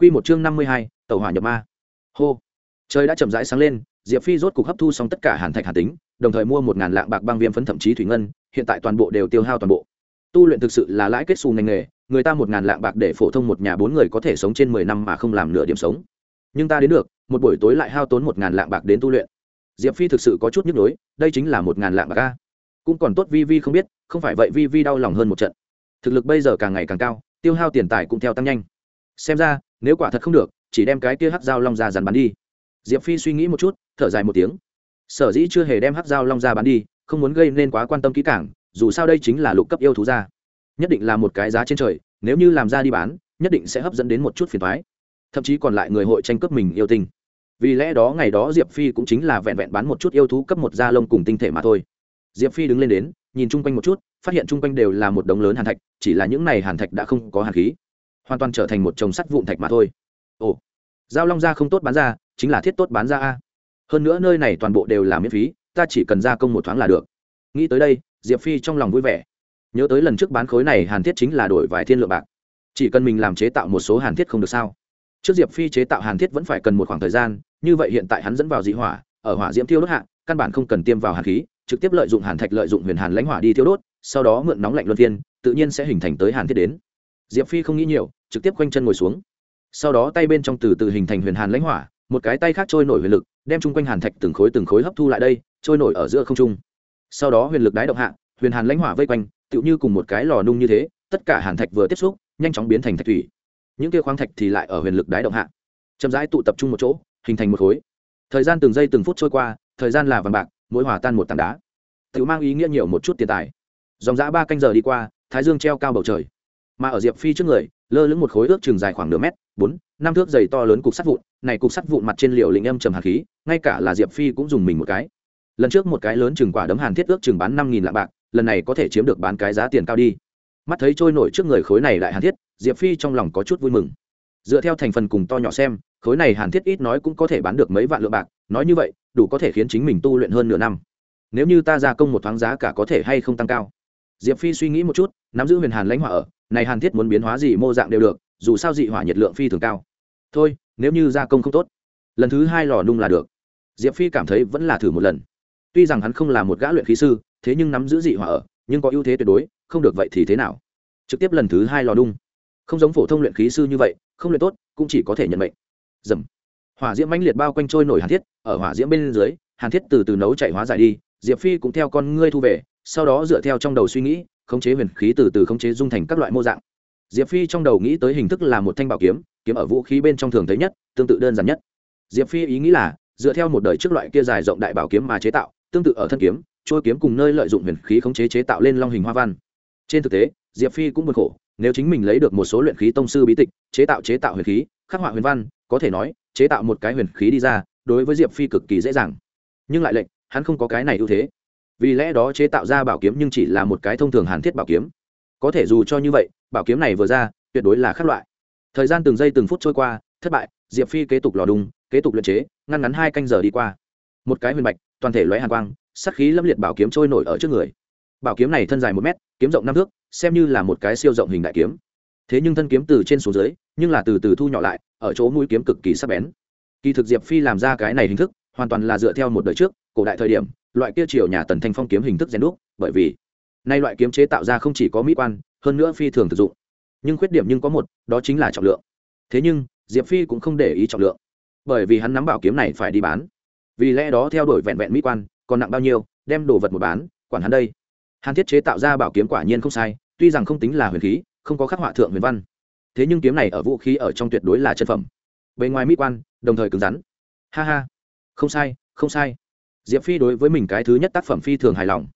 Quy một chương năm mươi hai, tàu hỏa nhập ma. Hô. Trời đã chậm rãi sáng lên, Diệp Phi rốt cục hấp thu xong tất cả hàn thạch hàn tính, đồng thời mua một ngàn lạng bạc băng viêm phấn thậm chí thủy ngân, hiện tại toàn bộ đều tiêu hao toàn bộ. Tu luyện thực sự là lãi kết xu ngành nghề, người ta một ngàn lạng bạc để phổ thông một nhà bốn người có thể sống trên mười năm mà không làm nửa điểm sống. Nhưng ta đến được, một buổi tối lại hao tốn một ngàn lạng bạc đến tu luyện. Diệp Phi thực sự có chút nhức nhối, đây chính là một ngàn lạng bạc a. Cũng còn tốt Vi Vi không biết, không phải vậy Vi Vi đau lòng hơn một trận. Thực lực bây giờ càng ngày càng cao, tiêu hao tiền tài cũng theo tăng nhanh. Xem ra, nếu quả thật không được, chỉ đem cái kia hắc dao long ra dàn bắn đi. Diệp phi suy nghĩ một chút thở dài một tiếng. Sở dĩ chưa hề đem hắc dao long ra bắn đi không muốn gây nên quá quan tâm kỹ cảng dù sao đây chính là lục cấp yêu thú ra nhất định là một cái giá trên trời nếu như làm ra đi bán nhất định sẽ hấp dẫn đến một chút phiền thoái thậm chí còn lại người hội tranh cướp mình yêu tình vì lẽ đó ngày đó diệp phi cũng chính là vẹn vẹn bán một chút yêu thú cấp một da lông cùng tinh thể mà thôi. Diệp phi đứng lên đến nhìn chung quanh một chút phát hiện chung quanh đều là một đống lớn hàn thạch chỉ là những này hàn thạch đã không có hàn khí hoàn toàn trở thành một chồng sắt vụn thạch mà thôi. Ồ, giao long ra không tốt bán ra, chính là thiết tốt bán ra a. Hơn nữa nơi này toàn bộ đều là miễn phí, ta chỉ cần gia công một thoáng là được. Nghĩ tới đây, diệp phi trong lòng vui vẻ. Nhớ tới lần trước bán khối này hàn thiết chính là đổi vài thiên lượng bạc. Chỉ cần mình làm chế tạo một số hàn thiết không được sao? Trước diệp phi chế tạo hàn thiết vẫn phải cần một khoảng thời gian, như vậy hiện tại hắn dẫn vào dị hỏa, ở hỏa diễm thiêu đốt hạ, căn bản không cần tiêm vào hàn khí, trực tiếp lợi dụng hàn thạch lợi dụng huyền hàn lãnh hỏa đi thiêu đốt, sau đó mượn nóng lạnh luân phiên, tự nhiên sẽ hình thành tới hàn thiết đến. Diệp phi không nghĩ nhiều trực tiếp quanh chân ngồi xuống. Sau đó tay bên trong từ từ hình thành huyền hàn lãnh hỏa, một cái tay khác trôi nổi huyền lực, đem chung quanh hàn thạch từng khối từng khối hấp thu lại đây, trôi nổi ở giữa không trung. Sau đó huyền lực đái động hạ, huyền hàn lãnh hỏa vây quanh, tựu như cùng một cái lò nung như thế, tất cả hàn thạch vừa tiếp xúc, nhanh chóng biến thành thạch thủy. Những kia khoáng thạch thì lại ở huyền lực đái động hạ. Chậm rãi tụ tập trung một chỗ, hình thành một khối. Thời gian từng giây từng phút trôi qua, thời gian là vàng bạc, mỗi hòa tan một tảng đá. Tự mang ý nghĩa nhiều một chút tiền tài. Dòng giã ba canh giờ đi qua, thái dương treo cao bầu trời mà ở diệp phi trước người, lơ lửng một khối ước chừng dài khoảng nửa mét, bốn, năm thước dày to lớn cục sắt vụn, này cục sắt vụn mặt trên liều lĩnh âm trầm hạt khí, ngay cả là diệp phi cũng dùng mình một cái. Lần trước một cái lớn chừng quả đấm hàn thiết ước chừng bán năm nghìn lạng bạc, lần này có thể chiếm được bán cái giá tiền cao đi. Mắt thấy trôi nổi trước người khối này lại hàn thiết, diệp phi trong lòng có chút vui mừng. Dựa theo thành phần cùng to nhỏ xem, khối này hàn thiết ít nói cũng có thể bán được mấy vạn lượng bạc, nói như vậy, đủ có thể khiến chính mình tu luyện hơn nửa năm. Nếu như ta gia công một thoáng giá cả có thể hay không tăng cao? Diệp phi suy nghĩ một chút nắm giữ huyền hàn lãnh hỏa ở, này hàn thiết muốn biến hóa gì mô dạng đều được, dù sao dị hỏa nhiệt lượng phi thường cao. Thôi, nếu như gia công không tốt, lần thứ hai lò nung là được. Diệp phi cảm thấy vẫn là thử một lần. Tuy rằng hắn không là một gã luyện khí sư, thế nhưng nắm giữ dị hỏa ở, nhưng có ưu thế tuyệt đối, không được vậy thì thế nào? Trực tiếp lần thứ hai lò nung. Không giống phổ thông luyện khí sư như vậy, không luyện tốt, cũng chỉ có thể nhận mệnh. Dầm. Hỏa diễm mãnh liệt bao quanh trôi nổi hàn thiết, ở hỏa diễm bên dưới, hàn thiết từ từ nấu chạy hóa giải đi, diệp phi cũng theo con ngươi thu về, sau đó dựa theo trong đầu suy nghĩ khống chế huyền khí từ từ khống chế dung thành các loại mô dạng. Diệp phi trong đầu nghĩ tới hình thức là một thanh bảo kiếm kiếm ở vũ khí bên trong thường thấy nhất, tương tự đơn giản nhất. Diệp phi ý nghĩ là, dựa theo một đời trước loại kia dài rộng đại bảo kiếm mà chế tạo, tương tự ở thân kiếm trôi kiếm cùng nơi lợi dụng huyền khí khống chế chế tạo lên long hình hoa văn. Trên thực tế, diệp phi cũng buồn khổ, nếu chính mình lấy được một số luyện khí tông sư bí tịch, chế tạo chế tạo huyền khí, khắc họa huyền văn, có thể nói, chế tạo một cái huyền khí đi ra, đối với diệp phi cực kỳ dễ dàng. Nhưng lại lệnh hắn không có cái này ưu thế vì lẽ đó chế tạo ra bảo kiếm nhưng chỉ là một cái thông thường hàn thiết bảo kiếm. Có thể dù cho như vậy, bảo kiếm này vừa ra, tuyệt đối là khác loại. Thời gian từng giây từng phút trôi qua, thất bại, diệp phi kế tục lò đùng kế tục luyện chế, ngăn ngắn hai canh giờ đi qua. Một cái huyền bạch, toàn thể lóe hàn quang sắc khí lâm liệt bảo kiếm trôi nổi ở trước người. Bảo kiếm này thân dài một mét, kiếm rộng năm thước, xem như là một cái siêu rộng hình đại kiếm. Thế nhưng thân kiếm từ trên xuống dưới, nhưng là từ từ thu nhỏ lại, ở chỗ mũi kiếm cực kỳ sắc bén. Kỳ thực diệp phi làm ra cái này hình thức, hoàn toàn là dựa theo một đời trước, cổ đại thời điểm loại kia triều nhà tần thanh phong kiếm hình thức rèn đúc, bởi vì nay loại kiếm chế tạo ra không chỉ có mỹ quan, hơn nữa phi thường thực dụng. Nhưng khuyết điểm nhưng có một, đó chính là trọng lượng. Thế nhưng, diệp phi cũng không để ý trọng lượng, bởi vì hắn nắm bảo kiếm này phải đi bán. Vì lẽ đó theo đuổi vẹn vẹn mỹ quan, còn nặng bao nhiêu, đem đồ vật một bán, quản hắn đây. Hàn thiết chế tạo ra bảo kiếm quả nhiên không sai, tuy rằng không tính là huyền khí, không có khắc họa thượng huyền văn. Thế nhưng kiếm này ở vũ khí ở trong tuyệt đối là chân phẩm. Bề ngoài mỹ quan, đồng thời cứng rắn. Ha ha. Không sai không sai diệp phi đối với mình cái thứ nhất tác phẩm phi thường hài lòng.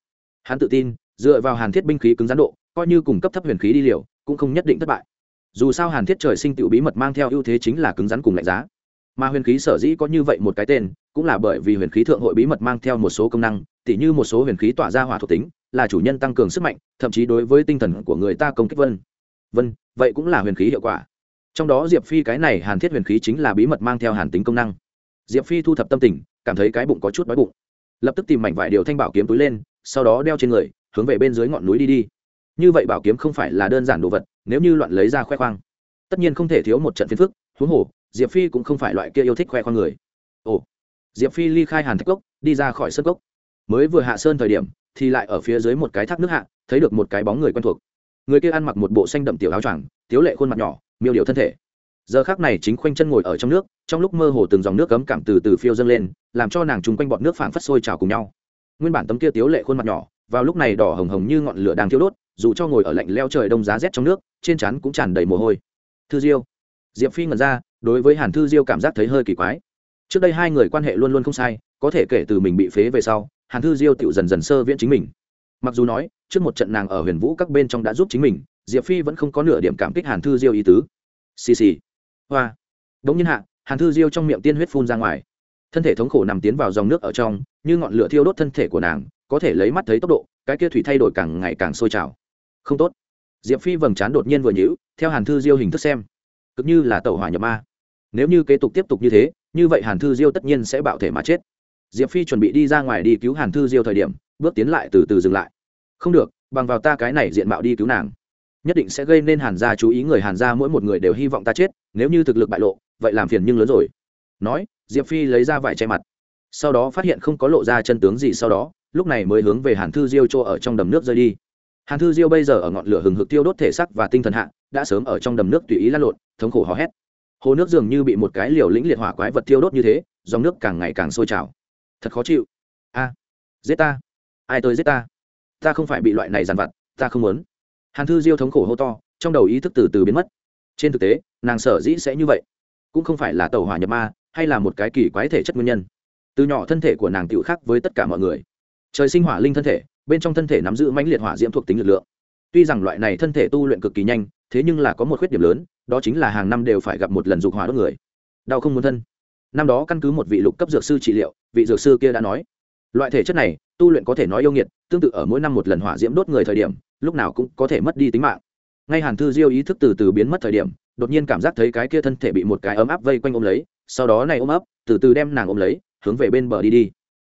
Hắn tự tin, dựa vào hàn thiết binh khí cứng rắn độ, coi như cung cấp thấp huyền khí đi liều, cũng không nhất định thất bại. Dù sao hàn thiết trời sinh tự bí mật mang theo ưu thế chính là cứng rắn cùng lạnh giá. Mà huyền khí sở dĩ có như vậy một cái tên, cũng là bởi vì huyền khí thượng hội bí mật mang theo một số công năng, tỉ như một số huyền khí tỏa ra hỏa thuộc tính, là chủ nhân tăng cường sức mạnh, thậm chí đối với tinh thần của người ta công kích vân. Vân, vậy cũng là huyền khí hiệu quả. Trong đó diệp phi cái này hàn thiết huyền khí chính là bí mật mang theo hàn tính công năng. Diệp phi thu thập tâm tình, cảm thấy cái bụng có chút đói bụng lập tức tìm mảnh vải điều thanh bảo kiếm túi lên, sau đó đeo trên người, hướng về bên dưới ngọn núi đi đi. Như vậy bảo kiếm không phải là đơn giản đồ vật, nếu như loạn lấy ra khoe khoang, tất nhiên không thể thiếu một trận phiến phức, huống hồ, diệp phi cũng không phải loại kia yêu thích khoe khoang người. Ồ, diệp phi ly khai hàn thạch cốc, đi ra khỏi sân cốc. Mới vừa hạ sơn thời điểm, thì lại ở phía dưới một cái thác nước hạ, thấy được một cái bóng người quen thuộc. Người kia ăn mặc một bộ xanh đậm tiểu áo choàng, tiếu lệ khuôn mặt nhỏ, miêu điều thân thể giờ khác này chính khoanh chân ngồi ở trong nước, trong lúc mơ hồ từng dòng nước cấm cảm từ từ phiêu dâng lên, làm cho nàng chung quanh bọn nước phảng phất sôi trào cùng nhau. Nguyên bản tấm kia tiếu lệ khuôn mặt nhỏ, vào lúc này đỏ hồng hồng như ngọn lửa đang thiêu đốt, dù cho ngồi ở lạnh leo trời đông giá rét trong nước, trên trán cũng tràn đầy mồ hôi. Thư diêu. Diệp phi ngẩn ra, đối với hàn thư diêu cảm giác thấy hơi kỳ quái. Trước đây hai người quan hệ luôn luôn không sai, có thể kể từ mình bị phế về sau, hàn thư diêu tự dần dần sơ viễn chính mình. Mặc dù nói, trước một trận nàng ở huyền vũ các bên trong đã giúp chính mình, diệp phi vẫn không có nửa điểm cảm kích hàn thư diêu ý tứ. Xì xì hoa. Đống nhiên hạ, hàn thư diêu trong miệng tiên huyết phun ra ngoài. Thân thể thống khổ nằm tiến vào dòng nước ở trong, như ngọn lửa thiêu đốt thân thể của nàng, có thể lấy mắt thấy tốc độ, cái kia thủy thay đổi càng ngày càng sôi trào. Không tốt. Diệp phi vầng trán đột nhiên vừa nhữ theo hàn thư diêu hình thức xem. Cực như là tàu hỏa nhập ma. Nếu như kế tục tiếp tục như thế, như vậy hàn thư diêu tất nhiên sẽ bạo thể mà chết. Diệp phi chuẩn bị đi ra ngoài đi cứu hàn thư diêu thời điểm, bước tiến lại từ từ dừng lại. Không được, bằng vào ta cái này diện mạo đi cứu nàng nhất định sẽ gây nên hàn gia chú ý, người hàn gia mỗi một người đều hy vọng ta chết, nếu như thực lực bại lộ, vậy làm phiền nhưng lớn rồi. Nói, diệp phi lấy ra vải che mặt. Sau đó phát hiện không có lộ ra chân tướng gì sau đó, lúc này mới hướng về hàn thư diêu chỗ ở trong đầm nước rơi đi. Hàn thư diêu bây giờ ở ngọn lửa hừng hực tiêu đốt thể sắc và tinh thần hạ, đã sớm ở trong đầm nước tùy ý lăn lộn, thống khổ hò hét. Hồ nước dường như bị một cái liều lĩnh liệt hỏa quái vật tiêu đốt như thế, dòng nước càng ngày càng sôi trào. Thật khó chịu. A, giết ta. Ai tới giết ta? Ta không phải bị loại này dàn vặt, ta không muốn hàn thư diêu thống khổ hô to, trong đầu ý thức từ từ biến mất. Trên thực tế, nàng sở dĩ sẽ như vậy, cũng không phải là tàu hỏa nhập ma, hay là một cái kỳ quái thể chất nguyên nhân. Từ nhỏ thân thể của nàng tựu khác với tất cả mọi người. Trời sinh hỏa linh thân thể, bên trong thân thể nắm giữ mãnh liệt hỏa diễm thuộc tính lực lượng. Tuy rằng loại này thân thể tu luyện cực kỳ nhanh, thế nhưng là có một khuyết điểm lớn, đó chính là hàng năm đều phải gặp một lần dục hỏa đốt người. Đau không muốn thân. Năm đó căn cứ một vị lục cấp dược sư trị liệu, vị dược sư kia đã nói, loại thể chất này, tu luyện có thể nói yêu nghiệt, tương tự ở mỗi năm một lần hỏa diễm đốt người thời điểm lúc nào cũng có thể mất đi tính mạng. Ngay hàn thư diêu ý thức từ từ biến mất thời điểm, đột nhiên cảm giác thấy cái kia thân thể bị một cái ấm áp vây quanh ôm lấy, sau đó này ôm ấp, từ từ đem nàng ôm lấy, hướng về bên bờ đi đi.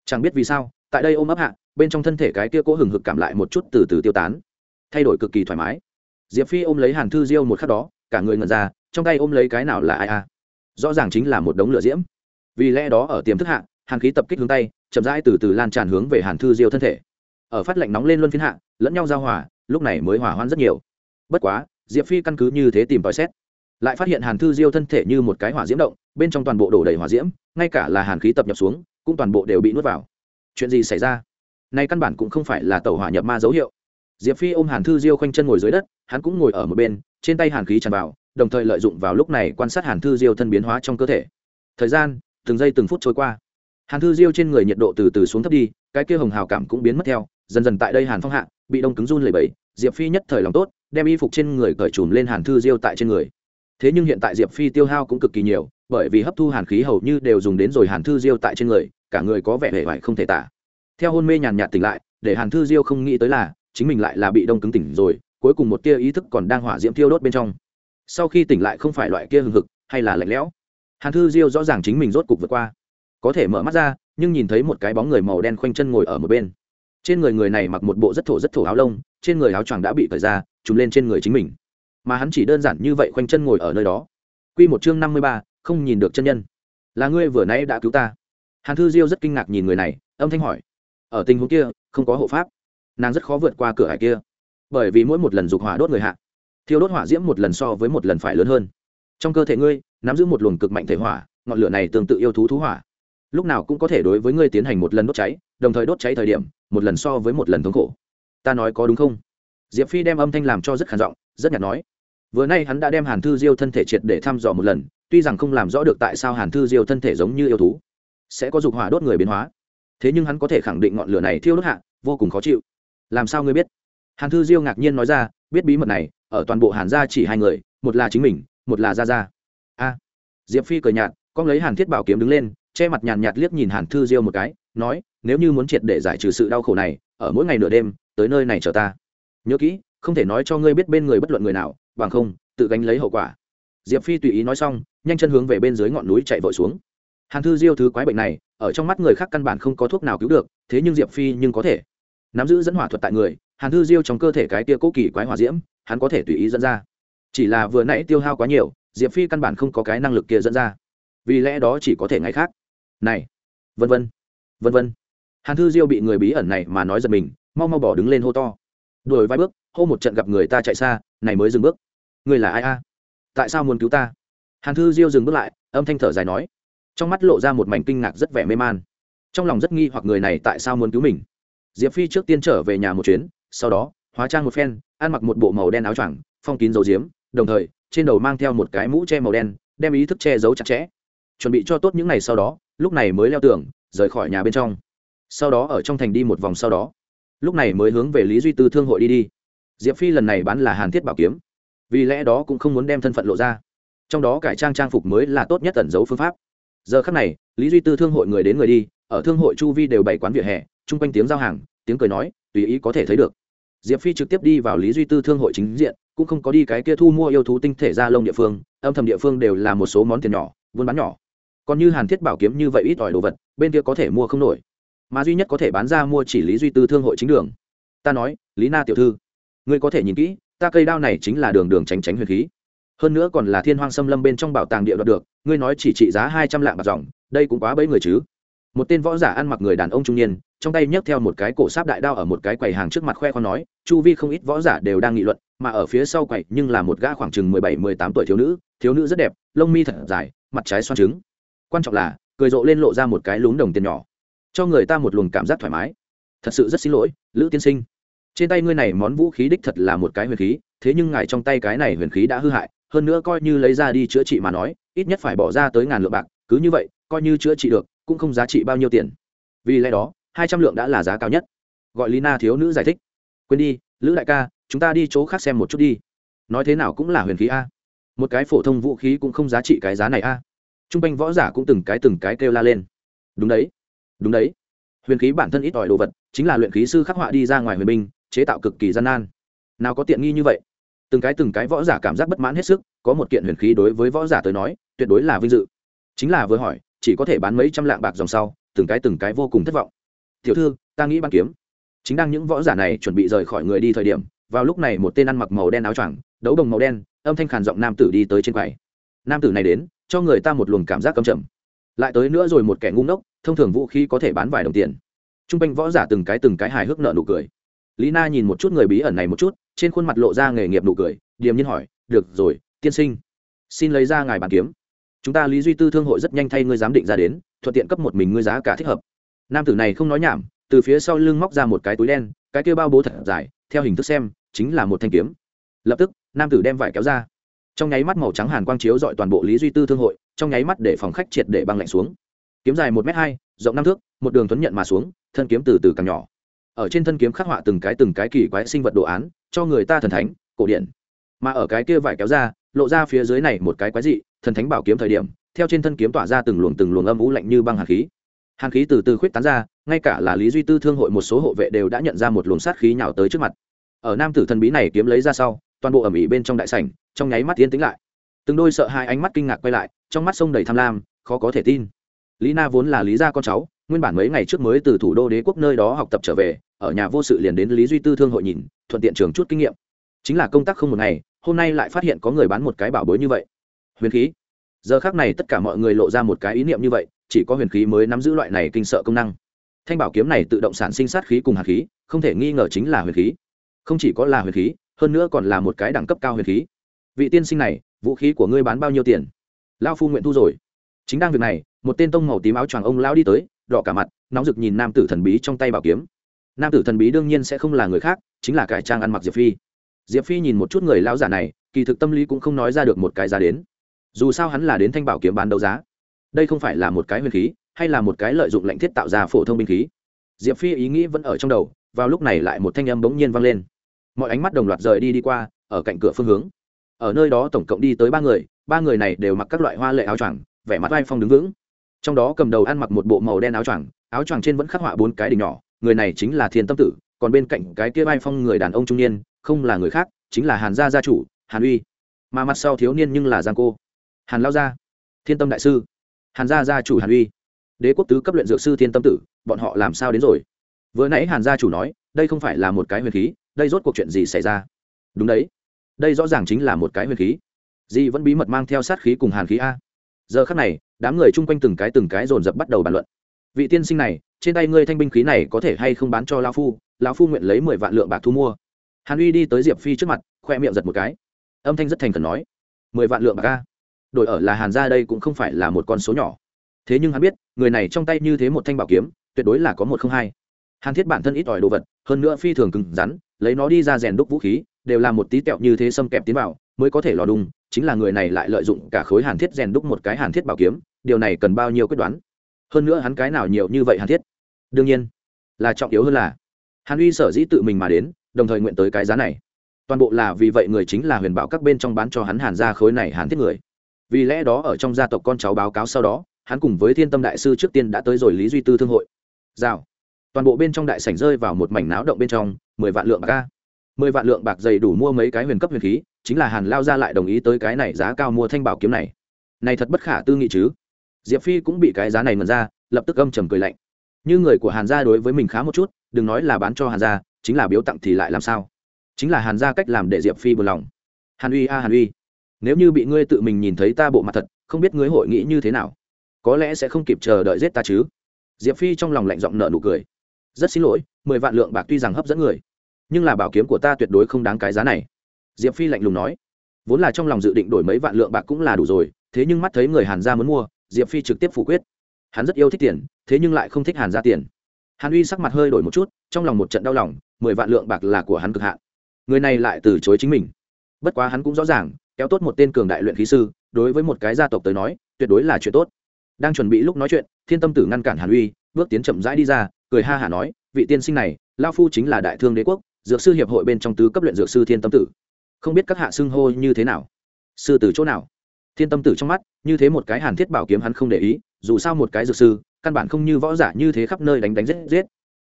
Chẳng biết vì sao, tại đây ôm ấp hạ, bên trong thân thể cái kia cố hừng hực cảm lại một chút từ từ tiêu tán, thay đổi cực kỳ thoải mái. Diệp phi ôm lấy hàn thư diêu một khắc đó, cả người ngẩn ra, trong tay ôm lấy cái nào là ai a rõ ràng chính là một đống lửa diễm. Vì lẽ đó ở tiềm thức hạ, hàn khí tập kích hướng tay, chậm rãi từ từ lan tràn hướng về hàn thư diêu thân thể. Ở phát lạnh nóng lên luân phiên hạ, lẫn nhau giao hòa lúc này mới hỏa hoãn rất nhiều. Bất quá, diệp phi căn cứ như thế tìm tòi xét, lại phát hiện hàn thư diêu thân thể như một cái hỏa diễm động, bên trong toàn bộ đổ đầy hỏa diễm, ngay cả là hàn khí tập nhập xuống, cũng toàn bộ đều bị nuốt vào. Chuyện gì xảy ra? Nay căn bản cũng không phải là tàu hỏa nhập ma dấu hiệu. Diệp phi ôm hàn thư diêu khoanh chân ngồi dưới đất, hắn cũng ngồi ở một bên, trên tay hàn khí tràn vào, đồng thời lợi dụng vào lúc này quan sát hàn thư diêu thân biến hóa trong cơ thể. Thời gian, từng giây từng phút trôi qua. Hàn thư diêu trên người nhiệt độ từ từ xuống thấp đi, cái kia hồng hào cảm cũng biến mất theo dần dần tại đây hàn phong hạ, bị đông cứng run lẩy bẩy, diệp phi nhất thời lòng tốt, đem y phục trên người cởi trùm lên hàn thư diêu tại trên người. Thế nhưng hiện tại diệp phi tiêu hao cũng cực kỳ nhiều, bởi vì hấp thu hàn khí hầu như đều dùng đến rồi hàn thư diêu tại trên người, cả người có vẻ hề vải không thể tả. Theo hôn mê nhàn nhạt tỉnh lại, để hàn thư diêu không nghĩ tới là, chính mình lại là bị đông cứng tỉnh rồi, cuối cùng một tia ý thức còn đang hỏa diễm thiêu đốt bên trong. Sau khi tỉnh lại không phải loại kia hừng hực, hay là lạnh lẽo. Hàn thư diêu rõ ràng chính mình rốt cục vượt qua. Có thể mở mắt ra, nhưng nhìn thấy một cái bóng người màu đen khoanh chân ngồi ở một bên trên người người này mặc một bộ rất thổ rất thổ áo lông, trên người áo choàng đã bị cởi ra, trùm lên trên người chính mình. Mà hắn chỉ đơn giản như vậy khoanh chân ngồi ở nơi đó. Q một chương năm mươi ba, không nhìn được chân nhân. Là ngươi vừa nãy đã cứu ta. Hàn thư diêu rất kinh ngạc nhìn người này, âm thanh hỏi. Ở tình huống kia, không có hộ pháp. Nàng rất khó vượt qua cửa hải kia. Bởi vì mỗi một lần dục hỏa đốt người hạ, thiêu đốt hỏa diễm một lần so với một lần phải lớn hơn. Trong cơ thể ngươi, nắm giữ một luồng cực mạnh thể hỏa, ngọn lửa này tương tự yêu thú thú hỏa. Lúc nào cũng có thể đối với ngươi tiến hành một lần đốt cháy đồng thời đốt cháy thời điểm, một lần so với một lần thống khổ. Ta nói có đúng không? Diệp phi đem âm thanh làm cho rất khản giọng, rất nhạt nói. Vừa nay hắn đã đem hàn thư diêu thân thể triệt để thăm dò một lần, tuy rằng không làm rõ được tại sao hàn thư diêu thân thể giống như yêu thú sẽ có dục hỏa đốt người biến hóa, thế nhưng hắn có thể khẳng định ngọn lửa này thiêu đốt hạ, vô cùng khó chịu. Làm sao ngươi biết? Hàn thư diêu ngạc nhiên nói ra, biết bí mật này, ở toàn bộ hàn gia chỉ hai người, một là chính mình, một là gia gia. A. Diệp phi cười nhạt, con lấy hàn thiết bảo kiếm đứng lên, che mặt nhàn nhạt liếc nhìn hàn thư diêu một cái nói, nếu như muốn triệt để giải trừ sự đau khổ này, ở mỗi ngày nửa đêm, tới nơi này chờ ta. Nhớ kỹ, không thể nói cho ngươi biết bên người bất luận người nào, bằng không, tự gánh lấy hậu quả. Diệp phi tùy ý nói xong, nhanh chân hướng về bên dưới ngọn núi chạy vội xuống. Hàn thư diêu thứ quái bệnh này, ở trong mắt người khác căn bản không có thuốc nào cứu được, thế nhưng diệp phi nhưng có thể. Nắm giữ dẫn hỏa thuật tại người, hàn thư diêu trong cơ thể cái tia cố kỳ quái hỏa diễm, hắn có thể tùy ý dẫn ra. Chỉ là vừa nãy tiêu hao quá nhiều, diệp phi căn bản không có cái năng lực kia dẫn ra. Vì lẽ đó chỉ có thể ngày khác. Này, vân vân vân vân. Hàn thư diêu bị người bí ẩn này mà nói giật mình, mau mau bỏ đứng lên hô to. Đuổi vài bước, hô một trận gặp người ta chạy xa, này mới dừng bước. Người là ai a? Tại sao muốn cứu ta? Hàn thư diêu dừng bước lại, âm thanh thở dài nói. Trong mắt lộ ra một mảnh kinh ngạc rất vẻ mê man. Trong lòng rất nghi hoặc người này tại sao muốn cứu mình. Diệp phi trước tiên trở về nhà một chuyến, sau đó, hóa trang một phen, ăn mặc một bộ màu đen áo choàng, phong kín dầu diếm, đồng thời, trên đầu mang theo một cái mũ che màu đen, đem ý thức che giấu chặt chẽ. Chuẩn bị cho tốt những ngày sau đó, lúc này mới leo tường rời khỏi nhà bên trong. Sau đó ở trong thành đi một vòng sau đó. Lúc này mới hướng về lý duy tư thương hội đi đi. Diệp phi lần này bán là hàn thiết bảo kiếm. Vì lẽ đó cũng không muốn đem thân phận lộ ra. Trong đó cải trang trang phục mới là tốt nhất tẩn giấu phương pháp. Giờ khắc này, lý duy tư thương hội người đến người đi, ở thương hội chu vi đều bày quán vỉa hè, chung quanh tiếng giao hàng, tiếng cười nói, tùy ý có thể thấy được. Diệp phi trực tiếp đi vào lý duy tư thương hội chính diện, cũng không có đi cái kia thu mua yêu thú tinh thể ra lông địa phương, âm thầm địa phương đều là một số món tiền nhỏ, buôn bán nhỏ còn như hàn thiết bảo kiếm như vậy ít ỏi đồ vật, bên kia có thể mua không nổi. Mà duy nhất có thể bán ra mua chỉ lý duy tư thương hội chính đường. Ta nói, lý na tiểu thư, ngươi có thể nhìn kỹ, ta cây đao này chính là đường đường tránh tránh huyền khí. Hơn nữa còn là thiên hoang xâm lâm bên trong bảo tàng địa đoạt được, ngươi nói chỉ trị giá hai trăm lạng bạc dòng, đây cũng quá bấy người chứ. Một tên võ giả ăn mặc người đàn ông trung niên, trong tay nhấc theo một cái cổ sáp đại đao ở một cái quầy hàng trước mặt khoe con nói, chu vi không ít võ giả đều đang nghị luận, mà ở phía sau quầy nhưng là một gã khoảng chừng mười bảy, mười tám tuổi thiếu nữ thiếu nữ rất đẹp, lông mi thật dài, mặt trái xoan trứng quan trọng là, cười rộ lên lộ ra một cái lún đồng tiền nhỏ. Cho người ta một luồng cảm giác thoải mái. Thật sự rất xin lỗi, lữ tiên sinh. Trên tay ngươi này món vũ khí đích thật là một cái huyền khí, thế nhưng ngài trong tay cái này huyền khí đã hư hại, hơn nữa coi như lấy ra đi chữa trị mà nói, ít nhất phải bỏ ra tới ngàn lượng bạc, cứ như vậy, coi như chữa trị được, cũng không giá trị bao nhiêu tiền. Vì lẽ đó, hai trăm lượng đã là giá cao nhất. Gọi lina thiếu nữ giải thích. Quên đi, lữ đại ca, chúng ta đi chỗ khác xem một chút đi. Nói thế nào cũng là huyền khí a. Một cái phổ thông vũ khí cũng không giá trị cái giá này a t r u n g quanh võ giả cũng từng cái từng cái kêu la lên. Đúng đấy đúng đấy. Huyền khí bản thân ít ỏi đồ vật, chính là luyện khí sư khắc họa đi ra ngoài huyền binh, chế tạo cực kỳ gian nan. Nào có tiện nghi như vậy? Từng cái từng cái võ giả cảm giác bất mãn hết sức, có một kiện huyền khí đối với võ giả tới nói, tuyệt đối là vinh dự. Chính là vừa hỏi, chỉ có thể bán mấy trăm lạng bạc dòng sau, từng cái từng cái vô cùng thất vọng. Tiểu thư, ta nghĩ bán kiếm. Chính đang những võ giả này chuẩn bị rời khỏi người đi thời điểm, vào lúc này một tên ăn mặc màu đen áo choàng, đấu đồng màu đen, âm thanh khàn giọng nam tử đi tới trên quầy. Nam tử này đến cho người ta một luồng cảm giác cầm chậm. Lại tới nữa rồi một kẻ ngu ngốc, thông thường vũ khí có thể bán vài đồng tiền. T r u n g quanh võ giả từng cái từng cái hài hước nợ nụ cười. Lý na nhìn một chút người bí ẩn này một chút, trên khuôn mặt lộ ra nghề nghiệp nụ cười, điềm nhiên hỏi, được rồi, tiên sinh, xin lấy ra ngài bàn kiếm. Chúng ta lý duy tư thương hội rất nhanh thay ngươi giám định ra đến, thuận tiện cấp một mình ngươi giá cả thích hợp. Nam tử này không nói nhảm, từ phía sau lưng móc ra một cái túi đen, cái kia bao bố thật dài, theo hình thức xem, chính là một thanh kiếm. Lập tức, nam tử đem vải kéo ra trong nháy mắt màu trắng hàn quang chiếu dọi toàn bộ lý duy tư thương hội, trong nháy mắt để phòng khách triệt để băng lạnh xuống. Kiếm dài một m hai, rộng năm thước, một đường tuấn nhận mà xuống, thân kiếm từ từ càng nhỏ. Ở trên thân kiếm khắc họa từng cái từng cái kỳ quái sinh vật đồ án, cho người ta thần thánh, cổ điển. Mà ở cái kia vải kéo ra, lộ ra phía dưới này một cái quái dị, thần thánh bảo kiếm thời điểm, theo trên thân kiếm tỏa ra từng luồng từng luồng âm vũ lạnh như băng hàn khí. Hàn khí từ từ khuyết tán ra, ngay cả là lý duy tư thương hội một số hộ vệ đều đã nhận ra một luồng sát khí nhào tới trước mặt. Ở nam tử thần bí này kiếm lấy ra sau toàn bộ ẩm ỉ bên trong đại sảnh, trong nháy mắt tiến tĩnh lại. Từng đôi sợ hai ánh mắt kinh ngạc quay lại, trong mắt sông đầy tham lam, khó có thể tin. Lý na vốn là lý gia con cháu, nguyên bản mấy ngày trước mới từ thủ đô đế quốc nơi đó học tập trở về, ở nhà vô sự liền đến lý duy tư thương hội nhìn, thuận tiện trường chút kinh nghiệm. Chính là công tác không một ngày, hôm nay lại phát hiện có người bán một cái bảo bối như vậy. Huyền khí. Giờ khác này tất cả mọi người lộ ra một cái ý niệm như vậy, chỉ có huyền khí mới nắm giữ loại này kinh sợ công năng. Thanh bảo kiếm này tự động sản sinh sát khí cùng hạt khí, không thể nghi ngờ chính là huyền khí. Không chỉ có là huyền khí hơn nữa còn là một cái đẳng cấp cao huyền khí. Vị tiên sinh này, vũ khí của ngươi bán bao nhiêu tiền? Lao phu nguyện thu rồi. Chính đang việc này, một tên tông màu tím áo choàng ông lao đi tới, đỏ cả mặt, nóng rực nhìn nam tử thần bí trong tay bảo kiếm. Nam tử thần bí đương nhiên sẽ không là người khác, chính là cải trang ăn mặc diệp phi. Diệp phi nhìn một chút người lao giả này, kỳ thực tâm lý cũng không nói ra được một cái giá đến. Dù sao hắn là đến thanh bảo kiếm bán đấu giá. Đây không phải là một cái huyền khí, hay là một cái lợi dụng lệnh thiết tạo ra phổ thông binh khí. Diệp phi ý nghĩ vẫn ở trong đầu, vào lúc này lại một thanh âm bỗng nhiên vang lên mọi ánh mắt đồng loạt rời đi đi qua, ở cạnh cửa phương hướng. Ở nơi đó tổng cộng đi tới ba người ba người này đều mặc các loại hoa lệ áo choàng, vẻ mặt vai phong đứng vững. Trong đó cầm đầu ăn mặc một bộ màu đen áo choàng áo choàng trên vẫn khắc họa bốn cái đỉnh nhỏ, người này chính là thiên tâm tử, còn bên cạnh cái kia vai phong người đàn ông trung niên, không là người khác, chính là hàn gia gia chủ, hàn uy. Mà mặt sau thiếu niên nhưng là giang cô. Hàn lao gia, thiên tâm đại sư. Hàn gia gia chủ hàn uy. Đế quốc tứ cấp luyện dược sư thiên tâm tử, bọn họ làm sao đến rồi? Vừa nãy hàn gia chủ nói, đây không phải là một cái huyền khí đây rốt cuộc chuyện gì xảy ra? Đúng đấy. Đây rõ ràng chính là một cái huyền khí. Di vẫn bí mật mang theo sát khí cùng hàn khí a. Giờ khắc này, đám người chung quanh từng cái từng cái dồn dập bắt đầu bàn luận. Vị tiên sinh này, trên tay ngươi thanh binh khí này có thể hay không bán cho lao phu? Lao phu nguyện lấy mười vạn lượng bạc thu mua. Hàn uy đi tới diệp phi trước mặt, khoe miệng giật một cái. Âm thanh rất thành khẩn nói. Mười vạn lượng bạc a. Đổi ở là hàn ra đây cũng không phải là một con số nhỏ. Thế nhưng hắn biết, người này trong tay như thế một thanh bảo kiếm, tuyệt đối là có một không hai. Hàn thiết bản thân ít ỏi đồ vật, hơn nữa phi thường cứng rắn lấy nó đi ra rèn đúc vũ khí, đều là một tí tẹo như thế xâm kẹp tiến vào, mới có thể lò đung chính là người này lại lợi dụng cả khối hàn thiết rèn đúc một cái hàn thiết bảo kiếm, điều này cần bao nhiêu quyết đoán? Hơn nữa hắn cái nào nhiều như vậy hàn thiết? Đương nhiên, là trọng yếu hơn là, hàn uy sở dĩ tự mình mà đến, đồng thời nguyện tới cái giá này. Toàn bộ là vì vậy người chính là huyền bảo các bên trong bán cho hắn hàn ra khối này hàn thiết người. Vì lẽ đó ở trong gia tộc con cháu báo cáo sau đó, hắn cùng với thiên tâm đại sư trước tiên đã tới rồi lý duy tư thương hội. Giao toàn bộ bên trong đại sảnh rơi vào một mảnh náo động bên trong, mười vạn lượng bạc ca mười vạn lượng bạc dày đủ mua mấy cái huyền cấp huyền khí, chính là hàn lao ra lại đồng ý tới cái này giá cao mua thanh bảo kiếm này. Này thật bất khả tư nghị chứ. Diệp phi cũng bị cái giá này mần ra, lập tức âm trầm cười lạnh. Như người của hàn gia đối với mình khá một chút, đừng nói là bán cho hàn gia, chính là biếu tặng thì lại làm sao? Chính là hàn gia cách làm để diệp phi buồn lòng. Hàn uy a, hàn uy. Nếu như bị ngươi tự mình nhìn thấy ta bộ mặt thật, không biết ngươi hội nghĩ như thế nào? Có lẽ sẽ không kịp chờ đợi giết ta chứ? Diệp phi trong lòng lạnh giọng nợ nụ cười rất xin lỗi, mười vạn lượng bạc tuy rằng hấp dẫn người, nhưng là bảo kiếm của ta tuyệt đối không đáng cái giá này. Diệp phi lạnh lùng nói. Vốn là trong lòng dự định đổi mấy vạn lượng bạc cũng là đủ rồi, thế nhưng mắt thấy người hàn gia muốn mua, diệp phi trực tiếp phủ quyết. Hắn rất yêu thích tiền, thế nhưng lại không thích hàn gia tiền. Hàn uy sắc mặt hơi đổi một chút, trong lòng một trận đau lòng, mười vạn lượng bạc là của hắn cực hạn. Người này lại từ chối chính mình. Bất quá hắn cũng rõ ràng, kéo tốt một tên cường đại luyện khí sư, đối với một cái gia tộc tới nói, tuyệt đối là chuyện tốt. Đang chuẩn bị lúc nói chuyện, thiên tâm tử ngăn cản hàn uy, bước tiến chậm rãi đi ra cười ha hả nói, vị tiên sinh này, lao phu chính là đại thương đế quốc, dược sư hiệp hội bên trong tứ cấp luyện dược sư thiên tâm tử. Không biết các hạ xưng hô như thế nào? Sư từ chỗ nào? Thiên tâm tử trong mắt, như thế một cái hàn thiết bảo kiếm hắn không để ý, dù sao một cái dược sư, căn bản không như võ giả như thế khắp nơi đánh đánh giết giết.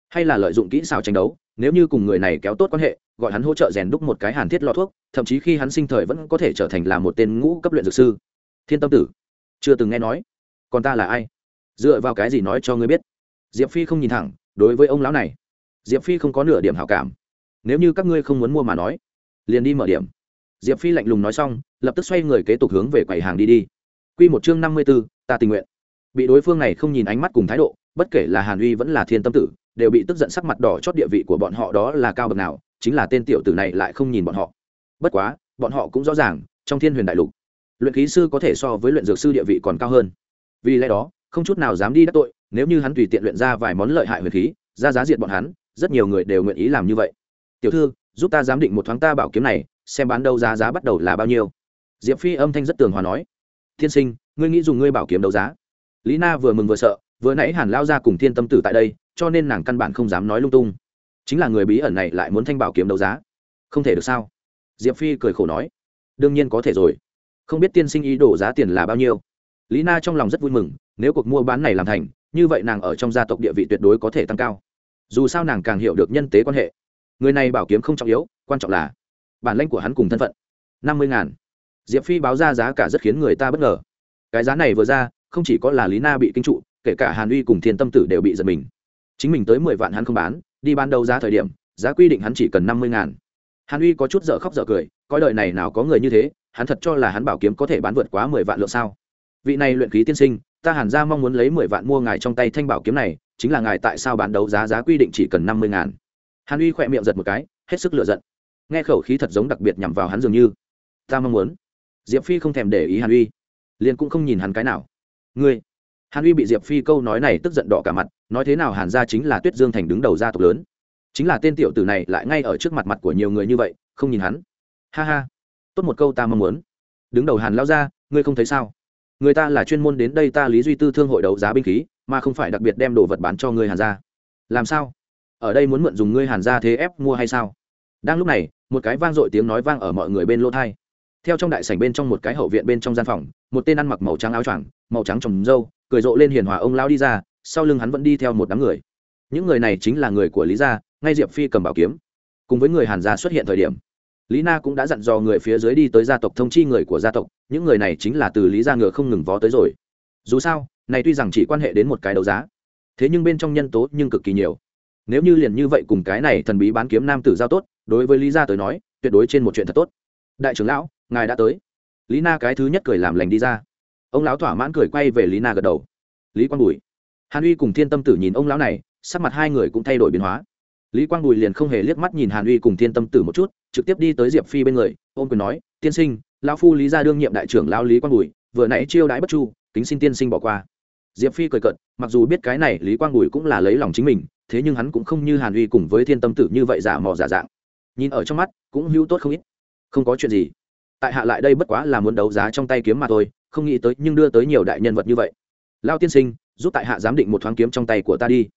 Hay là lợi dụng kỹ xảo tranh đấu, nếu như cùng người này kéo tốt quan hệ, gọi hắn hỗ trợ rèn đúc một cái hàn thiết lọ thuốc, thậm chí khi hắn sinh thời vẫn có thể trở thành là một tên ngũ cấp luyện dược sư. Thiên tâm tử, chưa từng nghe nói. Còn ta là ai? Dựa vào cái gì nói cho ngươi biết? Diệp phi không nhìn thẳng, đối với ông lão này. Diệp phi không có nửa điểm hảo cảm. Nếu như các ngươi không muốn mua mà nói, liền đi mở điểm. Diệp phi lạnh lùng nói xong, lập tức xoay người kế tục hướng về quầy hàng đi đi. Q một chương năm mươi b ố ta tình nguyện. Bị đối phương này không nhìn ánh mắt cùng thái độ, bất kể là hàn uy vẫn là thiên tâm tử, đều bị tức giận sắc mặt đỏ chót địa vị của bọn họ đó là cao bậc nào, chính là tên tiểu tử này lại không nhìn bọn họ. Bất quá, bọn họ cũng rõ ràng, trong thiên huyền đại lục, luyện khí sư có thể so với luyện dược sư địa vị còn cao hơn. Vì lẽ đó, không chút nào dám đi đắc tội nếu như hắn tùy tiện luyện ra vài món lợi hại huyền khí, ra giá diệt bọn hắn, rất nhiều người đều nguyện ý làm như vậy. Tiểu thư, giúp ta giám định một thoáng ta bảo kiếm này, xem bán đâu giá giá bắt đầu là bao nhiêu. Diệp phi âm thanh rất tường hòa nói. Tiên sinh, ngươi nghĩ dùng ngươi bảo kiếm đấu giá? Lý na vừa mừng vừa sợ, vừa nãy hàn lao ra cùng thiên tâm tử tại đây, cho nên nàng căn bản không dám nói lung tung. Chính là người bí ẩn này lại muốn thanh bảo kiếm đấu giá. Không thể được sao? Diệp phi cười khổ nói. Đương nhiên có thể rồi. Không biết tiên sinh ý đổ giá tiền là bao nhiêu? Lý na trong lòng rất vui mừng, nếu cuộc mua bán này làm thành như vậy nàng ở trong gia tộc địa vị tuyệt đối có thể tăng cao. Dù sao nàng càng hiểu được nhân tế quan hệ. Người này bảo kiếm không trọng yếu, quan trọng là bản lãnh của hắn cùng thân phận. Năm mươi ngàn. Diệp phi báo ra giá cả rất khiến người ta bất ngờ. Cái giá này vừa ra, không chỉ có là lý na bị kinh trụ, kể cả hàn uy cùng thiên tâm tử đều bị giật mình. Chính mình tới mười vạn hắn không bán, đi ban đầu giá thời điểm, giá quy định hắn chỉ cần năm mươi ngàn. Hàn uy có chút dở khóc dở cười, coi đời này nào có người như thế, hắn thật cho là hắn bảo kiếm có thể bán vượt quá mười vạn lượng sao. Vị này luyện khí tiên sinh ta hàn ra mong muốn lấy mười vạn mua ngài trong tay thanh bảo kiếm này, chính là ngài tại sao bán đấu giá giá quy định chỉ cần năm mươi ngàn. Hàn uy khỏe miệng giật một cái, hết sức lựa giận. Nghe khẩu khí thật giống đặc biệt nhằm vào hắn dường như. Ta mong muốn. Diệp phi không thèm để ý hàn uy. Liền cũng không nhìn hắn cái nào. Ngươi. Hàn uy bị diệp phi câu nói này tức giận đỏ cả mặt, nói thế nào hàn gia chính là tuyết dương thành đứng đầu gia tộc lớn. Chính là tên tiểu tử này lại ngay ở trước mặt mặt của nhiều người như vậy, không nhìn hắn. Ha ha. Tốt một câu ta mong muốn. Đứng đầu hàn lao ra ngươi không thấy sao? Người ta là chuyên môn đến đây ta lý duy tư thương hội đấu giá binh khí, mà không phải đặc biệt đem đồ vật bán cho ngươi hàn gia. Làm sao? Ở đây muốn mượn dùng ngươi hàn gia thế ép mua hay sao? Đang lúc này, một cái vang dội tiếng nói vang ở mọi người bên lỗ thai. Theo trong đại sảnh bên trong một cái hậu viện bên trong gian phòng, một tên ăn mặc màu trắng áo choàng, màu trắng trồng râu, cười rộ lên hiền hòa ông lao đi ra, sau lưng hắn vẫn đi theo một đám người. Những người này chính là người của lý gia, ngay diệp phi cầm bảo kiếm. Cùng với người hàn gia xuất hiện thời điểm lý na cũng đã dặn dò người phía dưới đi tới gia tộc thông chi người của gia tộc, những người này chính là từ lý gia ngựa không ngừng vó tới rồi. Dù sao, này tuy rằng chỉ quan hệ đến một cái đấu giá, thế nhưng bên trong nhân tố nhưng cực kỳ nhiều. Nếu như liền như vậy cùng cái này thần bí bán kiếm nam tử giao tốt, đối với lý gia tới nói, tuyệt đối trên một chuyện thật tốt. Đại trưởng lão, ngài đã tới. Lý na cái thứ nhất cười làm lành đi ra. Ông lão thỏa mãn cười quay về lý na gật đầu. Lý quang bùi. Hàn uy cùng thiên tâm tử nhìn ông lão này, sắc mặt hai người cũng thay đổi biến hóa lý quang bùi liền không hề liếc mắt nhìn hàn uy cùng thiên tâm tử một chút, trực tiếp đi tới diệp phi bên người, ôm quyền nói, tiên sinh, lão phu lý gia đương nhiệm đại trưởng lao lý quang bùi, vừa nãy chiêu đãi bất chu, kính xin tiên sinh bỏ qua. Diệp phi cười cận mặc dù biết cái này lý quang bùi cũng là lấy lòng chính mình, thế nhưng hắn cũng không như hàn uy cùng với thiên tâm tử như vậy giả mò giả dạng. Nhìn ở trong mắt, cũng hữu tốt không ít. Không có chuyện gì. Tại hạ lại đây bất quá là muốn đấu giá trong tay kiếm mà thôi, không nghĩ tới nhưng đưa tới nhiều đại nhân vật như vậy. Lao tiên sinh, giúp tại hạ giám định một thoáng kiếm trong tay của ta đi.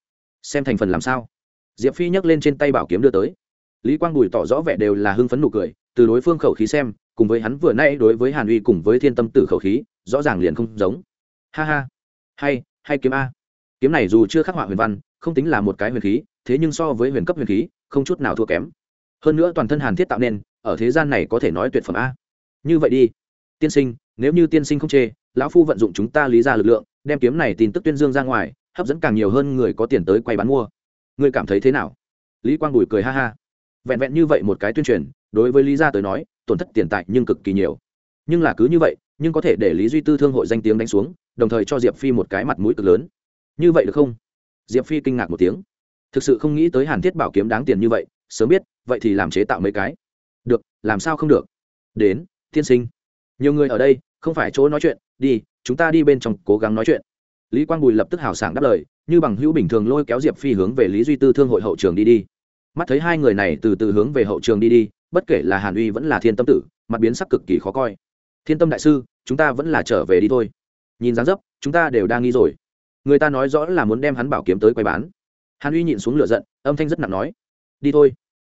Xem thành phần làm sao diệp phi nhấc lên trên tay bảo kiếm đưa tới. Lý quang bùi tỏ rõ vẻ đều là hưng phấn nụ cười, từ đối phương khẩu khí xem, cùng với hắn vừa nay đối với hàn uy cùng với thiên tâm tử khẩu khí, rõ ràng liền không giống. Ha ha. Hay hay kiếm a. Kiếm này dù chưa khắc họa huyền văn, không tính là một cái huyền khí, thế nhưng so với huyền cấp huyền khí, không chút nào thua kém. Hơn nữa toàn thân hàn thiết tạo nên, ở thế gian này có thể nói tuyệt phẩm a. Như vậy đi. Tiên sinh, nếu như tiên sinh không chê, lão phu vận dụng chúng ta lý ra lực lượng, đem kiếm này tin tức tuyên dương ra ngoài, hấp dẫn càng nhiều hơn người có tiền tới quay bán mua ngươi cảm thấy thế nào? Lý quang bùi cười ha ha. Vẹn vẹn như vậy một cái tuyên truyền, đối với lý gia tới nói, tổn thất tiền tài nhưng cực kỳ nhiều. Nhưng là cứ như vậy, nhưng có thể để lý duy tư thương hội danh tiếng đánh xuống, đồng thời cho diệp phi một cái mặt mũi cực lớn. Như vậy được không? Diệp phi kinh ngạc một tiếng. Thực sự không nghĩ tới hàn thiết bảo kiếm đáng tiền như vậy, sớm biết, vậy thì làm chế tạo mấy cái. Được, làm sao không được? Đến, tiên sinh. Nhiều người ở đây, không phải chỗ nói chuyện, đi, chúng ta đi bên trong cố gắng nói chuyện. Lý quang bùi lập tức hào sảng đáp lời như bằng hữu bình thường lôi kéo diệp phi hướng về lý duy tư thương hội hậu trường đi đi. Mắt thấy hai người này từ từ hướng về hậu trường đi đi, bất kể là hàn uy vẫn là thiên tâm tử, mặt biến sắc cực kỳ khó coi. Thiên tâm đại sư, chúng ta vẫn là trở về đi thôi. Nhìn dáng dấp, chúng ta đều đang nghi rồi. Người ta nói rõ là muốn đem hắn bảo kiếm tới quay bán. Hàn uy nhịn xuống lửa giận, âm thanh rất nặng nói, đi thôi.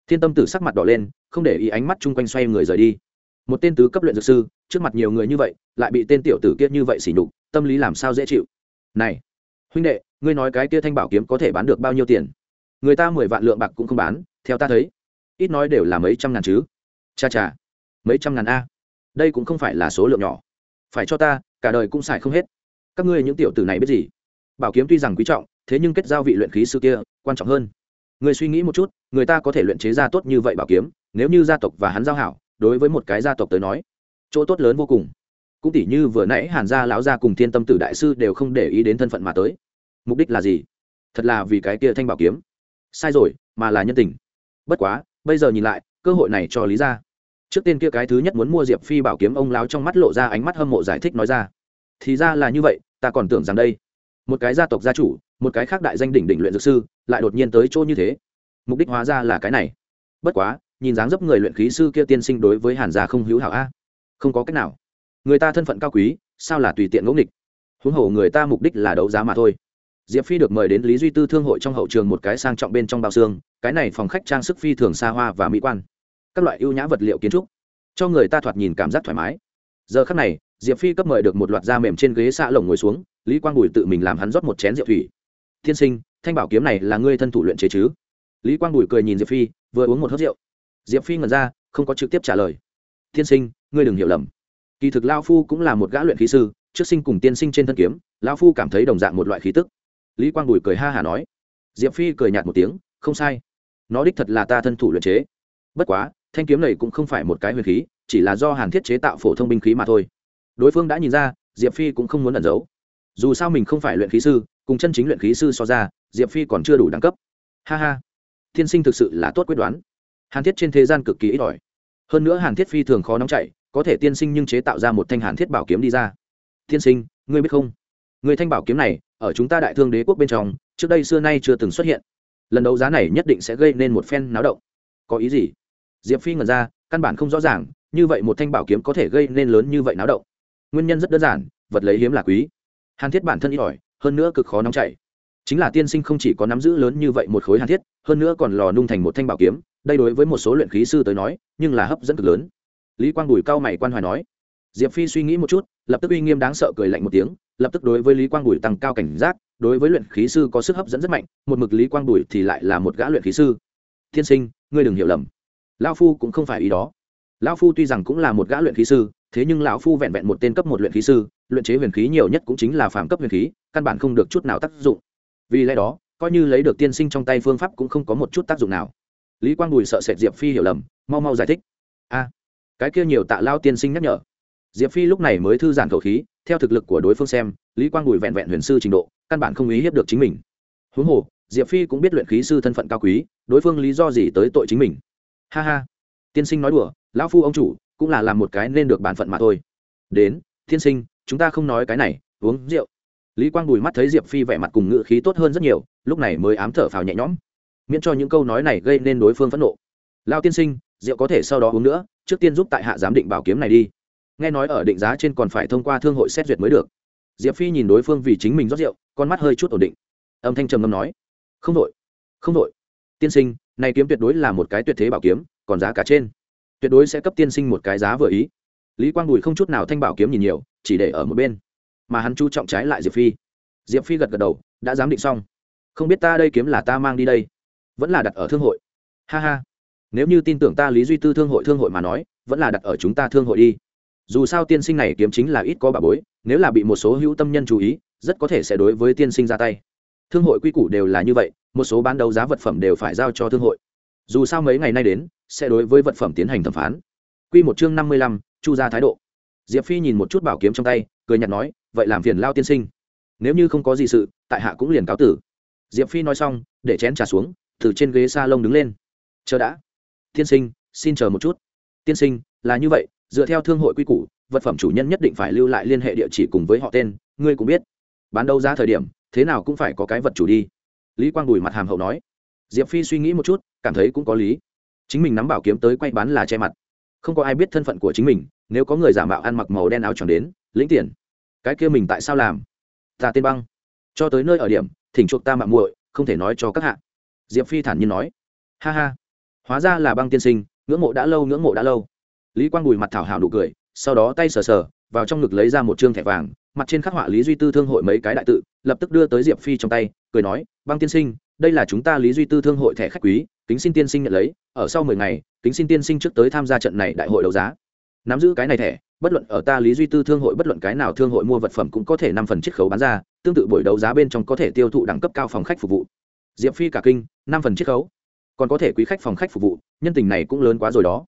Thiên tâm tử sắc mặt đỏ lên, không để ý ánh mắt chung quanh xoay người rời đi. Một tên tứ cấp luyện dược sư, trước mặt nhiều người như vậy, lại bị tên tiểu tử kia như vậy xỉ nhục, tâm lý làm sao dễ chịu. Này, huynh đệ ngươi nói cái kia thanh bảo kiếm có thể bán được bao nhiêu tiền? Người ta mười vạn lượng bạc cũng không bán, theo ta thấy, ít nói đều là mấy trăm ngàn chứ. Cha cha, mấy trăm ngàn a? Đây cũng không phải là số lượng nhỏ. Phải cho ta, cả đời cũng xài không hết. Các ngươi những tiểu tử này biết gì? Bảo kiếm tuy rằng quý trọng, thế nhưng kết giao vị luyện khí sư kia, quan trọng hơn. Người suy nghĩ một chút, người ta có thể luyện chế ra tốt như vậy bảo kiếm, nếu như gia tộc và hắn giao hảo, đối với một cái gia tộc tới nói, chỗ tốt lớn vô cùng. Cũng tỉ như vừa nãy hàn gia lão gia cùng thiên tâm tử đại sư đều không để ý đến thân phận mà tới mục đích là gì? Thật là vì cái kia thanh bảo kiếm. Sai rồi, mà là nhân tình. Bất quá, bây giờ nhìn lại, cơ hội này cho lý ra. Trước tiên kia cái thứ nhất muốn mua diệp phi bảo kiếm, ông láo trong mắt lộ ra ánh mắt hâm mộ giải thích nói ra. Thì ra là như vậy, ta còn tưởng rằng đây. Một cái gia tộc gia chủ, một cái khác đại danh đỉnh đỉnh luyện dược sư, lại đột nhiên tới chỗ như thế. Mục đích hóa ra là cái này. Bất quá, nhìn dáng dấp người luyện khí sư kia tiên sinh đối với hàn gia không hữu hảo a. Không có cách nào. Người ta thân phận cao quý, sao là tùy tiện ngẫu nghịch? Huống hồ người ta mục đích là đấu giá mà thôi diệp phi được mời đến lý duy tư thương hội trong hậu trường một cái sang trọng bên trong bao xương, cái này phòng khách trang sức phi thường xa hoa và mỹ quan. Các loại ưu nhã vật liệu kiến trúc, cho người ta thoạt nhìn cảm giác thoải mái. Giờ khắc này, diệp phi cấp mời được một loạt da mềm trên ghế xạ lồng ngồi xuống, lý quang bùi tự mình làm hắn rót một chén rượu thủy. Thiên sinh, thanh bảo kiếm này là ngươi thân thủ luyện chế chứ? Lý quang bùi cười nhìn diệp phi, vừa uống một hớt rượu. Diệp phi ngẩn ra, không có trực tiếp trả lời. Thiên sinh, ngươi đừng hiểu lầm. Kỳ thực lao phu cũng là một gã luyện khí sư, trước sinh cùng tiên sinh trên thân kiếm lao phu cảm thấy đồng dạng một loại khí tức lý quang bùi cười ha hả nói. Diệp phi cười nhạt một tiếng, không sai. Nó đích thật là ta thân thủ luyện chế. Bất quá, thanh kiếm này cũng không phải một cái huyền khí, chỉ là do hàn thiết chế tạo phổ thông binh khí mà thôi. Đối phương đã nhìn ra, diệp phi cũng không muốn ẩn giấu. Dù sao mình không phải luyện khí sư, cùng chân chính luyện khí sư so ra, diệp phi còn chưa đủ đẳng cấp. Ha ha. Thiên sinh thực sự là tốt quyết đoán. Hàn thiết trên thế gian cực kỳ ít ỏi. Hơn nữa hàn thiết phi thường khó nóng chạy, có thể tiên sinh nhưng chế tạo ra một thanh hàn thiết bảo kiếm đi ra. Tiên sinh, ngươi biết không? Người thanh bảo kiếm này, ở chúng ta đại thương đế quốc bên trong, trước đây xưa nay chưa từng xuất hiện. Lần đấu giá này nhất định sẽ gây nên một phen náo động. Có ý gì? Diệp phi ngẩn ra, căn bản không rõ ràng, như vậy một thanh bảo kiếm có thể gây nên lớn như vậy náo động. Nguyên nhân rất đơn giản, vật lấy hiếm là quý. Hàn thiết bản thân ít ỏi, hơn nữa cực khó nóng chảy. Chính là tiên sinh không chỉ có nắm giữ lớn như vậy một khối hàn thiết, hơn nữa còn lò nung thành một thanh bảo kiếm, đây đối với một số luyện khí sư tới nói, nhưng là hấp dẫn cực lớn. Lý quang bùi cao mày quan hoài nói diệp phi suy nghĩ một chút, lập tức uy nghiêm đáng sợ cười lạnh một tiếng, lập tức đối với lý quang bùi tăng cao cảnh giác, đối với luyện khí sư có sức hấp dẫn rất mạnh, một mực lý quang bùi thì lại là một gã luyện khí sư. Thiên sinh, ngươi đừng hiểu lầm. Lao phu cũng không phải ý đó. Lão phu tuy rằng cũng là một gã luyện khí sư, thế nhưng lão phu vẹn vẹn một tên cấp một luyện khí sư, luyện chế huyền khí nhiều nhất cũng chính là phàm cấp huyền khí, căn bản không được chút nào tác dụng. Vì lẽ đó, coi như lấy được tiên sinh trong tay phương pháp cũng không có một chút tác dụng nào. Lý quang bùi sợ sệt diệp phi hiểu lầm, mau mau giải thích. A, cái kia nhiều tạ lao tiên sinh nhắc nhở diệp phi lúc này mới thư giãn khẩu khí, theo thực lực của đối phương xem, lý quang bùi vẹn vẹn huyền sư trình độ, căn bản không ý hiếp được chính mình. Huống hồ, diệp phi cũng biết luyện khí sư thân phận cao quý, đối phương lý do gì tới tội chính mình. Ha ha. Tiên sinh nói đùa, lão phu ông chủ cũng là làm một cái nên được bản phận mà thôi. Đến, tiên sinh, chúng ta không nói cái này, uống rượu. Lý quang bùi mắt thấy diệp phi vẻ mặt cùng ngự khí tốt hơn rất nhiều, lúc này mới ám thở phào nhẹ nhõm. Miễn cho những câu nói này gây nên đối phương phẫn nộ. Lao tiên sinh, rượu có thể sau đó uống nữa, trước tiên giúp tại hạ giám định bảo kiếm này đi nghe nói ở định giá trên còn phải thông qua thương hội xét duyệt mới được. Diệp phi nhìn đối phương vì chính mình rót rượu, con mắt hơi chút ổn định. Âm thanh trầm ngâm nói, không đội không đội. Tiên sinh, này kiếm tuyệt đối là một cái tuyệt thế bảo kiếm, còn giá cả trên. Tuyệt đối sẽ cấp tiên sinh một cái giá vừa ý. Lý quang bùi không chút nào thanh bảo kiếm nhìn nhiều, chỉ để ở một bên. Mà hắn chú trọng trái lại diệp phi. Diệp phi gật gật đầu, đã dám định xong. Không biết ta đây kiếm là ta mang đi đây? Vẫn là đặt ở thương hội. Ha ha. Nếu như tin tưởng ta lý duy tư thương hội thương hội mà nói, vẫn là đặt ở chúng ta thương hội đi dù sao tiên sinh này kiếm chính là ít có bà bối, nếu là bị một số hữu tâm nhân chú ý, rất có thể sẽ đối với tiên sinh ra tay. Thương hội quy củ đều là như vậy, một số bán đấu giá vật phẩm đều phải giao cho thương hội. Dù sao mấy ngày nay đến, sẽ đối với vật phẩm tiến hành thẩm phán. Q một chương năm mươi lăm, chu ra thái độ. Diệp phi nhìn một chút bảo kiếm trong tay, cười n h ạ t nói, vậy làm phiền lao tiên sinh. Nếu như không có gì sự, tại hạ cũng liền cáo tử. Diệp phi nói xong, để chén trà xuống, từ trên ghế s a lông đứng lên. Chờ đã. Tiên sinh, xin chờ một chút. Tiên sinh, là như vậy dựa theo thương hội quy củ, vật phẩm chủ nhân nhất định phải lưu lại liên hệ địa chỉ cùng với họ tên, ngươi cũng biết. Bán đấu giá thời điểm, thế nào cũng phải có cái vật chủ đi. Lý quang đùi mặt hàm hậu nói. Diệp phi suy nghĩ một chút, cảm thấy cũng có lý. Chính mình nắm bảo kiếm tới quay bán là che mặt. Không có ai biết thân phận của chính mình, nếu có người giả mạo ăn mặc màu đen áo tròn đến, lĩnh tiền. Cái kia mình tại sao làm? Ta tên băng. Cho tới nơi ở điểm, thỉnh chuộc ta mạng muội, không thể nói cho các hạ. Diệp phi thản nhiên nói. Ha ha. Hóa ra là băng tiên sinh, ngưỡng mộ đã lâu, ngưỡng mộ đã lâu lý quang bùi mặt thảo hảo nụ cười, sau đó tay sờ sờ, vào trong ngực lấy ra một chương thẻ vàng, mặt trên khắc họa lý duy tư thương hội mấy cái đại tự, lập tức đưa tới diệp phi trong tay, cười nói, băng tiên sinh, đây là chúng ta lý duy tư thương hội thẻ khách quý, kính xin tiên sinh nhận lấy, ở sau mười ngày, kính xin tiên sinh trước tới tham gia trận này đại hội đấu giá. Nắm giữ cái này thẻ, bất luận ở ta lý duy tư thương hội bất luận cái nào thương hội mua vật phẩm cũng có thể năm phần chiết khấu bán ra, tương tự buổi đấu giá bên trong có thể tiêu thụ đẳng cấp cao phòng khách phục vụ. Diệp phi cả kinh, năm phần chiết khấu. Còn có thể quý khách phòng khách phục vụ, nhân tình này cũng lớn quá rồi đó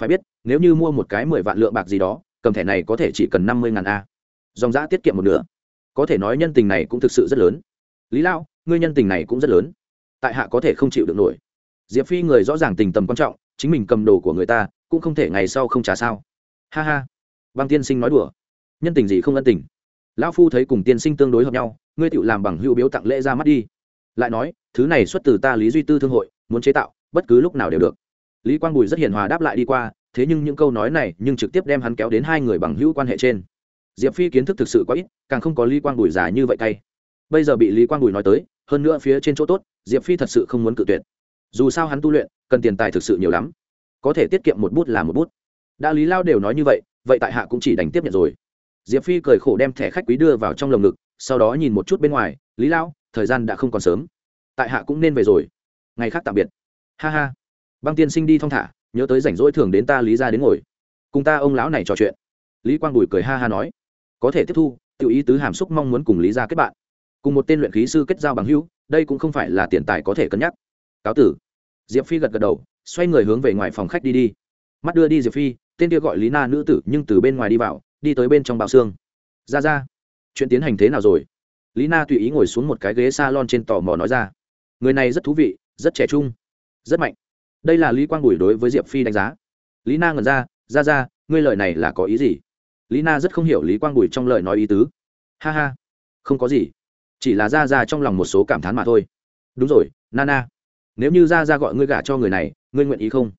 phải biết, nếu như mua một cái mười vạn lượng bạc gì đó, cầm thẻ này có thể chỉ cần năm mươi ngàn a. Dòng giã tiết kiệm một nửa. Có thể nói nhân tình này cũng thực sự rất lớn. Lý lao ngươi nhân tình này cũng rất lớn. Tại hạ có thể không chịu được nổi. Diệp phi người rõ ràng tình tầm quan trọng, chính mình cầm đồ của người ta, cũng không thể ngày sau không trả sao. Ha ha. Băng tiên sinh nói đùa. Nhân tình gì không ân tình? Lão phu thấy cùng tiên sinh tương đối hợp nhau, ngươi tự làm bằng hữu biếu tặng lễ ra mắt đi. Lại nói, thứ này xuất từ ta lý duy tư thương hội, muốn chế tạo, bất cứ lúc nào đều được lý quang bùi rất hiền hòa đáp lại đi qua, thế nhưng những câu nói này nhưng trực tiếp đem hắn kéo đến hai người bằng hữu quan hệ trên. Diệp phi kiến thức thực sự quá ít, càng không có lý quang bùi giả như vậy tay bây giờ bị lý quang bùi nói tới, hơn nữa phía trên chỗ tốt, diệp phi thật sự không muốn cự tuyệt. Dù sao hắn tu luyện, cần tiền tài thực sự nhiều lắm. Có thể tiết kiệm một bút là một bút. Đã lý lao đều nói như vậy vậy tại hạ cũng chỉ đành tiếp nhận rồi. Diệp phi cười khổ đem thẻ khách quý đưa vào trong lồng ngực, sau đó nhìn một chút bên ngoài, lý lao, thời gian đã không còn sớm. Tại hạ cũng nên về rồi. Ngày khác tạm biệt. Ha ha băng tiên sinh đi thong thả, nhớ tới rảnh rỗi thường đến ta lý ra đến ngồi. Cùng ta ông lão này trò chuyện. Lý quang bùi cười ha ha nói. Có thể tiếp thu tự ý tứ hàm xúc mong muốn cùng lý ra kết bạn. Cùng một tên luyện khí sư kết giao bằng hữu, đây cũng không phải là tiền tài có thể cân nhắc. Cáo tử. Diệp phi gật gật đầu, xoay người hướng về ngoài phòng khách đi đi. Mắt đưa đi diệp phi, tên kia gọi lý na nữ tử nhưng từ bên ngoài đi vào, đi tới bên trong bạo xương. Ra ra. Chuyện tiến hành thế nào rồi? Lý na tùy ý ngồi xuống một cái ghế s a lon trên tò mò nói ra. Người này rất thú vị, rất trẻ trung, rất mạnh đây là lý quang bùi đối với diệp phi đánh giá. Lý na ngẩn ra ra ra, ngươi lời này là có ý gì? Lý na rất không hiểu lý quang bùi trong lời nói ý tứ. Ha ha, không có gì, chỉ là ra ra trong lòng một số cảm thán mà thôi. Đúng rồi nana nếu như ra ra gọi ngươi gả cho người này, ngươi nguyện ý không?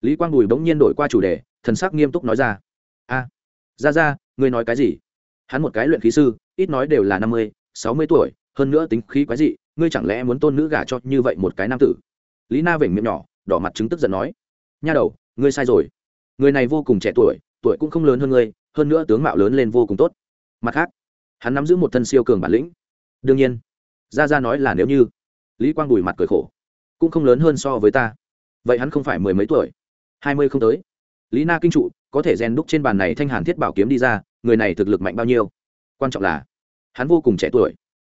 Lý quang bùi bỗng nhiên đổi qua chủ đề, thần sắc nghiêm túc nói ra. A, ra ra, ngươi nói cái gì? Hắn một cái luyện khí sư, ít nói đều là năm mươi, sáu mươi tuổi, hơn nữa tính khí quái dị, ngươi chẳng lẽ muốn tôn nữ gả cho như vậy một cái nam tử? Lý na vểnh miệng nhỏ đỏ mặt chứng tức giận nói, nha đầu, ngươi sai rồi. Người này vô cùng trẻ tuổi tuổi cũng không lớn hơn ngươi, hơn nữa tướng mạo lớn lên vô cùng tốt. Mặt khác, hắn nắm giữ một thân siêu cường bản lĩnh. Đương nhiên ra ra nói là nếu như lý quang bùi mặt cười khổ, cũng không lớn hơn so với ta. Vậy hắn không phải mười mấy tuổi, hai mươi không tới. Lý na kinh trụ, có thể rèn đúc trên bàn này thanh hàn thiết bảo kiếm đi ra, người này thực lực mạnh bao nhiêu? Quan trọng là, hắn vô cùng trẻ tuổi.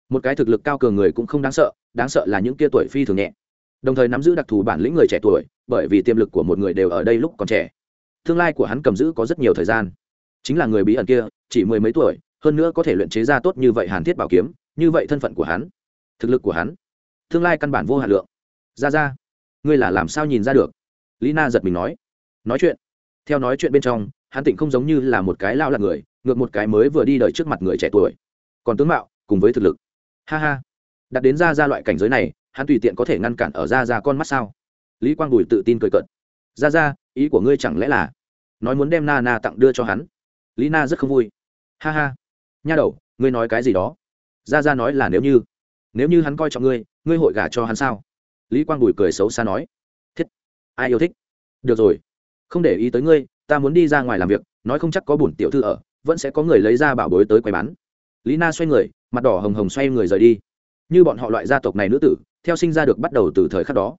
Một cái thực lực cao cường người cũng không đáng sợ đáng sợ là những kia tuổi phi thường nhẹ đồng thời nắm giữ đặc thù bản lĩnh người trẻ tuổi, bởi vì tiềm lực của một người đều ở đây lúc còn trẻ. Tương lai của hắn cầm giữ có rất nhiều thời gian. Chính là người bí ẩn kia, chỉ mười mấy tuổi, hơn nữa có thể luyện chế ra tốt như vậy hàn thiết bảo kiếm, như vậy thân phận của hắn, thực lực của hắn, tương lai căn bản vô hạn lượng. Ra ra, ngươi là làm sao nhìn ra được? Lý na giật mình nói. Nói chuyện. Theo nói chuyện bên trong, hắn tỉnh không giống như là một cái lao lạc người, ngược một cái mới vừa đi đời trước mặt người trẻ tuổi. Còn tướng mạo, cùng với thực lực. Ha ha. Đặt đến ra ra loại cảnh giới này hắn tùy tiện có thể ngăn cản ở ra ra con mắt sao? Lý quang bùi tự tin cười cợt. Ra ra ý của ngươi chẳng lẽ là nói muốn đem na na tặng đưa cho hắn? Lý na rất không vui. Ha ha. Nha đầu, ngươi nói cái gì đó? Ra ra nói là nếu như nếu như hắn coi trọng ngươi ngươi hội gả cho hắn sao? Lý quang bùi cười xấu xa nói. Thiết, ai yêu thích? Được rồi. Không để ý tới ngươi, ta muốn đi ra ngoài làm việc, nói không chắc có bổn tiểu thư ở, vẫn sẽ có người lấy ra bảo bối tới quay bán. Lý na xoay người, mặt đỏ hồng hồng xoay người rời đi. Như bọn họ loại gia tộc này nữ tử theo sinh ra được bắt đầu từ thời khắc đó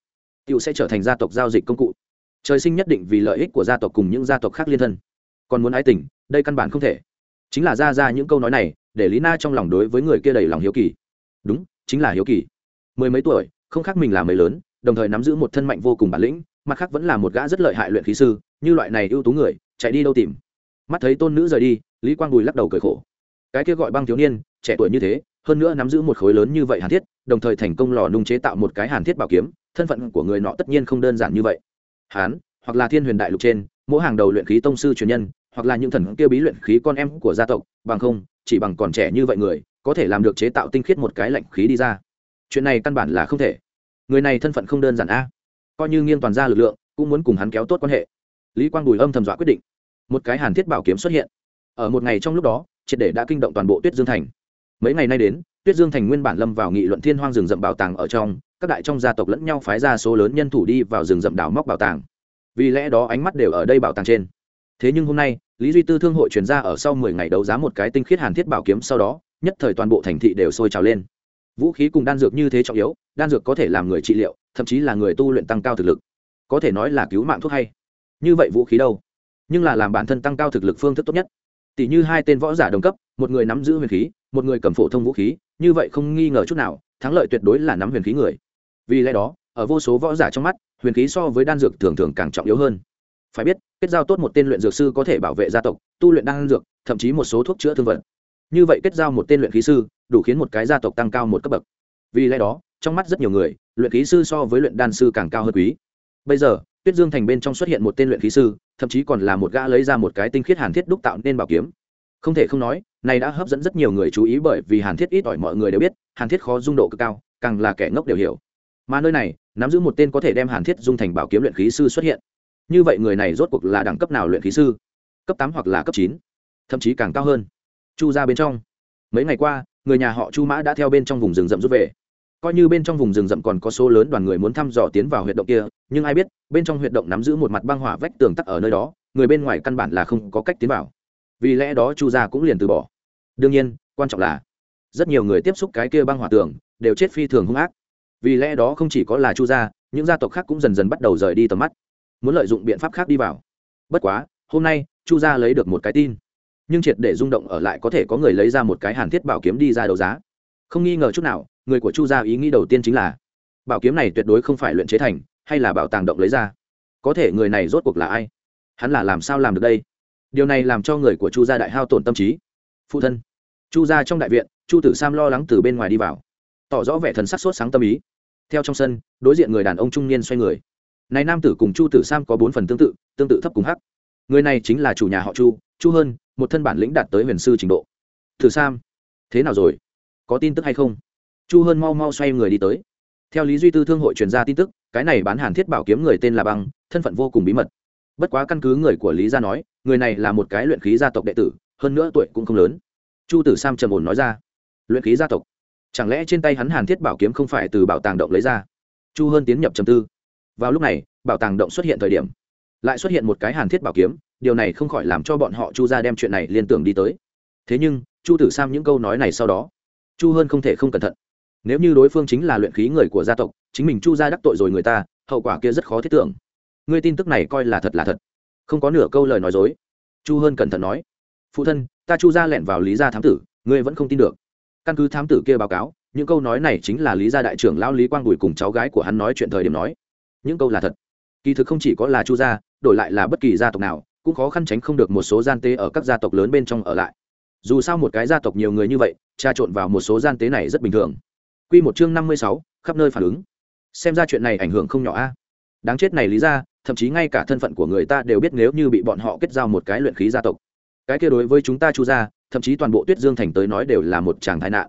tựu sẽ trở thành gia tộc giao dịch công cụ. Trời sinh nhất định vì lợi ích của gia tộc cùng những gia tộc khác liên thân. Còn muốn ái tình, đây căn bản không thể. Chính là ra ra những câu nói này, để lý na trong lòng đối với người kia đầy lòng hiếu kỳ. Đúng, chính là hiếu kỳ. Mười mấy tuổi, không khác mình là mấy lớn, đồng thời nắm giữ một thân mạnh vô cùng bản lĩnh, mặt khác vẫn là một gã rất lợi hại luyện khí sư, như loại này ưu tú người, chạy đi đâu tìm. Mắt thấy tôn nữ rời đi, lý quang bùi lắc đầu cười khổ. Cái kia gọi băng thiếu niên, trẻ tuổi như thế, hơn nữa nắm giữ một khối lớn như vậy hàn thiết đồng thời thành công lò nung chế tạo một cái hàn thiết bảo kiếm, thân phận của người nọ tất nhiên không đơn giản như vậy. Hán, hoặc là thiên huyền đại lục trên, mỗi hàng đầu luyện khí tông sư truyền nhân, hoặc là những thần kia bí luyện khí con em của gia tộc, bằng không, chỉ bằng còn trẻ như vậy người, có thể làm được chế tạo tinh khiết một cái lạnh khí đi ra. Chuyện này căn bản là không thể. Người này thân phận không đơn giản a. Coi như nghiêng toàn ra lực lượng, cũng muốn cùng hắn kéo tốt quan hệ. Lý quang bùi âm thầm dọa quyết định. Một cái hàn thiết bảo kiếm xuất hiện. Ở một ngày trong lúc đó, triệt để đã kinh động toàn bộ tuyết dương thành. Mấy ngày nay đến tuyết dương thành nguyên bản lâm vào nghị luận thiên hoang rừng rậm bảo tàng ở trong, các đại trong gia tộc lẫn nhau phái ra số lớn nhân thủ đi vào rừng rậm đảo móc bảo tàng. Vì lẽ đó ánh mắt đều ở đây bảo tàng trên. Thế nhưng hôm nay, lý duy tư thương hội chuyển ra ở sau mười ngày đấu giá một cái tinh khiết hàn thiết bảo kiếm sau đó, nhất thời toàn bộ thành thị đều sôi trào lên. Vũ khí cùng đan dược như thế trọng yếu, đan dược có thể làm người trị liệu, thậm chí là người tu luyện tăng cao thực lực. Có thể nói là cứu mạng thuốc hay. Như vậy vũ khí đâu? Nhưng là làm bản thân tăng cao thực lực phương thức tốt nhất. Tỷ như hai tên võ giả đồng cấp, một người nắm giữ huyền khí một người cầm phổ thông vũ khí, như vậy không nghi ngờ chút nào, thắng lợi tuyệt đối là nắm huyền khí người. Vì lẽ đó, ở vô số võ giả trong mắt, huyền khí so với đan dược thường thường càng trọng yếu hơn. Phải biết, kết giao tốt một tên luyện dược sư có thể bảo vệ gia tộc, tu luyện đan dược, thậm chí một số thuốc chữa thương vật. Như vậy kết giao một tên luyện khí sư, đủ khiến một cái gia tộc tăng cao một cấp bậc. Vì lẽ đó, trong mắt rất nhiều người, luyện khí sư so với luyện đan sư càng cao hơn quý. Bây giờ, tuyết dương thành bên trong xuất hiện một tên luyện khí sư, thậm chí còn là một gã lấy ra một cái tinh khiết hàn thiết đúc tạo nên bảo kiếm. Không thể không nói này đã hấp dẫn rất nhiều người chú ý bởi vì hàn thiết ít ỏi mọi người đều biết, hàn thiết khó dung độ cực cao, càng là kẻ ngốc đều hiểu. Mà nơi này, nắm giữ một tên có thể đem hàn thiết dung thành bảo kiếm luyện khí sư xuất hiện. Như vậy người này rốt cuộc là đẳng cấp nào luyện khí sư? Cấp tám hoặc là cấp chín? Thậm chí càng cao hơn. Chu ra bên trong. Mấy ngày qua, người nhà họ chu mã đã theo bên trong vùng rừng rậm rút về. Coi như bên trong vùng rừng rậm còn có số lớn đoàn người muốn thăm dò tiến vào huyệt động kia, nhưng ai biết, bên trong huyệt động nắm giữ một mặt băng hỏa vách tường tắc ở nơi đó, người bên ngoài căn bản là không có cách tiến vào. Vì lẽ đó chu gia cũng liền từ bỏ đương nhiên, quan trọng là rất nhiều người tiếp xúc cái kia băng hỏa tường đều chết phi thường hung ác. Vì lẽ đó không chỉ có là chu gia, những gia tộc khác cũng dần dần bắt đầu rời đi tầm mắt, muốn lợi dụng biện pháp khác đi vào. Bất quá, hôm nay, chu gia lấy được một cái tin, nhưng triệt để rung động ở lại có thể có người lấy ra một cái hàn thiết bảo kiếm đi ra đấu giá. Không nghi ngờ chút nào, người của chu gia ý nghĩ đầu tiên chính là, bảo kiếm này tuyệt đối không phải luyện chế thành, hay là bảo tàng động lấy ra. Có thể người này rốt cuộc là ai? Hắn là làm sao làm được đây? Điều này làm cho người của chu gia đại hao tổn tâm trí phụ thân. Chu gia trong đại viện, chu tử sam lo lắng từ bên ngoài đi vào. Tỏ rõ vẻ thần sắc sốt sáng tâm ý. Theo trong sân, đối diện người đàn ông trung niên xoay người. Này nam tử cùng chu tử sam có bốn phần tương tự tương tự thấp cùng hắc. Người này chính là chủ nhà họ chu chu hơn một thân bản lĩnh đạt tới huyền sư trình độ. Tử sam, thế nào rồi? Có tin tức hay không? Chu hơn mau mau xoay người đi tới. Theo lý duy tư thương hội truyền ra tin tức, cái này bán hàn thiết bảo kiếm người tên là băng, thân phận vô cùng bí mật. Bất quá căn cứ người của lý gia nói, người này là một cái luyện khí gia tộc đệ tử hơn nữa tuổi cũng không lớn. Chu tử sam trầm ổn nói ra, luyện khí gia tộc, chẳng lẽ trên tay hắn hàn thiết bảo kiếm không phải từ bảo tàng động lấy ra? Chu hơn tiến nhập trầm tư. Vào lúc này, bảo tàng động xuất hiện thời điểm, lại xuất hiện một cái hàn thiết bảo kiếm, điều này không khỏi làm cho bọn họ chu ra đem chuyện này liên tưởng đi tới. Thế nhưng, chu tử sam những câu nói này sau đó, chu hơn không thể không cẩn thận. Nếu như đối phương chính là luyện khí người của gia tộc, chính mình chu ra đắc tội rồi người ta, hậu quả kia rất khó thiết tưởng. Ngươi tin tức này coi là thật là thật. Không có nửa câu lời nói dối. Chu hơn cẩn thận nói phụ thân, ta chu ra lẻn vào lý gia thám tử, ngươi vẫn không tin được. Căn cứ thám tử kia báo cáo, những câu nói này chính là lý gia đại trưởng lão lý quang bùi cùng cháu gái của hắn nói chuyện thời điểm nói. Những câu là thật. Kỳ thực không chỉ có là chu gia, đổi lại là bất kỳ gia tộc nào, cũng khó khăn tránh không được một số gian tế ở các gia tộc lớn bên trong ở lại. Dù sao một cái gia tộc nhiều người như vậy, tra trộn vào một số gian tế này rất bình thường. Q một chương năm mươi sáu, khắp nơi phản ứng. Xem ra chuyện này ảnh hưởng không nhỏ a. Đáng chết này lý ra thậm chí ngay cả thân phận của người ta đều biết nếu như bị bọn họ kết giao một cái luyện khí gia tộc cái kia đối với chúng ta chu gia, thậm chí toàn bộ tuyết dương thành tới nói đều là một chàng tai nạn.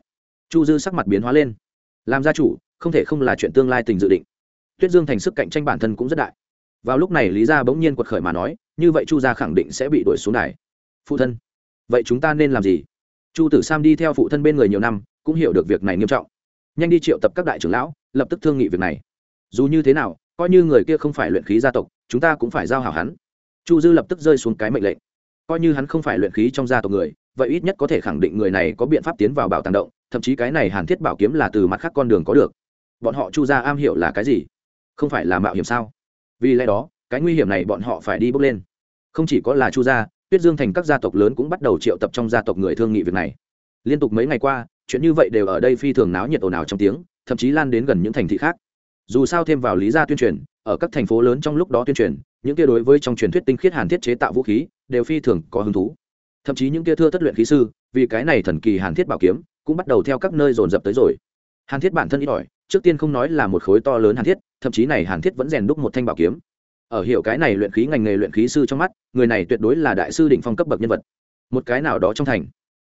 Chu dư sắc mặt biến hóa lên. Làm gia chủ, không thể không là chuyện tương lai tình dự định. Tuyết dương thành sức cạnh tranh bản thân cũng rất đại. Vào lúc này lý gia bỗng nhiên quật khởi mà nói, như vậy chu gia khẳng định sẽ bị đuổi xuống đài. Phụ thân, vậy chúng ta nên làm gì? Chu tử sam đi theo phụ thân bên người nhiều năm, cũng hiểu được việc này nghiêm trọng. Nhanh đi triệu tập các đại trưởng lão, lập tức thương nghị việc này. Dù như thế nào, coi như người kia không phải luyện khí gia tộc, chúng ta cũng phải giao hảo hắn. Chu dư lập tức rơi xuống cái mệnh lệnh coi như hắn không phải luyện khí trong gia tộc người, vậy ít nhất có thể khẳng định người này có biện pháp tiến vào bảo tàng động, thậm chí cái này hàn thiết bảo kiếm là từ mặt khác con đường có được. Bọn họ chu ra am hiểu là cái gì? Không phải là mạo hiểm sao? Vì lẽ đó, cái nguy hiểm này bọn họ phải đi bước lên. Không chỉ có là chu gia, tuyết dương thành các gia tộc lớn cũng bắt đầu triệu tập trong gia tộc người thương nghị việc này. Liên tục mấy ngày qua, chuyện như vậy đều ở đây phi thường náo nhiệt ồn ào trong tiếng, thậm chí lan đến gần những thành thị khác. Dù sao thêm vào lý gia tuyên truyền, ở các thành phố lớn trong lúc đó tuyên truyền, những kia đối với trong truyền thuyết tinh khiết hàn thiết chế tạo vũ khí đều phi thường có hứng thú. Thậm chí những kia thưa thất luyện khí sư, vì cái này thần kỳ hàn thiết bảo kiếm, cũng bắt đầu theo các nơi dồn dập tới rồi. Hàn thiết bản thân ít ỏi, trước tiên không nói là một khối to lớn hàn thiết, thậm chí này hàn thiết vẫn rèn đúc một thanh bảo kiếm. Ở hiểu cái này luyện khí ngành nghề luyện khí sư trong mắt, người này tuyệt đối là đại sư đỉnh phong cấp bậc nhân vật. Một cái nào đó trong thành.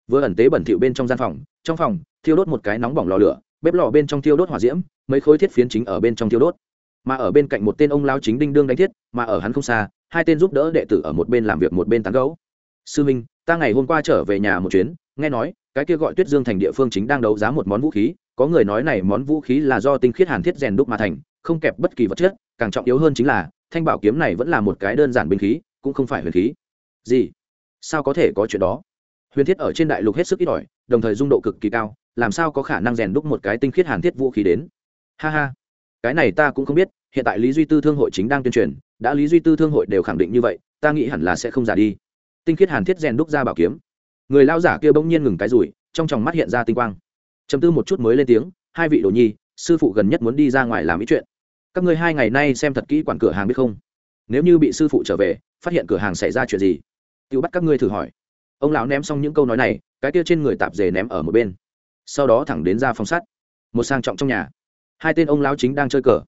Vừa ẩn tế bẩn thỉu bên trong gian phòng, trong phòng, thiêu đốt một cái nóng bỏng lò lửa, bếp lò bên trong thiêu đốt hỏa diễm, mấy khối thiết phiến chính ở bên trong thiêu đốt mà ở bên cạnh một tên ông lao chính đinh đương đánh thiết, mà ở hắn không xa, hai tên giúp đỡ đệ tử ở một bên làm việc một bên tán gấu sư minh, ta ngày hôm qua trở về nhà một chuyến, nghe nói, cái kia gọi tuyết dương thành địa phương chính đang đấu giá một món vũ khí, có người nói này món vũ khí là do tinh khiết hàn thiết rèn đúc mà thành, không kẹp bất kỳ vật chất, càng trọng yếu hơn chính là, thanh bảo kiếm này vẫn là một cái đơn giản binh khí, cũng không phải huyền khí. Gì? Sao có thể có chuyện đó? Huyền thiết ở trên đại lục hết sức ít ỏi, đồng thời dung độ cực kỳ cao, làm sao có khả năng rèn đúc một cái tinh khiết hàn thiết vũ khí đến? Ha ha cái này ta cũng không biết, hiện tại lý duy tư thương hội chính đang tuyên truyền, đã lý duy tư thương hội đều khẳng định như vậy, ta nghĩ hẳn là sẽ không giả đi. Tinh khiết hàn thiết rèn đúc ra bảo kiếm. Người lao giả kia bỗng nhiên ngừng cái rủi, trong tròng mắt hiện ra tinh quang. Chấm tư một chút mới lên tiếng, hai vị đồ nhi, sư phụ gần nhất muốn đi ra ngoài làm ý chuyện. Các ngươi hai ngày nay xem thật kỹ quản cửa hàng biết không? Nếu như bị sư phụ trở về, phát hiện cửa hàng xảy ra chuyện gì? Tự bắt các ngươi thử hỏi. Ông lão ném xong những câu nói này, cái kia trên người tạp dề ném ở một bên. Sau đó thẳng đến ra phòng sắt. Một sang trọng trong nhà hai tên ông lão chính đang chơi cờ.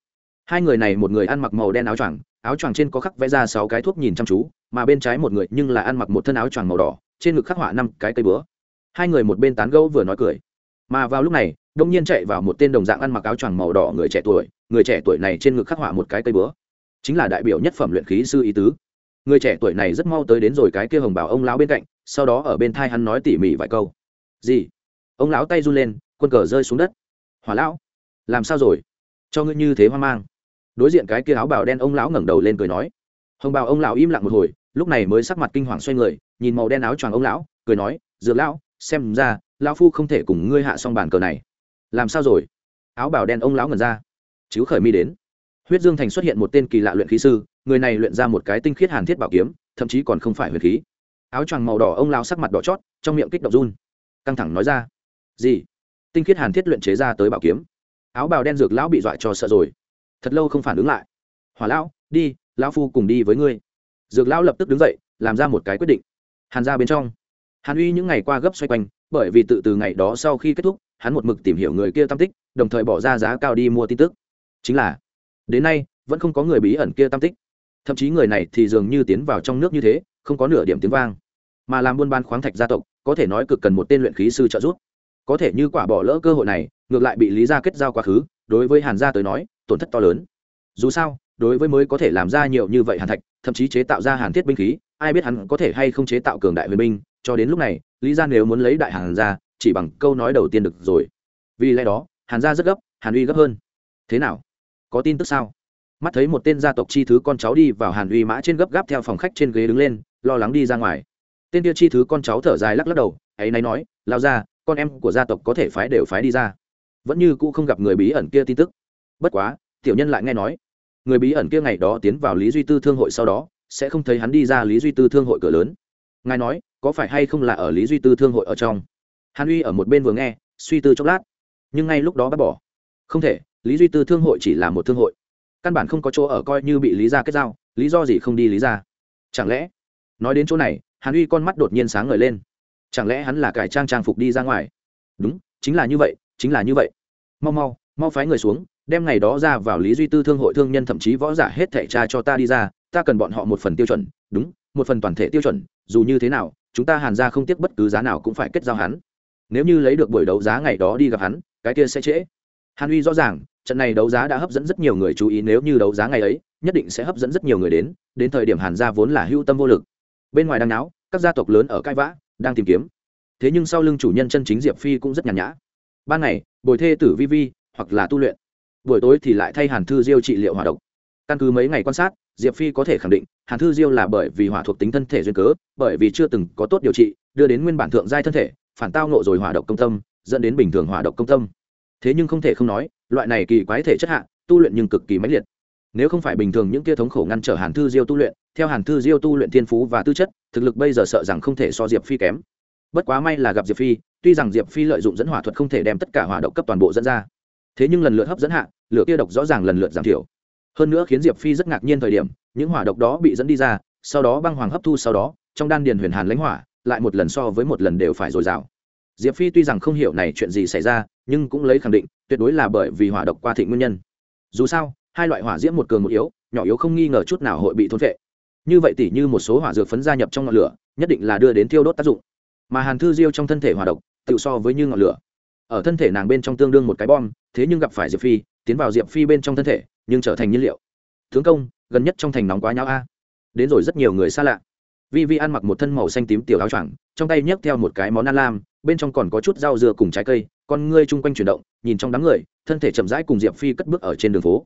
Hai người này một người ăn mặc màu đen áo choàng áo choàng trên có khắc vẽ ra sáu cái thuốc nhìn chăm chú, mà bên trái một người nhưng là ăn mặc một thân áo choàng màu đỏ, trên ngực khắc họa năm cái cây búa. Hai người một bên tán gẫu vừa nói cười. Mà vào lúc này đông nhiên chạy vào một tên đồng dạng ăn mặc áo choàng màu đỏ người trẻ tuổi, người trẻ tuổi này trên ngực khắc họa một cái cây búa. Chính là đại biểu nhất phẩm luyện khí sư ý tứ. Người trẻ tuổi này rất mau tới đến rồi cái kia hồng bảo ông lão bên cạnh, sau đó ở bên thai hắn nói tỉ mỉ vài câu. Gì? Ông lão tay run lên, quân cờ rơi xuống đất. Hỏa lão làm sao rồi? Cho ngươi như thế hoang mang. Đối diện cái kia áo bào đen ông lão ngẩng đầu lên cười nói. Hồng bào ông lão im lặng một hồi, lúc này mới sắc mặt kinh hoàng xoay người, nhìn màu đen áo choàng ông lão, cười nói, dược lão, xem ra, lão phu không thể cùng ngươi hạ xong bàn cờ này. Làm sao rồi? Áo bào đen ông lão ngẩn ra. Chứ khởi mi đến. Huyết dương thành xuất hiện một tên kỳ lạ luyện khí sư, người này luyện ra một cái tinh khiết hàn thiết bảo kiếm, thậm chí còn không phải huyền khí. Áo choàng màu đỏ ông lão sắc mặt đỏ chót, trong miệng kích động run. Căng thẳng nói ra. Gì? Tinh khiết hàn thiết luyện chế ra tới bảo kiếm áo bào đen dược lão bị dọa cho sợ rồi. Thật lâu không phản ứng lại. Hỏa lão, đi, lão phu cùng đi với ngươi. Dược lão lập tức đứng dậy, làm ra một cái quyết định. Hàn ra bên trong. Hàn uy những ngày qua gấp xoay quanh, bởi vì tự từ ngày đó sau khi kết thúc, hắn một mực tìm hiểu người kia tam tích, đồng thời bỏ ra giá cao đi mua tin tức. Chính là, đến nay, vẫn không có người bí ẩn kia tam tích. Thậm chí người này thì dường như tiến vào trong nước như thế, không có nửa điểm tiếng vang. Mà làm buôn bán khoáng thạch gia tộc, có thể nói cực cần một tên luyện khí sư trợ giúp có thể như quả bỏ lỡ cơ hội này, ngược lại bị lý gia kết giao quá khứ, đối với hàn gia tới nói, tổn thất to lớn. Dù sao, đối với mới có thể làm ra nhiều như vậy hàn thạch, thậm chí chế tạo ra hàn thiết binh khí, ai biết hắn có thể hay không chế tạo cường đại huyền binh, cho đến lúc này, lý gia nếu muốn lấy đại hàn gia, chỉ bằng câu nói đầu tiên được rồi. Vì lẽ đó, hàn gia rất gấp, hàn uy gấp hơn. Thế nào? Có tin tức sao? Mắt thấy một tên gia tộc chi thứ con cháu đi vào hàn uy mã trên gấp gáp theo phòng khách trên ghế đứng lên, lo lắng đi ra ngoài. Tên kia chi thứ con cháu thở dài lắc lắc đầu, ấy nay nói lao ra con em của gia tộc có thể phái đều phái đi ra. Vẫn như cũ không gặp người bí ẩn kia tin tức. Bất quá, tiểu nhân lại nghe nói, người bí ẩn kia ngày đó tiến vào lý duy tư thương hội sau đó, sẽ không thấy hắn đi ra lý duy tư thương hội cửa lớn. Ngài nói, có phải hay không là ở lý duy tư thương hội ở trong? Hàn uy ở một bên vừa nghe, suy tư chốc lát. Nhưng ngay lúc đó bác bỏ. Không thể, lý duy tư thương hội chỉ là một thương hội. Căn bản không có chỗ ở coi như bị lý ra kết giao, lý do gì không đi lý ra chẳng lẽ, nói đến chỗ này, hàn uy con mắt đột nhiên sáng ngời lên chẳng lẽ hắn là cải trang trang phục đi ra ngoài? Đúng, chính là như vậy, chính là như vậy. Mau mau mau phái người xuống, đem ngày đó ra vào lý duy tư thương hội thương nhân thậm chí võ giả hết thẻ tra cho ta đi ra, ta cần bọn họ một phần tiêu chuẩn. Đúng, một phần toàn thể tiêu chuẩn, dù như thế nào, chúng ta hàn ra không tiếc bất cứ giá nào cũng phải kết giao hắn. Nếu như lấy được buổi đấu giá ngày đó đi gặp hắn, cái kia sẽ trễ. Hàn uy rõ ràng, trận này đấu giá đã hấp dẫn rất nhiều người chú ý, nếu như đấu giá ngày ấy, nhất định sẽ hấp dẫn rất nhiều người đến đến thời điểm hàn gia vốn là hưu tâm vô lực. Bên ngoài đang náo, các gia tộc lớn ở cai vã đang tìm kiếm. Thế nhưng sau lưng chủ nhân chân chính diệp phi cũng rất nhàn nhã. Ban ngày, bồi thê tử vi vi, hoặc là tu luyện. Buổi tối thì lại thay hàn thư diêu trị liệu hỏa độc. Căn cứ mấy ngày quan sát, diệp phi có thể khẳng định, hàn thư diêu là bởi vì hỏa thuộc tính thân thể duyên cớ, bởi vì chưa từng có tốt điều trị, đưa đến nguyên bản thượng giai thân thể, phản tao nộ rồi hỏa độc công tâm, dẫn đến bình thường hỏa độc công tâm. Thế nhưng không thể không nói, loại này kỳ quái thể chất hạ, tu luyện nhưng cực kỳ mãnh liệt nếu không phải bình thường những tia thống khổ ngăn trở hàn thư diêu tu luyện, theo hàn thư diêu tu luyện thiên phú và tư chất, thực lực bây giờ sợ rằng không thể so diệp phi kém. Bất quá may là gặp diệp phi, tuy rằng diệp phi lợi dụng dẫn hỏa thuật không thể đem tất cả hỏa độc cấp toàn bộ dẫn ra. Thế nhưng lần lượt hấp dẫn hạ, lửa kia độc rõ ràng lần lượt giảm thiểu. Hơn nữa khiến diệp phi rất ngạc nhiên thời điểm, những hỏa độc đó bị dẫn đi ra, sau đó băng hoàng hấp thu sau đó, trong đan điền huyền hàn lãnh hỏa, lại một lần so với một lần đều phải dồi dào. Diệp phi tuy rằng không hiểu này chuyện gì xảy ra, nhưng cũng lấy khẳng định, tuyệt đối là bởi vì hỏa độc qua thịnh nguyên nhân. Dù sao hai loại hỏa diễm một cường một yếu, nhỏ yếu không nghi ngờ chút nào hội bị thôn vệ như vậy tỉ như một số hỏa dược phấn gia nhập trong ngọn lửa, nhất định là đưa đến thiêu đốt tác dụng. Mà hàn thư diêu trong thân thể hỏa độc, tự so với như ngọn lửa. Ở thân thể nàng bên trong tương đương một cái bom, thế nhưng gặp phải diệp phi, tiến vào diệp phi bên trong thân thể, nhưng trở thành nhiên liệu. Tướng công, gần nhất trong thành nóng quá nhau a. Đến rồi rất nhiều người xa lạ. Vi vi ăn mặc một thân màu xanh tím tiểu áo choàng, trong tay nhấc theo một cái món ăn lam, bên trong còn có chút rau dưa cùng trái cây, con ngươi chung quanh chuyển động, nhìn trong đám người, thân thể chậm rãi cùng diệp phi cất bước ở trên đường phố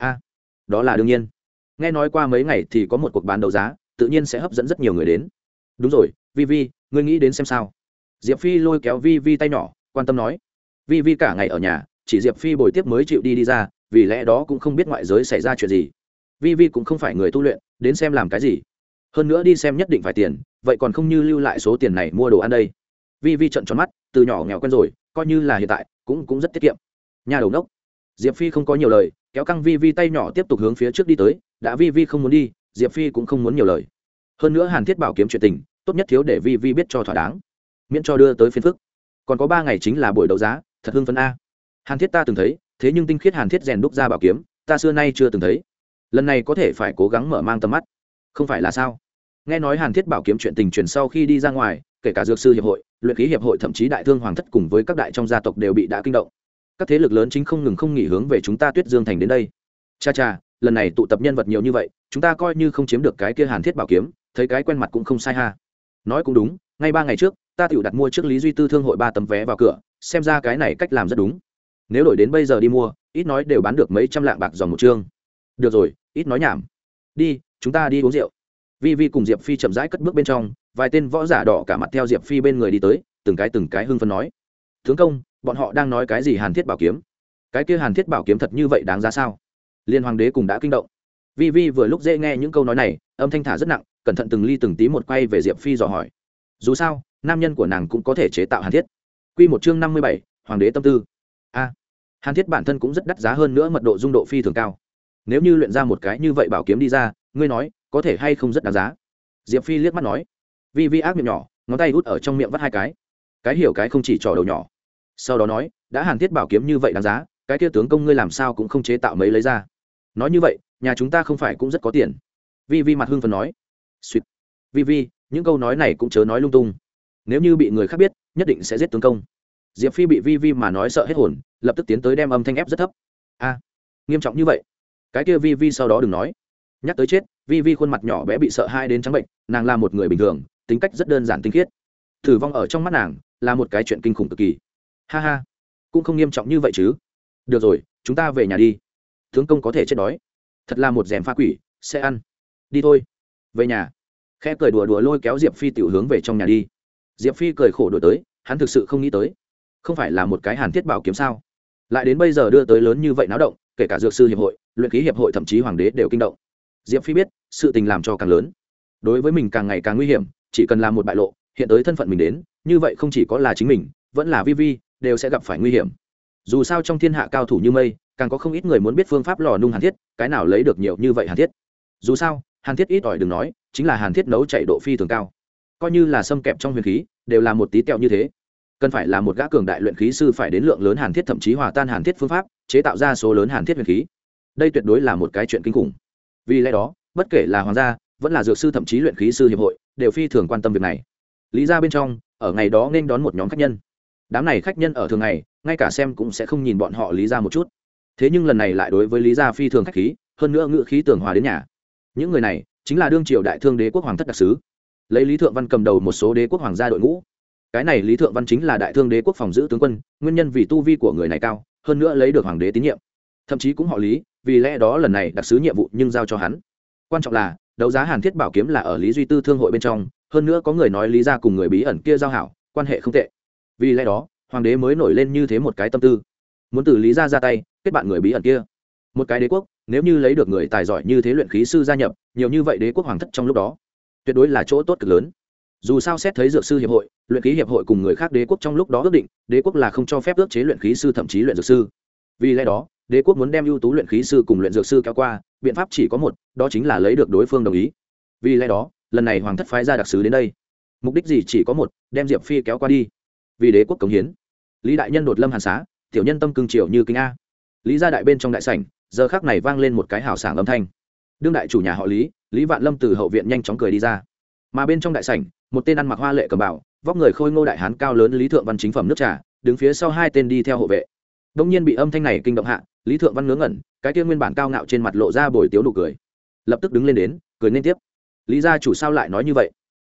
a đó là đương nhiên. Nghe nói qua mấy ngày thì có một cuộc bán đấu giá, tự nhiên sẽ hấp dẫn rất nhiều người đến. Đúng rồi, vi vi, ngươi nghĩ đến xem sao. Diệp phi lôi kéo vi vi tay nhỏ, quan tâm nói. Vi vi cả ngày ở nhà, chỉ diệp phi bồi tiếp mới chịu đi đi ra, vì lẽ đó cũng không biết ngoại giới xảy ra chuyện gì. Vi vi cũng không phải người tu luyện, đến xem làm cái gì. Hơn nữa đi xem nhất định phải tiền, vậy còn không như lưu lại số tiền này mua đồ ăn đây. Vi vi trận tròn mắt, từ nhỏ nghèo quen rồi, coi như là hiện tại, cũng cũng rất tiết kiệm. Nhà đầu nốc diệp phi không có nhiều lời kéo căng vi vi tay nhỏ tiếp tục hướng phía trước đi tới, đã vi vi không muốn đi, diệp phi cũng không muốn nhiều lời. Hơn nữa hàn thiết bảo kiếm chuyện tình, tốt nhất thiếu để vi vi biết cho thỏa đáng. Miễn cho đưa tới phiên phức. Còn có ba ngày chính là buổi đấu giá, thật hưng phấn a. Hàn thiết ta từng thấy, thế nhưng tinh khiết hàn thiết rèn đúc ra bảo kiếm, ta xưa nay chưa từng thấy. Lần này có thể phải cố gắng mở mang tầm mắt. Không phải là sao? Nghe nói hàn thiết bảo kiếm chuyện tình truyền sau khi đi ra ngoài, kể cả dược sư hiệp hội, luyện khí hiệp hội thậm chí đại thương hoàng thất cùng với các đại trong gia tộc đều bị đã kinh động các thế lực lớn chính không ngừng không nghỉ hướng về chúng ta tuyết dương thành đến đây. Cha cha, lần này tụ tập nhân vật nhiều như vậy, chúng ta coi như không chiếm được cái kia hàn thiết bảo kiếm, thấy cái quen mặt cũng không sai ha. Nói cũng đúng, ngay ba ngày trước, ta tự đặt mua trước lý duy tư thương hội ba tấm vé vào cửa, xem ra cái này cách làm rất đúng. Nếu đổi đến bây giờ đi mua, ít nói đều bán được mấy trăm lạng bạc dòng một chương. Được rồi, ít nói nhảm. Đi, chúng ta đi uống rượu. Vi vi cùng diệp phi chậm rãi cất bước bên trong, vài tên võ giả đỏ cả mặt theo diệp phi bên người đi tới, từng cái từng cái hưng phân nói. Tướng công bọn họ đang nói cái gì hàn thiết bảo kiếm? Cái kia hàn thiết bảo kiếm thật như vậy đáng giá sao? Liên hoàng đế cùng đã kinh động. Vi vi vừa lúc dễ nghe những câu nói này, âm thanh thả rất nặng, cẩn thận từng ly từng tí một quay về diệp phi dò hỏi. Dù sao, nam nhân của nàng cũng có thể chế tạo hàn thiết. Q một chương năm mươi bảy, hoàng đế tâm tư. A, hàn thiết bản thân cũng rất đắt giá hơn nữa mật độ dung độ phi thường cao. Nếu như luyện ra một cái như vậy bảo kiếm đi ra, ngươi nói, có thể hay không rất đáng giá? Diệp phi liếc mắt nói. Vi vi ác miệng nhỏ, ngón tay út ở trong miệng vắt hai cái. Cái hiểu cái không chỉ trò đầu nhỏ sau đó nói, đã hàn thiết bảo kiếm như vậy đáng giá, cái kia tướng công ngươi làm sao cũng không chế tạo mấy lấy ra. Nói như vậy, nhà chúng ta không phải cũng rất có tiền. Vi vi mặt hưng phần nói. Suýt vi vi, những câu nói này cũng chớ nói lung tung. Nếu như bị người khác biết, nhất định sẽ giết tướng công. Diệp phi bị vi vi mà nói sợ hết hồn, lập tức tiến tới đem âm thanh ép rất thấp. A, nghiêm trọng như vậy? Cái kia vi vi sau đó đừng nói. Nhắc tới chết, vi vi khuôn mặt nhỏ bé bị sợ hai đến trắng bệnh, nàng là một người bình thường, tính cách rất đơn giản tinh khiết. Thử vong ở trong mắt nàng là một cái chuyện kinh khủng cực kỳ ha ha. Cũng không nghiêm trọng như vậy chứ. Được rồi, chúng ta về nhà đi. Tướng công có thể chết đói. Thật là một rèm pha quỷ, sẽ ăn. Đi thôi. Về nhà. Khe cười đùa đùa lôi kéo diệp phi tiểu hướng về trong nhà đi. Diệp phi cười khổ đổi tới, hắn thực sự không nghĩ tới. Không phải là một cái hàn thiết bảo kiếm sao? Lại đến bây giờ đưa tới lớn như vậy náo động, kể cả dược sư hiệp hội, luyện ký hiệp hội thậm chí hoàng đế đều kinh động. Diệp phi biết, sự tình làm cho càng lớn. Đối với mình càng ngày càng nguy hiểm, chỉ cần làm một bại lộ, hiện tới thân phận mình đến, như vậy không chỉ có là chính mình, vẫn là vi vi đều sẽ gặp phải nguy hiểm. Dù sao trong thiên hạ cao thủ như mây, càng có không ít người muốn biết phương pháp lò nung hàn thiết, cái nào lấy được nhiều như vậy hàn thiết. Dù sao, hàn thiết ít ỏi đừng nói, chính là hàn thiết nấu chạy độ phi thường cao. Coi như là xâm kẹp trong huyền khí, đều là một tí tẹo như thế. Cần phải là một gã cường đại luyện khí sư phải đến lượng lớn hàn thiết thậm chí hòa tan hàn thiết phương pháp, chế tạo ra số lớn hàn thiết huyền khí. Đây tuyệt đối là một cái chuyện kinh khủng. Vì lẽ đó, bất kể là hoàng gia, vẫn là dược sư thậm chí luyện khí sư hiệp hội, đều phi thường quan tâm việc này. Lý ra bên trong, ở ngày đó nên đón một nhóm khách nhân đám này khách nhân ở thường ngày, ngay cả xem cũng sẽ không nhìn bọn họ lý ra một chút. Thế nhưng lần này lại đối với lý gia phi thường khách khí, hơn nữa ngự khí tưởng hòa đến nhà. Những người này, chính là đương triều đại thương đế quốc hoàng thất đặc sứ. Lấy lý thượng văn cầm đầu một số đế quốc hoàng gia đội ngũ. Cái này lý thượng văn chính là đại thương đế quốc phòng giữ tướng quân, nguyên nhân vì tu vi của người này cao, hơn nữa lấy được hoàng đế tín nhiệm. Thậm chí cũng họ lý, vì lẽ đó lần này đặc sứ nhiệm vụ nhưng giao cho hắn. Quan trọng là, đấu giá hàn thiết bảo kiếm là ở lý duy tư thương hội bên trong, hơn nữa có người nói lý ra cùng người bí ẩn kia giao hảo, quan hệ không tệ vì lẽ đó, hoàng đế mới nổi lên như thế một cái tâm tư. Muốn từ lý ra ra tay, kết bạn người bí ẩn kia. Một cái đế quốc, nếu như lấy được người tài giỏi như thế luyện khí sư gia nhập, nhiều như vậy đế quốc hoàng thất trong lúc đó, tuyệt đối là chỗ tốt cực lớn. Dù sao xét thấy dược sư hiệp hội, luyện khí hiệp hội cùng người khác đế quốc trong lúc đó ước định, đế quốc là không cho phép ước chế luyện khí sư thậm chí luyện dược sư. Vì lẽ đó, đế quốc muốn đem ưu tú luyện khí sư cùng luyện dược sư kéo qua, biện pháp chỉ có một, đó chính là lấy được đối phương đồng ý. Vì lẽ đó, lần này hoàng thất phái ra đặc sứ đến đây. Mục đích gì chỉ có một, đem diệp phi kéo qua đi vì đế quốc cống hiến. Lý đại nhân đột lâm hàn xá, tiểu nhân tâm cưng triều như kính a. Lý gia đại bên trong đại sảnh, giờ khác này vang lên một cái hào sảng âm thanh. Đương đại chủ nhà họ lý lý vạn lâm từ hậu viện nhanh chóng cười đi ra. Mà bên trong đại sảnh, một tên ăn mặc hoa lệ cầm bảo vóc người khôi ngô đại hán cao lớn lý thượng văn chính phẩm nước trà, đứng phía sau hai tên đi theo hộ vệ. Đông nhiên bị âm thanh này kinh động hạ, lý thượng văn ngớ ngẩn, cái kia nguyên bản cao ngạo trên mặt lộ ra bồi tiếu nụ cười. Lập tức đứng lên đến, cười nên tiếp. Lý gia chủ sao lại nói như vậy?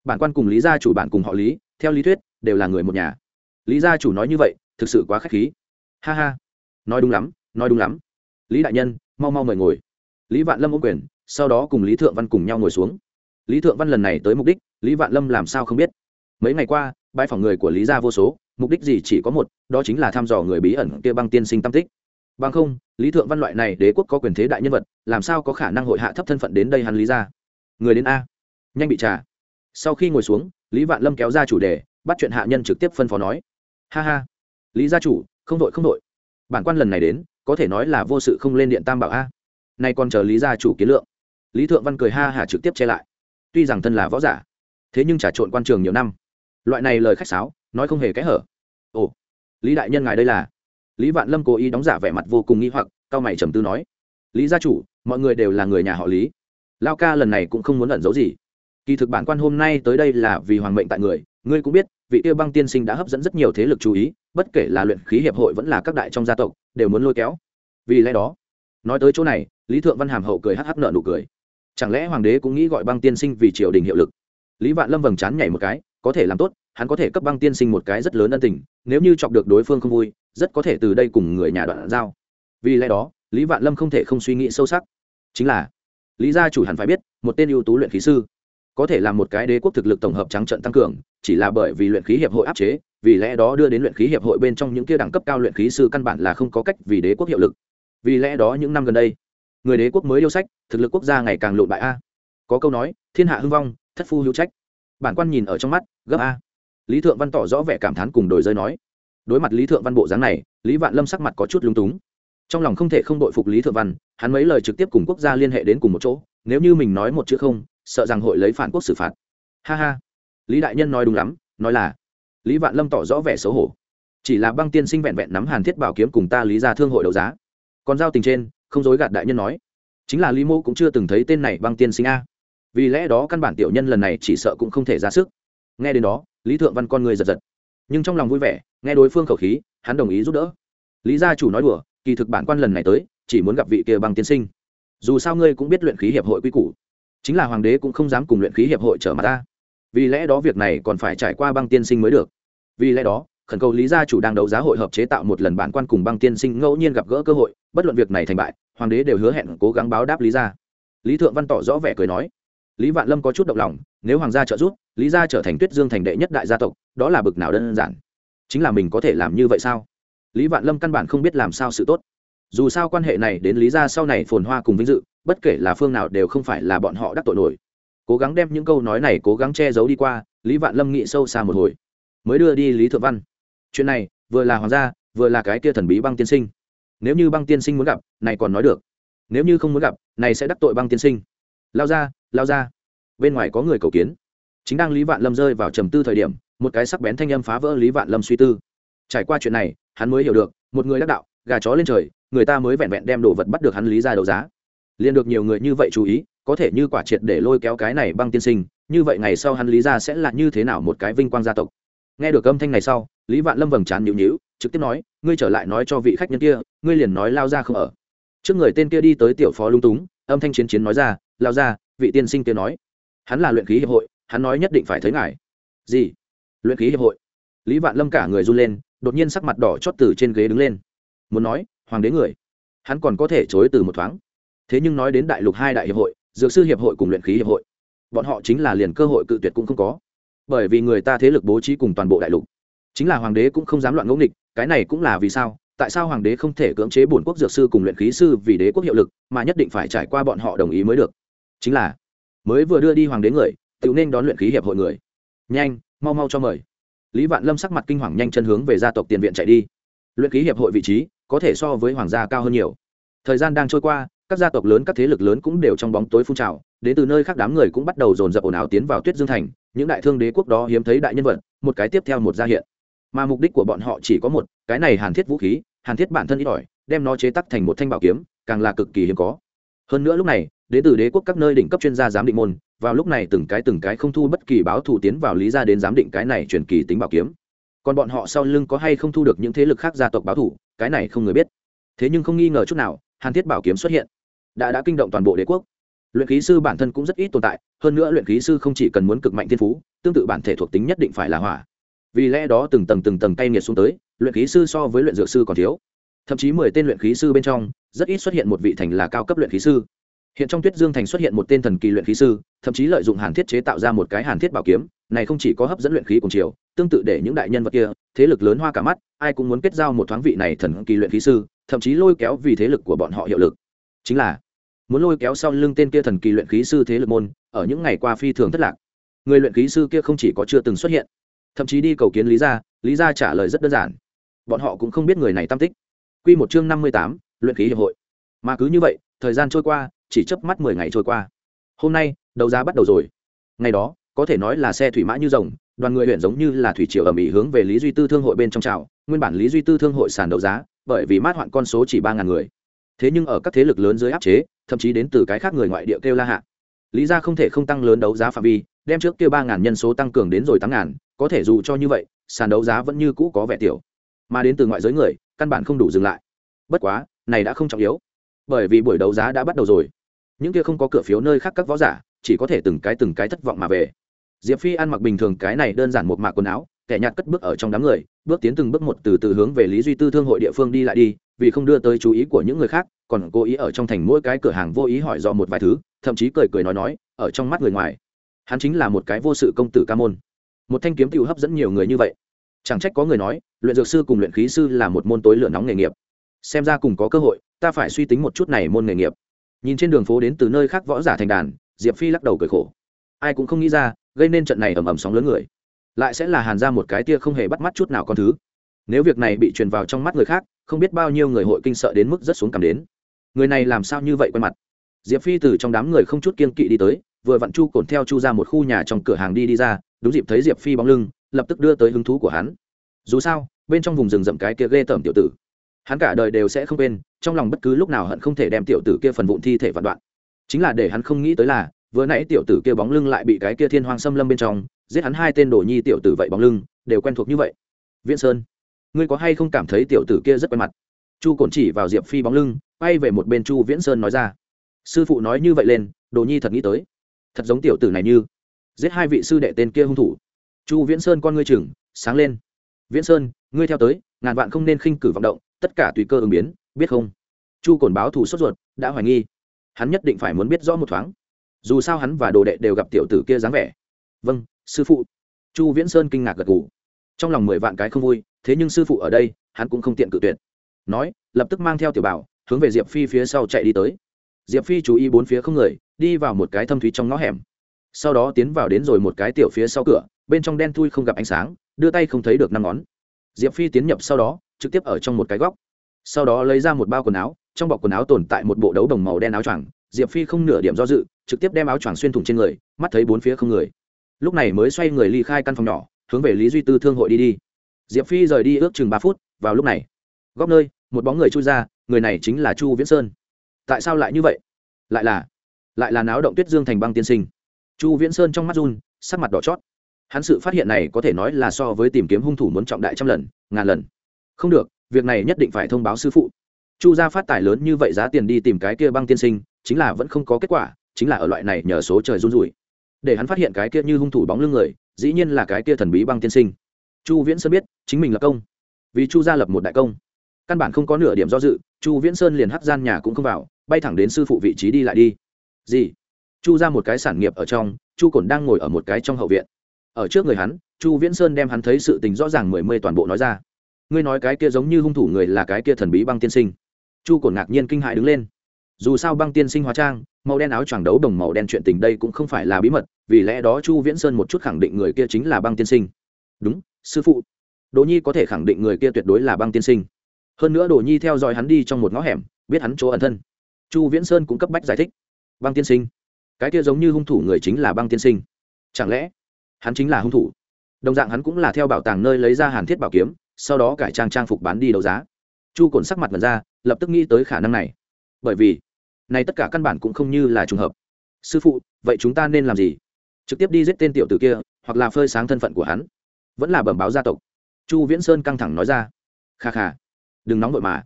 Bản quan cùng lý gia chủ bản cùng họ lý, theo lý thuyết, đều là người một nhà lý gia chủ nói như vậy, thực sự quá k h á c h khí. Ha ha. Nói đúng lắm, nói đúng lắm. Lý đại nhân, mau mau mời ngồi. Lý vạn lâm ô quyền, sau đó cùng lý thượng văn cùng nhau ngồi xuống. Lý thượng văn lần này tới mục đích, lý vạn lâm làm sao không biết? Mấy ngày qua, bãi phòng người của lý gia vô số, mục đích gì chỉ có một, đó chính là thăm dò người bí ẩn kia băng tiên sinh tam tích. Bằng không, lý thượng văn loại này đế quốc có quyền thế đại nhân vật, làm sao có khả năng hội hạ thấp thân phận đến đây hắn lý ra người đến a. Nhanh bị trả sau khi ngồi xuống, lý vạn lâm kéo ra chủ đề, bắt chuyện hạ nhân trực tiếp phân phó nói ha ha. Lý gia chủ, không đội không đội. Bản quan lần này đến, có thể nói là vô sự không lên điện tam bảo a. Nay còn chờ lý gia chủ kiến lượng. Lý thượng văn cười ha hả trực tiếp che lại. Tuy rằng thân là võ giả, thế nhưng trả trộn quan trường nhiều năm. Loại này lời khách sáo, nói không hề kẽ hở. Ồ, lý đại nhân ngài đây là? Lý vạn lâm cố ý đóng giả vẻ mặt vô cùng nghi hoặc, cao mày trầm tư nói. Lý gia chủ, mọi người đều là người nhà họ lý. Lao ca lần này cũng không muốn ẩn giấu gì. Kỳ thực bản quan hôm nay tới đây là vì hoàng mệnh tại người ngươi cũng biết, vị tiêu băng tiên sinh đã hấp dẫn rất nhiều thế lực chú ý, bất kể là luyện khí hiệp hội vẫn là các đại trong gia tộc, đều muốn lôi kéo. Vì lẽ đó, nói tới chỗ này, lý thượng văn hàm hậu cười hắc hắc nợ nụ cười. Chẳng lẽ hoàng đế cũng nghĩ gọi băng tiên sinh vì triều đình hiệu lực? Lý vạn lâm vầng chán nhảy một cái, có thể làm tốt, hắn có thể cấp băng tiên sinh một cái rất lớn ân tình, nếu như chọc được đối phương không vui, rất có thể từ đây cùng người nhà đoạn giao. Vì lẽ đó, lý vạn lâm không thể không suy nghĩ sâu sắc. Chính là, lý gia chủ hẳn phải biết, một tên ưu tú luyện khí sư có thể là một cái đế quốc thực lực tổng hợp trắng trận tăng cường, chỉ là bởi vì luyện khí hiệp hội áp chế, vì lẽ đó đưa đến luyện khí hiệp hội bên trong những kia đẳng cấp cao luyện khí sư căn bản là không có cách vì đế quốc hiệu lực. Vì lẽ đó những năm gần đây, người đế quốc mới yêu sách, thực lực quốc gia ngày càng lộn bại a. Có câu nói, thiên hạ hưng vong, thất phu hữu trách. Bản quan nhìn ở trong mắt, gấp a. Lý thượng văn tỏ rõ vẻ cảm thán cùng đổi rơi nói. Đối mặt lý thượng văn bộ dáng này, lý vạn lâm sắc mặt có chút lung túng. Trong lòng không thể không đội phục lý thượng văn, hắn mấy lời trực tiếp cùng quốc gia liên hệ đến cùng một chỗ, nếu như mình nói một chữ không sợ rằng hội lấy phản quốc xử phạt. Ha ha. Lý đại nhân nói đúng lắm, nói là, lý vạn lâm tỏ rõ vẻ xấu hổ. Chỉ là băng tiên sinh vẹn vẹn nắm hàn thiết bảo kiếm cùng ta lý ra thương hội đấu giá. Còn giao tình trên, không dối gạt đại nhân nói. Chính là lý mô cũng chưa từng thấy tên này băng tiên sinh a. Vì lẽ đó căn bản tiểu nhân lần này chỉ sợ cũng không thể ra sức. Nghe đến đó, lý thượng văn con người giật giật. Nhưng trong lòng vui vẻ, nghe đối phương khẩu khí, hắn đồng ý giúp đỡ. Lý gia chủ nói đùa, kỳ thực bản quan lần này tới, chỉ muốn gặp vị kia băng tiên sinh. Dù sao ngươi cũng biết luyện khí hiệp hội quy củ chính là hoàng đế cũng không dám cùng luyện khí hiệp hội trở mặt ta. Vì lẽ đó việc này còn phải trải qua băng tiên sinh mới được. Vì lẽ đó, khẩn cầu lý gia chủ đang đấu giá hội hợp chế tạo một lần bản quan cùng băng tiên sinh ngẫu nhiên gặp gỡ cơ hội, bất luận việc này thành bại, hoàng đế đều hứa hẹn cố gắng báo đáp lý gia. Lý thượng văn tỏ rõ vẻ cười nói, lý vạn lâm có chút động lòng, nếu hoàng gia trợ giúp, lý gia trở thành tuyết dương thành đệ nhất đại gia tộc, đó là bực nào đơn giản. Chính là mình có thể làm như vậy sao? Lý vạn lâm căn bản không biết làm sao sự tốt. Dù sao quan hệ này đến lý gia sau này phồn hoa cùng vinh dự bất kể là phương nào đều không phải là bọn họ đắc tội nổi. Cố gắng đem những câu nói này cố gắng che giấu đi qua, lý vạn lâm nghĩ sâu xa một hồi. Mới đưa đi lý thượng văn. Chuyện này, vừa là hoàng gia, vừa là cái kia thần bí băng tiên sinh. Nếu như băng tiên sinh muốn gặp, này còn nói được. Nếu như không muốn gặp, này sẽ đắc tội băng tiên sinh. Lao ra lao ra. Bên ngoài có người cầu kiến. Chính đang lý vạn lâm rơi vào trầm tư thời điểm, một cái sắc bén thanh âm phá vỡ lý vạn lâm suy tư. Trải qua chuyện này, hắn mới hiểu được, một người đắc đạo, gà chó lên trời, người ta mới vẹn vẹn đem đồ vật bắt được hắn lý ra đấu giá liền được nhiều người như vậy chú ý, có thể như quả triệt để lôi kéo cái này băng tiên sinh, như vậy ngày sau hắn lý ra sẽ là như thế nào một cái vinh quang gia tộc. Nghe được âm thanh này sau, lý vạn lâm vầng trán nhịu nhịu trực tiếp nói, ngươi trở lại nói cho vị khách nhân kia, ngươi liền nói lao ra không ở. Trước người tên kia đi tới tiểu phó lung túng, âm thanh chiến chiến nói ra, lao ra, vị tiên sinh kia nói. Hắn là luyện khí hiệp hội, hắn nói nhất định phải thấy ngài. Gì? Luyện khí hiệp hội. Lý vạn lâm cả người run lên, đột nhiên sắc mặt đỏ chót từ trên ghế đứng lên. Muốn nói, hoàng đế người. Hắn còn có thể chối từ một thoáng thế nhưng nói đến đại lục hai đại hiệp hội, dược sư hiệp hội cùng luyện khí hiệp hội, bọn họ chính là liền cơ hội cự tuyệt cũng không có. Bởi vì người ta thế lực bố trí cùng toàn bộ đại lục. Chính là hoàng đế cũng không dám loạn ngẫu nghịch, cái này cũng là vì sao, tại sao hoàng đế không thể cưỡng chế bổn quốc dược sư cùng luyện khí sư vì đế quốc hiệu lực, mà nhất định phải trải qua bọn họ đồng ý mới được. Chính là, mới vừa đưa đi hoàng đế người, tự nên đón luyện khí hiệp hội người. Nhanh, mau mau cho mời. Lý vạn lâm sắc mặt kinh hoàng nhanh chân hướng về gia tộc tiền viện chạy đi. Luyện khí hiệp hội vị trí có thể so với hoàng gia cao hơn nhiều. Thời gian đang trôi qua các gia tộc lớn các thế lực lớn cũng đều trong bóng tối phun trào, đến từ nơi khác đám người cũng bắt đầu dồn dập ồn ào tiến vào tuyết dương thành, những đại thương đế quốc đó hiếm thấy đại nhân vật, một cái tiếp theo một gia hiện. Mà mục đích của bọn họ chỉ có một, cái này hàn thiết vũ khí, hàn thiết bản thân ít ỏi, đem nó chế tắc thành một thanh bảo kiếm, càng là cực kỳ hiếm có. Hơn nữa lúc này, đến từ đế quốc các nơi đỉnh cấp chuyên gia giám định môn, vào lúc này từng cái từng cái không thu bất kỳ báo thủ tiến vào lý ra đến giám định cái này truyền kỳ tính bảo kiếm. Còn bọn họ sau lưng có hay không thu được những thế lực khác gia tộc báo thủ cái này không người biết. Thế nhưng không nghi ngờ chút nào, hàn thiết bảo kiếm xuất hiện đã đã kinh động toàn bộ đế quốc. Luyện khí sư bản thân cũng rất ít tồn tại, hơn nữa luyện khí sư không chỉ cần muốn cực mạnh thiên phú, tương tự bản thể thuộc tính nhất định phải là hỏa. Vì lẽ đó từng tầng từng tầng cay nghiệt xuống tới, luyện khí sư so với luyện dược sư còn thiếu. Thậm chí mười tên luyện khí sư bên trong, rất ít xuất hiện một vị thành là cao cấp luyện khí sư. Hiện trong tuyết dương thành xuất hiện một tên thần kỳ luyện khí sư, thậm chí lợi dụng hàn thiết chế tạo ra một cái hàn thiết bảo kiếm, này không chỉ có hấp dẫn luyện khí cùng chiều, tương tự để những đại nhân vật kia, thế lực lớn hoa cả mắt, ai cũng muốn kết giao một thoáng vị này thần kỳ luyện khí sư, thậm chí lôi kéo vì thế lực của bọn họ hiệu lực. Chính là muốn lôi kéo sau lưng tên kia thần kỳ luyện khí sư thế lực môn, ở những ngày qua phi thường thất lạc. Người luyện khí sư kia không chỉ có chưa từng xuất hiện, thậm chí đi cầu kiến lý gia lý gia trả lời rất đơn giản. Bọn họ cũng không biết người này tam tích. Q một chương năm mươi tám, luyện khí hiệp hội. Mà cứ như vậy, thời gian trôi qua, chỉ chớp mắt mười ngày trôi qua. Hôm nay, đấu giá bắt đầu rồi. Ngày đó, có thể nói là xe thủy mã như rồng, đoàn người huyện giống như là thủy triều ẩm ỉ hướng về lý duy tư thương hội bên trong trào nguyên bản lý duy tư thương hội sàn đấu giá, bởi vì mát hoạn con số chỉ ba ngàn người thế nhưng ở các thế lực lớn dưới áp chế, thậm chí đến từ cái khác người ngoại địa kêu la hạ. Lý ra không thể không tăng lớn đấu giá phạm vi, đem trước kia ba ngàn nhân số tăng cường đến rồi tám ngàn, có thể dù cho như vậy, sàn đấu giá vẫn như cũ có vẻ tiểu. Mà đến từ ngoại giới người, căn bản không đủ dừng lại. Bất quá, này đã không trọng yếu. Bởi vì buổi đấu giá đã bắt đầu rồi. Những kia không có cửa phiếu nơi khác các võ giả, chỉ có thể từng cái từng cái thất vọng mà về. Diệp phi ăn mặc bình thường cái này đơn giản một mạc quần áo, kẻ nhạt cất bước ở trong đám người, bước tiến từng bước một từ từ hướng về lý duy tư thương hội địa phương đi lại đi vì không đưa tới chú ý của những người khác, còn cố ý ở trong thành mỗi cái cửa hàng vô ý hỏi do một vài thứ, thậm chí cười cười nói nói, ở trong mắt người ngoài. Hắn chính là một cái vô sự công tử ca môn. Một thanh kiếm tiêu hấp dẫn nhiều người như vậy. Chẳng trách có người nói, luyện dược sư cùng luyện khí sư là một môn tối lửa nóng nghề nghiệp. Xem ra cùng có cơ hội, ta phải suy tính một chút này môn nghề nghiệp. Nhìn trên đường phố đến từ nơi khác võ giả thành đàn, diệp phi lắc đầu cười khổ. Ai cũng không nghĩ ra, gây nên trận này ầm ầm sóng lớn người. Lại sẽ là hàn ra một cái tia không hề bắt mắt chút nào con thứ. Nếu việc này bị truyền vào trong mắt người khác không biết bao nhiêu người hội kinh sợ đến mức rất xuống cảm đến. Người này làm sao như vậy quen mặt? Diệp phi từ trong đám người không chút kiên kỵ đi tới, vừa vặn chu cổn theo chu ra một khu nhà trong cửa hàng đi đi ra, đúng dịp thấy diệp phi bóng lưng, lập tức đưa tới hứng thú của hắn. Dù sao, bên trong vùng rừng rậm cái kia ghê tởm tiểu tử. Hắn cả đời đều sẽ không quên, trong lòng bất cứ lúc nào hận không thể đem tiểu tử kia phần vụn thi thể vạn đoạn. Chính là để hắn không nghĩ tới là, vừa nãy tiểu tử kia bóng lưng lại bị cái kia thiên hoàng xâm lâm bên trong, giết hắn hai tên đồ nhi tiểu tử vậy bóng lưng, đều quen thuộc như vậy. Viễn sơn ngươi có hay không cảm thấy tiểu tử kia rất quen mặt? Chu cổn chỉ vào diệp phi bóng lưng bay về một bên chu viễn sơn nói ra. Sư phụ nói như vậy lên, đồ nhi thật nghĩ tới. Thật giống tiểu tử này như giết hai vị sư đệ tên kia hung thủ. Chu viễn sơn con ngươi chừng, sáng lên. Viễn sơn, ngươi theo tới, ngàn vạn không nên khinh cử vọng động, tất cả tùy cơ ứng biến, biết không? Chu cổn báo thù sốt ruột, đã hoài nghi. Hắn nhất định phải muốn biết rõ một thoáng. Dù sao hắn và đồ đệ đều gặp tiểu tử kia dáng vẻ. Vâng sư phụ. Chu viễn sơn kinh ngạc gật g ủ trong lòng mười vạn cái không vui, thế nhưng sư phụ ở đây, hắn cũng không tiện cự tuyệt. Nói, lập tức mang theo tiểu bảo, hướng về diệp phi phía sau chạy đi tới. Diệp phi chú ý bốn phía không người, đi vào một cái thâm thúy trong ngõ hẻm. Sau đó tiến vào đến rồi một cái tiểu phía sau cửa, bên trong đen thui không gặp ánh sáng, đưa tay không thấy được năm ngón. Diệp phi tiến nhập sau đó, trực tiếp ở trong một cái góc. Sau đó lấy ra một bao quần áo, trong bọc quần áo tồn tại một bộ đấu đồng màu đen áo choàng. Diệp phi không nửa điểm do dự, trực tiếp đem áo choàng xuyên thủng trên người, mắt thấy bốn phía không người. Lúc này mới xoay người ly khai căn phòng nhỏ hướng về lý duy tư thương hội đi đi diệp phi rời đi ước chừng ba phút vào lúc này góc nơi một bóng người chui ra người này chính là chu viễn sơn tại sao lại như vậy lại là lại là náo động tuyết dương thành băng tiên sinh chu viễn sơn trong mắt run sắc mặt đỏ chót hắn sự phát hiện này có thể nói là so với tìm kiếm hung thủ muốn trọng đại trăm lần ngàn lần không được việc này nhất định phải thông báo sư phụ chu gia phát tài lớn như vậy giá tiền đi tìm cái kia băng tiên sinh chính là vẫn không có kết quả chính là ở loại này nhờ số trời run rủi để hắn phát hiện cái kia như hung thủ bóng lưng người dĩ nhiên là cái kia thần bí băng tiên sinh. Chu viễn sơn biết, chính mình là công. Vì chu gia lập một đại công. Căn bản không có nửa điểm do dự, chu viễn sơn liền hắc gian nhà cũng không vào, bay thẳng đến sư phụ vị trí đi lại đi. Gì? Chu ra một cái sản nghiệp ở trong, chu cổn đang ngồi ở một cái trong hậu viện. Ở trước người hắn, chu viễn sơn đem hắn thấy sự tình rõ ràng mười mươi toàn bộ nói ra. Ngươi nói cái kia giống như hung thủ người là cái kia thần bí băng tiên sinh. Chu cổn ngạc nhiên kinh hại đứng lên dù sao băng tiên sinh hóa trang, màu đen áo choàng đấu đồng màu đen chuyện tình đây cũng không phải là bí mật, vì lẽ đó chu viễn sơn một chút khẳng định người kia chính là băng tiên sinh. Đúng, sư phụ. Đỗ nhi có thể khẳng định người kia tuyệt đối là băng tiên sinh. Hơn nữa đỗ nhi theo dõi hắn đi trong một ngõ hẻm, biết hắn chỗ ẩn thân. Chu viễn sơn cũng cấp bách giải thích. Băng tiên sinh. Cái kia giống như hung thủ người chính là băng tiên sinh. Chẳng lẽ hắn chính là hung thủ? Đồng dạng hắn cũng là theo bảo tàng nơi lấy ra hàn thiết bảo kiếm, sau đó cải trang trang phục bán đi đấu giá. Chu cồn sắc mặt vật ra, lập tức nghĩ tới khả năng này bởi vì này tất cả căn bản cũng không như là trùng hợp. Sư phụ, vậy chúng ta nên làm gì? Trực tiếp đi giết tên tiểu tử kia, hoặc là phơi sáng thân phận của hắn. Vẫn là bẩm báo gia tộc. Chu viễn sơn căng thẳng nói ra. Kha kha, đừng nóng vội mà.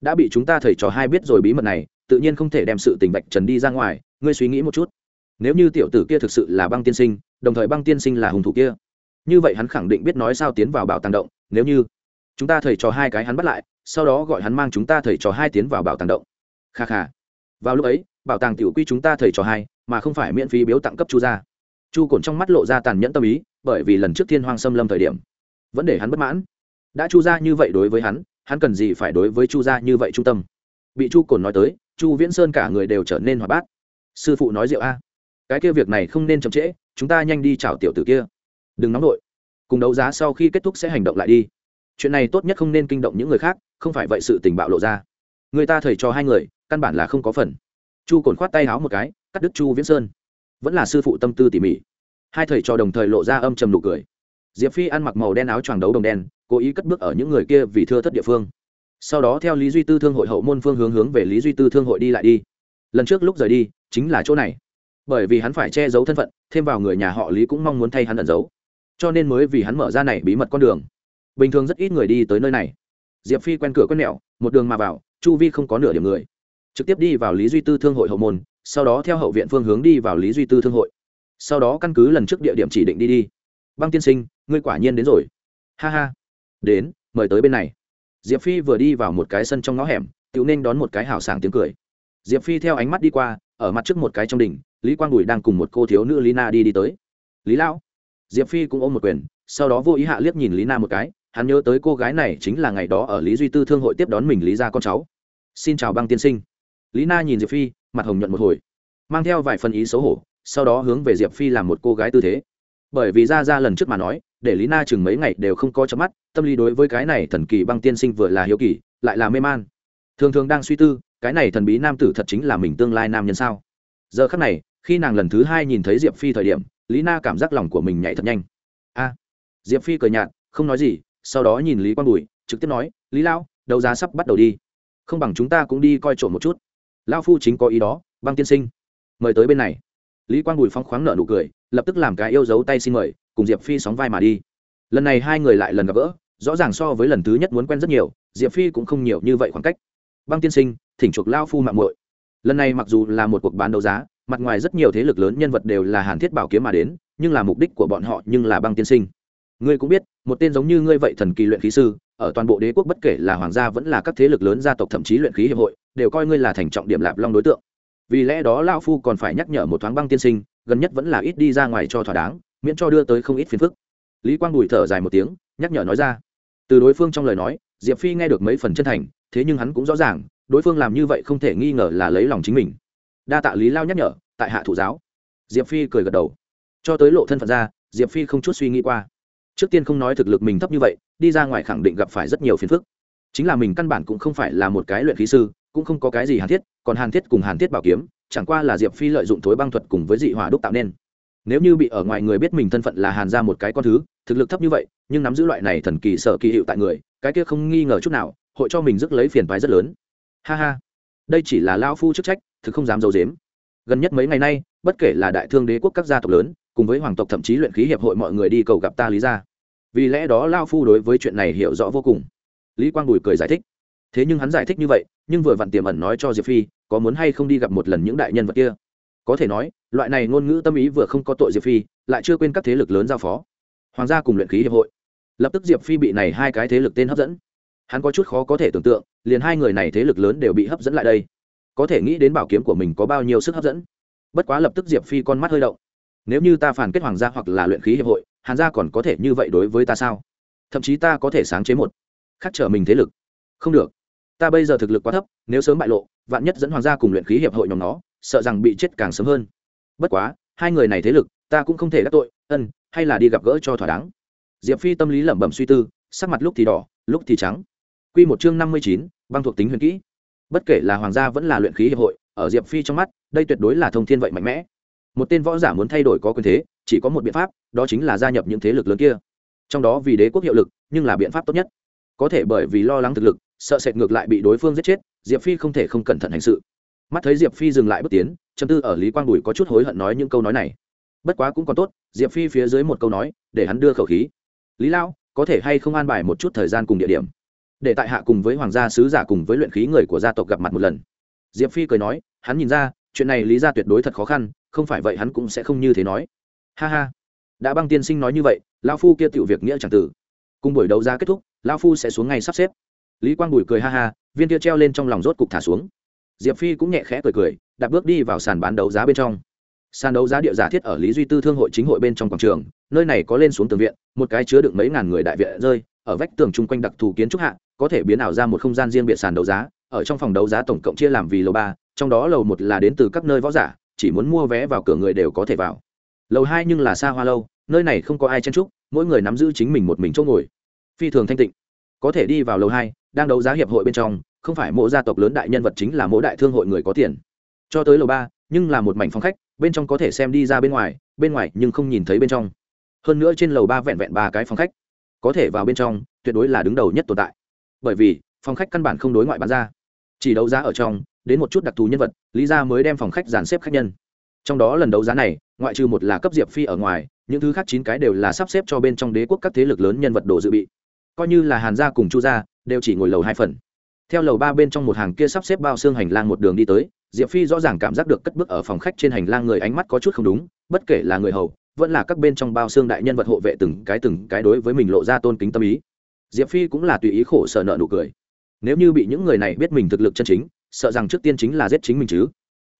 Đã bị chúng ta thầy trò hai biết rồi bí mật này, tự nhiên không thể đem sự tình bạch trần đi ra ngoài, ngươi suy nghĩ một chút. Nếu như tiểu tử kia thực sự là băng tiên sinh, đồng thời băng tiên sinh là hùng thủ kia, như vậy hắn khẳng định biết nói sao tiến vào bảo tàng động. Nếu như chúng ta thầy trò hai cái hắn bắt lại, sau đó gọi hắn mang chúng ta thầy trò hai tiến vào bảo tàng động kha kha. Vào lúc ấy, bảo tàng tiểu quy chúng ta thầy trò hai, mà không phải miễn phí biếu tặng cấp chu gia. Chu cồn trong mắt lộ ra tàn nhẫn tâm ý, bởi vì lần trước thiên hoang xâm lâm thời điểm, vẫn để hắn bất mãn. Đã chu gia như vậy đối với hắn hắn cần gì phải đối với chu gia như vậy trung tâm? Bị chu cồn nói tới, chu viễn sơn cả người đều trở nên hoạt bát. Sư phụ nói rượu a. Cái kia việc này không nên chậm trễ, chúng ta nhanh đi chào tiểu tử kia. Đừng nóng nổi cùng đấu giá sau khi kết thúc sẽ hành động lại đi. Chuyện này tốt nhất không nên kinh động những người khác, không phải vậy sự tình bạo lộ ra. Người ta thầy cho hai người căn bản là không có phần. Chu cồn khoát tay háo một cái, cắt đứt chu viễn sơn. Vẫn là sư phụ tâm tư tỉ mỉ. Hai thầy trò đồng thời lộ ra âm trầm nụ cười. Diệp phi ăn mặc màu đen áo choàng đấu đồng đen, cố ý cất bước ở những người kia vì thưa thất địa phương. Sau đó theo lý duy tư thương hội hậu môn phương hướng hướng về lý duy tư thương hội đi lại đi. Lần trước lúc rời đi, chính là chỗ này. Bởi vì hắn phải che giấu thân phận, thêm vào người nhà họ lý cũng mong muốn thay hắn ẩn giấu. Cho nên mới vì hắn mở ra này bí mật con đường. Bình thường rất ít người đi tới nơi này. Diệp phi quen cửa quen mẹo, một đường mà vào, chu vi không có nửa điểm người trực tiếp đi vào lý duy tư thương hội hậu môn, sau đó theo hậu viện phương hướng đi vào lý duy tư thương hội. Sau đó căn cứ lần trước địa điểm chỉ định đi đi. Băng tiên sinh, ngươi quả nhiên đến rồi. Ha ha. Đến, mời tới bên này. Diệp phi vừa đi vào một cái sân trong ngõ hẻm tự nên đón một cái hào sảng tiếng cười. Diệp phi theo ánh mắt đi qua, ở mặt trước một cái trong đỉnh, lý quang bùi đang cùng một cô thiếu nữ lý na đi đi tới. Lý lão. Diệp phi cũng ôm một quyền, sau đó vô ý hạ liếc nhìn lý na một cái, hắn nhớ tới cô gái này chính là ngày đó ở lý duy tư thương hội tiếp đón mình lý ra con cháu. Xin chào băng tiên sinh lý na nhìn diệp phi, mặt hồng nhuận một hồi, mang theo vài phần ý xấu hổ, sau đó hướng về diệp phi làm một cô gái tư thế. Bởi vì ra ra lần trước mà nói, để lý na chừng mấy ngày đều không có chớp mắt, tâm lý đối với cái này thần kỳ băng tiên sinh vừa là hiếu kỳ, lại là mê man. Thường thường đang suy tư, cái này thần bí nam tử thật chính là mình tương lai nam nhân sao? Giờ khắc này, khi nàng lần thứ hai nhìn thấy diệp phi thời điểm, lý na cảm giác lòng của mình nhảy thật nhanh. A! Diệp phi cười nhạt, không nói gì, sau đó nhìn lý quang bùi, trực tiếp nói, lý lao đấu giá sắp bắt đầu đi. Không bằng chúng ta cũng đi coi trộm một chút lao phu chính có ý đó, băng tiên sinh. Mời tới bên này. Lý quang bùi phong khoáng nợ nụ cười, lập tức làm cái yêu dấu tay xin mời, cùng diệp phi sóng vai mà đi. Lần này hai người lại lần gặp gỡ, rõ ràng so với lần thứ nhất muốn quen rất nhiều, diệp phi cũng không nhiều như vậy khoảng cách. Băng tiên sinh, thỉnh chuộc lao phu mạng muội. Lần này mặc dù là một cuộc bán đấu giá, mặt ngoài rất nhiều thế lực lớn nhân vật đều là hàn thiết bảo kiếm mà đến, nhưng là mục đích của bọn họ nhưng là băng tiên sinh. Ngươi cũng biết, một tên giống như ngươi vậy thần kỳ luyện khí sư, ở toàn bộ đế quốc bất kể là hoàng gia vẫn là các thế lực lớn gia tộc thậm chí luyện khí hiệp hội đều coi ngươi là thành trọng điểm lạp long đối tượng. Vì lẽ đó lao phu còn phải nhắc nhở một thoáng băng tiên sinh, gần nhất vẫn là ít đi ra ngoài cho thỏa đáng, miễn cho đưa tới không ít phiền phức. Lý quang bùi thở dài một tiếng, nhắc nhở nói ra. Từ đối phương trong lời nói, diệp phi nghe được mấy phần chân thành, thế nhưng hắn cũng rõ ràng, đối phương làm như vậy không thể nghi ngờ là lấy lòng chính mình. Đa tạ lý lao nhắc nhở, tại hạ thủ giáo. Diệp phi cười gật đầu. Cho tới lộ thân phận ra, diệp phi không chút suy nghĩ qua. Trước tiên không nói thực lực mình thấp như vậy, đi ra ngoài khẳng định gặp phải rất nhiều phiền phức. Chính là mình căn bản cũng không phải là một cái luyện khí sư cũng không có cái gì hàn thiết, còn hàn thiết cùng hàn thiết bảo kiếm, chẳng qua là diệp phi lợi dụng thối băng thuật cùng với dị hỏa đúc tạo nên. Nếu như bị ở ngoài người biết mình thân phận là hàn ra một cái con thứ, thực lực thấp như vậy, nhưng nắm giữ loại này thần kỳ sở kỳ hiệu tại người, cái kia không nghi ngờ chút nào, hội cho mình rước lấy phiền toái rất lớn. Ha ha, đây chỉ là lao phu chức trách, thực không dám d i ấ u dếm gần nhất mấy ngày nay, bất kể là đại thương đế quốc các gia tộc lớn, cùng với hoàng tộc thậm chí luyện khí hiệp hội mọi người đi cầu gặp ta lý ra vì lẽ đó lao phu đối với chuyện này hiểu rõ vô cùng. Lý quang bùi cười giải thích. Thế nhưng hắn giải thích như vậy nhưng vừa vặn tiềm ẩn nói cho diệp phi, có muốn hay không đi gặp một lần những đại nhân vật kia? Có thể nói, loại này ngôn ngữ tâm ý vừa không có tội diệp phi, lại chưa quên các thế lực lớn giao phó. Hoàng gia cùng luyện khí hiệp hội. Lập tức diệp phi bị này hai cái thế lực tên hấp dẫn. Hắn có chút khó có thể tưởng tượng, liền hai người này thế lực lớn đều bị hấp dẫn lại đây. Có thể nghĩ đến bảo kiếm của mình có bao nhiêu sức hấp dẫn. Bất quá lập tức diệp phi con mắt hơi động. Nếu như ta phản kết hoàng gia hoặc là luyện khí hiệp hội, hàn gia còn có thể như vậy đối với ta sao? Thậm chí ta có thể sáng chế một. Khắc trở mình thế lực. Không được ta bây giờ thực lực quá thấp, nếu sớm bại lộ, vạn nhất dẫn hoàng gia cùng luyện khí hiệp hội nhóm nó, sợ rằng bị chết càng sớm hơn. Bất quá, hai người này thế lực, ta cũng không thể đắc tội, ân, hay là đi gặp gỡ cho thỏa đáng. Diệp phi tâm lý lẩm bẩm suy tư, sắc mặt lúc thì đỏ, lúc thì trắng. Q một chương năm mươi chín, băng thuộc tính huyền kỹ. Bất kể là hoàng gia vẫn là luyện khí hiệp hội, ở diệp phi trong mắt, đây tuyệt đối là thông thiên vậy mạnh mẽ. Một tên võ giả muốn thay đổi có quyền thế, chỉ có một biện pháp, đó chính là gia nhập những thế lực lớn kia. Trong đó vì đế quốc hiệu lực, nhưng là biện pháp tốt nhất. Có thể bởi vì lo lắng thực lực sợ sệt ngược lại bị đối phương giết chết, diệp phi không thể không cẩn thận hành sự. Mắt thấy diệp phi dừng lại bước tiến châm tư ở lý quang bùi có chút hối hận nói những câu nói này. Bất quá cũng còn tốt, diệp phi phía dưới một câu nói, để hắn đưa khẩu khí. Lý lao có thể hay không an bài một chút thời gian cùng địa điểm? Để tại hạ cùng với hoàng gia sứ giả cùng với luyện khí người của gia tộc gặp mặt một lần. Diệp phi cười nói, hắn nhìn ra, chuyện này lý ra tuyệt đối thật khó khăn, không phải vậy hắn cũng sẽ không như thế nói. Ha ha, đã băng tiên sinh nói như vậy lao phu kia tiểu việc nghĩa c h ẳ n g tử. Cùng buổi đấu giá kết thúc lao phu sẽ xuống ngay sắp xếp lý quang bùi cười ha ha, viên kia treo lên trong lòng rốt cục thả xuống. Diệp phi cũng nhẹ khẽ cười cười đặt bước đi vào sàn bán đấu giá bên trong. Sàn đấu giá địa giả thiết ở lý duy tư thương hội chính hội bên trong quảng trường, nơi này có lên xuống tường viện, một cái chứa được mấy ngàn người đại viện rơi, ở vách tường chung quanh đặc thù kiến trúc hạ, có thể biến ảo ra một không gian riêng biệt sàn đấu giá, ở trong phòng đấu giá tổng cộng chia làm vì lầu ba, trong đó lầu một là đến từ các nơi võ giả, chỉ muốn mua vé vào cửa người đều có thể vào. Lầu hai nhưng là xa hoa lâu, nơi này không có ai chen trúc mỗi người nắm giữ chính mình một mình chỗ ngồi. Phi thường thanh tịnh. Có thể đi vào lầu hai đang đấu giá hiệp hội bên trong, không phải mỗi gia tộc lớn đại nhân vật chính là mỗi đại thương hội người có tiền. Cho tới lầu ba, nhưng là một mảnh phòng khách, bên trong có thể xem đi ra bên ngoài bên ngoài nhưng không nhìn thấy bên trong. Hơn nữa trên lầu ba vẹn vẹn ba cái phòng khách. Có thể vào bên trong, tuyệt đối là đứng đầu nhất tồn tại. Bởi vì phòng khách căn bản không đối ngoại bán ra. Chỉ đấu giá ở trong, đến một chút đặc thù nhân vật, lý ra mới đem phòng khách dàn xếp khách nhân. Trong đó lần đấu giá này, ngoại trừ một là cấp diệp phi ở ngoài, những thứ khác chín cái đều là sắp xếp cho bên trong đế quốc các thế lực lớn nhân vật đồ dự bị coi như là hàn gia cùng chu gia, đều chỉ ngồi lầu hai phần. Theo lầu ba bên trong một hàng kia sắp xếp bao xương hành lang một đường đi tới, diệp phi rõ ràng cảm giác được cất bước ở phòng khách trên hành lang người ánh mắt có chút không đúng, bất kể là người hầu, vẫn là các bên trong bao xương đại nhân vật hộ vệ từng cái từng cái đối với mình lộ ra tôn kính tâm ý. Diệp phi cũng là tùy ý khổ sở nợ nụ cười. Nếu như bị những người này biết mình thực lực chân chính, sợ rằng trước tiên chính là giết chính mình chứ.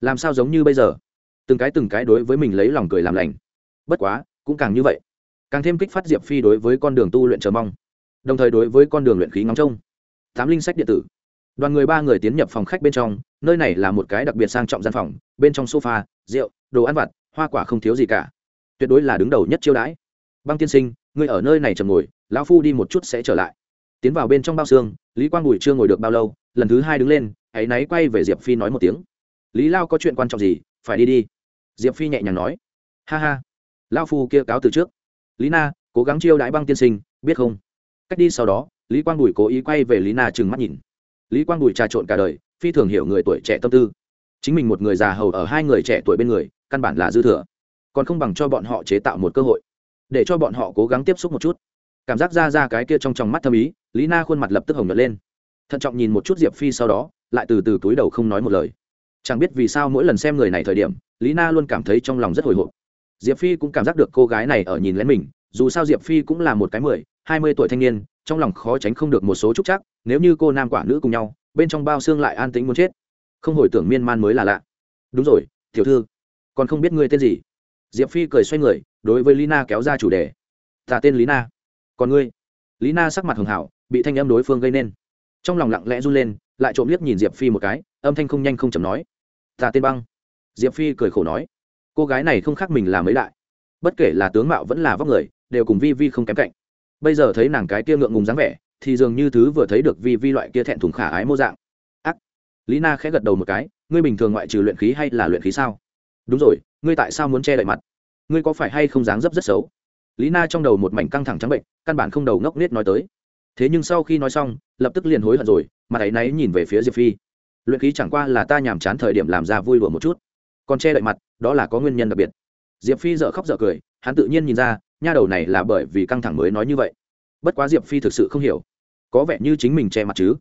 Làm sao giống như bây giờ? Từng cái từng cái đối với mình lấy lòng cười làm lành. Bất quá, cũng càng như vậy. Càng thêm kích phát diệp phi đối với con đường tu luyện chờ mong đồng thời đối với con đường luyện khí ngóng trông. Tám linh sách điện tử. Đoàn người ba người tiến nhập phòng khách bên trong, nơi này là một cái đặc biệt sang trọng gian phòng, bên trong sofa, rượu, đồ ăn vặt, hoa quả không thiếu gì cả. Tuyệt đối là đứng đầu nhất chiêu đãi. Băng tiên sinh người ở nơi này chầm ngồi, lão phu đi một chút sẽ trở lại. Tiến vào bên trong bao xương, lý quang bùi chưa ngồi được bao lâu, lần thứ hai đứng lên hãy náy quay về diệp phi nói một tiếng. Lý lao có chuyện quan trọng gì? Phải đi đi. Diệp phi nhẹ nhàng nói. Ha ha. Lao phu kia cáo từ trước. Lý na, cố gắng chiêu đãi băng tiên sinh, biết không? Cách đi sau đó, lý quang bùi cố ý quay về lý na trừng mắt nhìn. Lý quang bùi trà trộn cả đời, phi thường hiểu người tuổi trẻ tâm tư. Chính mình một người già hầu ở hai người trẻ tuổi bên người, căn bản là dư thừa. Còn không bằng cho bọn họ chế tạo một cơ hội. Để cho bọn họ cố gắng tiếp xúc một chút. Cảm giác ra ra cái kia trong trong mắt thâm ý, lý na khuôn mặt lập tức hồng nhật lên. Thận trọng nhìn một chút diệp phi sau đó, lại từ từ túi đầu không nói một lời. Chẳng biết vì sao mỗi lần xem người này thời điểm, lý na luôn cảm thấy trong lòng rất hồi hộp. Diệp phi cũng cảm giác được cô gái này ở nhìn lén mình, dù sao diệp phi cũng là một cái mười hai mươi tuổi thanh niên, trong lòng khó tránh không được một số trúc chắc nếu như cô nam quả nữ cùng nhau, bên trong bao xương lại an tĩnh muốn chết. Không hồi tưởng miên man mới là lạ. Đúng rồi, tiểu thư, còn không biết ngươi tên gì? Diệp phi cười xoay người, đối với lina kéo ra chủ đề. Ta tên lina. Còn ngươi? Lina sắc mặt hường hảo, bị thanh âm đối phương gây nên. Trong lòng lặng lẽ run lên, lại trộm liếc nhìn diệp phi một cái, âm thanh không nhanh không chầm nói. Ta tên băng. Diệp phi cười khổ nói. Cô gái này không khác mình là mấy đại. Bất kể là tướng mạo vẫn là vóc người, đều cùng vi vi không kém cạnh bây giờ thấy nàng cái kia ngượng ngùng dáng vẻ, thì dường như thứ vừa thấy được vi vi loại kia thẹn thùng khả ái mô dạng. Ác. Lý na khẽ gật đầu một cái, ngươi bình thường ngoại trừ luyện khí hay là luyện khí sao? Đúng rồi, ngươi tại sao muốn che đậy mặt? Ngươi có phải hay không dáng dấp rất xấu? Lý na trong đầu một mảnh căng thẳng trắng bệnh, căn bản không đầu ngốc nết nói tới. Thế nhưng sau khi nói xong, lập tức liền hối hận rồi, mà ấy náy nhìn về phía diệp phi. Luyện khí chẳng qua là ta nhàm chán thời điểm làm ra vui đùa một chút. Còn che đậy mặt, đó là có nguyên nhân đặc biệt. Diệp phi dợ khóc dợ cười, hắn tự nhiên nhìn ra nha đầu này là bởi vì căng thẳng mới nói như vậy. Bất quá diệp phi thực sự không hiểu. Có vẻ như chính mình che mặt chứ.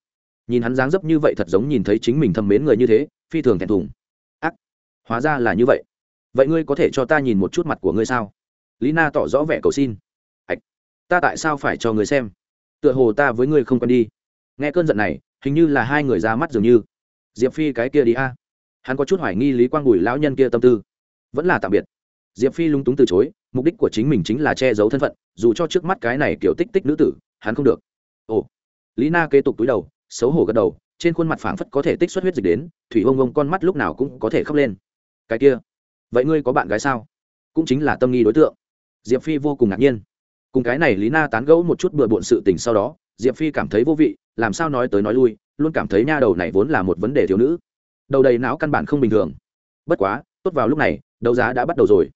Nhìn hắn dáng dấp như vậy thật giống nhìn thấy chính mình thâm mến người như thế, phi thường thẹn thùng. Ác. Hóa ra là như vậy. Vậy ngươi có thể cho ta nhìn một chút mặt của ngươi sao? Lý na tỏ rõ vẻ cầu xin. Ạch ta tại sao phải cho ngươi xem? Tựa hồ ta với ngươi không quen đi. Nghe cơn giận này, hình như là hai người ra mắt dường như. Diệp phi cái kia đi a. Hắn có chút hoài nghi lý quang bùi lão nhân kia tâm tư. Vẫn là tạm biệt diệp phi lúng túng từ chối, mục đích của chính mình chính là che giấu thân phận, dù cho trước mắt cái này kiểu tích tích nữ tử, hắn không được. Ồ. Lý na kế tục túi đầu, xấu hổ gật đầu, trên khuôn mặt phảng phất có thể tích xuất huyết dịch đến, thủy ông ông con mắt lúc nào cũng có thể khóc lên. Cái kia, vậy ngươi có bạn gái sao? Cũng chính là tâm nghi đối tượng. Diệp phi vô cùng ngạc nhiên. Cùng cái này lý na tán gẫu một chút bừa bộn sự tình sau đó, diệp phi cảm thấy vô vị, làm sao nói tới nói lui, luôn cảm thấy nha đầu này vốn là một vấn đề thiếu nữ. Đầu đầy não căn bản không bình thường. Bất quá, tốt vào lúc này, đấu giá đã bắt đầu rồi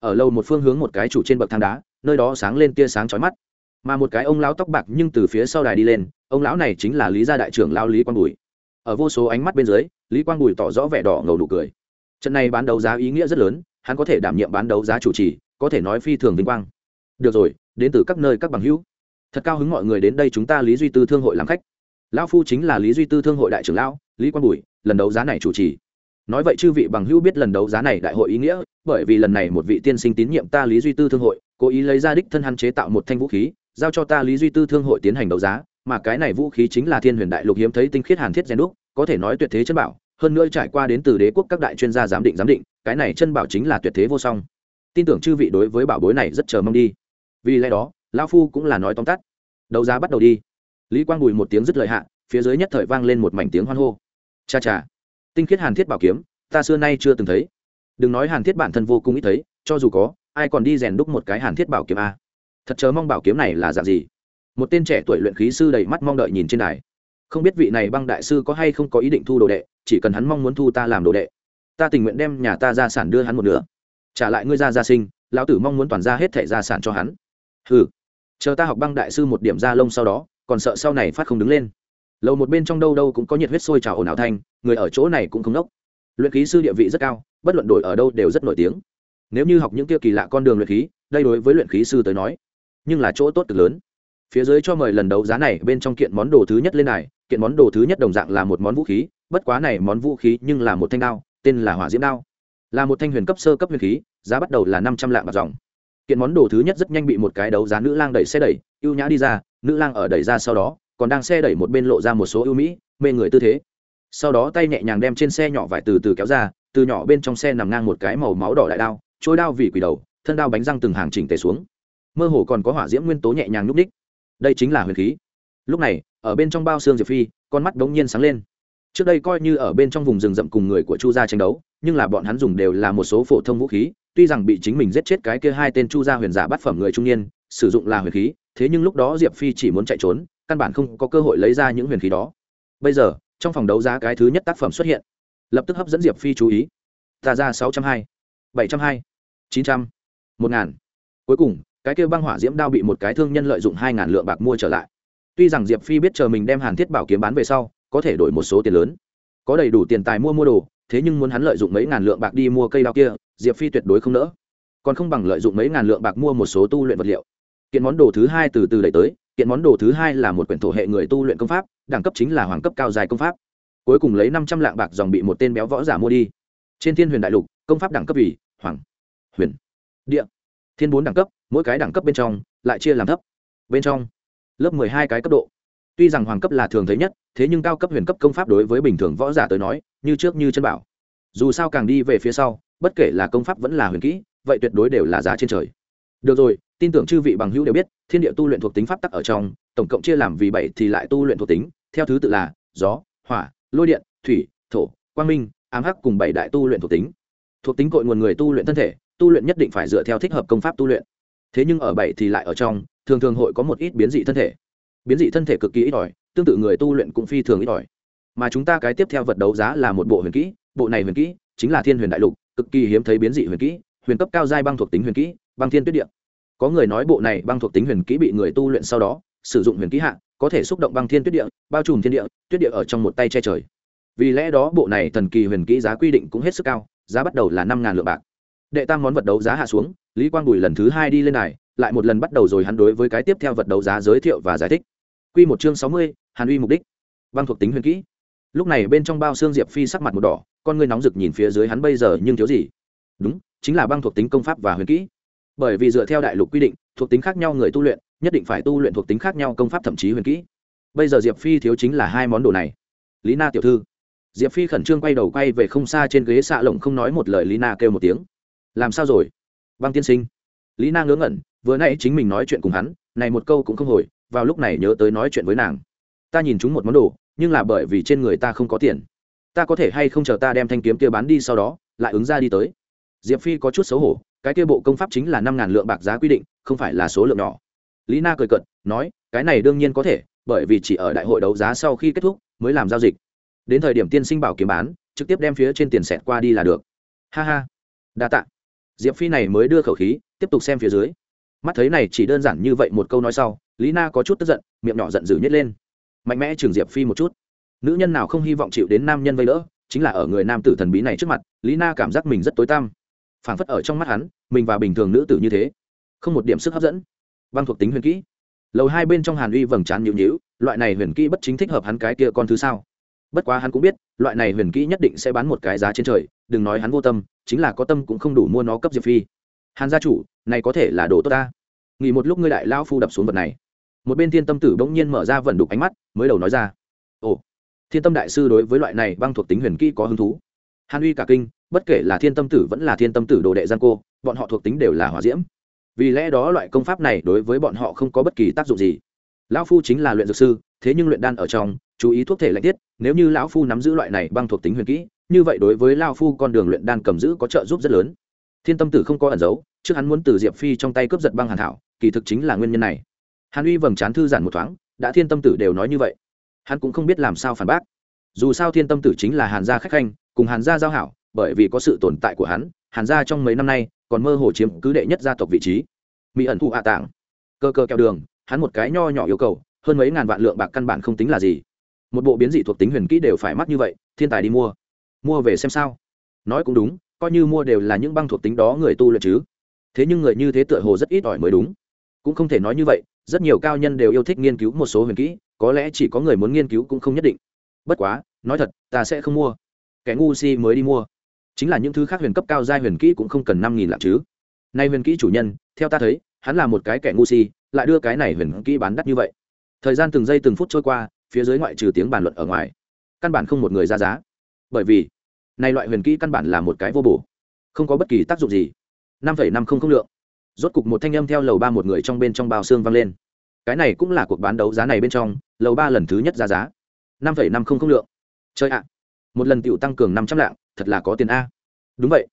ở lâu một phương hướng một cái chủ trên bậc thang đá, nơi đó sáng lên tia sáng chói mắt. Mà một cái ông lão tóc bạc nhưng từ phía sau đài đi lên, ông lão này chính là lý gia đại trưởng lao lý quang bùi. Ở vô số ánh mắt bên dưới, lý quang bùi tỏ rõ vẻ đỏ ngầu nụ cười. Trận này bán đấu giá ý nghĩa rất lớn, hắn có thể đảm nhiệm bán đấu giá chủ trì, có thể nói phi thường vinh quang. Được rồi, đến từ các nơi các bằng hữu. Thật cao hứng mọi người đến đây chúng ta lý duy tư thương hội làm khách. Lão phu chính là lý duy tư thương hội đại trưởng lão, lý quang bùi, lần đấu giá này chủ trì nói vậy chư vị bằng hữu biết lần đấu giá này đại hội ý nghĩa, bởi vì lần này một vị tiên sinh tín nhiệm ta lý duy tư thương hội, cố ý lấy ra đích thân hắn chế tạo một thanh vũ khí, giao cho ta lý duy tư thương hội tiến hành đấu giá, mà cái này vũ khí chính là thiên huyền đại lục hiếm thấy tinh khiết hàn thiết gen đúc, có thể nói tuyệt thế chân bảo, hơn nữa trải qua đến từ đế quốc các đại chuyên gia giám định giám định, cái này chân bảo chính là tuyệt thế vô song. Tin tưởng chư vị đối với bảo bối này rất chờ mong đi. Vì lẽ đó, lão phu cũng là nói tóm tắt. Đấu giá bắt đầu đi. Lý quang bùi một tiếng dứt lời hạ, phía dưới nhất thời vang lên một mảnh tiếng hoan hô. Cha cha tinh khiết hàn thiết bảo kiếm, ta xưa nay chưa từng thấy. Đừng nói hàn thiết bản thân vô cùng ít thấy, cho dù có, ai còn đi rèn đúc một cái hàn thiết bảo kiếm a? Thật chớ mong bảo kiếm này là dạng gì? Một tên trẻ tuổi luyện khí sư đầy mắt mong đợi nhìn trên đài. Không biết vị này băng đại sư có hay không có ý định thu đồ đệ, chỉ cần hắn mong muốn thu ta làm đồ đệ. Ta tình nguyện đem nhà ta gia sản đưa hắn một nửa. Trả lại ngươi ra gia sinh, lão tử mong muốn toàn ra hết thẻ gia sản cho hắn. Ừ chờ ta học băng đại sư một điểm ra lông sau đó, còn sợ sau này phát không đứng lên lầu một bên trong đâu đâu cũng có nhiệt huyết sôi trào ồn ào thanh, người ở chỗ này cũng không nốc. Luyện khí sư địa vị rất cao, bất luận đổi ở đâu đều rất nổi tiếng. Nếu như học những kia kỳ lạ con đường luyện khí, đây đối với luyện khí sư tới nói, nhưng là chỗ tốt cực lớn. Phía dưới cho mời lần đấu giá này, bên trong kiện món đồ thứ nhất lên này kiện món đồ thứ nhất đồng dạng là một món vũ khí, bất quá này món vũ khí nhưng là một thanh đao, tên là hỏa diễm đao. Là một thanh huyền cấp sơ cấp huyền khí, giá bắt đầu là năm trăm lạng bạc dòng. Kiện món đồ thứ nhất rất nhanh bị một cái đấu giá nữ lang đẩy xe đẩy, ưu nhã đi ra, nữ lang ở đẩy ra sau đó còn đang xe đẩy một bên lộ ra một số ưu mỹ, mê người tư thế. Sau đó tay nhẹ nhàng đem trên xe nhỏ vải từ từ kéo ra, từ nhỏ bên trong xe nằm ngang một cái màu máu đỏ đại đao, trôi đao vì quỷ đầu, thân đao bánh răng từng hàng chỉnh tề xuống. Mơ hồ còn có hỏa diễm nguyên tố nhẹ nhàng nhúc ních đây chính là huyền khí. Lúc này, ở bên trong bao xương diệp phi, con mắt đống nhiên sáng lên. Trước đây coi như ở bên trong vùng rừng rậm cùng người của chu gia tranh đấu, nhưng là bọn hắn dùng đều là một số phổ thông vũ khí, tuy rằng bị chính mình giết chết cái kia hai tên chu gia huyền giả bắt phẩm người trung niên, sử dụng là huyền khí, thế nhưng lúc đó diệp phi chỉ muốn chạy trốn căn bản không có cơ hội lấy ra những huyền khí đó. Bây giờ, trong phòng đấu giá cái thứ nhất tác phẩm xuất hiện. Lập tức hấp dẫn diệp phi chú ý. Ta ra sáu trăm hai, bảy trăm hai, chín trăm, một ngàn. Cuối cùng, cái kêu băng hỏa diễm đao bị một cái thương nhân lợi dụng hai ngàn lượng bạc mua trở lại. Tuy rằng diệp phi biết chờ mình đem hàn thiết bảo kiếm bán về sau, có thể đổi một số tiền lớn. Có đầy đủ tiền tài mua mua đồ, thế nhưng muốn hắn lợi dụng mấy ngàn lượng bạc đi mua cây đao kia, diệp phi tuyệt đối không nỡ. Còn không bằng lợi dụng mấy ngàn lượng bạc mua một số tu luyện vật liệu. Kiện món đồ thứ hai từ từ đẩy tới kiện món đồ thứ hai là một quyển thổ hệ người tu luyện công pháp, đẳng cấp chính là hoàng cấp cao dài công pháp. Cuối cùng lấy năm trăm lạng bạc dòng bị một tên béo võ giả mua đi. Trên thiên huyền đại lục, công pháp đẳng cấp vì hoàng, huyền, địa. Thiên bốn đẳng cấp, mỗi cái đẳng cấp bên trong, lại chia làm thấp. Bên trong, lớp mười hai cái cấp độ. Tuy rằng hoàng cấp là thường thấy nhất, thế nhưng cao cấp huyền cấp công pháp đối với bình thường võ giả tới nói, như trước như chân bảo. Dù sao càng đi về phía sau, bất kể là công pháp vẫn là huyền kỹ, vậy tuyệt đối đều là giá trên trời được rồi, tin tưởng chư vị bằng hữu đều biết, thiên địa tu luyện thuộc tính pháp tắc ở trong, tổng cộng chia làm vì bảy thì lại tu luyện thuộc tính. Theo thứ tự là gió, hỏa, lôi điện, thủy, thổ, quang minh, ám hắc cùng bảy đại tu luyện thuộc tính. Thuộc tính cội nguồn người tu luyện thân thể, tu luyện nhất định phải dựa theo thích hợp công pháp tu luyện. Thế nhưng ở bảy thì lại ở trong, thường thường hội có một ít biến dị thân thể. Biến dị thân thể cực kỳ ít ỏi, tương tự người tu luyện cũng phi thường ít ỏi. Mà chúng ta cái tiếp theo vật đấu giá là một bộ huyền kỹ, bộ này huyền kỹ chính là thiên huyền đại lục, cực kỳ hiếm thấy biến dị huyền kỹ, huyền cấp cao giai băng thuộc tính huyền kỹ băng thiên tuyết địa. Có người nói bộ này băng thuộc tính huyền kỹ bị người tu luyện sau đó, sử dụng huyền kỹ hạ, có thể xúc động băng thiên tuyết địa, bao trùm thiên địa, tuyết địa ở trong một tay che trời. Vì lẽ đó bộ này thần kỳ huyền kỹ giá quy định cũng hết sức cao, giá bắt đầu là năm ngàn lượng bạc. Đệ tam món vật đấu giá hạ xuống, lý quang bùi lần thứ hai đi lên này lại một lần bắt đầu rồi hắn đối với cái tiếp theo vật đấu giá giới thiệu và giải thích. Q một chương sáu mươi, hàn uy mục đích. Băng thuộc tính huyền kỹ. Lúc này bên trong bao xương diệp phi sắc mặt một đỏ, con ngươi nóng rực nhìn phía dưới hắn bây giờ nhưng thiếu gì? Đúng, chính là băng thuộc tính công pháp và huyền kỹ bởi vì dựa theo đại lục quy định, thuộc tính khác nhau người tu luyện, nhất định phải tu luyện thuộc tính khác nhau công pháp thậm chí huyền kỹ. Bây giờ diệp phi thiếu chính là hai món đồ này. Lý na tiểu thư. Diệp phi khẩn trương quay đầu quay về không xa trên ghế xạ lồng không nói một lời lý na kêu một tiếng. Làm sao rồi? Băng tiên sinh. Lý na ngớ ngẩn, vừa nãy chính mình nói chuyện cùng hắn, này một câu cũng không hồi, vào lúc này nhớ tới nói chuyện với nàng. Ta nhìn chúng một món đồ, nhưng là bởi vì trên người ta không có tiền. Ta có thể hay không chờ ta đem thanh kiếm kia bán đi sau đó, lại ứng ra đi tới. Diệp phi có chút xấu hổ cái kia bộ công pháp chính là năm ngàn lượng bạc giá quy định, không phải là số lượng nhỏ. Lý na cười cận nói, cái này đương nhiên có thể, bởi vì chỉ ở đại hội đấu giá sau khi kết thúc mới làm giao dịch. Đến thời điểm tiên sinh bảo kiếm bán, trực tiếp đem phía trên tiền sẹt qua đi là được. Ha ha. Đa t ạ diệp phi này mới đưa khẩu khí, tiếp tục xem phía dưới. Mắt thấy này chỉ đơn giản như vậy một câu nói sau, lý na có chút tức giận, miệng nhỏ giận dữ nhét lên. Mạnh mẽ trường diệp phi một chút. Nữ nhân nào không hy vọng chịu đến nam nhân vây đỡ, chính là ở người nam tử thần bí này trước mặt, lý na cảm giác mình rất tối tăm phảng phất ở trong mắt hắn, mình và bình thường nữ tử như thế, không một điểm sức hấp dẫn. Băng thuộc tính huyền kỹ. Lầu hai bên trong hàn uy vầng trán nhịu nhịu loại này huyền kỹ bất chính thích hợp hắn cái kia con thứ sao? Bất quá hắn cũng biết, loại này huyền kỹ nhất định sẽ bán một cái giá trên trời, đừng nói hắn vô tâm, chính là có tâm cũng không đủ mua nó cấp diệp phi. Hàn gia chủ, này có thể là đồ tốt ta. Nghỉ một lúc ngươi đại lao phu đập xuống vật này. Một bên thiên tâm tử bỗng nhiên mở ra vận đục ánh mắt, mới đầu nói ra. Ồ, thiên tâm đại sư đối với loại này băng thuộc tính huyền kỹ có hứng thú. Hàn uy cả kinh bất kể là thiên tâm tử vẫn là thiên tâm tử đồ đệ gian cô, bọn họ thuộc tính đều là hỏa diễm. Vì lẽ đó loại công pháp này đối với bọn họ không có bất kỳ tác dụng gì. Lão phu chính là luyện dược sư, thế nhưng luyện đan ở trong, chú ý thuốc thể lạnh tiết, nếu như lão phu nắm giữ loại này băng thuộc tính huyền kỹ, như vậy đối với lao phu con đường luyện đan cầm giữ có trợ giúp rất lớn. Thiên tâm tử không có ẩn giấu, trước hắn muốn từ diệp phi trong tay cướp giật băng hàn thảo, kỳ thực chính là nguyên nhân này. Hàn uy vầng trán thư giản một thoáng, đã thiên tâm tử đều nói như vậy. Hắn cũng không biết làm sao phản bác. Dù sao thiên tâm tử chính là hàn gia khách khanh, cùng hàn gia giao hảo bởi vì có sự tồn tại của hắn, hàn gia trong mấy năm nay còn mơ hồ chiếm cứ đệ nhất gia tộc vị trí. Mỹ ẩn thụ hạ tạng cơ cơ kẹo đường, hắn một cái nho nhỏ yêu cầu, hơn mấy ngàn vạn lượng bạc căn bản không tính là gì. Một bộ biến dị thuộc tính huyền kỹ đều phải mắc như vậy, thiên tài đi mua. Mua về xem sao. Nói cũng đúng, coi như mua đều là những băng thuộc tính đó người tu luyện chứ. Thế nhưng người như thế tựa hồ rất ít ỏi mới đúng. Cũng không thể nói như vậy, rất nhiều cao nhân đều yêu thích nghiên cứu một số huyền kỹ, có lẽ chỉ có người muốn nghiên cứu cũng không nhất định. Bất quá, nói thật, ta sẽ không mua. Kẻ ngu si mới đi mua chính là những thứ khác huyền cấp cao giai huyền kỹ cũng không cần năm nghìn lạng chứ. Nay huyền kỹ chủ nhân, theo ta thấy, hắn là một cái kẻ ngu si, lại đưa cái này huyền kỹ bán đắt như vậy. Thời gian từng giây từng phút trôi qua, phía dưới ngoại trừ tiếng bàn luận ở ngoài, căn bản không một người ra giá. Bởi vì nay loại huyền kỹ căn bản là một cái vô bổ, không có bất kỳ tác dụng gì. năm năm không không lượng. Rốt cục một thanh âm theo lầu ba một người trong bên trong bao xương vang lên. Cái này cũng là cuộc bán đấu giá này bên trong, lầu ba lần thứ nhất ra giá. năm năm không không lượng. Chơi ạ. Một lần tựu tăng cường năm trăm lạng thật là có tiền a. Đúng vậy.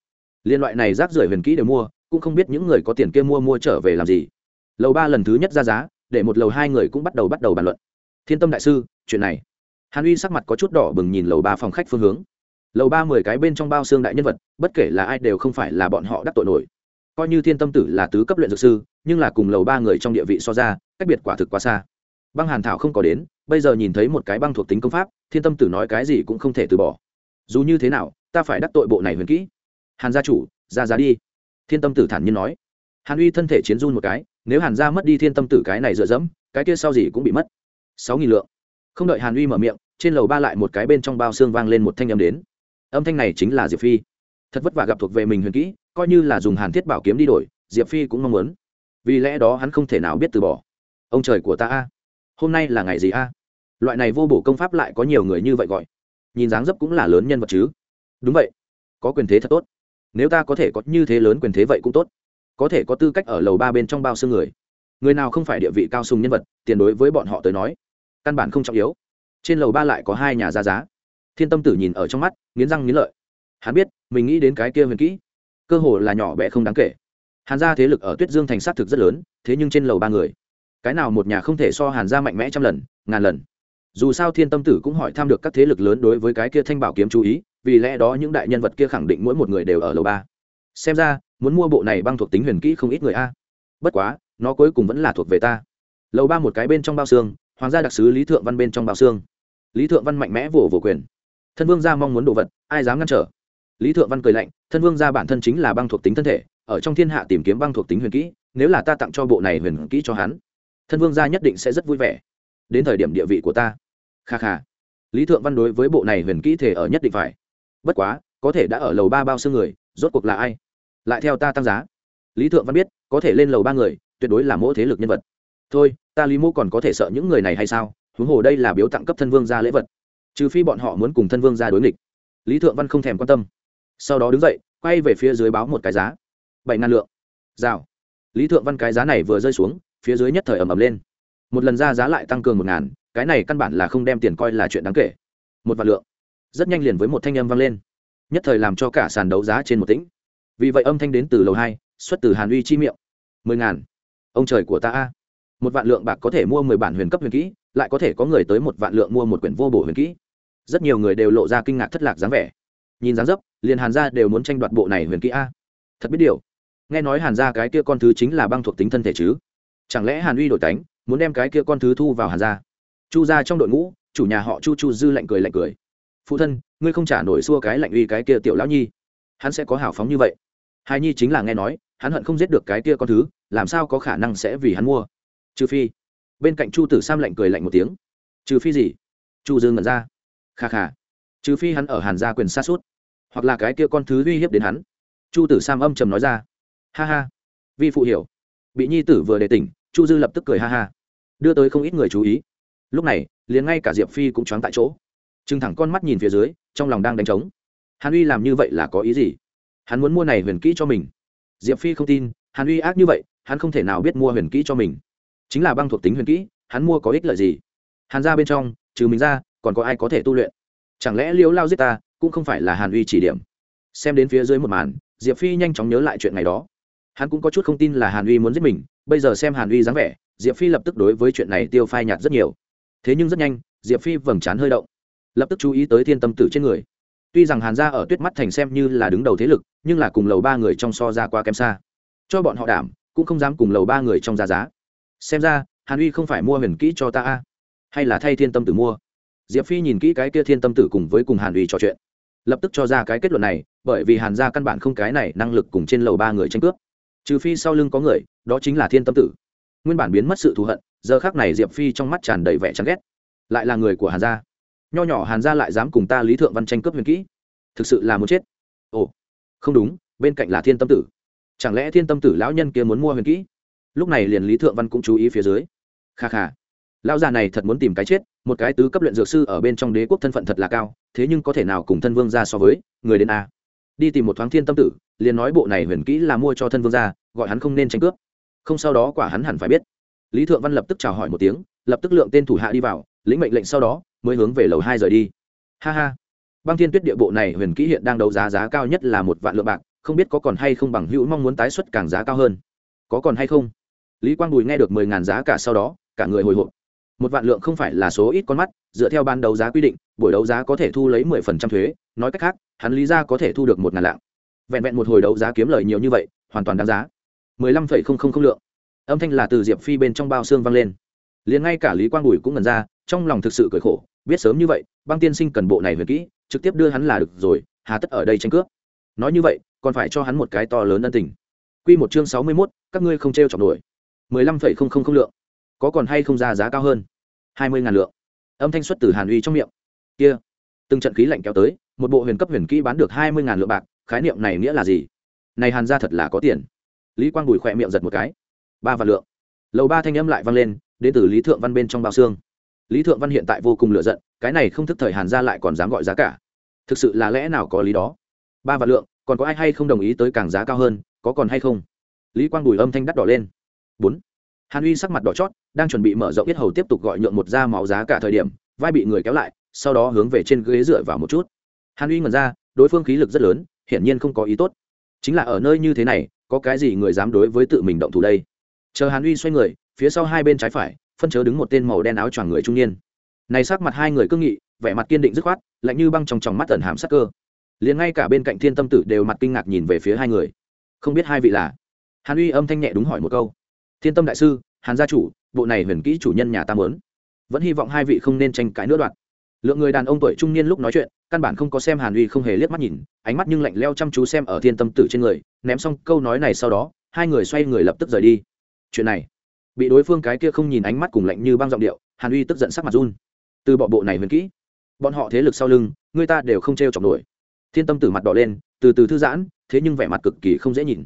Liên loại này rác rưởi huyền kỹ đều mua, cũng không biết những người có tiền kia mua mua trở về làm gì. Lầu ba lần thứ nhất ra giá, để một lầu hai người cũng bắt đầu bắt đầu bàn luận. Thiên tâm đại sư, chuyện này. Hàn uy sắc mặt có chút đỏ bừng nhìn lầu ba phòng khách phương hướng. Lầu ba mười cái bên trong bao xương đại nhân vật, bất kể là ai đều không phải là bọn họ đắc tội nổi. Coi như thiên tâm tử là tứ cấp luyện dược sư, nhưng là cùng lầu ba người trong địa vị so ra, cách biệt quả thực quá xa. Băng hàn thảo không có đến, bây giờ nhìn thấy một cái băng thuộc tính công pháp, thiên tâm tử nói cái gì cũng không thể từ bỏ. Dù như thế nào ta phải đắc tội bộ này huyền kỹ. Hàn gia chủ, ra giá đi. Thiên tâm tử thản nhiên nói. Hàn uy thân thể chiến run một cái, nếu hàn gia mất đi thiên tâm tử cái này dựa dẫm, cái kia sau gì cũng bị mất. Sáu nghìn lượng. Không đợi hàn uy mở miệng, trên lầu ba lại một cái bên trong bao xương vang lên một thanh âm đến. Âm thanh này chính là diệp phi. Thật vất vả gặp thuộc về mình huyền kỹ, coi như là dùng hàn thiết bảo kiếm đi đổi, diệp phi cũng mong muốn. Vì lẽ đó hắn không thể nào biết từ bỏ. Ông trời của ta a, hôm nay là ngày gì a? Loại này vô bổ công pháp lại có nhiều người như vậy gọi. Nhìn dáng dấp cũng là lớn nhân vật chứ đúng vậy. Có quyền thế thật tốt. Nếu ta có thể có như thế lớn quyền thế vậy cũng tốt. Có thể có tư cách ở lầu ba bên trong bao xương người. Người nào không phải địa vị cao sùng nhân vật, tiền đối với bọn họ tới nói, căn bản không trọng yếu. Trên lầu ba lại có hai nhà ra giá. Thiên tâm tử nhìn ở trong mắt, nghiến răng nghiến lợi. Hắn biết, mình nghĩ đến cái kia huyền kỹ, cơ hồ là nhỏ bé không đáng kể. Hàn gia thế lực ở tuyết dương thành s á t thực rất lớn, thế nhưng trên lầu ba người, cái nào một nhà không thể so hàn gia mạnh mẽ trăm lần, ngàn lần dù sao thiên tâm tử cũng hỏi thăm được các thế lực lớn đối với cái kia thanh bảo kiếm chú ý, vì lẽ đó những đại nhân vật kia khẳng định mỗi một người đều ở lầu ba. Xem ra, muốn mua bộ này băng thuộc tính huyền kỹ không ít người a. Bất quá, nó cuối cùng vẫn là thuộc về ta. Lầu ba một cái bên trong bao xương, hoàng gia đặc sứ lý thượng văn bên trong bao xương. Lý thượng văn mạnh mẽ vỗ vỗ quyền. Thân vương gia mong muốn đồ vật, ai dám ngăn trở? Lý thượng văn cười lạnh, thân vương gia bản thân chính là băng thuộc tính thân thể, ở trong thiên hạ tìm kiếm băng thuộc tính huyền kỹ, nếu là ta tặng cho bộ này huyền kỹ cho hắn, thân vương gia nhất định sẽ rất vui vẻ. Đến thời điểm địa vị của ta kha kha. Lý thượng văn đối với bộ này huyền kỹ thể ở nhất định phải. Bất quá, có thể đã ở lầu ba bao xương người, rốt cuộc là ai? Lại theo ta tăng giá. Lý thượng văn biết, có thể lên lầu ba người, tuyệt đối là mỗi thế lực nhân vật. Thôi, ta lý mô còn có thể sợ những người này hay sao? Huống hồ đây là biếu tặng cấp thân vương ra lễ vật. Trừ phi bọn họ muốn cùng thân vương ra đối nghịch. Lý thượng văn không thèm quan tâm. Sau đó đứng dậy, quay về phía dưới báo một cái giá. Bảy ngàn lượng. Rào. Lý thượng văn cái giá này vừa rơi xuống, phía dưới nhất thời ầm ầm lên. Một lần ra giá lại tăng cường một ngàn cái này căn bản là không đem tiền coi là chuyện đáng kể. Một vạn lượng. Rất nhanh liền với một thanh âm vang lên. Nhất thời làm cho cả sàn đấu giá trên một tĩnh. Vì vậy âm thanh đến từ lầu hai, xuất từ hàn uy chi miệng. Mười ngàn. Ông trời của ta a. Một vạn lượng bạc có thể mua mười bản huyền cấp huyền kỹ, lại có thể có người tới một vạn lượng mua một quyển vô bổ huyền kỹ. Rất nhiều người đều lộ ra kinh ngạc thất lạc dáng vẻ. Nhìn dáng dấp, liền hàn gia đều muốn tranh đoạt bộ này huyền kỹ a. Thật biết điều. Nghe nói hàn gia cái kia con thứ chính là băng thuộc tính thân thể chứ. Chẳng lẽ hàn uy đổi tánh, muốn đem cái kia con thứ thu vào hàn gia? Chu ra trong đội ngũ, chủ nhà họ chu chu dư lạnh cười lạnh cười. Phụ thân, ngươi không trả nổi xua cái lạnh uy cái kia tiểu lão nhi. Hắn sẽ có hào phóng như vậy. Hai nhi chính là nghe nói, hắn hận không giết được cái kia con thứ, làm sao có khả năng sẽ vì hắn mua? Trừ phi, bên cạnh chu tử sam lạnh cười lạnh một tiếng. Trừ phi gì? Chu Dư ngẩn ra. Kha kha, trừ phi hắn ở hàn gia quyền xa suốt hoặc là cái kia con thứ uy hiếp đến hắn. Chu tử sam âm trầm nói ra. Ha ha, vi phụ hiểu. Bị nhi tử vừa đề tỉnh, chu dư lập tức cười ha ha, đưa tới không ít người chú ý lúc này, liền ngay cả diệp phi cũng choáng tại chỗ. Trừng thẳng con mắt nhìn phía dưới, trong lòng đang đánh trống. Hàn uy làm như vậy là có ý gì? Hắn muốn mua này huyền kỹ cho mình. Diệp phi không tin, hàn uy ác như vậy, hắn không thể nào biết mua huyền kỹ cho mình. Chính là băng thuộc tính huyền kỹ, hắn mua có ích lợi gì? Hàn ra bên trong, trừ mình ra, còn có ai có thể tu luyện? Chẳng lẽ liễu lao giết ta, cũng không phải là hàn uy chỉ điểm? Xem đến phía dưới một màn, diệp phi nhanh chóng nhớ lại chuyện ngày đó. Hắn cũng có chút không tin là hàn uy muốn giết mình, bây giờ xem hàn uy dáng vẻ, diệp phi lập tức đối với chuyện này tiêu phai nhạt rất nhiều thế nhưng rất nhanh, diệp phi vầng trán hơi động. Lập tức chú ý tới thiên tâm tử trên người. Tuy rằng hàn gia ở tuyết mắt thành xem như là đứng đầu thế lực, nhưng là cùng lầu ba người trong so ra qua kém xa. Cho bọn họ đảm, cũng không dám cùng lầu ba người trong giá giá. Xem ra, hàn uy không phải mua huyền kỹ cho ta a, hay là thay thiên tâm tử mua? Diệp phi nhìn kỹ cái kia thiên tâm tử cùng với cùng hàn uy trò chuyện. Lập tức cho ra cái kết luận này, bởi vì hàn gia căn bản không cái này năng lực cùng trên lầu ba người tranh cướp. Trừ phi sau lưng có người, đó chính là thiên tâm tử. Nguyên bản biến mất sự thù hận giờ khác này diệp phi trong mắt tràn đầy vẻ chán ghét. Lại là người của hàn gia. Nho nhỏ hàn gia lại dám cùng ta lý thượng văn tranh cướp huyền kỹ. Thực sự là muốn chết. Ồ, không đúng, bên cạnh là thiên tâm tử. Chẳng lẽ thiên tâm tử lão nhân kia muốn mua huyền kỹ? Lúc này liền lý thượng văn cũng chú ý phía dưới. Kha kha, lão già này thật muốn tìm cái chết, một cái tứ cấp luyện dược sư ở bên trong đế quốc thân phận thật là cao, thế nhưng có thể nào cùng thân vương ra so với, người đến a. Đi tìm một thoáng thiên tâm tử, liền nói bộ này huyền kỹ là mua cho thân vương ra gọi hắn không nên tranh cướp. Không sau đó quả hắn hẳn phải biết lý thượng văn lập tức chào hỏi một tiếng, lập tức lượng tên thủ hạ đi vào, lĩnh mệnh lệnh sau đó, mới hướng về lầu hai rời đi. Ha ha. Băng thiên tuyết địa bộ này huyền kỹ hiện đang đấu giá giá cao nhất là một vạn lượng bạc, không biết có còn hay không bằng hữu mong muốn tái xuất càng giá cao hơn. Có còn hay không? Lý quang bùi nghe được mười ngàn giá cả sau đó, cả người hồi hộp. Một vạn lượng không phải là số ít con mắt, dựa theo ban đấu giá quy định, buổi đấu giá có thể thu lấy mười phần trăm thuế, nói cách khác, hắn lý ra có thể thu được một ngàn lạng. Vẹn vẹn một hồi đấu giá kiếm lời nhiều như vậy, hoàn toàn đáng giá. mười lăm phẩy không không không lượng âm thanh là từ diệp phi bên trong bao xương vang lên liền ngay cả lý quang bùi cũng ngần ra trong lòng thực sự cười khổ biết sớm như vậy băng tiên sinh cần bộ này huyền kỹ trực tiếp đưa hắn là được rồi hà tất ở đây tranh cướp nói như vậy còn phải cho hắn một cái to lớn ân tình q một chương sáu mươi mốt các ngươi không t r e o chọc nổi mười lăm phẩy không không không lượng có còn hay không ra giá cao hơn hai mươi ngàn lượng âm thanh xuất từ hàn uy trong miệng kia từng trận khí lạnh kéo tới một bộ huyền cấp huyền kỹ bán được hai mươi ngàn lượng bạc khái niệm này nghĩa là gì này hàn ra thật là có tiền lý quang bùi khỏe miệng giật một cái ba vạn lượng. Lầu ba thanh âm lại vang lên, đến từ lý thượng văn bên trong bao xương. Lý thượng văn hiện tại vô cùng lựa giận, cái này không thức thời hàn ra lại còn dám gọi giá cả. Thực sự là lẽ nào có lý đó? Ba vạn lượng, còn có ai hay không đồng ý tới càng giá cao hơn, có còn hay không? Lý quang bùi âm thanh đắt đỏ lên. Bốn. Hàn uy sắc mặt đỏ chót, đang chuẩn bị mở rộng yết hầu tiếp tục gọi nhượng một da máu giá cả thời điểm, vai bị người kéo lại, sau đó hướng về trên ghế dựa vào một chút. Hàn uy ngẩn ra, đối phương khí lực rất lớn, hiển nhiên không có ý tốt. Chính là ở nơi như thế này, có cái gì người dám đối với tự mình động thủ đây? Chờ hàn uy xoay người, phía sau hai bên trái phải, phân chớ đứng một tên màu đen áo choàng người trung niên. Này sắc mặt hai người cương nghị, vẻ mặt kiên định dứt khoát, lạnh như băng trong tròng mắt tẩn hàm sắc cơ. Liền ngay cả bên cạnh thiên tâm tử đều mặt kinh ngạc nhìn về phía hai người. Không biết hai vị là? Hàn uy âm thanh nhẹ đúng hỏi một câu. Thiên tâm đại sư, hàn gia chủ, bộ này huyền kỹ chủ nhân nhà ta mớn vẫn hy vọng hai vị không nên tranh cãi nữa đoạn. Lượng người đàn ông tuổi trung niên lúc nói chuyện, căn bản không có xem hàn uy không hề liếc mắt nhìn, ánh mắt nhưng lạnh leo chăm chú xem ở thiên tâm tử trên người, ném xong câu nói này sau đó, hai người xoay người lập tức rời đi chuyện này. Bị đối phương cái kia không nhìn ánh mắt cùng lạnh như băng giọng điệu, hàn uy tức giận sắc mặt run. Từ bọ bộ này huyền kỹ, bọn họ thế lực sau lưng, người ta đều không t r e o chọc nổi. Thiên tâm tử mặt đỏ lên, từ từ thư giãn, thế nhưng vẻ mặt cực kỳ không dễ nhìn.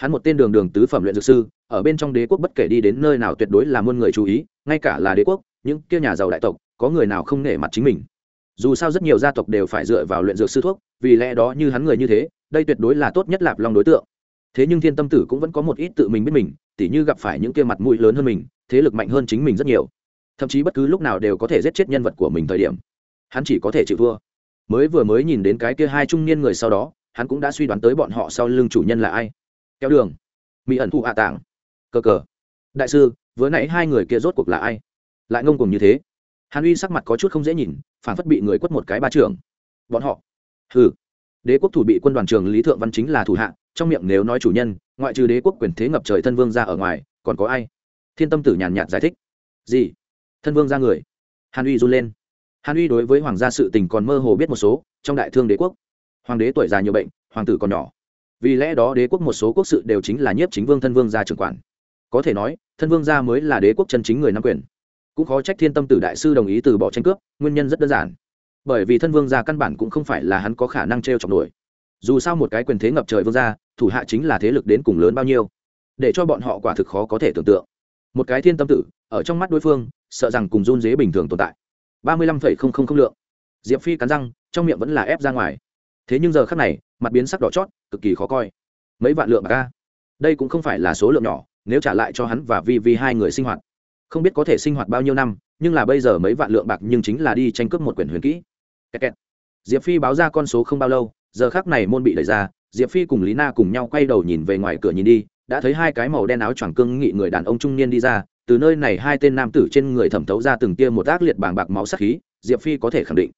Hắn một tên đường đường tứ phẩm luyện dược sư, ở bên trong đế quốc bất kể đi đến nơi nào tuyệt đối là muôn người chú ý, ngay cả là đế quốc, những kia nhà giàu đại tộc, có người nào không nể mặt chính mình. Dù sao rất nhiều gia tộc đều phải dựa vào luyện dược sư thuốc, vì lẽ đó như hắn người như thế, đây tuyệt đối là tốt nhất lạp long đối tượng thế nhưng thiên tâm tử cũng vẫn có một ít tự mình biết mình, tỉ như gặp phải những kia mặt mũi lớn hơn mình, thế lực mạnh hơn chính mình rất nhiều. Thậm chí bất cứ lúc nào đều có thể giết chết nhân vật của mình thời điểm, hắn chỉ có thể chịu thua. Mới vừa mới nhìn đến cái kia hai trung niên người sau đó, hắn cũng đã suy đoán tới bọn họ sau lưng chủ nhân là ai. Kéo đường. Mỹ ẩn thụ hạ tảng. Cờ cờ. Đại sư, vừa nãy hai người kia rốt cuộc là ai? Lại ngông cùng như thế. Hàn uy sắc mặt có chút không dễ nhìn phản phất bị người quất một cái ba trưởng. Bọn họ. Hừ đế quốc thủ bị quân đoàn trường lý thượng văn chính là thủ hạ, trong miệng nếu nói chủ nhân, ngoại trừ đế quốc quyền thế ngập trời thân vương ra ở ngoài, còn có ai? Thiên tâm tử nhàn nhạt giải thích. Gì? Thân vương ra người. Hàn uy run lên. Hàn uy đối với hoàng gia sự tình còn mơ hồ biết một số, trong đại thương đế quốc. Hoàng đế tuổi già nhiều bệnh, hoàng tử còn nhỏ. Vì lẽ đó đế quốc một số quốc sự đều chính là nhiếp chính vương thân vương gia trưởng quản. Có thể nói, thân vương gia mới là đế quốc chân chính người nắm quyền. Cũng khó trách thiên tâm tử đại sư đồng ý từ bỏ tranh cướp, nguyên nhân rất đơn giản bởi vì thân vương gia căn bản cũng không phải là hắn có khả năng t r e o chọc nổi. Dù sao một cái quyền thế ngập trời vương gia, thủ hạ chính là thế lực đến cùng lớn bao nhiêu, để cho bọn họ quả thực khó có thể tưởng tượng. Một cái thiên tâm tử, ở trong mắt đối phương, sợ rằng cùng run dế bình thường tồn tại. ba mươi lăm phẩy không không không lượng. Diệp phi cắn răng, trong miệng vẫn là ép ra ngoài. Thế nhưng giờ khắc này, mặt biến sắc đỏ chót, cực kỳ khó coi. Mấy vạn lượng bạc ca đây cũng không phải là số lượng nhỏ, nếu trả lại cho hắn và vi vi hai người sinh hoạt. Không biết có thể sinh hoạt bao nhiêu năm, nhưng là bây giờ mấy vạn lượng bạc nhưng chính là đi tranh cướp một quyển huyền kỹ kẹt kẹt. diệp phi báo ra con số không bao lâu, giờ khác này môn bị đẩy ra, diệp phi cùng lý na cùng nhau quay đầu nhìn về ngoài cửa nhìn đi, đã thấy hai cái màu đen áo choàng cương nghị người đàn ông trung niên đi ra, từ nơi này hai tên nam tử trên người thẩm thấu ra từng tia một ác liệt bàng bạc máu sắc khí, diệp phi có thể khẳng định,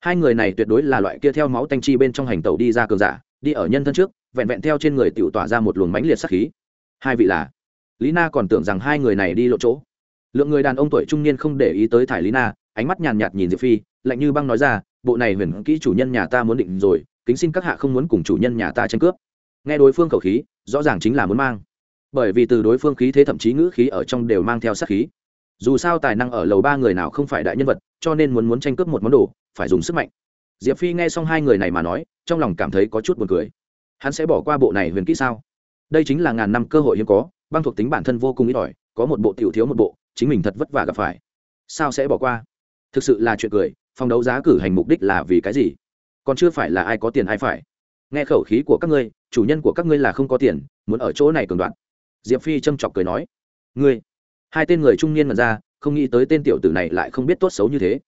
hai người này tuyệt đối là loại kia theo máu tanh chi bên trong hành tàu đi ra cường giả, đi ở nhân thân trước, vẹn vẹn theo trên người tự tỏa ra một luồng mãnh liệt sắc khí hai vị là, lý na còn tưởng rằng hai người này đi lộ chỗ lượng người đàn ông tuổi trung niên không để ý tới thải lý na, ánh mắt nhàn nhạt nhìn diệp phi, lạnh như băng nói ra bộ này huyền kỹ chủ nhân nhà ta muốn định rồi, kính xin các hạ không muốn cùng chủ nhân nhà ta tranh cướp. Nghe đối phương khẩu khí, rõ ràng chính là muốn mang. Bởi vì từ đối phương khí thế thậm chí ngữ khí ở trong đều mang theo sát khí. Dù sao tài năng ở lầu ba người nào không phải đại nhân vật, cho nên muốn muốn tranh cướp một món đồ, phải dùng sức mạnh. Diệp phi nghe xong hai người này mà nói, trong lòng cảm thấy có chút buồn cười. Hắn sẽ bỏ qua bộ này huyền kỹ sao? Đây chính là ngàn năm cơ hội hiếm có, băng thuộc tính bản thân vô cùng ít ỏi, có một bộ tiểu thiếu một bộ, chính mình thật vất vả gặp phải. Sao sẽ bỏ qua? Thực sự là chuyện cười phòng đấu giá cử hành mục đích là vì cái gì? Còn chưa phải là ai có tiền ai phải. Nghe khẩu khí của các ngươi, chủ nhân của các ngươi là không có tiền, muốn ở chỗ này cường đoạn diệp phi châm chọc cười nói, ngươi. Hai tên người trung niên mật ra, không nghĩ tới tên tiểu tử này lại không biết tốt xấu như thế.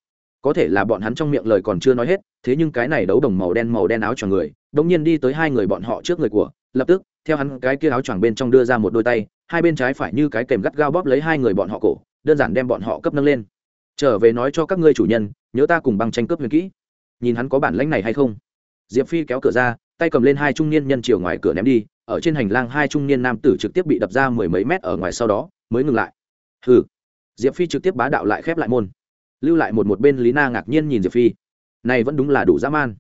Có thể là bọn hắn trong miệng lời còn chưa nói hết, thế nhưng cái này đấu đồng màu đen màu đen áo choàng người đống nhiên đi tới hai người bọn họ trước người của, lập tức, theo hắn cái kia áo choàng bên trong đưa ra một đôi tay, hai bên trái phải như cái kềm gắt gao bóp lấy hai người bọn họ cổ, đơn giản đem bọn họ cấp nâng lên. Trở về nói cho các ngươi chủ nhân nhớ ta cùng băng tranh cướp huyền kỹ. Nhìn hắn có bản lãnh này hay không? Diệp phi kéo cửa ra, tay cầm lên hai trung niên nhân chiều ngoài cửa ném đi, ở trên hành lang hai trung niên nam tử trực tiếp bị đập ra mười mấy mét ở ngoài sau đó, mới ngừng lại. Hừ. Diệp phi trực tiếp bá đạo lại khép lại môn. Lưu lại một một bên lý na ngạc nhiên nhìn diệp phi. Này vẫn đúng là đủ dã man.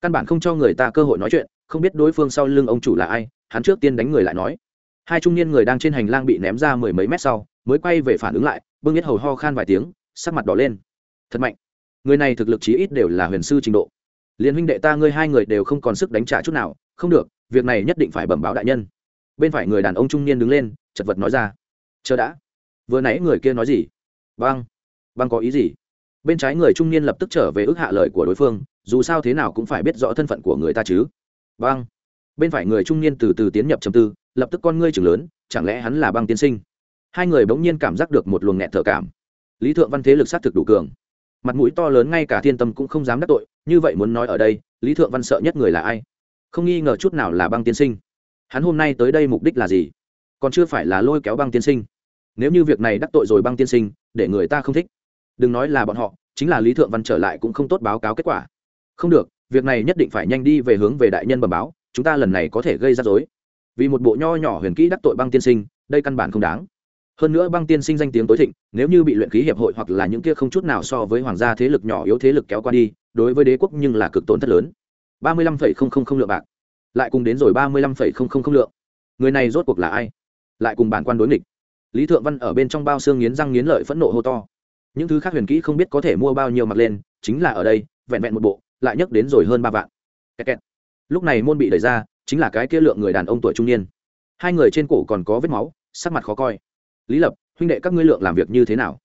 Căn bản không cho người ta cơ hội nói chuyện, không biết đối phương sau lưng ông chủ là ai, hắn trước tiên đánh người lại nói. Hai trung niên người đang trên hành lang bị ném ra mười mấy mét sau, mới quay về phản ứng lại, bưng biết hầu ho khan vài tiếng, sắc mặt đỏ lên. Thật mạnh người này thực lực chí ít đều là huyền sư trình độ. Liên huynh đệ ta ngươi hai người đều không còn sức đánh trả chút nào, không được, việc này nhất định phải bẩm báo đại nhân. Bên phải người đàn ông trung niên đứng lên, chật vật nói ra. Chờ đã. Vừa nãy người kia nói gì? Băng. Băng có ý gì? Bên trái người trung niên lập tức trở về ước hạ lời của đối phương, dù sao thế nào cũng phải biết rõ thân phận của người ta chứ. Băng. Bên phải người trung niên từ từ tiến nhập trầm tư, lập tức con ngươi chừng lớn, chẳng lẽ hắn là băng tiên sinh? Hai người bỗng nhiên cảm giác được một luồng nghẹn thở cảm. Lý thượng văn thế lực sát thực đủ cường mặt mũi to lớn ngay cả thiên tâm cũng không dám đắc tội, như vậy muốn nói ở đây, lý thượng văn sợ nhất người là ai? Không nghi ngờ chút nào là băng tiên sinh. Hắn hôm nay tới đây mục đích là gì? Còn chưa phải là lôi kéo băng tiên sinh. Nếu như việc này đắc tội rồi băng tiên sinh, để người ta không thích. Đừng nói là bọn họ, chính là lý thượng văn trở lại cũng không tốt báo cáo kết quả. Không được, việc này nhất định phải nhanh đi về hướng về đại nhân bẩm báo, chúng ta lần này có thể gây ra dối vì một bộ nho nhỏ huyền kỹ đắc tội băng tiên sinh, đây căn bản không đáng hơn nữa băng tiên sinh danh tiếng tối thịnh, nếu như bị luyện khí hiệp hội hoặc là những kia không chút nào so với hoàng gia thế lực nhỏ yếu thế lực kéo qua đi, đối với đế quốc nhưng là cực tổn thất lớn. ba mươi lăm phẩy không không không lượng bạc. Lại cùng đến rồi ba mươi lăm phẩy không không không lượng. Người này rốt cuộc là ai? Lại cùng bản quan đối nghịch. Lý thượng văn ở bên trong bao xương nghiến răng nghiến lợi phẫn nộ hô to. Những thứ khác huyền kỹ không biết có thể mua bao nhiêu mặc lên, chính là ở đây, vẹn vẹn một bộ, lại nhấc đến rồi hơn ba vạn. Kẹt kẹt. lúc này môn bị đẩy ra, chính là cái kia lượng người đàn ông tuổi trung niên. Hai người trên cổ còn có vết máu, sắc mặt khó coi lý lập, huynh đệ các ngươi lượng làm việc như thế nào?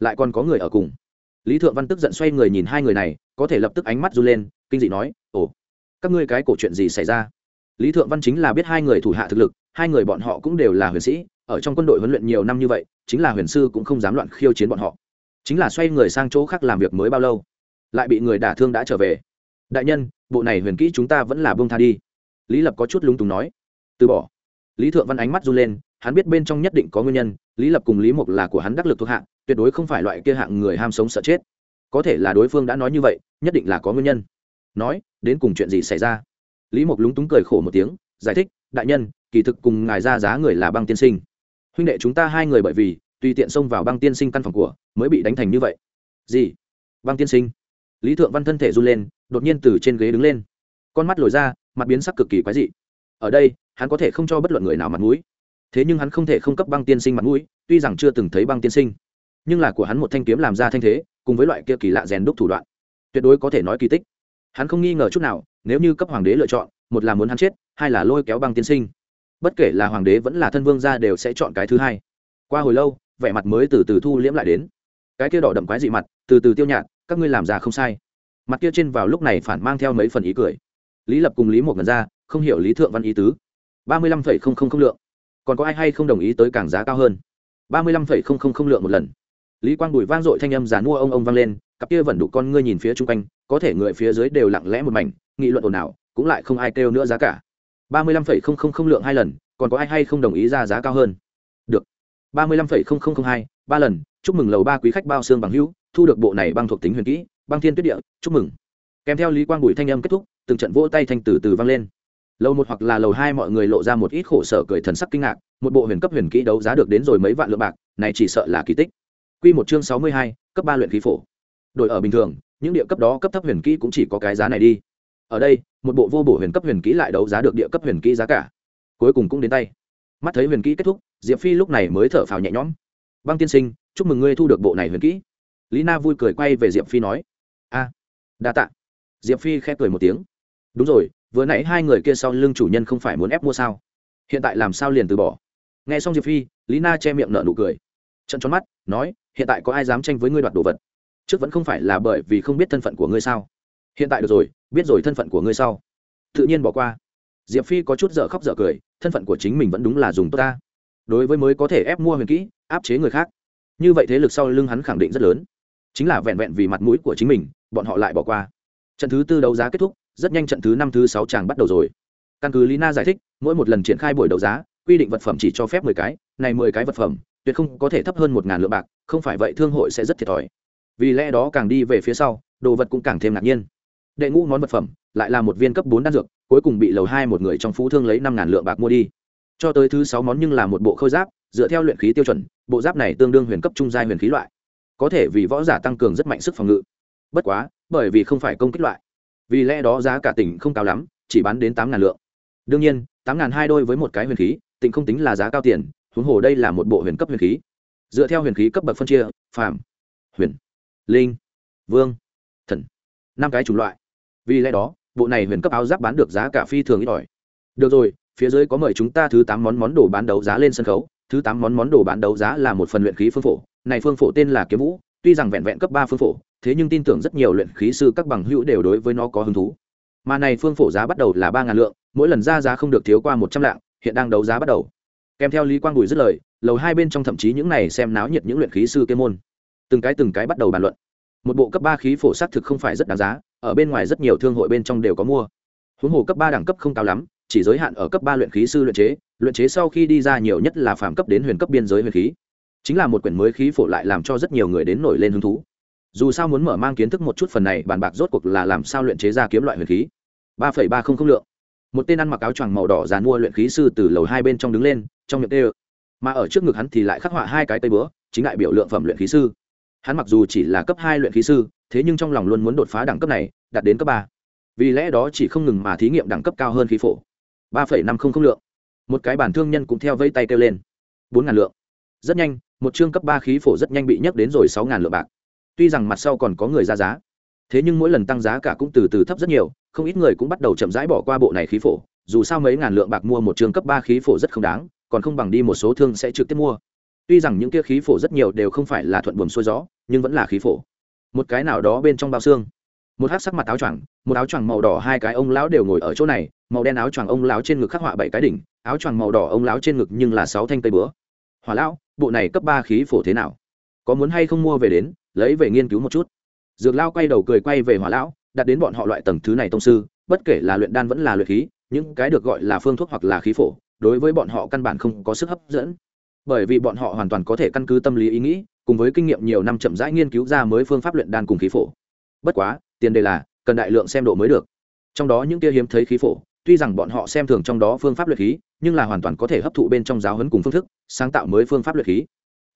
Lại còn có người ở cùng. Lý thượng văn tức giận xoay người nhìn hai người này, có thể lập tức ánh mắt run lên, kinh dị nói, ồ, các ngươi cái cổ chuyện gì xảy ra? Lý thượng văn chính là biết hai người thủ hạ thực lực, hai người bọn họ cũng đều là huyền sĩ, ở trong quân đội huấn luyện nhiều năm như vậy, chính là huyền sư cũng không dám loạn khiêu chiến bọn họ. Chính là xoay người sang chỗ khác làm việc mới bao lâu, lại bị người đả thương đã trở về. Đại nhân, bộ này huyền kỹ chúng ta vẫn là bông tha đi. Lý lập có chút lúng túng nói. Từ bỏ. Lý thượng văn ánh mắt run lên hắn biết bên trong nhất định có nguyên nhân, lý lập cùng lý mục là của hắn đắc lực thuộc hạng, tuyệt đối không phải loại kia hạng người ham sống sợ chết. Có thể là đối phương đã nói như vậy, nhất định là có nguyên nhân. Nói, đến cùng chuyện gì xảy ra? Lý mục lúng túng cười khổ một tiếng, giải thích, đại nhân, kỳ thực cùng ngài ra giá người là băng tiên sinh. Huynh đệ chúng ta hai người bởi vì, tùy tiện xông vào băng tiên sinh căn phòng của, mới bị đánh thành như vậy. Gì? Băng tiên sinh? Lý thượng văn thân thể run lên, đột nhiên từ trên ghế đứng lên. Con mắt lồi ra, mặt biến sắc cực kỳ quái dị. Ở đây, hắn có thể không cho bất luận người nào mặt mũi thế nhưng hắn không thể không cấp băng tiên sinh mặt mũi, tuy rằng chưa từng thấy băng tiên sinh. Nhưng là của hắn một thanh kiếm làm ra thanh thế, cùng với loại kia kỳ lạ rèn đúc thủ đoạn, tuyệt đối có thể nói kỳ tích. Hắn không nghi ngờ chút nào, nếu như cấp hoàng đế lựa chọn, một là muốn hắn chết, hai là lôi kéo băng tiên sinh. Bất kể là hoàng đế vẫn là thân vương gia đều sẽ chọn cái thứ hai. Qua hồi lâu, vẻ mặt mới từ từ thu liễm lại đến. Cái kia đỏ đậm quái dị mặt, từ từ tiêu nhạt, các ngươi làm ra không sai. Mặt kia trên vào lúc này phản mang theo mấy phần ý cười. Lý lập cùng lý một ngần ra, không hiểu lý thượng văn ý tứ. Ba mươi lăm phẩy không không không lượng còn có ai hay không đồng ý tới càng giá cao hơn? ba mươi lăm phẩy không không không lượng một lần. Lý quang bùi vang dội thanh âm giàn mua ông ông vang lên, cặp kia vẫn đủ con ngươi nhìn phía chung quanh, có thể người phía dưới đều lặng lẽ một mảnh, nghị luận ồn ào, cũng lại không ai kêu nữa giá cả. ba mươi lăm phẩy không không không lượng hai lần, còn có ai hay không đồng ý ra giá cao hơn? Được. ba mươi lăm phẩy không không không hai, ba lần, chúc mừng lầu ba quý khách bao xương bằng hữu, thu được bộ này băng thuộc tính huyền kỹ, băng thiên tuyết địa, chúc mừng. Kèm theo lý quang bùi thanh âm kết thúc, từng trận vỗ tay thanh từ từ vang lên lầu một hoặc là lầu hai mọi người lộ ra một ít khổ sở cười thần sắc kinh ngạc, một bộ huyền cấp huyền kỹ đấu giá được đến rồi mấy vạn lượng bạc, này chỉ sợ là kỳ tích. Quy một chương sáu mươi hai, cấp ba luyện khí phổ. Đổi ở bình thường, những địa cấp đó cấp thấp huyền kỹ cũng chỉ có cái giá này đi. Ở đây, một bộ vô bổ huyền cấp huyền kỹ lại đấu giá được địa cấp huyền kỹ giá cả. Cuối cùng cũng đến tay. Mắt thấy huyền kỹ kết thúc, diệp phi lúc này mới thở phào nhẹ nhõm. Băng tiên sinh, chúc mừng ngươi thu được bộ này huyền kỹ. Lý na vui cười quay về diệp phi nói. A, đa tạ. Diệp phi khẽ cười một tiếng. Đúng rồi vừa nãy hai người kia sau lưng chủ nhân không phải muốn ép mua sao? Hiện tại làm sao liền từ bỏ? Nghe xong diệp phi, lý na che miệng nở nụ cười. Trận tròn mắt, nói, hiện tại có ai dám tranh với ngươi đoạt đồ vật? Trước vẫn không phải là bởi vì không biết thân phận của ngươi sao? Hiện tại được rồi, biết rồi thân phận của ngươi sau. Tự nhiên bỏ qua. Diệp phi có chút dở khóc dở cười, thân phận của chính mình vẫn đúng là dùng tốt ta. Đối với mới có thể ép mua huyền kỹ, áp chế người khác. Như vậy thế lực sau lưng hắn khẳng định rất lớn. Chính là vẹn vẹn vì mặt mũi của chính mình, bọn họ lại bỏ qua. Trận thứ tư đấu giá kết thúc rất nhanh trận thứ năm thứ sáu chàng bắt đầu rồi. Căn cứ lý na giải thích, mỗi một lần triển khai buổi đấu giá, quy định vật phẩm chỉ cho phép mười cái, này mười cái vật phẩm, tuyệt không có thể thấp hơn một ngàn lượng bạc, không phải vậy thương hội sẽ rất thiệt thòi. Vì lẽ đó càng đi về phía sau, đồ vật cũng càng thêm ngạc nhiên. Đệ ngũ món vật phẩm, lại là một viên cấp bốn đan dược, cuối cùng bị lầu hai một người trong phú thương lấy năm ngàn lượng bạc mua đi. Cho tới thứ sáu món nhưng là một bộ khôi giáp, dựa theo luyện khí tiêu chuẩn, bộ giáp này tương đương huyền cấp trung giai huyền khí loại. Có thể vì võ giả tăng cường rất mạnh sức phòng ngự. Bất quá, bởi vì không phải công kích loại vì lẽ đó giá cả tỉnh không cao lắm, chỉ bán đến tám ngàn lượng. Đương nhiên, tám ngàn hai đôi với một cái huyền khí, tỉnh không tính là giá cao tiền, huống hồ đây là một bộ huyền cấp huyền khí. Dựa theo huyền khí cấp bậc phân chia, phàm, huyền, linh, vương, thần, năm cái chủng loại. Vì lẽ đó, bộ này huyền cấp áo giáp bán được giá cả phi thường ít ỏi. Được rồi, phía dưới có mời chúng ta thứ tám món món đồ bán đấu giá lên sân khấu. Thứ tám món món đồ bán đấu giá là một phần luyện khí phương phổ. Này phương phổ tên là kiếm vũ, tuy rằng vẹn vẹn cấp ba phương phổ thế nhưng tin tưởng rất nhiều luyện khí sư các bằng hữu đều đối với nó có hứng thú. Mà này phương phổ giá bắt đầu là ba ngàn lượng, mỗi lần ra giá không được thiếu qua một trăm lạng, hiện đang đấu giá bắt đầu. Kèm theo lý quang bùi dứt lời, lầu hai bên trong thậm chí những này xem náo nhiệt những luyện khí sư kê môn. Từng cái từng cái bắt đầu bàn luận. Một bộ cấp ba khí phổ sát thực không phải rất đáng giá, ở bên ngoài rất nhiều thương hội bên trong đều có mua. Huống hồ cấp ba đẳng cấp không cao lắm, chỉ giới hạn ở cấp ba luyện khí sư luyện chế luyện chế sau khi đi ra nhiều nhất là phạm cấp đến huyền cấp biên giới huyền khí. Chính là một quyển mới khí phổ lại làm cho rất nhiều người đến nổi lên hứng thú dù sao muốn mở mang kiến thức một chút phần này, bàn bạc rốt cuộc là làm sao luyện chế ra kiếm loại huyền khí. Ba phẩy ba không không lượng. Một tên ăn mặc áo choàng màu đỏ dàn mua luyện khí sư từ lầu hai bên trong đứng lên, trong miệng tê ơ mà ở trước ngực hắn thì lại khắc họa hai cái tây bữa chính đại biểu lượng phẩm luyện khí sư. Hắn mặc dù chỉ là cấp hai luyện khí sư, thế nhưng trong lòng luôn muốn đột phá đẳng cấp này, đạt đến cấp ba. Vì lẽ đó chỉ không ngừng mà thí nghiệm đẳng cấp cao hơn khí phổ. Ba phẩy năm không không lượng. Một cái bản thương nhân cũng theo vây tay kêu lên. Bốn ngàn lượng. Rất nhanh, một chương cấp ba khí phổ rất nhanh bị nhấc đến rồi sáu ngàn lượng bạc tuy rằng mặt sau còn có người ra giá, thế nhưng mỗi lần tăng giá cả cũng từ từ thấp rất nhiều, không ít người cũng bắt đầu chậm rãi bỏ qua bộ này khí phổ, dù sao mấy ngàn lượng bạc mua một trường cấp ba khí phổ rất không đáng, còn không bằng đi một số thương sẽ trực tiếp mua. Tuy rằng những kia khí phổ rất nhiều đều không phải là thuận buồm xuôi gió, nhưng vẫn là khí phổ. Một cái nào đó bên trong bao xương. Một hát sắc mặt áo choàng, một áo choàng màu đỏ hai cái ông lão đều ngồi ở chỗ này, màu đen áo choàng ông lão trên ngực khắc họa bảy cái đỉnh, áo choàng màu đỏ ông lão trên ngực nhưng là sáu thanh tây bữa hỏa lão, bộ này cấp ba khí phổ thế nào? Có muốn hay không mua về đến, lấy về nghiên cứu một chút. Dược lao quay đầu cười quay về hỏa lão, đặt đến bọn họ loại tầng thứ này tông sư, bất kể là luyện đan vẫn là luyện khí, những cái được gọi là phương thuốc hoặc là khí phổ, đối với bọn họ căn bản không có sức hấp dẫn. Bởi vì bọn họ hoàn toàn có thể căn cứ tâm lý ý nghĩ, cùng với kinh nghiệm nhiều năm chậm rãi nghiên cứu ra mới phương pháp luyện đan cùng khí phổ. Bất quá, tiền đề là, cần đại lượng xem độ mới được. Trong đó những kia hiếm thấy khí phổ, tuy rằng bọn họ xem thường trong đó phương pháp luyện khí, nhưng là hoàn toàn có thể hấp thụ bên trong giáo huấn cùng phương thức, sáng tạo mới phương pháp luyện khí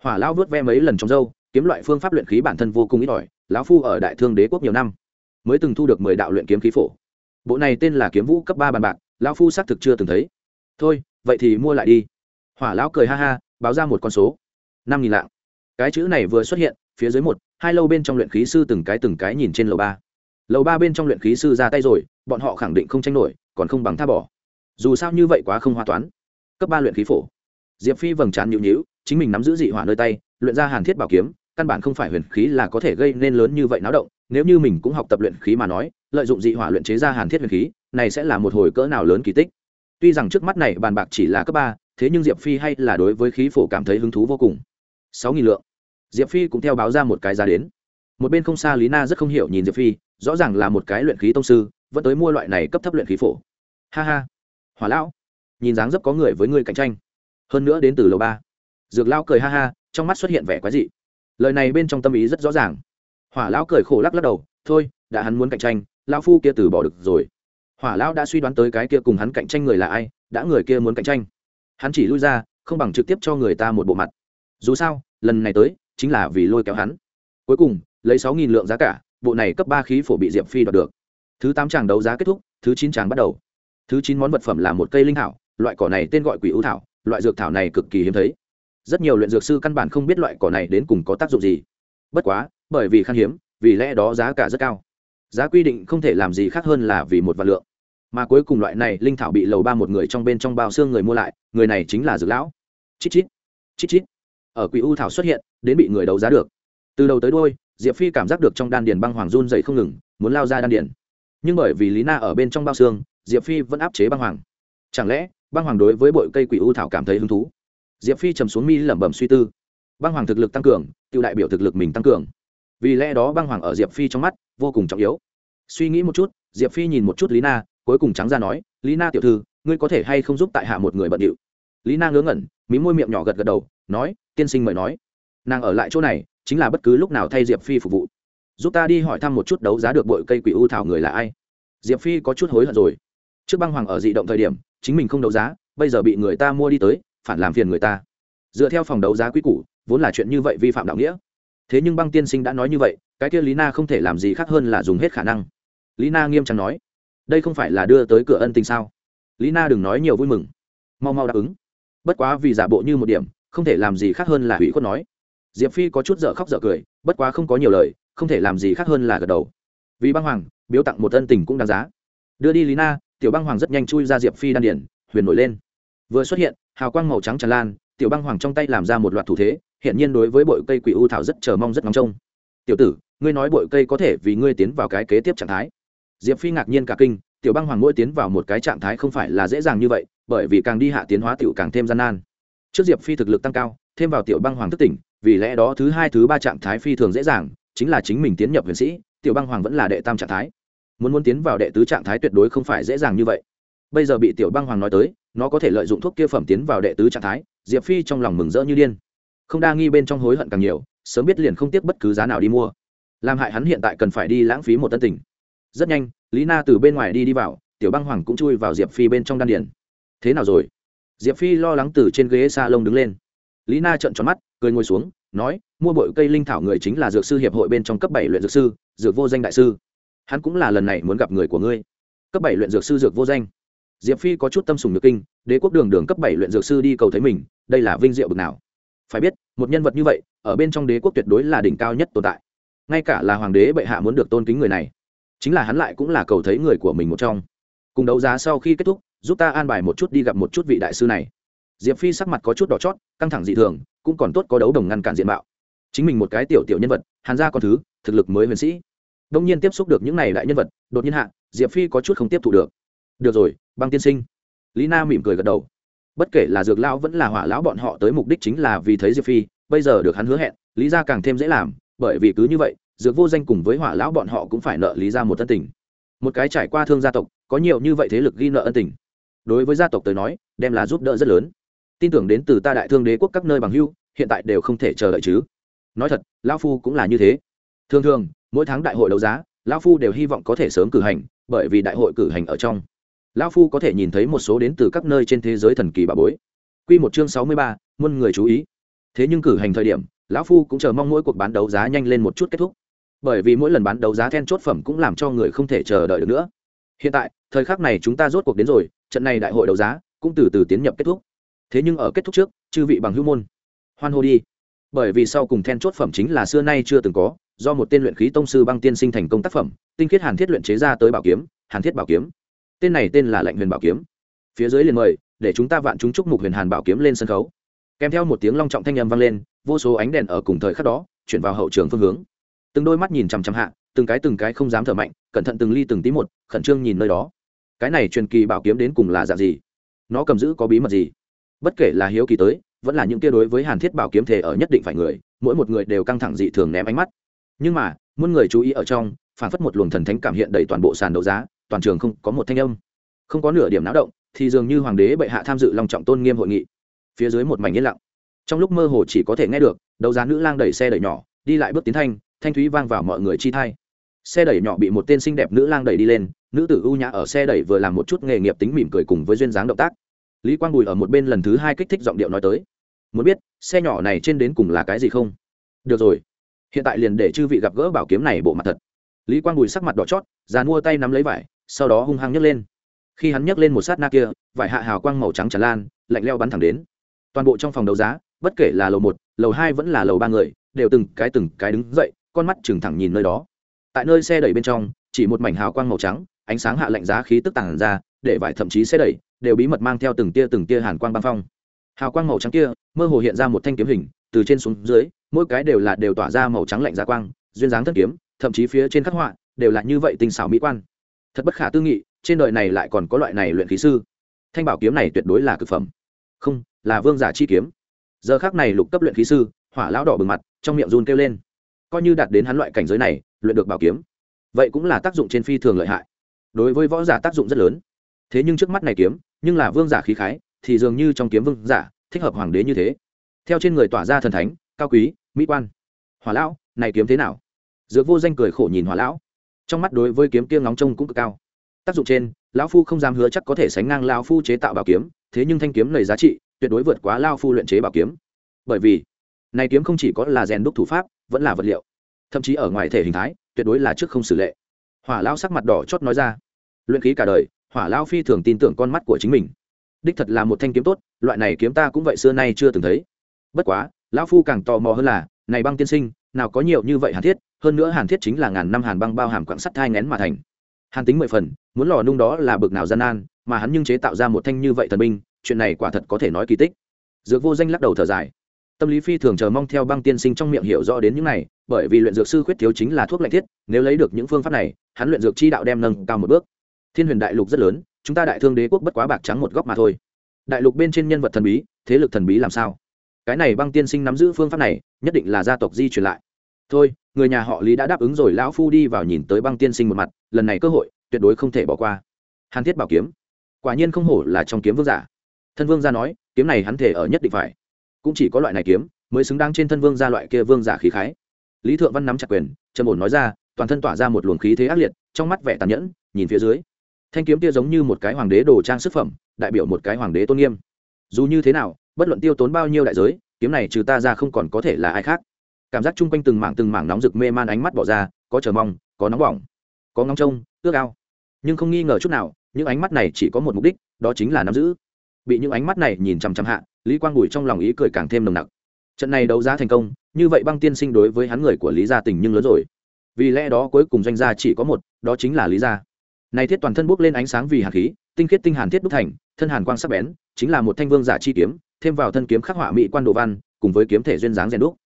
hỏa lão vớt ve mấy lần trong dâu, kiếm loại phương pháp luyện khí bản thân vô cùng ít ỏi, lão phu ở đại thương đế quốc nhiều năm, mới từng thu được mười đạo luyện kiếm khí phổ. Bộ này tên là kiếm vũ cấp ba bàn bạc, lão phu xác thực chưa từng thấy. Thôi, vậy thì mua lại đi. Hỏa lão cười ha ha, báo ra một con số, năm nghìn lạng. Cái chữ này vừa xuất hiện, phía dưới một, hai lâu bên trong luyện khí sư từng cái từng cái nhìn trên lầu ba. Lầu ba bên trong luyện khí sư ra tay rồi, bọn họ khẳng định không tranh nổi, còn không bằng tha bỏ. Dù sao như vậy quá không hoa toán. Cấp ba luyện khí phổ. Diệp phi vầng trán nhịu nhịu chính mình nắm giữ dị hỏa nơi tay, luyện ra hàn thiết bảo kiếm, căn bản không phải huyền khí là có thể gây nên lớn như vậy náo động, nếu như mình cũng học tập luyện khí mà nói, lợi dụng dị hỏa luyện chế ra hàn thiết huyền khí, này sẽ là một hồi cỡ nào lớn kỳ tích. Tuy rằng trước mắt này bàn bạc chỉ là cấp ba, thế nhưng diệp phi hay là đối với khí phổ cảm thấy hứng thú vô cùng. Sáu nghìn lượng. Diệp phi cũng theo báo ra một cái giá đến. Một bên không xa lý na rất không hiểu nhìn diệp phi, rõ ràng là một cái luyện khí tông sư, vẫn tới mua loại này cấp thấp luyện khí phổ. Ha ha. Hỏa lão. Nhìn dáng dấp có người với người cạnh tranh. Hơn nữa đến từ lầu ba dược lão cười ha ha, trong mắt xuất hiện vẻ quái dị. Lời này bên trong tâm ý rất rõ ràng. Hỏa lão cười khổ lắc lắc đầu, thôi, đã hắn muốn cạnh tranh, lão phu kia từ bỏ được rồi. Hỏa lão đã suy đoán tới cái kia cùng hắn cạnh tranh người là ai, đã người kia muốn cạnh tranh. Hắn chỉ lui ra, không bằng trực tiếp cho người ta một bộ mặt. Dù sao, lần này tới, chính là vì lôi kéo hắn. Cuối cùng, lấy sáu nghìn lượng giá cả, bộ này cấp ba khí phổ bị diệp phi đoạt được. Thứ tám tràng đấu giá kết thúc, thứ chín tràng bắt đầu. Thứ chín món vật phẩm là một cây linh thảo, loại cỏ này tên gọi quỷ ưu thảo, loại dược thảo này cực kỳ hiếm thấy rất nhiều luyện dược sư căn bản không biết loại cỏ này đến cùng có tác dụng gì. Bất quá, bởi vì khan hiếm, vì lẽ đó giá cả rất cao. Giá quy định không thể làm gì khác hơn là vì một vạn lượng. Mà cuối cùng loại này linh thảo bị lầu ba một người trong bên trong bao xương người mua lại, người này chính là dược lão. Chít chít chít chít. Ở quỷ u thảo xuất hiện, đến bị người đấu giá được. Từ đầu tới đôi diệp phi cảm giác được trong đan điền băng hoàng run dậy không ngừng, muốn lao ra đan điền. Nhưng bởi vì lý na ở bên trong bao xương, diệp phi vẫn áp chế băng hoàng. Chẳng lẽ, băng hoàng đối với bội cây quỷ u thảo cảm thấy hứng thú? Diệp phi trầm xuống mi lẩm bẩm suy tư. Băng hoàng thực lực tăng cường tự đại biểu thực lực mình tăng cường. Vì lẽ đó băng hoàng ở diệp phi trong mắt vô cùng trọng yếu. Suy nghĩ một chút, diệp phi nhìn một chút lý na, cuối cùng trắng ra nói, lý na tiểu thư, ngươi có thể hay không giúp tại hạ một người bận điệu? Lý na ngớ ngẩn, mí môi miệng nhỏ gật gật đầu, nói, tiên sinh mời nói. Nàng ở lại chỗ này, chính là bất cứ lúc nào thay diệp phi phục vụ. Giúp ta đi hỏi thăm một chút đấu giá được bội cây quỷ u thảo người là ai. Diệp phi có chút hối hận rồi. Trước băng hoàng ở dị động thời điểm, chính mình không đấu giá, bây giờ bị người ta mua đi tới phản làm phiền người ta. Dựa theo phòng đấu giá quy củ, vốn là chuyện như vậy vi phạm đạo nghĩa. Thế nhưng băng tiên sinh đã nói như vậy, cái kia lý na không thể làm gì khác hơn là dùng hết khả năng. Lý na nghiêm trọng nói, đây không phải là đưa tới cửa ân tình sao? Lý na đừng nói nhiều vui mừng. Mau mau đáp ứng. Bất quá vì giả bộ như một điểm, không thể làm gì khác hơn là hủy khuất nói. Diệp phi có chút dở khóc dở cười, bất quá không có nhiều lời, không thể làm gì khác hơn là gật đầu. Vì băng hoàng, biếu tặng một ân tình cũng đáng giá. Đưa đi lý na, tiểu băng hoàng rất nhanh chui ra diệp phi đan điển huyền nổi lên. Vừa xuất hiện hào quang màu trắng tràn lan, tiểu băng hoàng trong tay làm ra một loạt thủ thế hiện nhiên đối với bội cây quỷ u thảo rất chờ mong rất ngóng trông. Tiểu tử, ngươi nói bội cây có thể vì ngươi tiến vào cái kế tiếp trạng thái? Diệp phi ngạc nhiên cả kinh, tiểu băng hoàng mỗi tiến vào một cái trạng thái không phải là dễ dàng như vậy, bởi vì càng đi hạ tiến hóa tiểu càng thêm gian nan. Trước diệp phi thực lực tăng cao, thêm vào tiểu băng hoàng thức tỉnh, vì lẽ đó thứ hai, thứ ba trạng thái phi thường dễ dàng, chính là chính mình tiến nhập huyền sĩ, tiểu băng hoàng vẫn là đệ tam trạng thái. Muốn muốn tiến vào đệ tứ trạng thái tuyệt đối không phải dễ dàng như vậy. Bây giờ bị tiểu băng hoàng nói tới nó có thể lợi dụng thuốc kia phẩm tiến vào đệ tứ trạng thái, diệp phi trong lòng mừng rỡ như điên. Không đa nghi bên trong hối hận càng nhiều, sớm biết liền không tiếc bất cứ giá nào đi mua. Làm hại hắn hiện tại cần phải đi lãng phí một tân tình. Rất nhanh, lý na từ bên ngoài đi đi vào, tiểu băng hoàng cũng chui vào diệp phi bên trong đan điển thế nào rồi? Diệp phi lo lắng từ trên ghế s a lông đứng lên. Lý na trợn tròn mắt, cười ngồi xuống, nói, mua bội cây linh thảo người chính là dược sư hiệp hội bên trong cấp bảy luyện dược sư, dược vô danh đại sư. Hắn cũng là lần này muốn gặp người của ngươi. Cấp bảy luyện dược sư dược vô danh diệp phi có chút tâm sùng nhược kinh, đế quốc đường đường cấp bảy luyện dược sư đi cầu thấy mình, đây là vinh diệu bực nào. Phải biết, một nhân vật như vậy, ở bên trong đế quốc tuyệt đối là đỉnh cao nhất tồn tại. Ngay cả là hoàng đế bệ hạ muốn được tôn kính người này, chính là hắn lại cũng là cầu thấy người của mình một trong. Cùng đấu giá sau khi kết thúc, giúp ta an bài một chút đi gặp một chút vị đại sư này. Diệp phi sắc mặt có chút đỏ chót, căng thẳng dị thường, cũng còn tốt có đấu đồng ngăn cản diện mạo. Chính mình một cái tiểu tiểu nhân vật, hàn ra còn thứ, thực lực mới huyền sĩ. Đông nhiên tiếp xúc được những này đại nhân vật, đột nhiên hạ, diệp phi có chút không tiếp thu được được rồi, băng tiên sinh. Lý na mỉm cười gật đầu. Bất kể là dược lão vẫn là hỏa lão bọn họ tới mục đích chính là vì thấy diệp phi, bây giờ được hắn hứa hẹn, lý ra càng thêm dễ làm, bởi vì cứ như vậy, dược vô danh cùng với hỏa lão bọn họ cũng phải nợ lý ra một ân tình. Một cái trải qua thương gia tộc, có nhiều như vậy thế lực ghi nợ ân tình. Đối với gia tộc tới nói, đem là giúp đỡ rất lớn. Tin tưởng đến từ ta đại thương đế quốc các nơi bằng hưu, hiện tại đều không thể chờ đợi chứ. Nói thật, lão phu cũng là như thế. Thường thường, mỗi tháng đại hội đấu giá, lão phu đều hy vọng có thể sớm cử hành, bởi vì đại hội cử hành ở trong lão phu có thể nhìn thấy một số đến từ các nơi trên thế giới thần kỳ bà bối. Q một chương sáu mươi ba, muôn người chú ý. Thế nhưng cử hành thời điểm, lão phu cũng chờ mong mỗi cuộc bán đấu giá nhanh lên một chút kết thúc. Bởi vì mỗi lần bán đấu giá then chốt phẩm cũng làm cho người không thể chờ đợi được nữa. Hiện tại, thời khắc này chúng ta rốt cuộc đến rồi, trận này đại hội đấu giá cũng từ từ tiến nhập kết thúc. Thế nhưng ở kết thúc trước, chư vị bằng hữu môn, hoan hô đi. Bởi vì sau cùng then chốt phẩm chính là xưa nay chưa từng có, do một tên luyện khí tông sư băng tiên sinh thành công tác phẩm, tinh khiết hàn thiết luyện chế ra tới bảo kiếm, hàn thiết bảo kiếm tên này tên là lệnh huyền bảo kiếm. Phía dưới liền mời, để chúng ta vạn chúng chúc mục huyền hàn bảo kiếm lên sân khấu. Kèm theo một tiếng long trọng thanh âm vang lên, vô số ánh đèn ở cùng thời khắc đó, chuyển vào hậu trường phương hướng. Từng đôi mắt nhìn chằm chằm hạ, từng cái từng cái không dám thở mạnh, cẩn thận từng ly từng tí một, khẩn trương nhìn nơi đó. Cái này truyền kỳ bảo kiếm đến cùng là dạng gì? Nó cầm giữ có bí mật gì? Bất kể là hiếu kỳ tới, vẫn là những kia đối với hàn thiết bảo kiếm thể ở nhất định phải người, mỗi một người đều căng thẳng dị thường ném ánh mắt. Nhưng mà, muôn người chú ý ở trong, phản phất một luồng thần thánh cảm hiện đầy toàn bộ sàn đấu giá toàn trường không có một thanh âm. Không có nửa điểm náo động, thì dường như hoàng đế bệ hạ tham dự lòng trọng tôn nghiêm hội nghị. Phía dưới một mảnh yên lặng. Trong lúc mơ hồ chỉ có thể nghe được, đấu giá nữ lang đẩy xe đẩy nhỏ, đi lại bước tiến thanh thanh thúy vang vào mọi người chi thai. Xe đẩy nhỏ bị một tên xinh đẹp nữ lang đẩy đi lên, nữ tử ưu nhã ở xe đẩy vừa làm một chút nghề nghiệp tính mỉm cười cùng với duyên dáng động tác. Lý quang bùi ở một bên lần thứ hai kích thích giọng điệu nói tới. Muốn biết, xe nhỏ này trên đến cùng là cái gì không? Được rồi. Hiện tại liền để chư vị gặp gỡ bảo kiếm này bộ mặt thật. Lý quang bùi sắc mặt đỏ chót dàn mua tay nắm lấy vải sau đó hung hăng nhấc lên. Khi hắn nhấc lên một sát na kia, vải hạ hào quang màu trắng tràn lan, lạnh leo bắn thẳng đến. Toàn bộ trong phòng đấu giá, bất kể là lầu một, lầu hai vẫn là lầu ba người, đều từng cái từng cái đứng dậy, con mắt trừng thẳng nhìn nơi đó. Tại nơi xe đẩy bên trong, chỉ một mảnh hào quang màu trắng, ánh sáng hạ lạnh giá khí tức tàng ra, để vải thậm chí xe đẩy đều bí mật mang theo từng tia từng tia hàn quang băng phong. Hào quang màu trắng kia, mơ hồ hiện ra một thanh kiếm hình, từ trên xuống dưới, mỗi cái đều là đều tỏa ra màu trắng lạnh giá quang, duyên dáng thân kiếm, thậm chí phía trên khắc họa đều là như vậy tinh xảo mỹ quan thật bất khả tư nghị, trên đời này lại còn có loại này luyện khí sư. Thanh bảo kiếm này tuyệt đối là cực phẩm. Không, là vương giả chi kiếm. Giờ khác này lục cấp luyện khí sư, hỏa lão đỏ bừng mặt, trong miệng run kêu lên. Coi như đạt đến hắn loại cảnh giới này, luyện được bảo kiếm, vậy cũng là tác dụng trên phi thường lợi hại. Đối với võ giả tác dụng rất lớn. Thế nhưng trước mắt này kiếm, nhưng là vương giả khí khái, thì dường như trong kiếm vương giả, thích hợp hoàng đế như thế. Theo trên người tỏa ra thần thánh, cao quý, mỹ quan. Hỏa lão, này kiếm thế nào? Dược vô danh cười khổ nhìn hỏa lão trong mắt đối với kiếm kia ngóng trông cũng cực cao. Tác dụng trên, lão phu không dám hứa chắc có thể sánh ngang lao phu chế tạo bảo kiếm, thế nhưng thanh kiếm này giá trị, tuyệt đối vượt quá lao phu luyện chế bảo kiếm. Bởi vì, này kiếm không chỉ có là rèn đúc thủ pháp, vẫn là vật liệu. Thậm chí ở ngoài thể hình thái, tuyệt đối là trước không xử lệ. Hỏa lao sắc mặt đỏ chót nói ra. Luyện khí cả đời, hỏa lao phi thường tin tưởng con mắt của chính mình. Đích thật là một thanh kiếm tốt, loại này kiếm ta cũng vậy xưa nay chưa từng thấy. Bất quá, lão phu càng tò mò hơn là, này băng tiên sinh, nào có nhiều như vậy hàn thiết hơn nữa hàn thiết chính là ngàn năm hàn băng bao hàm quặng sắt thai ngén mà thành. Hàn tính mười phần, muốn lò nung đó là bực nào gian nan, mà hắn nhưng chế tạo ra một thanh như vậy thần binh, chuyện này quả thật có thể nói kỳ tích. Dược vô danh lắc đầu thở dài. Tâm lý phi thường chờ mong theo băng tiên sinh trong miệng hiểu rõ đến những này, bởi vì luyện dược sư khuyết thiếu chính là thuốc lạnh thiết, nếu lấy được những phương pháp này, hắn luyện dược chi đạo đem nâng cao một bước. Thiên huyền đại lục rất lớn, chúng ta đại thương đế quốc bất quá bạc trắng một góc mà thôi. Đại lục bên trên nhân vật thần bí, thế lực thần bí làm sao? Cái này băng tiên sinh nắm giữ phương pháp này, nhất định là gia tộc di truyền lại. Thôi người nhà họ lý đã đáp ứng rồi, lão phu đi vào nhìn tới băng tiên sinh một mặt, lần này cơ hội tuyệt đối không thể bỏ qua. Hàn thiết bảo kiếm. Quả nhiên không hổ là trong kiếm vương giả. Thân vương gia nói, kiếm này hắn thể ở nhất định phải. Cũng chỉ có loại này kiếm mới xứng đáng trên thân vương gia loại kia vương giả khí khái. Lý thượng văn nắm chặt quyền, trầm ổn nói ra, toàn thân tỏa ra một luồng khí thế ác liệt, trong mắt vẻ tàn nhẫn, nhìn phía dưới. Thanh kiếm kia giống như một cái hoàng đế đồ trang sức phẩm, đại biểu một cái hoàng đế tôn nghiêm. Dù như thế nào, bất luận tiêu tốn bao nhiêu đại giới, kiếm này trừ ta ra không còn có thể là ai khác cảm giác chung quanh từng mảng từng mảng nóng rực mê man ánh mắt bỏ ra, có chờ mong, có nóng bỏng, có ngóng trông, ước ao. Nhưng không nghi ngờ chút nào, những ánh mắt này chỉ có một mục đích, đó chính là nắm giữ. Bị những ánh mắt này nhìn chằm chằm hạ, lý quang bùi trong lòng ý cười càng thêm nồng nặc. Trận này đấu giá thành công, như vậy băng tiên sinh đối với hắn người của lý gia tình nhưng lớn rồi. Vì lẽ đó cuối cùng doanh gia chỉ có một, đó chính là lý gia. Này thiết toàn thân bốc lên ánh sáng vì hàn khí, tinh khiết tinh hàn thiết đúc thành, thân hàn quang sắc bén, chính là một thanh vương giả chi kiếm, thêm vào thân kiếm khắc họa mỹ quan đồ văn, cùng với kiếm thể duyên dáng rèn đúc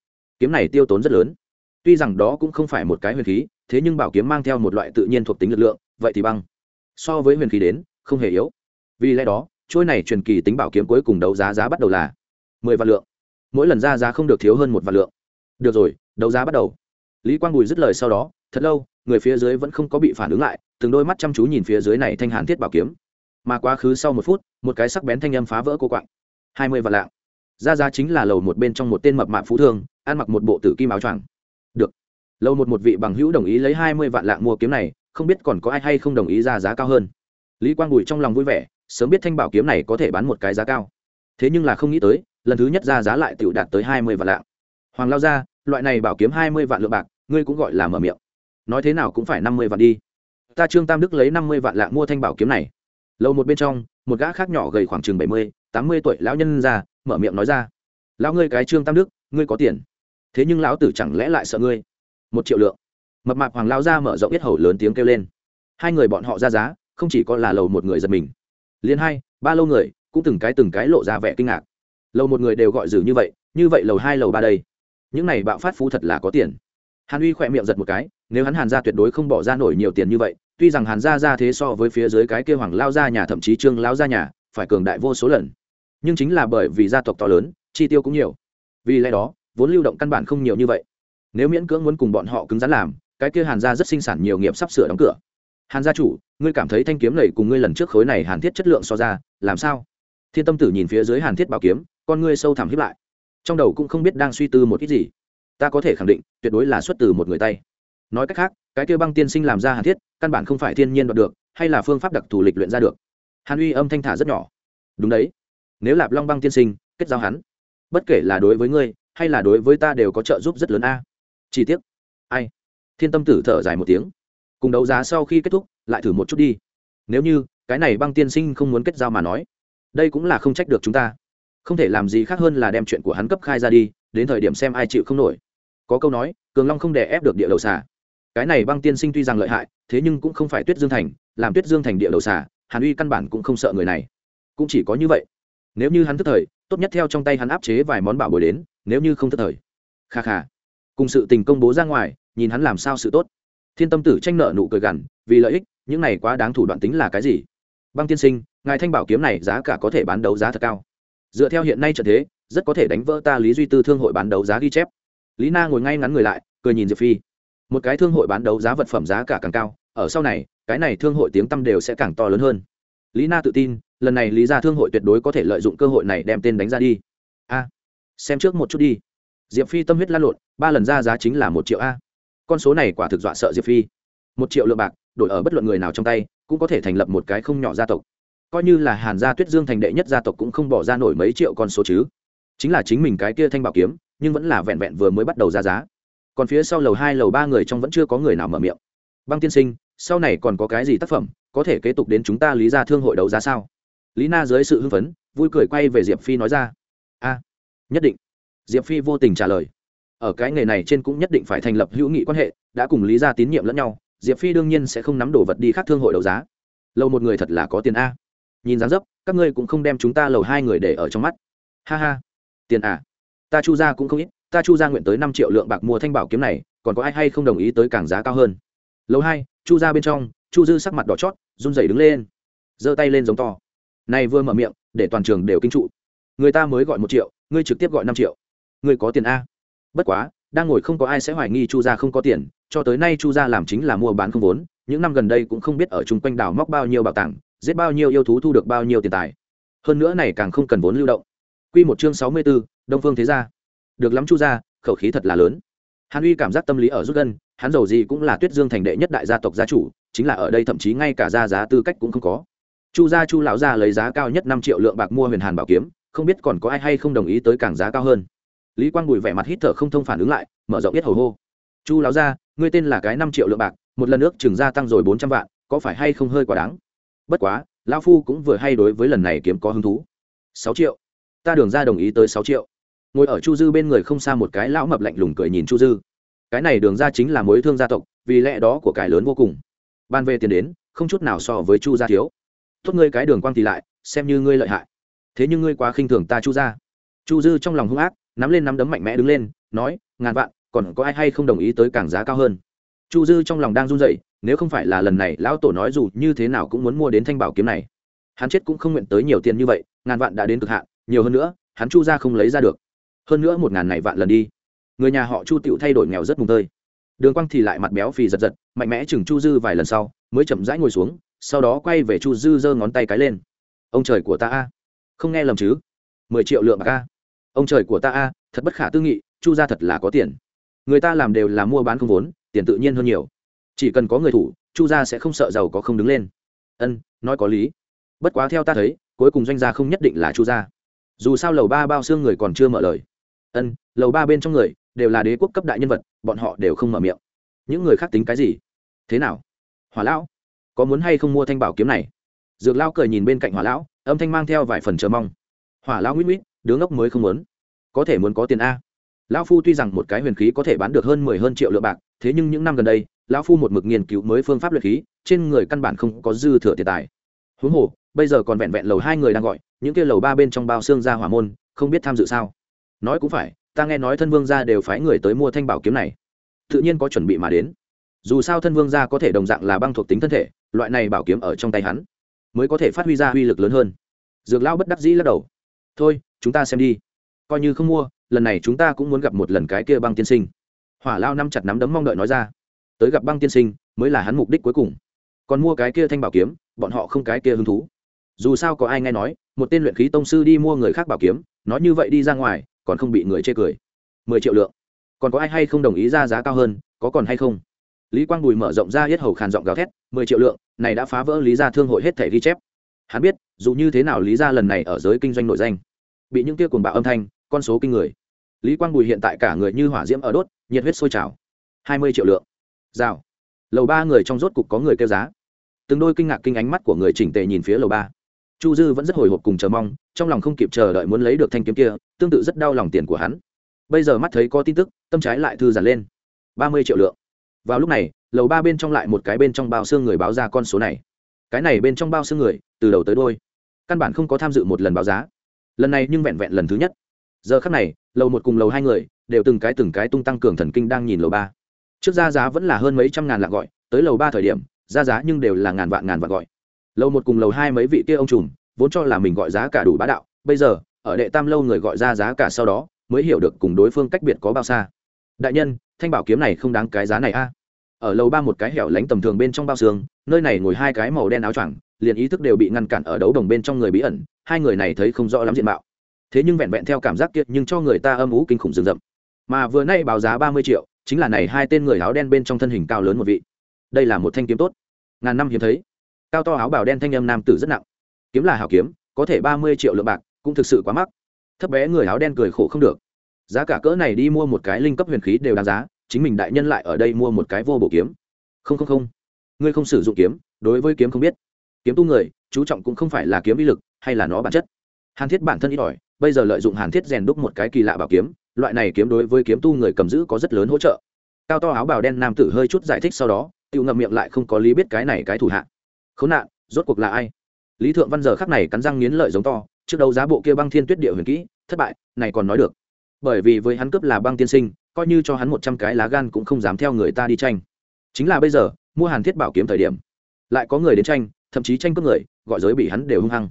kiếm này tiêu tốn rất lớn. Tuy rằng đó cũng không phải một cái huyền khí, thế nhưng bảo kiếm mang theo một loại tự nhiên thuộc tính lực lượng, vậy thì băng. So với huyền khí đến, không hề yếu. Vì lẽ đó, trôi này truyền kỳ tính bảo kiếm cuối cùng đấu giá giá bắt đầu là mười vạn lượng. Mỗi lần ra giá không được thiếu hơn một vạn lượng. Được rồi, đấu giá bắt đầu. Lý quang bùi dứt lời sau đó, thật lâu, người phía dưới vẫn không có bị phản ứng lại, từng đôi mắt chăm chú nhìn phía dưới này thanh hán thiết bảo kiếm. Mà quá khứ sau một phút, một cái sắc bén thanh âm phá vỡ cô quạng. Hai mươi vạn lạng. Ra giá chính là lầu một bên trong một tên mập mạp phú thương ăn mặc một bộ tử kim áo choàng. Được. Lâu một một vị bằng hữu đồng ý lấy hai mươi vạn lạng mua kiếm này, không biết còn có ai hay không đồng ý ra giá cao hơn. Lý quang bùi trong lòng vui vẻ, sớm biết thanh bảo kiếm này có thể bán một cái giá cao. Thế nhưng là không nghĩ tới, lần thứ nhất ra giá lại tự đạt tới hai mươi vạn lạng. Hoàng lao ra loại này bảo kiếm hai mươi vạn lượng bạc, ngươi cũng gọi là mở miệng. Nói thế nào cũng phải năm mươi vạn đi. Ta trương tam đức lấy năm mươi vạn lạng mua thanh bảo kiếm này. Lâu một bên trong, một gã khác nhỏ gầy khoảng chừng bảy mươi, tám mươi tuổi lão nhân ra, mở miệng nói ra. Lão ngươi cái trương tam đức, ngươi có tiền? Thế nhưng lão tử chẳng lẽ lại sợ ngươi? Một triệu lượng. Mập mạp hoàng lao ra mở rộng biết hầu lớn tiếng kêu lên. Hai người bọn họ ra giá, không chỉ có là lầu một người giật mình. Liền hai, ba lâu người, cũng từng cái từng cái lộ ra vẻ kinh ngạc. Lầu một người đều gọi dử như vậy như vậy lầu hai, lầu ba đây. Những này bạo phát phú thật là có tiền. Hàn uy khỏe miệng giật một cái, nếu hắn hàn ra tuyệt đối không bỏ ra nổi nhiều tiền như vậy, tuy rằng hàn ra ra thế so với phía dưới cái kêu hoàng lao ra nhà thậm chí trương lao ra nhà, phải cường đại vô số lần. Nhưng chính là bởi vì gia tộc to lớn, chi tiêu cũng nhiều. Vì lẽ đó vốn lưu động căn bản không nhiều như vậy. Nếu miễn cưỡng muốn cùng bọn họ cứng rắn làm, cái kia hàn gia rất sinh sản nhiều nghiệp sắp sửa đóng cửa. Hàn gia chủ, ngươi cảm thấy thanh kiếm này cùng ngươi lần trước khối này hàn thiết chất lượng so ra, làm sao? Thiên tâm tử nhìn phía dưới hàn thiết bảo kiếm, con ngươi sâu thẳm hiếp lại. Trong đầu cũng không biết đang suy tư một ít gì. Ta có thể khẳng định, tuyệt đối là xuất từ một người tay. Nói cách khác, cái kia băng tiên sinh làm ra hàn thiết, căn bản không phải thiên nhiên đoạt được, hay là phương pháp đặc thù lịch luyện ra được. Hàn uy âm thanh thả rất nhỏ. Đúng đấy. Nếu lạp long băng tiên sinh, kết giao hắn, bất kể là đối với ngươi hay là đối với ta đều có trợ giúp rất lớn a? Chi tiết ai? Thiên tâm tử thở dài một tiếng. Cùng đấu giá sau khi kết thúc, lại thử một chút đi. Nếu như, cái này băng tiên sinh không muốn kết giao mà nói, đây cũng là không trách được chúng ta. Không thể làm gì khác hơn là đem chuyện của hắn cấp khai ra đi, đến thời điểm xem ai chịu không nổi. Có câu nói, cường long không đè ép được địa đầu xà. Cái này băng tiên sinh tuy rằng lợi hại, thế nhưng cũng không phải tuyết dương thành, làm tuyết dương thành địa đầu xà, hàn uy căn bản cũng không sợ người này. Cũng chỉ có như vậy. Nếu như hắn thức thời tốt nhất theo trong tay hắn áp chế vài món bảo bồi đến, nếu như không thất thời. Kha kha. Cùng sự tình công bố ra ngoài, nhìn hắn làm sao sự tốt. Thiên tâm tử tranh nợ nụ cười gằn, vì lợi ích, những này quá đáng thủ đoạn tính là cái gì? Băng tiên sinh, ngài thanh bảo kiếm này giá cả có thể bán đấu giá thật cao. Dựa theo hiện nay trận thế, rất có thể đánh vỡ ta lý duy tư thương hội bán đấu giá ghi chép. Lý na ngồi ngay ngắn người lại, cười nhìn diệp phi. Một cái thương hội bán đấu giá vật phẩm giá cả càng cao, ở sau này, cái này thương hội tiếng tăm đều sẽ càng to lớn hơn. Lý na tự tin lần này lý ra thương hội tuyệt đối có thể lợi dụng cơ hội này đem tên đánh ra đi. A, xem trước một chút đi. Diệp phi tâm huyết lan lộn, ba lần ra giá chính là một triệu a. Con số này quả thực dọa sợ diệp phi. Một triệu lượng bạc, đổi ở bất luận người nào trong tay, cũng có thể thành lập một cái không nhỏ gia tộc. Coi như là hàn gia tuyết dương thành đệ nhất gia tộc cũng không bỏ ra nổi mấy triệu con số chứ. Chính là chính mình cái kia thanh bảo kiếm, nhưng vẫn là vẹn vẹn vừa mới bắt đầu ra giá. Còn phía sau lầu hai, lầu ba người trong vẫn chưa có người nào mở miệng. Băng tiên sinh, sau này còn có cái gì tác phẩm có thể kế tục đến chúng ta lý ra thương hội đấu giá sao? Lý na dưới sự hưng phấn, vui cười quay về diệp phi nói ra. A, nhất định. Diệp phi vô tình trả lời. Ở cái nghề này trên cũng nhất định phải thành lập hữu nghị quan hệ, đã cùng lý ra tín nhiệm lẫn nhau, diệp phi đương nhiên sẽ không nắm đồ vật đi khác thương hội đấu giá. Lâu một người thật là có tiền a. Nhìn dáng dấp, các ngươi cũng không đem chúng ta lầu hai người để ở trong mắt. Ha ha, tiền à? Ta chu ra cũng không ít, ta chu ra nguyện tới năm triệu lượng bạc mua thanh bảo kiếm này, còn có ai hay không đồng ý tới càng giá cao hơn? Lầu hai, chu ra bên trong, chu dư sắc mặt đỏ chót, run rẩy đứng lên. Giơ tay lên giống to này vừa mở miệng để toàn trường đều kinh trụ. Người ta mới gọi một triệu ngươi trực tiếp gọi năm triệu. Ngươi có tiền a? Bất quá đang ngồi không có ai sẽ hoài nghi chu gia không có tiền cho tới nay chu gia làm chính là mua bán không vốn những năm gần đây cũng không biết ở chung quanh đảo móc bao nhiêu bảo tàng giết bao nhiêu yêu thú thu được bao nhiêu tiền tài. Hơn nữa này càng không cần vốn lưu động. Quy một chương sáu mươi 64, Đông Phương thế gia. Được lắm Chu gia, khẩu khí thật là lớn. hàn uy cảm giác tâm lý ở rút gân hắn giàu gì cũng là tuyết dương thành đệ nhất đại gia tộc gia chủ chính là ở đây thậm chí ngay cả gia giá tư cách cũng không có chu gia chu lão gia lấy giá cao nhất năm triệu lượng bạc mua huyền hàn bảo kiếm, không biết còn có ai hay không đồng ý tới càng giá cao hơn. Lý quang bùi vẻ mặt hít thở không thông phản ứng lại, mở rộng biết hầu hô. Chu lão gia, ngươi tên là cái năm triệu lượng bạc, một lần nước chừng gia tăng rồi bốn trăm vạn, có phải hay không hơi quá đáng? Bất quá, lão phu cũng vừa hay đối với lần này kiếm có hứng thú. Sáu triệu? Ta đường ra đồng ý tới sáu triệu. Ngồi ở chu dư bên người không xa một cái lão mập lạnh lùng cười nhìn chu dư. Cái này đường ra chính là mối thương gia tộc, vì lẽ đó của cải lớn vô cùng. Ban về tiền đến, không chút nào so với chu gia thiếu tốt ngươi cái đường quang thì lại, xem như ngươi lợi hại. Thế nhưng ngươi quá khinh thường ta chu gia. Chu dư trong lòng hung ác, nắm lên nắm đấm mạnh mẽ đứng lên, nói, ngàn vạn, còn có ai hay không đồng ý tới càng giá cao hơn? Chu dư trong lòng đang run rẩy, nếu không phải là lần này lão tổ nói dù như thế nào cũng muốn mua đến thanh bảo kiếm này. Hắn chết cũng không nguyện tới nhiều tiền như vậy, ngàn vạn đã đến cực hạn, nhiều hơn nữa, hắn chu ra không lấy ra được. Hơn nữa một ngàn này vạn lần đi. Người nhà họ chu tựu thay đổi nghèo rất mùng tơi. Đường quang thì lại mặt béo phì giật giật, mạnh mẽ chừng chu dư vài lần sau, mới chậm rãi ngồi xuống sau đó quay về chu dư giơ ngón tay cái lên. Ông trời của ta a. Không nghe lầm chứ? Mười triệu lượng bạc a. Ông trời của ta a, thật bất khả tư nghị, chu ra thật là có tiền. Người ta làm đều là mua bán không vốn, tiền tự nhiên hơn nhiều. Chỉ cần có người thủ, chu gia sẽ không sợ giàu có không đứng lên. Ân, nói có lý. Bất quá theo ta thấy, cuối cùng doanh gia không nhất định là chu gia. Dù sao lầu ba bao xương người còn chưa mở lời. Ân, lầu ba bên trong người đều là đế quốc cấp đại nhân vật, bọn họ đều không mở miệng. Những người khác tính cái gì? Thế nào? Hỏa lão? Có muốn hay không mua thanh bảo kiếm này? Dược lao cười nhìn bên cạnh hỏa lão, âm thanh mang theo vài phần chờ mong. Hỏa lão nguyễn nguyễn đứa ngốc mới không muốn. Có thể muốn có tiền a. Lão phu tuy rằng một cái huyền khí có thể bán được hơn mười hơn triệu lượng bạc, thế nhưng những năm gần đây, lão phu một mực nghiên cứu mới phương pháp luyện khí, trên người căn bản không có dư thừa tiền tài. Huống hồ, bây giờ còn vẹn vẹn lầu hai người đang gọi, những kia lầu ba bên trong bao xương ra hỏa môn, không biết tham dự sao? Nói cũng phải, ta nghe nói thân vương gia đều phái người tới mua thanh bảo kiếm này. Tự nhiên có chuẩn bị mà đến. Dù sao thân vương gia có thể đồng dạng là băng thuộc tính thân thể loại này bảo kiếm ở trong tay hắn, mới có thể phát huy ra uy lực lớn hơn. Dược lão bất đắc dĩ lắc đầu. Thôi, chúng ta xem đi. Coi như không mua, lần này chúng ta cũng muốn gặp một lần cái kia băng tiên sinh. Hỏa lao năm chặt nắm đấm mong đợi nói ra. Tới gặp băng tiên sinh, mới là hắn mục đích cuối cùng. Còn mua cái kia thanh bảo kiếm, bọn họ không cái kia hứng thú. Dù sao có ai nghe nói, một tên luyện khí tông sư đi mua người khác bảo kiếm, nói như vậy đi ra ngoài, còn không bị người chê cười. Mười triệu lượng. Còn có ai hay không đồng ý ra giá cao hơn, có còn hay không? Lý quang bùi mở rộng ra hết hầu khàn giọng gào thét, mười triệu lượng, này đã phá vỡ lý gia thương hội hết thể ghi chép. Hắn biết, dù như thế nào lý gia lần này ở giới kinh doanh nội danh, bị những kia cuồng bạo âm thanh, con số kinh người. Lý quang bùi hiện tại cả người như hỏa diễm ở đốt, nhiệt huyết sôi trào. Hai mươi triệu lượng. Rào. Lầu ba người trong rốt cục có người kêu giá. Từng đôi kinh ngạc kinh ánh mắt của người chỉnh tề nhìn phía lầu ba. Chu dư vẫn rất hồi hộp cùng chờ mong, trong lòng không kịp chờ đợi muốn lấy được thanh kiếm kia, tương tự rất đau lòng tiền của hắn. Bây giờ mắt thấy có tin tức, tâm trái lại thư giản lên. Ba mươi triệu lượng vào lúc này, lầu ba bên trong lại một cái bên trong bao xương người báo ra con số này. Cái này bên trong bao xương người, từ đầu tới đôi căn bản không có tham dự một lần báo giá. Lần này nhưng vẹn vẹn lần thứ nhất. Giờ khắc này, lầu một cùng lầu hai người đều từng cái từng cái tung tăng cường thần kinh đang nhìn lầu ba. Trước ra giá vẫn là hơn mấy trăm ngàn lạc gọi, tới lầu ba thời điểm, ra giá nhưng đều là ngàn vạn ngàn vạn gọi. Lầu một cùng lầu hai mấy vị kia ông trùm, vốn cho là mình gọi giá cả đủ bá đạo, bây giờ, ở đệ tam lâu người gọi ra giá cả sau đó, mới hiểu được cùng đối phương cách biệt có bao xa. Đại nhân thanh bảo kiếm này không đáng cái giá này a. Ở lầu ba một cái hẻo lánh tầm thường bên trong bao xương, nơi này ngồi hai cái màu đen áo choàng, liền ý thức đều bị ngăn cản ở đấu đồng bên trong người bí ẩn, hai người này thấy không rõ lắm diện mạo. Thế nhưng vẹn vẹn theo cảm giác kiệt nhưng cho người ta âm ú kinh khủng rừng rậm. Mà vừa nay báo giá ba mươi triệu, chính là này hai tên người áo đen bên trong thân hình cao lớn một vị. Đây là một thanh kiếm tốt. Ngàn năm hiếm thấy. Cao to áo bào đen thanh âm nam tử rất nặng. Kiếm là hảo kiếm, có thể ba mươi triệu lượng bạc, cũng thực sự quá mắc. Thấp bé người áo đen cười khổ không được. Giá cả cỡ này đi mua một cái linh cấp huyền khí đều đáng giá chính mình đại nhân lại ở đây mua một cái vô bổ kiếm. Không không không. Ngươi không sử dụng kiếm, đối với kiếm không biết. Kiếm tu người, chú trọng cũng không phải là kiếm uy lực, hay là nó bản chất. Hàn thiết bản thân ít ỏi, bây giờ lợi dụng hàn thiết rèn đúc một cái kỳ lạ bảo kiếm, loại này kiếm đối với kiếm tu người cầm giữ có rất lớn hỗ trợ. Cao to áo bào đen nam tử hơi chút giải thích sau đó tự ngậm miệng lại không có lý biết cái này cái thủ hạ. Khốn nạn, rốt cuộc là ai? Lý thượng văn giờ khắc này cắn răng nghiến lợi giống to, trước đầu giá bộ kia băng thiên tuyết địa huyền kỹ, thất bại, này còn nói được. Bởi vì với hắn cướp là băng tiên sinh coi như cho hắn một trăm cái lá gan cũng không dám theo người ta đi tranh. Chính là bây giờ, mua hàn thiết bảo kiếm thời điểm, lại có người đến tranh, thậm chí tranh cướp người, gọi giới bị hắn đều hung hăng.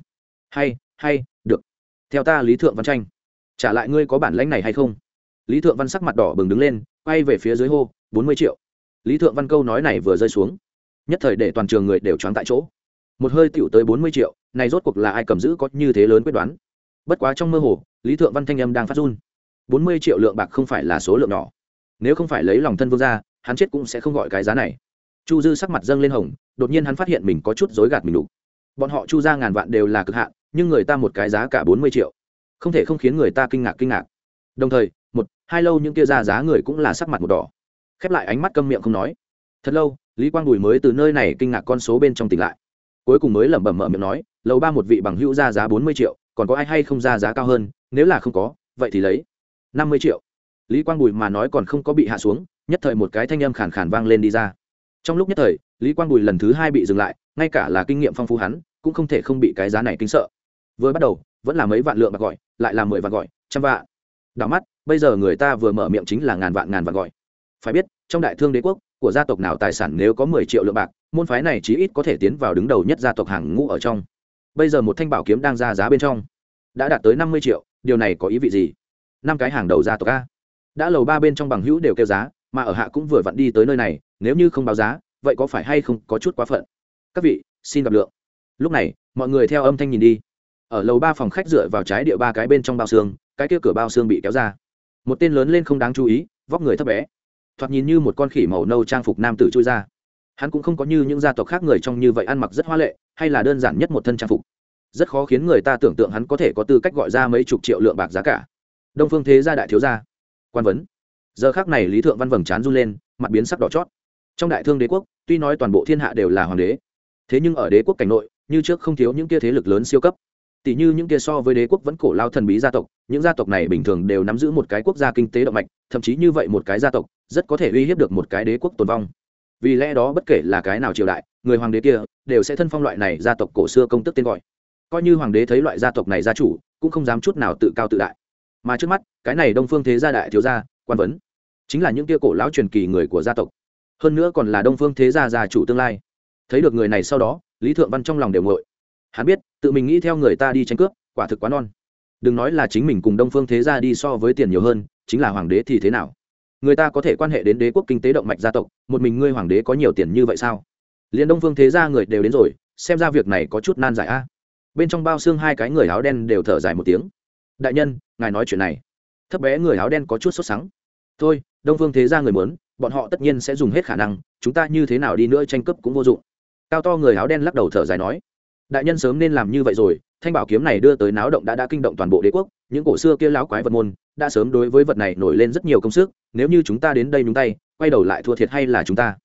Hay hay, được. Theo ta lý thượng văn tranh. Trả lại ngươi có bản lãnh này hay không? Lý thượng văn sắc mặt đỏ bừng đứng lên, quay về phía dưới hô, bốn mươi triệu. Lý thượng văn câu nói này vừa rơi xuống. Nhất thời để toàn trường người đều choáng tại chỗ. Một hơi tiểu tới bốn mươi triệu, này rốt cuộc là ai cầm giữ có như thế lớn quyết đoán? Bất quá trong mơ hồ, lý thượng văn thanh âm đang phát run bốn mươi triệu lượng bạc không phải là số lượng nhỏ. Nếu không phải lấy lòng thân vương ra hắn chết cũng sẽ không gọi cái giá này. Chu dư sắc mặt dâng lên hồng, đột nhiên hắn phát hiện mình có chút dối gạt mình đủ. Bọn họ chu ra ngàn vạn đều là cực hạn, nhưng người ta một cái giá cả bốn mươi triệu. Không thể không khiến người ta kinh ngạc kinh ngạc. Đồng thời, một, hai lâu những kia ra giá người cũng là sắc mặt một đỏ. Khép lại ánh mắt câm miệng không nói. Thật lâu, lý quang bùi mới từ nơi này kinh ngạc con số bên trong tỉnh lại. Cuối cùng mới lẩm bẩm mở miệng nói, lầu ba một vị bằng hữu ra giá bốn mươi triệu, còn có ai hay không ra giá cao hơn? Nếu là không có, vậy thì lấy năm mươi triệu. Lý quang bùi mà nói còn không có bị hạ xuống, nhất thời một cái thanh âm khàn khàn vang lên đi ra. Trong lúc nhất thời, lý quang bùi lần thứ hai bị dừng lại, ngay cả là kinh nghiệm phong phú hắn, cũng không thể không bị cái giá này kinh sợ. Vừa bắt đầu, vẫn là mấy vạn lượng bạc gọi, lại là mười vạn gọi, trăm vạn. Đảo mắt, bây giờ người ta vừa mở miệng chính là ngàn vạn ngàn vạn gọi. Phải biết, trong đại thương đế quốc, của gia tộc nào tài sản nếu có mười triệu lượng bạc, môn phái này chí ít có thể tiến vào đứng đầu nhất gia tộc hàng ngũ ở trong. Bây giờ một thanh bảo kiếm đang ra giá bên trong, đã đạt tới năm mươi triệu, điều này có ý vị gì? Năm cái hàng đầu gia tộc a. Đã lầu ba bên trong bằng hữu đều kêu giá, mà ở hạ cũng vừa vặn đi tới nơi này, nếu như không báo giá, vậy có phải hay không có chút quá phận? Các vị, xin gặp lượng. Lúc này, mọi người theo âm thanh nhìn đi. Ở lầu ba phòng khách dựa vào trái địa ba cái bên trong bao xương, cái kia cửa bao xương bị kéo ra. Một tên lớn lên không đáng chú ý, vóc người thấp bé. Thoạt nhìn như một con khỉ màu nâu trang phục nam tử trôi ra. Hắn cũng không có như những gia tộc khác người trong như vậy ăn mặc rất hoa lệ, hay là đơn giản nhất một thân trang phục. Rất khó khiến người ta tưởng tượng hắn có thể có tư cách gọi ra mấy chục triệu lượng bạc giá cả đông phương thế gia đại thiếu gia. Quan vấn. Giờ khác này lý thượng văn vầng chán run lên, mặt biến sắc đỏ chót. Trong đại thương đế quốc, tuy nói toàn bộ thiên hạ đều là hoàng đế, thế nhưng ở đế quốc cảnh nội, như trước không thiếu những kia thế lực lớn siêu cấp. Tỷ như những kia so với đế quốc vẫn cổ lao thần bí gia tộc, những gia tộc này bình thường đều nắm giữ một cái quốc gia kinh tế động mạch, thậm chí như vậy một cái gia tộc, rất có thể uy hiếp được một cái đế quốc tồn vong. Vì lẽ đó bất kể là cái nào triều đại, người hoàng đế kia đều sẽ thân phong loại này gia tộc cổ xưa công tức tên gọi. Coi như hoàng đế thấy loại gia tộc này gia chủ, cũng không dám chút nào tự cao tự đại mà trước mắt, cái này đông phương thế gia đại thiếu gia, quan vấn, chính là những kia cổ lão truyền kỳ người của gia tộc. Hơn nữa còn là đông phương thế gia gia chủ tương lai. Thấy được người này sau đó, lý thượng văn trong lòng đều ngội hắn biết, tự mình nghĩ theo người ta đi tranh cướp, quả thực quá non. Đừng nói là chính mình cùng đông phương thế gia đi so với tiền nhiều hơn, chính là hoàng đế thì thế nào? Người ta có thể quan hệ đến đế quốc kinh tế động mạch gia tộc, một mình ngươi hoàng đế có nhiều tiền như vậy sao? Liền đông phương thế gia người đều đến rồi, xem ra việc này có chút nan giải a. Bên trong bao xương hai cái người áo đen đều thở dài một tiếng đại nhân, ngài nói chuyện này. Thấp bé người áo đen có chút sốt sắng. Thôi, đông phương thế gia người muốn, bọn họ tất nhiên sẽ dùng hết khả năng, chúng ta như thế nào đi nữa tranh cướp cũng vô dụng. Cao to người áo đen lắc đầu thở dài nói, đại nhân sớm nên làm như vậy rồi, thanh bảo kiếm này đưa tới náo động đã đã kinh động toàn bộ đế quốc, những cổ xưa kia láo quái vật môn đã sớm đối với vật này nổi lên rất nhiều công sức, nếu như chúng ta đến đây nhúng tay, quay đầu lại thua thiệt hay là chúng ta?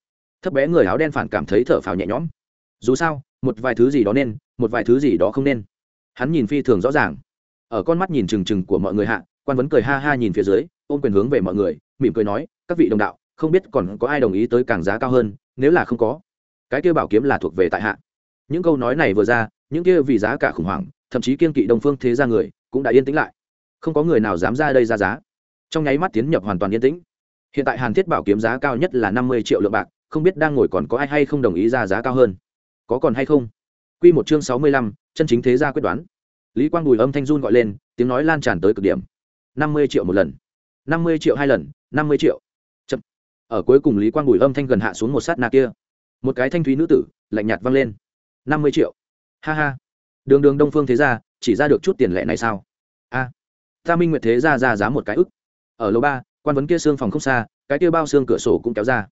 Thấp bé người áo đen phản cảm thấy thở phào nhẹ nhõm. Dù sao, một vài thứ gì đó nên, một vài thứ gì đó không nên. Hắn nhìn phi thường rõ ràng ở con mắt nhìn trừng trừng của mọi người hạ, quan vấn cười ha ha nhìn phía dưới, ôm quyền hướng về mọi người, mỉm cười nói, các vị đồng đạo, không biết còn có ai đồng ý tới càng giá cao hơn, nếu là không có, cái kia bảo kiếm là thuộc về tại hạ. Những câu nói này vừa ra, những kia vì giá cả khủng hoảng, thậm chí kiên kỵ đông phương thế ra người, cũng đã yên tĩnh lại. Không có người nào dám ra đây ra giá. Trong nháy mắt tiến nhập hoàn toàn yên tĩnh. Hiện tại hàn thiết bảo kiếm giá cao nhất là năm mươi triệu lượng bạc, không biết đang ngồi còn có ai hay không đồng ý ra giá cao hơn. Có còn hay không? Q một chương sáu mươi lăm, chân chính thế gia quyết đoán lý quang bùi âm thanh run gọi lên tiếng nói lan tràn tới cực điểm. Năm mươi triệu một lần. Năm mươi triệu hai lần năm mươi triệu. Chậm. ở cuối cùng lý quang bùi âm thanh gần hạ xuống một sát na kia. Một cái thanh thúy nữ tử lạnh nhạt vang lên. Năm mươi triệu. Ha ha. Đường đường đông phương thế gia chỉ ra được chút tiền lệ này sao? A. À, ta minh nguyệt thế gia ra giá một cái ức. Ở lầu ba quan vấn kia xương phòng không xa cái kia bao xương cửa sổ cũng kéo ra.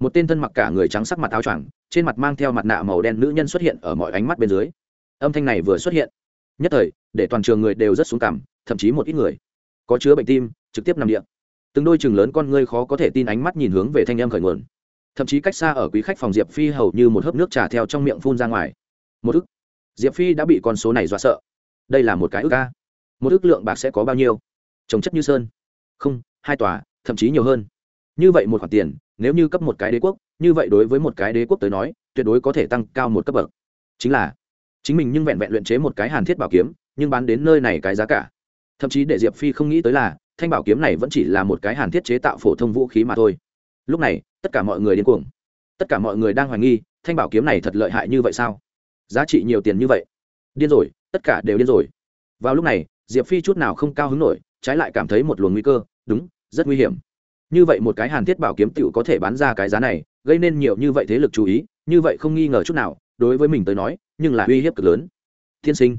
Một tên thân mặc cả người trắng sắc mặt áo choàng trên mặt mang theo mặt nạ màu đen nữ nhân xuất hiện ở mọi ánh mắt bên dưới. Âm thanh này vừa xuất hiện nhất thời, để toàn trường người đều rất xuống cảm, thậm chí một ít người có chứa bệnh tim, trực tiếp nằm địa. Từng đôi chừng lớn con ngươi khó có thể tin ánh mắt nhìn hướng về thanh em khởi nguồn. Thậm chí cách xa ở quý khách phòng diệp phi hầu như một hớp nước trà theo trong miệng phun ra ngoài. Một ức. Diệp phi đã bị con số này dọa sợ. Đây là một cái ức ca một ức lượng bạc sẽ có bao nhiêu? Trồng chất như sơn. Không, hai tòa, thậm chí nhiều hơn. Như vậy một khoản tiền, nếu như cấp một cái đế quốc, như vậy đối với một cái đế quốc tới nói, tuyệt đối có thể tăng cao một cấp bậc. Chính là chính mình nhưng vẹn vẹn luyện chế một cái hàn thiết bảo kiếm, nhưng bán đến nơi này cái giá cả. Thậm chí để diệp phi không nghĩ tới là, thanh bảo kiếm này vẫn chỉ là một cái hàn thiết chế tạo phổ thông vũ khí mà thôi. Lúc này, tất cả mọi người điên cuồng. Tất cả mọi người đang hoài nghi, thanh bảo kiếm này thật lợi hại như vậy sao? Giá trị nhiều tiền như vậy. Điên rồi, tất cả đều điên rồi. Vào lúc này, diệp phi chút nào không cao hứng nổi, trái lại cảm thấy một luồng nguy cơ, đúng, rất nguy hiểm. Như vậy một cái hàn thiết bảo kiếm tựu có thể bán ra cái giá này, gây nên nhiều như vậy thế lực chú ý, như vậy không nghi ngờ chút nào đối với mình tới nói, nhưng là uy hiếp cực lớn. Thiên sinh.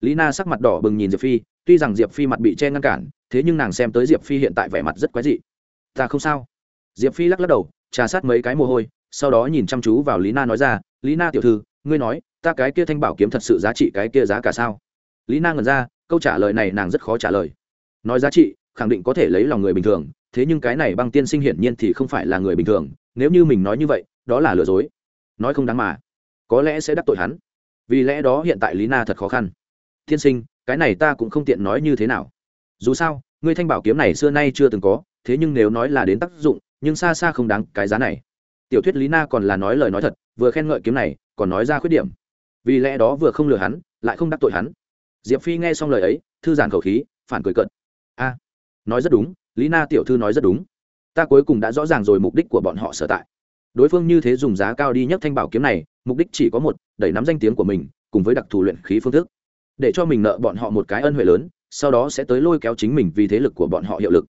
Lý na sắc mặt đỏ bừng nhìn diệp phi, tuy rằng diệp phi mặt bị che ngăn cản, thế nhưng nàng xem tới diệp phi hiện tại vẻ mặt rất quái dị. Ta không sao. Diệp phi lắc lắc đầu, trà sát mấy cái mồ hôi, sau đó nhìn chăm chú vào lý na nói ra, lý na tiểu thư, ngươi nói, ta cái kia thanh bảo kiếm thật sự giá trị cái kia giá cả sao? Lý na ngẩn ra, câu trả lời này nàng rất khó trả lời. Nói giá trị, khẳng định có thể lấy lòng người bình thường, thế nhưng cái này băng tiên sinh hiển nhiên thì không phải là người bình thường, nếu như mình nói như vậy, đó là lừa dối. Nói không đáng mà có lẽ sẽ đắc tội hắn. Vì lẽ đó hiện tại lý na thật khó khăn. Tiên sinh, cái này ta cũng không tiện nói như thế nào. Dù sao, ngươi thanh bảo kiếm này xưa nay chưa từng có, thế nhưng nếu nói là đến tác dụng, nhưng xa xa không đáng cái giá này. Tiểu thuyết lý na còn là nói lời nói thật, vừa khen ngợi kiếm này, còn nói ra khuyết điểm. Vì lẽ đó vừa không lừa hắn, lại không đắc tội hắn. Diệp phi nghe xong lời ấy, thư giản khẩu khí, phản cười cận a, nói rất đúng, lý na tiểu thư nói rất đúng. Ta cuối cùng đã rõ ràng rồi mục đích của bọn họ sở tại. Đối phương như thế dùng giá cao đi nhất thanh bảo kiếm này mục đích chỉ có một, đẩy nắm danh tiếng của mình, cùng với đặc thù luyện khí phương thức. Để cho mình nợ bọn họ một cái ân huệ lớn, sau đó sẽ tới lôi kéo chính mình vì thế lực của bọn họ hiệu lực.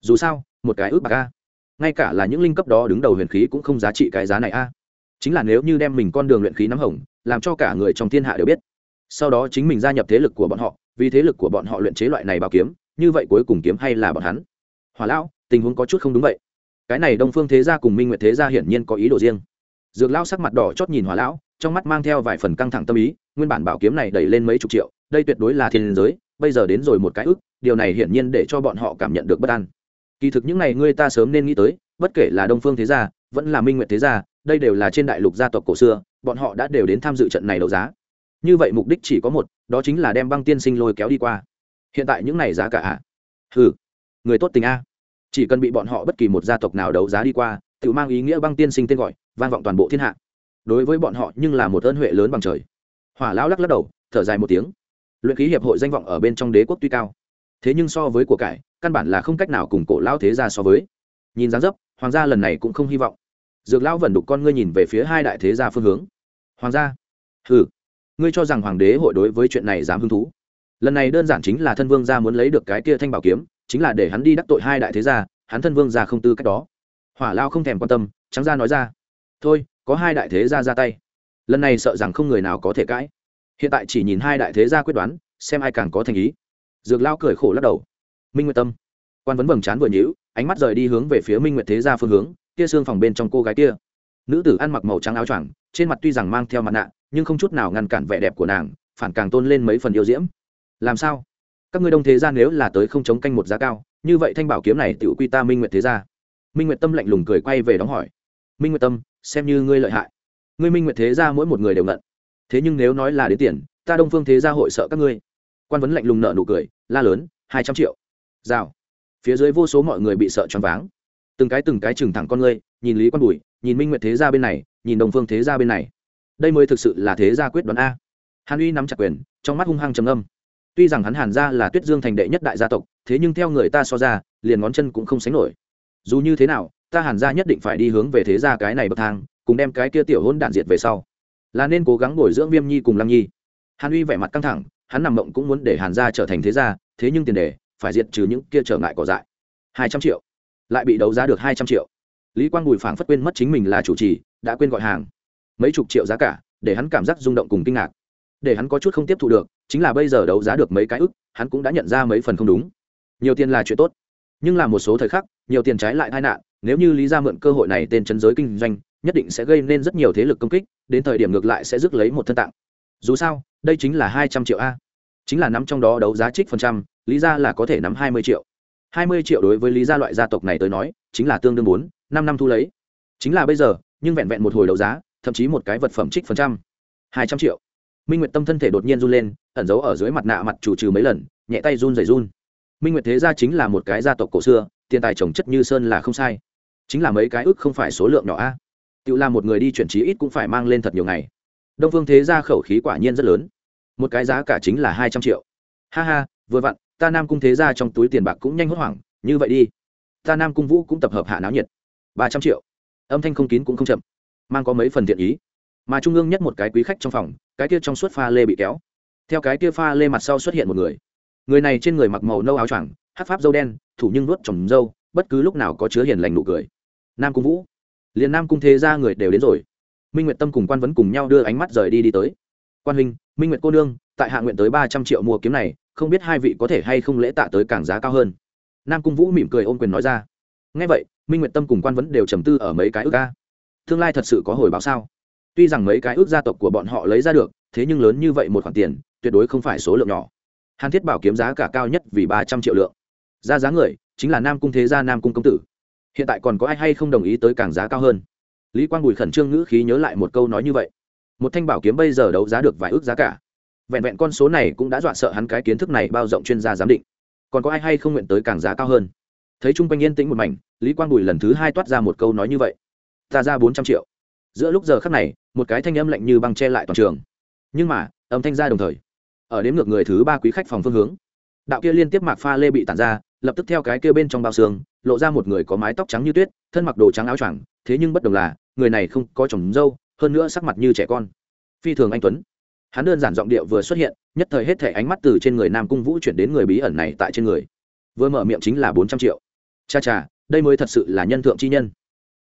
Dù sao, một cái ước bạc a. Ngay cả là những linh cấp đó đứng đầu huyền khí cũng không giá trị cái giá này a. Chính là nếu như đem mình con đường luyện khí nắm hồng, làm cho cả người trong thiên hạ đều biết. Sau đó chính mình gia nhập thế lực của bọn họ, vì thế lực của bọn họ luyện chế loại này bảo kiếm, như vậy cuối cùng kiếm hay là bọn hắn. Hỏa lão, tình huống có chút không đúng vậy. Cái này đông phương thế gia cùng minh nguyệt thế gia hiển nhiên có ý đồ riêng dược lao sắc mặt đỏ chót nhìn hỏa lão, trong mắt mang theo vài phần căng thẳng tâm ý, nguyên bản bảo kiếm này đẩy lên mấy chục triệu, đây tuyệt đối là thiên giới, bây giờ đến rồi một cái ức, điều này hiển nhiên để cho bọn họ cảm nhận được bất an. Kỳ thực những này ngươi ta sớm nên nghĩ tới, bất kể là đông phương thế gia, vẫn là minh nguyện thế gia, đây đều là trên đại lục gia tộc cổ xưa, bọn họ đã đều đến tham dự trận này đấu giá. Như vậy mục đích chỉ có một, đó chính là đem băng tiên sinh lôi kéo đi qua. Hiện tại những này giá cả ạ à? ừ người tốt tình a. Chỉ cần bị bọn họ bất kỳ một gia tộc nào đấu giá đi qua, tự mang ý nghĩa băng tiên sinh tên gọi vang vọng toàn bộ thiên hạ. Đối với bọn họ nhưng là một ơn huệ lớn bằng trời. Hỏa lão lắc lắc đầu, thở dài một tiếng. Luyện khí hiệp hội danh vọng ở bên trong đế quốc tuy cao, thế nhưng so với của cải, căn bản là không cách nào cùng cổ lão thế gia so với. Nhìn dáng dấp, hoàng gia lần này cũng không hy vọng. Dược lão vẫn đục con ngươi nhìn về phía hai đại thế gia phương hướng. Hoàng gia ừ ngươi cho rằng hoàng đế hội đối với chuyện này dám hứng thú? Lần này đơn giản chính là thân vương gia muốn lấy được cái kia thanh bảo kiếm, chính là để hắn đi đắc tội hai đại thế gia, hắn thân vương gia không tư cách đó. Hỏa lao không thèm quan tâm, trắng ra nói ra thôi, có hai đại thế gia ra tay. Lần này sợ rằng không người nào có thể cãi. Hiện tại chỉ nhìn hai đại thế gia quyết đoán, xem ai càng có thành ý. Dược lao cười khổ lắc đầu. Minh nguyệt tâm. Quan vấn vầng trán vừa nhữ ánh mắt rời đi hướng về phía minh nguyệt thế gia phương hướng, kia xương phòng bên trong cô gái kia. Nữ tử ăn mặc màu trắng áo choàng, trên mặt tuy rằng mang theo mặt nạ, nhưng không chút nào ngăn cản vẻ đẹp của nàng, phản càng tôn lên mấy phần yêu diễm. Làm sao? Các ngươi đông thế gia nếu là tới không chống canh một giá cao, như vậy thanh bảo kiếm này tự quy ta minh nguyệt thế gia. Minh nguyệt tâm lạnh lùng cười quay về đóng hỏi. Minh nguyệt tâm xem như ngươi lợi hại. Ngươi minh nguyệt thế gia mỗi một người đều ngận. Thế nhưng nếu nói là đến tiền, ta đông phương thế gia hội sợ các ngươi. Quan vấn lạnh lùng nợ nụ cười, la lớn, hai trăm triệu. Rào. Phía dưới vô số mọi người bị sợ choáng váng. Từng cái từng cái chừng thẳng con ngươi, nhìn lý quan bùi, nhìn minh nguyệt thế gia bên này, nhìn đồng phương thế gia bên này. Đây mới thực sự là thế gia quyết đoán a. Hàn uy nắm chặt quyền, trong mắt hung hăng trầm âm tuy rằng hắn hàn gia là tuyết dương thành đệ nhất đại gia tộc, thế nhưng theo người ta so ra, liền ngón chân cũng không sánh nổi. Dù như thế nào ta hàn gia nhất định phải đi hướng về thế gia cái này bậc thang, cùng đem cái kia tiểu hôn đạn diệt về sau. Là nên cố gắng bồi dưỡng viêm nhi cùng lăng nhi. Hàn uy vẻ mặt căng thẳng, hắn nằm mộng cũng muốn để hàn gia trở thành thế gia, thế nhưng tiền đề, phải diệt trừ những kia trở ngại cỏ dại. Hai trăm triệu. Lại bị đấu giá được hai trăm triệu. Lý quang bùi phảng phất quên mất chính mình là chủ trì, đã quên gọi hàng. Mấy chục triệu giá cả, để hắn cảm giác rung động cùng kinh ngạc. Để hắn có chút không tiếp thu được, chính là bây giờ đấu giá được mấy cái ức, hắn cũng đã nhận ra mấy phần không đúng. Nhiều tiền là chuyện tốt, nhưng là một số thời khắc, nhiều tiền trái lại tai nạn nếu như lý ra mượn cơ hội này tên chân giới kinh doanh, nhất định sẽ gây nên rất nhiều thế lực công kích, đến thời điểm ngược lại sẽ rước lấy một thân tạng. Dù sao, đây chính là hai trăm triệu a. Chính là nắm trong đó đấu giá trích phần trăm, lý ra là có thể nắm hai mươi triệu. Hai mươi triệu đối với lý gia loại gia tộc này tới nói, chính là tương đương bốn, năm năm thu lấy. Chính là bây giờ, nhưng vẹn vẹn một hồi đấu giá, thậm chí một cái vật phẩm trích phần trăm. Hai trăm triệu. Minh nguyệt tâm thân thể đột nhiên run lên, ẩn giấu ở dưới mặt nạ mặt chủ trừ mấy lần, nhẹ tay run rẩy run. Minh nguyệt thế gia chính là một cái gia tộc cổ xưa tiền tài trồng chất như sơn là không sai. Chính là mấy cái ước không phải số lượng nhỏ a. Tự làm một người đi chuyển trí ít cũng phải mang lên thật nhiều ngày. Đông phương thế gia khẩu khí quả nhiên rất lớn. Một cái giá cả chính là hai trăm triệu. Ha ha, vừa vặn, ta nam cung thế gia trong túi tiền bạc cũng nhanh hốt hoảng, như vậy đi. Ta nam cung vũ cũng tập hợp hạ náo nhiệt. Ba trăm triệu. Âm thanh không kín cũng không chậm. Mang có mấy phần thiện ý. Mà trung ương nhất một cái quý khách trong phòng, cái kia trong suốt pha lê bị kéo. Theo cái kia pha lê mặt sau xuất hiện một người. Người này trên người mặc màu nâu áo choàng hát pháp dâu đen, thủ nhưng nuốt trồng dâu, bất cứ lúc nào có chứa hiền lành nụ cười. Nam cung vũ. Liền nam cung thế ra người đều đến rồi. Minh nguyệt tâm cùng quan vẫn cùng nhau đưa ánh mắt rời đi đi tới. Quan huynh, minh nguyệt cô nương, tại hạ nguyện tới ba trăm triệu mua kiếm này, không biết hai vị có thể hay không lễ tạ tới càng giá cao hơn. Nam cung vũ mỉm cười ôm quyền nói ra. Ngay vậy, minh nguyệt tâm cùng quan vấn đều trầm tư ở mấy cái ước ca. Tương lai thật sự có hồi báo sao? Tuy rằng mấy cái ước gia tộc của bọn họ lấy ra được, thế nhưng lớn như vậy một khoản tiền, tuyệt đối không phải số lượng nhỏ. Hàn thiết bảo kiếm giá cả cao nhất vì ba trăm triệu lượng ra giá người, chính là nam cung thế gia, nam cung công tử. Hiện tại còn có ai hay không đồng ý tới càng giá cao hơn? Lý quang bùi khẩn trương ngữ khí nhớ lại một câu nói như vậy. Một thanh bảo kiếm bây giờ đấu giá được vài ước giá cả. Vẹn vẹn con số này cũng đã dọa sợ hắn cái kiến thức này bao rộng chuyên gia giám định. Còn có ai hay không nguyện tới càng giá cao hơn? Thấy chung quanh yên tĩnh một mảnh, lý quang bùi lần thứ hai toát ra một câu nói như vậy. Ta ra bốn trăm triệu. Giữa lúc giờ khắc này, một cái thanh âm lạnh như băng che lại toàn trường. Nhưng mà, âm thanh ra đồng thời. Ở đến ngược người thứ ba quý khách phòng phương hướng, đạo kia liên tiếp mạc pha lê bị tản ra lập tức theo cái kia bên trong bao xương, lộ ra một người có mái tóc trắng như tuyết, thân mặc đồ trắng áo choàng, thế nhưng bất đồng là, người này không có chồng dâu, hơn nữa sắc mặt như trẻ con. Phi thường anh tuấn. Hắn đơn giản giọng điệu vừa xuất hiện, nhất thời hết thể ánh mắt từ trên người nam cung vũ chuyển đến người bí ẩn này tại trên người. Vừa mở miệng chính là bốn trăm triệu. Cha cha, đây mới thật sự là nhân thượng chi nhân.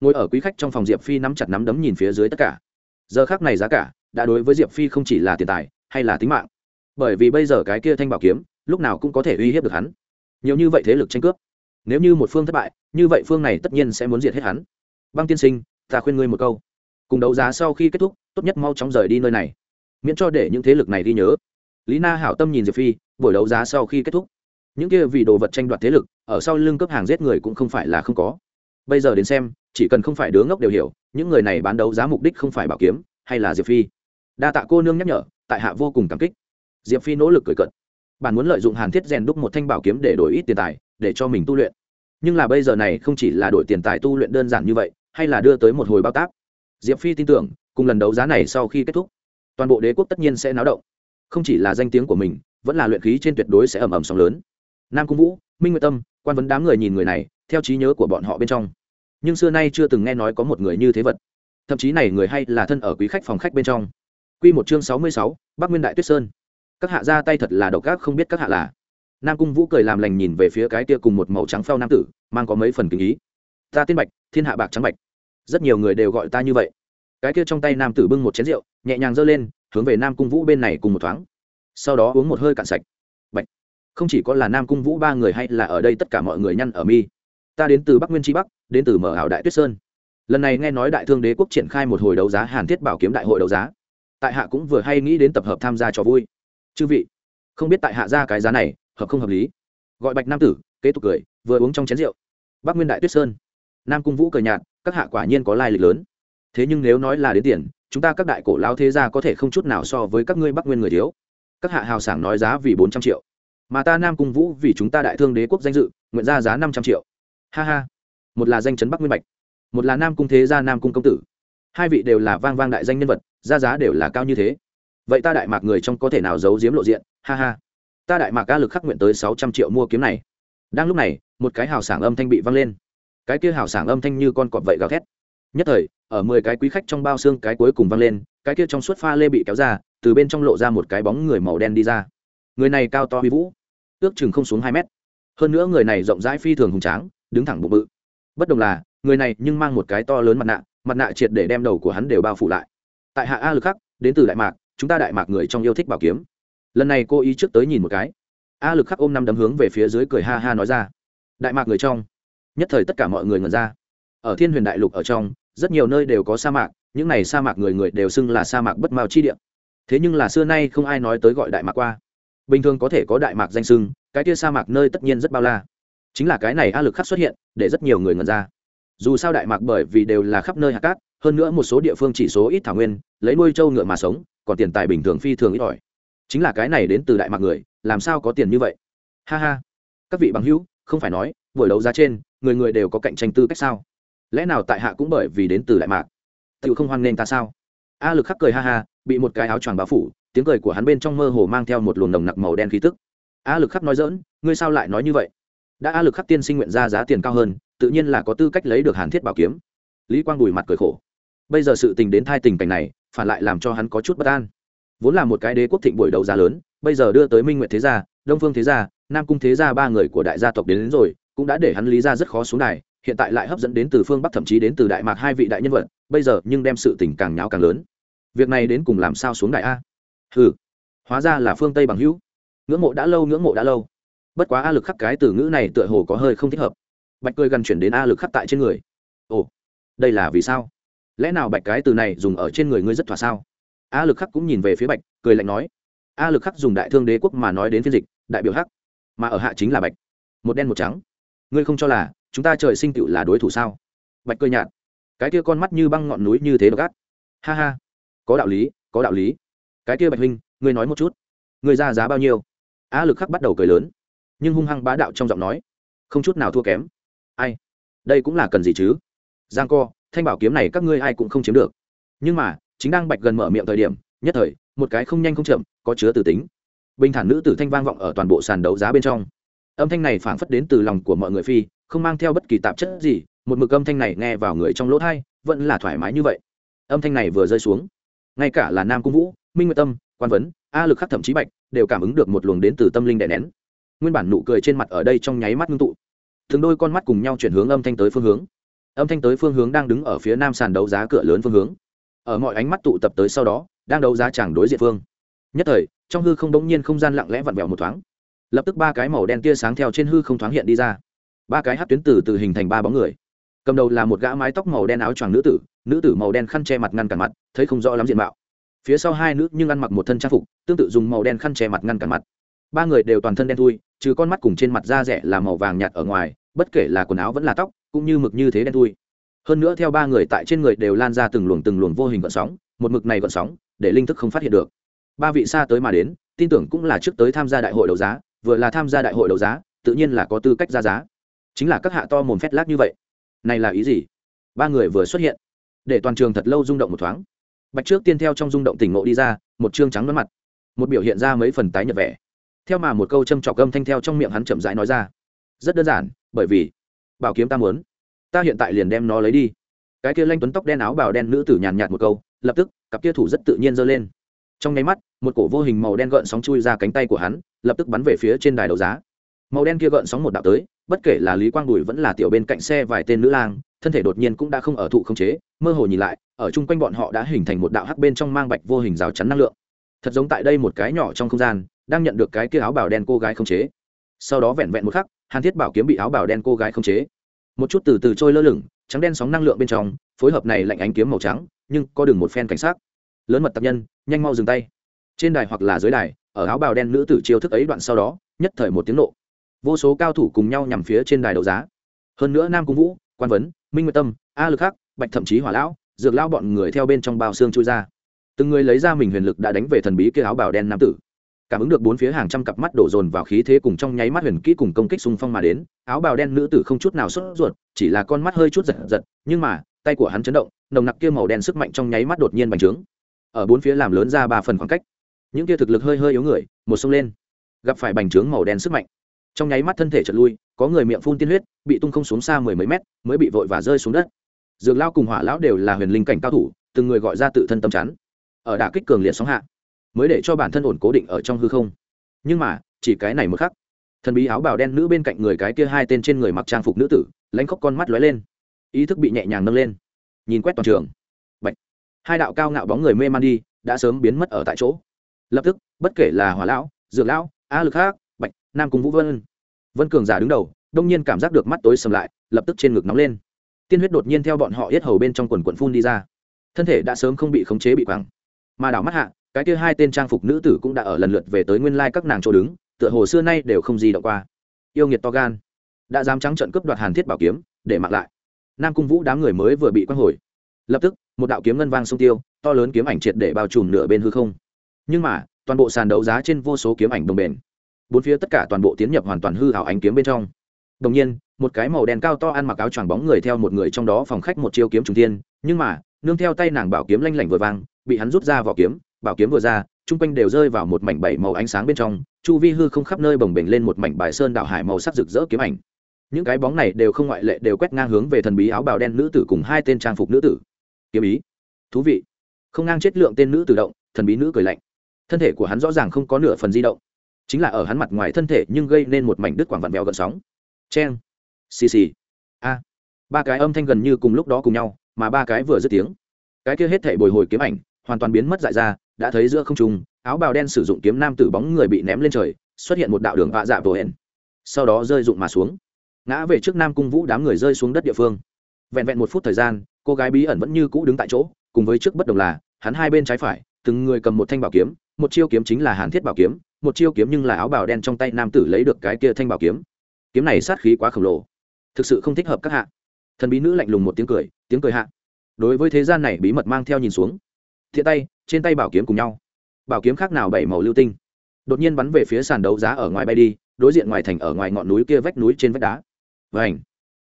Ngồi ở quý khách trong phòng diệp phi nắm chặt nắm đấm nhìn phía dưới tất cả. Giờ khác này giá cả, đã đối với diệp phi không chỉ là tiền tài, hay là tính mạng. Bởi vì bây giờ cái kia thanh bảo kiếm, lúc nào cũng có thể uy hiếp được hắn nhiều như vậy thế lực tranh cướp. Nếu như một phương thất bại, như vậy phương này tất nhiên sẽ muốn diệt hết hắn. Băng tiên sinh, ta khuyên ngươi một câu. Cùng đấu giá sau khi kết thúc, tốt nhất mau chóng rời đi nơi này. Miễn cho để những thế lực này ghi nhớ. Lý na hảo tâm nhìn diệp phi, buổi đấu giá sau khi kết thúc. Những kia vì đồ vật tranh đoạt thế lực, ở sau lưng cấp hàng giết người cũng không phải là không có. Bây giờ đến xem, chỉ cần không phải đứa ngốc đều hiểu, những người này bán đấu giá mục đích không phải bảo kiếm, hay là diệp phi. Đa tạ cô nương nhắc nhở, tại hạ vô cùng cảm kích. Diệp phi nỗ lực cười cận bạn muốn lợi dụng hàn thiết rèn đúc một thanh bảo kiếm để đổi ít tiền tài để cho mình tu luyện. Nhưng là bây giờ này không chỉ là đổi tiền tài tu luyện đơn giản như vậy hay là đưa tới một hồi bao tác diệp phi tin tưởng cùng lần đấu giá này sau khi kết thúc toàn bộ đế quốc tất nhiên sẽ náo động. Không chỉ là danh tiếng của mình vẫn là luyện khí trên tuyệt đối sẽ ầm ầm sóng lớn. Nam cung vũ minh nguyệt tâm quan vấn đám người nhìn người này theo trí nhớ của bọn họ bên trong. Nhưng xưa nay chưa từng nghe nói có một người như thế vật. Thậm chí này người hay là thân ở quý khách phòng khách bên trong. Quy một chương sáu mươi sáu, Bắc Nguyên Đại Tuyết Sơn. Các hạ ra tay thật là độc ác không biết các hạ là. Nam Cung Vũ cười làm lành nhìn về phía cái kia cùng một màu trắng phao nam tử, mang có mấy phần kính ý. Ta tiên bạch, thiên hạ bạc trắng bạch. Rất nhiều người đều gọi ta như vậy. Cái kia trong tay nam tử bưng một chén rượu, nhẹ nhàng giơ lên, hướng về Nam Cung Vũ bên này cùng một thoáng. Sau đó uống một hơi cạn sạch. Bạch. Không chỉ có là Nam Cung Vũ ba người hay là ở đây tất cả mọi người nhăn ở mi. Ta đến từ Bắc Nguyên Chi Bắc, đến từ Mở ảo Đại Tuyết Sơn. Lần này nghe nói Đại Thương Đế quốc triển khai một hồi đấu giá Hàn Thiết Bảo kiếm đại hội đấu giá tại hạ cũng vừa hay nghĩ đến tập hợp tham gia trò vui chư vị, không biết tại hạ ra cái giá này hợp không hợp lý. Gọi bạch nam tử, kế tục cười, vừa uống trong chén rượu. Bắc nguyên đại tuyết sơn. Nam cung vũ cười nhạt, các hạ quả nhiên có lai lịch lớn. Thế nhưng nếu nói là đến tiền, chúng ta các đại cổ lao thế gia có thể không chút nào so với các ngươi bắc nguyên người thiếu. Các hạ hào sảng nói giá vì bốn trăm triệu, mà ta nam cung vũ vì chúng ta đại thương đế quốc danh dự, nguyện ra giá năm trăm triệu. Ha ha. Một là danh chấn bắc nguyên bạch, một là nam cung thế gia, nam cung công tử. Hai vị đều là vang vang đại danh nhân vật, ra giá đều là cao như thế vậy ta đại mạc người trong có thể nào giấu giếm lộ diện? Ha ha. Ta đại mạc ca lực khắc nguyện tới sáu trăm triệu mua kiếm này. Đang lúc này, một cái hào sảng âm thanh bị văng lên. Cái kia hào sảng âm thanh như con cọp vậy gào thét. Nhất thời, ở mười cái quý khách trong bao xương cái cuối cùng văng lên, cái kia trong suốt pha lê bị kéo ra, từ bên trong lộ ra một cái bóng người màu đen đi ra. Người này cao to huy vũ, ước chừng không xuống hai mét. Hơn nữa người này rộng rãi phi thường hùng tráng, đứng thẳng bụng bự. Bất đồng là, người này nhưng mang một cái to lớn mặt nạ mặt nạ triệt để đem đầu của hắn đều bao phủ lại. Tại hạ a lực khắc, đến từ đại mạc chúng ta đại mạc người trong yêu thích bảo kiếm. Lần này cô ý trước tới nhìn một cái. A lực khắc ôm năm đấm hướng về phía dưới cười ha ha nói ra. Đại mạc người trong. Nhất thời tất cả mọi người ngẩn ra. Ở thiên huyền đại lục ở trong, rất nhiều nơi đều có sa mạc, những này sa mạc người người đều xưng là sa mạc bất mao chi địa. Thế nhưng là xưa nay không ai nói tới gọi đại mạc qua. Bình thường có thể có đại mạc danh sưng cái kia sa mạc nơi tất nhiên rất bao la. Chính là cái này a lực khắc xuất hiện, để rất nhiều người ngẩn ra. Dù sao đại mạc bởi vì đều là khắp nơi hạ cát, hơn nữa một số địa phương chỉ số ít thảo nguyên, lấy nuôi trâu ngựa mà sống còn tiền tài bình thường phi thường ít ỏi. Chính là cái này đến từ đại mạc người, làm sao có tiền như vậy? Ha ha. Các vị bằng hữu, không phải nói, buổi đấu giá trên, người người đều có cạnh tranh tư cách sao? Lẽ nào tại hạ cũng bởi vì đến từ đại mạc? Tự không hoan nghênh ta sao? A lực khắc cười ha ha, bị một cái áo choàng bao phủ, tiếng cười của hắn bên trong mơ hồ mang theo một luồng nồng nặc màu đen khí tức. A lực khắc nói dỡn ngươi sao lại nói như vậy? Đã a lực khắc tiên sinh nguyện ra giá tiền cao hơn, tự nhiên là có tư cách lấy được hàn thiết bảo kiếm. Lý quang bùi mặt cười khổ. Bây giờ sự tình đến thai tình cảnh này phản lại làm cho hắn có chút bất an. Vốn là một cái đế quốc thịnh buổi đấu giá lớn bây giờ đưa tới minh nguyệt thế gia đông phương thế gia nam cung thế gia ba người của đại gia tộc đến, đến rồi cũng đã để hắn lý ra rất khó xuống đài hiện tại lại hấp dẫn đến từ phương bắc thậm chí đến từ đại mạc hai vị đại nhân vật bây giờ nhưng đem sự tình càng nháo càng lớn. Việc này đến cùng làm sao xuống đại a? Ừ hóa ra là phương tây bằng hữu. Ngưỡng mộ đã lâu ngưỡng mộ đã lâu. Bất quá a lực khắc cái từ ngữ này tựa hồ có hơi không thích hợp. Bạch cười gần chuyển đến a lực khắc tại trên người. Ồ đây là vì sao? Lẽ nào bạch cái từ này dùng ở trên người ngươi rất thỏa sao? A lực khắc cũng nhìn về phía bạch, cười lạnh nói, a lực khắc dùng đại thương đế quốc mà nói đến phiên dịch, đại biểu hắc, mà ở hạ chính là bạch, một đen một trắng. Ngươi không cho là chúng ta trời sinh tựu là đối thủ sao? Bạch cười nhạt, cái kia con mắt như băng ngọn núi như thế độc ác. Ha ha, có đạo lý, có đạo lý. Cái kia bạch huynh, ngươi nói một chút, ngươi ra giá bao nhiêu? A lực khắc bắt đầu cười lớn, nhưng hung hăng bá đạo trong giọng nói, không chút nào thua kém. Ai, đây cũng là cần gì chứ? Giang co thanh bảo kiếm này các ngươi ai cũng không chiếm được. Nhưng mà, chính đang bạch gần mở miệng thời điểm, nhất thời, một cái không nhanh không chậm, có chứa từ tính. Bình thản nữ tử thanh vang vọng ở toàn bộ sàn đấu giá bên trong. Âm thanh này phảng phất đến từ lòng của mọi người phi, không mang theo bất kỳ tạp chất gì, một mực âm thanh này nghe vào người trong lỗ thai vẫn là thoải mái như vậy. Âm thanh này vừa rơi xuống, ngay cả là nam cung vũ, minh nguyệt tâm, quan vấn, a lực khắc thậm chí bạch, đều cảm ứng được một luồng đến từ tâm linh đè nén. Nguyên bản nụ cười trên mặt ở đây trong nháy mắt ngưng tụ. Thường đôi con mắt cùng nhau chuyển hướng âm thanh tới phương hướng âm thanh tới phương hướng đang đứng ở phía nam sàn đấu giá cửa lớn phương hướng. Ở mọi ánh mắt tụ tập tới sau đó, đang đấu giá chẳng đối diện phương. Nhất thời, trong hư không đống nhiên không gian lặng lẽ vặn vẹo một thoáng. Lập tức ba cái màu đen tia sáng theo trên hư không thoáng hiện đi ra. Ba cái hát tuyến từ từ hình thành ba bóng người. Cầm đầu là một gã mái tóc màu đen áo choàng nữ tử nữ tử màu đen khăn che mặt ngăn cản mặt, thấy không rõ lắm diện mạo. Phía sau hai nữ nhưng ăn mặc một thân trang phục, tương tự dùng màu đen khăn che mặt ngăn cản mặt. Ba người đều toàn thân đen thui, trừ con mắt cùng trên mặt da rẻ là màu vàng nhạt ở ngoài, bất kể là quần áo vẫn là tóc cũng như mực như thế đen thui. Hơn nữa theo ba người tại trên người đều lan ra từng luồng từng luồng vô hình gợn sóng, một mực này gợn sóng, để linh thức không phát hiện được. Ba vị xa tới mà đến, tin tưởng cũng là trước tới tham gia đại hội đấu giá, vừa là tham gia đại hội đấu giá, tự nhiên là có tư cách ra giá. Chính là các hạ to mồm phét lác như vậy. Này là ý gì? Ba người vừa xuất hiện, để toàn trường thật lâu rung động một thoáng. Bạch trước tiên theo trong rung động tỉnh ngộ đi ra, một chương trắng đoán mặt, một biểu hiện ra mấy phần tái nhợt vẻ. Theo mà một câu châm trọc gâm thanh theo trong miệng hắn chậm rãi nói ra. Rất đơn giản, bởi vì bảo kiếm ta muốn. Ta hiện tại liền đem nó lấy đi. Cái kia lanh tuấn tóc đen áo bào đen nữ tử nhàn nhạt một câu, lập tức, cặp kia thủ rất tự nhiên giơ lên. Trong nháy mắt, một cổ vô hình màu đen gợn sóng chui ra cánh tay của hắn, lập tức bắn về phía trên đài đấu giá. Màu đen kia gợn sóng một đạo tới, bất kể là lý quang bùi vẫn là tiểu bên cạnh xe vài tên nữ lang, thân thể đột nhiên cũng đã không ở thụ không chế, mơ hồ nhìn lại, ở chung quanh bọn họ đã hình thành một đạo hắc bên trong mang bạch vô hình rào chắn năng lượng. Thật giống tại đây một cái nhỏ trong không gian, đang nhận được cái kia áo bào đen cô gái không chế. Sau đó vẹn vẹn một khắc hàn thiết bảo kiếm bị áo bào đen cô gái không chế. Một chút từ từ trôi lơ lửng, trắng đen sóng năng lượng bên trong, phối hợp này lạnh ánh kiếm màu trắng, nhưng có đường một phen cảnh sát. Lớn mật tập nhân, nhanh mau dừng tay. Trên đài hoặc là dưới đài, ở áo bào đen nữ tử chiêu thức ấy đoạn sau đó, nhất thời một tiếng nộ. Vô số cao thủ cùng nhau nhằm phía trên đài đấu giá. Hơn nữa nam cung vũ, quan vấn, minh nguyệt tâm, a lực khắc bạch thậm chí hỏa lão, dược lao bọn người theo bên trong bao xương chui ra. Từng người lấy ra mình huyền lực đã đánh về thần bí kia áo bào đen nam tử cảm ứng được bốn phía hàng trăm cặp mắt đổ dồn vào khí thế cùng trong nháy mắt huyền kỹ cùng công kích xung phong mà đến, áo bào đen nữ tử không chút nào sốt ruột, chỉ là con mắt hơi chút giật giật, nhưng mà, tay của hắn chấn động, nồng nặc kia màu đen sức mạnh trong nháy mắt đột nhiên bành trướng. Ở bốn phía làm lớn ra ba phần khoảng cách. Những kia thực lực hơi hơi yếu người, một sông lên, gặp phải bành trướng màu đen sức mạnh. Trong nháy mắt thân thể chật lui, có người miệng phun tiên huyết, bị tung không xuống xa mười mấy mét, mới bị vội và rơi xuống đất. Dược lao cùng hỏa lão đều là huyền linh cảnh cao thủ, từng người gọi ra tự thân tâm chắn. Ở đả kích cường liệt sóng hạ mới để cho bản thân ổn cố định ở trong hư không. Nhưng mà, chỉ cái này một khắc, thần bí áo bào đen nữ bên cạnh người cái kia hai tên trên người mặc trang phục nữ tử, lãnh khóc con mắt lóe lên. Ý thức bị nhẹ nhàng nâng lên. Nhìn quét toàn trường. Bạch. hai đạo cao ngạo bóng người mê man đi, đã sớm biến mất ở tại chỗ. Lập tức, bất kể là hỏa lão, dược lão, a lực khác bạch, nam cùng vũ vân. Vân cường giả đứng đầu, đông nhiên cảm giác được mắt tối sầm lại, lập tức trên ngực nóng lên. Tiên huyết đột nhiên theo bọn họ yết hầu bên trong quần quần phun đi ra. Thân thể đã sớm không bị khống chế bị quẳng. Mà đảo mắt hạ cái kia hai tên trang phục nữ tử cũng đã ở lần lượt về tới nguyên lai các nàng chỗ đứng, tựa hồ xưa nay đều không gì động qua. Yêu nghiệt to gan, đã dám trắng trận cướp đoạt hàn thiết bảo kiếm, để mặc lại. Nam cung vũ đám người mới vừa bị quăng hồi. Lập tức, một đạo kiếm ngân vang sông tiêu, to lớn kiếm ảnh triệt để bao trùm nửa bên hư không. Nhưng mà, toàn bộ sàn đấu giá trên vô số kiếm ảnh đồng bền. Bốn phía tất cả toàn bộ tiến nhập hoàn toàn hư hảo ánh kiếm bên trong. Đồng nhiên, một cái màu đen cao to ăn mặc áo choàng bóng người theo một người trong đó phòng khách một chiêu kiếm trùng tiên nhưng mà, nương theo tay nàng bảo kiếm lanh lảnh vừa vang, bị hắn rút ra vỏ kiếm bảo kiếm vừa ra, chung quanh đều rơi vào một mảnh bảy màu ánh sáng bên trong, chu vi hư không khắp nơi bồng bềnh lên một mảnh bài sơn đạo hải màu sắc rực rỡ kiếm ảnh. Những cái bóng này đều không ngoại lệ, đều quét ngang hướng về thần bí áo bào đen nữ tử cùng hai tên trang phục nữ tử. Kiếm ý. Thú vị. Không ngang chết lượng tên nữ tử động, thần bí nữ cười lạnh. Thân thể của hắn rõ ràng không có nửa phần di động. Chính là ở hắn mặt ngoài thân thể nhưng gây nên một mảnh đứt quảng vặn vẹo gợn sóng. Cheng. Xì xì. A. Ba cái âm thanh gần như cùng lúc đó cùng nhau, mà ba cái vừa dứt tiếng. Cái kia hết thể bồi hồi kiếm ảnh, hoàn toàn biến mất dại ra đã thấy giữa không trung, áo bào đen sử dụng kiếm nam tử bóng người bị ném lên trời, xuất hiện một đạo đường vạ dạ vồ hển sau đó rơi rụng mà xuống. Ngã về trước nam cung vũ đám người rơi xuống đất địa phương. Vẹn vẹn một phút thời gian, cô gái bí ẩn vẫn như cũ đứng tại chỗ, cùng với trước bất đồng là, hắn hai bên trái phải, từng người cầm một thanh bảo kiếm, một chiêu kiếm chính là hàn thiết bảo kiếm, một chiêu kiếm nhưng là áo bào đen trong tay nam tử lấy được cái kia thanh bảo kiếm. Kiếm này sát khí quá khổng lồ. Thực sự không thích hợp các hạ. Thần bí nữ lạnh lùng một tiếng cười tiếng cười hạ. Đối với thế gian này bí mật mang theo nhìn xuống. Thiện tay trên tay bảo kiếm cùng nhau. Bảo kiếm khác nào bảy màu lưu tinh. Đột nhiên bắn về phía sàn đấu giá ở ngoài bay đi, đối diện ngoài thành ở ngoài ngọn núi kia vách núi trên vách đá. Và ảnh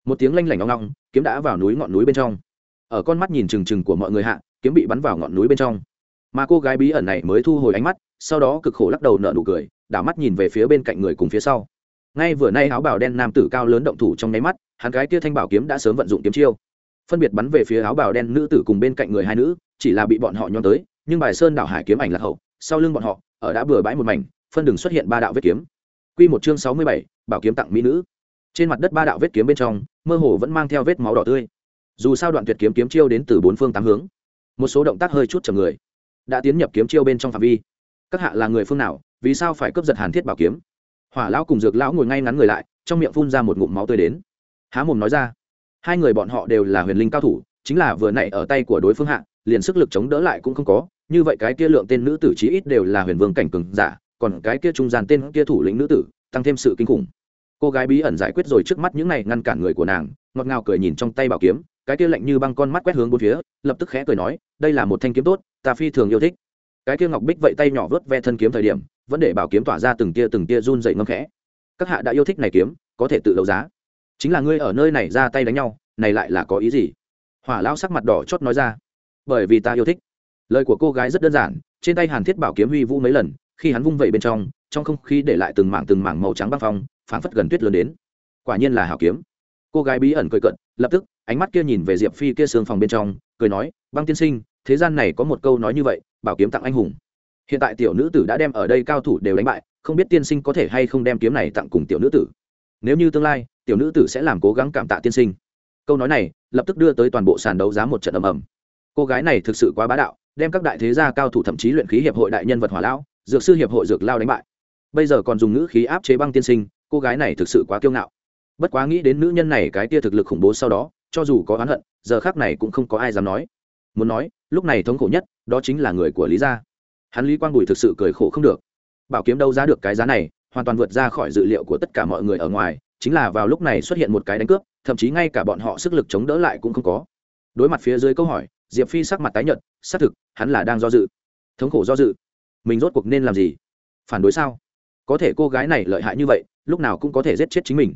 một tiếng lanh lảnh ngong ngong, kiếm đã vào núi ngọn núi bên trong. Ở con mắt nhìn trừng trừng của mọi người hạ, kiếm bị bắn vào ngọn núi bên trong. Mà cô gái bí ẩn này mới thu hồi ánh mắt, sau đó cực khổ lắc đầu nở nụ cười, đảo mắt nhìn về phía bên cạnh người cùng phía sau. Ngay vừa nay áo bào đen nam tử cao lớn động thủ trong nháy mắt, hắn gái kia thanh bảo kiếm đã sớm vận dụng kiếm chiêu. Phân biệt bắn về phía áo bào đen nữ tử cùng bên cạnh người hai nữ, chỉ là bị bọn họ nhón tới nhưng bài sơn đảo hải kiếm ảnh lạc hậu, sau lưng bọn họ, ở đã bừa bãi một mảnh, phân đường xuất hiện ba đạo vết kiếm. Quy một chương sáu mươi bảy, bảo kiếm tặng mỹ nữ. Trên mặt đất ba đạo vết kiếm bên trong, mơ hồ vẫn mang theo vết máu đỏ tươi. Dù sao đoạn tuyệt kiếm kiếm chiêu đến từ bốn phương tám hướng. Một số động tác hơi chút chậm người. Đã tiến nhập kiếm chiêu bên trong phạm vi. Các hạ là người phương nào, vì sao phải cướp giật hàn thiết bảo kiếm? Hỏa lão cùng dược lão ngồi ngay ngắn người lại, trong miệng phun ra một ngụm máu tươi đến. Há mồm nói ra. Hai người bọn họ đều là huyền linh cao thủ, chính là vừa nãy ở tay của đối phương hạ, liền sức lực chống đỡ lại cũng không có như vậy cái kia lượng tên nữ tử chí ít đều là huyền vương cảnh cường giả, còn cái kia trung gian tên kia thủ lĩnh nữ tử, tăng thêm sự kinh khủng. Cô gái bí ẩn giải quyết rồi trước mắt những này ngăn cản người của nàng, ngọt ngào cười nhìn trong tay bảo kiếm, cái kia lạnh như băng con mắt quét hướng bốn phía, lập tức khẽ cười nói, đây là một thanh kiếm tốt, ta phi thường yêu thích. Cái kia ngọc bích vậy tay nhỏ vớt ve thân kiếm thời điểm, vẫn để bảo kiếm tỏa ra từng tia từng tia run rẩy ngâm khẽ. Các hạ đã yêu thích này kiếm, có thể tự đấu giá. Chính là ngươi ở nơi này ra tay đánh nhau, này lại là có ý gì? Hỏa lão sắc mặt đỏ chót nói ra, bởi vì ta yêu thích lời của cô gái rất đơn giản, trên tay hàn thiết bảo kiếm huy vũ mấy lần, khi hắn vung vẩy bên trong trong không khí để lại từng mảng từng mảng màu trắng băng phong, phảng phất gần tuyết lớn đến. Quả nhiên là hảo kiếm. Cô gái bí ẩn cười cận lập tức, ánh mắt kia nhìn về diệp phi kia sương phòng bên trong, cười nói, băng tiên sinh, thế gian này có một câu nói như vậy, bảo kiếm tặng anh hùng. Hiện tại tiểu nữ tử đã đem ở đây cao thủ đều đánh bại, không biết tiên sinh có thể hay không đem kiếm này tặng cùng tiểu nữ tử. Nếu như tương lai, tiểu nữ tử sẽ làm cố gắng cảm tạ tiên sinh. Câu nói này, lập tức đưa tới toàn bộ sàn đấu giá một trận ầm ầm. Cô gái này thực sự quá bá đạo đem các đại thế gia cao thủ thậm chí luyện khí hiệp hội đại nhân vật hỏa lão, dược sư hiệp hội dược lao đánh bại. Bây giờ còn dùng ngữ khí áp chế băng tiên sinh, cô gái này thực sự quá kiêu ngạo. Bất quá nghĩ đến nữ nhân này cái tia thực lực khủng bố sau đó, cho dù có oán hận, giờ khác này cũng không có ai dám nói. Muốn nói, lúc này thống khổ nhất, đó chính là người của lý gia. Hắn lý quang bùi thực sự cười khổ không được. Bảo kiếm đâu ra được cái giá này, hoàn toàn vượt ra khỏi dự liệu của tất cả mọi người ở ngoài, chính là vào lúc này xuất hiện một cái đánh cướp, thậm chí ngay cả bọn họ sức lực chống đỡ lại cũng không có. Đối mặt phía dưới câu hỏi diệp phi sắc mặt tái nhợt, xác thực, hắn là đang do dự. Thống khổ do dự. Mình rốt cuộc nên làm gì? Phản đối sao? Có thể cô gái này lợi hại như vậy, lúc nào cũng có thể giết chết chính mình.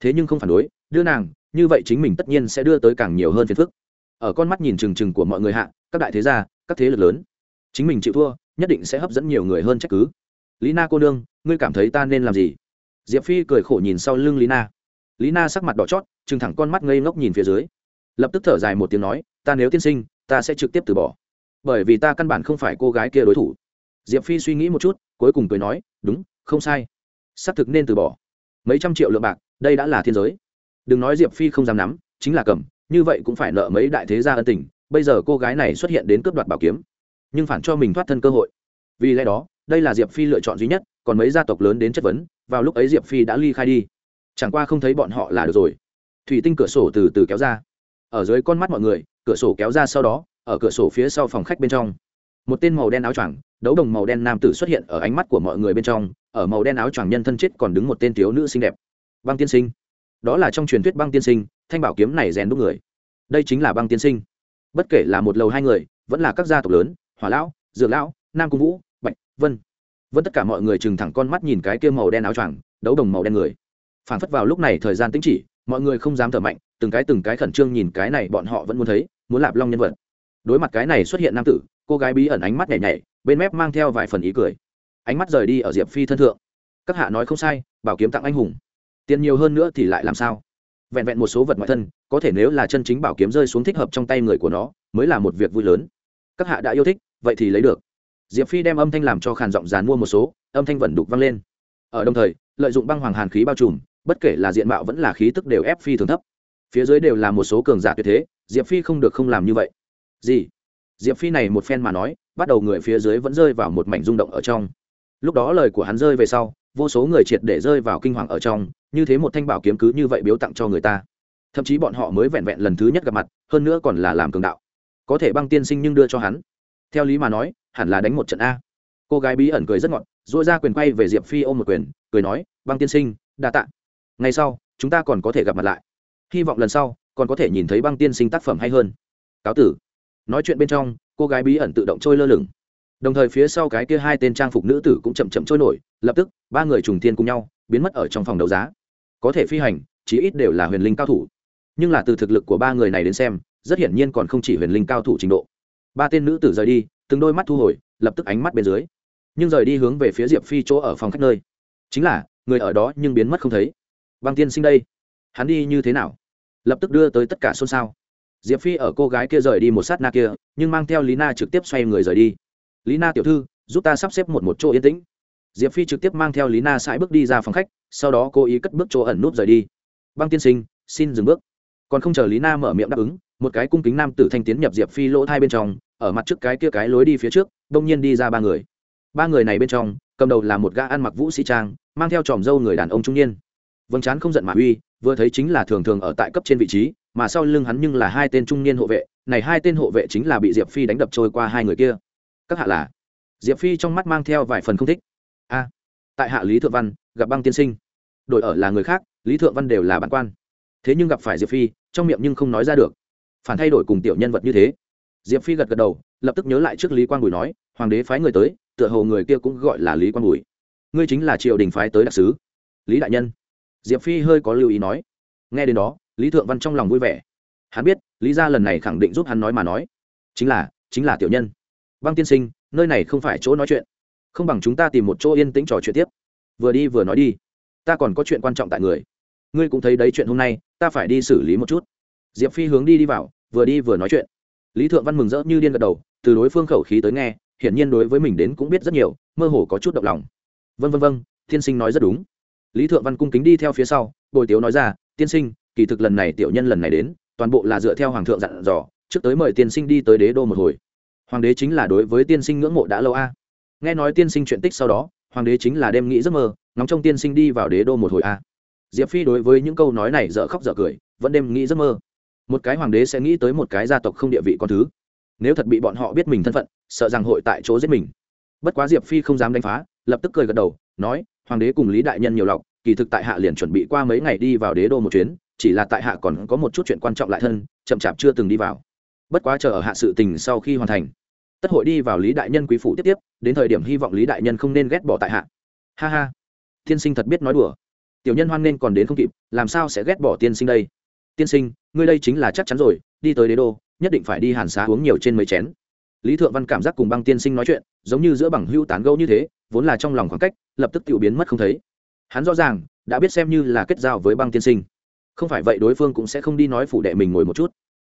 Thế nhưng không phản đối, đưa nàng, như vậy chính mình tất nhiên sẽ đưa tới càng nhiều hơn phiền phức. Ở con mắt nhìn trừng trừng của mọi người hạ, các đại thế gia, các thế lực lớn, chính mình chịu thua, nhất định sẽ hấp dẫn nhiều người hơn trách cứ. Lý na cô nương, ngươi cảm thấy ta nên làm gì? Diệp phi cười khổ nhìn sau lưng lý na. Lý na sắc mặt đỏ chót trừng thẳng con mắt ngây ngốc nhìn phía dưới. Lập tức thở dài một tiếng nói ta nếu tiên sinh, ta sẽ trực tiếp từ bỏ. Bởi vì ta căn bản không phải cô gái kia đối thủ. Diệp phi suy nghĩ một chút, cuối cùng cười nói, đúng, không sai. Xác thực nên từ bỏ. Mấy trăm triệu lượng bạc, đây đã là thiên giới. Đừng nói diệp phi không dám nắm, chính là cầm, như vậy cũng phải nợ mấy đại thế gia ân tình. Bây giờ cô gái này xuất hiện đến cướp đoạt bảo kiếm, nhưng phản cho mình thoát thân cơ hội. Vì lẽ đó, đây là diệp phi lựa chọn duy nhất, còn mấy gia tộc lớn đến chất vấn, vào lúc ấy diệp phi đã ly khai đi. Chẳng qua không thấy bọn họ là được rồi. Thủy tinh cửa sổ từ từ kéo ra. Ở dưới con mắt mọi người cửa sổ kéo ra sau đó, ở cửa sổ phía sau phòng khách bên trong. Một tên màu đen áo choàng, đấu đồng màu đen nam tử xuất hiện ở ánh mắt của mọi người bên trong, ở màu đen áo choàng nhân thân chết còn đứng một tên thiếu nữ xinh đẹp. Băng tiên sinh. Đó là trong truyền thuyết băng tiên sinh, thanh bảo kiếm này rèn đúc người. Đây chính là băng tiên sinh. Bất kể là một lầu hai người, vẫn là các gia tộc lớn, hỏa lão, dược lão, nam cung vũ, bạch, vân. Vẫn tất cả mọi người chừng thẳng con mắt nhìn cái kia màu đen áo choàng, đấu đồng màu đen người. Phản phất vào lúc này thời gian tĩnh chỉ mọi người không dám thở mạnh, từng cái từng cái khẩn trương nhìn cái này bọn họ vẫn muốn thấy, muốn lạp long nhân vật. Đối mặt cái này xuất hiện nam tử, cô gái bí ẩn ánh mắt nhảy nhảy, bên mép mang theo vài phần ý cười. Ánh mắt rời đi ở diệp phi thân thượng. Các hạ nói không sai, bảo kiếm tặng anh hùng. Tiền nhiều hơn nữa thì lại làm sao? Vẹn vẹn một số vật ngoại thân, có thể nếu là chân chính bảo kiếm rơi xuống thích hợp trong tay người của nó, mới là một việc vui lớn. Các hạ đã yêu thích, vậy thì lấy được. Diệp phi đem âm thanh làm cho khàn giọng dàn mua một số, âm thanh vẫn đục vang lên. Ở đồng thời, lợi dụng băng hoàng hàn khí bao trùm bất kể là diện mạo vẫn là khí tức đều ép phi thường thấp. Phía dưới đều là một số cường giả tuyệt thế, diệp phi không được không làm như vậy. Gì? Diệp phi này một phen mà nói, bắt đầu người phía dưới vẫn rơi vào một mảnh rung động ở trong. Lúc đó lời của hắn rơi về sau, vô số người triệt để rơi vào kinh hoàng ở trong, như thế một thanh bảo kiếm cứ như vậy biếu tặng cho người ta. Thậm chí bọn họ mới vẹn vẹn lần thứ nhất gặp mặt, hơn nữa còn là làm cường đạo. Có thể băng tiên sinh nhưng đưa cho hắn. Theo lý mà nói, hẳn là đánh một trận a. Cô gái bí ẩn cười rất ngọt dội ra quyền quay về diệp phi ôm một quyền, cười nói, băng tiên sinh, đa t ạ ngày sau, chúng ta còn có thể gặp mặt lại. Hy vọng lần sau, còn có thể nhìn thấy băng tiên sinh tác phẩm hay hơn. Cáo tử. Nói chuyện bên trong, cô gái bí ẩn tự động trôi lơ lửng. Đồng thời phía sau cái kia hai tên trang phục nữ tử cũng chậm chậm trôi nổi, lập tức, ba người trùng thiên cùng nhau, biến mất ở trong phòng đấu giá. Có thể phi hành, chí ít đều là huyền linh cao thủ. Nhưng là từ thực lực của ba người này đến xem, rất hiển nhiên còn không chỉ huyền linh cao thủ trình độ. Ba tên nữ tử rời đi, từng đôi mắt thu hồi, lập tức ánh mắt bên dưới. Nhưng rời đi hướng về phía diệp phi chỗ ở phòng khách nơi. Chính là, người ở đó nhưng biến mất không thấy băng tiên sinh đây, hắn đi như thế nào? Lập tức đưa tới tất cả xôn xao. Diệp phi ở cô gái kia rời đi một sát na kia, nhưng mang theo lý na trực tiếp xoay người rời đi. Lý na tiểu thư, giúp ta sắp xếp một một chỗ yên tĩnh. Diệp phi trực tiếp mang theo lý na sãi bước đi ra phòng khách, sau đó cố ý cất bước chỗ ẩn nút rời đi. Băng tiên sinh, xin dừng bước. Còn không chờ lý na mở miệng đáp ứng, một cái cung kính nam tử thanh tiến nhập diệp phi lỗ thai bên trong, ở mặt trước cái kia cái lối đi phía trước đông nhiên đi ra ba người. Ba người này bên trong, cầm đầu là một gã ăn mặc vũ sĩ trang, mang theo tròm dâu người đàn ông trung niên vâng chán không giận mà uy, vừa thấy chính là thường thường ở tại cấp trên vị trí, mà sau lưng hắn nhưng là hai tên trung niên hộ vệ, này hai tên hộ vệ chính là bị diệp phi đánh đập trôi qua hai người kia. Các hạ là? Diệp phi trong mắt mang theo vài phần không thích. A, tại hạ lý thượng văn, gặp băng tiên sinh. Đội ở là người khác, lý thượng văn đều là bản quan. Thế nhưng gặp phải diệp phi, trong miệng nhưng không nói ra được. Phản thay đổi cùng tiểu nhân vật như thế. Diệp phi gật gật đầu, lập tức nhớ lại trước lý quang bùi nói, hoàng đế phái người tới, tựa hồ người kia cũng gọi là lý quang bùi. Ngươi chính là triều đình phái tới đặc sứ. Lý đại nhân diệp phi hơi có lưu ý nói. Nghe đến đó, lý thượng văn trong lòng vui vẻ. Hắn biết, lý ra lần này khẳng định giúp hắn nói mà nói. Chính là chính là tiểu nhân. Băng tiên sinh, nơi này không phải chỗ nói chuyện. Không bằng chúng ta tìm một chỗ yên tĩnh trò chuyện tiếp. Vừa đi vừa nói đi. Ta còn có chuyện quan trọng tại người. Ngươi cũng thấy đấy chuyện hôm nay, ta phải đi xử lý một chút. Diệp phi hướng đi đi vào, vừa đi vừa nói chuyện. Lý thượng văn mừng rỡ như điên gật đầu, từ đối phương khẩu khí tới nghe, hiển nhiên đối với mình đến cũng biết rất nhiều, mơ hồ có chút động lòng. Vân vân vân tiên sinh nói rất đúng lý thượng văn cung kính đi theo phía sau, bồi tiếu nói ra, tiên sinh, kỳ thực lần này tiểu nhân lần này đến, toàn bộ là dựa theo hoàng thượng dặn dò, trước tới mời tiên sinh đi tới đế đô một hồi. Hoàng đế chính là đối với tiên sinh ngưỡng mộ đã lâu a. Nghe nói tiên sinh chuyện tích sau đó, hoàng đế chính là đêm nghĩ giấc mơ, ngóng trong tiên sinh đi vào đế đô một hồi a. Diệp phi đối với những câu nói này dở khóc dở cười, vẫn đêm nghĩ giấc mơ. Một cái hoàng đế sẽ nghĩ tới một cái gia tộc không địa vị con thứ. Nếu thật bị bọn họ biết mình thân phận, sợ rằng hội tại chỗ giết mình. Bất quá diệp phi không dám đánh phá, lập tức cười gật đầu, nói hoàng đế cùng lý đại nhân nhiều lọc, kỳ thực tại hạ liền chuẩn bị qua mấy ngày đi vào đế đô một chuyến, chỉ là tại hạ còn có một chút chuyện quan trọng lại thân, chậm chạp chưa từng đi vào. Bất quá chờ ở hạ sự tình sau khi hoàn thành, tất hội đi vào lý đại nhân quý phủ tiếp tiếp, đến thời điểm hy vọng lý đại nhân không nên ghét bỏ tại hạ. Ha ha, tiên sinh thật biết nói đùa. Tiểu nhân hoan nên còn đến không kịp, làm sao sẽ ghét bỏ tiên sinh đây? Tiên sinh, ngươi đây chính là chắc chắn rồi, đi tới đế đô, nhất định phải đi hàn xá uống nhiều trên mấy chén. Lý thượng văn cảm giác cùng băng tiên sinh nói chuyện, giống như giữa bằng hưu tán gẫu như thế vốn là trong lòng khoảng cách, lập tức tự biến mất không thấy. Hắn rõ ràng, đã biết xem như là kết giao với băng tiên sinh. Không phải vậy đối phương cũng sẽ không đi nói phủ đệ mình ngồi một chút.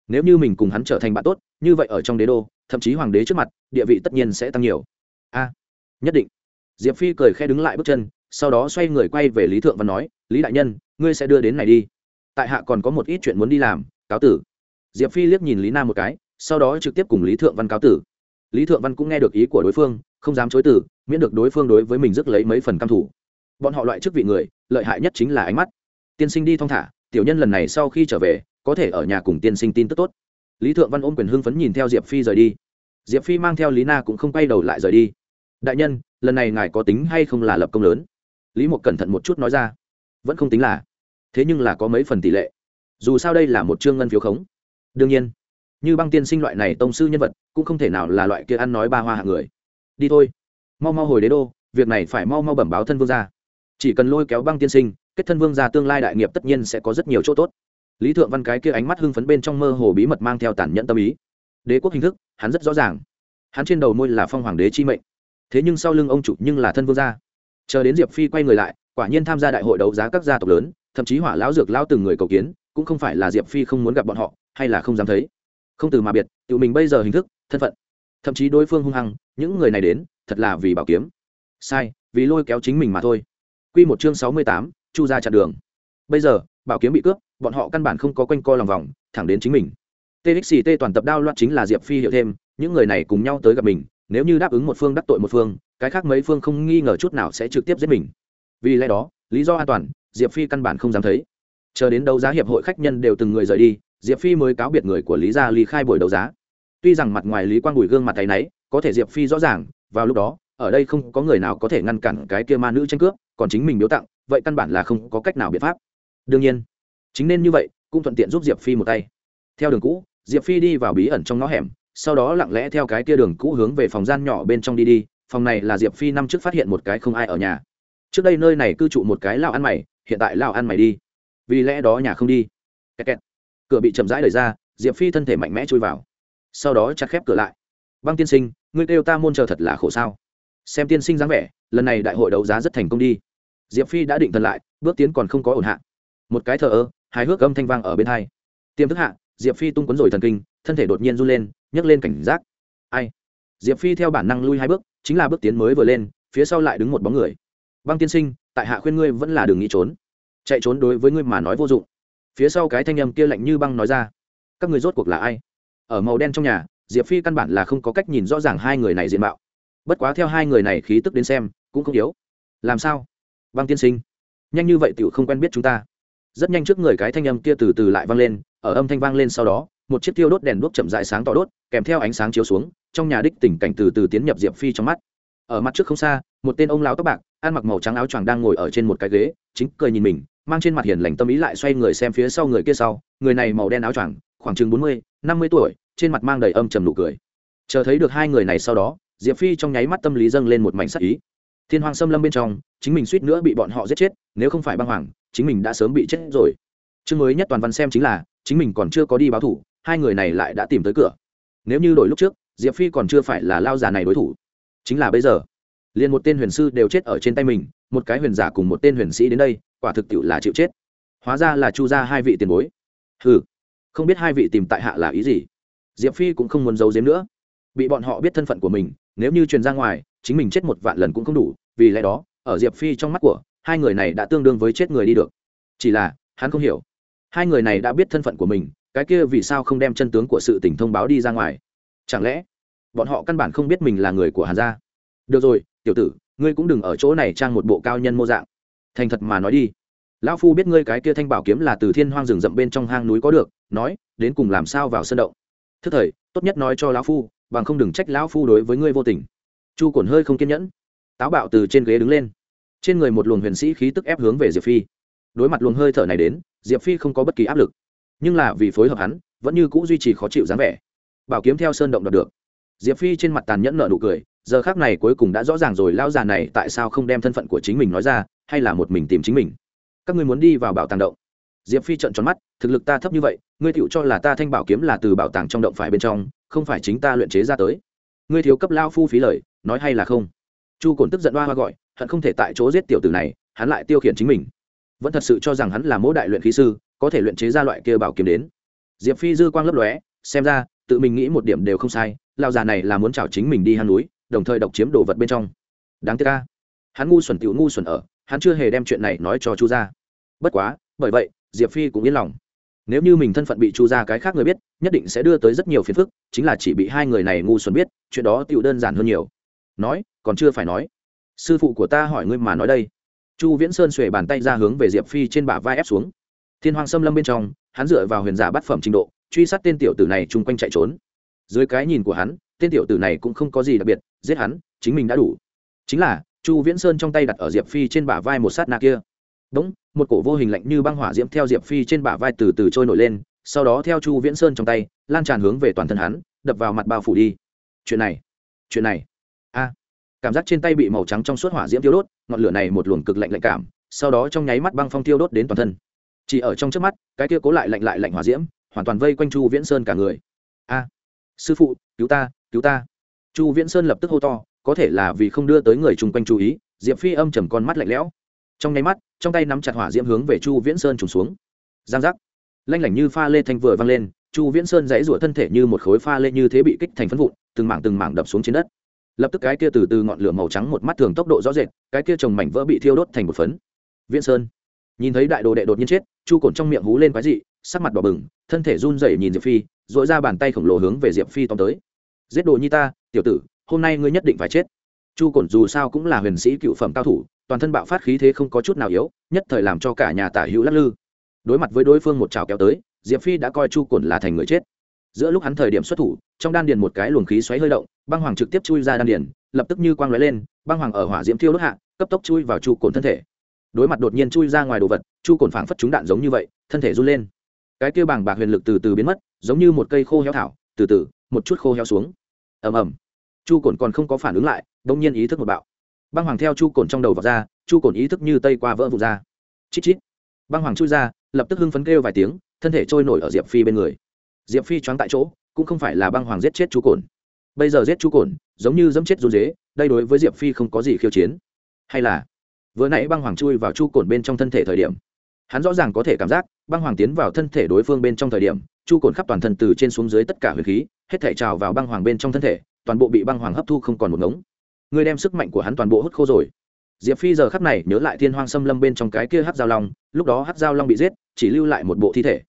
Nếu như mình cùng hắn trở thành bạn tốt, như vậy ở trong đế đô, thậm chí hoàng đế trước mặt, địa vị tất nhiên sẽ tăng nhiều. A, nhất định. Diệp phi cười khe đứng lại bước chân, sau đó xoay người quay về lý thượng văn nói, lý đại nhân, ngươi sẽ đưa đến này đi. Tại hạ còn có một ít chuyện muốn đi làm, cáo tử. Diệp phi liếc nhìn lý nam một cái, sau đó trực tiếp cùng lý thượng văn cáo tử. Lý thượng văn cũng nghe được ý của đối phương không dám chối từ, miễn được đối phương đối với mình rước lấy mấy phần căm thủ bọn họ loại chức vị người lợi hại nhất chính là ánh mắt. Tiên sinh đi thong thả tiểu nhân lần này sau khi trở về có thể ở nhà cùng tiên sinh tin tức tốt. Lý thượng văn ôm quyền hưng phấn nhìn theo diệp phi rời đi. Diệp phi mang theo lý na cũng không quay đầu lại rời đi. Đại nhân lần này ngài có tính hay không là lập công lớn? Lý Mục cẩn thận một chút nói ra. Vẫn không tính là. Thế nhưng là có mấy phần tỷ lệ. Dù sao đây là một chương ngân phiếu khống. Đương nhiên như băng tiên sinh loại này tông sư nhân vật cũng không thể nào là loại kia ăn nói ba hoa hạng người đi thôi. Mau mau hồi đế đô, việc này phải mau mau bẩm báo thân vương gia. Chỉ cần lôi kéo băng tiên sinh, kết thân vương gia tương lai đại nghiệp tất nhiên sẽ có rất nhiều chỗ tốt. Lý thượng văn cái kia ánh mắt hưng phấn bên trong mơ hồ bí mật mang theo tàn nhẫn tâm ý. Đế quốc hình thức, hắn rất rõ ràng. Hắn trên đầu môi là phong hoàng đế chi mệnh. Thế nhưng sau lưng ông chủ nhưng là thân vương gia. Chờ đến diệp phi quay người lại, quả nhiên tham gia đại hội đấu giá các gia tộc lớn, thậm chí hỏa lão dược lao từng người cầu kiến, cũng không phải là diệp phi không muốn gặp bọn họ, hay là không dám thấy. Không từ mà biệt, tự mình bây giờ hình thức, thân phận thậm chí đối phương hung hăng, những người này đến, thật là vì bảo kiếm. Sai, vì lôi kéo chính mình mà thôi. Quy một chương sáu mươi tám, chu ra chặn đường. Bây giờ, bảo kiếm bị cướp, bọn họ căn bản không có quanh co lòng vòng, thẳng đến chính mình. Txt toàn tập đao loạn chính là diệp phi hiểu thêm, những người này cùng nhau tới gặp mình, nếu như đáp ứng một phương đắc tội một phương, cái khác mấy phương không nghi ngờ chút nào sẽ trực tiếp giết mình. Vì lẽ đó, lý do an toàn, diệp phi căn bản không dám thấy. Chờ đến đấu giá hiệp hội khách nhân đều từng người rời đi, diệp phi mới cáo biệt người của lý gia ly khai buổi đấu giá tuy rằng mặt ngoài lý quang bùi gương mặt tay náy, có thể diệp phi rõ ràng, vào lúc đó, ở đây không có người nào có thể ngăn cản cái kia ma nữ tranh cướp, còn chính mình biếu tặng, vậy căn bản là không có cách nào biện pháp. Đương nhiên, chính nên như vậy, cũng thuận tiện giúp diệp phi một tay. Theo đường cũ, diệp phi đi vào bí ẩn trong ngõ hẻm, sau đó lặng lẽ theo cái kia đường cũ hướng về phòng gian nhỏ bên trong đi đi, phòng này là diệp phi năm trước phát hiện một cái không ai ở nhà. Trước đây nơi này cư trụ một cái lao ăn mày, hiện tại lao ăn mày đi. Vì lẽ đó nhà không đi. Kẹt kẹt. cửa bị chậm rãi đẩy ra, diệp phi thân thể mạnh mẽ chui vào sau đó chặt khép cửa lại. Băng tiên sinh, ngươi kêu ta môn chờ thật là khổ sao? Xem tiên sinh dáng vẻ, lần này đại hội đấu giá rất thành công đi. Diệp phi đã định thần lại, bước tiến còn không có ổn hạ. Một cái thờ ơ, hài hước âm thanh vang ở bên hai. Tiềm thức hạ, diệp phi tung quấn rồi thần kinh, thân thể đột nhiên run lên, nhấc lên cảnh giác. Ai? Diệp phi theo bản năng lui hai bước, chính là bước tiến mới vừa lên, phía sau lại đứng một bóng người. Băng tiên sinh, tại hạ khuyên ngươi vẫn là đường nghĩ trốn. Chạy trốn đối với ngươi mà nói vô dụng. Phía sau cái thanh âm kia lạnh như băng nói ra. Các người rốt cuộc là ai? Ở màu đen trong nhà, diệp phi căn bản là không có cách nhìn rõ ràng hai người này diện mạo. Bất quá theo hai người này khí tức đến xem, cũng không yếu. Làm sao? Băng tiên sinh. Nhanh như vậy t không quen biết chúng ta. Rất nhanh trước người cái thanh âm kia từ từ lại vang lên, ở âm thanh vang lên sau đó, một chiếc tiêu đốt đèn đuốc chậm dại sáng tỏ đốt, kèm theo ánh sáng chiếu xuống, trong nhà đích tình cảnh từ từ tiến nhập diệp phi trong mắt. Ở mặt trước không xa, một tên ông lão tóc bạc, ăn mặc màu trắng áo choàng đang ngồi ở trên một cái ghế, chính cười nhìn mình, mang trên mặt hiền lành tâm ý lại xoay người xem phía sau người kia sau, người này màu đen áo choàng, khoảng chừng bốn mươi năm mươi tuổi, trên mặt mang đầy âm trầm nụ cười. Chờ thấy được hai người này sau đó, diệp phi trong nháy mắt tâm lý dâng lên một mảnh sắc ý. Thiên hoàng xâm lâm bên trong, chính mình suýt nữa bị bọn họ giết chết, nếu không phải băng hoàng, chính mình đã sớm bị chết rồi. Chương mới nhất toàn văn xem chính là, chính mình còn chưa có đi báo thủ, hai người này lại đã tìm tới cửa. Nếu như đổi lúc trước, diệp phi còn chưa phải là lao giả này đối thủ. Chính là bây giờ, liền một tên huyền sư đều chết ở trên tay mình, một cái huyền giả cùng một tên huyền sĩ đến đây, quả thực tiệu là chịu chết. Hóa ra là chu ra hai vị tiền bối. Hừ không biết hai vị tìm tại hạ là ý gì. Diệp phi cũng không muốn giấu giếm nữa. Bị bọn họ biết thân phận của mình, nếu như truyền ra ngoài, chính mình chết một vạn lần cũng không đủ, vì lẽ đó, ở diệp phi trong mắt của, hai người này đã tương đương với chết người đi được. Chỉ là, hắn không hiểu. Hai người này đã biết thân phận của mình, cái kia vì sao không đem chân tướng của sự tình thông báo đi ra ngoài? Chẳng lẽ, bọn họ căn bản không biết mình là người của hàn gia? Được rồi, tiểu tử, ngươi cũng đừng ở chỗ này trang một bộ cao nhân mô dạng. Thành thật mà nói đi lão phu biết ngươi cái kia thanh bảo kiếm là từ thiên hoang rừng rậm bên trong hang núi có được, nói, đến cùng làm sao vào sân động? Thức thời, tốt nhất nói cho lão phu, bằng không đừng trách lão phu đối với ngươi vô tình. Chu cổn hơi không kiên nhẫn. Táo bạo từ trên ghế đứng lên. Trên người một luồng huyền sĩ khí tức ép hướng về diệp phi. Đối mặt luồng hơi thở này đến, diệp phi không có bất kỳ áp lực. Nhưng là vì phối hợp hắn, vẫn như c ũ duy trì khó chịu dáng vẻ. Bảo kiếm theo sơn động đọc được. Diệp phi trên mặt tàn nhẫn nợ nụ cười, giờ khác này cuối cùng đã rõ ràng rồi lao già này tại sao không đem thân phận của chính mình nói ra, hay là một mình tìm chính mình? Các ngươi muốn đi vào bảo tàng động. Diệp phi trận tròn mắt, thực lực ta thấp như vậy, ngươi tựu cho là ta thanh bảo kiếm là từ bảo tàng trong động phải bên trong, không phải chính ta luyện chế ra tới. Ngươi thiếu cấp lao phu phí lời, nói hay là không? Chu cồn tức giận hoa hoa gọi, hận không thể tại chỗ giết tiểu tử này, hắn lại tiêu khiển chính mình. Vẫn thật sự cho rằng hắn là mỗi đại luyện khí sư, có thể luyện chế ra loại kia bảo kiếm đến. Diệp phi dư quang lấp lóe, xem ra, tự mình nghĩ một điểm đều không sai lao già này là muốn chào chính mình đi hang núi, đồng thời độc chiếm đồ vật bên trong. Đáng tiếc ca hắn ngu xuẩn tiểu ngu xuẩn ở hắn chưa hề đem chuyện này nói cho chu gia. bất quá, bởi vậy, diệp phi cũng yên lòng. Nếu như mình thân phận bị chu gia cái khác người biết, nhất định sẽ đưa tới rất nhiều phiền phức, chính là chỉ bị hai người này ngu xuẩn biết, chuyện đó tựu đơn giản hơn nhiều. Nói, còn chưa phải nói. Sư phụ của ta hỏi ngươi mà nói đây. Chu viễn sơn xuề bàn tay ra hướng về diệp phi trên bả vai ép xuống. Thiên hoàng xâm lâm bên trong, hắn dựa vào huyền giả bát phẩm trình độ, truy sát tên tiểu tử này chung quanh chạy trốn. Dưới cái nhìn của hắn, tên tiểu tử này cũng không có gì đặc biệt, giết hắn, chính mình đã đủ. Chính là chu viễn sơn trong tay đặt ở diệp phi trên bả vai một sát na kia. Đúng, một cổ vô hình lạnh như băng hỏa diễm theo diệp phi trên bả vai từ từ trôi nổi lên, sau đó theo chu viễn sơn trong tay, lan tràn hướng về toàn thân hắn, đập vào mặt bao phủ đi. Chuyện này chuyện này. A, cảm giác trên tay bị màu trắng trong suốt hỏa diễm tiêu đốt, ngọn lửa này một luồng cực lạnh lạnh cảm, sau đó trong nháy mắt băng phong tiêu đốt đến toàn thân. Chỉ ở trong trước mắt, cái kia cố lại lạnh lại lạnh hỏa diễm, hoàn toàn vây quanh chu viễn sơn cả người. A, sư phụ, cứu ta cứu ta. Chu viễn sơn lập tức hô to có thể là vì không đưa tới người chung quanh chú ý, diệp phi âm trầm con mắt lạnh lẽo. Trong nháy mắt, trong tay nắm chặt hỏa diễm hướng về chu viễn sơn trùng xuống. Giang giác. Lanh lảnh như pha lê thanh vừa vang lên, chu viễn sơn dãy rủa thân thể như một khối pha lê như thế bị kích thành phân vụn, từng mảng từng mảng đập xuống trên đất. Lập tức cái kia từ từ ngọn lửa màu trắng một mắt thường tốc độ rõ rệt, cái kia trồng mảnh vỡ bị thiêu đốt thành một phấn. Viễn sơn. Nhìn thấy đại đồ đệ đột nhiên chết, chu cổn trong miệng hú lên quái dị, sắc mặt đỏ bừng, thân thể run rẩy nhìn diệp phi dội ra bàn tay khổng lồ hướng về diệp phi tóm tới. Giết đồ như ta, tiểu tử hôm nay ngươi nhất định phải chết. Chu cổn dù sao cũng là huyền sĩ cựu phẩm cao thủ, toàn thân bạo phát khí thế không có chút nào yếu, nhất thời làm cho cả nhà tả hữu lắc lư. Đối mặt với đối phương một trào kéo tới, diệp phi đã coi chu cổn là thành người chết. Giữa lúc hắn thời điểm xuất thủ, trong đan điền một cái luồng khí xoáy hơi động, băng hoàng trực tiếp chui ra đan điền, lập tức như quang lóe lên, băng hoàng ở hỏa diễm thiêu đốt hạ, cấp tốc chui vào chu cồn thân thể. Đối mặt đột nhiên chui ra ngoài đồ vật, chu cồn phảng phất trúng đạn giống như vậy, thân thể run lên. Cái kia bàng bạc huyền lực từ từ biến mất, giống như một cây khô héo thảo, từ từ, một chút khô héo xuống. Ầm ầm chu cồn còn không có phản ứng lại đông nhiên ý thức một bạo. Băng hoàng theo chu cồn trong đầu vào ra, chu cồn ý thức như tây qua vỡ vụt ra. Chít chít. Băng hoàng chui ra, lập tức hưng phấn kêu vài tiếng, thân thể trôi nổi ở diệp phi bên người. Diệp phi choáng tại chỗ, cũng không phải là băng hoàng giết chết chu cồn. Bây giờ giết chu cồn, giống như dẫm chết run dế đây đối với diệp phi không có gì khiêu chiến. Hay là, vừa nãy băng hoàng chui vào chu cồn bên trong thân thể thời điểm, hắn rõ ràng có thể cảm giác, băng hoàng tiến vào thân thể đối phương bên trong thời điểm, chu cồn khắp toàn thân từ trên xuống dưới tất cả huyền khí, hết thể trào vào băng hoàng bên trong thân thể toàn bộ bị băng hoàng hấp thu không còn một ngống. Người đem sức mạnh của hắn toàn bộ hút khô rồi. Diệp phi giờ khắp này nhớ lại thiên hoang xâm lâm bên trong cái kia hát giao long, lúc đó hát giao long bị giết, chỉ lưu lại một bộ thi thể.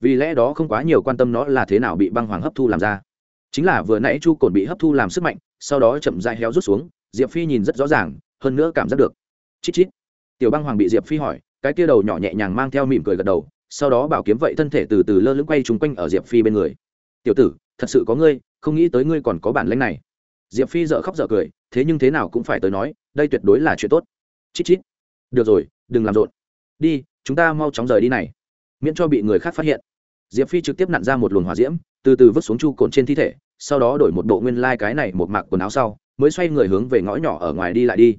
Vì lẽ đó không quá nhiều quan tâm nó là thế nào bị băng hoàng hấp thu làm ra. Chính là vừa nãy chu cồn bị hấp thu làm sức mạnh, sau đó chậm dại héo rút xuống, diệp phi nhìn rất rõ ràng, hơn nữa cảm giác được. Chít chít. Tiểu băng hoàng bị diệp phi hỏi, cái kia đầu nhỏ nhẹ nhàng mang theo mỉm cười gật đầu, sau đó bảo kiếm vậy thân thể từ từ lơ lửng quay trúng quanh ở diệp phi bên người. Tiểu tử thật sự có ngươi, không nghĩ tới ngươi còn có bản lãnh này. Diệp phi dợ khóc dợ cười, thế nhưng thế nào cũng phải tới nói, đây tuyệt đối là chuyện tốt. Chít chít. Được rồi, đừng làm rộn. Đi, chúng ta mau chóng rời đi này. Miễn cho bị người khác phát hiện. Diệp phi trực tiếp nặn ra một luồng hỏa diễm, từ từ vứt xuống chu cồn trên thi thể, sau đó đổi một bộ nguyên lai、like、cái này một mặc quần áo sau, mới xoay người hướng về ngõ nhỏ ở ngoài đi lại đi.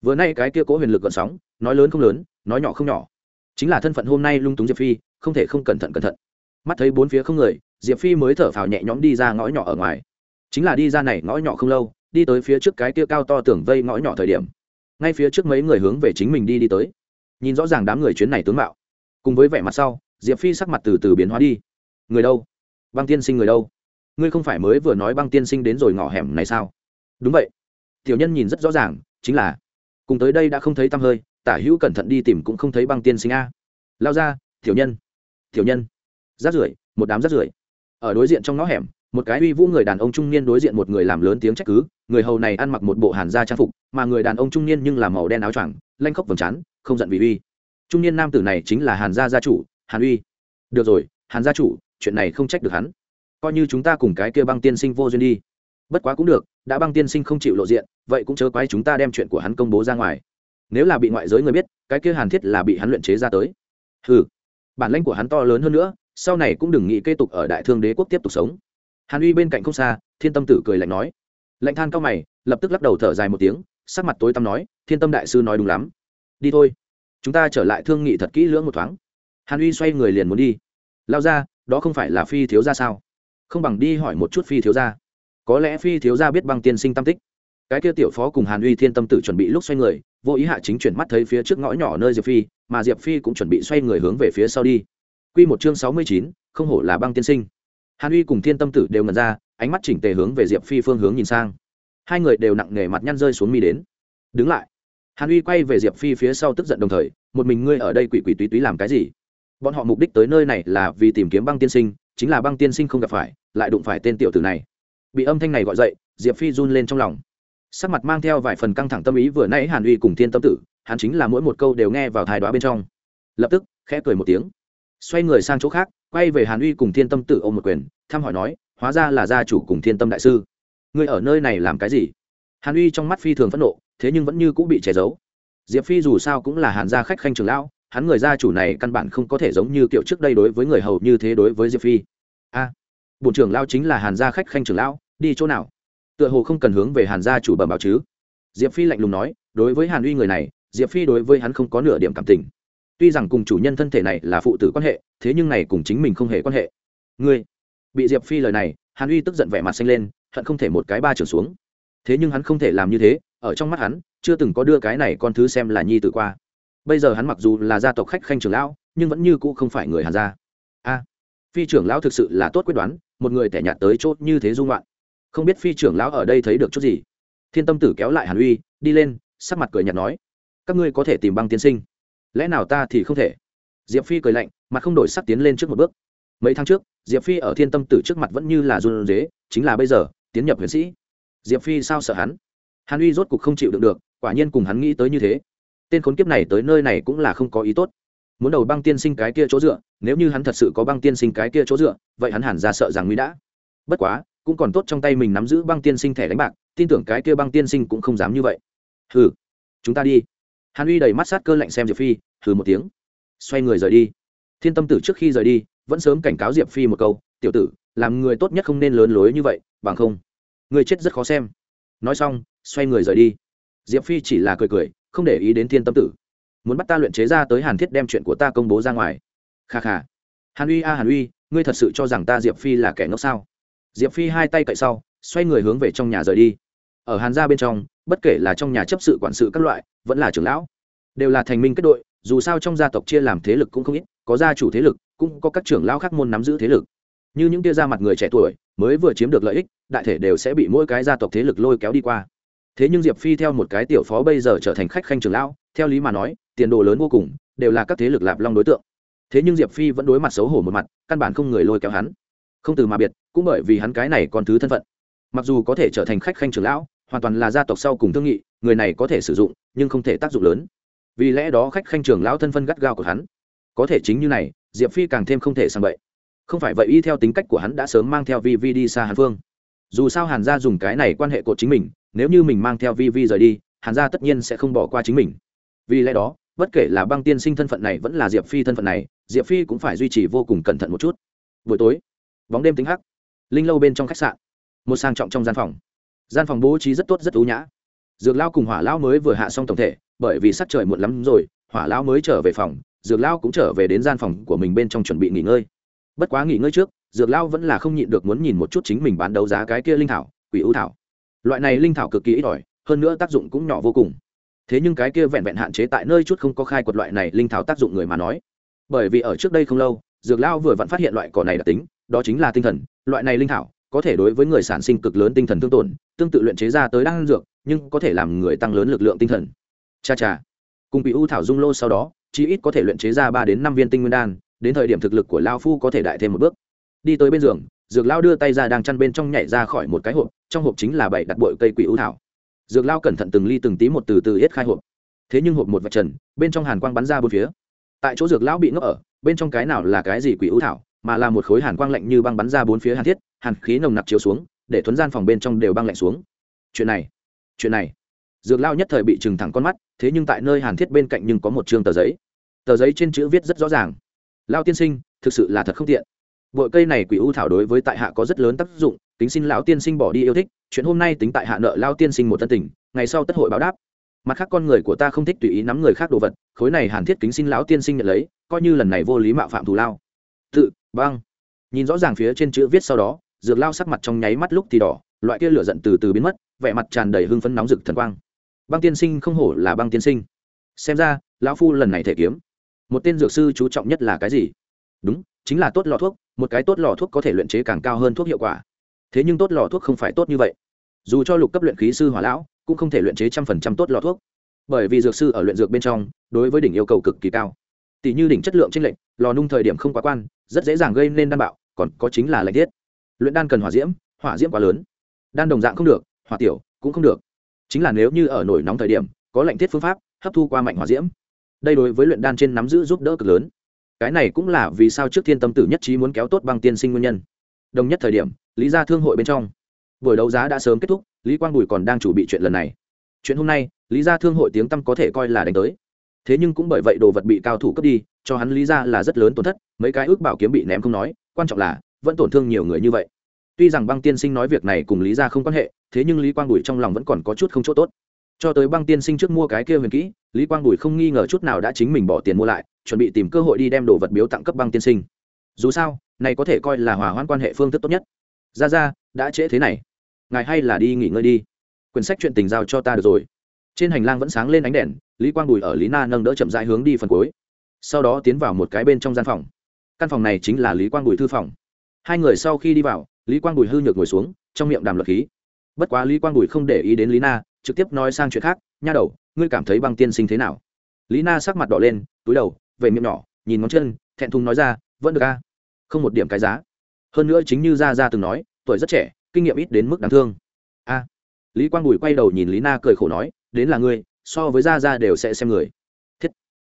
Vừa nay cái kia cố huyền lực gợn sóng, nói lớn không lớn, nói nhỏ không nhỏ. Chính là thân phận hôm nay lung túng diệp phi, không thể không cẩn thận cẩn thận. Mắt thấy bốn phía không người diệp phi mới thở phào nhẹ nhõm đi ra ngõ nhỏ ở ngoài. Chính là đi ra này ngõ nhỏ không lâu, đi tới phía trước cái kia cao to tưởng vây ngõ nhỏ thời điểm. Ngay phía trước mấy người hướng về chính mình đi đi tới. Nhìn rõ ràng đám người chuyến này tướng mạo. Cùng với vẻ mặt sau, diệp phi sắc mặt từ từ biến hóa đi. Người đâu? Băng tiên sinh người đâu? Ngươi không phải mới vừa nói băng tiên sinh đến rồi ngõ hẻm này sao? Đúng vậy. Tiểu nhân nhìn rất rõ ràng, chính là, cùng tới đây đã không thấy tăm hơi, tả hữu cẩn thận đi tìm cũng không thấy băng tiên sinh a. Lao ra, tiểu nhân. Tiểu nhân. Rát rưởi, một đám rát rưởi ở đối diện trong ngõ hẻm, một cái uy vũ người đàn ông trung niên đối diện một người làm lớn tiếng trách cứ, người hầu này ăn mặc một bộ hàn da trang phục, mà người đàn ông trung niên nhưng làm màu đen áo choàng, lanh khóc vầng trán, không giận vì uy. Trung niên nam tử này chính là hàn gia gia chủ, hàn uy. Được rồi, hàn gia chủ, chuyện này không trách được hắn. Coi như chúng ta cùng cái kia băng tiên sinh vô duyên đi. Bất quá cũng được, đã băng tiên sinh không chịu lộ diện, vậy cũng chớ quái chúng ta đem chuyện của hắn công bố ra ngoài. Nếu là bị ngoại giới người biết, cái kia hàn thiết là bị hắn luyện chế ra tới. Ừ bản lãnh của hắn to lớn hơn nữa sau này cũng đừng nghĩ kế tục ở đại thương đế quốc tiếp tục sống. Hàn uy bên cạnh không xa, thiên tâm tử cười lạnh nói. Lạnh than cao mày, lập tức lắc đầu thở dài một tiếng, sắc mặt tối tăm nói, thiên tâm đại sư nói đúng lắm. Đi thôi, chúng ta trở lại thương nghị thật kỹ lưỡng một thoáng. Hàn uy xoay người liền muốn đi. Lao ra, đó không phải là phi thiếu gia sao? Không bằng đi hỏi một chút phi thiếu gia. Có lẽ phi thiếu gia biết băng tiên sinh tâm tích. Cái kia tiểu phó cùng hàn uy thiên tâm tử chuẩn bị lúc xoay người, vô ý hạ chính chuyển mắt thấy phía trước ngõ nhỏ nơi diệp phi, mà diệp phi cũng chuẩn bị xoay người hướng về phía sau đi. Quy một chương sáu mươi chín, không hổ là băng tiên sinh. Hàn uy cùng thiên tâm tử đều ngẩn ra, ánh mắt chỉnh tề hướng về diệp phi phương hướng nhìn sang. Hai người đều nặng nề mặt nhăn rơi xuống mi đến. Đứng lại. Hàn uy quay về diệp phi phía sau tức giận đồng thời, một mình ngươi ở đây quỷ quỷ túy túy làm cái gì? Bọn họ mục đích tới nơi này là vì tìm kiếm băng tiên sinh, chính là băng tiên sinh không gặp phải, lại đụng phải tên tiểu tử này. Bị âm thanh này gọi dậy, diệp phi run lên trong lòng. Sắc mặt mang theo vài phần căng thẳng tâm ý vừa nãy hàn uy cùng thiên tâm tử, hắn chính là mỗi một câu đều nghe vào thai đóa bên trong. Lập tức, khẽ cười một tiếng xoay người sang chỗ khác quay về hàn uy cùng thiên tâm tử ôm một quyền thăm hỏi nói hóa ra là gia chủ cùng thiên tâm đại sư. Ngươi ở nơi này làm cái gì? Hàn uy trong mắt phi thường phẫn nộ thế nhưng vẫn như cũng bị che giấu. Diệp phi dù sao cũng là hàn gia khách khanh trường lão hắn người gia chủ này căn bản không có thể giống như kiểu trước đây đối với người hầu như thế đối với diệp phi. A à, bổn trưởng lao chính là hàn gia khách khanh trưởng lão đi chỗ nào? Tựa hồ không cần hướng về hàn gia chủ bẩm báo chứ. Diệp phi lạnh lùng nói đối với hàn uy người này diệp phi đối với hắn không có nửa điểm cảm tình tuy rằng cùng chủ nhân thân thể này là phụ tử quan hệ, thế nhưng này cùng chính mình không hề quan hệ. Ngươi, bị diệp phi lời này, hàn uy tức giận vẻ mặt xanh lên, hận không thể một cái ba trở xuống. Thế nhưng hắn không thể làm như thế, ở trong mắt hắn, chưa từng có đưa cái này con thứ xem là nhi tử qua. Bây giờ hắn mặc dù là gia tộc khách khanh trưởng lão, nhưng vẫn như cũ không phải người hàn gia. A, phi trưởng lão thực sự là tốt quyết đoán, một người tẻ nhạt tới chốt như thế dung loạn. Không biết phi trưởng lão ở đây thấy được chút gì. Thiên tâm tử kéo lại hàn uy, đi lên, sắc mặt cười nhạt nói, các ngươi có thể tìm băng tiên sinh lẽ nào ta thì không thể? Diệp phi cười lạnh, mặt không đổi sắc tiến lên trước một bước. Mấy tháng trước, diệp phi ở thiên tâm tử trước mặt vẫn như là run dế chính là bây giờ, tiến nhập huyền sĩ. Diệp phi sao sợ hắn? Hàn uy rốt cục không chịu đựng được, quả nhiên cùng hắn nghĩ tới như thế. Tên khốn kiếp này tới nơi này cũng là không có ý tốt. Muốn đầu băng tiên sinh cái kia chỗ dựa, nếu như hắn thật sự có băng tiên sinh cái kia chỗ dựa, vậy hắn hẳn ra sợ rằng nguy đã. Bất quá, cũng còn tốt trong tay mình nắm giữ băng tiên sinh thẻ đánh bạc, tin tưởng cái kia băng tiên sinh cũng không dám như vậy. Ừ chúng ta đi hàn uy đầy mắt sát cơ lạnh xem diệp phi thử một tiếng. Xoay người rời đi. Thiên tâm tử trước khi rời đi, vẫn sớm cảnh cáo diệp phi một câu, tiểu tử, làm người tốt nhất không nên lớn lối như vậy, bằng không, người chết rất khó xem. Nói xong, xoay người rời đi. Diệp phi chỉ là cười cười, không để ý đến thiên tâm tử. Muốn bắt ta luyện chế ra tới hàn thiết đem chuyện của ta công bố ra ngoài. Kha kha. Hàn uy a, hàn uy, ngươi thật sự cho rằng ta diệp phi là kẻ ngốc sao? Diệp phi hai tay cậy sau, xoay người hướng về trong nhà rời đi ở hàn gia bên trong, bất kể là trong nhà chấp sự quản sự các loại, vẫn là trưởng lão, đều là thành minh kết đội, dù sao trong gia tộc chia làm thế lực cũng không ít, có gia chủ thế lực, cũng có các trưởng lão khác môn nắm giữ thế lực. Như những tia ra mặt người trẻ tuổi, mới vừa chiếm được lợi ích, đại thể đều sẽ bị mỗi cái gia tộc thế lực lôi kéo đi qua. Thế nhưng diệp phi theo một cái tiểu phó bây giờ trở thành khách khanh trưởng lão, theo lý mà nói, tiền đồ lớn vô cùng, đều là các thế lực lạp long đối tượng. Thế nhưng diệp phi vẫn đối mặt xấu hổ một mặt, căn bản không người lôi kéo hắn. Không từ mà biệt, cũng bởi vì hắn cái này còn thứ thân phận. Mặc dù có thể trở thành khách khanh trưởng lão hoàn toàn là gia tộc sau cùng thương nghị, người này có thể sử dụng, nhưng không thể tác dụng lớn. Vì lẽ đó khách khanh trưởng lão thân phân gắt gao của hắn. Có thể chính như này, diệp phi càng thêm không thể sang bậy. Không phải vậy y theo tính cách của hắn đã sớm mang theo vi vi đi xa hàn phương dù sao hàn gia dùng cái này quan hệ của chính mình, nếu như mình mang theo vi vi rời đi, hàn gia tất nhiên sẽ không bỏ qua chính mình. Vì lẽ đó, bất kể là băng tiên sinh thân phận này vẫn là diệp phi thân phận này, diệp phi cũng phải duy trì vô cùng cẩn thận một chút. Buổi tối, bóng đêm tính hắc. Linh lâu bên trong khách sạn. Một sang trọng trong gian phòng gian phòng bố trí rất tốt, rất ưu nhã. Dược lao cùng hỏa lao mới vừa hạ xong tổng thể, bởi vì sắc trời muộn lắm rồi, hỏa lao mới trở về phòng, dược lao cũng trở về đến gian phòng của mình bên trong chuẩn bị nghỉ ngơi. Bất quá nghỉ ngơi trước, dược lao vẫn là không nhịn được muốn nhìn một chút chính mình bán đấu giá cái kia linh thảo, quỷ ưu thảo. Loại này linh thảo cực kỳ ít ỏi, hơn nữa tác dụng cũng nhỏ vô cùng. Thế nhưng cái kia vẹn vẹn hạn chế tại nơi chút không có khai quật loại này linh thảo tác dụng người mà nói. Bởi vì ở trước đây không lâu, dược lao vừa vẫn phát hiện loại cỏ này đặc tính, đó chính là tinh thần. Loại này linh thảo có thể đối với người sản sinh cực lớn tinh thần thương tổn tương tự luyện chế ra tới đan dược, nhưng có thể làm người tăng lớn lực lượng tinh thần. Cha cha. Cùng bị u thảo dung lô sau đó, chí ít có thể luyện chế ra ba đến năm viên tinh nguyên đan, đến thời điểm thực lực của lao phu có thể đại thêm một bước. Đi tới bên giường, dược lao đưa tay ra đang chăn bên trong nhảy ra khỏi một cái hộp, trong hộp chính là bảy đặt bội cây quỷ ưu thảo. Dược lao cẩn thận từng ly từng tí một từ từ yết khai hộp. Thế nhưng hộp một vạch trần, bên trong hàn quang bắn ra bốn phía. Tại chỗ dược lão bị ngốc ở, bên trong cái nào là cái gì quỷ ưu thảo, mà là một khối hàn quang lạnh như băng bắn ra bốn phía hàn thiết, hàn khí nồng nặc chiếu xuống để thuấn gian phòng bên trong đều băng lạnh xuống. Chuyện này chuyện này. Dược lao nhất thời bị trừng thẳng con mắt, thế nhưng tại nơi hàn thiết bên cạnh nhưng có một chương tờ giấy. Tờ giấy trên chữ viết rất rõ ràng. Lao tiên sinh, thực sự là thật không tiện. Bội cây này quỷ u thảo đối với tại hạ có rất lớn tác dụng tính xin lão tiên sinh bỏ đi yêu thích, chuyện hôm nay tính tại hạ nợ lao tiên sinh một tân tình, ngày sau tất hội báo đáp. Mặt khác con người của ta không thích tùy ý nắm người khác đồ vật, khối này hàn thiết kính xin lão tiên sinh nhận lấy, coi như lần này vô lý mạo phạm thù lao. Tự, băng. Nhìn rõ ràng phía trên chữ viết sau đó dược lao sắc mặt trong nháy mắt lúc thì đỏ, loại kia lửa giận từ từ biến mất, vẻ mặt tràn đầy hưng phấn nóng rực thần quang. Băng tiên sinh không hổ là băng tiên sinh. Xem ra, lão phu lần này thể kiếm, một tên dược sư chú trọng nhất là cái gì? Đúng, chính là tốt lò thuốc, một cái tốt lò thuốc có thể luyện chế càng cao hơn thuốc hiệu quả. Thế nhưng tốt lò thuốc không phải tốt như vậy. Dù cho lục cấp luyện khí sư hỏa lão, cũng không thể luyện chế trăm phần trăm tốt lò thuốc. Bởi vì dược sư ở luyện dược bên trong, đối với đỉnh yêu cầu cực kỳ cao. Tỷ như đỉnh chất lượng trên lệnh lò nung thời điểm không quá quan, rất dễ dàng gây nên đan bạo, còn có chính là lạnh thiết luyện đan cần hỏa diễm hỏa diễm quá lớn. Đan đồng dạng không được, hỏa tiểu cũng không được. Chính là nếu như ở nổi nóng thời điểm, có lạnh thiết phương pháp, hấp thu qua mạnh hỏa diễm. Đây đối với luyện đan trên nắm giữ giúp đỡ cực lớn. Cái này cũng là vì sao trước thiên tâm tử nhất trí muốn kéo tốt băng tiên sinh nguyên nhân. Đồng nhất thời điểm, lý gia thương hội bên trong. Buổi đấu giá đã sớm kết thúc, lý quang bùi còn đang chuẩn bị chuyện lần này. Chuyện hôm nay, lý gia thương hội tiếng tăm có thể coi là đánh tới. Thế nhưng cũng bởi vậy đồ vật bị cao thủ cướp đi, cho hắn lý gia là rất lớn tổn thất, mấy cái ước bảo kiếm bị ném không nói, quan trọng là vẫn tổn thương nhiều người như vậy. Tuy rằng băng tiên sinh nói việc này cùng lý gia không quan hệ, thế nhưng lý quang bùi trong lòng vẫn còn có chút không chỗ tốt. Cho tới băng tiên sinh trước mua cái kia huyền kỹ, lý quang bùi không nghi ngờ chút nào đã chính mình bỏ tiền mua lại, chuẩn bị tìm cơ hội đi đem đồ vật biếu tặng cấp băng tiên sinh. Dù sao, này có thể coi là hòa hoãn quan hệ phương thức tốt nhất. Ra ra đã trễ thế này. Ngài hay là đi nghỉ ngơi đi. Quyển sách chuyện tình giao cho ta được rồi. Trên hành lang vẫn sáng lên ánh đèn, lý quang bùi ở lý na nâng đỡ chậm rãi hướng đi phần cuối. Sau đó tiến vào một cái bên trong gian phòng. Căn phòng này chính là lý quang bùi thư phòng hai người sau khi đi vào lý quang bùi hư nhược ngồi xuống trong miệng đàm luật khí. Bất quá lý quang bùi không để ý đến lý na trực tiếp nói sang chuyện khác nha đầu ngươi cảm thấy băng tiên sinh thế nào? Lý na sắc mặt đỏ lên túi đầu về miệng nhỏ nhìn ngón chân thẹn thùng nói ra vẫn được a không một điểm cái giá. Hơn nữa chính như gia gia từng nói tuổi rất trẻ kinh nghiệm ít đến mức đáng thương. A. Lý quang bùi quay đầu nhìn lý na cười khổ nói đến là ngươi so với gia gia đều sẽ xem người.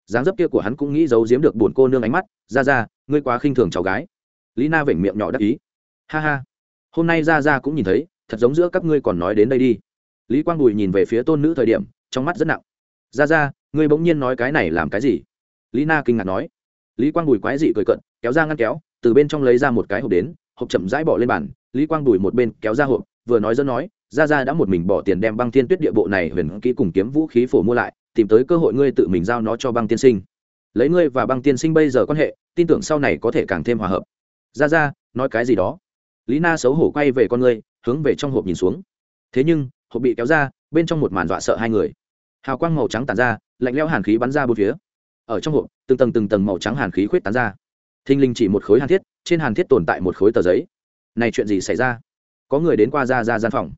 Dáng dấp kia của hắn cũng nghĩ giấu giếm được buồn cô nương ánh mắt Gia Gia, ngươi quá khinh thường cháu gái lý na vểnh miệng nhỏ đắc ý. Ha ha. Hôm nay ra ra cũng nhìn thấy, thật giống giữa các ngươi còn nói đến đây đi. Lý quang bùi nhìn về phía tôn nữ thời điểm, trong mắt rất nặng. Ra ra ngươi bỗng nhiên nói cái này làm cái gì? Lý na kinh ngạc nói. Lý quang bùi quái dị cười cận kéo ra ngăn kéo, từ bên trong lấy ra một cái hộp đến, hộp chậm rãi bỏ lên bàn. Lý quang bùi một bên kéo ra hộp, vừa nói dẫn nói ra ra đã một mình bỏ tiền đem băng thiên tuyết địa bộ này huyền kỹ cùng kiếm vũ khí phổ mua lại, tìm tới cơ hội ngươi tự mình giao nó cho băng tiên sinh. Lấy ngươi và băng tiên sinh bây giờ quan hệ, tin tưởng sau này có thể càng thêm hòa hợp ra ra nói cái gì đó? Lý na xấu hổ quay về con người, hướng về trong hộp nhìn xuống. Thế nhưng hộp bị kéo ra bên trong một màn dọa sợ hai người. Hào quang màu trắng tàn ra lạnh leo hàn khí bắn ra bốn phía. Ở trong hộp từng tầng từng tầng màu trắng hàn khí khuyết tán ra. Thinh linh chỉ một khối hàn thiết trên hàn thiết tồn tại một khối tờ giấy. Này chuyện gì xảy ra? Có người đến qua ra ra gian phòng.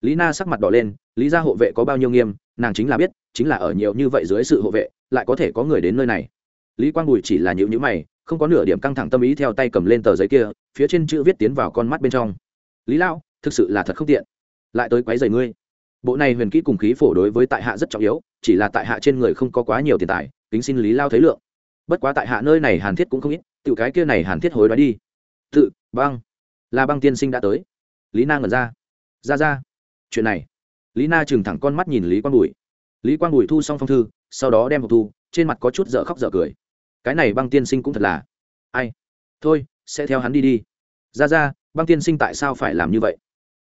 Lý na sắc mặt đỏ lên lý ra hộ vệ có bao nhiêu nghiêm nàng chính là biết chính là ở nhiều như vậy dưới sự hộ vệ lại có thể có người đến nơi này. Lý quang bùi chỉ là nhịu nhữ mày không có nửa điểm căng thẳng tâm ý theo tay cầm lên tờ giấy kia, phía trên chữ viết tiến vào con mắt bên trong. Lý lão, thực sự là thật không tiện. Lại tới quấy giày ngươi. Bộ này huyền kỹ cùng khí phổ đối với tại hạ rất trọng yếu, chỉ là tại hạ trên người không có quá nhiều tiền tài, kính xin lý lao thấy lượng. Bất quá tại hạ nơi này hàn thiết cũng không ít, tự cái kia này hàn thiết hối đoái đi. Tự, băng. Là băng tiên sinh đã tới. Lý na ngẩn ra. Ra ra. Chuyện này. Lý na trừng thẳng con mắt nhìn lý quang bùi. Lý quang bùi thu xong phong thư, sau đó đem hộp thu, trên mặt có chút dở khóc dở cười cái này băng tiên sinh cũng thật là ai? Thôi, sẽ theo hắn đi đi. Ra ra, băng tiên sinh tại sao phải làm như vậy?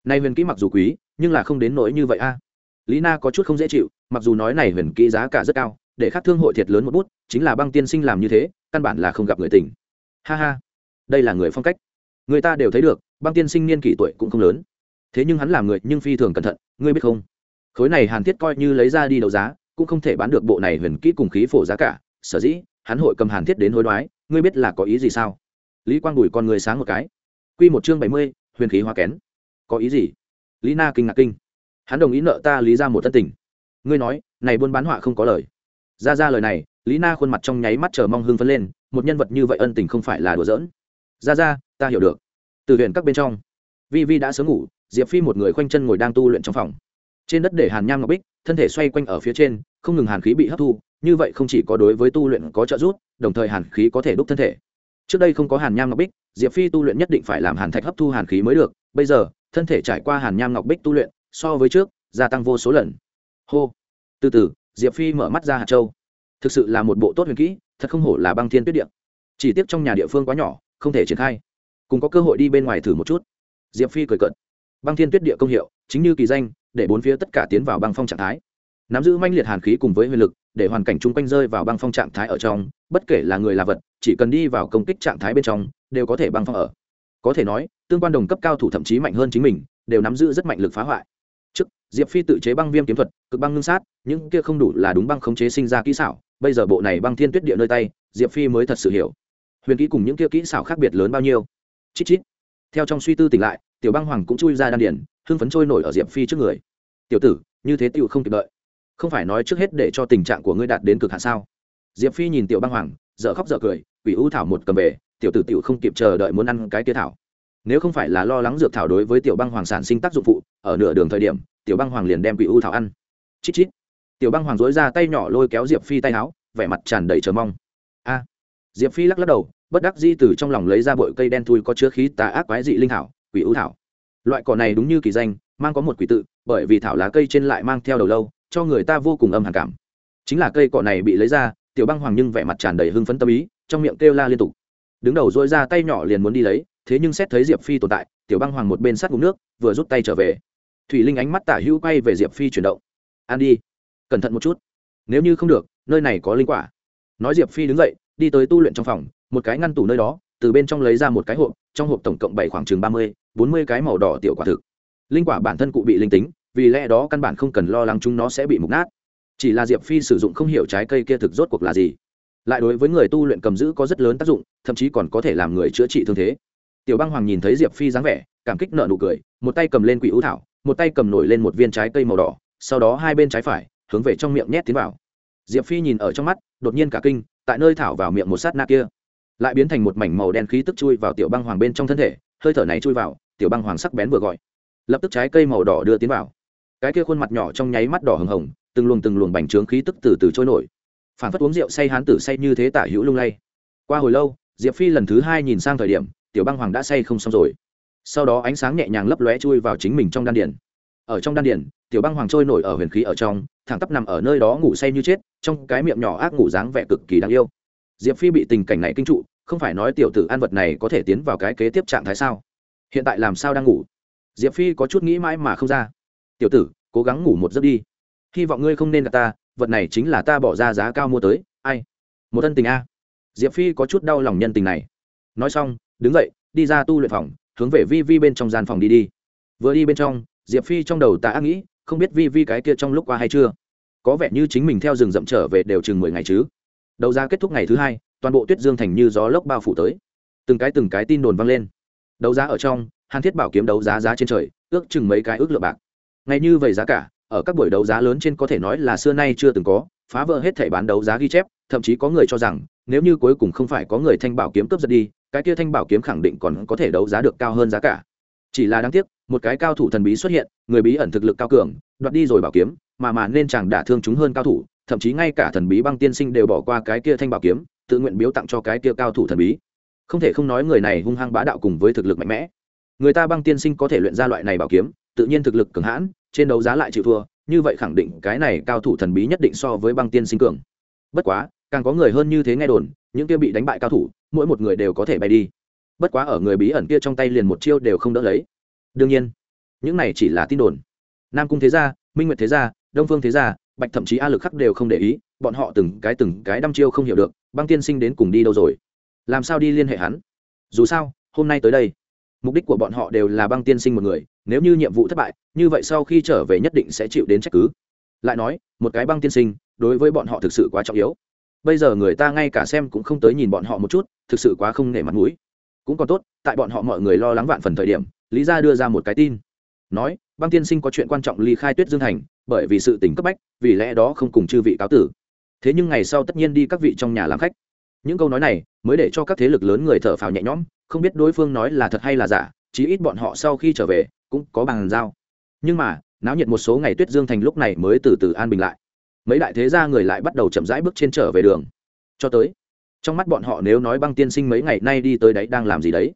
Nay huyền kỹ mặc dù quý, nhưng là không đến nỗi như vậy a. Lý na có chút không dễ chịu, mặc dù nói này huyền kỹ giá cả rất cao, để khác thương hội thiệt lớn một bút, chính là băng tiên sinh làm như thế, căn bản là không gặp người tình. Ha ha, đây là người phong cách. Người ta đều thấy được, băng tiên sinh niên kỷ tuổi cũng không lớn. Thế nhưng hắn làm người nhưng phi thường cẩn thận, ngươi biết không? Khối này hàn thiết coi như lấy ra đi đấu giá, cũng không thể bán được bộ này huyền kỹ cùng khí phổ giá cả, sở dĩ hắn hội cầm hàn thiết đến hối đoái, ngươi biết là có ý gì sao? Lý quang đùi con người sáng một cái. Q một chương bảy mươi, huyền khí hoa kén. Có ý gì? Lý na kinh ngạc kinh. Hắn đồng ý nợ ta lý ra một tân tình. Ngươi nói, này buôn bán họa không có lời. Ra ra lời này, lý na khuôn mặt trong nháy mắt chờ mong hưng phấn lên, một nhân vật như vậy ân tình không phải là đùa giỡn. Ra ra, ta hiểu được. Từ huyện các bên trong, vi vi đã sớm ngủ, diệp phi một người khoanh chân ngồi đang tu luyện trong phòng trên đất để hàn nham ngọc bích, thân thể xoay quanh ở phía trên, không ngừng hàn khí bị hấp thu, như vậy không chỉ có đối với tu luyện có trợ giúp, đồng thời hàn khí có thể đúc thân thể. Trước đây không có hàn nham ngọc bích, diệp phi tu luyện nhất định phải làm hàn thạch hấp thu hàn khí mới được, bây giờ, thân thể trải qua hàn nham ngọc bích tu luyện, so với trước, gia tăng vô số lần. Hô. Từ từ, diệp phi mở mắt ra hạt châu. Thực sự là một bộ tốt huyền kỹ, thật không hổ là băng thiên tuyết điện chỉ tiếc trong nhà địa phương quá nhỏ, không thể triển khai. Cùng có cơ hội đi bên ngoài thử một chút. Diệp phi cười cận băng thiên tuyết địa công hiệu, chính như kỳ danh để bốn phía tất cả tiến vào băng phong trạng thái. Nắm giữ manh liệt hàn khí cùng với huyền lực, để hoàn cảnh chung quanh rơi vào băng phong trạng thái ở trong, bất kể là người là vật, chỉ cần đi vào công kích trạng thái bên trong, đều có thể băng phong ở. Có thể nói, tương quan đồng cấp cao thủ thậm chí mạnh hơn chính mình, đều nắm giữ rất mạnh lực phá hoại. Trước, diệp phi tự chế băng viêm kiếm thuật, cực băng ngưng sát, những kia không đủ là đúng băng khống chế sinh ra kỹ xảo, bây giờ bộ này băng thiên tuyết địa nơi tay, diệp phi mới thật sự hiểu. Huyền kỹ cùng những kia kỹ xảo khác biệt lớn bao nhiêu? Chít chít. Theo trong suy tư tỉnh lại tiểu băng hoàng cũng chui ra đan điền, hưng phấn trôi nổi ở diệp phi trước người. Tiểu tử như thế tựu không kịp đợi. Không phải nói trước hết để cho tình trạng của ngươi đạt đến cực hạn sao? Diệp phi nhìn tiểu băng hoàng dợ khóc dợ cười quỷ u thảo một cầm về tiểu tử tiểu không kịp chờ đợi muốn ăn cái kia thảo. Nếu không phải là lo lắng dược thảo đối với tiểu băng hoàng sản sinh tác dụng phụ ở nửa đường thời điểm tiểu băng hoàng liền đem quỷ u thảo ăn. Chít chít. Tiểu băng hoàng dối ra tay nhỏ lôi kéo diệp phi tay áo vẻ mặt tràn đầy chờ mong. A. Diệp phi lắc lắc đầu bất đắc di từ trong lòng lấy ra bội cây đen thui có chứa khí tà ác quái dị linh thảo quỷ ưu thảo. Loại cỏ này đúng như kỳ danh, mang có một quỷ tự, bởi vì thảo lá cây trên lại mang theo đầu lâu, cho người ta vô cùng âm hàn cảm. Chính là cây cỏ này bị lấy ra, tiểu băng hoàng nhưng vẻ mặt tràn đầy hưng phấn tâm ý, trong miệng kêu la liên tục. Đứng đầu dội ra tay nhỏ liền muốn đi lấy, thế nhưng xét thấy diệp phi tồn tại, tiểu băng hoàng một bên sát ngụm nước, vừa rút tay trở về. Thủy linh ánh mắt tả hữu quay về diệp phi chuyển động. An đi, cẩn thận một chút. Nếu như không được, nơi này có linh quả. Nói diệp phi đứng dậy, đi tới tu luyện trong phòng, một cái ngăn tủ nơi đó từ bên trong lấy ra một cái hộp, trong hộp tổng cộng bảy khoảng chừng ba mươi, bốn mươi cái màu đỏ tiểu quả thực. Linh quả bản thân cụ bị linh tính, vì lẽ đó căn bản không cần lo lắng chúng nó sẽ bị mục nát. Chỉ là diệp phi sử dụng không hiểu trái cây kia thực rốt cuộc là gì. Lại đối với người tu luyện cầm giữ có rất lớn tác dụng, thậm chí còn có thể làm người chữa trị thương thế. Tiểu băng hoàng nhìn thấy diệp phi dáng vẻ, cảm kích nợ nụ cười, một tay cầm lên quỷ ưu thảo, một tay cầm nổi lên một viên trái cây màu đỏ, sau đó hai bên trái phải, hướng về trong miệng nhét tiến vào. Diệp phi nhìn ở trong mắt, đột nhiên cả kinh, tại nơi thảo vào miệng một sát na kia lại biến thành một mảnh màu đen khí tức chui vào tiểu băng hoàng bên trong thân thể, hơi thở này chui vào, tiểu băng hoàng sắc bén vừa gọi. Lập tức trái cây màu đỏ đưa tiến vào. Cái kia khuôn mặt nhỏ trong nháy mắt đỏ hừng hồng, từng luồng từng luồng bành trướng khí tức từ từ trôi nổi. Phản phất uống rượu say hán tử say như thế tả hữu lung lay. Qua hồi lâu, diệp phi lần thứ hai nhìn sang thời điểm, tiểu băng hoàng đã say không xong rồi. Sau đó ánh sáng nhẹ nhàng lấp lóe chui vào chính mình trong đan điển ở trong đan điển tiểu băng hoàng trôi nổi ở huyền khí ở trong, thẳng tắp nằm ở nơi đó ngủ say như chết, trong cái miệng nhỏ ác ngủ dáng vẻ cực kỳ đáng yêu diệp phi bị tình cảnh này kinh trụ, không phải nói tiểu tử ăn vật này có thể tiến vào cái kế tiếp trạng thái sao? Hiện tại làm sao đang ngủ? Diệp phi có chút nghĩ mãi mà không ra. Tiểu tử, cố gắng ngủ một giấc đi. Hy vọng ngươi không nên gặp ta, vật này chính là ta bỏ ra giá cao mua tới. Ai? Một thân tình a. Diệp phi có chút đau lòng nhân tình này. Nói xong, đứng dậy, đi ra tu luyện phòng, hướng về vi vi bên trong gian phòng đi đi. Vừa đi bên trong, diệp phi trong đầu ta nghĩ, không biết vi vi cái kia trong lúc qua hay chưa. Có vẻ như chính mình theo rừng rậm trở về đều chừng mười ngày chứ đầu ra kết thúc ngày thứ hai, toàn bộ tuyết dương thành như gió lốc bao phủ tới. Từng cái từng cái tin đồn vang lên. Đấu giá ở trong, hàn thiết bảo kiếm đấu giá giá trên trời, ước chừng mấy cái ước lượng bạc. Ngay như vậy giá cả, ở các buổi đấu giá lớn trên có thể nói là xưa nay chưa từng có, phá vỡ hết thảy bán đấu giá ghi chép, thậm chí có người cho rằng, nếu như cuối cùng không phải có người thanh bảo kiếm cướp giật đi, cái kia thanh bảo kiếm khẳng định còn có thể đấu giá được cao hơn giá cả. Chỉ là đáng tiếc, một cái cao thủ thần bí xuất hiện, người bí ẩn thực lực cao cường, đoạt đi rồi bảo kiếm, mà mà nên chàng đả thương chúng hơn cao thủ thậm chí ngay cả thần bí băng tiên sinh đều bỏ qua cái kia thanh bảo kiếm, tự nguyện biếu tặng cho cái kia cao thủ thần bí. Không thể không nói người này hung hăng bá đạo cùng với thực lực mạnh mẽ. Người ta băng tiên sinh có thể luyện ra loại này bảo kiếm, tự nhiên thực lực cường hãn, trên đấu giá lại chịu thua, như vậy khẳng định cái này cao thủ thần bí nhất định so với băng tiên sinh cường. Bất quá, càng có người hơn như thế nghe đồn, những kia bị đánh bại cao thủ, mỗi một người đều có thể bay đi. Bất quá ở người bí ẩn kia trong tay liền một chiêu đều không đỡ lấy. Đương nhiên, những này chỉ là tin đồn. Nam cung thế gia, minh nguyệt thế gia, đông phương thế gia bạch thậm chí a lực khắc đều không để ý, bọn họ từng cái từng cái đăm chiêu không hiểu được, băng tiên sinh đến cùng đi đâu rồi? Làm sao đi liên hệ hắn? Dù sao, hôm nay tới đây, mục đích của bọn họ đều là băng tiên sinh một người, nếu như nhiệm vụ thất bại, như vậy sau khi trở về nhất định sẽ chịu đến trách cứ. Lại nói, một cái băng tiên sinh, đối với bọn họ thực sự quá trọng yếu. Bây giờ người ta ngay cả xem cũng không tới nhìn bọn họ một chút, thực sự quá không nể mặt mũi. Cũng còn tốt, tại bọn họ mọi người lo lắng vạn phần thời điểm, lý gia đưa ra một cái tin nói, băng tiên sinh có chuyện quan trọng ly khai tuyết dương thành, bởi vì sự tỉnh cấp bách, vì lẽ đó không cùng chư vị cáo tử. Thế nhưng ngày sau tất nhiên đi các vị trong nhà làm khách. Những câu nói này mới để cho các thế lực lớn người thở phào nhẹ nhõm, không biết đối phương nói là thật hay là giả, chí ít bọn họ sau khi trở về cũng có bàn giao. Nhưng mà, náo nhiệt một số ngày tuyết dương thành lúc này mới từ từ an bình lại. Mấy đại thế gia người lại bắt đầu chậm rãi bước trên trở về đường. Cho tới, trong mắt bọn họ nếu nói băng tiên sinh mấy ngày nay đi tới đấy đang làm gì đấy?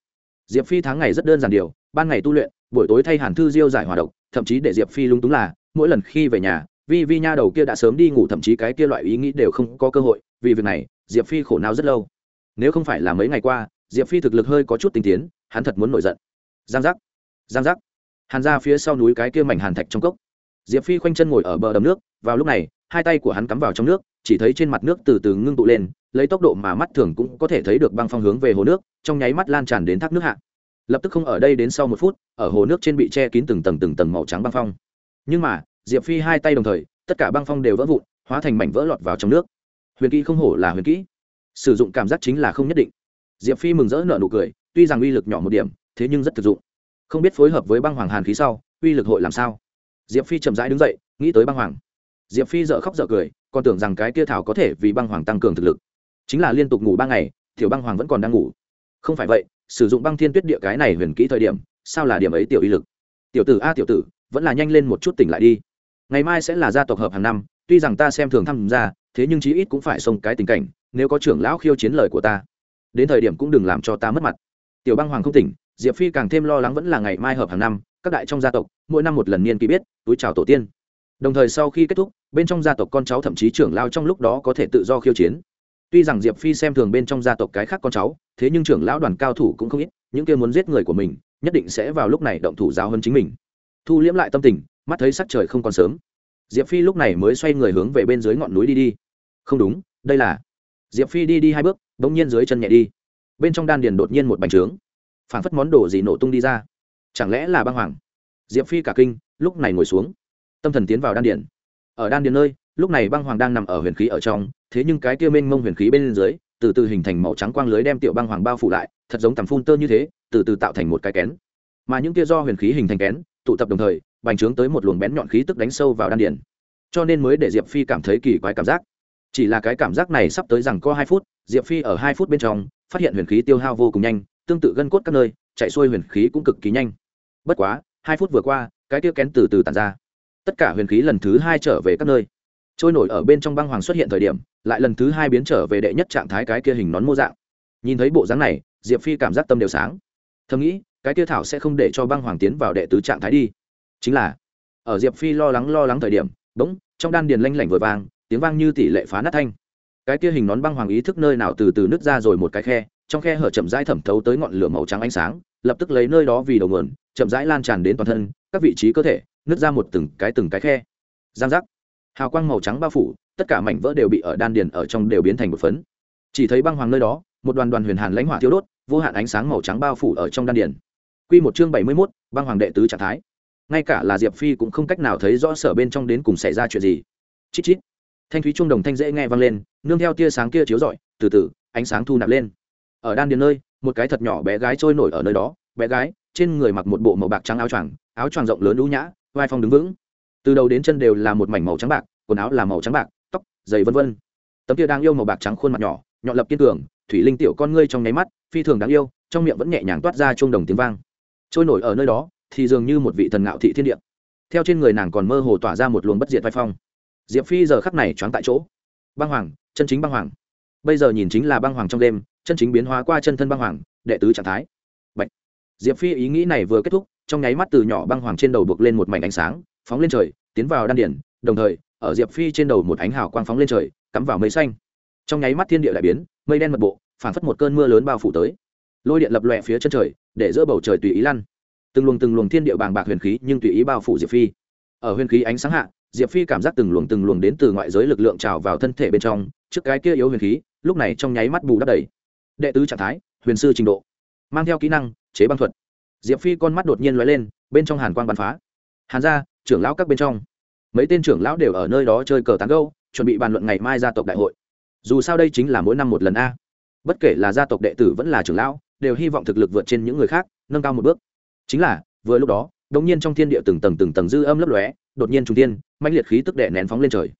Diệp phi tháng ngày rất đơn giản điều, ban ngày tu luyện buổi tối thay hàn thư diêu giải hòa độc, thậm chí để diệp phi lung túng là, mỗi lần khi về nhà, vi vi nha đầu kia đã sớm đi ngủ, thậm chí cái kia loại ý nghĩ đều không có cơ hội, vì việc này, diệp phi khổ não rất lâu. Nếu không phải là mấy ngày qua, diệp phi thực lực hơi có chút tinh tiến, hắn thật muốn nổi giận. Giang giác giang giác. Hàn ra phía sau núi cái kia mảnh hàn thạch trong cốc. Diệp phi khoanh chân ngồi ở bờ đầm nước, vào lúc này, hai tay của hắn cắm vào trong nước, chỉ thấy trên mặt nước từ từ ngưng tụ lên, lấy tốc độ mà mắt thường cũng có thể thấy được băng phong hướng về hồ nước, trong nháy mắt lan tràn đến thác nước hạ lập tức không ở đây đến sau một phút, ở hồ nước trên bị che kín từng tầng từng tầng màu trắng băng phong. Nhưng mà, diệp phi hai tay đồng thời, tất cả băng phong đều vỡ vụn, hóa thành mảnh vỡ lọt vào trong nước. Huyền kỹ không hổ là huyền kỹ. Sử dụng cảm giác chính là không nhất định. Diệp phi mừng rỡ nợ nụ cười, tuy rằng uy lực nhỏ một điểm, thế nhưng rất thực dụng. Không biết phối hợp với băng hoàng hàn khí sau, uy lực hội làm sao? Diệp phi chậm rãi đứng dậy, nghĩ tới băng hoàng. Diệp phi dợ khóc dợ cười, còn tưởng rằng cái kia thảo có thể vì băng hoàng tăng cường thực lực. Chính là liên tục ngủ ba ngày, tiểu băng hoàng vẫn còn đang ngủ. Không phải vậy sử dụng băng thiên tuyết địa cái này huyền kỹ thời điểm, sao là điểm ấy tiểu y lực? Tiểu tử a, tiểu tử, vẫn là nhanh lên một chút tỉnh lại đi. Ngày mai sẽ là gia tộc hợp hàng năm, tuy rằng ta xem thường tham gia, thế nhưng chí ít cũng phải xông cái tình cảnh, nếu có trưởng lão khiêu chiến lời của ta, đến thời điểm cũng đừng làm cho ta mất mặt. Tiểu băng hoàng không tỉnh, diệp phi càng thêm lo lắng vẫn là ngày mai hợp hàng năm, các đại trong gia tộc, mỗi năm một lần niên kỳ biết, túi chào tổ tiên. Đồng thời sau khi kết thúc, bên trong gia tộc con cháu thậm chí trưởng lao trong lúc đó có thể tự do khiêu chiến tuy rằng diệp phi xem thường bên trong gia tộc cái khác con cháu, thế nhưng trưởng lão đoàn cao thủ cũng không ít, những kia muốn giết người của mình, nhất định sẽ vào lúc này động thủ giáo hơn chính mình. Thu liễm lại tâm tình, mắt thấy sắc trời không còn sớm. Diệp phi lúc này mới xoay người hướng về bên dưới ngọn núi đi đi. Không đúng, đây là. Diệp phi đi đi hai bước đ ỗ n g nhiên dưới chân nhẹ đi. Bên trong đan điền đột nhiên một bành trướng. Phảng phất món đồ gì nổ tung đi ra. Chẳng lẽ là băng hoàng? Diệp phi cả kinh, lúc này ngồi xuống. Tâm thần tiến vào đan điền. Ở đan điền nơi, lúc này băng hoàng đang nằm ở huyền khí ở trong thế nhưng cái kia mênh mông huyền khí bên dưới, từ từ hình thành màu trắng quang lưới đem tiểu băng hoàng bao phủ lại, thật giống tầm phun tơ như thế, từ từ tạo thành một cái kén. Mà những kia do huyền khí hình thành kén, tụ tập đồng thời, bành trướng tới một luồng bén nhọn khí tức đánh sâu vào đan điền. Cho nên mới để diệp phi cảm thấy kỳ quái cảm giác. Chỉ là cái cảm giác này sắp tới rằng có hai phút, diệp phi ở hai phút bên trong, phát hiện huyền khí tiêu hao vô cùng nhanh, tương tự gân cốt các nơi, chạy xuôi huyền khí cũng cực kỳ nhanh. Bất quá, hai phút vừa qua, cái tiêu kén từ từ tàn ra. Tất cả huyền khí lần thứ hai trở về các nơi trôi nổi ở bên trong băng hoàng xuất hiện thời điểm, lại lần thứ hai biến trở về đệ nhất trạng thái cái kia hình nón mô dạng. Nhìn thấy bộ dáng này, diệp phi cảm giác tâm đều sáng. Thầm nghĩ, cái kia thảo sẽ không để cho băng hoàng tiến vào đệ tứ trạng thái đi. Chính là, ở diệp phi lo lắng lo lắng thời điểm, bỗng, trong đan điền lanh lảnh vội vàng tiếng vang như tỷ lệ phá nát thanh. Cái kia hình nón băng hoàng ý thức nơi nào từ từ nứt ra rồi một cái khe, trong khe hở chậm rãi thẩm thấu tới ngọn lửa màu trắng ánh sáng, lập tức lấy nơi đó vì đầu nguồn, chậm rãi lan tràn đến toàn thân, các vị trí cơ thể, nứt ra một từng cái từng cái khe. Giang giác hào quang màu trắng bao phủ tất cả mảnh vỡ đều bị ở đan điền ở trong đều biến thành một phấn. Chỉ thấy băng hoàng nơi đó một đoàn đoàn huyền hàn lãnh hỏa thiêu đốt vô hạn ánh sáng màu trắng bao phủ ở trong đan điền. Quy một chương bảy mươi 71, băng hoàng đệ tứ trạng thái. Ngay cả là diệp phi cũng không cách nào thấy rõ sở bên trong đến cùng xảy ra chuyện gì. Chít chít. Thanh thúy trung đồng thanh dễ nghe vang lên nương theo tia sáng kia chiếu rọi từ từ ánh sáng thu nạp lên. Ở đan điền nơi một cái thật nhỏ bé gái trôi nổi ở nơi đó bé gái trên người mặc một bộ màu bạc trắng áo choàng áo choàng rộng lớn lũ nhã vai phong đứng vững từ đầu đến chân đều là một mảnh màu trắng bạc, quần áo là màu trắng bạc, tóc dày vân vân. Tấm kia đang yêu màu bạc trắng khuôn mặt nhỏ, nhọn lập kiên cường, thủy linh tiểu con ngươi trong nháy mắt, phi thường đáng yêu, trong miệng vẫn nhẹ nhàng toát ra chuông đồng tiếng vang. Trôi nổi ở nơi đó, thì dường như một vị thần ngạo thị thiên địa. Theo trên người nàng còn mơ hồ tỏa ra một luồng bất diệt vai phong. Diệp phi giờ khắc này choáng tại chỗ. Băng hoàng, chân chính băng hoàng. Bây giờ nhìn chính là băng hoàng trong đêm, chân chính biến hóa qua chân thân băng hoàng, đệ tứ trạng thái. Bạch. diệp phi ý nghĩ này vừa kết thúc, trong nháy mắt từ nhỏ băng hoàng trên đầu buộc lên một mảnh ánh sáng phóng lên trời, tiến vào đan điển đồng thời, ở diệp phi trên đầu một ánh hào quang phóng lên trời, cắm vào mây xanh. Trong nháy mắt thiên địa lại biến, mây đen mật bộ phản phất một cơn mưa lớn bao phủ tới. Lôi điện lập lòe phía chân trời, để giữa bầu trời tùy ý lăn. Từng luồng từng luồng thiên địa bàng bạc huyền khí nhưng tùy ý bao phủ diệp phi. Ở huyền khí ánh sáng hạ, diệp phi cảm giác từng luồng từng luồng đến từ ngoại giới lực lượng trào vào thân thể bên trong, trước cái kia yếu huyền khí, lúc này trong nháy mắt bù đắp đầy. Đệ tứ trạng thái, huyền sư trình độ. Mang theo kỹ năng, chế băng thuật. Diệp phi con mắt đột nhiên lóe lên, bên trong hàn quang bắn phá. Hàn ra trưởng lão các bên trong. Mấy tên trưởng lão đều ở nơi đó chơi cờ tán gâu chuẩn bị bàn luận ngày mai gia tộc đại hội. Dù sao đây chính là mỗi năm một lần a. Bất kể là gia tộc đệ tử vẫn là trưởng lão, đều hy vọng thực lực vượt trên những người khác, nâng cao một bước. Chính là, vừa lúc đó, đống nhiên trong thiên địa từng tầng từng tầng dư âm lấp lóe, đột nhiên trung tiên mãnh liệt khí tức đệ nén phóng lên trời.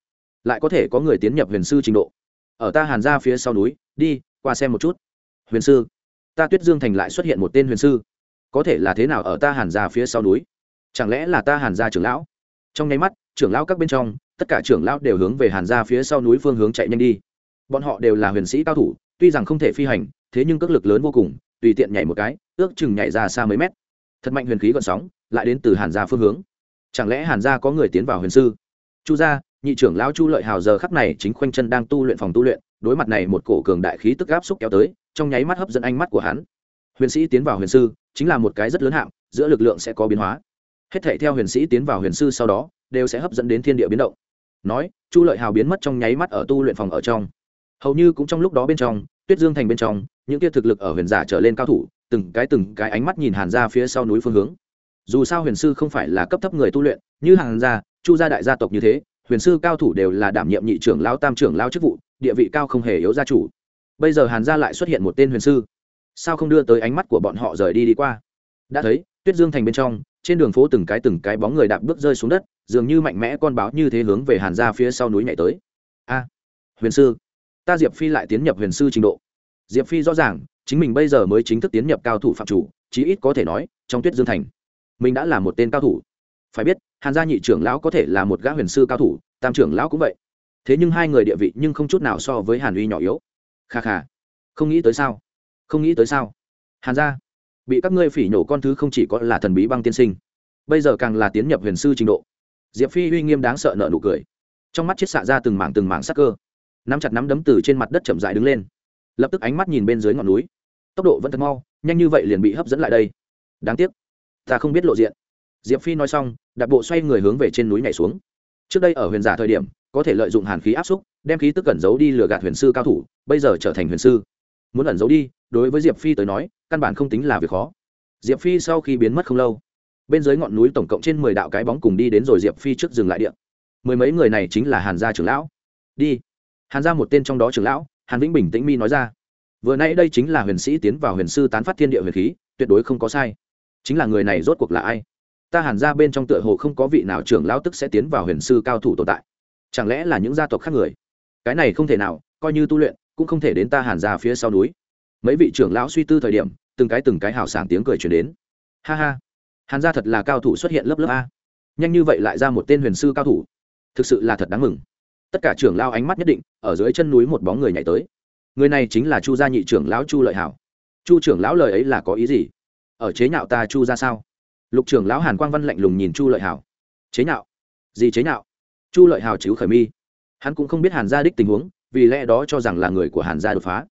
Lại có thể có người tiến nhập huyền sư trình độ. Ở ta hàn ra phía sau núi, đi, qua xem một chút. Huyền sư, ta tuyết dương thành lại xuất hiện một tên huyền sư. Có thể là thế nào ở ta hàn ra phía sau núi? Chẳng lẽ là ta hàn Gia trưởng lão? Trong nháy mắt, trưởng lão các bên trong, tất cả trưởng lão đều hướng về hàn Gia phía sau núi phương hướng chạy nhanh đi. Bọn họ đều là huyền sĩ cao thủ, tuy rằng không thể phi hành, thế nhưng cước lực lớn vô cùng, tùy tiện nhảy một cái, ước chừng nhảy ra xa mấy mét. Thật mạnh huyền khí gọn sóng, lại đến từ hàn gia phương hướng. Chẳng lẽ hàn gia có người tiến vào huyền sư? Chu gia, nhị trưởng lão chu lợi hào giờ khắc này chính khoanh chân đang tu luyện phòng tu luyện, đối mặt này một cổ cường đại khí tức áp xúc kéo tới, trong nháy mắt hấp dẫn ánh mắt của hắn. Huyền sĩ tiến vào huyền sư, chính là một cái rất lớn hạng, giữa lực lượng sẽ có biến hóa hết thể theo huyền sĩ tiến vào huyền sư sau đó, đều sẽ hấp dẫn đến thiên địa biến động. Nói, chu lợi hào biến mất trong nháy mắt ở tu luyện phòng ở trong. Hầu như cũng trong lúc đó bên trong, tuyết dương thành bên trong, những kia thực lực ở huyền giả trở lên cao thủ, từng cái từng cái ánh mắt nhìn hàn ra phía sau núi phương hướng. Dù sao huyền sư không phải là cấp thấp người tu luyện, như hàn gia, chu gia đại gia tộc như thế, huyền sư cao thủ đều là đảm nhiệm nhị trưởng lao tam trưởng lao chức vụ, địa vị cao không hề yếu gia chủ. Bây giờ hàn gia lại xuất hiện một tên huyền sư. Sao không đưa tới ánh mắt của bọn họ rời đi đi qua? Đã thấy, tuyết dương thành bên trong trên đường phố từng cái từng cái bóng người đạp bước rơi xuống đất, dường như mạnh mẽ con báo như thế hướng về hàn gia phía sau núi nhảy tới. A, huyền sư, ta diệp phi lại tiến nhập huyền sư trình độ. Diệp phi rõ ràng, chính mình bây giờ mới chính thức tiến nhập cao thủ phạm chủ, chí ít có thể nói, trong tuyết dương thành, mình đã là một tên cao thủ. Phải biết, hàn gia nhị trưởng lão có thể là một gã huyền sư cao thủ, tam trưởng lão cũng vậy. Thế nhưng hai người địa vị nhưng không chút nào so với hàn uy nhỏ yếu. Kha kha, không nghĩ tới sao? Không nghĩ tới sao? Hàn gia bị các ngươi phỉ nhổ con thứ không chỉ có là thần bí băng tiên sinh, bây giờ càng là tiến nhập huyền sư trình độ. Diệp phi uy nghiêm đáng sợ nợ nụ cười. Trong mắt chiết xạ ra từng mảng từng mảng sắc cơ. Nắm chặt nắm đấm từ trên mặt đất chậm dại đứng lên. Lập tức ánh mắt nhìn bên dưới ngọn núi. Tốc độ vẫn thật mau, nhanh như vậy liền bị hấp dẫn lại đây. Đáng tiếc, ta không biết lộ diện. Diệp phi nói xong, đạp bộ xoay người hướng về trên núi nhảy xuống. Trước đây ở huyền giả thời điểm, có thể lợi dụng hàn khí áp xúc, đem khí tức cẩn giấu đi lừa gạt huyền sư cao thủ, bây giờ trở thành huyền sư. Muốn ẩn giấu đi đối với diệp phi tới nói, căn bản không tính là việc khó. Diệp phi sau khi biến mất không lâu, bên dưới ngọn núi tổng cộng trên mười đạo cái bóng cùng đi đến rồi diệp phi trước dừng lại điện mười mấy người này chính là hàn gia trưởng lão. Đi. Hàn gia một tên trong đó trưởng lão, hàn vĩnh bình tĩnh mi nói ra. Vừa nãy đây chính là huyền sĩ tiến vào huyền sư tán phát thiên địa huyền khí, tuyệt đối không có sai. Chính là người này rốt cuộc là ai? Ta hàn ra bên trong tựa hồ không có vị nào trưởng lão tức sẽ tiến vào huyền sư cao thủ tồn tại. Chẳng lẽ là những gia tộc khác người? Cái này không thể nào, coi như tu luyện, cũng không thể đến ta hàn ra phía sau núi mấy vị trưởng lão suy tư thời điểm, từng cái từng cái hào sảng tiếng cười chuyển đến. Ha ha, hàn gia thật là cao thủ xuất hiện lớp lớp a. Nhanh như vậy lại ra một tên huyền sư cao thủ. Thực sự là thật đáng mừng. Tất cả trưởng lao ánh mắt nhất định, ở dưới chân núi một bóng người nhảy tới. Người này chính là chu gia nhị trưởng lão chu lợi hảo. Chu trưởng lão lời ấy là có ý gì? Ở chế nhạo ta chu ra sao? Lục trưởng lão hàn quang văn lạnh lùng nhìn chu lợi hảo. Chế nhạo? Gì chế nhạo? Chu lợi Hảo chiếu khởi mi. Hắn cũng không biết hàn gia đích tình huống, vì lẽ đó cho rằng là người của hàn gia đột phá.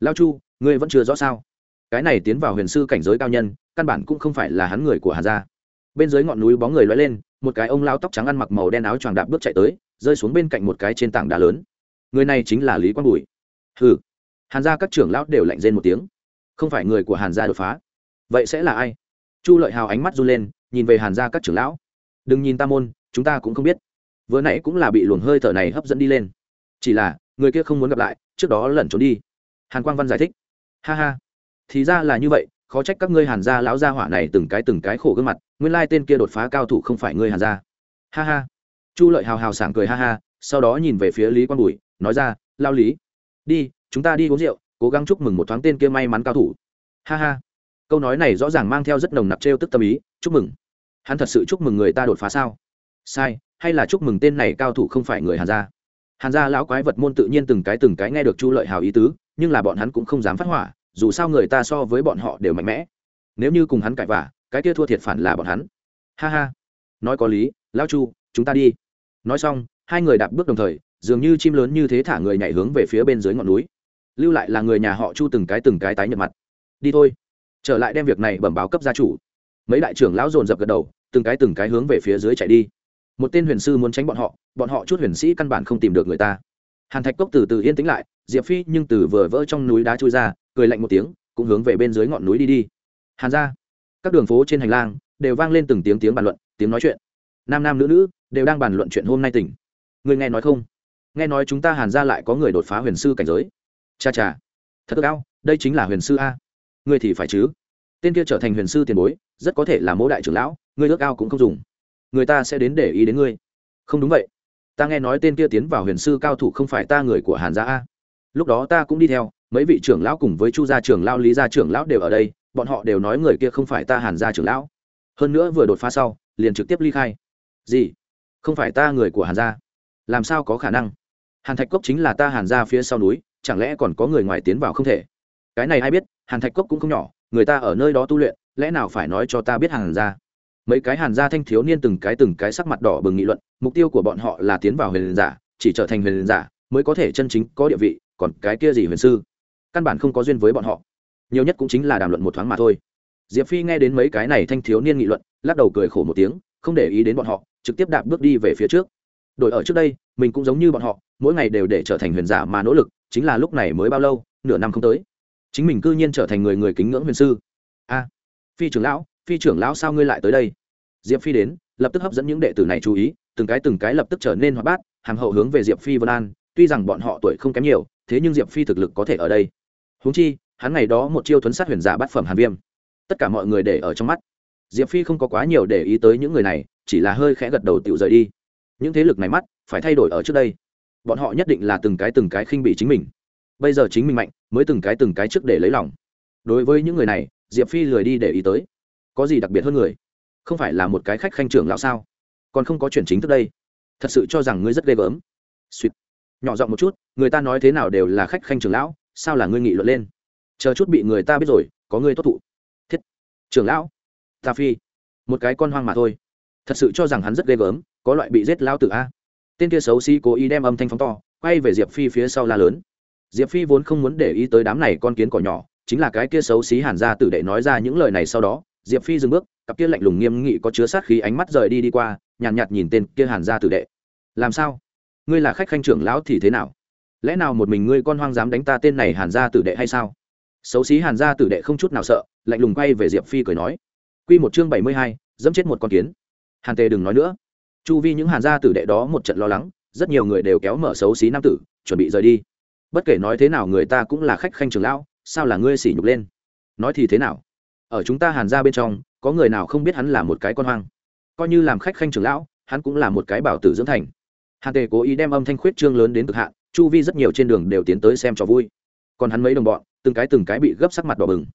Lao chu ngươi vẫn chưa rõ sao? Cái này tiến vào huyền sư cảnh giới cao nhân, căn bản cũng không phải là hắn người của hàn gia. Bên dưới ngọn núi bóng người loay lên, một cái ông lao tóc trắng ăn mặc màu đen áo choàng đạp bước chạy tới, rơi xuống bên cạnh một cái trên tảng đá lớn. Người này chính là lý quang bùi. Hừ. Hàn gia các trưởng lão đều lạnh rên một tiếng. Không phải người của hàn gia đột phá. Vậy sẽ là ai? Chu lợi hào ánh mắt run lên, nhìn về hàn gia các trưởng lão. Đừng nhìn ta môn, chúng ta cũng không biết. Vừa nãy cũng là bị luồng hơi thở này hấp dẫn đi lên. Chỉ là, người kia không muốn gặp lại, trước đó lẩn trốn đi. Hàn quang văn giải thích ha ha. Thì ra là như vậy, khó trách các ngươi hàn gia lão gia hỏa này từng cái từng cái khổ gương mặt, nguyên lai tên kia đột phá cao thủ không phải ngươi hàn gia. Ha ha. Chu lợi hào hào sảng cười ha ha, sau đó nhìn về phía lý quang bùi, nói ra lao lý, đi, chúng ta đi uống rượu, cố gắng chúc mừng một thoáng tên kia may mắn cao thủ. Ha ha. Câu nói này rõ ràng mang theo rất nồng nặc trêu tức tâm ý, chúc mừng. Hắn thật sự chúc mừng người ta đột phá sao? Sai, hay là chúc mừng tên này cao thủ không phải người hàn gia? Hàn gia lão quái vật môn tự nhiên từng cái từng cái nghe được chu lợi hào ý tứ nhưng là bọn hắn cũng không dám phát hỏa, dù sao người ta so với bọn họ đều mạnh mẽ. Nếu như cùng hắn cãi vả cái kia thua thiệt phản là bọn hắn. Ha ha. Nói có lý, lão chu, chúng ta đi. Nói xong, hai người đạp bước đồng thời, dường như chim lớn như thế thả người nhảy hướng về phía bên dưới ngọn núi. Lưu lại là người nhà họ chu từng cái từng cái tái nhợt mặt. Đi thôi. Trở lại đem việc này bẩm báo cấp gia chủ. Mấy đại trưởng lão dồn dập gật đầu, từng cái từng cái hướng về phía dưới chạy đi. Một tên huyền sư muốn tránh bọn họ bọn họ chút huyền sĩ căn bản không tìm được người ta hàn thạch cốc từ từ yên tĩnh lại, diệp phi nhưng từ vừa vỡ trong núi đá trôi ra, cười lạnh một tiếng, cũng hướng về bên dưới ngọn núi đi đi. Hàn ra các đường phố trên hành lang đều vang lên từng tiếng tiếng bàn luận, tiếng nói chuyện. Nam nam nữ nữ đều đang bàn luận chuyện hôm nay tỉnh. Người nghe nói không? Nghe nói chúng ta hàn ra lại có người đột phá huyền sư cảnh giới. Cha cha, thật cao đây chính là huyền sư a. Người thì phải chứ. Tên kia trở thành huyền sư tiền bối, rất có thể là mẫu đại trưởng lão, người ước ao cũng không dùng. Người ta sẽ đến để ý đến ngươi không đúng vậy ta nghe nói tên kia tiến vào huyền sư cao thủ không phải ta người của hàn gia a. Lúc đó ta cũng đi theo, mấy vị trưởng lão cùng với chu gia trưởng lão, lý gia trưởng lão đều ở đây, bọn họ đều nói người kia không phải ta hàn gia trưởng lão. Hơn nữa vừa đột phá sau, liền trực tiếp ly khai. Gì? Không phải ta người của hàn gia? Làm sao có khả năng? Hàn thạch cốc chính là ta hàn gia phía sau núi, chẳng lẽ còn có người ngoài tiến vào không thể? Cái này ai biết, hàn thạch cốc cũng không nhỏ, người ta ở nơi đó tu luyện, lẽ nào phải nói cho ta biết hàn gia? Mấy cái hàn gia thanh thiếu niên từng cái từng cái sắc mặt đỏ bừng nghị luận, mục tiêu của bọn họ là tiến vào huyền giả, chỉ trở thành huyền giả mới có thể chân chính có địa vị, còn cái kia gì huyền sư? Căn bản không có duyên với bọn họ. Nhiều nhất cũng chính là đàm luận một thoáng mà thôi. Diệp phi nghe đến mấy cái này thanh thiếu niên nghị luận, lắc đầu cười khổ một tiếng, không để ý đến bọn họ, trực tiếp đạp bước đi về phía trước. Đổi ở trước đây, mình cũng giống như bọn họ, mỗi ngày đều để trở thành huyền giả mà nỗ lực, chính là lúc này mới bao lâu, nửa năm không tới. Chính mình cư nhiên trở thành người người kính ngưỡng huyền sư. A, phi trưởng lão phi trưởng lão sao ngươi lại tới đây? Diệp phi đến, lập tức hấp dẫn những đệ tử này chú ý, từng cái từng cái lập tức trở nên hoạt bát, hàng hậu hướng về diệp phi vân an, tuy rằng bọn họ tuổi không kém nhiều, thế nhưng diệp phi thực lực có thể ở đây. Húng chi, hắn ngày đó một chiêu thuấn sát huyền giả bát phẩm hàn viêm. Tất cả mọi người để ở trong mắt. Diệp phi không có quá nhiều để ý tới những người này, chỉ là hơi khẽ gật đầu tự rời đi. Những thế lực này mắt, phải thay đổi ở trước đây. Bọn họ nhất định là từng cái từng cái khinh bị chính mình. Bây giờ chính mình mạnh, mới từng cái từng cái trước để lấy lòng. Đối với những người này, diệp phi lười đi để ý tới có gì đặc biệt hơn người? Không phải là một cái khách khanh trưởng lão sao? Còn không có chuyển chính thức đây. Thật sự cho rằng ngươi rất ghê gớm. Suýt nhỏ giọng một chút, người ta nói thế nào đều là khách khanh trưởng lão, sao là ngươi nghị luận lên? Chờ chút bị người ta biết rồi, có ngươi tốt thụ. Thiết. Trưởng lão. Ta phi. Một cái con hoang mà thôi. Thật sự cho rằng hắn rất ghê gớm, có loại bị giết lao tử a. Tên kia xấu xí cố ý đem âm thanh phóng to, quay về diệp phi phía sau la lớn. Diệp phi vốn không muốn để ý tới đám này con kiến cỏ nhỏ, chính là cái kia xấu xí hàn ra tử đệ nói ra những lời này sau đó diệp phi dừng bước cặp kia lạnh lùng nghiêm nghị có chứa sát khí ánh mắt rời đi đi qua nhàn nhạt, nhạt nhìn tên kia hàn gia tử đệ. Làm sao? Ngươi là khách khanh trưởng lão thì thế nào? Lẽ nào một mình ngươi con hoang dám đánh ta tên này hàn gia tử đệ hay sao? Xấu xí hàn gia tử đệ không chút nào sợ lạnh lùng quay về diệp phi cười nói q một chương bảy mươi hai dẫm chết một con kiến. Hàn tề đừng nói nữa. Chu vi những hàn gia tử đệ đó một trận lo lắng rất nhiều người đều kéo mở xấu xí nam tử chuẩn bị rời đi. Bất kể nói thế nào người ta cũng là khách khanh trưởng lão sao là ngươi xỉ nhục lên? Nói thì thế nào? Ở chúng ta hàn gia bên trong, có người nào không biết hắn là một cái con hoang? Coi như làm khách khanh trưởng lão, hắn cũng là một cái bảo tử dưỡng thành. Hàn tề cố ý đem âm thanh khuyết trương lớn đến cực hạn, chu vi rất nhiều trên đường đều tiến tới xem cho vui. Còn hắn mấy đồng bọn, từng cái từng cái bị gấp sắc mặt đỏ bừng.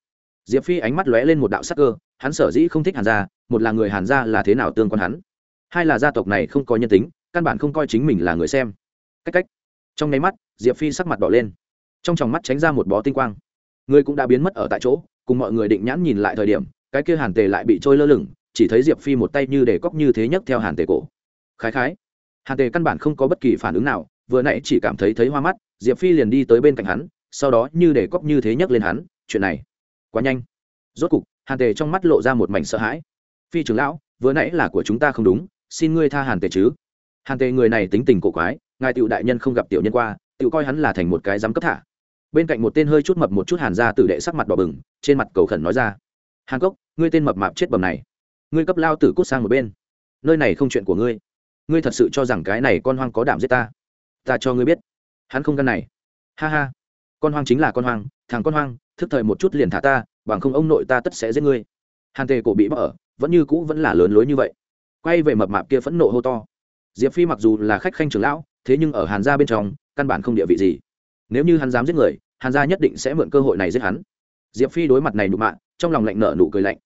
Diệp phi ánh mắt lóe lên một đạo sắc cơ, hắn sở dĩ không thích hàn gia, một là người hàn gia là thế nào tương quan hắn, hai là gia tộc này không có nhân tính, căn bản không coi chính mình là người xem. Cách cách. Trong nháy mắt, diệp phi sắc mặt đỏ lên. Trong tròng mắt tránh ra một bó tinh quang. Người cũng đã biến mất ở tại chỗ cùng mọi người định nhãn nhìn lại thời điểm, cái kia hàn tề lại bị trôi lơ lửng, chỉ thấy diệp phi một tay như để cóc như thế nhấc theo hàn tề cổ. Khái khái. Hàn tề căn bản không có bất kỳ phản ứng nào, vừa nãy chỉ cảm thấy thấy hoa mắt, diệp phi liền đi tới bên cạnh hắn, sau đó như để cóc như thế nhấc lên hắn, chuyện này quá nhanh. Rốt cục, hàn tề trong mắt lộ ra một mảnh sợ hãi. Phi trưởng lão, vừa nãy là của chúng ta không đúng, xin ngươi tha hàn tề chứ. Hàn tề người này tính tình cổ quái, ngài tiểu đại nhân không gặp tiểu nhân qua, tiểu coi hắn là thành một cái dám cấp thả bên cạnh một tên hơi chút mập một chút hàn ra tử đệ sắc mặt đỏ bừng, trên mặt cầu khẩn nói ra, hàn cốc, ngươi tên mập mạp chết bầm này, ngươi cấp lao tử cút sang một bên. Nơi này không chuyện của ngươi. Ngươi thật sự cho rằng cái này con hoang có đảm giết ta? Ta cho ngươi biết. Hắn không căn này. Ha ha, con hoang chính là con hoang, thằng con hoang, thức thời một chút liền thả ta, bằng không ông nội ta tất sẽ giết ngươi. Hàn tề cổ bị bóc ở vẫn như cũ vẫn là lớn lối như vậy. Quay về mập mạp kia phẫn nộ hô to. Diệp phi mặc dù là khách khanh trưởng lão, thế nhưng ở hàn gia bên trong, căn bản không địa vị gì nếu như hắn dám giết người hàn gia nhất định sẽ mượn cơ hội này giết hắn. Diệp phi đối mặt này nụ mạ, trong lòng lạnh nở nụ cười lạnh.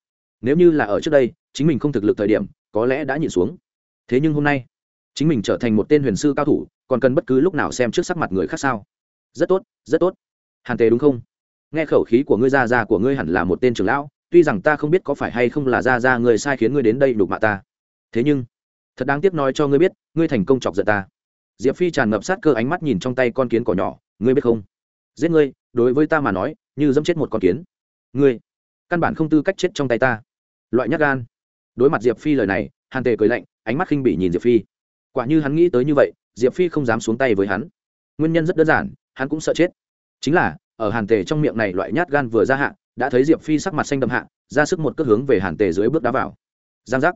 Nếu như là ở trước đây, chính mình không thực lực thời điểm, có lẽ đã nhịn xuống. Thế nhưng hôm nay, chính mình trở thành một tên huyền sư cao thủ, còn cần bất cứ lúc nào xem trước sắc mặt người khác sao? Rất tốt rất tốt. Hàn tề đúng không? Nghe khẩu khí của ngươi ra ra của ngươi hẳn là một tên trưởng lão, tuy rằng ta không biết có phải hay không là ra ra người sai khiến ngươi đến đây đục mạ ta. Thế nhưng, thật đáng tiếc nói cho ngươi biết, ngươi thành công chọc giận ta. Diệp phi tràn ngập sát cơ ánh mắt nhìn trong tay con kiến cỏ nhỏ ngươi biết không? Giết ngươi, đối với ta mà nói, như dẫm chết một con kiến. Ngươi, căn bản không tư cách chết trong tay ta. Loại nhát gan. Đối mặt diệp phi lời này, hàn tề cười lạnh, ánh mắt khinh bỉ nhìn diệp phi. Quả như hắn nghĩ tới như vậy, diệp phi không dám xuống tay với hắn. Nguyên nhân rất đơn giản, hắn cũng sợ chết. Chính là, ở hàn tề trong miệng này loại nhát gan vừa ra hạ, đã thấy diệp phi sắc mặt xanh đậm hạ, ra sức một cước hướng về hàn tề dưới bước đá vào. Giang giác.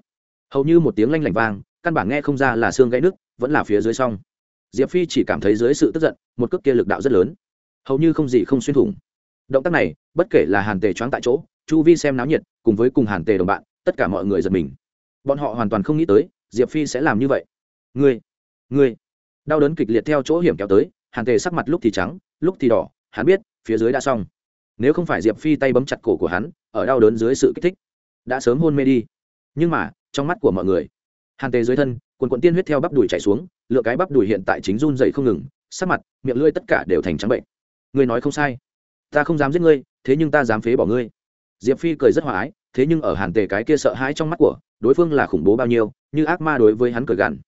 Hầu như một tiếng lanh lảnh vang, căn bản nghe không ra là xương gãy nước vẫn là phía dưới song diệp phi chỉ cảm thấy dưới sự tức giận, một cước kia lực đạo rất lớn. Hầu như không gì không xuyên thủng. Động tác này, bất kể là hàn tề choáng tại chỗ, chu vi xem náo nhiệt, cùng với cùng hàn tề đồng bạn, tất cả mọi người giật mình. Bọn họ hoàn toàn không nghĩ tới, diệp phi sẽ làm như vậy. Ngươi ngươi. Đau đớn kịch liệt theo chỗ hiểm kéo tới, hàn tề sắc mặt lúc thì trắng, lúc thì đỏ, hắn biết, phía dưới đã xong. Nếu không phải diệp phi tay bấm chặt cổ của hắn, ở đau đớn dưới sự kích thích, đã sớm hôn mê đi. Nhưng mà, trong mắt của mọi người, hàn tề dưới thân quần quần tiên huyết theo bắp đùi chạy xuống lựa cái bắp đùi hiện tại chính run rẩy không ngừng, sắc mặt, miệng lưỡi tất cả đều thành trắng bệnh. Ngươi nói không sai. Ta không dám giết ngươi, thế nhưng ta dám phế bỏ ngươi. Diệp phi cười rất hòa ái, thế nhưng ở hàn tề cái kia sợ hãi trong mắt của, đối phương là khủng bố bao nhiêu, như ác ma đối với hắn cười gằn.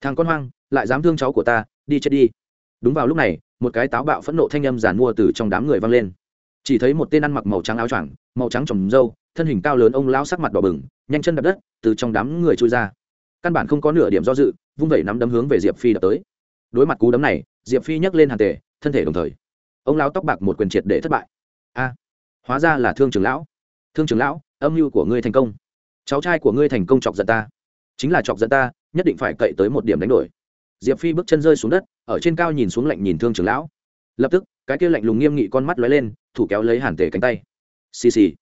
Thằng con hoang, lại dám thương cháu của ta, đi chết đi. Đúng vào lúc này, một cái táo bạo phẫn nộ thanh âm giàn mua từ trong đám người vang lên. Chỉ thấy một tên ăn mặc màu trắng áo choàng, màu trắng trồng râu, thân hình cao lớn ông lão sắc mặt đỏ bừng, nhanh chân đập đất, từ trong đám người trôi ra căn bản không có nửa điểm do dự, vung vẩy nắm đấm hướng về diệp phi đập tới. Đối mặt cú đấm này, diệp phi nhấc lên hàn tề, thân thể đồng thời. Ông lão tóc bạc một quyền triệt để thất bại. A, hóa ra là thương trưởng lão. Thương trưởng lão, âm mưu của ngươi thành công. Cháu trai của ngươi thành công chọc giận ta. Chính là chọc giận ta, nhất định phải cậy tới một điểm đánh đổi. Diệp phi bước chân rơi xuống đất, ở trên cao nhìn xuống lạnh nhìn thương trưởng lão. Lập tức, cái kia lạnh lùng nghiêm nghị con mắt lóe lên, thủ kéo lấy hàn tề cánh tay. Xì xì.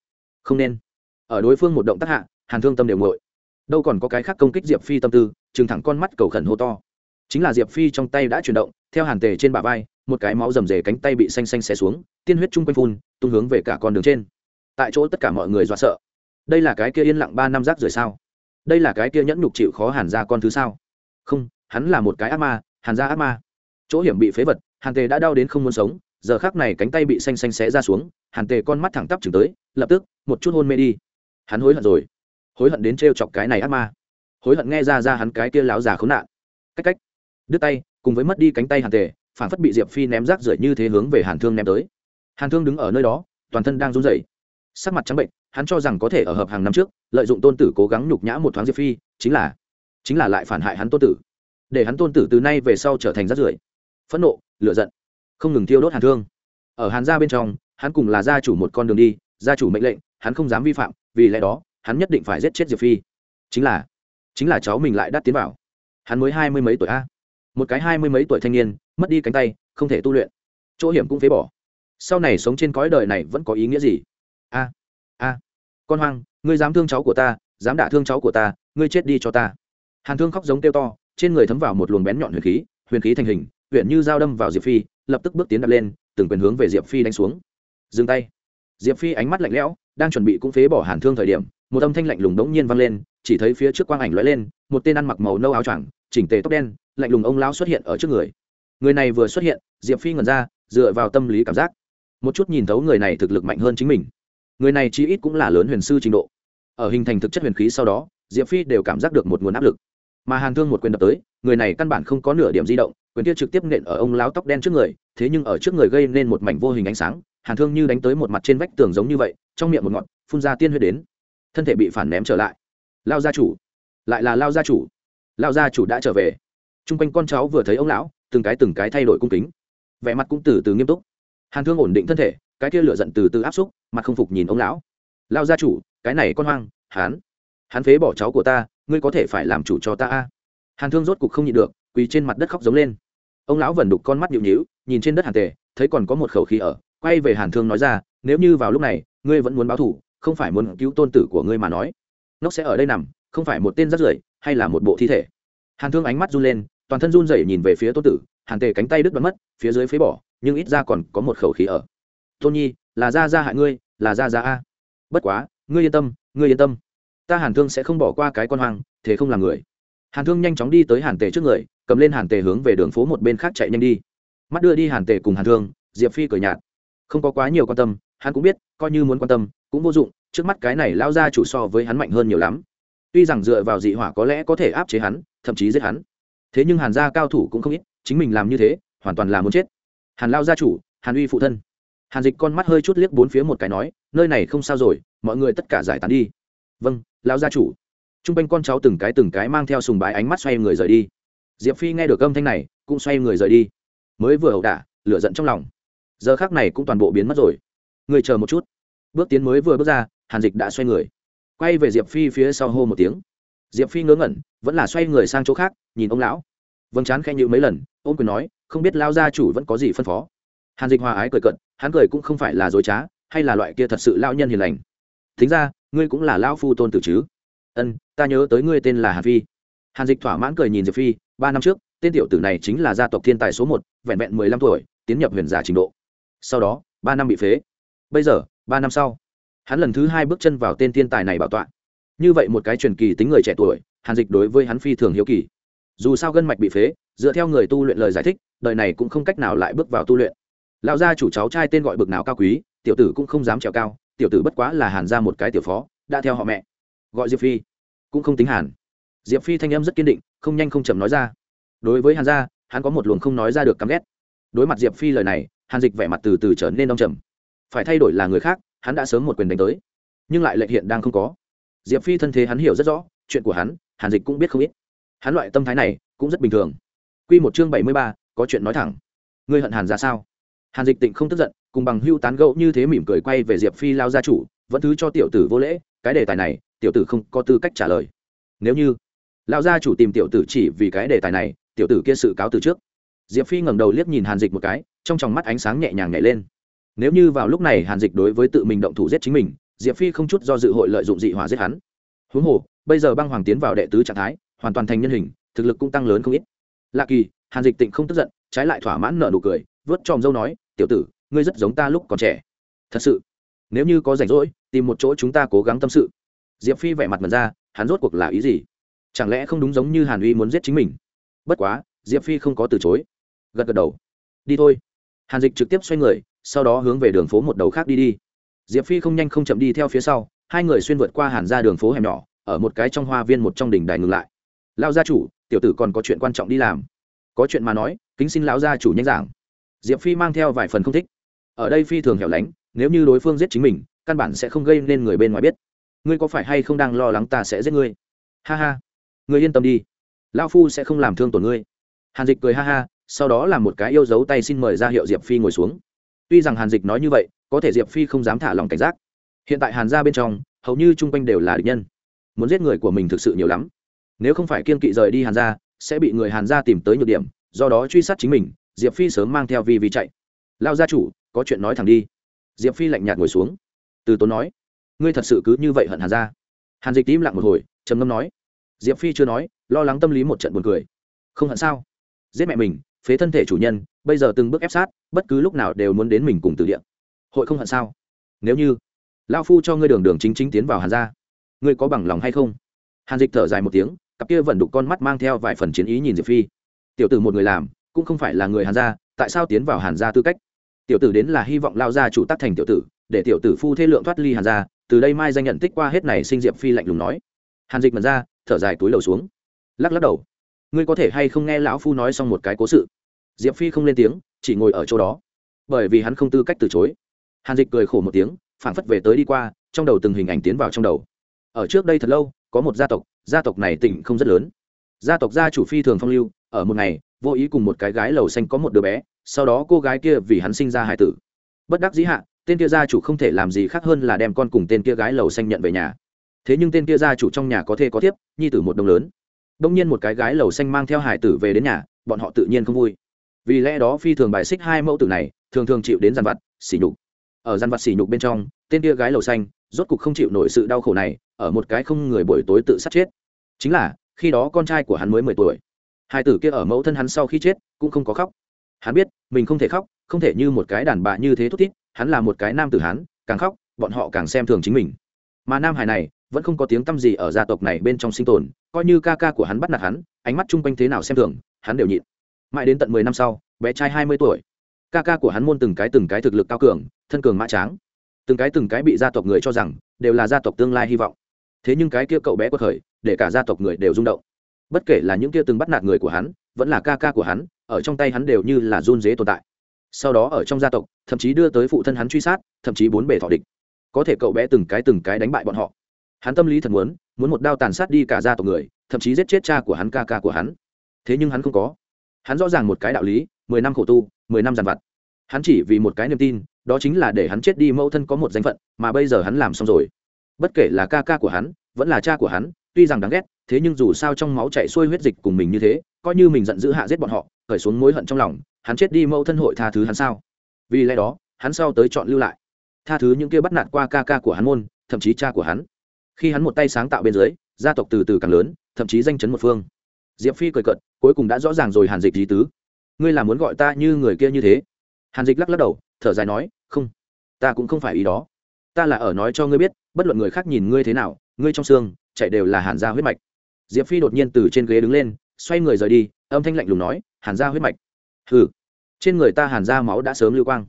Không nên. Ở đối phương một động tác hạ, hàn thương tâm đều ngội đâu còn có cái khác công kích diệp phi tâm tư chừng thẳng con mắt cầu khẩn hô to chính là diệp phi trong tay đã chuyển động theo hàn tề trên bả vai một cái máu rầm rề cánh tay bị xanh xanh xé xuống tiên huyết chung quanh phun tung hướng về cả con đường trên tại chỗ tất cả mọi người dọa sợ đây là cái kia yên lặng ba năm rác rưởi sao đây là cái kia nhẫn nhục chịu khó hàn ra con thứ sao không hắn là một cái ác ma hàn ra ác ma chỗ hiểm bị phế vật hàn tề đã đau đến không muốn sống giờ khác này cánh tay bị xanh xanh xé ra xuống hàn tề con mắt thẳng tắp chừng tới lập tức một chút hôn mê đi hắn hối hận rồi hối hận đến t e chọc cái này ác ma. Hối hận nghe ra ra hắn cái kia láo già khốn nạn. Cách cách. Đứt tay, cùng với mất đi cánh tay hàn tề, phản phất bị diệp phi ném rác rưởi như thế hướng về hàn thương ném tới. Hàn thương đứng ở nơi đó, toàn thân đang run rẩy. Sắc mặt trắng bệnh, hắn cho rằng có thể ở hợp hàng năm trước, lợi dụng tôn tử cố gắng nhục nhã một thoáng diệp phi, chính là chính là lại phản hại hắn tôn tử. Để hắn tôn tử từ nay về sau trở thành rác rưởi. Phẫn nộ lựa giận, không ngừng thiêu đốt hàn thương. Ở hàn gia bên trong, hắn cùng là gia chủ một con đường đi, gia chủ mệnh lệnh, hắn không dám vi phạm, vì lẽ đó hắn nhất định phải giết chết diệp phi chính là chính là cháu mình lại đắt tiến vào hắn mới hai mươi mấy tuổi a một cái hai mươi mấy tuổi thanh niên mất đi cánh tay không thể tu luyện chỗ hiểm cũng phế bỏ sau này sống trên cõi đời này vẫn có ý nghĩa gì a a con hoang ngươi dám thương cháu của ta dám đả thương cháu của ta ngươi chết đi cho ta hàn thương khóc giống kêu to trên người thấm vào một luồng bén nhọn huyền khí huyền khí thành hình huyện như dao đâm vào diệp phi lập tức bước tiến đập lên từng quyền hướng về diệp phi đánh xuống dừng tay diệp phi ánh mắt lạnh lẽo đang chuẩn bị cũng phế bỏ hàn thương thời điểm một âm thanh lạnh lùng đống nhiên vang lên, chỉ thấy phía trước quang ảnh lóe lên, một tên ăn mặc màu nâu áo choàng, chỉnh tề tóc đen, lạnh lùng ông lão xuất hiện ở trước người. Người này vừa xuất hiện, diệp phi ngẩn ra, dựa vào tâm lý cảm giác. Một chút nhìn thấu người này thực lực mạnh hơn chính mình. Người này chí ít cũng là lớn huyền sư trình độ. Ở hình thành thực chất huyền khí sau đó, diệp phi đều cảm giác được một nguồn áp lực. Mà hàn thương một quyền đập tới, người này căn bản không có nửa điểm di động, quyền kia trực tiếp nện ở ông lão tóc đen trước người, thế nhưng ở trước người gây nên một mảnh vô hình ánh sáng, hàn thương như đánh tới một mặt trên vách tường giống như vậy, trong miệng một ngọn, phun ra tiên huyết đến thân thể bị phản ném trở lại. Lao gia chủ. Lại là lao gia chủ. Lao gia chủ đã trở về. T r u n g quanh con cháu vừa thấy ông lão, từng cái từng cái thay đổi cung kính. Vẻ mặt cũng từ từ nghiêm túc. Hàn thương ổn định thân thể, cái kia lửa giận từ từ áp xúc, mặt không phục nhìn ông lão. Lao gia chủ, cái này con hoang hán hắn phế bỏ cháu của ta, ngươi có thể phải làm chủ cho ta a. Hàn thương rốt cục không nhịn được, quỳ trên mặt đất khóc giống lên. Ông lão vẩn đục con mắt nhịu nhịu nhìn trên đất hàn tề, thấy còn có một khẩu khí ở, quay về hàn thương nói ra, nếu như vào lúc này, ngươi vẫn muốn báo thủ không phải muốn cứu tôn tử của ngươi mà nói. Nó sẽ ở đây nằm, không phải một tên rắt rưởi, hay là một bộ thi thể. Hàn thương ánh mắt run lên, toàn thân run rẩy nhìn về phía tôn tử, hàn tề cánh tay đứt đoán mất, phía dưới phế bỏ, nhưng ít ra còn có một khẩu khí ở. Tôn nhi, là ra ra hại ngươi, là ra ra a. Bất quá, ngươi yên tâm, ngươi yên tâm. Ta hàn thương sẽ không bỏ qua cái con hoang, thế không làm người. Hàn thương nhanh chóng đi tới hàn tề trước người, cầm lên hàn tề hướng về đường phố một bên khác chạy nhanh đi. Mắt đưa đi hàn tề cùng hàn thương, diệp phi cười nhạt. Không có quá nhiều quan tâm hắn cũng biết, coi như muốn quan tâm, cũng vô dụng, trước mắt cái này lao ra chủ so với hắn mạnh hơn nhiều lắm. Tuy rằng dựa vào dị hỏa có lẽ có thể áp chế hắn, thậm chí giết hắn. Thế nhưng hàn gia cao thủ cũng không ít, chính mình làm như thế, hoàn toàn là muốn chết. Hàn lao gia chủ, hàn uy phụ thân. Hàn dịch con mắt hơi chút liếc bốn phía một cái nói, nơi này không sao rồi, mọi người tất cả giải tán đi. Vâng lao gia chủ. T r u n g quanh con cháu từng cái từng cái mang theo sùng bái ánh mắt xoay người rời đi. Diệp phi nghe được âm thanh này, cũng xoay người rời đi. Mới vừa ẩu đả, lửa giận trong lòng. Giờ khác này cũng toàn bộ biến mất rồi người chờ một chút. Bước tiến mới vừa bước ra, hàn dịch đã xoay người. Quay về diệp phi phía sau hô một tiếng. Diệp phi ngớ ngẩn, vẫn là xoay người sang chỗ khác, nhìn ông lão. Vâng chán khen nhữ mấy lần ôm quyền nói, không biết lao gia chủ vẫn có gì phân phó. Hàn dịch hòa ái cười cận hắn cười cũng không phải là dối trá, hay là loại kia thật sự lao nhân hiền lành. Thính ra ngươi cũng là lao phu tôn tử chứ? Ân, ta nhớ tới ngươi tên là hàn phi. Hàn dịch thỏa mãn cười nhìn diệp phi, ba năm trước, tên tiểu tử này chính là gia tộc thiên tài số một, vẹn vẹn mười lăm tuổi, tiến nhập huyền giả trình độ. Sau đó, ba năm bị phế bây giờ, ba năm sau, hắn lần thứ hai bước chân vào tên thiên tài này bảo tọa. Như vậy một cái truyền kỳ tính người trẻ tuổi, hàn dịch đối với hắn phi thường hiếu kỳ. Dù sao gân mạch bị phế, dựa theo người tu luyện lời giải thích, đời này cũng không cách nào lại bước vào tu luyện. Lão gia chủ cháu trai tên gọi bực nào cao quý, tiểu tử cũng không dám trèo cao, tiểu tử bất quá là hàn ra một cái tiểu phó, đã theo họ mẹ. Gọi diệp phi, cũng không tính hàn. Diệp phi thanh âm rất kiên định, không nhanh không chậm nói ra. Đối với hàn gia, hắn có một luồng không nói ra được căm ghét. Đối mặt diệp phi lời này, hàn dịch vẻ mặt từ từ trở nên đông trầm phải thay đổi là người khác, hắn đã sớm một quyền đánh tới. Nhưng lại lệ hiện đang không có. Diệp phi thân thế hắn hiểu rất rõ, chuyện của hắn, hàn dịch cũng biết không ít. Hắn loại tâm thái này cũng rất bình thường. Q một chương bảy mươi ba, có chuyện nói thẳng. Ngươi hận hàn ra sao? Hàn dịch tịnh không tức giận, cùng bằng hưu tán gẫu như thế mỉm cười quay về diệp phi lao gia chủ, vẫn thứ cho tiểu tử vô lễ, cái đề tài này, tiểu tử không có tư cách trả lời. Nếu như lao gia chủ tìm tiểu tử chỉ vì cái đề tài này, tiểu tử kia sự cáo từ trước. Diệp phi ngẩng đầu liếc nhìn hàn dịch một cái, trong tròng mắt ánh sáng nhẹ nhàng nhảy lên nếu như vào lúc này hàn dịch đối với tự mình động thủ giết chính mình, diệp phi không chút do dự hội lợi dụng dị hỏa giết hắn. Huống hồ, bây giờ băng hoàng tiến vào đệ tứ trạng thái, hoàn toàn thành nhân hình, thực lực cũng tăng lớn không ít. Lạ kỳ, hàn dịch tịnh không tức giận, trái lại thỏa mãn nợ nụ cười, vớt tròm dâu nói, tiểu tử, ngươi rất giống ta lúc còn trẻ. Thật sự? Nếu như có rảnh rỗi, tìm một chỗ chúng ta cố gắng tâm sự. Diệp phi vẻ mặt mật ra, hắn rốt cuộc là ý gì? Chẳng lẽ không đúng giống như hàn uy muốn giết chính mình? Bất quá, diệp phi không có từ chối. Gật gật đầu. Đi thôi hàn dịch trực tiếp xoay người, sau đó hướng về đường phố một đầu khác đi đi. Diệp phi không nhanh không chậm đi theo phía sau, hai người xuyên vượt qua hàn ra đường phố hẻm nhỏ, ở một cái trong hoa viên một trong đỉnh đài ngừng lại. Lao gia chủ, tiểu tử còn có chuyện quan trọng đi làm. Có chuyện mà nói, kính xin lão gia chủ nhanh giảng. Diệp phi mang theo vài phần không thích. Ở đây phi thường hẻo lánh, nếu như đối phương giết chính mình, căn bản sẽ không gây nên người bên ngoài biết. Ngươi có phải hay không đang lo lắng ta sẽ giết ngươi? Ha ha, ngươi yên tâm đi lao phu sẽ không làm thương tổn ngươi. Hàn dịch cười ha ha sau đó là một cái yêu dấu tay xin mời ra hiệu diệp phi ngồi xuống tuy rằng hàn dịch nói như vậy có thể diệp phi không dám thả lòng cảnh giác hiện tại hàn ra bên trong hầu như chung quanh đều là địch nhân muốn giết người của mình thực sự nhiều lắm nếu không phải kiên kỵ rời đi hàn ra sẽ bị người hàn ra tìm tới nhược điểm do đó truy sát chính mình diệp phi sớm mang theo vi vi chạy lao gia chủ có chuyện nói thẳng đi diệp phi lạnh nhạt ngồi xuống từ tốn nói ngươi thật sự cứ như vậy hận hàn ra hàn dịch im lặng một hồi trầm ngâm nói diệp phi chưa nói lo lắng tâm lý một trận buồn cười không hận sao giết mẹ mình phế thân thể chủ nhân bây giờ từng bước ép sát bất cứ lúc nào đều muốn đến mình cùng từ địa, hội không hận sao? Nếu như lao phu cho ngươi đường đường chính chính tiến vào hàn gia ngươi có bằng lòng hay không? Hàn dịch thở dài một tiếng cặp kia vẫn đục con mắt mang theo vài phần chiến ý nhìn diệp phi. Tiểu tử một người làm cũng không phải là người hàn gia tại sao tiến vào hàn gia tư cách? Tiểu tử đến là hy vọng lao ra chủ tác thành tiểu tử để tiểu tử phu thế lượng thoát ly hàn gia từ đây mai danh nhận tích qua hết này sinh diệp phi lạnh lùng nói. Hàn dịch mật ra thở dài túi lầu xuống. Lắc lắc đầu. Ngươi có thể hay không nghe lão phu nói xong một cái cố sự? Diệp phi không lên tiếng, chỉ ngồi ở chỗ đó. Bởi vì hắn không tư cách từ chối. Hàn dịch cười khổ một tiếng, phảng phất về tới đi qua, trong đầu từng hình ảnh tiến vào trong đầu. Ở trước đây thật lâu, có một gia tộc gia tộc này tỉnh không rất lớn. Gia tộc gia chủ phi thường phong lưu, ở một ngày, vô ý cùng một cái gái lầu xanh có một đứa bé, sau đó cô gái kia vì hắn sinh ra hải tử. Bất đắc dĩ hạ, tên kia gia chủ không thể làm gì khác hơn là đem con cùng tên kia gái lầu xanh nhận về nhà. Thế nhưng tên kia gia chủ trong nhà có thể có thiếp, nhi tử một đồng lớn. Đông nhiên một cái gái lầu xanh mang theo hải tử về đến nhà, bọn họ tự nhiên không vui vì lẽ đó phi thường bài xích hai mẫu tử này, thường thường chịu đến dàn vặt xỉ nhục. Ở dàn vặt xỉ nhục bên trong, tên kia gái lầu xanh, rốt cục không chịu nổi sự đau khổ này, ở một cái không người buổi tối tự sát chết. Chính là, khi đó con trai của hắn mới mười tuổi. Hai tử kia ở mẫu thân hắn sau khi chết, cũng không có khóc. Hắn biết, mình không thể khóc, không thể như một cái đàn bà như thế thút thít, hắn là một cái nam tử hắn càng khóc, bọn họ càng xem thường chính mình. Mà nam hải này, vẫn không có tiếng t â m gì ở gia tộc này bên trong sinh tồn, coi như ca ca của hắn bắt nạt hắn, ánh mắt chung quanh thế nào xem thường, hắn đều nhịn mãi đến tận mười năm sau, bé trai hai mươi tuổi. Ca ca của hắn môn từng cái từng cái thực lực cao cường, thân cường mã tráng. Từng cái từng cái bị gia tộc người cho rằng đều là gia tộc tương lai hy vọng. Thế nhưng cái kia cậu bé quật khởi, để cả gia tộc người đều rung động. Bất kể là những kia từng bắt nạt người của hắn, vẫn là ca ca của hắn, ở trong tay hắn đều như là run dế tồn tại. Sau đó ở trong gia tộc, thậm chí đưa tới phụ thân hắn truy sát, thậm chí bốn bể thọ địch. Có thể cậu bé từng cái từng cái đánh bại bọn họ. Hắn tâm lý thật muốn muốn một đao tàn sát đi cả gia tộc người, thậm chí giết chết cha của hắn, ca ca của hắn. Thế nhưng hắn không có hắn rõ ràng một cái đạo lý, mười năm khổ tu, mười năm g i vặt. Hắn chỉ vì một cái niềm tin, đó chính là để hắn chết đi mẫu thân có một danh phận, mà bây giờ hắn làm xong rồi. Bất kể là ca ca của hắn, vẫn là cha của hắn, tuy rằng đáng ghét, thế nhưng dù sao trong máu chạy xuôi huyết dịch cùng mình như thế, coi như mình giận dữ hạ giết bọn họ, khởi xuống mối hận trong lòng, hắn chết đi mẫu thân hội tha thứ hắn sao? Vì lẽ đó, hắn sau tới chọn lưu lại. Tha thứ những kia bắt nạt qua ca ca của hắn môn, thậm chí cha của hắn. Khi hắn một tay sáng tạo bên dưới, gia tộc từ từ càng lớn, thậm chí danh chấn một phương diệp phi cười cận cuối cùng đã rõ ràng rồi hàn dịch lý tứ. Ngươi là muốn gọi ta như người kia như thế? Hàn dịch lắc lắc đầu, thở dài nói, không, ta cũng không phải ý đó. Ta là ở nói cho ngươi biết, bất luận người khác nhìn ngươi thế nào, ngươi trong xương chạy đều là hàn gia huyết mạch. Diệp phi đột nhiên từ trên ghế đứng lên, xoay người rời đi, âm thanh lạnh lùng nói, hàn gia huyết mạch. Hừ, trên người ta hàn gia máu đã sớm lưu quang.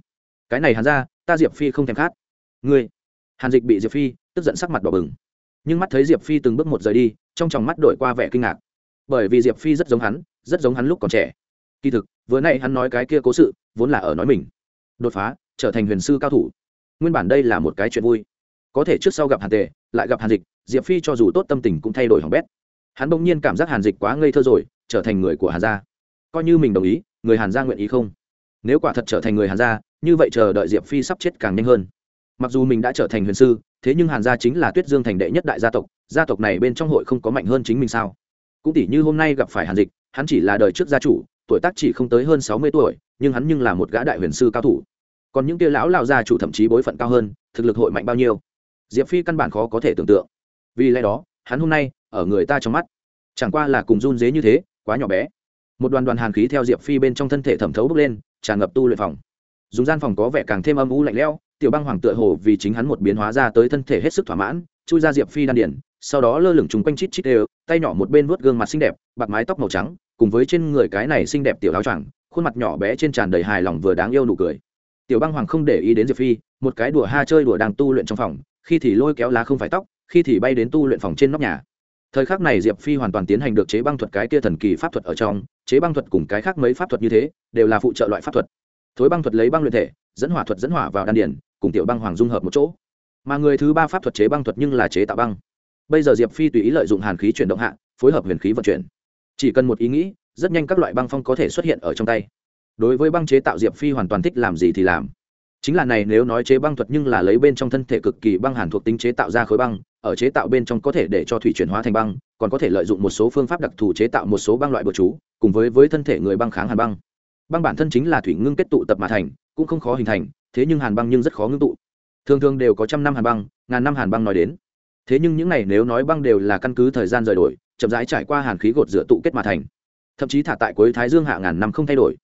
Cái này hàn gia, ta diệp phi không thèm khát. Ngươi, hàn dịch bị diệp phi tức giận sắc mặt đỏ bừng. Nhưng mắt thấy diệp phi từng bước một rời đi, trong tròng mắt đổi qua vẻ kinh ngạc bởi vì diệp phi rất giống hắn, rất giống hắn lúc còn trẻ. Kỳ thực, vừa nay hắn nói cái kia cố sự, vốn là ở nói mình. Đột phá, trở thành huyền sư cao thủ. Nguyên bản đây là một cái chuyện vui. Có thể trước sau gặp hàn tề, lại gặp hàn dịch, diệp phi cho dù tốt tâm tình cũng thay đổi hỏng bét. Hắn bỗng nhiên cảm giác hàn dịch quá ngây thơ rồi, trở thành người của hàn gia. Coi như mình đồng ý, người hàn gia nguyện ý không? Nếu quả thật trở thành người hàn gia, như vậy chờ đợi diệp phi sắp chết càng nhanh hơn. Mặc dù mình đã trở thành huyền sư, thế nhưng hàn gia chính là tuyết dương thành đệ nhất đại gia tộc gia tộc này bên trong hội không có mạnh hơn chính mình sao? Cũng tỉ như hôm nay gặp phải hàn dịch, hắn chỉ là đời trước gia chủ, tuổi tác chỉ không tới hơn sáu mươi tuổi, nhưng hắn nhưng là một gã đại huyền sư cao thủ. Còn những kia lão lão gia chủ thậm chí bối phận cao hơn, thực lực hội mạnh bao nhiêu? Diệp phi căn bản khó có thể tưởng tượng. Vì lẽ đó, hắn hôm nay, ở người ta trong mắt, chẳng qua là cùng run dế như thế, quá nhỏ bé. Một đoàn đoàn hàn khí theo diệp phi bên trong thân thể thẩm thấu bốc lên, tràn ngập tu luyện phòng. Dùng gian phòng có vẻ càng thêm âm u lạnh lẽo, tiểu băng hoàng tựa hồ vì chính hắn một biến hóa ra tới thân thể hết sức thỏa mãn, chui ra diệp phi đan điển sau đó lơ lửng chung quanh chít chít đều, tay nhỏ một bên vuốt gương mặt xinh đẹp, bạc mái tóc màu trắng, cùng với trên người cái này xinh đẹp tiểu áo choàng, khuôn mặt nhỏ bé trên tràn đầy hài lòng vừa đáng yêu nụ cười. Tiểu băng hoàng không để ý đến diệp phi, một cái đùa ha chơi đùa đang tu luyện trong phòng, khi thì lôi kéo lá không phải tóc, khi thì bay đến tu luyện phòng trên nóc nhà. Thời khắc này diệp phi hoàn toàn tiến hành được chế băng thuật cái kia thần kỳ pháp thuật ở trong, chế băng thuật cùng cái khác mấy pháp thuật như thế, đều là phụ trợ loại pháp thuật. Thối băng thuật lấy băng luyện thể, dẫn hỏa thuật dẫn hỏa vào đan điển cùng tiểu băng hoàng dung hợp một chỗ. Mà người thứ ba pháp thuật chế băng thuật nhưng là chế tạo băng bây giờ diệp phi tùy ý lợi dụng hàn khí chuyển động hạ, phối hợp huyền khí vận chuyển. Chỉ cần một ý nghĩ, rất nhanh các loại băng phong có thể xuất hiện ở trong tay. Đối với băng chế tạo diệp phi hoàn toàn thích làm gì thì làm. Chính là này, nếu nói chế băng thuật nhưng là lấy bên trong thân thể cực kỳ băng hàn thuộc tính chế tạo ra khối băng, ở chế tạo bên trong có thể để cho thủy chuyển hóa thành băng, còn có thể lợi dụng một số phương pháp đặc thù chế tạo một số băng loại bột chú, cùng với với thân thể người băng kháng hàn băng. Băng bản thân chính là thủy ngưng kết tụ tập mà thành, cũng không khó hình thành, thế nhưng hàn băng nhưng rất khó ngưng tụ. Thường thường đều có trăm năm hàn băng, ngàn năm hàn băng nói đến thế nhưng những này nếu nói băng đều là căn cứ thời gian rời đổi, chậm rãi trải qua hàn khí gột rửa tụ kết mà thành. Thậm chí thả tại cuối thái dương hạ ngàn năm không thay đổi.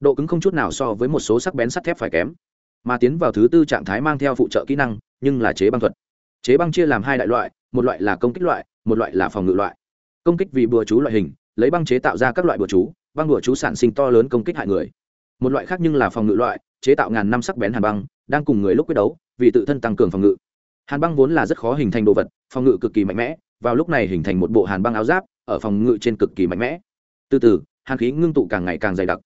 Độ cứng không chút nào so với một số sắc bén sắt thép phải kém. Mà tiến vào thứ tư trạng thái mang theo phụ trợ kỹ năng, nhưng là chế băng thuật. Chế băng chia làm hai đại loại, một loại là công kích loại, một loại là phòng ngự loại. Công kích vì bùa chú loại hình, lấy băng chế tạo ra các loại bùa chú, băng bừa chú sản sinh to lớn công kích hại người. Một loại khác nhưng là phòng ngự loại, chế tạo ngàn năm sắc bén hàn băng, đang cùng người lúc quyết đấu, vì tự thân tăng cường phòng ngự hàn băng vốn là rất khó hình thành đồ vật, phòng ngự cực kỳ mạnh mẽ, vào lúc này hình thành một bộ hàn băng áo giáp, ở phòng ngự trên cực kỳ mạnh mẽ. Từ từ, hàn khí ngưng tụ càng ngày càng dày đặc.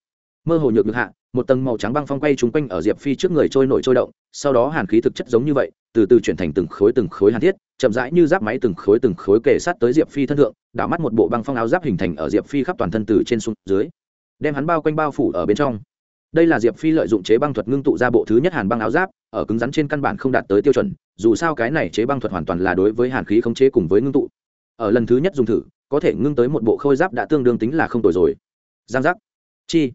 Mơ hồ nhược được hạ, một tầng màu trắng băng phong quay trúng quanh ở diệp phi trước người trôi nổi trôi động, sau đó hàn khí thực chất giống như vậy, từ từ chuyển thành từng khối từng khối hàn thiết, chậm rãi như giáp máy từng khối từng khối kề sát tới diệp phi thân thượng, đảo mắt một bộ băng phong áo giáp hình thành ở diệp phi khắp toàn thân từ trên xuống dưới, đem hắn bao quanh bao phủ ở bên trong đây là diệp phi lợi dụng chế băng thuật ngưng tụ ra bộ thứ nhất hàn băng áo giáp, ở cứng rắn trên căn bản không đạt tới tiêu chuẩn, dù sao cái này chế băng thuật hoàn toàn là đối với hàn khí khống chế cùng với ngưng tụ. Ở lần thứ nhất dùng thử, có thể ngưng tới một bộ khôi giáp đã tương đương tính là không tồi rồi. Giang giác. Chi.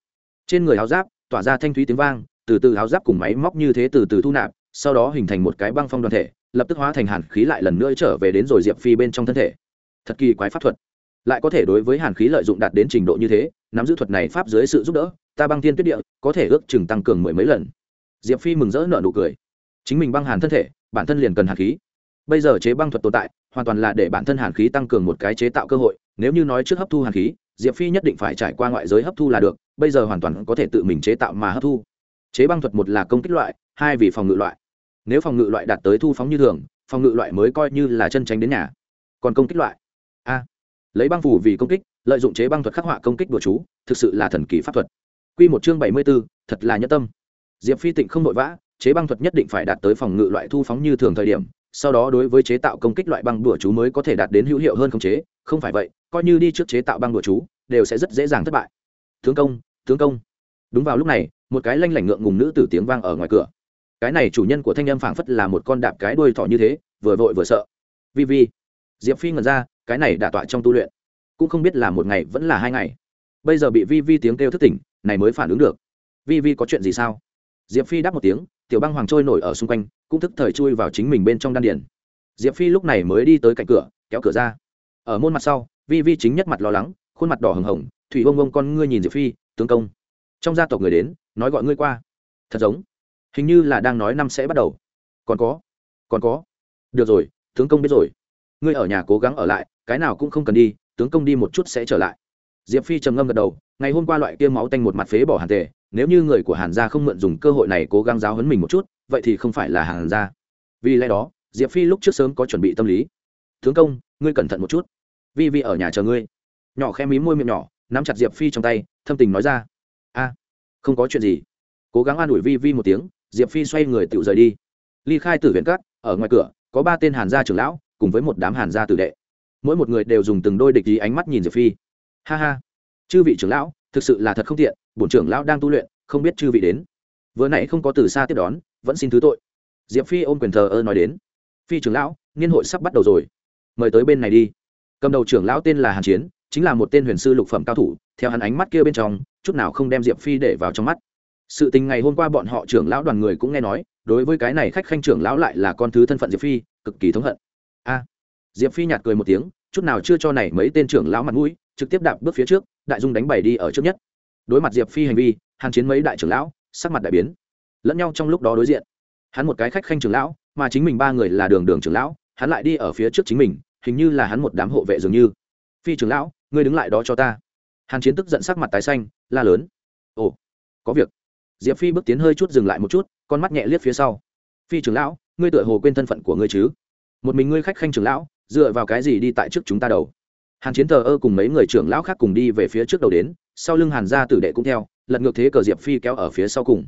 Trên người áo giáp, tỏa ra thanh thúy tiếng vang, từ từ áo giáp cùng máy móc như thế từ từ thu nạp, sau đó hình thành một cái băng phong đoàn thể, lập tức hóa thành hàn khí lại lần nữa trở về đến rồi diệp phi bên trong thân thể. Thật kỳ quái pháp thuật. Lại có thể đối với hàn khí lợi dụng đạt đến trình độ như thế, nắm giữ thuật này pháp dưới sự giúp đỡ ta băng thiên tuyết địa, có thể ước chừng tăng cường mười mấy lần. Diệp phi mừng rỡ nợ nụ cười. Chính mình băng hàn thân thể, bản thân liền cần hàn khí. Bây giờ chế băng thuật tồn tại, hoàn toàn là để bản thân hàn khí tăng cường một cái chế tạo cơ hội. Nếu như nói trước hấp thu hàn khí, diệp phi nhất định phải trải qua ngoại giới hấp thu là được, bây giờ hoàn toàn có thể tự mình chế tạo mà hấp thu. Chế băng thuật một là công kích loại, hai vì phòng ngự loại. Nếu phòng ngự loại đạt tới thu phóng như thường, phòng ngự loại mới coi như là chân tránh đến nhà. Còn công kích loại? A. Lấy băng phủ vì công kích, lợi dụng chế băng thuật khắc họa công kích đùa chú, thực sự là thần kỳ pháp thuật. Quy một chương bảy mươi b ố thật là nhẫn tâm. Diệp phi tịnh không đội vã, chế băng thuật nhất định phải đạt tới phòng ngự loại thu phóng như thường thời điểm, sau đó đối với chế tạo công kích loại băng đùa chú mới có thể đạt đến hữu hiệu hơn khống chế, không phải vậy, coi như đi trước chế tạo băng đùa chú, đều sẽ rất dễ dàng thất bại. Tướng công tướng công. Đúng vào lúc này, một cái lanh lảnh ngượng ngùng nữ tử tiếng vang ở ngoài cửa. Cái này chủ nhân của thanh âm phảng phất là một con đạp cái đuôi thỏ như thế, vừa vội vừa sợ. Vi vi. Diệp phi ngẩn ra, cái này đả tọa trong tu luyện. Cũng không biết là một ngày vẫn là hai ngày bây giờ bị vi vi tiếng kêu thức tỉnh, này mới phản ứng được. Vi vi có chuyện gì sao? Diệp phi đáp một tiếng, tiểu băng hoàng trôi nổi ở xung quanh, cũng thức thời chui vào chính mình bên trong đan điền. Diệp phi lúc này mới đi tới cạnh cửa, kéo cửa ra. Ở môn mặt sau, vi vi chính nhất mặt lo lắng, khuôn mặt đỏ hừng hồng, thủy bông bông con ngươi nhìn diệp phi, tướng công. Trong gia tộc người đến, nói gọi ngươi qua. Thật giống, hình như là đang nói năm sẽ bắt đầu. Còn có còn có. Được rồi, tướng công biết rồi. Ngươi ở nhà cố gắng ở lại, cái nào cũng không cần đi, tướng công đi một chút sẽ trở lại diệp phi trầm ngâm gật đầu, ngày hôm qua loại kia máu tanh một mặt phế bỏ hàn tề, nếu như người của hàn gia không mượn dùng cơ hội này cố gắng giáo hấn mình một chút, vậy thì không phải là hàn gia. Vì lẽ đó, diệp phi lúc trước sớm có chuẩn bị tâm lý. Tướng công, ngươi cẩn thận một chút. Vi vi ở nhà chờ ngươi. Nhỏ khe mí môi miệng nhỏ, nắm chặt diệp phi trong tay, thâm tình nói ra. A, không có chuyện gì. Cố gắng an ủi vi vi một tiếng, diệp phi xoay người tự rời đi. Ly khai tử viện cát ở ngoài cửa, có ba tên hàn gia trưởng lão, cùng với một đám hàn gia tử đệ. Mỗi một người đều dùng từng đôi địch ý ánh mắt nhìn diệp phi ha ha. Chư vị trưởng lão, thực sự là thật không tiện, bổn trưởng lão đang tu luyện, không biết chư vị đến. Vừa nãy không có từ xa tiếp đón, vẫn xin thứ tội. Diệp phi ôm quyền thờ ơ nói đến. Phi trưởng lão, niên hội sắp bắt đầu rồi. Mời tới bên này đi. Cầm đầu trưởng lão tên là hàn chiến, chính là một tên huyền sư lục phẩm cao thủ, theo hắn ánh mắt kia bên trong, chút nào không đem diệp phi để vào trong mắt. Sự tình ngày hôm qua bọn họ trưởng lão đoàn người cũng nghe nói, đối với cái này khách khanh trưởng lão lại là con thứ thân phận diệp phi, cực kỳ thống hận. A. Diệp phi nhạt cười một tiếng, chút nào chưa cho này mấy tên trưởng lão mặt mũi trực tiếp đạp bước phía trước, đại dung đánh bày đi ở trước nhất. Đối mặt diệp phi hành vi, hàn chiến mấy đại trưởng lão, sắc mặt đại biến. Lẫn nhau trong lúc đó đối diện. Hắn một cái khách khanh trưởng lão, mà chính mình ba người là đường đường trưởng lão, hắn lại đi ở phía trước chính mình, hình như là hắn một đám hộ vệ dường như. Phi trưởng lão, ngươi đứng lại đó cho ta. Hàn chiến tức giận sắc mặt tái xanh, la lớn. Ồ, có việc. Diệp phi bước tiến hơi chút dừng lại một chút, con mắt nhẹ liếc phía sau. Phi trưởng lão, ngươi tựa hồ quên thân phận của ngươi chứ? Một mình ngươi khách khanh trưởng lão, dựa vào cái gì đi tại trước chúng ta đầu? Hàn chiến thờ ơ cùng mấy người trưởng lão khác cùng đi về phía trước đầu đến, sau lưng hàn gia tử đệ cũng theo, lật ngược thế cờ diệp phi kéo ở phía sau cùng.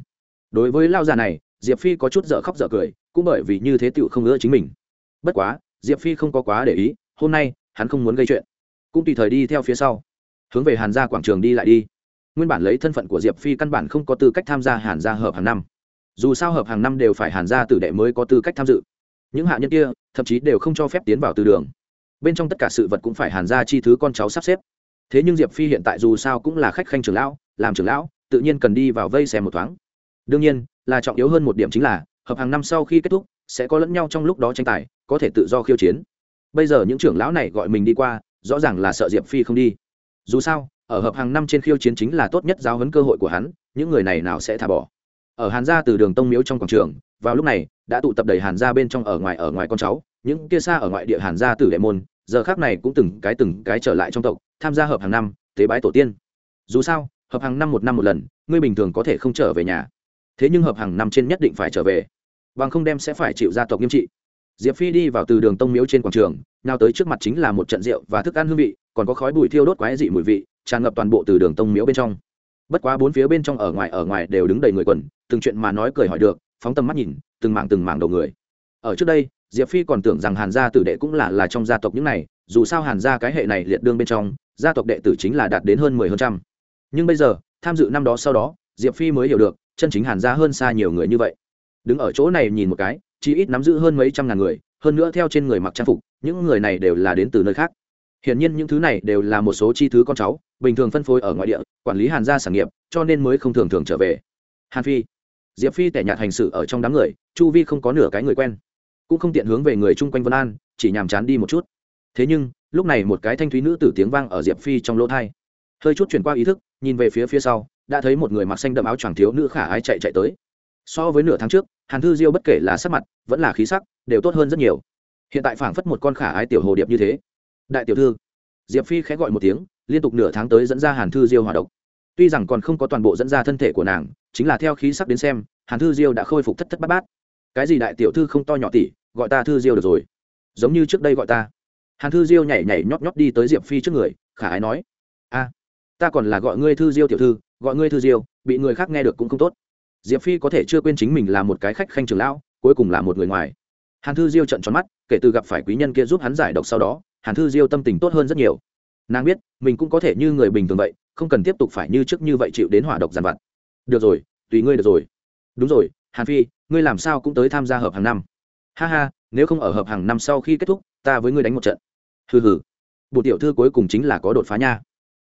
Đối với lao già này, diệp phi có chút dở khóc dở cười, cũng bởi vì như thế tựu không ngỡ chính mình. Bất quá, diệp phi không có quá để ý, hôm nay, hắn không muốn gây chuyện. Cũng tùy thời đi theo phía sau, hướng về hàn gia quảng trường đi lại đi. Nguyên bản lấy thân phận của diệp phi căn bản không có tư cách tham gia hàn gia hợp hàng năm. Dù sao hợp hàng năm đều phải hàn gia tử đệ mới có tư cách tham dự. Những hạ nhân kia, thậm chí đều không cho phép tiến vào từ đường bên trong tất cả sự vật cũng phải hàn gia chi thứ con cháu sắp xếp. Thế nhưng diệp phi hiện tại dù sao cũng là khách khanh trưởng lão, làm trưởng lão, tự nhiên cần đi vào vây xem một thoáng. Đương nhiên, là trọng yếu hơn một điểm chính là, hợp hàng năm sau khi kết thúc, sẽ có lẫn nhau trong lúc đó tranh tài, có thể tự do khiêu chiến. Bây giờ những trưởng lão này gọi mình đi qua, rõ ràng là sợ diệp phi không đi. Dù sao, ở hợp hàng năm trên khiêu chiến chính là tốt nhất giáo huấn cơ hội của hắn, những người này nào sẽ thả bỏ. Ở hàn gia từ đường tông miếu trong quảng trường, vào lúc này, đã tụ tập đầy hàn gia bên trong ở ngoài ở ngoài con cháu những kia xa ở ngoại địa hàn gia tử đệ môn, giờ khác này cũng từng cái từng cái trở lại trong tộc, tham gia hợp hàng năm, tế bái tổ tiên. Dù sao, hợp hàng năm một năm một lần, ngươi bình thường có thể không trở về nhà. Thế nhưng hợp hàng năm trên nhất định phải trở về. Bằng không đem sẽ phải chịu gia tộc nghiêm trị. Diệp phi đi vào từ đường tông miếu trên quảng trường, nào tới trước mặt chính là một trận rượu và thức ăn hương vị, còn có khói bụi thiêu đốt quái dị mùi vị, tràn ngập toàn bộ từ đường tông miếu bên trong. Bất quá bốn phía bên trong ở ngoài ở ngoài đều đứng đầy người quần, từng chuyện mà nói cười hỏi được, phóng tầm mắt nhìn, từng mảng từng mảng đầu người. Ở trước đây diệp phi còn tưởng rằng hàn gia tử đệ cũng là là trong gia tộc những này, dù sao hàn gia cái hệ này liệt đương bên trong, gia tộc đệ tử chính là đạt đến hơn mười hơn trăm. Nhưng bây giờ, tham dự năm đó sau đó, diệp phi mới hiểu được, chân chính hàn gia hơn xa nhiều người như vậy. Đứng ở chỗ này nhìn một cái chỉ ít nắm giữ hơn mấy trăm ngàn người, hơn nữa theo trên người mặc trang phục, những người này đều là đến từ nơi khác. Hiển nhiên những thứ này đều là một số chi thứ con cháu, bình thường phân phối ở ngoại địa, quản lý hàn gia sản nghiệp, cho nên mới không thường thường trở về. Hàn phi. Diệp phi tẻ nhạt hành sự ở trong đám người, chu vi không có nửa cái người quen cũng không tiện hướng về người chung quanh vân an, chỉ nhàm chán đi một chút. Thế nhưng, lúc này một cái thanh thúy nữ tử tiếng vang ở diệp phi trong lỗ thai. Hơi chút chuyển qua ý thức, nhìn về phía phía sau, đã thấy một người mặc xanh đậm áo choàng thiếu nữ khả ái chạy chạy tới. So với nửa tháng trước, hàn thư diêu bất kể là sắc mặt, vẫn là khí sắc, đều tốt hơn rất nhiều. Hiện tại phảng phất một con khả ái tiểu hồ điệp như thế. Đại tiểu thư, diệp phi khẽ gọi một tiếng, liên tục nửa tháng tới dẫn ra hàn thư diêu hòa độc tuy rằng còn không có toàn bộ dẫn ra thân thể của nàng, chính là theo khí sắc đến xem, hàn thư diêu đã khôi phục thất thất bát bát cái gì đại tiểu thư không to nhỏ tỷ gọi ta thư diêu được rồi. Giống như trước đây gọi ta. Hàn thư diêu nhảy nhảy nhót nhót đi tới diệp phi trước người, khả ái nói, a, ta còn là gọi ngươi thư diêu tiểu thư, gọi ngươi thư diêu, bị người khác nghe được cũng không tốt. Diệp phi có thể chưa quên chính mình là một cái khách khanh trường lão, cuối cùng là một người ngoài. Hàn thư diêu trận tròn mắt, kể từ gặp phải quý nhân kia giúp hắn giải độc sau đó, hàn thư diêu tâm tình tốt hơn rất nhiều. Nàng biết, mình cũng có thể như người bình thường vậy, không cần tiếp tục phải như trước như vậy chịu đến hỏa độc giàn vặt. Được rồi, tùy ngươi được rồi. Đúng rồi hàn phi ngươi làm sao cũng tới tham gia hợp hàng năm. Ha ha nếu không ở hợp hàng năm sau khi kết thúc ta với ngươi đánh một trận. Hừ hừ. Bộ tiểu thư cuối cùng chính là có đột phá nha.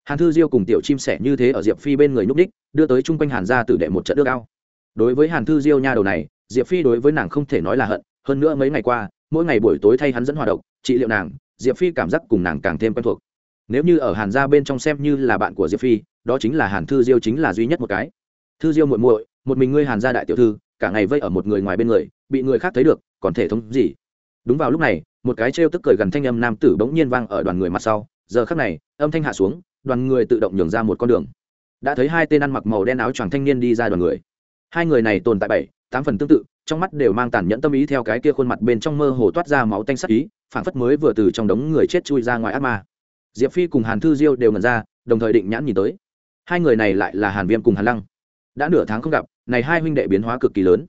Hàn thư diêu cùng tiểu chim sẻ như thế ở diệp phi bên người nhúc đích đưa tới chung quanh hàn ra tử đệ một trận nước ao. Đối với hàn thư diêu nha đầu này diệp phi đối với nàng không thể nói là hận hơn nữa mấy ngày qua mỗi ngày buổi tối thay hắn dẫn hòa động, trị liệu nàng diệp phi cảm giác cùng nàng càng thêm quen thuộc. Nếu như ở hàn gia bên trong xem như là bạn của diệp phi đó chính là hàn thư diêu chính là duy nhất một cái. Thư diêu muội muội một mình ngươi hàn gia đại tiểu thư cả ngày vây ở một người ngoài bên người, bị người khác thấy được, còn thể thống gì? Đúng vào lúc này, một cái trêu tức cười gần thanh âm nam tử bỗng nhiên vang ở đoàn người mặt sau. Giờ khắc này, âm thanh hạ xuống, đoàn người tự động nhường ra một con đường. Đã thấy hai tên ăn mặc màu đen áo choàng thanh niên đi ra đoàn người. Hai người này tồn tại bảy, tám phần tương tự, trong mắt đều mang tàn nhẫn tâm ý theo cái kia khuôn mặt bên trong mơ hồ toát ra máu tanh sắc ý phản phất mới vừa từ trong đống người chết chui ra ngoài ác ma. Diệp phi cùng hàn thư diêu đều ngần ra, đồng thời định nhãn nhìn tới. Hai người này lại là hàn viêm cùng hàn lăng. Đã nửa tháng không gặp này hai huynh đệ biến hóa cực kỳ lớn.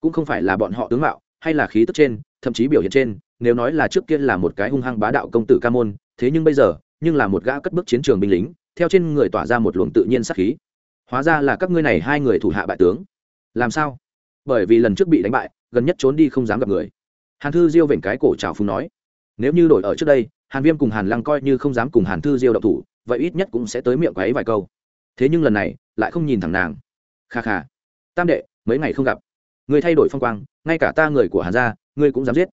Cũng không phải là bọn họ tướng mạo, hay là khí tức trên, thậm chí biểu hiện trên, nếu nói là trước kia là một cái hung hăng bá đạo công tử ca môn, thế nhưng bây giờ, nhưng là một gã cất bước chiến trường binh lính, theo trên người tỏa ra một luồng tự nhiên sắc khí. Hóa ra là các ngươi này hai người thủ hạ bại tướng. Làm sao? Bởi vì lần trước bị đánh bại, gần nhất trốn đi không dám gặp người. Hàn thư diêu vểnh cái cổ trào phúng nói, nếu như đổi ở trước đây, hàn viêm cùng hàn lăng coi như không dám cùng hàn thư diêu độc thủ, vậy ít nhất cũng sẽ tới miệng quấy vài câu. Thế nhưng lần này, lại không nhìn thẳng nàng. Kha kha tam đệ, mấy ngày không gặp. Người thay đổi phong quang, ngay cả ta người của hàn gia, ngươi cũng dám giết.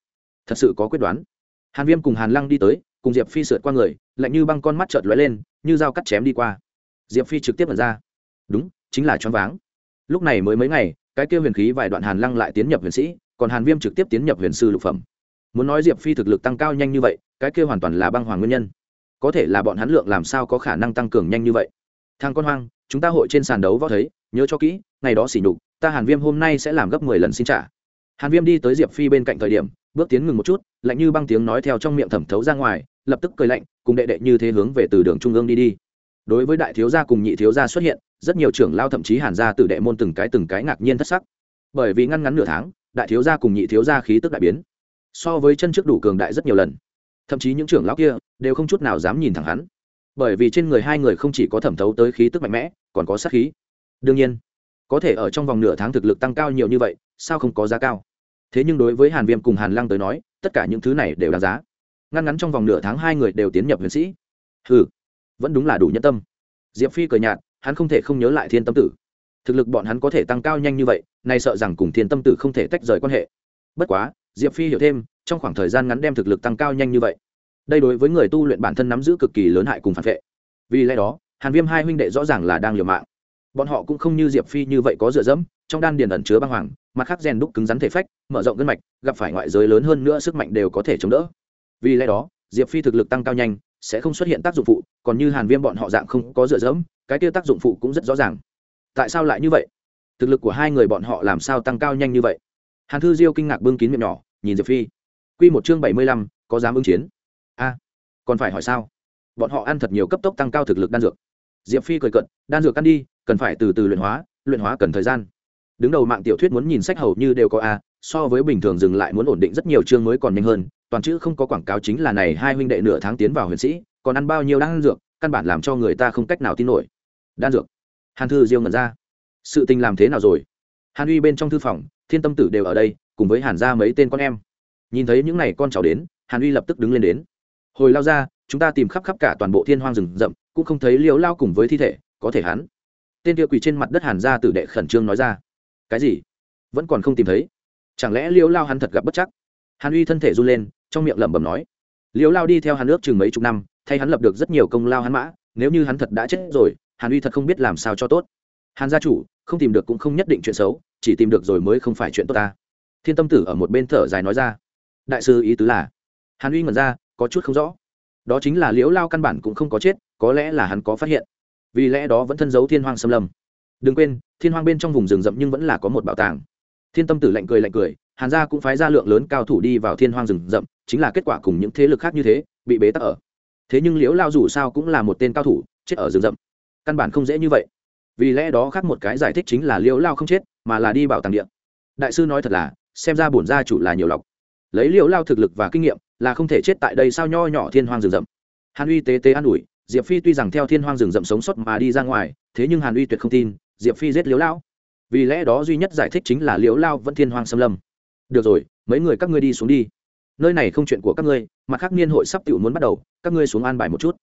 Thật sự có quyết đoán. Hàn viêm cùng hàn lăng đi tới, cùng diệp phi sượt qua người, lạnh như băng con mắt trợt lóe lên, như dao cắt chém đi qua. Diệp phi trực tiếp bật ra. Đúng, chính là choáng váng. Lúc này mới mấy ngày, cái kia huyền khí vài đoạn hàn lăng lại tiến nhập huyền sĩ, còn hàn viêm trực tiếp tiến nhập huyền sư lục phẩm. Muốn nói diệp phi thực lực tăng cao nhanh như vậy, cái kia hoàn toàn là băng hoàng nguyên nhân. Có thể là bọn hắn lượng làm sao có khả năng tăng cường nhanh như vậy. Thằng con hoang chúng ta hội trên sàn đấu võ thấy, nhớ cho kỹ, ngày đó xỉ nhục, ta hàn viêm hôm nay sẽ làm gấp mười lần xin trả. Hàn viêm đi tới diệp phi bên cạnh thời điểm, bước tiến ngừng một chút, lạnh như băng tiếng nói theo trong miệng thẩm thấu ra ngoài, lập tức cười lạnh, cùng đệ đệ như thế hướng về từ đường trung ương đi đi. Đối với đại thiếu gia cùng nhị thiếu gia xuất hiện, rất nhiều trưởng lao thậm chí hàn gia từ đệ môn từng cái từng cái ngạc nhiên thất sắc. Bởi vì ngăn ngắn nửa tháng, đại thiếu gia cùng nhị thiếu gia khí tức đại biến. So với chân trước đủ cường đại rất nhiều lần. Thậm chí những trưởng lão kia đều không chút nào dám nhìn thẳng hắn. Bởi vì trên người hai người không chỉ có thẩm thấu tới khí tức mạnh mẽ còn có sát khí. Đương nhiên, có thể ở trong vòng nửa tháng thực lực tăng cao nhiều như vậy, sao không có giá cao? Thế nhưng đối với hàn viêm cùng hàn lăng tới nói, tất cả những thứ này đều đáng giá. Ngăn ngắn trong vòng nửa tháng hai người đều tiến nhập huyền sĩ. Ừ vẫn đúng là đủ nhân tâm. Diệp phi cười nhạt, hắn không thể không nhớ lại thiên tâm tử. Thực lực bọn hắn có thể tăng cao nhanh như vậy, nay sợ rằng cùng thiên tâm tử không thể tách rời quan hệ. Bất quá, diệp phi hiểu thêm, trong khoảng thời gian ngắn đem thực lực tăng cao nhanh như vậy, đây đối với người tu luyện bản thân nắm giữ cực kỳ lớn hại cùng phản vệ. Vì lẽ đó hàn viêm hai huynh đệ rõ ràng là đang liều mạng. Bọn họ cũng không như diệp phi như vậy có dựa dẫm, trong đan điền ẩn chứa băng hoàng, mặt khác rèn đúc cứng rắn thể phách, mở rộng gân mạch, gặp phải ngoại giới lớn hơn nữa sức mạnh đều có thể chống đỡ. Vì lẽ đó, diệp phi thực lực tăng cao nhanh, sẽ không xuất hiện tác dụng phụ, còn như hàn viêm bọn họ dạng không có dựa dẫm, cái kia tác dụng phụ cũng rất rõ ràng. Tại sao lại như vậy? Thực lực của hai người bọn họ làm sao tăng cao nhanh như vậy? Hàn thư diêu kinh ngạc bưng kín miệng nhỏ, nhìn diệp phi. Q một chương bảy mươi lăm, có dám ứng chiến? A, còn phải hỏi sao? Bọn họ ăn thật nhiều cấp tốc tăng cao thực lực đan dược diệp phi cười cận đan dược ăn đi, cần phải từ từ luyện hóa luyện hóa cần thời gian. Đứng đầu mạng tiểu thuyết muốn nhìn sách hầu như đều có a, so với bình thường dừng lại muốn ổn định rất nhiều chương mới còn nhanh hơn, toàn chữ không có quảng cáo chính là này hai huynh đệ nửa tháng tiến vào huyền sĩ, còn ăn bao nhiêu đan dược, căn bản làm cho người ta không cách nào tin nổi. Đan dược. Hàn thư diêu ngẩn ra. Sự tình làm thế nào rồi? Hàn uy bên trong thư phòng, thiên tâm tử đều ở đây, cùng với hàn ra mấy tên con em. Nhìn thấy những n à y con cháu đến, hàn uy lập tức đứng lên đến. Hồi lao ra, chúng ta tìm khắp khắp cả toàn bộ thiên hoang rừng rậm cũng không thấy liếu lao cùng với thi thể, có thể hắn. Tên kia quỳ trên mặt đất hàn ra tử đệ khẩn trương nói ra. Cái gì? Vẫn còn không tìm thấy? Chẳng lẽ liếu lao hắn thật gặp bất chắc? Hàn uy thân thể run lên, trong miệng lẩm bẩm nói. Liếu lao đi theo hàn nước chừng mấy chục năm, thay hắn lập được rất nhiều công lao hắn mã, nếu như hắn thật đã chết rồi, hàn uy thật không biết làm sao cho tốt. Hàn gia chủ, không tìm được cũng không nhất định chuyện xấu, chỉ tìm được rồi mới không phải chuyện tốt ta. Thiên tâm tử ở một bên thở dài nói ra. Đại sư ý tứ là? Hàn uy ngẩn ra, có chút không rõ đó chính là liễu lao căn bản cũng không có chết, có lẽ là hắn có phát hiện. Vì lẽ đó vẫn thân giấu thiên hoang xâm lâm. Đừng quên, thiên hoang bên trong vùng rừng rậm nhưng vẫn là có một bảo tàng. Thiên tâm tử lạnh cười lạnh cười, hàn gia cũng phái ra lượng lớn cao thủ đi vào thiên hoang rừng rậm, chính là kết quả cùng những thế lực khác như thế, bị bế tắc ở. Thế nhưng liễu lao dù sao cũng là một tên cao thủ, chết ở rừng rậm. Căn bản không dễ như vậy. Vì lẽ đó khác một cái giải thích chính là liễu lao không chết, mà là đi bảo tàng điện đại sư nói thật là, xem ra bổn gia chủ là nhiều lọc. Lấy liễu lao thực lực và kinh nghiệm là không thể chết tại đây sao nho nhỏ thiên hoang rừng rậm. Hàn uy tế tế an ủi, diệp phi tuy rằng theo thiên hoang rừng rậm sống sót mà đi ra ngoài, thế nhưng hàn uy tuyệt không tin, diệp phi giết liễu lao. Vì lẽ đó duy nhất giải thích chính là liễu lao vẫn thiên hoang xâm lâm. Được rồi, mấy người các ngươi đi xuống đi. Nơi này không chuyện của các ngươi, mà khác niên hội sắp tự muốn bắt đầu, các ngươi xuống an bài một chút.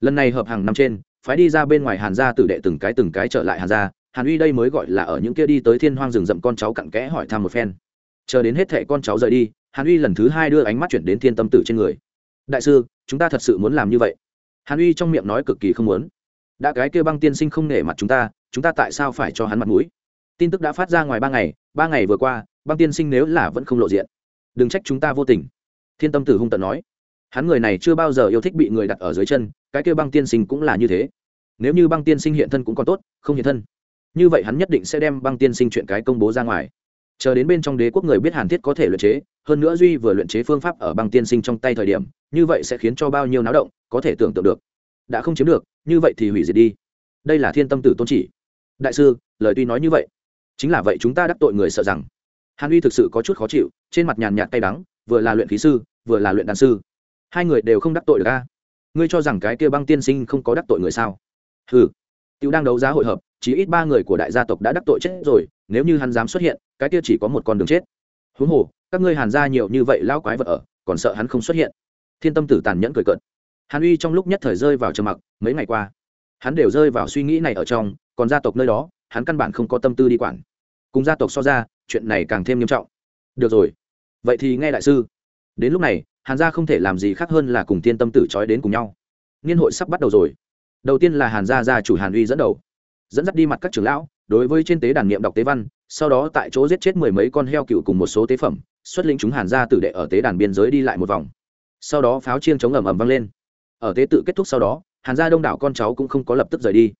Lần này hợp hàng năm trên, phái đi ra bên ngoài hàn gia tử đệ từng cái từng cái trở lại hàn gia, hàn uy đây mới gọi là ở những kia đi tới thiên hoang rừng rậm con cháu cặn kẽ hỏi thăm một phen. Chờ đến hết thệ con cháu rời đi hàn uy lần thứ hai đưa ánh mắt chuyển đến thiên tâm tử trên người. Đại sư, chúng ta thật sự muốn làm như vậy? Hàn uy trong miệng nói cực kỳ không muốn. Đã cái kia băng tiên sinh không nể mặt chúng ta chúng ta tại sao phải cho hắn mặt mũi? Tin tức đã phát ra ngoài ba ngày ba ngày vừa qua, băng tiên sinh nếu là vẫn không lộ diện, đừng trách chúng ta vô tình. Thiên tâm tử hung tận nói. Hắn người này chưa bao giờ yêu thích bị người đặt ở dưới chân, cái kêu băng tiên sinh cũng là như thế. Nếu như băng tiên sinh hiện thân cũng còn tốt, không hiện thân, như vậy hắn nhất định sẽ đem băng tiên sinh chuyện cái công bố ra ngoài chờ đến bên trong đế quốc người biết hàn thiết có thể luyện chế, hơn nữa duy vừa luyện chế phương pháp ở băng tiên sinh trong tay thời điểm, như vậy sẽ khiến cho bao nhiêu náo động, có thể tưởng tượng được. Đã không chiếm được, như vậy thì hủy diệt đi. Đây là thiên tâm tử tôn chỉ. Đại sư, lời tuy nói như vậy, chính là vậy chúng ta đắc tội người sợ rằng. Hàn uy thực sự có chút khó chịu, trên mặt nhàn nhạt tay đắng, vừa là luyện khí sư, vừa là luyện đàn sư. Hai người đều không đắc tội được a. Ngươi cho rằng cái kia băng tiên sinh không có đắc tội người sao? Ừ tiểu đang đấu giá hội hợp chỉ ít ba người của đại gia tộc đã đắc tội chết rồi, nếu như hắn dám xuất hiện cái kia chỉ có một con đường chết. Huống hồ, các ngươi hàn gia nhiều như vậy lão quái vật ở, còn sợ hắn không xuất hiện. Thiên tâm tử tàn nhẫn cười cợt. Hàn uy trong lúc nhất thời rơi vào trầm mặc, mấy ngày qua, hắn đều rơi vào suy nghĩ này ở trong, còn gia tộc nơi đó, hắn căn bản không có tâm tư đi quản. Cùng gia tộc so ra, chuyện này càng thêm nghiêm trọng. Được rồi. Vậy thì nghe đại sư. Đến lúc này, hàn gia không thể làm gì khác hơn là cùng thiên tâm tử trói đến cùng nhau. Niên hội sắp bắt đầu rồi. Đầu tiên là hàn gia gia chủ hàn uy dẫn đầu, dẫn dắt đi mặt các trưởng lão, đối với trên tế đàn niệm đọc tế văn sau đó tại chỗ giết chết mười mấy con heo cựu cùng một số tế phẩm, xuất lĩnh chúng hàn gia tử đệ ở tế đàn biên giới đi lại một vòng. Sau đó pháo chiêng chống ầm ầm vang lên. Ở tế tự kết thúc sau đó, hàn gia đông đảo con cháu cũng không có lập tức rời đi,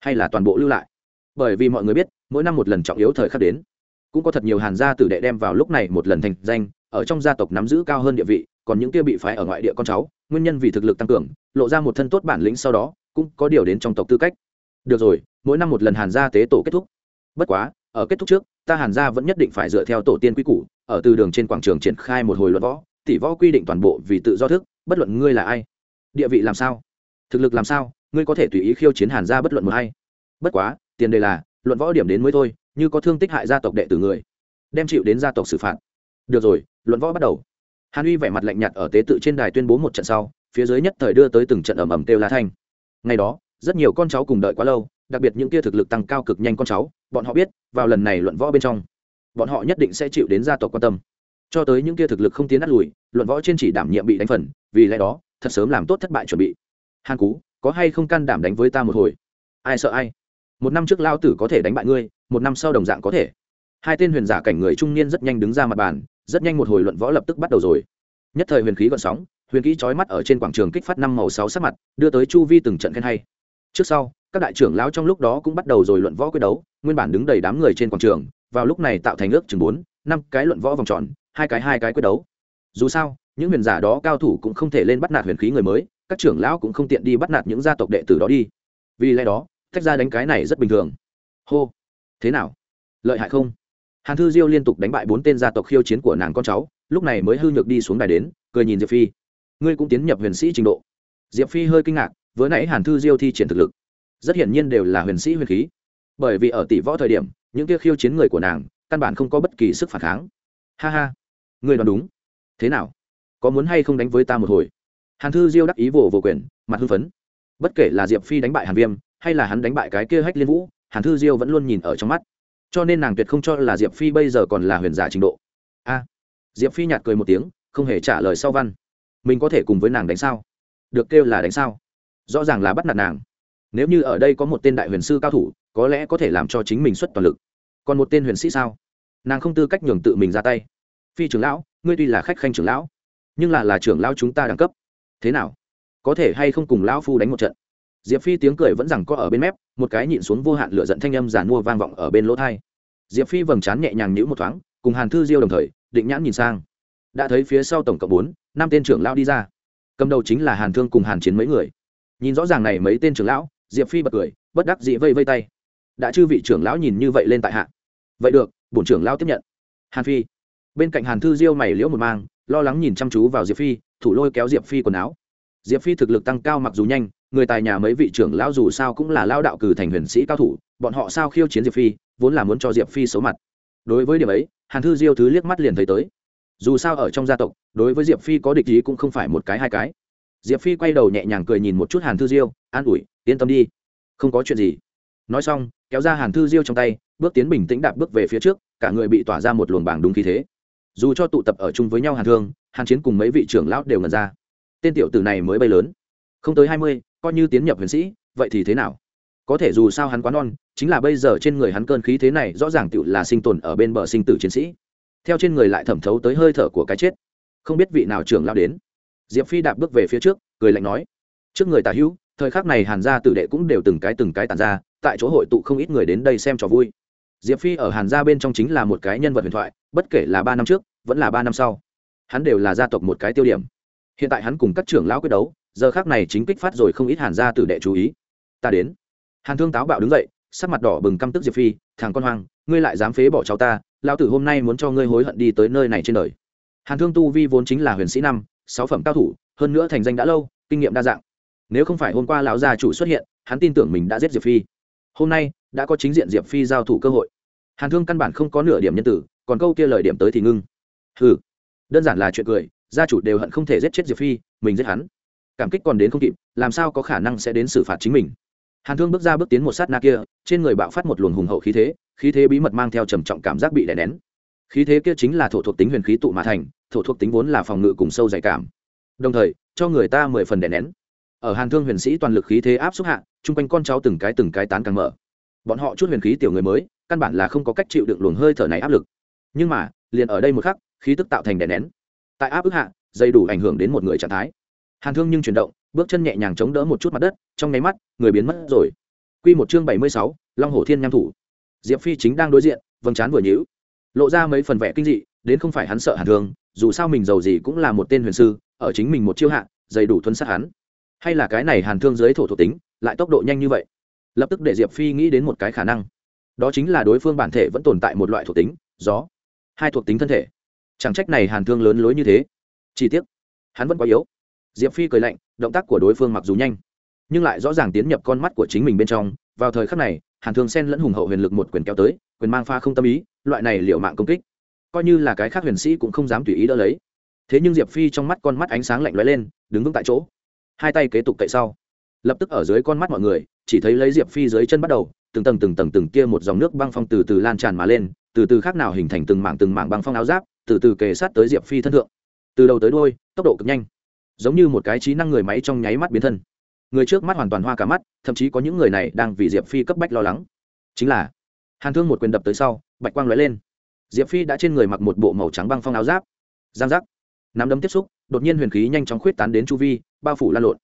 hay là toàn bộ lưu lại. Bởi vì mọi người biết, mỗi năm một lần trọng yếu thời khắc đến. Cũng có thật nhiều hàn gia tử đệ đem vào lúc này một lần thành danh, ở trong gia tộc nắm giữ cao hơn địa vị, còn những kia bị phái ở ngoại địa con cháu, nguyên nhân vì thực lực tăng cường, lộ ra một thân tốt bản lĩnh sau đó, cũng có điều đến trong tộc tư cách. Được rồi, mỗi năm một lần hàn gia tế tổ kết thúc. Bất quá ở kết thúc trước, ta hàn gia vẫn nhất định phải dựa theo tổ tiên quy củ, ở từ đường trên quảng trường triển khai một hồi luận võ, tỷ võ quy định toàn bộ vì tự do thức, bất luận ngươi là ai. Địa vị làm sao? Thực lực làm sao? Ngươi có thể tùy ý khiêu chiến hàn gia bất luận một hay bất quá, tiền đề là, luận võ điểm đến mới thôi, như có thương tích hại gia tộc đệ tử người, đem chịu đến gia tộc xử phạt. Được rồi, luận võ bắt đầu. Hàn uy vẻ mặt lạnh nhạt ở tế tự trên đài tuyên bố một trận sau, phía dưới nhất thời đưa tới từng trận ầm ầm kêu la thanh. Ngày đó, rất nhiều con cháu cùng đợi quá lâu đặc biệt những kia thực lực tăng cao cực nhanh con cháu, bọn họ biết, vào lần này luận võ bên trong, bọn họ nhất định sẽ chịu đến gia tộc quan tâm. Cho tới những kia thực lực không tiến đắt lùi, luận võ trên chỉ đảm nhiệm bị đánh phần, vì lẽ đó, thật sớm làm tốt thất bại chuẩn bị. Hàn cú, có hay không can đảm đánh với ta một hồi? Ai sợ ai? Một năm trước lao tử có thể đánh bại ngươi, một năm sau đồng dạng có thể. Hai tên huyền giả cảnh người trung niên rất nhanh đứng ra mặt bàn, rất nhanh một hồi luận võ lập tức bắt đầu rồi. Nhất thời huyền khí gọn sóng, huyền kỹ trói mắt ở trên quảng trường kích phát năm màu sáu sắc mặt, đưa tới chu vi từng trận khen hay. Trước sau các đại trưởng lão trong lúc đó cũng bắt đầu rồi luận võ quyết đấu, nguyên bản đứng đầy đám người trên quảng trường, vào lúc này tạo thành ước chừng bốn, năm cái luận võ vòng tròn, hai cái hai cái quyết đấu. Dù sao, những huyền giả đó cao thủ cũng không thể lên bắt nạt huyền khí người mới, các trưởng lão cũng không tiện đi bắt nạt những gia tộc đệ tử đó đi. Vì lẽ đó tách ra đánh cái này rất bình thường. Hô, thế nào? Lợi hại không? Hàn thư diêu liên tục đánh bại bốn tên gia tộc khiêu chiến của nàng con cháu, lúc này mới hư nhược đi xuống đài đến, cười nhìn diệp phi. Ngươi cũng tiến nhập huyền sĩ trình độ. Diệp phi hơi kinh ngạc, vừa nãy hàn thư diêu thi triển thực lực rất hiển nhiên đều là huyền sĩ huyền khí. Bởi vì ở tỷ võ thời điểm, những kia khiêu chiến người của nàng, căn bản không có bất kỳ sức phản kháng. Ha ha, người đoán đúng. Thế nào? Có muốn hay không đánh với ta một hồi? Hàn thư diêu đắc ý vồ vồ quyền, mặt hưng phấn. Bất kể là diệp phi đánh bại hàn viêm, hay là hắn đánh bại cái kia hách liên vũ, hàn thư diêu vẫn luôn nhìn ở trong mắt. Cho nên nàng tuyệt không cho là diệp phi bây giờ còn là huyền giả trình độ. A. Diệp phi nhạt cười một tiếng, không hề trả lời sau văn. Mình có thể cùng với nàng đánh sao? Được kêu là đánh sao? Rõ ràng là bắt nạt nàng nếu như ở đây có một tên đại huyền sư cao thủ, có lẽ có thể làm cho chính mình xuất toàn lực. Còn một tên huyền sĩ sao? Nàng không tư cách nhường tự mình ra tay. Phi trưởng lão, ngươi tuy là khách khanh trưởng lão, nhưng là là trưởng lão chúng ta đẳng cấp. Thế nào? Có thể hay không cùng lão phu đánh một trận? Diệp phi tiếng cười vẫn rằng có ở bên mép, một cái nhịn xuống vô hạn lửa giận thanh âm giàn mua vang vọng ở bên lỗ thai. Diệp phi vầng trán nhẹ nhàng nhữ một thoáng, cùng hàn thư diêu đồng thời, định nhãn nhìn sang. Đã thấy phía sau tổng cộng bốn, năm tên trưởng lão đi ra. Cầm đầu chính là hàn thương cùng hàn chiến mấy người. Nhìn rõ ràng này mấy tên trưởng lão diệp phi bật cười, bất đắc dĩ vây vây tay. Đã chư vị trưởng lão nhìn như vậy lên tại hạ. Vậy được, bổn trưởng lão tiếp nhận. Hàn phi. Bên cạnh hàn thư diêu mày liễu một mang, lo lắng nhìn chăm chú vào diệp phi, thủ lôi kéo diệp phi quần áo. Diệp phi thực lực tăng cao mặc dù nhanh, người tài nhà mấy vị trưởng lão dù sao cũng là lao đạo cử thành huyền sĩ cao thủ, bọn họ sao khiêu chiến diệp phi, vốn là muốn cho diệp phi xấu mặt. Đối với điểm ấy, hàn thư diêu thứ liếc mắt liền thấy tới. Dù sao ở trong gia tộc, đối với diệp phi có địch ý cũng không phải một cái hai cái. Diệp phi quay đầu nhẹ nhàng cười nhìn một chút hàn thư diêu, an ủi yên tâm đi. Không có chuyện gì. Nói xong, kéo ra hàn thư diêu trong tay, bước tiến bình tĩnh đạp bước về phía trước, cả người bị tỏa ra một luồng bảng đúng khí thế. Dù cho tụ tập ở chung với nhau hàn thương, hàn chiến cùng mấy vị trưởng lão đều ngần ra. Tên tiểu tử này mới bay lớn, không tới hai mươi, coi như tiến nhập huyền sĩ, vậy thì thế nào? Có thể dù sao hắn quá non, chính là bây giờ trên người hắn cơn khí thế này rõ ràng tựu là sinh tồn ở bên bờ sinh tử chiến sĩ. Theo trên người lại thẩm thấu tới hơi thở của cái chết. Không biết vị nào trưởng lao đến. Diệp phi đạp bước về phía trước, cười lạnh nói, trước người tà hữu thời khắc này hàn gia tử đệ cũng đều từng cái từng cái tàn ra, tại chỗ hội tụ không ít người đến đây xem trò vui. Diệp phi ở hàn gia bên trong chính là một cái nhân vật huyền thoại, bất kể là ba năm trước, vẫn là ba năm sau. Hắn đều là gia tộc một cái tiêu điểm. Hiện tại hắn cùng các trưởng lão quyết đấu, giờ khác này chính kích phát rồi không ít hàn gia tử đệ chú ý. Ta đến. Hàn thương táo bạo đứng dậy, sắc mặt đỏ bừng căm tức diệp phi, thằng con hoang, ngươi lại dám phế bỏ cháu ta, lão tử hôm nay muốn cho ngươi hối hận đi tới nơi này trên đời. Hàn thương tu vi vốn chính là huyền sĩ năm, sáu phẩm cao thủ, hơn nữa thành danh đã lâu, kinh nghiệm đa dạng nếu không phải hôm qua lão gia chủ xuất hiện, hắn tin tưởng mình đã giết diệp phi. Hôm nay, đã có chính diện diệp phi giao thủ cơ hội. Hàn thương căn bản không có nửa điểm nhân tử, còn câu kia lời điểm tới thì ngưng. Ừ đơn giản là chuyện cười, gia chủ đều hận không thể giết chết diệp phi, mình giết hắn. Cảm kích còn đến không kịp, làm sao có khả năng sẽ đến xử phạt chính mình? Hàn thương bước ra bước tiến một sát na kia, trên người bạo phát một luồng hùng hậu khí thế khí thế bí mật mang theo trầm trọng cảm giác bị đè nén. Khí thế kia chính là thổ thuộc tính huyền khí tụ mà thành, thổ thuộc tính vốn là phòng ngự cùng sâu dày cảm. Đồng thời, cho người ta mười phần đè nén ở hàn thương huyền sĩ toàn lực khí thế áp xúc hạ, chung quanh con cháu từng cái từng cái tán càng mở. Bọn họ chút huyền khí tiểu người mới, căn bản là không có cách chịu đựng luồng hơi thở này áp lực. Nhưng mà, liền ở đây một khắc, khí tức tạo thành đè nén. Tại áp ức hạ, dây đủ ảnh hưởng đến một người trạng thái. Hàn thương nhưng chuyển động, bước chân nhẹ nhàng chống đỡ một chút mặt đất, trong nháy mắt, người biến mất rồi. Q một chương bảy mươi sáu, long hồ thiên nham thủ. Diệp phi chính đang đối diện, vầng trán vừa nhữ lộ ra mấy phần vẻ kinh dị, đến không phải hắn sợ hàn thương, dù sao mình giàu gì cũng là một tên huyền sư, ở chính mình một chiêu hạ dày đủ thuấn sát hắn hay là cái này hàn thương dưới thổ thuộc tính, lại tốc độ nhanh như vậy? Lập tức để diệp phi nghĩ đến một cái khả năng. Đó chính là đối phương bản thể vẫn tồn tại một loại thuộc tính, gió. Hai thuộc tính thân thể. Chẳng trách này hàn thương lớn lối như thế. Chi tiết hắn vẫn quá yếu. Diệp phi cười lạnh, động tác của đối phương mặc dù nhanh, nhưng lại rõ ràng tiến nhập con mắt của chính mình bên trong. Vào thời khắc này, hàn thương sen lẫn hùng hậu huyền lực một quyền kéo tới, quyền mang pha không tâm ý, loại này liệu mạng công kích, coi như là cái khác huyền sĩ cũng không dám tùy ý đỡ lấy. Thế nhưng diệp phi trong mắt con mắt ánh sáng lạnh lóe lên, đứng vững tại chỗ hai tay kế tục cậy sau. Lập tức ở dưới con mắt mọi người, chỉ thấy lấy diệp phi dưới chân bắt đầu, từng tầng từng tầng từng kia một dòng nước băng phong từ từ lan tràn mà lên, từ từ khác nào hình thành từng mảng từng mảng băng phong áo giáp, từ từ kề sát tới diệp phi thân thượng. Từ đầu tới đôi tốc độ cực nhanh, giống như một cái trí năng người máy trong nháy mắt biến thân. Người trước mắt hoàn toàn hoa cả mắt, thậm chí có những người này đang vì diệp phi cấp bách lo lắng. Chính là, hàn thương một quyền đập tới sau, bạch quang lóe lên. Diệp phi đã trên người mặc một bộ màu trắng băng phong áo giáp. Giang giác. Nắm đấm tiếp xúc, đột nhiên huyền khí nhanh chóng khuyết tán đến chu vi bao phủ lan lộn.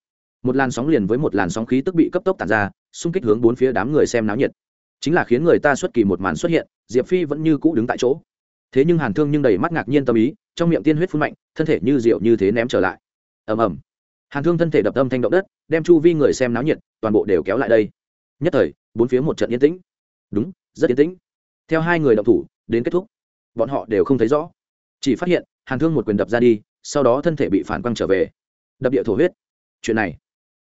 Một làn sóng liền với một làn sóng khí tức bị cấp tốc tàn ra, xung kích hướng bốn phía đám người xem náo nhiệt. Chính là khiến người ta xuất kỳ một màn xuất hiện, diệp phi vẫn như cũ đứng tại chỗ. Thế nhưng hàn thương nhưng đầy mắt ngạc nhiên tâm ý, trong miệng tiên huyết phun mạnh, thân thể như rượu như thế ném trở lại. Ầm ầm. Hàn thương thân thể đập âm thanh động đất, đem chu vi người xem náo nhiệt, toàn bộ đều kéo lại đây. Nhất thời, bốn phía một trận yên tĩnh. Đúng, rất yên tĩnh. Theo hai người động thủ, đến kết thúc. Bọn họ đều không thấy rõ. Chỉ phát hiện, hàn thương một quyền đập ra đi, sau đó thân thể bị phản quăng trở về đập địa thổ huyết. Chuyện này,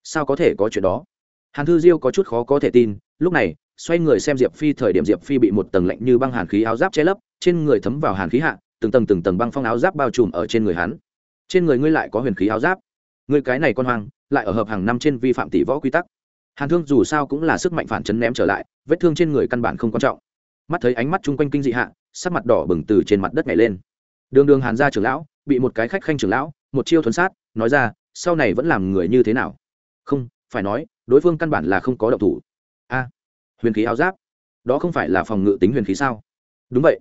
sao có thể có chuyện đó? Hàn thư diêu có chút khó có thể tin, lúc này, xoay người xem diệp phi thời điểm diệp phi bị một tầng lạnh như băng hàn khí áo giáp che lấp, trên người thấm vào hàn khí hạ, từng tầng từng tầng băng phong áo giáp bao trùm ở trên người hắn. Trên người ngươi lại có huyền khí áo giáp. Ngươi cái này con hoang, lại ở hợp hàng năm trên vi phạm tỷ võ quy tắc. Hàn thương dù sao cũng là sức mạnh phản chấn ném trở lại, vết thương trên người căn bản không quan trọng. Mắt thấy ánh mắt chung quanh kinh dị hạ, sắc mặt đỏ bừng từ trên mặt đất nhảy lên. Đường đường hàn gia trưởng lão, bị một cái khách khanh trưởng lão, một chiêu thuấn sát, nói ra sau này vẫn làm người như thế nào? Không, phải nói, đối phương căn bản là không có động thủ. A, huyền khí áo giáp. Đó không phải là phòng ngự tính huyền khí sao? Đúng vậy.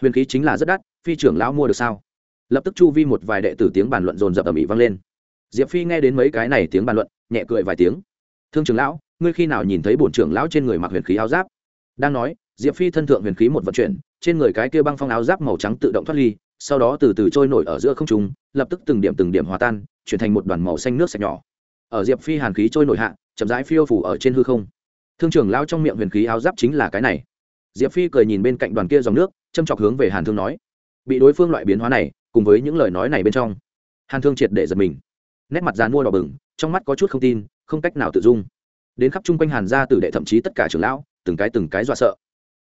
Huyền khí chính là rất đắt, phi trưởng lão mua được sao? Lập tức chu vi một vài đệ tử tiếng bàn luận dồn dập ầm ĩ vang lên. Diệp phi nghe đến mấy cái này tiếng bàn luận, nhẹ cười vài tiếng. Thương trưởng lão, ngươi khi nào nhìn thấy bổn trưởng lão trên người mặc huyền khí áo giáp? Đang nói, diệp phi thân thượng huyền khí một vận chuyển, trên người cái kia băng phong áo giáp màu trắng tự động thoát ly sau đó từ từ trôi nổi ở giữa không trung, lập tức từng điểm từng điểm hòa tan, chuyển thành một đoàn màu xanh nước sạch nhỏ. Ở diệp phi hàn khí trôi nổi hạ, chậm rãi phiêu phủ ở trên hư không. Thương trưởng lao trong miệng huyền khí áo giáp chính là cái này. Diệp phi cười nhìn bên cạnh đoàn kia dòng nước, châm chọc hướng về hàn thương nói. Bị đối phương loại biến hóa này, cùng với những lời nói này bên trong, hàn thương triệt để giật mình. Nét mặt dàn mua đỏ bừng, trong mắt có chút không tin, không cách nào tự dung. Đến khắp chung quanh hàn gia tử đệ thậm chí tất cả trưởng lão, từng cái từng cái dọa sợ.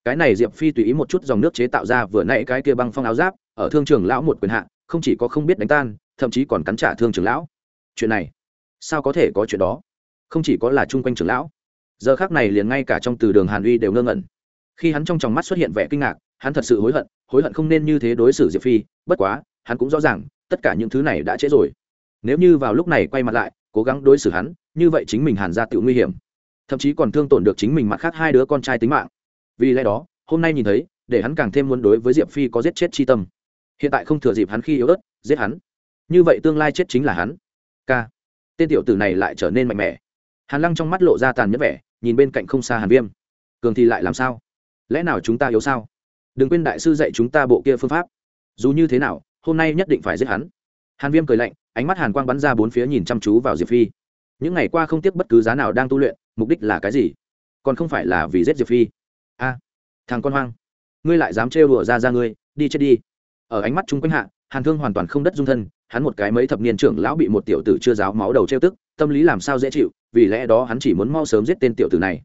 Cái này diệp phi tùy ý một chút dòng nước chế tạo ra vừa nãy cái kia băng phong áo giáp ở thương trường lão một quyền hạ, không chỉ có không biết đánh tan, thậm chí còn cắn trả thương trường lão. Chuyện này, sao có thể có chuyện đó? Không chỉ có là chung quanh trưởng lão. Giờ khác này liền ngay cả trong từ đường hàn uy đều ngơ ngẩn. Khi hắn trong tròng mắt xuất hiện vẻ kinh ngạc, hắn thật sự hối hận hối hận không nên như thế đối xử diệp phi, bất quá, hắn cũng rõ ràng, tất cả những thứ này đã trễ rồi. Nếu như vào lúc này quay mặt lại, cố gắng đối xử hắn, như vậy chính mình hàn ra tự nguy hiểm. Thậm chí còn thương tổn được chính mình mặt khác hai đứa con trai tính mạng. Vì lẽ đó, hôm nay nhìn thấy, để hắn càng thêm muốn đối với diệp phi có giết chết chi tâm hiện tại không thừa dịp hắn khi yếu ớt, giết hắn. Như vậy tương lai chết chính là hắn. K. Tên tiểu tử này lại trở nên mạnh mẽ. Hàn lăng trong mắt lộ ra tàn nhẫn vẻ, nhìn bên cạnh không xa hàn viêm. Cường thì lại làm sao? Lẽ nào chúng ta yếu sao? Đừng quên đại sư dạy chúng ta bộ kia phương pháp. Dù như thế nào, hôm nay nhất định phải giết hắn. Hàn viêm cười lạnh, ánh mắt hàn quang bắn ra bốn phía nhìn chăm chú vào diệp phi. Những ngày qua không tiếc bất cứ giá nào đang tu luyện, mục đích là cái gì? Còn không phải là vì giết diệp phi. A, thằng con hoang. Ngươi lại dám trêu đùa ra ra ngươi, đi chết đi ở ánh mắt chung quanh hạ, hàn thương hoàn toàn không đất dung thân, hắn một cái mấy thập niên trưởng lão bị một tiểu tử chưa giáo máu đầu trêu tức, tâm lý làm sao dễ chịu, vì lẽ đó hắn chỉ muốn mau sớm giết tên tiểu tử này.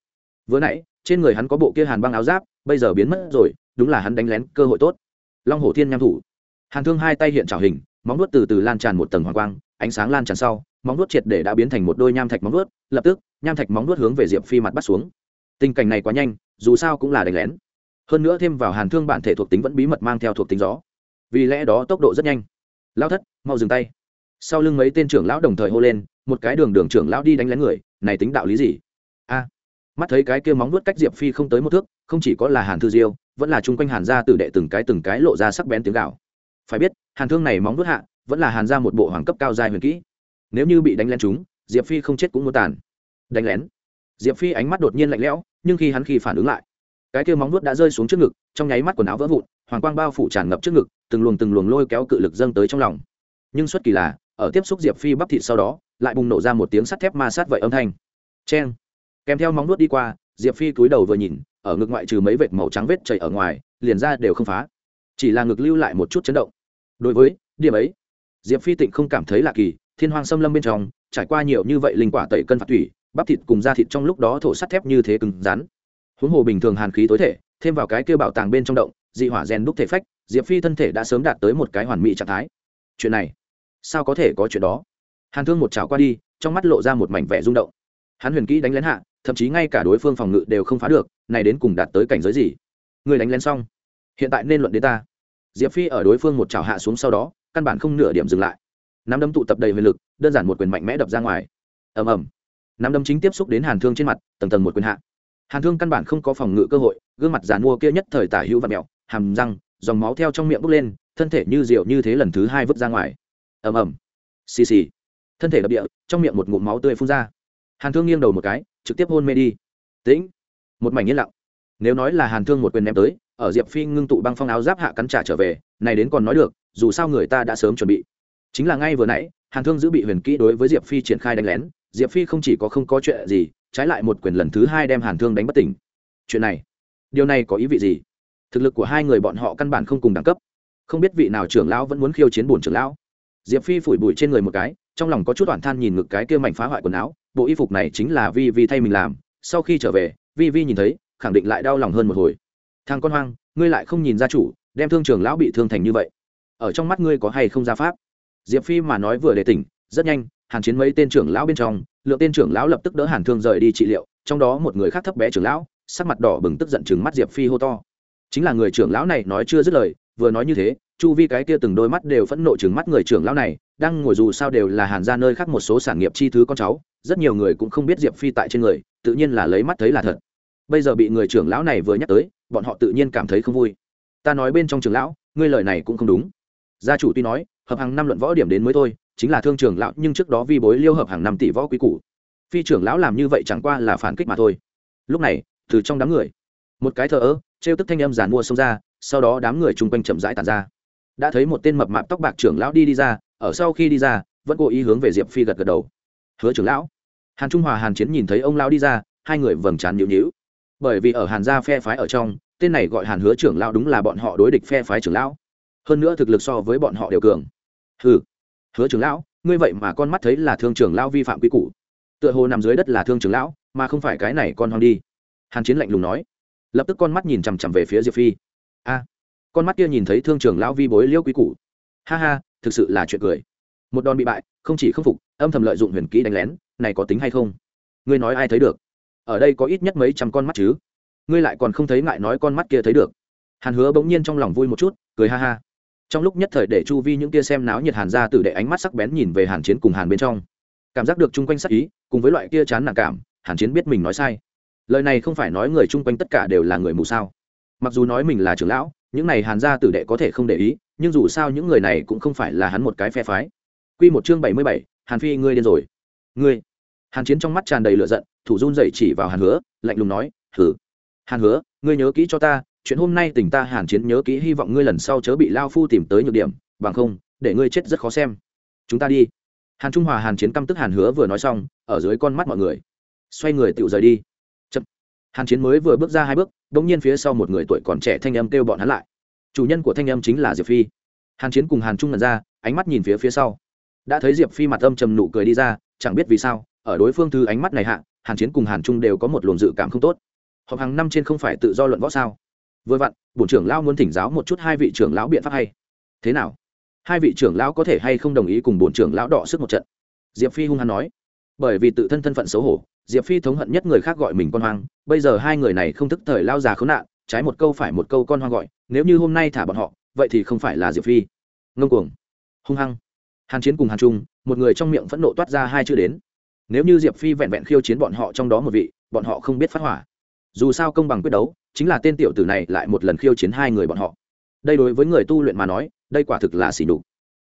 Vừa nãy, trên người hắn có bộ kia hàn băng áo giáp, bây giờ biến mất rồi, đúng là hắn đánh lén cơ hội tốt. Long hổ thiên nham thủ. Hàn thương hai tay hiện trào hình, móng nuốt từ từ lan tràn một tầng hoàng quang, ánh sáng lan tràn sau, móng nuốt triệt để đã biến thành một đôi nham thạch móng nuốt lập tức, nham thạch móng nuốt hướng về diệp phi mặt bắt xuống. Tình cảnh này quá nhanh, dù sao cũng là đánh lén. Hơn nữa thêm vào hàn thương bản thể thuộc tính vẫn bí mật mang theo thuộc tính gió vì lẽ đó tốc độ rất nhanh. Lao thất, mau dừng tay. Sau lưng mấy tên trưởng lão đồng thời hô lên, một cái đường đường trưởng lão đi đánh lén người, này tính đạo lý gì? A, mắt thấy cái kia móng nuốt cách diệp phi không tới một thước, không chỉ có là hàn thư diêu, vẫn là chung quanh hàn gia tử đệ từng cái từng cái lộ ra sắc bén tiếng gạo phải biết, hàn thương này móng nuốt hạ, vẫn là hàn ra một bộ hoàng cấp cao dài huyền kỹ. Nếu như bị đánh lén chúng, diệp phi không chết cũng muốn tàn. Đánh lén. Diệp phi ánh mắt đột nhiên lạnh lẽo, nhưng khi hắn khi phản ứng lại cái kia móng nuốt đã rơi xuống trước ngực, trong nháy mắt quần áo vỡ vụn, hoàng quang bao phủ tràn ngập trước ngực, từng luồng từng luồng lôi kéo cự lực dâng tới trong lòng. Nhưng xuất kỳ là, ở tiếp xúc diệp phi bắp thịt sau đó, lại bùng nổ ra một tiếng sắt thép ma sát vậy âm thanh. Cheng! Kèm theo móng nuốt đi qua, diệp phi cúi đầu vừa nhìn, ở ngực ngoại trừ mấy vệt màu trắng vết chảy ở ngoài, liền ra đều không phá. Chỉ là ngực lưu lại một chút chấn động. Đối với, điểm ấy, diệp phi tịnh không cảm thấy lạ kỳ, thiên hoang xâm lâm bên trong, trải qua nhiều như vậy linh quả tẩy cân phạt thủy, bắp thịt cùng da thịt trong lúc đó thổ sắt thép như thế cứng rắn huống hồ bình thường hàn khí tối thể, thêm vào cái kêu bảo tàng bên trong động, dị hỏa rèn đúc thể phách, diệp phi thân thể đã sớm đạt tới một cái hoàn mỹ trạng thái. Chuyện này, sao có thể có chuyện đó? Hàn thương một chảo qua đi, trong mắt lộ ra một mảnh vẻ rung động. Hắn huyền kỹ đánh lén hạ, thậm chí ngay cả đối phương phòng ngự đều không phá được, này đến cùng đạt tới cảnh giới gì? Người đánh lén xong, hiện tại nên luận đến ta. Diệp phi ở đối phương một chảo hạ xuống sau đó, căn bản không nửa điểm dừng lại. Nắm đấm tụ tập đầy huyền lực, đơn giản một quyền mạnh mẽ đập ra ngoài. Ầm ầm. Nắm đấm chính tiếp xúc đến hàn thương trên mặt, tầng tầng một quyền hạ hàn thương căn bản không có phòng ngự cơ hội, gương mặt giàn mua kia nhất thời tả hữu và mẹo, hàm răng, dòng máu theo trong miệng bốc lên, thân thể như rượu như thế lần thứ hai vứt ra ngoài. Ầm ầm. Xì xì. Thân thể đập địa, trong miệng một ngụm máu tươi phun ra. Hàn thương nghiêng đầu một cái, trực tiếp hôn mê đi. Tĩnh. Một mảnh yên lặng. Nếu nói là hàn thương một quyền ném tới, ở diệp phi ngưng tụ băng phong áo giáp hạ cắn trả trở về, này đến còn nói được, dù sao người ta đã sớm chuẩn bị. Chính là ngay vừa nãy, hàn thương giữ bị huyền kỹ đối với diệp phi triển khai đánh lén, diệp phi không chỉ có không có chuyện gì trái lại một quyền lần thứ hai đem hàn thương đánh bất tỉnh. Chuyện này, điều này có ý vị gì? Thực lực của hai người bọn họ căn bản không cùng đẳng cấp. Không biết vị nào trưởng lão vẫn muốn khiêu chiến bổn trưởng lão. Diệp phi phủi bụi trên người một cái, trong lòng có chút oản than nhìn ngực cái kia mảnh phá hoại quần áo. Bộ y phục này chính là vi vi thay mình làm. Sau khi trở về, vi vi nhìn thấy, khẳng định lại đau lòng hơn một hồi. Thằng con hoang, ngươi lại không nhìn ra chủ, đem thương trưởng lão bị thương thành như vậy. Ở trong mắt ngươi có hay không ra pháp? Diệp phi mà nói vừa để tỉnh, rất nhanh hàn chiến mấy tên trưởng lão bên trong, lượng tên trưởng lão lập tức đỡ hàn thương rời đi trị liệu, trong đó một người khác thấp bé trưởng lão, sắc mặt đỏ bừng tức giận chừng mắt diệp phi hô to. Chính là người trưởng lão này nói chưa dứt lời, vừa nói như thế, chu vi cái kia từng đôi mắt đều phẫn nộ chừng mắt người trưởng lão này, đang ngồi dù sao đều là hàn ra nơi khác một số sản nghiệp chi thứ con cháu, rất nhiều người cũng không biết diệp phi tại trên người, tự nhiên là lấy mắt thấy là thật. Bây giờ bị người trưởng lão này vừa nhắc tới, bọn họ tự nhiên cảm thấy không vui. Ta nói bên trong trưởng lão, ngươi lời này cũng không đúng. Gia chủ tuy nói, hợp hàng năm luận võ điểm đến mới thôi chính là thương trưởng lão, nhưng trước đó vi bối liêu hợp hàng năm tỷ võ quý cũ phi trưởng lão làm như vậy chẳng qua là phản kích mà thôi. Lúc này, từ trong đám người, một cái thờ ơ, trêu tức thanh âm giàn mua xông ra, sau đó đám người chung quanh chậm rãi tàn ra. Đã thấy một tên mập mạp tóc bạc trưởng lão đi đi ra, ở sau khi đi ra, vẫn cố ý hướng về diệp phi gật gật đầu. Hứa trưởng lão. Hàn trung hòa, hàn chiến nhìn thấy ông lão đi ra, hai người vầng trán nhịu nhịu bởi vì ở hàn gia phe phái ở trong, tên này gọi hàn hứa trưởng lão đúng là bọn họ đối địch phe phái trưởng lão. Hơn nữa thực lực so với bọn họ đều cường. Hừ hứa trưởng lão, ngươi vậy mà con mắt thấy là thương trưởng lão vi phạm quy củ. Tựa hồ nằm dưới đất là thương trưởng lão, mà không phải cái này con hoang đi. Hàn chiến lạnh lùng nói. Lập tức con mắt nhìn chằm chằm về phía diệp phi. A, con mắt kia nhìn thấy thương trưởng lão vi bối liêu quý củ. Ha ha, thực sự là chuyện cười. Một đòn bị bại, không chỉ không phục, âm thầm lợi dụng huyền kỹ đánh lén, này có tính hay không? Ngươi nói ai thấy được? Ở đây có ít nhất mấy trăm con mắt chứ. Ngươi lại còn không thấy ngại nói con mắt kia thấy được. Hàn hứa bỗng nhiên trong lòng vui một chút, cười ha ha trong lúc nhất thời để chu vi những kia xem náo nhiệt hàn ra từ đệ ánh mắt sắc bén nhìn về hàn chiến cùng hàn bên trong. Cảm giác được chung quanh sắc ý, cùng với loại kia chán nản cảm, hàn chiến biết mình nói sai. Lời này không phải nói người chung quanh tất cả đều là người mù sao. Mặc dù nói mình là trưởng lão, những này hàn gia tử đệ có thể không để ý, nhưng dù sao những người này cũng không phải là hắn một cái phe phái. Q một chương bảy mươi bảy, hàn phi, ngươi điên rồi. Ngươi. Hàn chiến trong mắt tràn đầy lửa giận, thủ run dậy chỉ vào hàn hứa, lạnh lùng nói thử hàn hứa, ngươi nhớ kỹ cho ta chuyện hôm nay tỉnh ta hàn chiến nhớ kỹ, hy vọng ngươi lần sau chớ bị lao phu tìm tới nhược điểm, bằng không, để ngươi chết rất khó xem. Chúng ta đi. Hàn trung hòa hàn chiến căm tức hàn hứa vừa nói xong, ở dưới con mắt mọi người, xoay người tự rời đi. Chậm. hàn chiến mới vừa bước ra hai bước đ ỗ n g nhiên phía sau một người tuổi còn trẻ thanh âm kêu bọn hắn lại. Chủ nhân của thanh âm chính là diệp phi. Hàn chiến cùng hàn trung lần ra, ánh mắt nhìn phía phía sau. Đã thấy diệp phi mặt âm trầm nụ cười đi ra, chẳng biết vì sao, ở đối phương thư ánh mắt này hạ, hàn chiến cùng hàn trung đều có một luồng dự cảm không tốt. Họp hàng năm trên không phải tự do luận võ sao? Vừa vặn, bổn trưởng lão muốn thỉnh giáo một chút hai vị trưởng lão biện pháp hay. Thế nào? Hai vị trưởng lão có thể hay không đồng ý cùng bổn trưởng lão đọ sức một trận? Diệp phi hung hăng nói. Bởi vì tự thân thân phận xấu hổ, diệp phi thống hận nhất người khác gọi mình con hoang. Bây giờ hai người này không thức thời lao già khốn nạn, trái một câu phải một câu con hoang gọi. Nếu như hôm nay thả bọn họ, vậy thì không phải là diệp phi. Ngông cuồng. Hung hăng. Hàn chiến cùng hàn trung, một người trong miệng phẫn nộ toát ra hai chữ đến. Nếu như diệp phi vẹn vẹn khiêu chiến bọn họ trong đó một vị, bọn họ không biết phát hỏa dù sao công bằng quyết đấu, chính là tên tiểu tử này lại một lần khiêu chiến hai người bọn họ. Đây đối với người tu luyện mà nói, đây quả thực là xỉ đục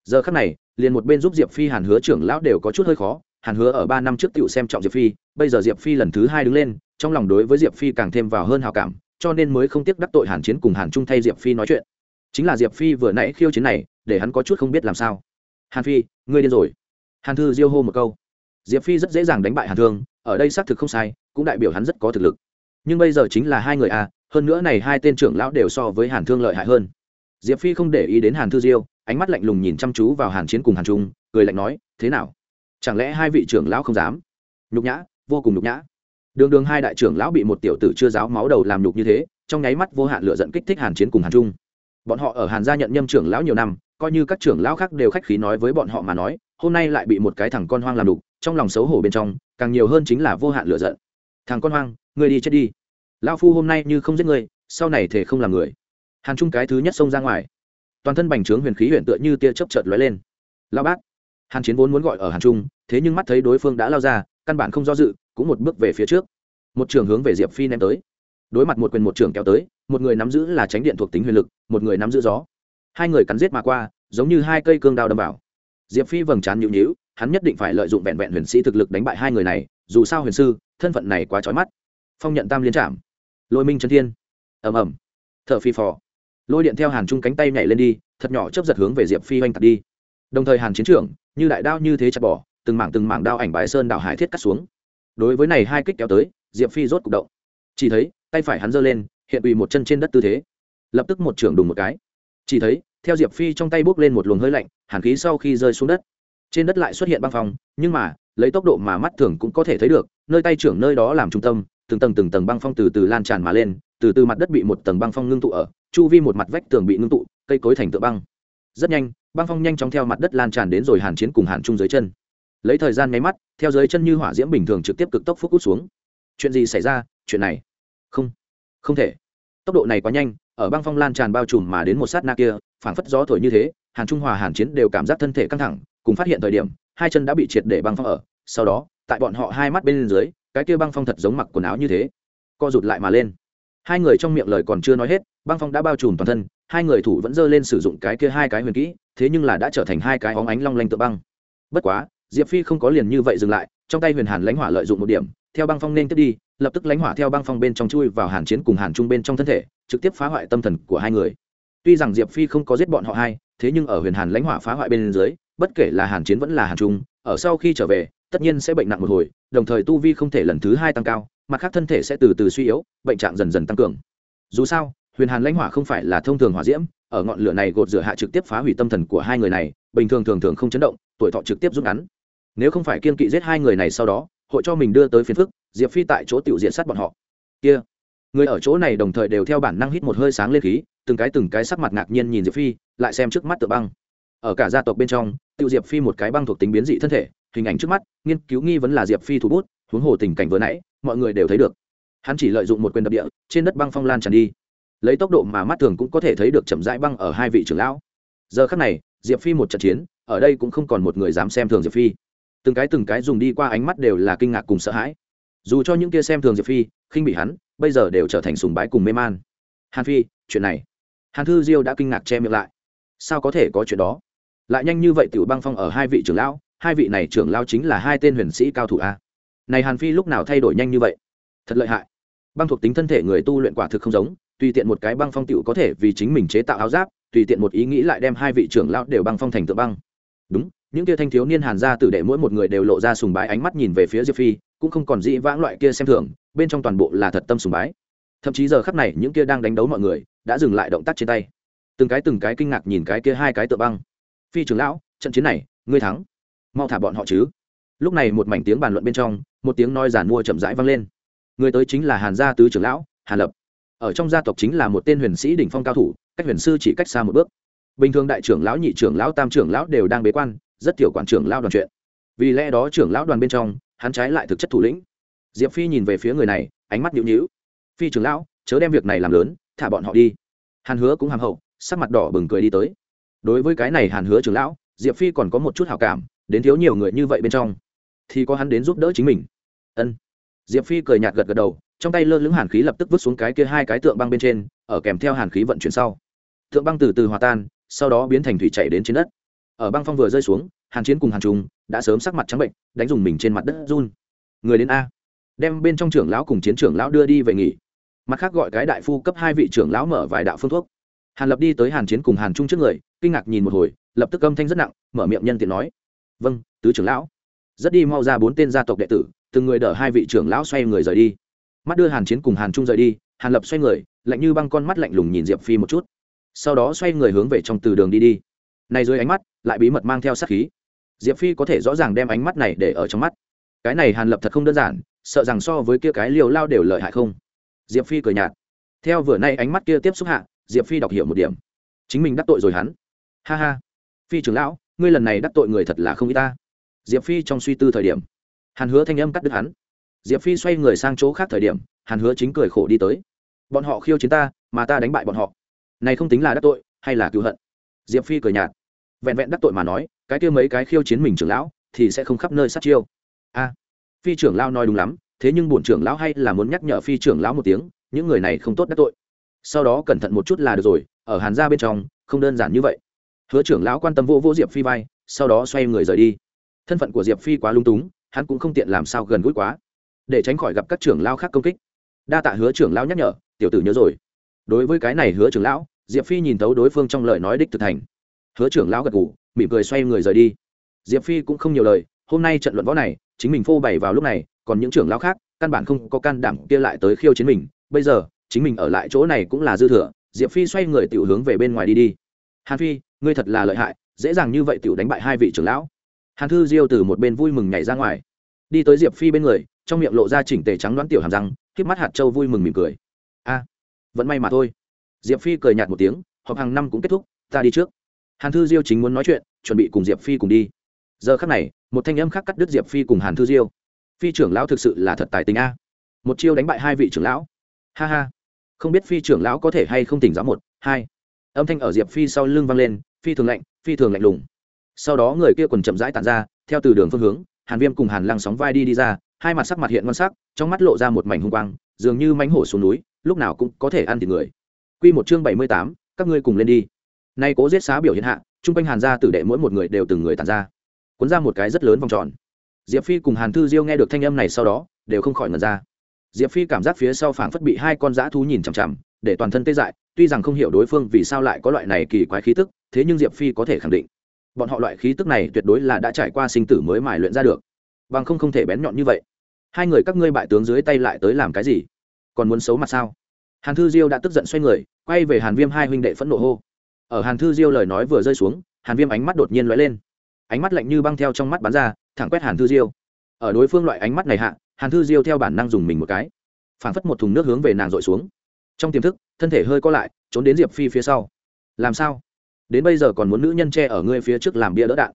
giờ khắc này, liền một bên giúp diệp phi hàn hứa trưởng lão đều có chút hơi khó, hàn hứa ở ba năm trước tựu xem trọng diệp phi, bây giờ diệp phi lần thứ hai đứng lên, trong lòng đối với diệp phi càng thêm vào hơn hào cảm, cho nên mới không tiếc đắc tội hàn chiến cùng hàn trung thay diệp phi nói chuyện. Chính là diệp phi vừa nãy khiêu chiến này, để hắn có chút không biết làm sao. Hàn phi, ngươi điên rồi. Hàn thư diêu hô một câu. Diệp phi rất dễ dàng đánh bại hàn thương, ở đây xác thực không sai, cũng đại biểu hắn rất có thực lực nhưng bây giờ chính là hai người a hơn nữa này hai tên trưởng lão đều so với hàn thương lợi hại hơn. Diệp phi không để ý đến hàn thư diêu, ánh mắt lạnh lùng nhìn chăm chú vào hàn chiến cùng hàn trung, cười lạnh nói, thế nào? Chẳng lẽ hai vị trưởng lão không dám? Nhục nhã, vô cùng nhục nhã. Đường đường hai đại trưởng lão bị một tiểu tử chưa giáo máu đầu làm nhục như thế, trong nháy mắt vô hạn lựa dẫn kích thích hàn chiến cùng hàn trung. Bọn họ ở hàn gia nhận nhâm trưởng lão nhiều năm, coi như các trưởng lão khác đều khách khí nói với bọn họ mà nói, hôm nay lại bị một cái thằng con hoang làm đục trong lòng xấu hổ bên trong, càng nhiều hơn chính là vô hạn lựa giận. Thằng con hoang ngươi đi chết đi. Lão phu hôm nay như không giết ngươi, sau này thể không làm người. Hàn trung cái thứ nhất xông ra ngoài. Toàn thân bành trướng huyền khí huyền tựa như tia chớp chợt lóe lên. Lao bát hàn chiến vốn muốn gọi ở hàn trung, thế nhưng mắt thấy đối phương đã lao ra, căn bản không do dự, cũng một bước về phía trước. Một trường hướng về diệp phi ném tới. Đối mặt một quyền một trường kéo tới, một người nắm giữ là tránh điện thuộc tính huyền lực, một người nắm giữ gió. Hai người cắn giết mà qua, giống như hai cây cương đao đâm vào. Diệp phi vầng trán nhịu nhịu hắn nhất định phải lợi dụng vẹn vẹn huyền sĩ thực lực đánh bại hai người này, dù sao huyền sư, thân phận này quá trói mắt phong nhận tam liên trạm. Lôi minh trấn thiên. Ầm ầm. T h ở phi phò. Lôi điện theo hàn trung cánh tay nhảy lên đi, thật nhỏ chấp giật hướng về diệp phi oanh tạt đi. Đồng thời hàn chiến trưởng, như đại đao như thế chặt bỏ, từng mảng từng mảng đao ảnh bãi sơn đảo hải thiết cắt xuống. Đối với này hai kích kéo tới, diệp phi rốt cục động. Chỉ thấy, tay phải hắn giơ lên, hiện ủy một chân trên đất tư thế. Lập tức một trưởng đùng một cái. Chỉ thấy, theo diệp phi trong tay bốc lên một luồng hơi lạnh, hàn khí sau khi rơi xuống đất. Trên đất lại xuất hiện băng phòng nhưng mà, lấy tốc độ mà mắt thường cũng có thể thấy được, nơi tay trưởng nơi đó làm trung tâm từng tầng từng tầng băng phong từ từ lan tràn mà lên, từ từ mặt đất bị một tầng băng phong ngưng tụ ở, chu vi một mặt vách tường bị ngưng tụ, cây cối thành tựa băng. Rất nhanh, băng phong nhanh chóng theo mặt đất lan tràn đến rồi hàn chiến cùng hàn chung dưới chân. Lấy thời gian nháy mắt, theo dưới chân như hỏa diễm bình thường trực tiếp cực tốc phúc út xuống. Chuyện gì xảy ra? Chuyện này? Không. Không thể. Tốc độ này quá nhanh, ở băng phong lan tràn bao trùm mà đến một sát na kia, phảng phất gió thổi như thế, hàn trung hòa hàn chiến đều cảm giác thân thể căng thẳng, cùng phát hiện thời điểm, hai chân đã bị triệt để băng phong ở. Sau đó, tại bọn họ hai mắt bên dưới cái kia băng phong thật giống mặc quần áo như thế, co rụt lại mà lên. Hai người trong miệng lời còn chưa nói hết, băng phong đã bao trùm toàn thân, hai người thủ vẫn dơ lên sử dụng cái kia hai cái huyền kỹ, thế nhưng là đã trở thành hai cái óng ánh long lanh tự băng. Bất quá, diệp phi không có liền như vậy dừng lại, trong tay huyền hàn lãnh hỏa lợi dụng một điểm, theo băng phong nên tiếp đi, lập tức lãnh hỏa theo băng phong bên trong chui vào hàn chiến cùng hàn trung bên trong thân thể, trực tiếp phá hoại tâm thần của hai người. Tuy rằng diệp phi không có giết bọn họ hai, thế nhưng ở huyền hàn lãnh hỏa phá hoại bên dưới, bất kể là hàn chiến vẫn là hàn trung, ở sau khi trở về tất nhiên sẽ bệnh nặng một hồi, đồng thời tu vi không thể lần thứ hai tăng cao, mặt khác thân thể sẽ từ từ suy yếu, bệnh trạng dần dần tăng cường. Dù sao, huyền hàn lãnh hỏa không phải là thông thường hỏa diễm, ở ngọn lửa này gột rửa hạ trực tiếp phá hủy tâm thần của hai người này, bình thường thường thường không chấn động, tuổi thọ trực tiếp rút ngắn. Nếu không phải kiên kỵ giết hai người này sau đó, hội cho mình đưa tới phiền phức, diệp phi tại chỗ tiểu diện sát bọn họ. Kia, người ở chỗ này đồng thời đều theo bản năng hít một hơi sáng lên khí, từng cái từng cái sắc mặt ngạc nhiên nhìn diệp phi, lại xem trước mắt tự băng. Ở cả gia tộc bên trong tiêu diệp phi một cái băng thuộc tính biến dị thân thể hình ảnh trước mắt, nghiên cứu nghi vấn là diệp phi thủ bút, huống hồ tình cảnh vừa nãy, mọi người đều thấy được. Hắn chỉ lợi dụng một quyền đập địa, trên đất băng phong lan tràn đi. Lấy tốc độ mà mắt thường cũng có thể thấy được chậm rãi băng ở hai vị trưởng lão. Giờ khắc này, diệp phi một trận chiến, ở đây cũng không còn một người dám xem thường diệp phi. Từng cái từng cái dùng đi qua ánh mắt đều là kinh ngạc cùng sợ hãi. Dù cho những kia xem thường diệp phi, khinh bị hắn, bây giờ đều trở thành sùng bái cùng mê man. Hàn phi, chuyện này. Hàn thư diêu đã kinh ngạc che miệng lại. Sao có thể có chuyện đó? Lại nhanh như vậy tiểu băng phong ở hai vị trưởng lão hai vị này trưởng lão chính là hai tên huyền sĩ cao thủ a. Này hàn phi lúc nào thay đổi nhanh như vậy? Thật lợi hại. Băng thuộc tính thân thể người tu luyện quả thực không giống, tùy tiện một cái băng phong tựu có thể vì chính mình chế tạo áo giáp, tùy tiện một ý nghĩ lại đem hai vị trưởng lão đều băng phong thành tự băng. Đúng, những kia thanh thiếu niên hàn gia tử đệ mỗi một người đều lộ ra sùng bái ánh mắt nhìn về phía diệp phi, cũng không còn dĩ vãng loại kia xem thường, bên trong toàn bộ là thật tâm sùng bái. Thậm chí giờ khắp này, những kia đang đánh đấu mọi người đã dừng lại động tác trên tay. Từng cái từng cái kinh ngạc nhìn cái kia hai cái tự băng. Phi trưởng lão, trận chiến này, ngươi thắng mau thả bọn họ chứ. Lúc này một mảnh tiếng bàn luận bên trong, một tiếng nói giản mua chậm rãi vang lên. Người tới chính là hàn gia tứ trưởng lão, hàn lập. Ở trong gia tộc chính là một tên huyền sĩ đỉnh phong cao thủ, cách huyền sư chỉ cách xa một bước. Bình thường đại trưởng lão, nhị trưởng lão, tam trưởng lão đều đang bế quan, rất tiểu quản trưởng lão đoàn chuyện. Vì lẽ đó trưởng lão đoàn bên trong, hắn trái lại thực chất thủ lĩnh. Diệp phi nhìn về phía người này, ánh mắt nhịu nhịu phi trưởng lão, chớ đem việc này làm lớn, thả bọn họ đi. Hàn hứa cũng hàm hậu, sắc mặt đỏ bừng cười đi tới. Đối với cái này hàn hứa trưởng lão, diệp phi còn có một chút hảo cảm đến thiếu nhiều người như vậy bên trong, thì có hắn đến giúp đỡ chính mình. Ân. Diệp phi cười nhạt gật gật đầu, trong tay lơ lửng hàn khí lập tức vứt xuống cái kia hai cái tượng băng bên trên, ở kèm theo hàn khí vận chuyển sau. Tượng băng từ từ hòa tan, sau đó biến thành thủy chảy đến trên đất. Ở băng phong vừa rơi xuống, hàn chiến cùng hàn trung đã sớm sắc mặt trắng bệnh, đánh dùng mình trên mặt đất run. Người đến a. Đem bên trong trưởng lão cùng chiến trưởng lão đưa đi về nghỉ. Mặt khác gọi cái đại phu cấp hai vị trưởng lão mở vài đạo phương thuốc. Hàn lập đi tới hàn chiến cùng hàn trung trước người, kinh ngạc nhìn một hồi, lập tức âm thanh rất nặng, mở miệng nhân tiện nói vâng tứ trưởng lão. Rất đi mau ra bốn tên gia tộc đệ tử, từng người đỡ hai vị trưởng lão xoay người rời đi. Mắt đưa hàn chiến cùng hàn trung rời đi, hàn lập xoay người, lạnh như băng con mắt lạnh lùng nhìn diệp phi một chút. Sau đó xoay người hướng về trong từ đường đi đi. Này dưới ánh mắt, lại bí mật mang theo sát khí. Diệp phi có thể rõ ràng đem ánh mắt này để ở trong mắt. Cái này hàn lập thật không đơn giản, sợ rằng so với kia cái liều lao đều lợi hại không? Diệp phi cười nhạt. Theo vừa nay ánh mắt kia tiếp xúc hạ, diệp phi đọc hiểu một điểm. Chính mình đắc tội rồi hắn. Ha ha. Phi trưởng lão ngươi lần này đắc tội người thật là không y ta. Diệp phi trong suy tư thời điểm, hàn hứa thanh âm cắt đứt hắn. Diệp phi xoay người sang chỗ khác thời điểm, hàn hứa chính cười khổ đi tới. Bọn họ khiêu chiến ta, mà ta đánh bại bọn họ. Này không tính là đắc tội, hay là cứu hận? Diệp phi cười nhạt. Vẹn vẹn đắc tội mà nói, cái kia mấy cái khiêu chiến mình trưởng lão thì sẽ không khắp nơi sát chiêu. A, phi trưởng lão nói đúng lắm, thế nhưng bổn trưởng lão hay là muốn nhắc nhở phi trưởng lão một tiếng, những người này không tốt đắc tội. Sau đó cẩn thận một chút là được rồi, ở hàn gia bên trong, không đơn giản như vậy hứa trưởng lão quan tâm vô vô diệp phi vai, sau đó xoay người rời đi. Thân phận của diệp phi quá lung túng, hắn cũng không tiện làm sao gần gũi quá, để tránh khỏi gặp các trưởng lao khác công kích. Đa tạ hứa trưởng lao nhắc nhở, tiểu tử nhớ rồi. Đối với cái này hứa trưởng lão, diệp phi nhìn thấu đối phương trong lời nói đích thực thành hứa trưởng lão gật ngủ mỉm cười xoay người rời đi. Diệp phi cũng không nhiều lời, hôm nay trận luận võ này, chính mình phô bày vào lúc này, còn những trưởng lão khác, căn bản không có can đảm kia lại tới khiêu chiến mình. Bây giờ, chính mình ở lại chỗ này cũng là dư thừa, diệp phi xoay người tiểu hướng về bên ngoài đi đi. Hàn phi ngươi thật là lợi hại, dễ dàng như vậy tiểu đánh bại hai vị trưởng lão. Hàn thư diêu từ một bên vui mừng nhảy ra ngoài. Đi tới diệp phi bên người, trong miệng lộ ra chỉnh tề trắng đoán tiểu hàm răng k mắt hạt châu vui mừng mỉm cười. A, vẫn may mà thôi. Diệp phi cười nhạt một tiếng, họp hàng năm cũng kết thúc, ta đi trước. Hàn thư diêu chính muốn nói chuyện, chuẩn bị cùng diệp phi cùng đi. Giờ khắc này, một thanh âm khác cắt đứt diệp phi cùng hàn thư diêu. Phi trưởng lão thực sự là thật tài tình a. Một chiêu đánh bại hai vị trưởng lão. Ha ha. Không biết phi trưởng lão có thể hay không tỉnh giáo một, hai. Âm thanh ở diệp phi sau lưng vang lên phi thường lạnh, phi thường lạnh lùng. Sau đó người kia quần chậm rãi tàn ra, theo từ đường phương hướng, hàn viêm cùng hàn lăng sóng vai đi đi ra, hai mặt sắc mặt hiện ngon sắc, trong mắt lộ ra một mảnh hung quang, dường như mánh hổ xuống núi, lúc nào cũng có thể ăn thịt người. Q một chương bảy mươi tám, các ngươi cùng lên đi. Nay cố giết xá biểu hiện hạ chung quanh hàn gia tử đệ mỗi một người đều từng người tàn ra. Cuốn ra một cái rất lớn vòng tròn. Diệp phi cùng hàn thư diêu nghe được thanh âm này sau đó, đều không khỏi ngần ra. Diệp phi cảm giác phía sau phảng phất bị hai con dã thú nhìn chằm chằm để toàn thân tê dại, tuy rằng không hiểu đối phương vì sao lại có loại này kỳ quái khí tức, thế nhưng diệp phi có thể khẳng định, bọn họ loại khí tức này tuyệt đối là đã trải qua sinh tử mới mài luyện ra được. Bằng không không thể bén nhọn như vậy. Hai người các ngươi bại tướng dưới tay lại tới làm cái gì? Còn muốn xấu mặt sao? Hàn thư diêu đã tức giận xoay người, quay về hàn viêm hai huynh đệ phẫn nộ hô. Ở hàn thư diêu lời nói vừa rơi xuống, hàn viêm ánh mắt đột nhiên lóe lên. Ánh mắt lạnh như băng theo trong mắt bắn ra, thẳng quét hàn thư diêu. Ở đối phương loại ánh mắt này hạ, hàn thư diêu theo bản năng dùng mình một cái, phảng phất một thùng nước hướng về nàng dội xuống trong tiềm thức, thân thể hơi co lại, trốn đến diệp phi phía sau. Làm sao? Đến bây giờ còn muốn nữ nhân che ở ngươi phía trước làm bia đỡ đạn?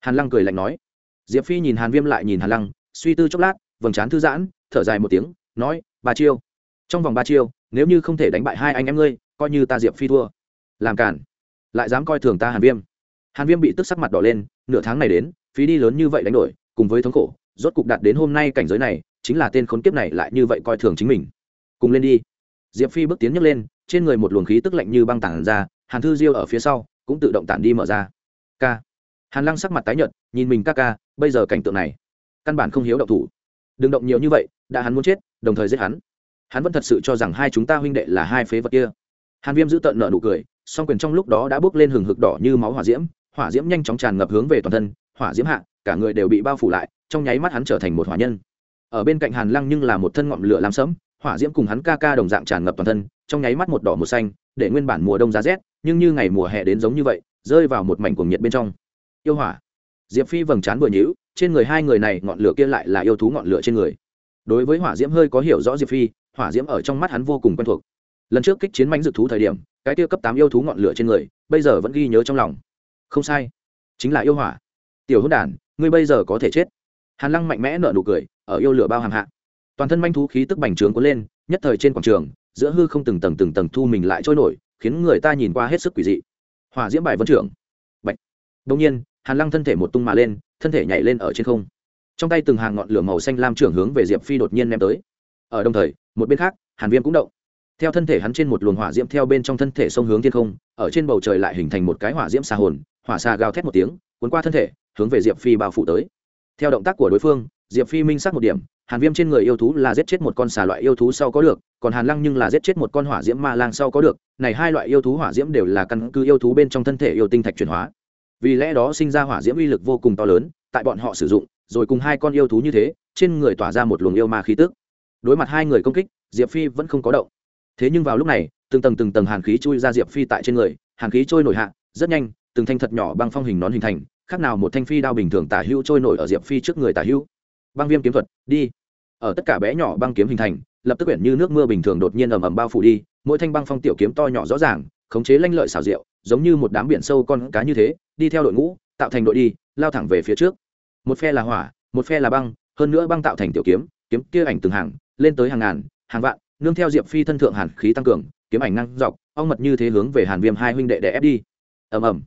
Hàn lăng cười lạnh nói. Diệp phi nhìn hàn viêm lại nhìn hàn lăng, suy tư chốc lát, vầng trán thư giãn, thở dài một tiếng, nói ba chiêu. Trong vòng ba chiêu, nếu như không thể đánh bại hai anh em ngươi, coi như ta diệp phi thua. Làm cản. Lại dám coi thường ta hàn viêm. Hàn viêm bị tức sắc mặt đỏ lên, nửa tháng này đến, phí đi lớn như vậy đánh đổi, cùng với thống khổ, rốt cục đạt đến hôm nay cảnh giới này, chính là tên khốn kiếp này lại như vậy coi thường chính mình. Cùng lên đi diệp phi bước tiến nhấc lên, trên người một luồng khí tức lạnh như băng tản ra, hàn thư diêu ở phía sau cũng tự động tản đi mở ra. K hàn lăng sắc mặt tái nhợt, nhìn mình ca ca, bây giờ cảnh tượng này, căn bản không hiếu động thủ. Đừng động nhiều như vậy, đã hắn muốn chết, đồng thời giết hắn. Hắn vẫn thật sự cho rằng hai chúng ta huynh đệ là hai phế vật kia. Hàn viêm giữ tợn nợ nụ cười, song quyền trong lúc đó đã bước lên hừng hực đỏ như máu hỏa diễm hỏa diễm nhanh chóng tràn ngập hướng về toàn thân, hỏa diễm hạ, cả người đều bị bao phủ lại, trong nháy mắt hắn trở thành một hỏa nhân. Ở bên cạnh hàn lăng nhưng là một thân ngọn lửa làm sẫm hỏa diễm cùng hắn ca ca đồng dạng tràn ngập toàn thân, trong nháy mắt một đỏ một xanh, để nguyên bản mùa đông giá rét, nhưng như ngày mùa hè đến giống như vậy, rơi vào một mảnh cuồng nhiệt bên trong. Yêu hỏa. Diệp phi vầng trán vừa nhữ trên người hai người này ngọn lửa kia lại là yêu thú ngọn lửa trên người. Đối với hỏa diễm hơi có hiểu rõ diệp phi, hỏa diễm ở trong mắt hắn vô cùng quen thuộc. Lần trước kích chiến mãnh dược thú thời điểm, cái tiêu cấp tám yêu thú ngọn lửa trên người, bây giờ vẫn ghi nhớ trong lòng. Không sai. Chính là yêu hỏa. Tiểu hôn đản, ngươi bây giờ có thể chết. Hàn lăng mạnh mẽ nở nụ cười, ở yêu lửa bao hàm hạ toàn thân manh thú khí tức bành trướng cuốn lên, nhất thời trên quảng trường, giữa hư không từng tầng từng tầng thu mình lại trôi nổi, khiến người ta nhìn qua hết sức quỷ dị. Hỏa diễm bài vân trưởng. Bạch. đông nhiên, hàn lăng thân thể một tung mà lên, thân thể nhảy lên ở trên không. Trong tay từng hàng ngọn lửa màu xanh lam trưởng hướng về diệp phi đột nhiên ném tới. Ở đồng thời, một bên khác, hàn viêm cũng động. Theo thân thể hắn trên một luồng hỏa diễm theo bên trong thân thể sông hướng thiên không, ở trên bầu trời lại hình thành một cái hỏa diễm xa hồn, hỏa xa gào thét một tiếng, cuốn qua thân thể, hướng về diệp phi bao phủ tới. Theo động tác của đối phương, diệp phi minh xác một điểm hàn viêm trên người yêu thú là giết chết một con xà loại yêu thú sau có được, còn hàn lăng nhưng là giết chết một con hỏa diễm ma lang sau có được. Này hai loại yêu thú hỏa diễm đều là căn cứ yêu thú bên trong thân thể yêu tinh thạch chuyển hóa. Vì lẽ đó sinh ra hỏa diễm uy lực vô cùng to lớn, tại bọn họ sử dụng, rồi cùng hai con yêu thú như thế, trên người tỏa ra một luồng yêu ma khí tức. Đối mặt hai người công kích, diệp phi vẫn không có động. Thế nhưng vào lúc này, từng tầng từng tầng hàn khí chui ra diệp phi tại trên người, hàn khí trôi nổi hạ, rất nhanh, từng thanh thật nhỏ băng phong hình nón hình thành, khác nào một thanh phi đao bình thường tả hữu trôi nổi ở diệp phi trước người tả hữu. Băng viêm kiếm thuật, đi ở tất cả bé nhỏ băng kiếm hình thành, lập tức quyển như nước mưa bình thường đột nhiên ầm ầm bao phủ đi, mỗi thanh băng phong tiểu kiếm to nhỏ rõ ràng, khống chế lanh lợi xảo diệu, giống như một đám biển sâu con cá như thế, đi theo đội ngũ, tạo thành đội đi, lao thẳng về phía trước. Một phe là hỏa, một phe là băng, hơn nữa băng tạo thành tiểu kiếm kiếm kia ảnh từng hàng, lên tới hàng ngàn, hàng vạn, nương theo diệp phi thân thượng hàn khí tăng cường, kiếm ảnh năng dọc, ong mật như thế hướng về hàn viêm hai huynh đệ đè ép đi. Ầm ầm.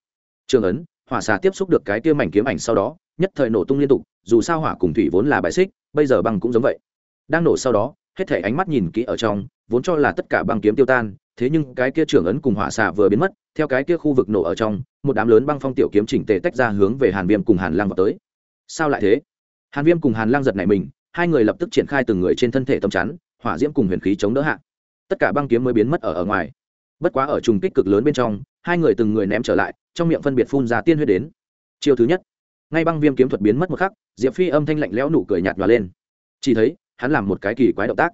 Trường ấn hỏa xà tiếp xúc được cái kia mảnh kiếm ảnh sau đó, nhất thời nổ tung liên tục, dù sao hỏa cùng thủy vốn là bài xích, bây giờ băng cũng giống vậy. Đang nổ sau đó, hết thể ánh mắt nhìn kỹ ở trong, vốn cho là tất cả băng kiếm tiêu tan, thế nhưng cái kia trưởng ấn cùng hỏa xà vừa biến mất, theo cái kia khu vực nổ ở trong, một đám lớn băng phong tiểu kiếm chỉnh tề tách ra hướng về hàn viêm cùng hàn Lang vào tới. Sao lại thế? Hàn viêm cùng hàn Lang giật này mình, hai người lập tức triển khai từng người trên thân thể tâm chắn, hỏa diễm cùng huyền khí chống đỡ hạ. Tất cả băng kiếm mới biến mất ở ở ngoài bất quá ở trùng kích cực lớn bên trong, hai người từng người ném trở lại, trong miệng phân biệt phun ra tiên huyết đến. Chiều thứ nhất, ngay băng viêm kiếm thuật biến mất một khắc, diệp phi âm thanh lạnh lẽo nụ cười nhạt nhòa lên. Chỉ thấy, hắn làm một cái kỳ quái động tác.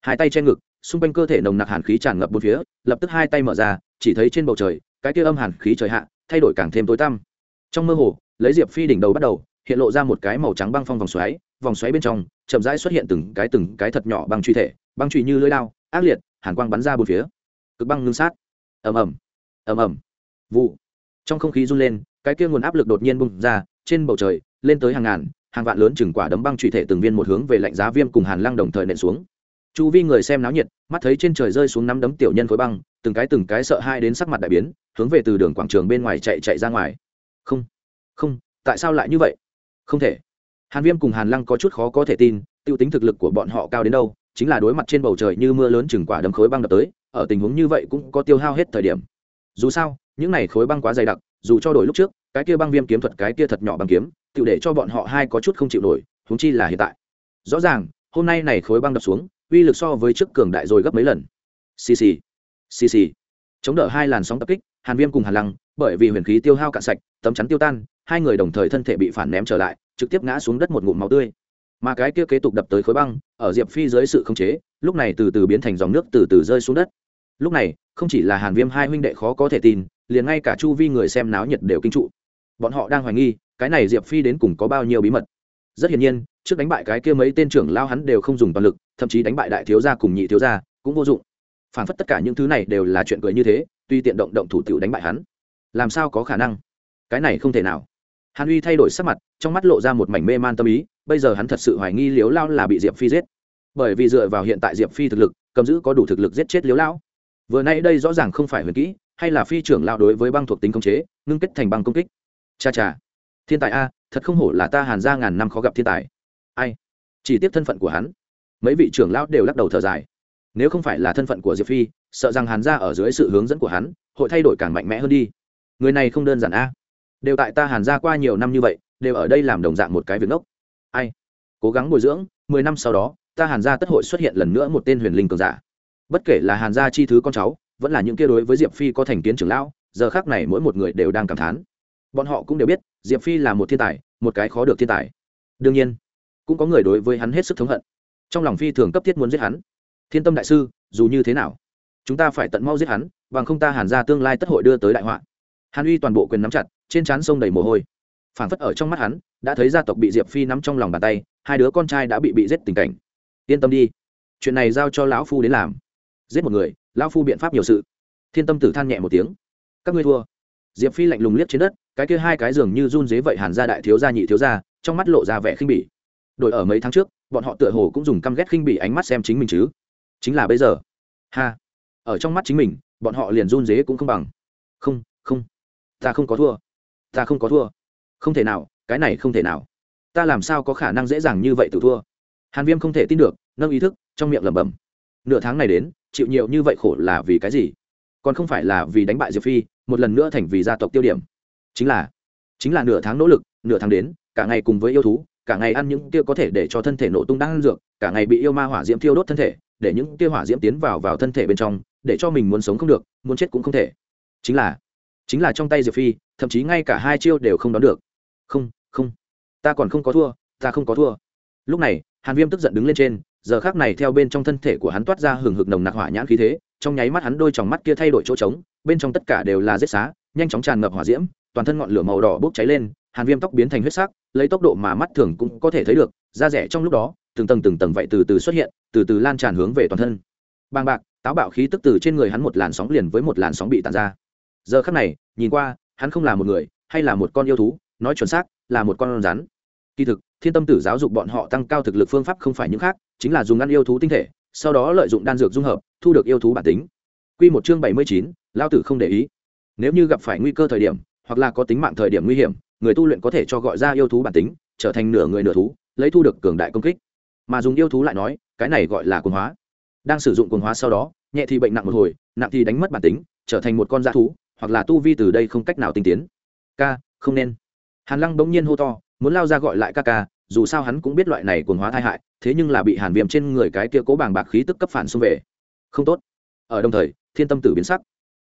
Hai tay che ngực, xung quanh cơ thể nồng nặc hàn khí tràn ngập bốn phía, lập tức hai tay mở ra, chỉ thấy trên bầu trời, cái kia âm hàn khí trời hạ, thay đổi càng thêm tối tăm. Trong mơ hồ, lấy diệp phi đỉnh đầu bắt đầu, hiện lộ ra một cái màu trắng băng phong vòng xoáy vòng xoáy bên trong, chậm rãi xuất hiện từng cái từng cái thật nhỏ băng truy thể, băng truy như lưỡi lao ác liệt, hàn quang bắn ra bốn phía cực băng ngưng sát. Ầm ầm ầm ầm. Vụ. Trong không khí run lên, cái kia nguồn áp lực đột nhiên bung ra, trên bầu trời, lên tới hàng ngàn, hàng vạn lớn chừng quả đấm băng trụy thể từng viên một hướng về lạnh giá viêm cùng hàn lăng đồng thời nện xuống. Chu vi người xem náo nhiệt, mắt thấy trên trời rơi xuống năm đấm tiểu nhân khối băng, từng cái từng cái sợ hai đến sắc mặt đại biến, hướng về từ đường quảng trường bên ngoài chạy chạy ra ngoài. Không không, tại sao lại như vậy? Không thể. Hàn viêm cùng hàn lăng có chút khó có thể tin t i ê u tính thực lực của bọn họ cao đến đâu, chính là đối mặt trên bầu trời như mưa lớn chừng quả đấm khối băng đập tới ở tình huống như vậy cũng có tiêu hao hết thời điểm. Dù sao, những này khối băng quá dày đặc, dù cho đổi lúc trước, cái kia băng viêm kiếm thuật, cái kia thật nhỏ bằng kiếm tự để cho bọn họ hai có chút không chịu nổi húng chi là hiện tại. Rõ ràng, hôm nay này khối băng đập xuống, uy lực so với trước cường đại rồi gấp mấy lần. Xì xì xì xì. Chống đỡ hai làn sóng tập kích, hàn viêm cùng hàn lăng, bởi vì huyền khí tiêu hao cạn sạch, tấm chắn tiêu tan, hai người đồng thời thân thể bị phản ném trở lại, trực tiếp ngã xuống đất một ngụm máu tươi. Mà cái kia kế tục đập tới khối băng, ở diệp phi dưới sự khống chế, lúc này từ từ biến thành dòng nước từ từ rơi xuống đất lúc này, không chỉ là hàn viêm hai huynh đệ khó có thể tin, liền ngay cả chu vi người xem náo nhiệt đều kinh trụ. Bọn họ đang hoài nghi, cái này diệp phi đến cùng có bao nhiêu bí mật. Rất hiển nhiên, trước đánh bại cái kia mấy tên trưởng lao hắn đều không dùng toàn lực, thậm chí đánh bại đại thiếu gia cùng nhị thiếu gia cũng vô dụng. Phản phất tất cả những thứ này đều là chuyện cười như thế, tuy tiện động động thủ tiểu đánh bại hắn. Làm sao có khả năng? Cái này không thể nào. Hàn uy thay đổi sắc mặt, trong mắt lộ ra một mảnh mê man tâm ý, bây giờ hắn thật sự hoài nghi liếu lao là bị diệp phi giết. Bởi vì dựa vào hiện tại diệp phi thực lực, cầm giữ có đủ thực lực giết chết liếu lao vừa nay đây rõ ràng không phải huyền kỹ, hay là phi trưởng lao đối với băng thuộc tính công chế, ngưng kết thành băng công kích. Cha cha. Thiên tài a, thật không hổ là ta hàn ra ngàn năm khó gặp thiên tài. Ai? Chỉ tiếp thân phận của hắn. Mấy vị trưởng lão đều lắc đầu thở dài. Nếu không phải là thân phận của diệp phi, sợ rằng hàn ra ở dưới sự hướng dẫn của hắn, hội thay đổi càng mạnh mẽ hơn đi. Người này không đơn giản a. Đều tại ta hàn ra qua nhiều năm như vậy, đều ở đây làm đồng dạng một cái việc ngốc. Ai? Cố gắng bồi dưỡng, mười năm sau đó, ta hàn gia tất hội xuất hiện lần nữa một tên huyền linh cường giả bất kể là hàn gia chi thứ con cháu, vẫn là những kia đối với diệp phi có thành kiến trưởng lão, giờ khác này mỗi một người đều đang cảm thán. Bọn họ cũng đều biết, diệp phi là một thiên tài, một cái khó được thiên tài. Đương nhiên, cũng có người đối với hắn hết sức thống hận. Trong lòng phi thường cấp thiết muốn giết hắn. Thiên tâm đại sư, dù như thế nào, chúng ta phải tận mau giết hắn, bằng không ta hàn ra tương lai tất hội đưa tới đại họa. Hàn uy toàn bộ quyền nắm chặt, trên trán sông đầy mồ hôi. Phảng phất ở trong mắt hắn, đã thấy gia tộc bị diệp phi nắm trong lòng bàn tay, hai đứa con trai đã bị bị giết tình cảnh. Yên tâm đi, chuyện này giao cho lão phu đến làm giết một người, lão phu biện pháp nhiều sự. Thiên tâm tử than nhẹ một tiếng. Các ngươi thua. Diệp phi lạnh lùng liếc trên đất, cái kia hai cái giường như run dế vậy hàn ra đại thiếu gia, nhị thiếu gia, trong mắt lộ ra vẻ khinh bỉ. Đội ở mấy tháng trước, bọn họ tựa hồ cũng dùng căm ghét khinh bỉ ánh mắt xem chính mình chứ. Chính là bây giờ. Ha. Ở trong mắt chính mình, bọn họ liền run dế cũng không bằng. Không không. Ta không có thua. Ta không có thua. Không thể nào, cái này không thể nào. Ta làm sao có khả năng dễ dàng như vậy tự thua? Hàn viêm không thể tin được, nâng ý thức, trong miệng lẩm bẩm. Nửa tháng này đến chịu nhiều như vậy khổ là vì cái gì? Còn không phải là vì đánh bại diệp phi, một lần nữa thành vì gia tộc tiêu điểm. Chính là chính là nửa tháng nỗ lực, nửa tháng đến, cả ngày cùng với yêu thú, cả ngày ăn những kia có thể để cho thân thể nổ tung đang ăn dược, cả ngày bị yêu ma hỏa diễm thiêu đốt thân thể, để những kia hỏa diễm tiến vào vào thân thể bên trong, để cho mình muốn sống không được, muốn chết cũng không thể. Chính là chính là trong tay diệp phi, thậm chí ngay cả hai chiêu đều không đón được. Không không, ta còn không có thua, ta không có thua. Lúc này, hàn viêm tức giận đứng lên trên giờ khác này theo bên trong thân thể của hắn toát ra hừng hực nồng nặc hỏa nhãn khí thế, trong nháy mắt hắn đôi tròng mắt kia thay đổi chỗ trống, bên trong tất cả đều là rết xá, nhanh chóng tràn ngập hỏa diễm, toàn thân ngọn lửa màu đỏ bốc cháy lên, hàn viêm tóc biến thành huyết sắc, lấy tốc độ mà mắt thường cũng có thể thấy được, da rẻ trong lúc đó, từng tầng từng tầng vậy từ từ xuất hiện, từ từ lan tràn hướng về toàn thân. Bàng bạc, táo bạo khí tức từ trên người hắn một làn sóng liền với một làn sóng bị tàn ra. Giờ khắc này, nhìn qua, hắn không là một người, hay là một con yêu thú, nói chuẩn xác, là một con rắn. Kỳ thực thiên tâm tử giáo dục bọn họ tăng cao thực lực phương pháp không phải những khác, chính là dùng ăn yêu thú tinh thể, sau đó lợi dụng đan dược dung hợp, thu được yêu thú bản tính. Q một chương bảy mươi chín, lao tử không để ý. Nếu như gặp phải nguy cơ thời điểm, hoặc là có tính mạng thời điểm nguy hiểm, người tu luyện có thể cho gọi ra yêu thú bản tính, trở thành nửa người nửa thú, lấy thu được cường đại công kích. Mà dùng yêu thú lại nói, cái này gọi là quần hóa. Đang sử dụng quần hóa sau đó, nhẹ thì bệnh nặng một hồi, nặng thì đánh mất bản tính, trở thành một con da thú, hoặc là tu vi từ đây không cách nào tinh tiến. Ca, không nên. Hàn lăng bỗng nhiên hô to muốn lao ra gọi lại ca ca, dù sao hắn cũng biết loại này cồn hóa tai hại, thế nhưng là bị hàn viêm trên người cái kia cố bàng bạc khí tức cấp phản xung về. Không tốt. Ở đồng thời, thiên tâm tử biến sắc.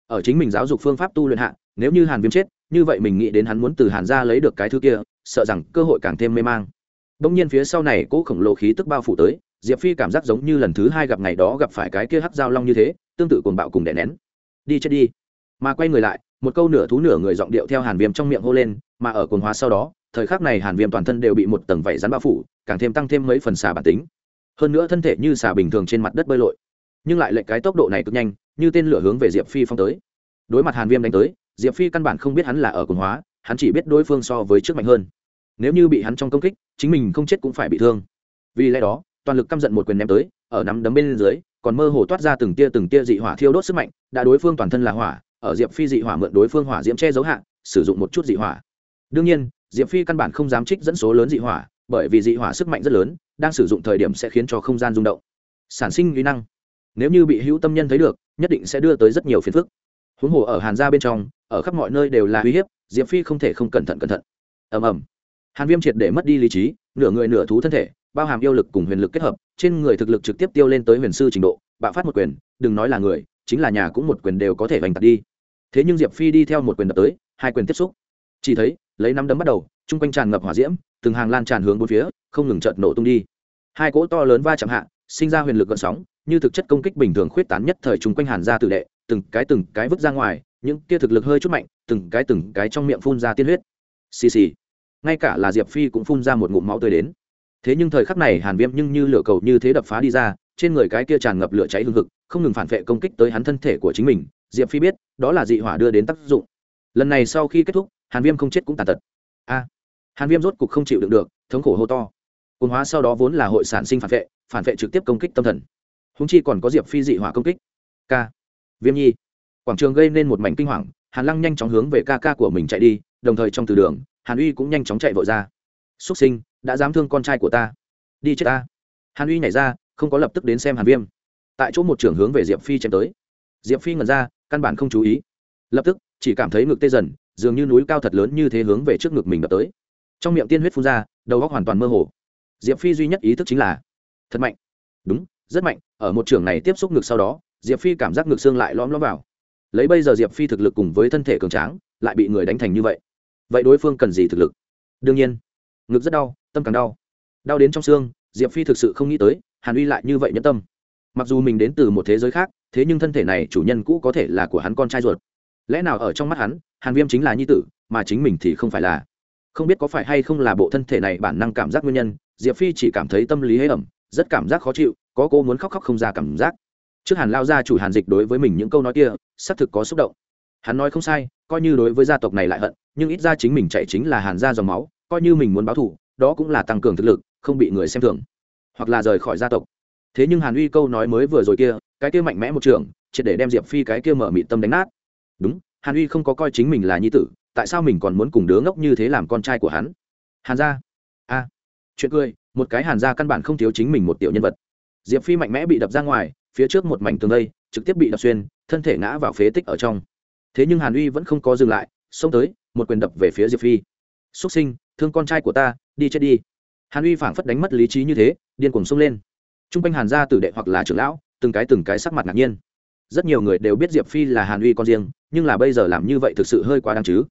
Ở chính mình giáo dục phương pháp tu luyện hạ, nếu như hàn viêm chết, như vậy mình nghĩ đến hắn muốn từ hàn ra lấy được cái thứ kia, sợ rằng cơ hội càng thêm mê mang. Bỗng nhiên phía sau này cỗ khổng lồ khí tức bao phủ tới, diệp phi cảm giác giống như lần thứ hai gặp ngày đó gặp phải cái kia hắc giao long như thế, tương tự cuồng bạo cùng đè nén. Đi chết đi. Mà quay người lại, một câu nửa thú nửa người giọng điệu theo hàn viêm trong miệng hô lên, mà ở cồn hóa sau đó thời khắc này hàn viêm toàn thân đều bị một tầng vảy rắn bao phủ, càng thêm tăng thêm mấy phần xà bản tính. Hơn nữa thân thể như xà bình thường trên mặt đất bơi lội. Nhưng lại lệnh cái tốc độ này cực nhanh, như tên lửa hướng về diệp phi phong tới. Đối mặt hàn viêm đánh tới, diệp phi căn bản không biết hắn là ở cuồng hóa, hắn chỉ biết đối phương so với trước mạnh hơn. Nếu như bị hắn trong công kích, chính mình không chết cũng phải bị thương. Vì lẽ đó, toàn lực căm giận một quyền ném tới, ở nắm đấm bên dưới, còn mơ hồ toát ra từng tia từng tia dị hỏa thiêu đốt sức mạnh, đã đối phương toàn thân là hỏa, ở diệp phi dị hỏa mượn đối phương hỏa diễm che giấu hạn sử dụng một chút dị hỏa. Đương nhiên diệp phi căn bản không dám trích dẫn số lớn dị hỏa, bởi vì dị hỏa sức mạnh rất lớn, đang sử dụng thời điểm sẽ khiến cho không gian rung động. Sản sinh uy năng. Nếu như bị hữu tâm nhân thấy được, nhất định sẽ đưa tới rất nhiều phiền phức. Huống hồ ở hàn gia bên trong, ở khắp mọi nơi đều là uy hiếp, diệp phi không thể không cẩn thận cẩn thận. Ầm ầm. Hàn viêm triệt để mất đi lý trí, nửa người nửa thú thân thể, bao hàm yêu lực cùng huyền lực kết hợp, trên người thực lực trực tiếp tiêu lên tới huyền sư trình độ, bạo phát một quyền, đừng nói là người, chính là nhà cũng một quyền đều có thể vành tạt đi. Thế nhưng diệp phi đi theo một quyền đập tới, hai quyền tiếp xúc. Chỉ thấy lấy năm đấm bắt đầu, chung quanh tràn ngập hỏa diễm, từng hàng lan tràn hướng bốn phía, không ngừng chợt nổ tung đi. Hai cỗ to lớn va chạm hạ, sinh ra huyền lực gợn sóng, như thực chất công kích bình thường khuyết tán nhất thời chung quanh hàn ra tử đệ, từng cái từng cái vứt ra ngoài, những kia thực lực hơi chút mạnh, từng cái từng cái trong miệng phun ra tiên huyết. Xì xì. Ngay cả là diệp phi cũng phun ra một ngụm máu tươi đến. Thế nhưng thời khắc này hàn viêm nhưng như lửa cầu như thế đập phá đi ra, trên người cái kia tràn ngập lửa cháy hương thực không ngừng phản vệ công kích tới hắn thân thể của chính mình. Diệp phi biết, đó là dị hỏa đưa đến tác dụng. Lần này sau khi kết thúc hàn viêm không chết cũng tàn tật. A, hàn viêm rốt cục không chịu đựng được, thống khổ hô to. Cồn hóa sau đó vốn là hội sản sinh phản vệ phản vệ trực tiếp công kích tâm thần. Húng chi còn có diệp phi dị hỏa công kích. K, viêm nhi. Quảng trường gây nên một mảnh kinh hoàng, hàn lăng nhanh chóng hướng về ca ca của mình chạy đi, đồng thời trong từ đường, hàn uy cũng nhanh chóng chạy vội ra. Xuất sinh, đã dám thương con trai của ta. Đi chết ta. Hàn uy nhảy ra, không có lập tức đến xem hàn viêm. Tại chỗ một trưởng hướng về diệp phi chém tới. Diệp phi ngẩn ra, căn bản không chú ý. Lập tức, chỉ cảm thấy ngực tê dần dường như núi cao thật lớn như thế hướng về trước ngực mình đập tới. Trong miệng tiên huyết phun ra, đầu góc hoàn toàn mơ hồ. Diệp phi duy nhất ý thức chính là, thật mạnh. Đúng, rất mạnh, ở một trường này tiếp xúc ngực sau đó, diệp phi cảm giác ngực xương lại lõm lõm vào. Lấy bây giờ diệp phi thực lực cùng với thân thể cường tráng, lại bị người đánh thành như vậy. Vậy đối phương cần gì thực lực? Đương nhiên, ngực rất đau, tâm càng đau. Đau đến trong xương, diệp phi thực sự không nghĩ tới, hàn uy lại như vậy nhẫn tâm. Mặc dù mình đến từ một thế giới khác, thế nhưng thân thể này chủ nhân cũ có thể là của hắn con trai ruột. Lẽ nào ở trong mắt hắn hàn viêm chính là nhi tử, mà chính mình thì không phải là. Không biết có phải hay không là bộ thân thể này bản năng cảm giác nguyên nhân, diệp phi chỉ cảm thấy tâm lý hế ẩm, rất cảm giác khó chịu, có cô muốn khóc khóc không ra cảm giác. Trước hàn lao gia chủ hàn dịch đối với mình những câu nói kia, xác thực có xúc động. Hắn nói không sai, coi như đối với gia tộc này lại hận, nhưng ít ra chính mình chạy chính là hàn gia dòng máu, coi như mình muốn báo thù, đó cũng là tăng cường thực lực, không bị người xem thường. Hoặc là rời khỏi gia tộc. Thế nhưng hàn uy câu nói mới vừa rồi kia, cái kia mạnh mẽ một trường, triệt để đem diệp phi cái kia mở mị tâm đánh nát. Đúng hàn uy không có coi chính mình là nhi tử, tại sao mình còn muốn cùng đứa ngốc như thế làm con trai của hắn? Hàn gia? A. Chuyện cười, một cái hàn gia căn bản không thiếu chính mình một tiểu nhân vật. Diệp phi mạnh mẽ bị đập ra ngoài, phía trước một mảnh tường đây, trực tiếp bị đập xuyên, thân thể ngã vào phế tích ở trong. Thế nhưng hàn uy vẫn không có dừng lại, xông tới, một quyền đập về phía diệp phi. Xuất sinh, thương con trai của ta, đi chết đi. Hàn uy phảng phất đánh mất lý trí như thế, điên cuồng xông lên. T r u n g quanh hàn gia tử đệ hoặc là trưởng lão, từng cái từng cái sắc mặt ngạc nhiên rất nhiều người đều biết diệp phi là hàn uy con riêng, nhưng là bây giờ làm như vậy thực sự hơi quá đáng chứ.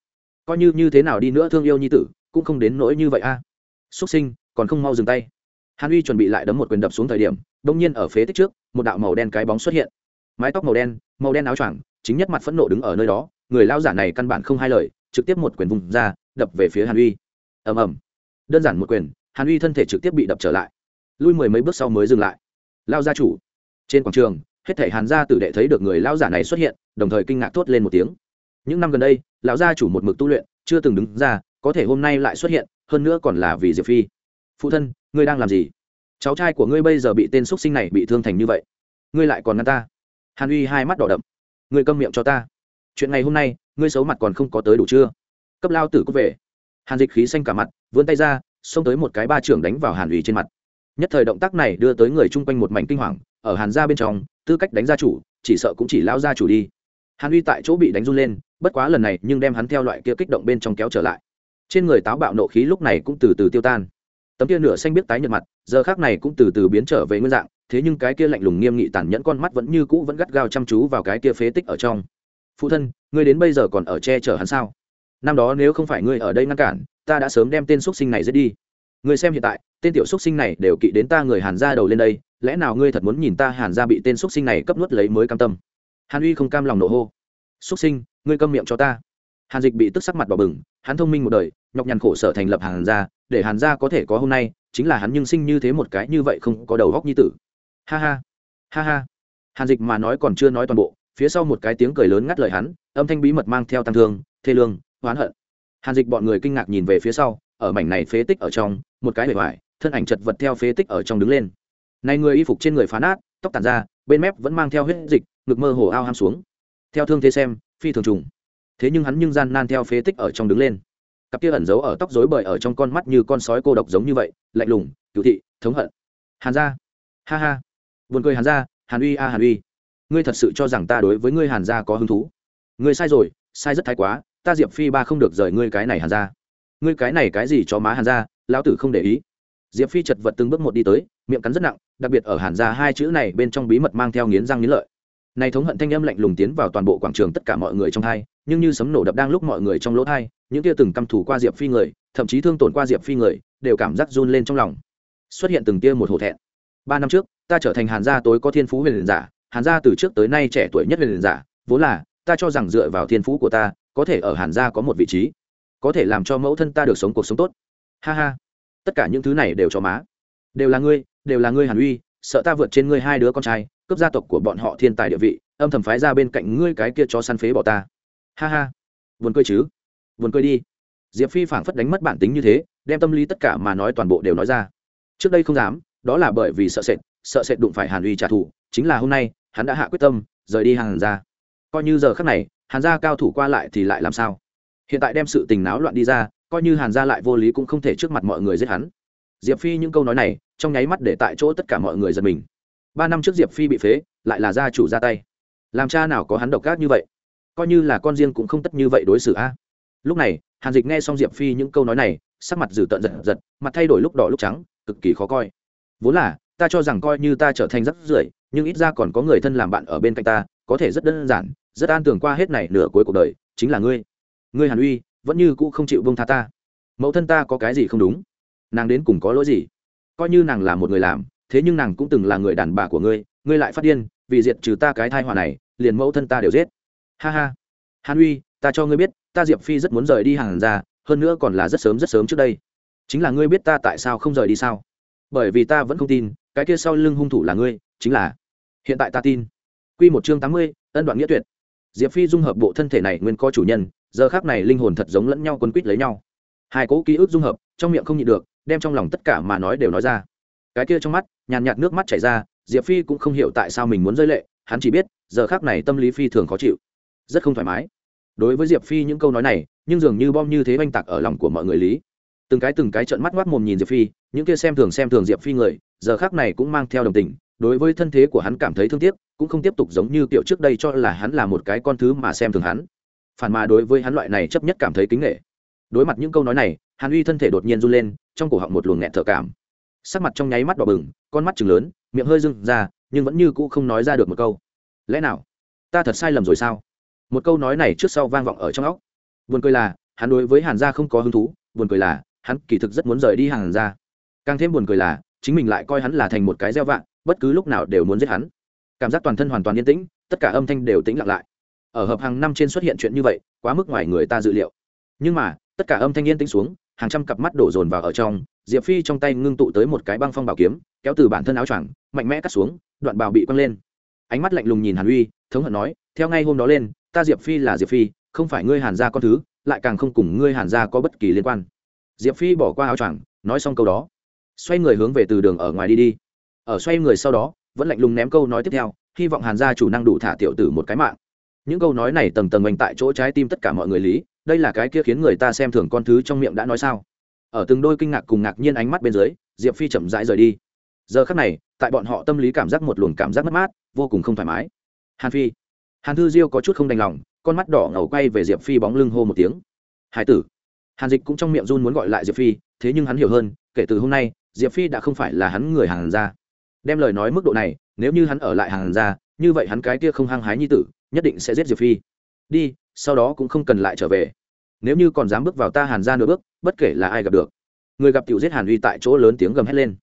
Coi như như thế nào đi nữa thương yêu nhi tử, cũng không đến nỗi như vậy a. À. xuất sinh, còn không mau dừng tay. Hàn uy chuẩn bị lại đấm một quyền đập xuống thời điểm đông nhiên ở phế tích trước, một đạo màu đen cái bóng xuất hiện. Mái tóc màu đen màu đen áo choàng, chính nhất mặt phẫn nộ đứng ở nơi đó, người lao giả này căn bản không hai lời, trực tiếp một quyền vùng ra, đập về phía hàn uy. Ầm ầm. Đơn giản một quyền, hàn uy thân thể trực tiếp bị đập trở lại. Lui mười mấy bước sau mới dừng lại. Lao gia chủ, trên quảng trường hết thể hàn gia tử đệ thấy được người lão giả này xuất hiện, đồng thời kinh ngạc thốt lên một tiếng. Những năm gần đây, lão gia chủ một mực tu luyện, chưa từng đứng ra, có thể hôm nay lại xuất hiện, hơn nữa còn là vì diệp phi. Phụ thân, ngươi đang làm gì? Cháu trai của ngươi bây giờ bị tên xúc sinh này bị thương thành như vậy. Ngươi lại còn ngăn ta. Hàn uy hai mắt đỏ đậm. Ngươi câm miệng cho ta. Chuyện ngày hôm nay, ngươi xấu mặt còn không có tới đủ chưa? Cấp lao tử cút về. Hàn dịch khí xanh cả mặt, vươn tay ra, xông tới một cái ba trưởng đánh vào hàn uy trên mặt. Nhất thời động tác này đưa tới người chung quanh một mảnh kinh hoàng ở hàn gia bên trong, tư cách đánh gia chủ, chỉ sợ cũng chỉ lao gia chủ đi. Hàn uy tại chỗ bị đánh run lên, bất quá lần này nhưng đem hắn theo loại kia kích động bên trong kéo trở lại. Trên người táo bạo nộ khí lúc này cũng từ từ tiêu tan. Tấm kia nửa xanh biết tái nhợt mặt, giờ khác này cũng từ từ biến trở về nguyên dạng, thế nhưng cái kia lạnh lùng nghiêm nghị tàn nhẫn con mắt vẫn như cũ vẫn gắt gao chăm chú vào cái kia phế tích ở trong. Phụ thân, ngươi đến bây giờ còn ở che chở hắn sao? Năm đó nếu không phải ngươi ở đây ngăn cản, ta đã sớm đem tên x sinh này giết đi. Ngươi xem hiện tại, tên tiểu x sinh này đều kỵ đến ta người hàn ra đầu lên đây lẽ nào ngươi thật muốn nhìn ta hàn ra bị tên xúc sinh này cấp nuốt lấy mới cam tâm? Hàn uy không cam lòng nổ hô. Xúc sinh, ngươi câm miệng cho ta. Hàn dịch bị tức sắc mặt bỏ bừng, hắn thông minh một đời, nhọc nhằn khổ sở thành lập hàn gia, để hàn gia có thể có hôm nay, chính là hắn nhưng sinh như thế một cái như vậy không có đầu góc như tử. Ha ha ha ha. Hàn dịch mà nói còn chưa nói toàn bộ, phía sau một cái tiếng cười lớn ngắt lời hắn, âm thanh bí mật mang theo tăng thương, thê lương hoán hận. Hàn dịch bọn người kinh ngạc nhìn về phía sau, ở mảnh này phế tích ở trong, một cái bề ngoài thân ảnh chật vật theo phế tích ở trong đứng lên này người y phục trên người phá nát, tóc tàn ra, bên mép vẫn mang theo huyết dịch, ngực mơ hồ ao ham xuống. Theo thương thế xem, phi thường trùng. Thế nhưng hắn nhưng gian nan theo phế tích ở trong đứng lên. Cặp kia ẩn giấu ở tóc rối bời ở trong con mắt như con sói cô độc giống như vậy, lạnh lùng cựu thị, thống hận. Hàn gia. Ha ha. Buồn cười hàn gia, hàn uy a hàn uy. Ngươi thật sự cho rằng ta đối với ngươi hàn gia có hứng thú? Ngươi sai rồi, sai rất thái quá, ta diệp phi ba không được rời ngươi cái này hàn gia. Ngươi cái này cái gì cho má hàn gia, lão tử không để ý diệp phi chật vật từng bước một đi tới, miệng cắn rất nặng, đặc biệt ở hàn gia hai chữ này bên trong bí mật mang theo nghiến răng nghiến lợi. Này thống hận thanh âm lạnh lùng tiến vào toàn bộ quảng trường tất cả mọi người trong hai, nhưng như sấm nổ đập đang lúc mọi người trong lỗ thai, những kia từng căm thủ qua diệp phi người, thậm chí thương tổn qua diệp phi người, đều cảm giác run lên trong lòng. Xuất hiện từng tia một hổ thẹn. Ba năm trước, ta trở thành hàn gia tối có thiên phú huyền liền giả, hàn gia từ trước tới nay trẻ tuổi nhất huyền liền giả, vốn là, ta cho rằng dựa vào thiên phú của ta, có thể ở hàn gia có một vị trí, có thể làm cho mẫu thân ta được sống cuộc sống tốt. Ha ha tất cả những thứ này đều cho má. Đều là ngươi, đều là ngươi hàn uy, sợ ta vượt trên ngươi hai đứa con trai, cướp gia tộc của bọn họ thiên tài địa vị, âm thầm phái ra bên cạnh ngươi cái kia cho săn phế bỏ ta. Ha ha. Buồn cười chứ? Buồn cười đi. Diệp phi phảng phất đánh mất bản tính như thế, đem tâm lý tất cả mà nói toàn bộ đều nói ra. Trước đây không dám, đó là bởi vì sợ sệt sợ sệt đụng phải hàn uy trả thù, chính là hôm nay, hắn đã hạ quyết tâm, rời đi hàn ra coi như giờ khắc này, hàn gia cao thủ qua lại thì lại làm sao? Hiện tại đem sự tình náo loạn đi ra coi như hàn gia lại vô lý cũng không thể trước mặt mọi người giết hắn. Diệp phi những câu nói này, trong nháy mắt để tại chỗ tất cả mọi người giật mình. Ba năm trước diệp phi bị phế, lại là gia chủ ra tay. Làm cha nào có hắn độc ác như vậy? Coi như là con riêng cũng không tất như vậy đối xử a. Lúc này, hàn dịch nghe xong diệp phi những câu nói này, sắc mặt dử tợn giật giật, mặt thay đổi lúc đỏ lúc trắng, cực kỳ khó coi. Vốn là, ta cho rằng coi như ta trở thành rắc rưởi, nhưng ít ra còn có người thân làm bạn ở bên cạnh ta, có thể rất đơn giản, rất an tưởng qua hết này nửa cuối cuộc đời, chính là ngươi. Ngươi hàn uy vẫn như cũ không chịu bông tha ta. Mẫu thân ta có cái gì không đúng? Nàng đến cùng có lỗi gì? Coi như nàng là một người làm, thế nhưng nàng cũng từng là người đàn bà của ngươi ngươi lại phát điên, vì diệt trừ ta cái thai hòa này, liền mẫu thân ta đều giết. Ha ha. Hàn uy, ta cho ngươi biết, ta diệp phi rất muốn rời đi hàng ra hơn nữa còn là rất sớm rất sớm trước đây. Chính là ngươi biết ta tại sao không rời đi sao? Bởi vì ta vẫn không tin, cái kia sau lưng hung thủ là ngươi, chính là hiện tại ta tin. Q một chương tám mươi, ân đoạn nghĩa tuyệt. Diệp phi dung hợp bộ thân thể này nguyên có chủ nhân giờ khác này linh hồn thật giống lẫn nhau quân quýt lấy nhau. Hai cỗ ký ức dung hợp, trong miệng không nhịn được, đem trong lòng tất cả mà nói đều nói ra. Cái kia trong mắt, nhàn nhạt nước mắt chảy ra, diệp phi cũng không hiểu tại sao mình muốn rơi lệ, hắn chỉ biết, giờ khác này tâm lý phi thường khó chịu. Rất không thoải mái. Đối với diệp phi những câu nói này, nhưng dường như bom như thế oanh tạc ở lòng của mọi người lý. Từng cái từng cái trận mắt ngoác mồm nhìn diệp phi, những kia xem thường xem thường diệp phi người, giờ khác này cũng mang theo đồng tình, đối với thân thế của hắn cảm thấy thương tiếc, cũng không tiếp tục giống như kiểu trước đây cho là hắn là một cái con thứ mà xem thường hắn phản mà đối với hắn loại này chấp nhất cảm thấy kính nghệ đối mặt những câu nói này, hàn uy thân thể đột nhiên run lên, trong cổ họng một luồng nghẹn thở cảm. Sắc mặt trong nháy mắt đỏ bừng, con mắt chừng lớn, miệng hơi dưng ra, nhưng vẫn như cũ không nói ra được một câu. Lẽ nào, ta thật sai lầm rồi sao? Một câu nói này trước sau vang vọng ở trong óc. Buồn cười là, hắn đối với hàn gia không có hứng thú, buồn cười là, hắn kỳ thực rất muốn rời đi hàn gia. Càng thêm buồn cười là, chính mình lại coi hắn là thành một cái gieo vạn bất cứ lúc nào đều muốn giết hắn. Cảm giác toàn thân hoàn toàn yên tĩnh, tất cả âm thanh đều tĩnh lặng lại ở hợp hàng năm trên xuất hiện chuyện như vậy, quá mức ngoài người ta dự liệu. Nhưng mà, tất cả âm thanh yên tĩnh xuống, hàng trăm cặp mắt đổ dồn vào ở trong, diệp phi trong tay ngưng tụ tới một cái băng phong bảo kiếm, kéo từ bản thân áo choàng, mạnh mẽ cắt xuống, đoạn bào bị quăng lên. Ánh mắt lạnh lùng nhìn hàn uy, thống hận nói, theo ngay hôm đó lên, ta diệp phi là diệp phi, không phải ngươi hàn gia con thứ, lại càng không cùng ngươi hàn gia có bất kỳ liên quan. Diệp phi bỏ qua áo choàng, nói xong câu đó. Xoay người hướng về từ đường ở ngoài đi đi. Ở xoay người sau đó, vẫn lạnh lùng ném câu nói tiếp theo, hy vọng hàn gia chủ năng đủ thả tiểu tử một cái mạng những câu nói này tầng tầng oanh tại chỗ trái tim tất cả mọi người lý đây là cái kia khiến người ta xem thường con thứ trong miệng đã nói sao? Ở từng đôi kinh ngạc cùng ngạc nhiên ánh mắt bên dưới diệp phi chậm rãi rời đi. Giờ khắc này tại bọn họ tâm lý cảm giác một luồng cảm giác mất mát vô cùng không thoải mái. Hàn phi. Hàn thư diêu có chút không đành lòng con mắt đỏ ngầu quay về diệp phi bóng lưng hô một tiếng. Hải tử. Hàn dịch cũng trong miệng run muốn gọi lại diệp phi thế nhưng hắn hiểu hơn kể từ hôm nay diệp phi đã không phải là hắn người hàn gia. đem lời nói mức độ này nếu như hắn ở lại hàn gia, như vậy hắn cái kia không hăng hái như tử nhất định sẽ giết diệp phi đi sau đó cũng không cần lại trở về nếu như còn dám bước vào ta hàn ra nửa bước bất kể là ai gặp được người gặp tiểu giết hàn uy tại chỗ lớn tiếng gầm hét lên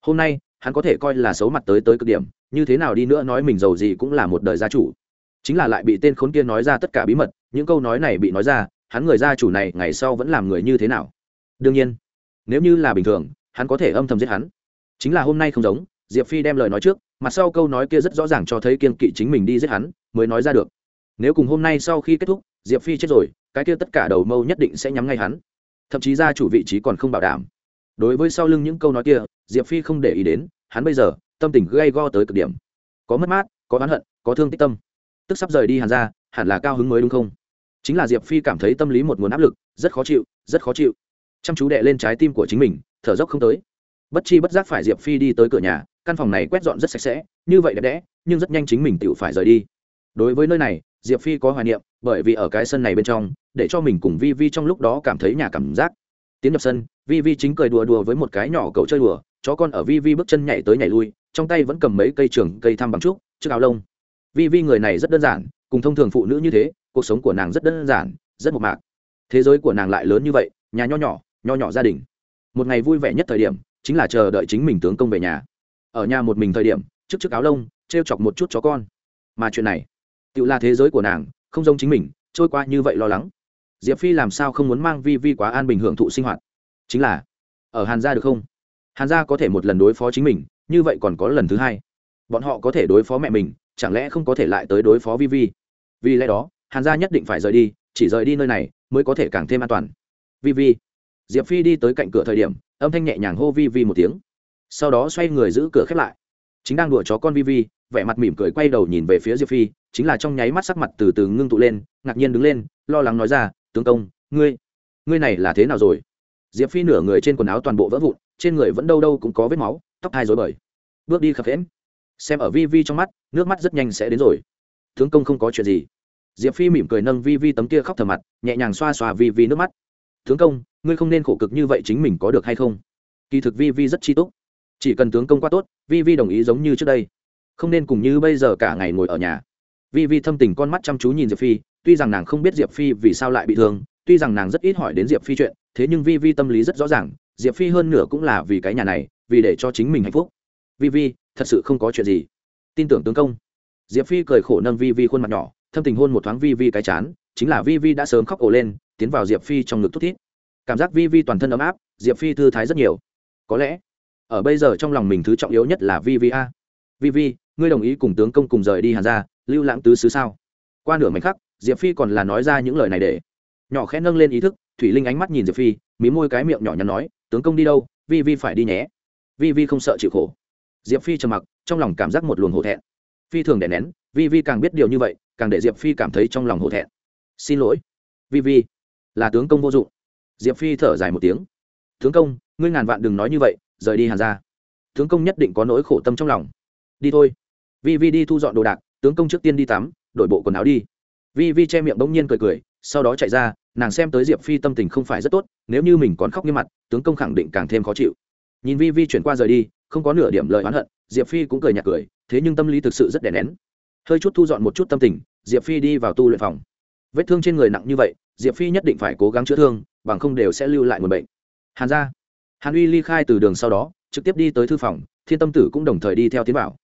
hôm nay hắn có thể coi là xấu mặt tới tới cực điểm như thế nào đi nữa nói mình giàu gì cũng là một đời gia chủ chính là lại bị tên khốn kia nói ra tất cả bí mật những câu nói này bị nói ra hắn người gia chủ này ngày sau vẫn làm người như thế nào đương nhiên nếu như là bình thường hắn có thể âm thầm giết hắn chính là hôm nay không giống diệp phi đem lời nói trước mặt sau câu nói kia rất rõ ràng cho thấy kiên kỵ chính mình đi giết hắn, mới nói ra được. Nếu cùng hôm nay sau khi kết thúc, diệp phi chết rồi, cái kia tất cả đầu mâu nhất định sẽ nhắm ngay hắn. Thậm chí gia chủ vị trí còn không bảo đảm. Đối với sau lưng những câu nói kia, diệp phi không để ý đến, hắn bây giờ, tâm tình gây go tới cực điểm. Có mất mát, có oán hận, có thương tích tâm. Tức sắp rời đi hàn ra, hẳn là cao hứng mới đúng không? Chính là diệp phi cảm thấy tâm lý một nguồn áp lực, rất khó chịu, rất khó chịu. Chăm chú đệ lên trái tim của chính mình, thở dốc không tới. Bất chi bất giác phải diệp phi đi tới cửa nhà căn phòng này quét dọn rất sạch sẽ, như vậy đẹp đẽ, nhưng rất nhanh chính mình tự phải rời đi. Đối với nơi này, diệp phi có hoài niệm, bởi vì ở cái sân này bên trong, để cho mình cùng vi vi trong lúc đó cảm thấy nhà cảm giác. Tiến nhập sân, vi vi chính cười đùa đùa với một cái nhỏ cậu chơi đùa, chó con ở vi vi bước chân nhảy tới nhảy lui, trong tay vẫn cầm mấy cây trường cây thăm bằng trúc trước áo lông. Vi vi người này rất đơn giản, cùng thông thường phụ nữ như thế, cuộc sống của nàng rất đơn giản, rất mộc mạc. Thế giới của nàng lại lớn như vậy, nhà nho nhỏ nho nhỏ gia đình. Một ngày vui vẻ nhất thời điểm, chính là chờ đợi chính mình tướng công về nhà ở nhà một mình thời điểm, trước trước áo lông t r e o chọc một chút chó con. Mà chuyện này, tự là thế giới của nàng, không giống chính mình, trôi qua như vậy lo lắng. Diệp phi làm sao không muốn mang vi vi quá an bình hưởng thụ sinh hoạt? Chính là, ở hàn gia được không? Hàn gia có thể một lần đối phó chính mình, như vậy còn có lần thứ hai. Bọn họ có thể đối phó mẹ mình, chẳng lẽ không có thể lại tới đối phó vi vi? Vì lẽ đó, hàn gia nhất định phải rời đi, chỉ rời đi nơi này, mới có thể càng thêm an toàn. Vi vi, diệp phi đi tới cạnh cửa thời điểm, âm thanh nhẹ nhàng hô vi vi một tiếng sau đó xoay người giữ cửa khép lại. Chính đang đùa chó con vi vi vẻ mặt mỉm cười quay đầu nhìn về phía diệp phi, chính là trong nháy mắt sắc mặt từ từ ngưng tụ lên, ngạc nhiên đứng lên, lo lắng nói ra, tướng công, ngươi ngươi này là thế nào rồi? Diệp phi nửa người trên quần áo toàn bộ vỡ vụn, trên người vẫn đâu đâu cũng có vết máu, tóc hai rối bời. Bước đi khập khẽn xem ở vi vi trong mắt, nước mắt rất nhanh sẽ đến rồi. Tướng công không có chuyện gì. Diệp phi mỉm cười nâng vi vi tấm kia khóc thở mặt, nhẹ nhàng xoa xoa vi vi nước mắt. Tướng công, ngươi không nên khổ cực như vậy chính mình có được hay không? Kỳ thực vi vi rất chi túc chỉ cần tướng công qua tốt, vi vi đồng ý giống như trước đây. Không nên cùng như bây giờ cả ngày ngồi ở nhà. Vi vi thâm tình con mắt chăm chú nhìn diệp phi, tuy rằng nàng không biết diệp phi vì sao lại bị thương, tuy rằng nàng rất ít hỏi đến diệp phi chuyện, thế nhưng vi vi tâm lý rất rõ ràng, diệp phi hơn nửa cũng là vì cái nhà này, vì để cho chính mình hạnh phúc. Vi vi, thật sự không có chuyện gì. Tin tưởng tướng công. Diệp phi cười khổ nâng vi vi khuôn mặt nhỏ, thâm tình hôn một thoáng vi vi cái chán, chính là vi vi đã sớm khóc ổ lên, tiến vào diệp phi trong ngực thút thít. Cảm giác vi vi toàn thân ấm áp, diệp phi thư thái rất nhiều. Có lẽ ở bây giờ trong lòng mình thứ trọng yếu nhất là vi vi a. Vi vi, ngươi đồng ý cùng tướng công cùng rời đi hàn ra lưu lãng tứ xứ sao? Qua nửa mảnh khắc, diệp phi còn là nói ra những lời này để nhỏ khẽ nâng lên ý thức, thủy linh ánh mắt nhìn diệp phi, mí môi cái miệng nhỏ nhắn nói, tướng công đi đâu? Vi vi phải đi nhé. Vi vi không sợ chịu khổ. Diệp phi trầm mặc, trong lòng cảm giác một luồng hổ thẹn. Phi thường đè nén, vi vi càng biết điều như vậy, càng để diệp phi cảm thấy trong lòng hổ thẹn. Xin lỗi, vi vi, là tướng công vô dụng. Diệp phi thở dài một tiếng. Tướng công, ngươi ngàn vạn đừng nói như vậy rời đi hàn ra tướng công nhất định có nỗi khổ tâm trong lòng. Đi thôi. Vi vi đi thu dọn đồ đạc, tướng công trước tiên đi tắm, đổi bộ quần áo đi. Vi vi che miệng bỗng nhiên cười cười, sau đó chạy ra, nàng xem tới diệp phi tâm tình không phải rất tốt, nếu như mình còn khóc như mặt, tướng công khẳng định càng thêm khó chịu. Nhìn vi vi chuyển qua rời đi, không có nửa điểm lời oán hận, diệp phi cũng cười nhạt cười, thế nhưng tâm lý thực sự rất đè nén. Hơi chút thu dọn một chút tâm tình, diệp phi đi vào tu luyện phòng. Vết thương trên người nặng như vậy, diệp phi nhất định phải cố gắng chữa thương, bằng không đều sẽ lưu lại nguồn bệnh. Hàn ra hàn uy ly khai từ đường sau đó, trực tiếp đi tới thư phòng, thiên tâm tử cũng đồng thời đi theo tiến bảo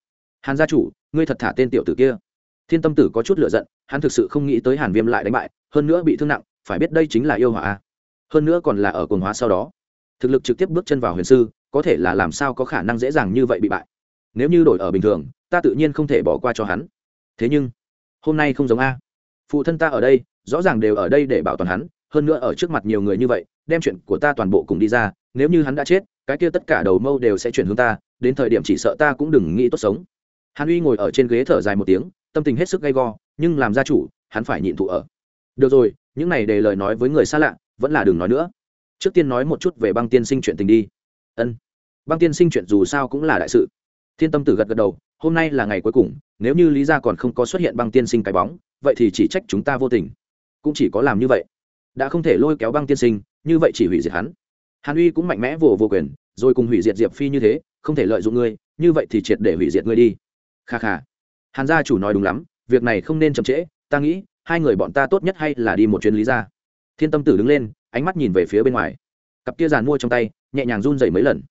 hàn gia chủ, ngươi thật thả tên tiểu tử kia. Thiên tâm tử có chút lửa giận, hắn thực sự không nghĩ tới hàn viêm lại đánh bại, hơn nữa bị thương nặng, phải biết đây chính là yêu hỏa hơn nữa còn là ở cồn hóa sau đó. Thực lực trực tiếp bước chân vào huyền sư, có thể là làm sao có khả năng dễ dàng như vậy bị bại. Nếu như đổi ở bình thường, ta tự nhiên không thể bỏ qua cho hắn. Thế nhưng, hôm nay không giống a. Phụ thân ta ở đây, rõ ràng đều ở đây để bảo toàn hắn, hơn nữa ở trước mặt nhiều người như vậy, đem chuyện của ta toàn bộ cùng đi ra nếu như hắn đã chết, cái kia tất cả đầu mâu đều sẽ chuyển hướng ta, đến thời điểm chỉ sợ ta cũng đừng nghĩ tốt sống. Hàn uy ngồi ở trên ghế thở dài một tiếng, tâm tình hết sức gay go, nhưng làm gia chủ, hắn phải nhịn thụ ở. Được rồi, những này để lời nói với người xa lạ, vẫn là đừng nói nữa. Trước tiên nói một chút về băng tiên sinh chuyện tình đi. Ân. Băng tiên sinh chuyện dù sao cũng là đại sự. Thiên tâm tử gật gật đầu, hôm nay là ngày cuối cùng, nếu như lý gia còn không có xuất hiện băng tiên sinh cái bóng, vậy thì chỉ trách chúng ta vô tình. Cũng chỉ có làm như vậy. Đã không thể lôi kéo băng tiên sinh, như vậy chỉ hủy diệt hắn hàn uy cũng mạnh mẽ vồ vô quyền, rồi cùng hủy diệt diệp phi như thế, không thể lợi dụng ngươi, như vậy thì triệt để hủy diệt ngươi đi. Kha kha. Hàn gia chủ nói đúng lắm, việc này không nên chậm trễ, ta nghĩ, hai người bọn ta tốt nhất hay là đi một chuyến lý ra thiên tâm tử đứng lên, ánh mắt nhìn về phía bên ngoài. Cặp kia giàn mua trong tay, nhẹ nhàng run dày mấy lần.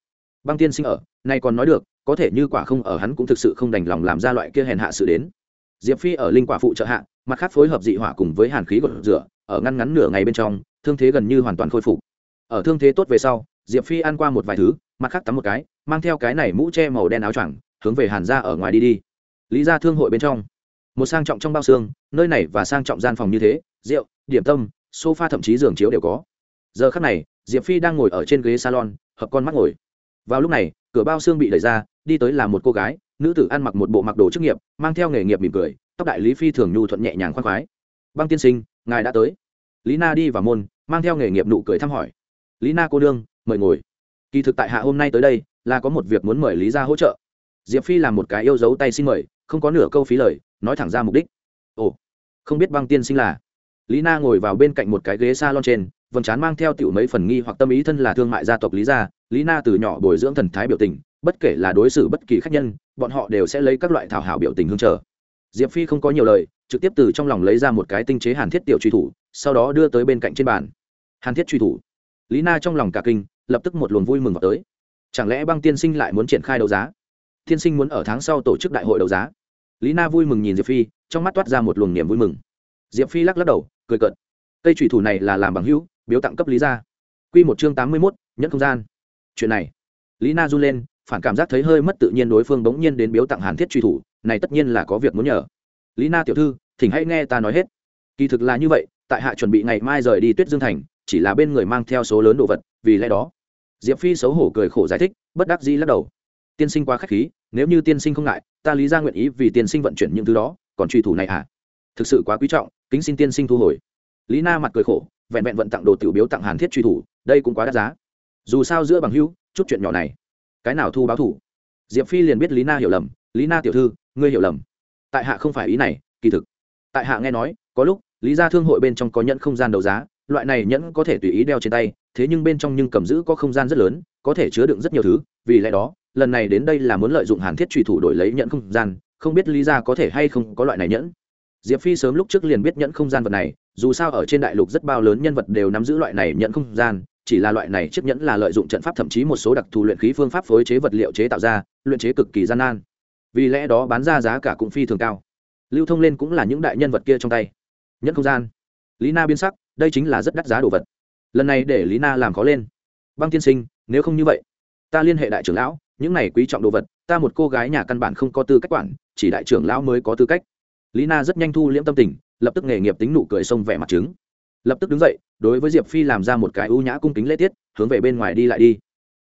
Băng tiên sinh ở, nay còn nói được, có thể như quả không ở hắn cũng thực sự không đành lòng làm ra loại kia hèn hạ sự đến. Diệp phi ở linh quả phụ trợ hạ, mặt khác phối hợp dị hỏa cùng với hàn khí gột rửa, ở ngăn ngắn nửa ngày bên trong, thương thế gần như hoàn toàn khôi phục ở thương thế tốt về sau, diệp phi ăn qua một vài thứ, mặt khác tắm một cái, mang theo cái này mũ che màu đen áo choàng, hướng về hàn ra ở ngoài đi đi. Lý ra thương hội bên trong, một sang trọng trong bao xương, nơi này và sang trọng gian phòng như thế, rượu, điểm tâm, sofa thậm chí giường chiếu đều có. Giờ khắc này, diệp phi đang ngồi ở trên ghế salon, hợp con mắt ngồi. Vào lúc này, cửa bao xương bị đẩy ra, đi tới là một cô gái, nữ tử ăn mặc một bộ mặc đồ chức nghiệp, mang theo nghề nghiệp mỉm cười, tóc đại lý phi thường nhu thuận nhẹ nhàng khoan khoái. Băng tiên sinh, ngài đã tới. Lý na đi vào môn, mang theo nghề nghiệp nụ cười thăm hỏi lý na cô đương, mời ngồi. Kỳ thực tại hạ hôm nay tới đây, là có một việc muốn mời lý ra hỗ trợ. Diệp phi làm một cái yêu dấu tay xin mời, không có nửa câu phí lời, nói thẳng ra mục đích. Ồ, không biết băng tiên sinh là? Lý na ngồi vào bên cạnh một cái ghế s a lon trên, vầng trán mang theo tiểu mấy phần nghi hoặc tâm ý thân là thương mại gia tộc lý gia. Lý na từ nhỏ bồi dưỡng thần thái biểu tình, bất kể là đối xử bất kỳ khách nhân, bọn họ đều sẽ lấy các loại thảo hảo biểu tình hương trở diệp phi không có nhiều lời, trực tiếp từ trong lòng lấy ra một cái tinh chế hàn thiết tiểu truy thủ, sau đó đưa tới bên cạnh trên bàn. Hàn thiết truy thủ lý na trong lòng cả kinh, lập tức một luồng vui mừng vào tới. Chẳng lẽ băng tiên sinh lại muốn triển khai đấu giá? Tiên sinh muốn ở tháng sau tổ chức đại hội đấu giá? Lý na vui mừng nhìn diệp phi, trong mắt toát ra một luồng niềm vui mừng. Diệp phi lắc lắc đầu, cười cợt. Cây thủy thủ này là làm bằng hữu, biếu tặng cấp lý ra q một chương tám mươi mốt nhẫn không gian. Chuyện này. Lý na run lên, phản cảm giác thấy hơi mất tự nhiên đối phương bỗng nhiên đến biếu tặng hàn thiết truy thủ, này tất nhiên là có việc muốn nhờ. Lý na tiểu thư, thỉnh hãy nghe ta nói hết. Kỳ thực là như vậy, tại hạ chuẩn bị ngày mai rời đi tuyết dương thành chỉ là bên người mang theo số lớn đồ vật, vì lẽ đó, diệp phi xấu hổ cười khổ giải thích, bất đắc dĩ lắc đầu. Tiên sinh quá k h á c h khí, nếu như tiên sinh không ngại, ta lý ra nguyện ý vì tiên sinh vận chuyển những thứ đó, còn truy thủ này à? Thực sự quá quý trọng, kính xin tiên sinh thu hồi. Lý na mặt cười khổ, vẹn vẹn vận tặng đồ tiểu biếu tặng hàn thiết truy thủ, đây cũng quá đắt giá. Dù sao giữa bằng hữu, chút chuyện nhỏ này, cái nào thu báo thủ? Diệp phi liền biết lý na hiểu lầm, lý na tiểu thư, ngươi hiểu lầm. Tại hạ không phải ý này, kỳ thực. Tại hạ nghe nói, có lúc, lý ra thương hội bên trong có nhận không gian đấu giá loại này nhẫn có thể tùy ý đeo trên tay, thế nhưng bên trong nhưng cầm giữ có không gian rất lớn, có thể chứa đựng rất nhiều thứ, vì lẽ đó, lần này đến đây là muốn lợi dụng hàn thiết trùy thủ đổi lấy nhẫn không gian, không biết lý ra có thể hay không có loại này nhẫn. Diệp phi sớm lúc trước liền biết nhẫn không gian vật này, dù sao ở trên đại lục rất bao lớn nhân vật đều nắm giữ loại này nhẫn không gian, chỉ là loại này chiếc nhẫn là lợi dụng trận pháp thậm chí một số đặc thù luyện khí phương pháp phối chế vật liệu chế tạo ra, luyện chế cực kỳ gian nan. Vì lẽ đó bán ra giá cả cũng phi thường cao. Lưu thông lên cũng là những đại nhân vật kia trong tay. Nhẫn không gian. Lý na biến sắc đây chính là rất đắt giá đồ vật. Lần này để lý na làm khó lên. Băng tiên sinh, nếu không như vậy, ta liên hệ đại trưởng lão, những này quý trọng đồ vật, ta một cô gái nhà căn bản không có tư cách quản, chỉ đại trưởng lão mới có tư cách. Lý na rất nhanh thu liễm tâm tình, lập tức nghề nghiệp tính nụ cười xông vẻ mặt trứng. Lập tức đứng dậy, đối với diệp phi làm ra một cái ưu nhã cung kính lễ tiết, hướng về bên ngoài đi lại đi.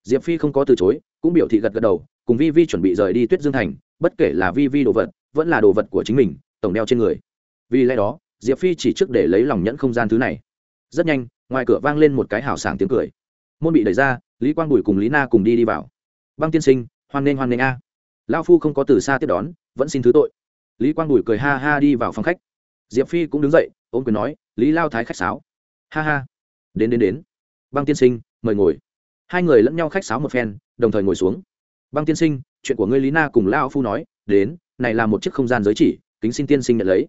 Diệp phi không có từ chối, cũng biểu thị gật gật đầu, cùng vi vi chuẩn bị rời đi tuyết dương thành, bất kể là vi vi đồ vật, vẫn là đồ vật của chính mình, tổng đeo trên người. Vì lẽ đó diệp phi chỉ trước để lấy lòng nhẫn không gian thứ này. Rất nhanh, ngoài cửa vang lên một cái hào sảng tiếng cười. Môn bị đẩy ra, lý quang bùi cùng lý na cùng đi đi vào. Băng tiên sinh, hoan nghênh hoan nghênh a. À. lao phu không có từ xa tiếp đón, vẫn xin thứ tội. Lý quang bùi cười ha ha đi vào phòng khách. Diệp phi cũng đứng dậy, ôm quyền nói, lý lao thái khách sáo. Ha ha. Đến đến đến. Băng tiên sinh, mời ngồi. Hai người lẫn nhau khách sáo một phen, đồng thời ngồi xuống. Băng tiên sinh, chuyện của ngươi lý na cùng lao phu nói, đến, này là một chiếc không gian giới chỉ, kính xin tiên sinh nhận lấy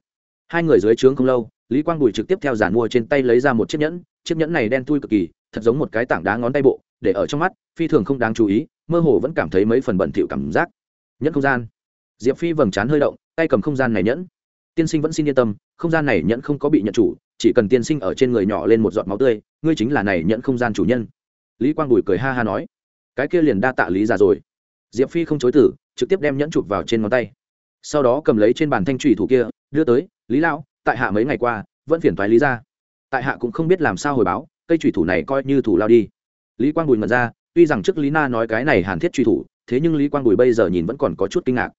hai người dưới trướng không lâu, lý quang bùi trực tiếp theo giản mua trên tay lấy ra một chiếc nhẫn chiếc nhẫn này đen thui cực kỳ, thật giống một cái tảng đá ngón tay bộ, để ở trong mắt, phi thường không đáng chú ý, mơ hồ vẫn cảm thấy mấy phần bẩn thỉu cảm giác. Nhẫn không gian. Diệp phi vầng trán hơi động, tay cầm không gian này nhẫn. Tiên sinh vẫn xin yên tâm, không gian này nhẫn không có bị nhận chủ, chỉ cần tiên sinh ở trên người nhỏ lên một giọt máu tươi, ngươi chính là này nhẫn không gian chủ nhân. Lý quang bùi cười ha ha nói. Cái kia liền đa tạ lý ra rồi. Diệp phi không chối tử trực tiếp đem nhẫn chụp vào trên ngón tay. Sau đó cầm lấy trên bàn thanh trùy thủ kia đưa tới, lý lão, tại hạ mấy ngày qua, vẫn phiền thoái lý ra tại hạ cũng không biết làm sao hồi báo, cây trùy thủ này coi như thủ lao đi. Lý quang bùi mật ra, tuy rằng trước lý na nói cái này hàn thiết truy thủ, thế nhưng lý quang bùi bây giờ nhìn vẫn còn có chút kinh ngạc.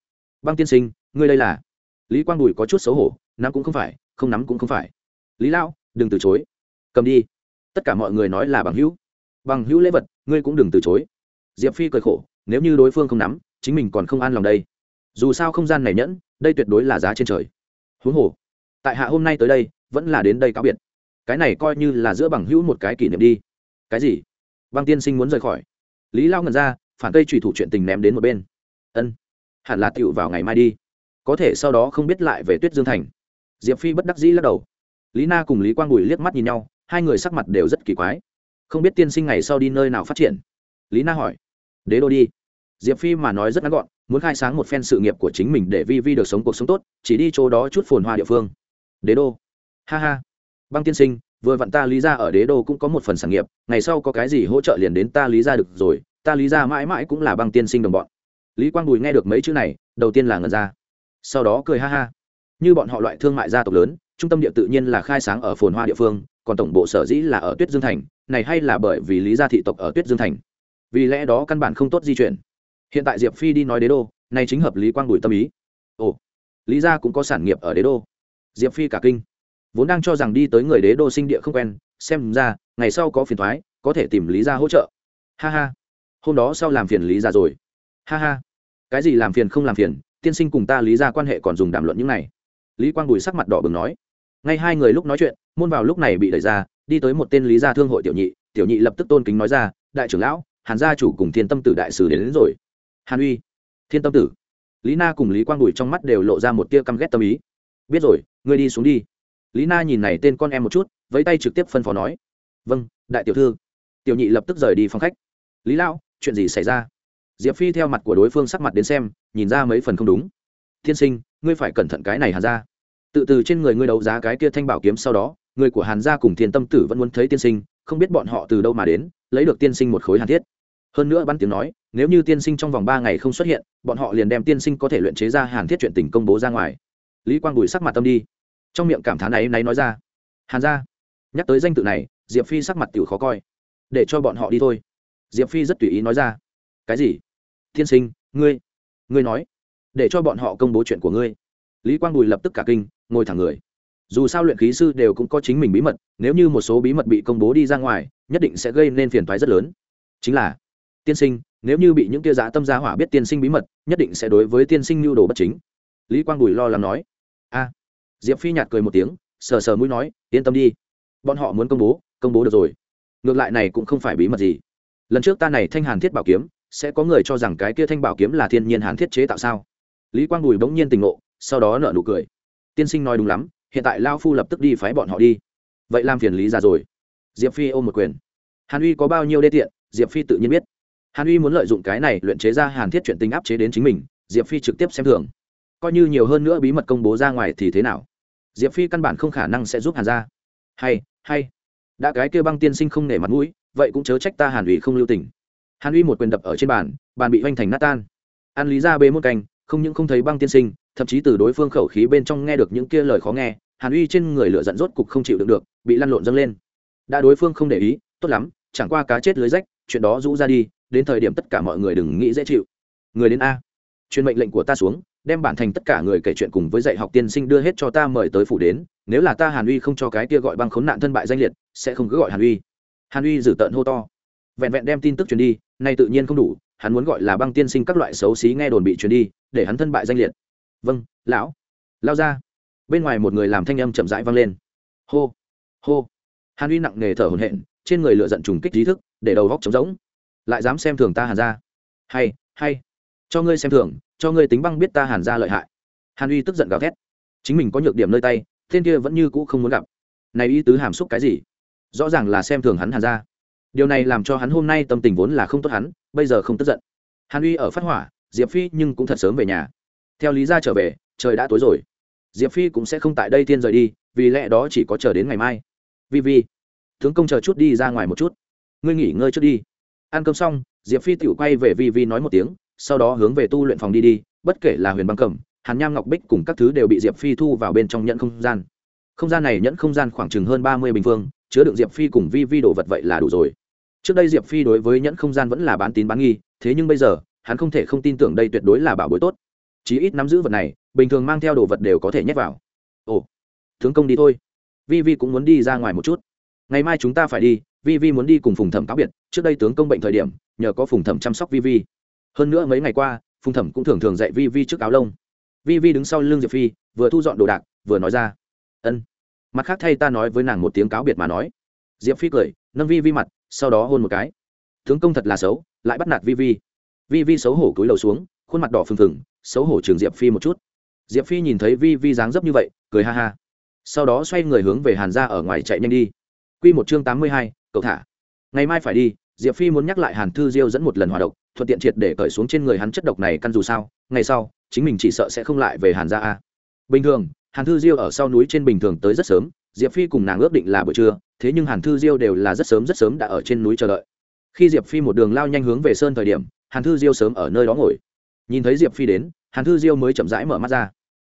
Băng tiên sinh, ngươi đây là? Lý quang bùi có chút xấu hổ, nắm cũng không phải, không nắm cũng không phải. Lý lão, đừng từ chối. Cầm đi. Tất cả mọi người nói là bằng hữu. Bằng hữu lễ vật, ngươi cũng đừng từ chối. Diệp phi cười khổ, nếu như đối phương không nắm, chính mình còn không an lòng đây. Dù sao không gian này nhẫn, đây tuyệt đối là giá trên trời huống hồ, tại hạ hôm nay tới đây, vẫn là đến đây cáo biệt. Cái này coi như là giữa bằng hữu một cái kỷ niệm đi. Cái gì? Băng tiên sinh muốn rời khỏi. Lý lao ngần ra, phản cây trùy thủ chuyện tình ném đến một bên. Ân, hẳn là tựu vào ngày mai đi. Có thể sau đó không biết lại về tuyết dương thành. Diệp phi bất đắc dĩ lắc đầu. Lý na cùng lý quang bùi liếc mắt nhìn nhau, hai người sắc mặt đều rất kỳ quái. Không biết tiên sinh ngày sau đi nơi nào phát triển? Lý na hỏi. Đế đô đi. Diệp phi mà nói rất ngắn gọn muốn khai sáng một phen sự nghiệp của chính mình để vi vi được sống cuộc sống tốt, chỉ đi chỗ đó chút phồn hoa địa phương. Đế đô. Ha ha. Băng tiên sinh, vừa vặn ta lý ra ở đế đô cũng có một phần sản nghiệp, ngày sau có cái gì hỗ trợ liền đến ta lý ra được rồi, ta lý ra mãi mãi cũng là băng tiên sinh đồng bọn. Lý quang bùi nghe được mấy chữ này, đầu tiên là ngần ra. Sau đó cười ha ha. Như bọn họ loại thương mại gia tộc lớn, trung tâm địa tự nhiên là khai sáng ở phồn hoa địa phương, còn tổng bộ sở dĩ là ở tuyết dương thành, này hay là bởi vì lý gia thị tộc ở tuyết dương thành? Vì lẽ đó căn bản không tốt di chuyển hiện tại diệp phi đi nói đế đô này chính hợp lý quang bùi tâm ý. Ồ lý gia cũng có sản nghiệp ở đế đô. Diệp phi cả kinh. Vốn đang cho rằng đi tới người đế đô sinh địa không quen xem ra ngày sau có phiền thoái có thể tìm lý gia hỗ trợ. Ha ha. Hôm đó sau làm phiền lý gia rồi. Ha ha. Cái gì làm phiền không làm phiền tiên sinh cùng ta lý gia quan hệ còn dùng đàm luận những này. Lý quang bùi sắc mặt đỏ bừng nói. Ngay hai người lúc nói chuyện môn vào lúc này bị đẩy ra đi tới một tên lý gia thương hội tiểu nhị tiểu nhị lập tức tôn kính nói ra đại trưởng lão hàn gia chủ cùng thiên tâm tử đại sứ đến, đến rồi hàn uy, thiên tâm tử. Lý na cùng lý quang bùi trong mắt đều lộ ra một tia căm ghét tâm ý. Biết rồi, ngươi đi xuống đi. Lý na nhìn này tên con em một chút, vẫy tay trực tiếp phân phó nói. Vâng đại tiểu thư. Tiểu nhị lập tức rời đi phòng khách. Lý lão, chuyện gì xảy ra? Diệp phi theo mặt của đối phương sắc mặt đến xem, nhìn ra mấy phần không đúng. Tiên sinh, ngươi phải cẩn thận cái này hàn ra tự từ trên người ngươi đấu giá cái kia thanh bảo kiếm sau đó, người của hàn gia cùng thiên tâm tử vẫn muốn thấy tiên sinh, không biết bọn họ từ đâu mà đến, lấy được tiên sinh một khối hàn thiết hơn nữa bắn tiếng nói, nếu như tiên sinh trong vòng ba ngày không xuất hiện, bọn họ liền đem tiên sinh có thể luyện chế ra hàn thiết chuyện tình công bố ra ngoài. Lý quang bùi sắc mặt tâm đi. Trong miệng cảm thán ấy náy nói ra, hàn gia, nhắc tới danh tự này, diệp phi sắc mặt tiểu khó coi. Để cho bọn họ đi thôi. Diệp phi rất tùy ý nói ra, cái gì? Tiên sinh, ngươi ngươi nói, để cho bọn họ công bố chuyện của ngươi. Lý quang bùi lập tức cả kinh, ngồi thẳng người. Dù sao luyện khí sư đều cũng có chính mình bí mật, nếu như một số bí mật bị công bố đi ra ngoài, nhất định sẽ gây nên phiền thoái rất lớn. Chính là tiên sinh, nếu như bị những kia giá tâm giá hỏa biết tiên sinh bí mật, nhất định sẽ đối với tiên sinh mưu đồ bất chính. Lý quang bùi lo lắng nói. A. Diệp phi nhạt cười một tiếng, sờ sờ mũi nói, yên tâm đi. Bọn họ muốn công bố công bố được rồi. Ngược lại này cũng không phải bí mật gì. Lần trước ta này thanh hàn thiết bảo kiếm, sẽ có người cho rằng cái kia thanh bảo kiếm là thiên nhiên hàn thiết chế tạo sao? Lý quang bùi bỗng nhiên tình ngộ, sau đó nợ nụ cười. Tiên sinh nói đúng lắm, hiện tại lao phu lập tức đi phái bọn họ đi. Vậy làm phiền lý ra rồi. Diệp phi ôm một quyền. Hàn uy có bao nhiêu đê tiện? Diệp phi tự nhiên biết hàn uy muốn lợi dụng cái này luyện chế ra hàn thiết chuyện tình áp chế đến chính mình, diệp phi trực tiếp xem thường. Coi như nhiều hơn nữa bí mật công bố ra ngoài thì thế nào? Diệp phi căn bản không khả năng sẽ giúp hàn ra. Hay hay. Đã cái kêu băng tiên sinh không nể mặt mũi, vậy cũng chớ trách ta hàn uy không lưu tình. Hàn uy một quyền đập ở trên bàn bàn bị hoành thành nát tan. An lý ra bê một canh không những không thấy băng tiên sinh, thậm chí từ đối phương khẩu khí bên trong nghe được những kia lời khó nghe, hàn uy trên người lửa giận rốt cục không chịu được được, bị lăn lộn dâng lên. Đã đối phương không để ý, tốt lắm, chẳng qua cá chết lưới rách, chuyện đó rũ ra đi đến thời điểm tất cả mọi người đừng nghĩ dễ chịu. Người đến a. Truyền mệnh lệnh của ta xuống, đem bản thành tất cả người kể chuyện cùng với dạy học tiên sinh đưa hết cho ta mời tới phủ đến, nếu là ta hàn uy không cho cái kia gọi băng khốn nạn thân bại danh liệt, sẽ không cứ gọi hàn uy. Hàn uy dử tợn hô to. Vẹn vẹn đem tin tức truyền đi, nay tự nhiên không đủ, hắn muốn gọi là băng tiên sinh các loại xấu xí nghe đồn bị truyền đi, để hắn thân bại danh liệt. Vâng lão. Lao ra. Bên ngoài một người làm thanh âm chậm rãi vang lên. Hô. Hô. Hàn uy nặng nề thở hổn hển, trên người lựa giận trùng kích trí thức, để đầu góc trống rỗng lại dám xem thường ta hàn ra hay hay. Cho ngươi xem thường, cho ngươi tính băng biết ta hàn ra lợi hại. Hàn uy tức giận gào thét. Chính mình có nhược điểm nơi tay, thiên kia vẫn như cũ không muốn gặp. Này y tứ hàm xúc cái gì? Rõ ràng là xem thường hắn hàn ra điều này làm cho hắn hôm nay tâm tình vốn là không tốt hắn, bây giờ không tức giận. Hàn uy ở phát hỏa, diệp phi nhưng cũng thật sớm về nhà. Theo lý ra trở về, trời đã tối rồi. Diệp phi cũng sẽ không tại đây tiên rời đi, vì lẽ đó chỉ có chờ đến ngày mai. Vì vì, tướng công chờ chút đi ra ngoài một chút. Ngươi nghỉ ngơi trước đi ăn cơm xong, diệp phi tự quay về vi vi nói một tiếng, sau đó hướng về tu luyện phòng đi đi, bất kể là huyền băng cẩm, hàn nham ngọc bích cùng các thứ đều bị diệp phi thu vào bên trong nhận không gian. Không gian này nhẫn không gian khoảng chừng hơn ba mươi bình phương, chứa đựng diệp phi cùng vi vi đồ vật vậy là đủ rồi. Trước đây diệp phi đối với nhẫn không gian vẫn là bán tín bán nghi, thế nhưng bây giờ, hắn không thể không tin tưởng đây tuyệt đối là bảo bối tốt. Chí ít nắm giữ vật này, bình thường mang theo đồ vật đều có thể nhét vào. Ồ, tướng công đi thôi. Vi vi cũng muốn đi ra ngoài một chút. Ngày mai chúng ta phải đi vi vi muốn đi cùng phùng thẩm cáo biệt, trước đây tướng công bệnh thời điểm, nhờ có phùng thẩm chăm sóc vi vi. Hơn nữa mấy ngày qua, phùng thẩm cũng thường thường dạy vi vi trước áo lông. Vi vi đứng sau lưng diệp phi, vừa thu dọn đồ đạc, vừa nói ra, ân. Mặt khác thay ta nói với nàng một tiếng cáo biệt mà nói. Diệp phi cười, nâng vi vi mặt, sau đó hôn một cái. Tướng công thật là xấu, lại bắt nạt vi vi. Vi vi xấu hổ cúi đầu xuống, khuôn mặt đỏ phừng phừng, xấu hổ trường diệp phi một chút. Diệp phi nhìn thấy vi vi dáng dấp như vậy, cười ha ha. Sau đó xoay người hướng về hàn ra ở ngoài chạy nhanh đi. Q một chương tám mươi hai cậu thả. Ngày mai phải đi, diệp phi muốn nhắc lại hàn thư diêu dẫn một lần hòa độc, thuận tiện triệt để cởi xuống trên người hắn chất độc này căn dù sao, ngày sau, chính mình chỉ sợ sẽ không lại về hàn gia a. Bình thường, hàn thư diêu ở sau núi trên bình thường tới rất sớm, diệp phi cùng nàng ước định là buổi trưa, thế nhưng hàn thư diêu đều là rất sớm rất sớm đã ở trên núi chờ đợi. Khi diệp phi một đường lao nhanh hướng về sơn thời điểm, hàn thư diêu sớm ở nơi đó ngồi. Nhìn thấy diệp phi đến, hàn thư diêu mới chậm rãi mở mắt ra.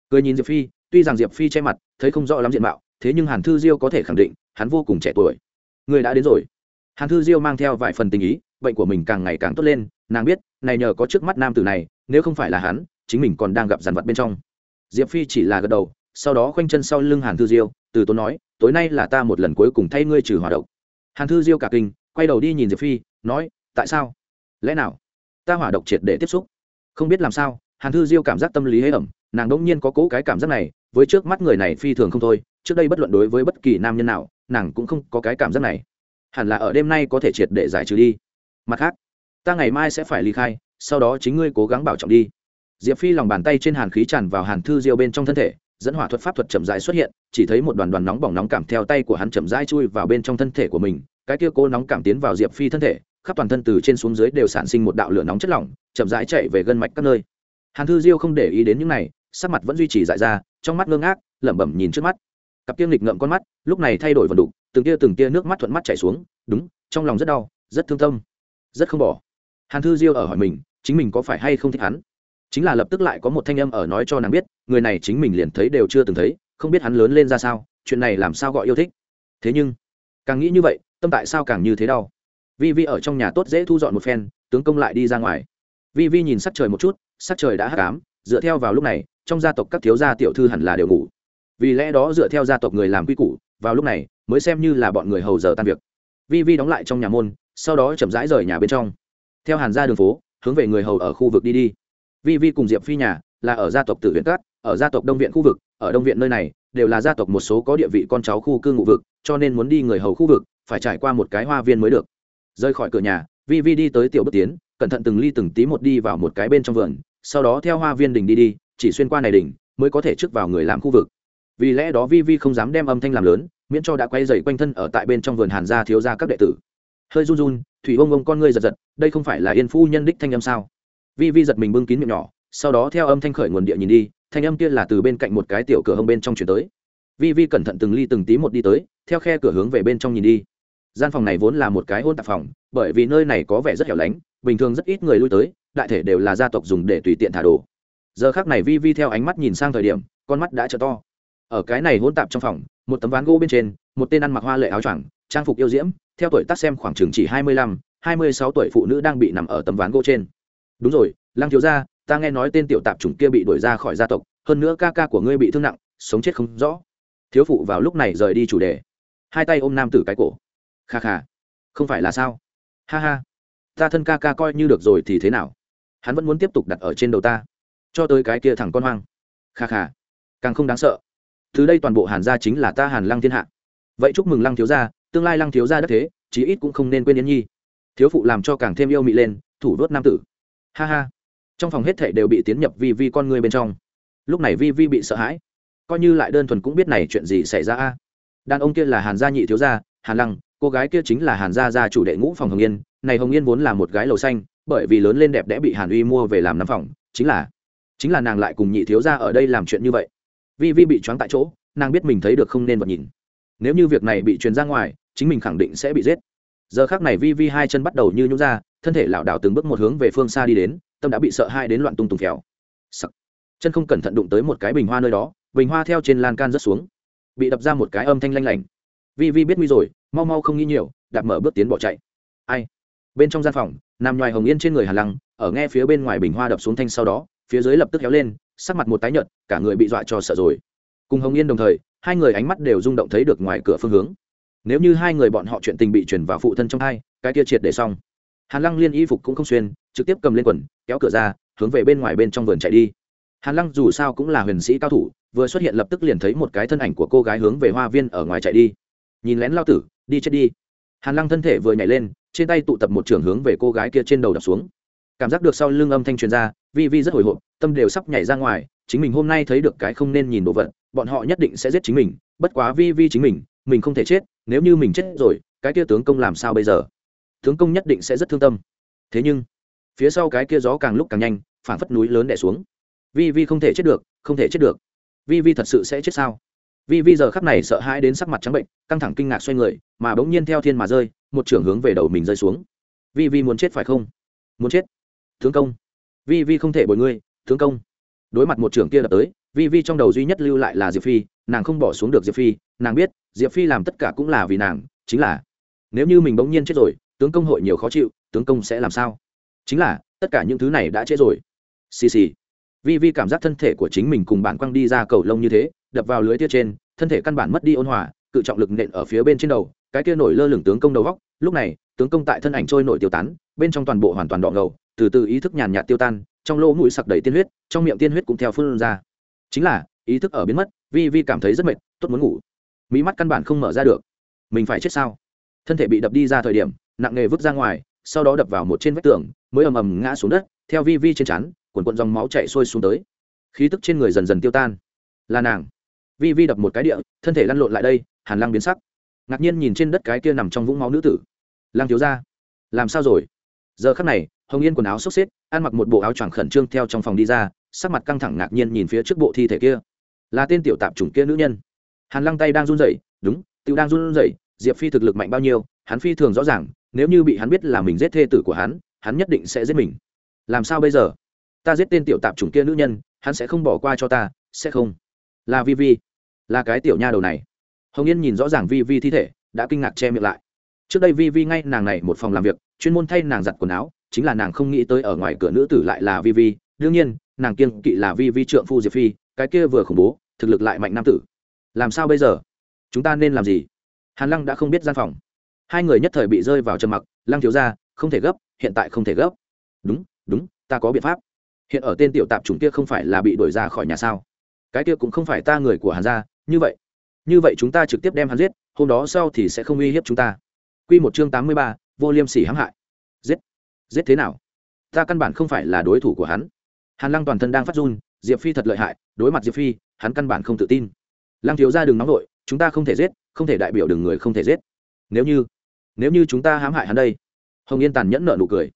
Cười nhìn diệp phi, tuy rằng diệp phi che mặt, thấy không rõ lắm diện mạo, thế nhưng hàn thư diêu có thể khẳng định, hắn vô cùng trẻ tuổi người đã đến rồi. Hàn thư diêu mang theo vài phần tình ý, bệnh của mình càng ngày càng tốt lên, nàng biết, này nhờ có trước mắt nam tử này, nếu không phải là hắn, chính mình còn đang gặp dàn vật bên trong. Diệp phi chỉ là gật đầu, sau đó khoanh chân sau lưng hàn thư diêu, từ tốn nói, tối nay là ta một lần cuối cùng thay ngươi trừ hòa độc. Hàn thư diêu cả kinh, quay đầu đi nhìn diệp phi, nói, tại sao? Lẽ nào? Ta hỏa độc triệt để tiếp xúc. Không biết làm sao, hàn thư diêu cảm giác tâm lý hế ẩm, nàng đ ỗ n g nhiên có cố cái cảm giác này, với trước mắt người này phi thường không thôi trước đây bất luận đối với bất kỳ nam nhân nào, nàng cũng không có cái cảm giác này. Hẳn là ở đêm nay có thể triệt để giải trừ đi. Mặt khác, ta ngày mai sẽ phải ly khai, sau đó chính ngươi cố gắng bảo trọng đi. Diệp phi lòng bàn tay trên hàn khí tràn vào hàn thư diêu bên trong thân thể, dẫn hỏa thuật pháp thuật chậm rãi xuất hiện, chỉ thấy một đoàn đoàn nóng bỏng nóng cảm theo tay của hắn chậm rãi chui vào bên trong thân thể của mình. Cái kia cố nóng cảm tiến vào diệp phi thân thể, khắp toàn thân từ trên xuống dưới đều sản sinh một đạo lửa nóng chất lỏng, chậm rãi chạy về gân mạch các nơi. Hàn thư diêu không để ý đến những này, sắc mặt vẫn duy trì dại ra, trong mắt ngơ ngác, lẩm bẩm nhìn trước mắt cặp kiêng lịch ngậm con mắt, lúc này thay đổi vần đục, từng tia từng tia nước mắt thuận mắt chảy xuống, đúng, trong lòng rất đau, rất thương tâm, rất không bỏ. Hàn thư diêu ở hỏi mình, chính mình có phải hay không thích hắn? Chính là lập tức lại có một thanh âm ở nói cho nàng biết, người này chính mình liền thấy đều chưa từng thấy, không biết hắn lớn lên ra sao, chuyện này làm sao gọi yêu thích? Thế nhưng, càng nghĩ như vậy, tâm tại sao càng như thế đau? Vi vi ở trong nhà tốt dễ thu dọn một phen, tướng công lại đi ra ngoài. Vi vi nhìn sắc trời một chút, sắc trời đã hắc ám, dựa theo vào lúc này, trong gia tộc các thiếu gia tiểu thư hẳn là đều ngủ vì lẽ đó dựa theo gia tộc người làm quy củ, vào lúc này, mới xem như là bọn người hầu giờ tan việc. Vi vi đóng lại trong nhà môn, sau đó chậm rãi rời nhà bên trong. Theo hàn ra đường phố, hướng về người hầu ở khu vực đi đi. Vi vi cùng diệp phi nhà là ở gia tộc tử viện cát ở gia tộc đông viện khu vực, ở đông viện nơi này, đều là gia tộc một số có địa vị con cháu khu cư ngụ vực, cho nên muốn đi người hầu khu vực, phải trải qua một cái hoa viên mới được. Rơi khỏi cửa nhà, vi vi đi tới tiểu bước tiến, cẩn thận từng ly từng tí một đi vào một cái bên trong vườn, sau đó theo hoa viên đình đi đi, chỉ xuyên qua này đình mới có thể trước vào người làm khu vực vì lẽ đó vi vi không dám đem âm thanh làm lớn, miễn cho đã quay dày quanh thân ở tại bên trong vườn hàn gia thiếu gia các đệ tử. Hơi run run, thủy ông ông con ngươi giật giật, đây không phải là yên phu nhân đích thanh âm sao? Vi vi giật mình bưng kín miệng nhỏ, sau đó theo âm thanh khởi nguồn địa nhìn đi, thanh âm kia là từ bên cạnh một cái tiểu cửa hông bên trong chuyển tới. Vi vi cẩn thận từng ly từng tí một đi tới, theo khe cửa hướng về bên trong nhìn đi. Gian phòng này vốn là một cái hôn tạp phòng, bởi vì nơi này có vẻ rất hẻo lánh, bình thường rất ít người lui tới, đại thể đều là gia tộc dùng để tùy tiện thả đồ. Giờ khác này vi vi theo ánh mắt nhìn sang thời điểm, con mắt đã t to ở cái này hỗn tạp trong phòng, một tấm ván gỗ bên trên, một tên ăn mặc hoa lệ áo choàng, trang phục yêu diễm, theo tuổi tác xem khoảng chừng chỉ hai mươi lăm, hai mươi sáu tuổi phụ nữ đang bị nằm ở tấm ván gỗ trên. Đúng rồi, lăng thiếu gia, ta nghe nói tên tiểu tạp chủng kia bị đuổi ra khỏi gia tộc, hơn nữa ca ca của ngươi bị thương nặng, sống chết không rõ. Thiếu phụ vào lúc này rời đi chủ đề. Hai tay ôm nam tử cái cổ. Kha kha, không phải là sao? Ha ha, ta thân ca ca coi như được rồi thì thế nào? Hắn vẫn muốn tiếp tục đặt ở trên đầu ta, cho tới cái kia thẳng con hoang. Kha kha, càng không đáng sợ từ đây toàn bộ hàn gia chính là ta hàn lăng thiên hạ. Vậy chúc mừng lăng thiếu gia, tương lai lăng thiếu gia đất thế, chí ít cũng không nên quên yến nhi. Thiếu phụ làm cho càng thêm yêu mị lên, thủ đốt nam tử. Ha ha. Trong phòng hết thảy đều bị tiến nhập vi vi con người bên trong. Lúc này vi vi bị sợ hãi. Coi như lại đơn thuần cũng biết này chuyện gì xảy ra a. Đàn ông kia là hàn gia nhị thiếu gia, hàn lăng, cô gái kia chính là hàn gia gia chủ đệ ngũ phòng hồng yên. Này hồng yên vốn là một gái lầu xanh, bởi vì lớn lên đẹp đẽ bị hàn uy mua về làm năm phòng, chính là chính là nàng lại cùng nhị thiếu gia ở đây làm chuyện như vậy vi vi bị choáng tại chỗ, nàng biết mình thấy được không nên vật nhìn. Nếu như việc này bị truyền ra ngoài, chính mình khẳng định sẽ bị giết. Giờ khác này vi vi hai chân bắt đầu như nhũ ra, thân thể lảo đảo từng bước một hướng về phương xa đi đến, tâm đã bị sợ hai đến loạn tung tùng khéo chân không cẩn thận đụng tới một cái bình hoa nơi đó, bình hoa theo trên lan can rớt xuống. Bị đập ra một cái âm thanh lanh lảnh. Vi vi biết nguy rồi, mau mau không nghĩ nhiều, đạp mở bước tiến bỏ chạy. Ai? Bên trong gian phòng nằm ngoài hồng yên trên người hà lăng, ở nghe phía bên ngoài bình hoa đập xuống thanh sau đó, phía dưới lập tức kéo lên sắc mặt một tái nhợt, cả người bị dọa cho sợ rồi. Cùng hồng yên đồng thời, hai người ánh mắt đều rung động thấy được ngoài cửa phương hướng. Nếu như hai người bọn họ chuyện tình bị truyền vào phụ thân trong hai, cái kia triệt để xong. Hàn lăng liên y phục cũng không xuyên, trực tiếp cầm lên quần, kéo cửa ra, hướng về bên ngoài bên trong vườn chạy đi. Hàn lăng dù sao cũng là huyền sĩ cao thủ, vừa xuất hiện lập tức liền thấy một cái thân ảnh của cô gái hướng về hoa viên ở ngoài chạy đi. Nhìn lén lao tử, đi chết đi. Hàn lăng thân thể vừa nhảy lên, trên tay tụ tập một trường hướng về cô gái kia trên đầu đập xuống cảm giác được sau lưng âm thanh truyền ra, vi vi rất hồi hộp, tâm đều sắp nhảy ra ngoài, chính mình hôm nay thấy được cái không nên nhìn đồ vật, bọn họ nhất định sẽ giết chính mình, bất quá vi vi chính mình mình không thể chết, nếu như mình chết rồi, cái kia tướng công làm sao bây giờ? Tướng công nhất định sẽ rất thương tâm. Thế nhưng, phía sau cái kia gió càng lúc càng nhanh phản phất núi lớn đẻ xuống. Vi vi không thể chết được, không thể chết được. Vi vi thật sự sẽ chết sao? Vi vi giờ khắp này sợ hãi đến sắc mặt trắng bệnh, căng thẳng kinh ngạc xoay người, mà bỗng nhiên theo thiên mà rơi, một trưởng hướng về đầu mình rơi xuống. Vi vi muốn chết phải không? Muốn chết tướng công. Vi vi không thể bồi ngươi tướng công. Đối mặt một trưởng kia đập tới, vi vi trong đầu duy nhất lưu lại là diệp phi, nàng không bỏ xuống được diệp phi, nàng biết, diệp phi làm tất cả cũng là vì nàng, chính là, nếu như mình bỗng nhiên chết rồi tướng công hội nhiều khó chịu tướng công sẽ làm sao? Chính là, tất cả những thứ này đã chết rồi. Xì xì. Vi vi cảm giác thân thể của chính mình cùng bản quăng đi ra cầu lông như thế, đập vào lưới tia trên, thân thể căn bản mất đi ôn hòa, cự trọng lực nện ở phía bên trên đầu, cái kia nổi lơ lửng tướng công đầu góc, lúc này tướng công tại thân ảnh trôi nổi tiêu tán, bên trong toàn bộ hoàn toàn đọ ngầu từ từ ý thức nhàn nhạt tiêu tan, trong lỗ mũi sặc đầy tiên huyết, trong miệng tiên huyết cũng theo phun ra. Chính là, ý thức ở biến mất, vi vi cảm thấy rất mệt, tốt muốn ngủ. Mỹ mắt căn bản không mở ra được. Mình phải chết sao? Thân thể bị đập đi ra thời điểm, nặng nghề vứt ra ngoài, sau đó đập vào một trên vách tường, mới ầm ầm ngã xuống đất, theo vi vi trên chắn quần quận dòng máu chạy sôi xuống tới. Khí tức trên người dần dần tiêu tan. Là nàng. Vi vi đập một cái địa, thân thể lăn lộn lại đây, hàn lăng biến sắc. Ngạc nhiên nhìn trên đất cái kia nằm trong vũng máu nữ tử. Lăng thiếu ra làm sao rồi? Giờ khắc này hồng yên quần áo xốc xếp, ăn mặc một bộ áo choàng khẩn trương theo trong phòng đi ra, sắc mặt căng thẳng ngạc nhiên nhìn phía trước bộ thi thể kia. Là tên tiểu tạp chủng kia nữ nhân. Hàn lăng tay đang run rẩy, đúng tự đang run rẩy, diệp phi thực lực mạnh bao nhiêu, hắn phi thường rõ ràng, nếu như bị hắn biết là mình giết thê tử của hắn hắn nhất định sẽ giết mình. Làm sao bây giờ? Ta giết tên tiểu tạp chủng kia nữ nhân, hắn sẽ không bỏ qua cho ta, sẽ không? Là vi vi, là cái tiểu nha đầu này. Hồng yên nhìn rõ ràng vi vi thi thể, đã kinh ngạc che miệng lại. Trước đây vi vi ngay nàng này một phòng làm việc, chuyên môn thay nàng giặt quần áo chính là nàng không nghĩ tới ở ngoài cửa nữ tử lại là vi vi. Đương nhiên, nàng kiên kỵ là vi vi trượng phu diệp phi, cái kia vừa khủng bố, thực lực lại mạnh nam tử. Làm sao bây giờ? Chúng ta nên làm gì? Hàn lăng đã không biết gian phòng. Hai người nhất thời bị rơi vào trầm mặc, lăng thiếu ra không thể gấp, hiện tại không thể gấp. Đúng đúng, ta có biện pháp. Hiện ở tên tiểu tạp chủng kia không phải là bị đuổi ra khỏi nhà sao? Cái kia cũng không phải ta người của hàn gia, như vậy. Như vậy chúng ta trực tiếp đem hắn giết, hôm đó sau thì sẽ không uy hiếp chúng ta. Q một chương tám mươi ba, vô liêm sỉ hãm hại. Giết giết thế nào? Ta căn bản không phải là đối thủ của hắn. Hàn lăng toàn thân đang phát run, diệp phi thật lợi hại, đối mặt diệp phi, hắn căn bản không tự tin. Lăng thiếu ra đừng nóng vội, chúng ta không thể giết, không thể đại biểu đừng người không thể giết. Nếu như nếu như chúng ta hãm hại hắn đây. Hồng yên tàn nhẫn nợ nụ cười.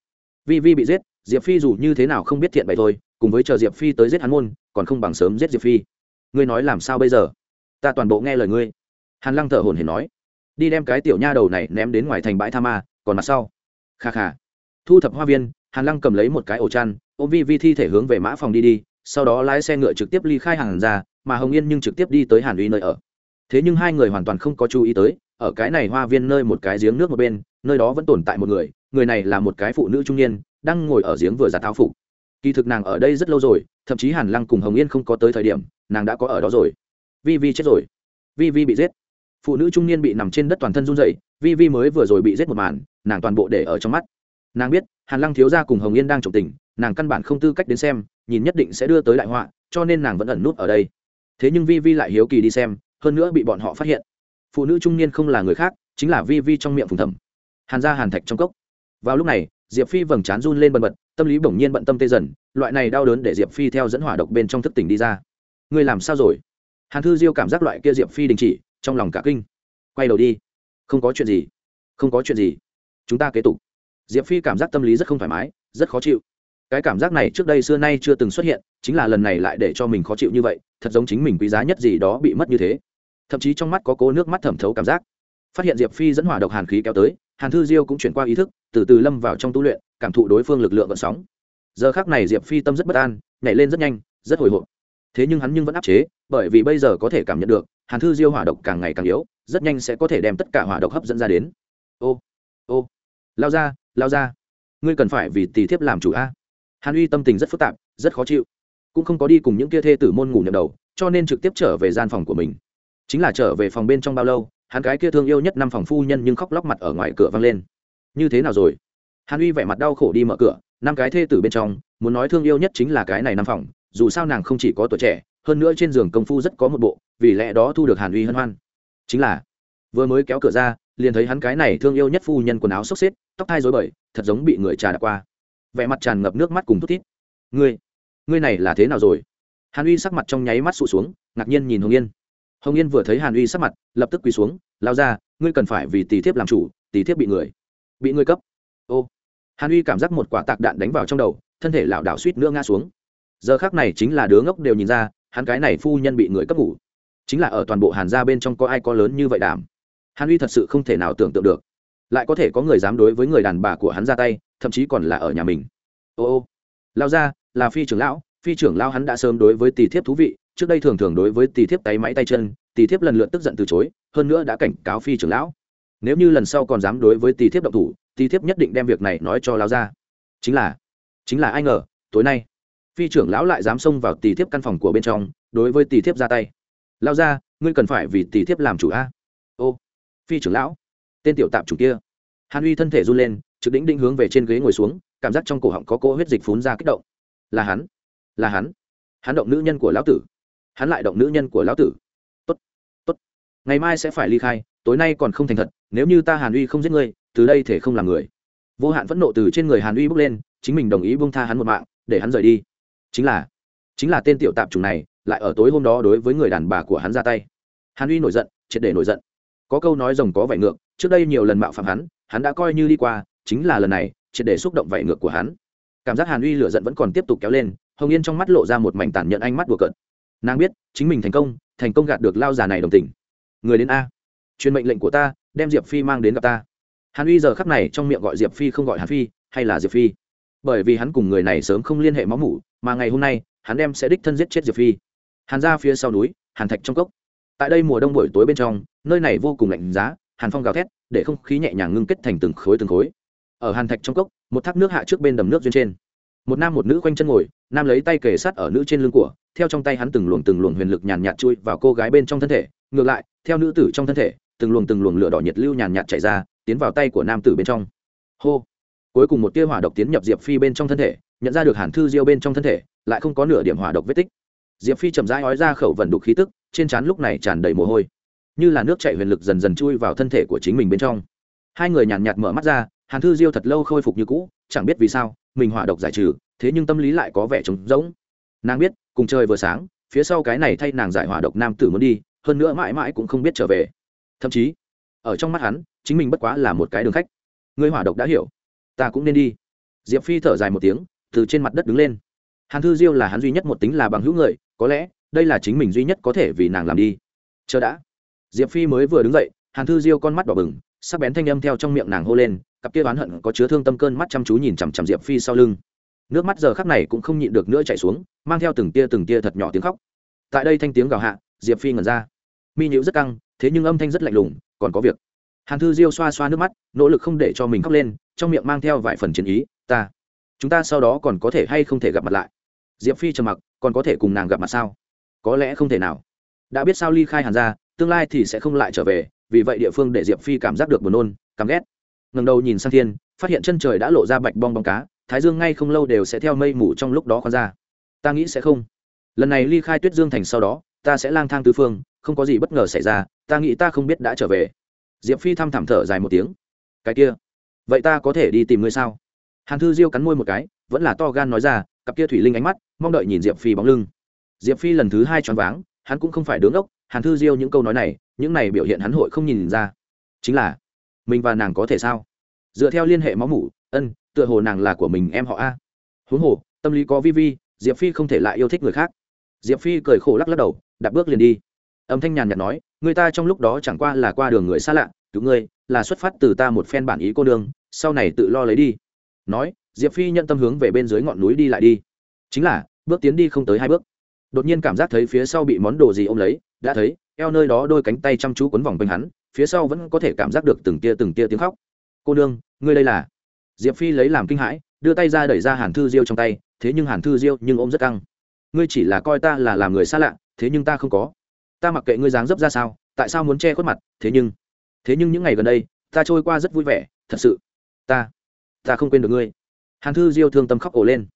Vi vi bị giết, diệp phi dù như thế nào không biết thiện bày thôi, cùng với chờ diệp phi tới giết hắn môn, còn không bằng sớm giết diệp phi. Ngươi nói làm sao bây giờ? Ta toàn bộ nghe lời ngươi. Hàn lăng thở hồn hển nói. Đi đem cái tiểu nha đầu này ném đến ngoài thành bãi tha ma, còn mặt sau. Kha kha thu thập hoa viên, hàn lăng cầm lấy một cái ổ chăn, ôm vi vi thi thể hướng về mã phòng đi đi, sau đó lái xe ngựa trực tiếp ly khai hàng ra, mà hồng yên nhưng trực tiếp đi tới hàn uy nơi ở. Thế nhưng hai người hoàn toàn không có chú ý tới, ở cái này hoa viên nơi một cái giếng nước một bên, nơi đó vẫn tồn tại một người người này là một cái phụ nữ trung niên, đang ngồi ở giếng vừa giặt tháo phục. Kỳ thực nàng ở đây rất lâu rồi, thậm chí hàn lăng cùng hồng yên không có tới thời điểm, nàng đã có ở đó rồi. Vi vi chết rồi. Vi vi bị giết. Phụ nữ trung niên bị nằm trên đất toàn thân run dậy vi vi mới vừa rồi bị giết một màn, nàng toàn bộ để ở trong mắt nàng biết, hàn lăng thiếu gia cùng hồng yên đang trộm tình, nàng căn bản không tư cách đến xem, nhìn nhất định sẽ đưa tới đại họa, cho nên nàng vẫn ẩn nút ở đây. Thế nhưng vi vi lại hiếu kỳ đi xem, hơn nữa bị bọn họ phát hiện. Phụ nữ trung niên không là người khác, chính là vi vi trong miệng phùng thẩm. Hàn ra hàn thạch trong cốc. Vào lúc này, diệp phi vầng trán run lên bần bật, tâm lý bỗng nhiên bận tâm tê dần, loại này đau đớn để diệp phi theo dẫn hỏa độc bên trong thức tỉnh đi ra. Ngươi làm sao rồi? Hàn thư diêu cảm giác loại kia diệp phi đình chỉ, trong lòng cả kinh. Quay đầu đi. Không có chuyện gì. Không có chuyện gì. Chúng ta kế tục diệp phi cảm giác tâm lý rất không thoải mái, rất khó chịu. Cái cảm giác này trước đây xưa nay chưa từng xuất hiện, chính là lần này lại để cho mình khó chịu như vậy, thật giống chính mình quý giá nhất gì đó bị mất như thế. Thậm chí trong mắt có cố nước mắt thẩm thấu cảm giác. Phát hiện diệp phi dẫn hỏa độc hàn khí kéo tới, hàn thư diêu cũng chuyển qua ý thức, từ từ lâm vào trong tu luyện, cảm thụ đối phương lực lượng vận sóng. Giờ khác này diệp phi tâm rất bất an, nhảy lên rất nhanh, rất hồi hộp. Thế nhưng hắn nhưng vẫn áp chế, bởi vì bây giờ có thể cảm nhận được, hàn thư diêu hỏa độc càng ngày càng yếu, rất nhanh sẽ có thể đem tất cả hỏa độc hấp dẫn ra đến. Ô ô, lao ra lao ra. Ngươi cần phải vì tỷ thiếp làm chủ a. Hàn uy tâm tình rất phức tạp, rất khó chịu. Cũng không có đi cùng những kia thê tử môn ngủ nhậm đầu, cho nên trực tiếp trở về gian phòng của mình. Chính là trở về phòng bên trong bao lâu, hắn cái kia thương yêu nhất năm phòng phu nhân nhưng khóc lóc mặt ở ngoài cửa vang lên. Như thế nào rồi? Hàn uy vẻ mặt đau khổ đi mở cửa, năm cái thê tử bên trong, muốn nói thương yêu nhất chính là cái này năm phòng, dù sao nàng không chỉ có tuổi trẻ, hơn nữa trên giường công phu rất có một bộ, vì lẽ đó thu được hàn uy hân hoan. Chính là, vừa mới kéo cửa ra liền thấy hắn cái này thương yêu nhất phu nhân quần áo xốc xếp, tóc thai dối bời, thật giống bị người trà đạp qua. Vẻ mặt tràn ngập nước mắt cùng thút thít. Ngươi ngươi này là thế nào rồi? Hàn uy sắc mặt trong nháy mắt sụt xuống, ngạc nhiên nhìn hồng yên. Hồng yên vừa thấy hàn uy sắc mặt, lập tức quỳ xuống, lao ra, ngươi cần phải vì tỷ thiếp làm chủ, tỷ thiếp bị người, bị ngươi cấp. Ô. Hàn uy cảm giác một quả tạc đạn đánh vào trong đầu, thân thể lảo đảo suýt nữa ngã xuống. Giờ khác này chính là đứa ngốc đều nhìn ra, hắn cái này phu nhân bị người cấp ngủ. Chính là ở toàn bộ hàn gia bên trong có ai có lớn như vậy đảm hàn uy thật sự không thể nào tưởng tượng được. Lại có thể có người dám đối với người đàn bà của hắn ra tay, thậm chí còn là ở nhà mình. Ô ô lao ra là phi trưởng lão, phi trưởng lão hắn đã sớm đối với tỷ thiếp thú vị, trước đây thường thường đối với tỷ thiếp tay máy tay chân, tỷ thiếp lần lượt tức giận từ chối, hơn nữa đã cảnh cáo phi trưởng lão. Nếu như lần sau còn dám đối với tỷ thiếp động thủ, tỷ thiếp nhất định đem việc này nói cho lao ra chính là chính là ai ngờ, tối nay, phi trưởng lão lại dám xông vào tỷ thiếp căn phòng của bên trong, đối với tỷ thiếp ra tay. Lao ra ngươi cần phải vì tỷ thiếp làm chủ a. Ô phi trưởng lão. Tên tiểu tạp chủ kia. Hàn uy thân thể run lên, trực đỉnh đinh hướng về trên ghế ngồi xuống, cảm giác trong cổ họng có cỗ huyết dịch phún ra kích động. Là hắn là hắn. Hắn động nữ nhân của lão tử. Hắn lại động nữ nhân của lão tử. Tốt tốt. Ngày mai sẽ phải ly khai, tối nay còn không thành thật, nếu như ta hàn uy không giết ngươi, từ đây thể không làm người. Vô hạn phẫn nộ từ trên người hàn uy bước lên, chính mình đồng ý buông tha hắn một mạng, để hắn rời đi. Chính là chính là tên tiểu tạp chủng này, lại ở tối hôm đó đối với người đàn bà của hắn ra tay. Hàn uy nổi giận, triệt để nổi giận có câu nói rồng có vảy ngược, trước đây nhiều lần mạo phạm hắn hắn đã coi như đi qua, chính là lần này chỉ để xúc động vảy ngược của hắn. Cảm giác hàn uy lửa giận vẫn còn tiếp tục kéo lên, hồng yên trong mắt lộ ra một mảnh tàn nhẫn ánh mắt đùa cợt. Nàng biết, chính mình thành công thành công gạt được lao già này đồng tình. Người đến a. Truyền mệnh lệnh của ta, đem diệp phi mang đến gặp ta. Hàn uy giờ khắc này trong miệng gọi diệp phi không gọi hàn phi, hay là diệp phi? Bởi vì hắn cùng người này sớm không liên hệ máu mủ, mà ngày hôm nay, hắn đem sẽ đích thân giết chết diệp phi. Hàn ra phía sau núi, hàn thạch trong cốc tại đây mùa đông buổi tối bên trong, nơi này vô cùng lạnh giá, hàn phong gào thét, để không khí nhẹ nhàng ngưng kết thành từng khối từng khối. Ở hàn thạch trong cốc, một thác nước hạ trước bên đầm nước duyên trên. Một nam một nữ quanh chân ngồi, nam lấy tay kề sát ở nữ trên lưng của, theo trong tay hắn từng luồng từng luồng huyền lực nhàn nhạt chui vào cô gái bên trong thân thể, ngược lại, theo nữ tử trong thân thể, từng luồng từng luồng lửa đỏ nhiệt lưu nhàn nhạt chảy ra, tiến vào tay của nam tử bên trong. Hô! Cuối cùng một tia hỏa độc tiến nhập diệp phi bên trong thân thể, nhận ra được hàn thư diêu bên trong thân thể, lại không có nửa điểm hỏa độc vết tích. Diệp phi chậm rãi ói ra khẩu vận đục khí tức trên trán lúc này tràn đầy mồ hôi, như là nước chạy huyền lực dần dần chui vào thân thể của chính mình bên trong. Hai người nhàn nhạt mở mắt ra, hàn thư diêu thật lâu khôi phục như cũ, chẳng biết vì sao, mình hỏa độc giải trừ, thế nhưng tâm lý lại có vẻ trống rỗng. Nàng biết, cùng trời vừa sáng, phía sau cái này thay nàng giải hỏa độc nam tử muốn đi, hơn nữa mãi mãi cũng không biết trở về. Thậm chí, ở trong mắt hắn, chính mình bất quá là một cái đường khách. Người hỏa độc đã hiểu, ta cũng nên đi. Diệp phi thở dài một tiếng, từ trên mặt đất đứng lên. Hàn thư diêu là hắn duy nhất một tính là bằng hữu người, có lẽ đây là chính mình duy nhất có thể vì nàng làm đi. Chờ đã. Diệp phi mới vừa đứng dậy, hàn thư diêu con mắt đỏ bừng, sắc bén thanh âm theo trong miệng nàng hô lên, cặp kia oán hận có chứa thương tâm cơn mắt chăm chú nhìn chằm chằm diệp phi sau lưng. Nước mắt giờ khắc này cũng không nhịn được nữa chảy xuống, mang theo từng tia từng tia thật nhỏ tiếng khóc. Tại đây thanh tiếng gào hạ, diệp phi ngẩn ra. Mi nhữ rất căng, thế nhưng âm thanh rất lạnh lùng, còn có việc. Hàn thư diêu xoa xoa nước mắt, nỗ lực không để cho mình khóc lên, trong miệng mang theo vài phần chiến ý, ta, chúng ta sau đó còn có thể hay không thể gặp mặt lại? Diệp phi trầm mặc, còn có thể cùng nàng gặp mặt sao? Có lẽ không thể nào. Đã biết sao ly khai hàn ra, tương lai thì sẽ không lại trở về, vì vậy địa phương để diệp phi cảm giác được buồn nôn cắm ghét. Ngần đầu nhìn sang thiên, phát hiện chân trời đã lộ ra bạch bong bóng cá, thái dương ngay không lâu đều sẽ theo mây mù trong lúc đó khoan ra. Ta nghĩ sẽ không. Lần này ly khai tuyết dương thành sau đó, ta sẽ lang thang tư phương, không có gì bất ngờ xảy ra, ta nghĩ ta không biết đã trở về. Diệp phi thăm thảm thở dài một tiếng. Cái kia, vậy ta có thể đi tìm ngươi sao? Hàn thư diêu cắn môi một cái, vẫn là to gan nói ra, cặp kia thủy linh ánh mắt, mong đợi nhìn diệp phi bóng lưng diệp phi lần thứ hai choáng váng, hắn cũng không phải đứng ốc hàn thư diêu những câu nói này, những này biểu hiện hắn hội không nhìn ra. Chính là, mình và nàng có thể sao? Dựa theo liên hệ máu mủ, ân, tựa hồ nàng là của mình, em họ a. Huống hồ, tâm lý có vi vi, diệp phi không thể lại yêu thích người khác. Diệp phi cười khổ lắc lắc đầu đạp bước liền đi. Âm thanh nhàn nhạt nói, người ta trong lúc đó chẳng qua là qua đường người xa lạ, cứu ngươi, là xuất phát từ ta một phen bản ý cô đường sau này tự lo lấy đi. Nói, diệp phi nhận tâm hướng về bên dưới ngọn núi đi lại đi. Chính là, bước tiến đi không tới hai bước đột nhiên cảm giác thấy phía sau bị món đồ gì ô m lấy, đã thấy, eo nơi đó đôi cánh tay chăm chú quấn vòng quanh hắn, phía sau vẫn có thể cảm giác được từng tia từng tia tiếng khóc. Cô nương, ngươi đây là? Diệp phi lấy làm kinh hãi, đưa tay ra đẩy ra hàn thư diêu trong tay, thế nhưng hàn thư diêu nhưng ôm rất căng. Ngươi chỉ là coi ta là làm người xa lạ, thế nhưng ta không có. Ta mặc kệ ngươi dáng dấp ra sao, tại sao muốn che khuất mặt, thế nhưng thế nhưng những ngày gần đây, ta trôi qua rất vui vẻ, thật sự. Ta ta không quên được ngươi. Hàn thư diêu thương tâm khóc ổ lên.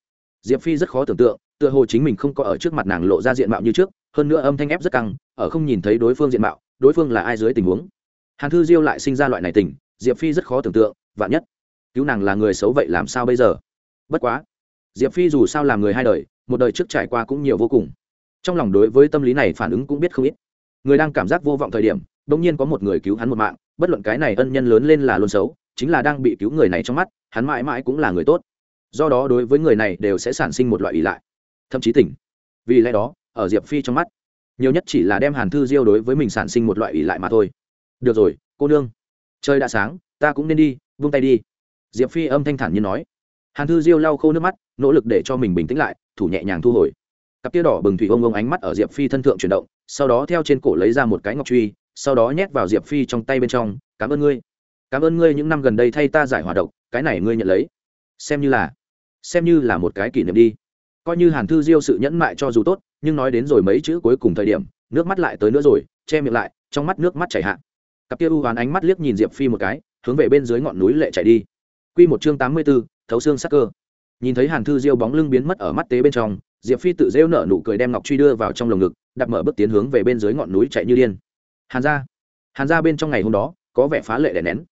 Diệp phi rất khó tưởng tượng tựa hồ chính mình không có ở trước mặt nàng lộ ra diện mạo như trước, hơn nữa âm thanh ép rất căng, ở không nhìn thấy đối phương diện mạo, đối phương là ai dưới tình huống. Hàn thư diêu lại sinh ra loại này tình, diệp phi rất khó tưởng tượng, vạn nhất cứu nàng là người xấu vậy làm sao bây giờ? Bất quá, diệp phi dù sao làm người hai đời, một đời trước trải qua cũng nhiều vô cùng. Trong lòng đối với tâm lý này phản ứng cũng biết không ít. Người đang cảm giác vô vọng thời điểm đ ỗ n g nhiên có một người cứu hắn một mạng, bất luận cái này ân nhân lớn lên là luôn xấu, chính là đang bị cứu người này trong mắt, hắn mãi mãi cũng là người tốt. Do đó đối với người này đều sẽ sản sinh một loại ý lại thậm chí tỉnh. Vì lẽ đó, ở diệp phi trong mắt, nhiều nhất chỉ là đem hàn thư diêu đối với mình sản sinh một loại ỷ lại mà thôi. Được rồi, cô nương. Trời đã sáng, ta cũng nên đi vung tay đi. Diệp phi âm thanh thản như nói. Hàn thư diêu lau khô nước mắt, nỗ lực để cho mình bình tĩnh lại, thủ nhẹ nhàng thu hồi. Cặp tia đỏ bừng thủy ông ông ánh mắt ở diệp phi thân thượng chuyển động, sau đó theo trên cổ lấy ra một cái ngọc truy, sau đó nhét vào diệp phi trong tay bên trong, cảm ơn ngươi. Cảm ơn ngươi những năm gần đây thay ta giải hòa độc, cái này ngươi nhận lấy. Xem như là, xem như là một cái kỷ niệm đi coi như hàn thư diêu sự nhẫn mại cho dù tốt, nhưng nói đến rồi mấy chữ cuối cùng thời điểm, nước mắt lại tới nữa rồi, che miệng lại, trong mắt nước mắt chảy hạ. Cặp kia u hoán ánh mắt liếc nhìn diệp phi một cái, hướng về bên dưới ngọn núi lệ chạy đi. Q một chương tám mươi b ố thấu xương sắc cơ. Nhìn thấy hàn thư diêu bóng lưng biến mất ở mắt tế bên trong, diệp phi tự rêu nở nụ cười đem ngọc truy đưa vào trong lồng ngực đặt mở bước tiến hướng về bên dưới ngọn núi chạy như điên. Hàn ra hàn ra bên trong ngày hôm đó, có vẻ phá lệ đè nén.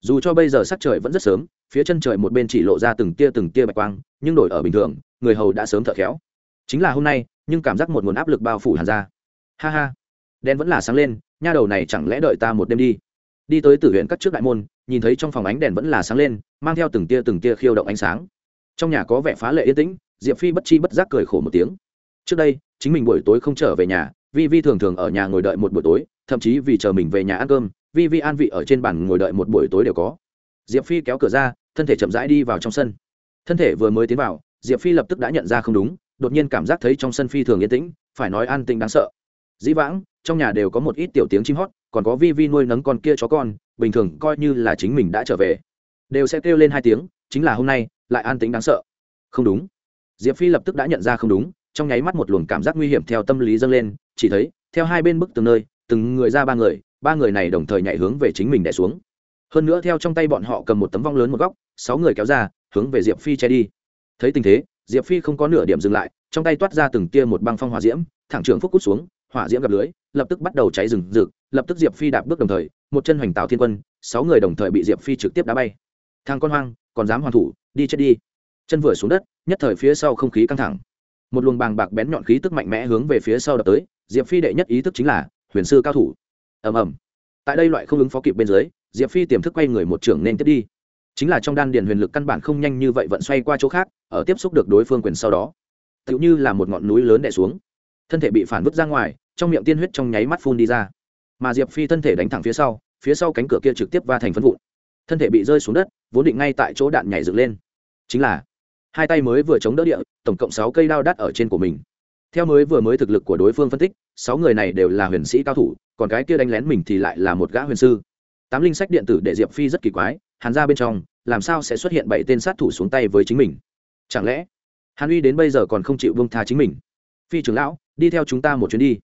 Dù cho bây giờ sắc trời vẫn rất sớm phía chân trời một bên chỉ lộ ra từng tia từng tia bạch quang, nhưng đổi ở bình thường, người hầu đã sớm thở khéo. Chính là hôm nay, nhưng cảm giác một nguồn áp lực bao phủ hàn ra. Ha ha đen vẫn là sáng lên, nha đầu này chẳng lẽ đợi ta một đêm đi? Đi tới tử huyện cắt trước đại môn, nhìn thấy trong phòng ánh đèn vẫn là sáng lên, mang theo từng tia từng tia khiêu động ánh sáng. Trong nhà có vẻ phá lệ yên tĩnh, diệp phi bất chi bất giác cười khổ một tiếng. Trước đây, chính mình buổi tối không trở về nhà, vi vi thường thường ở nhà ngồi đợi một buổi tối, thậm chí vì chờ mình về nhà ăn cơm, vi vi an vị ở trên bàn ngồi đợi một buổi tối đều có diệp phi kéo cửa ra, thân thể chậm rãi đi vào trong sân. Thân thể vừa mới tiến vào, diệp phi lập tức đã nhận ra không đúng, đột nhiên cảm giác thấy trong sân phi thường yên tĩnh, phải nói an tĩnh đáng sợ. Dĩ vãng, trong nhà đều có một ít tiểu tiếng chim hót, còn có vi vi nuôi nấng con kia chó con, bình thường coi như là chính mình đã trở về. Đều sẽ kêu lên hai tiếng, chính là hôm nay, lại an tĩnh đáng sợ. Không đúng. Diệp phi lập tức đã nhận ra không đúng, trong nháy mắt một luồng cảm giác nguy hiểm theo tâm lý dâng lên, chỉ thấy, theo hai bên bức từng nơi, từng người ra ba người ba người này đồng thời nhảy hướng về chính mình đẻ xuống hơn nữa theo trong tay bọn họ cầm một tấm vong lớn một góc, sáu người kéo ra, hướng về diệp phi che đi. Thấy tình thế, diệp phi không có nửa điểm dừng lại, trong tay toát ra từng tia một băng phong hỏa diễm, thẳng trường phúc cút xuống, hỏa diễm gặp lưới, lập tức bắt đầu cháy rừng rực, lập tức diệp phi đạp bước đồng thời, một chân hoành tạo thiên quân, sáu người đồng thời bị diệp phi trực tiếp đá bay. Thang con hoang, còn dám hoàn thủ, đi chết đi. Chân vừa xuống đất, nhất thời phía sau không khí căng thẳng. Một luồng bàng bạc bén nhọn khí tức mạnh mẽ hướng về phía sau đập tới, diệp phi đệ nhất ý thức chính là, huyền sư cao thủ. Ầm ầm tại đây loại không ứng phó kịp bên dưới, diệp phi tiềm thức quay người một trưởng nên tiếp đi. Chính là trong đan điền huyền lực căn bản không nhanh như vậy vận xoay qua chỗ khác, ở tiếp xúc được đối phương quyền sau đó, tựu như là một ngọn núi lớn đè xuống. Thân thể bị phản vứt ra ngoài, trong miệng tiên huyết trong nháy mắt phun đi ra. Mà diệp phi thân thể đánh thẳng phía sau phía sau cánh cửa kia trực tiếp va thành phân vụn. Thân thể bị rơi xuống đất, vốn định ngay tại chỗ đạn nhảy dựng lên. Chính là, hai tay mới vừa chống đỡ địa, tổng cộng sáu cây đao đắt ở trên của mình. Theo mới vừa mới thực lực của đối phương phân tích, sáu người này đều là huyền sĩ cao thủ còn cái kia đánh lén mình thì lại là một gã huyền sư. Tám linh sách điện tử để diệp phi rất kỳ quái, hàn ra bên trong, làm sao sẽ xuất hiện bảy tên sát thủ xuống tay với chính mình? Chẳng lẽ, hàn uy đến bây giờ còn không chịu buông tha chính mình? Phi trưởng lão, đi theo chúng ta một chuyến đi.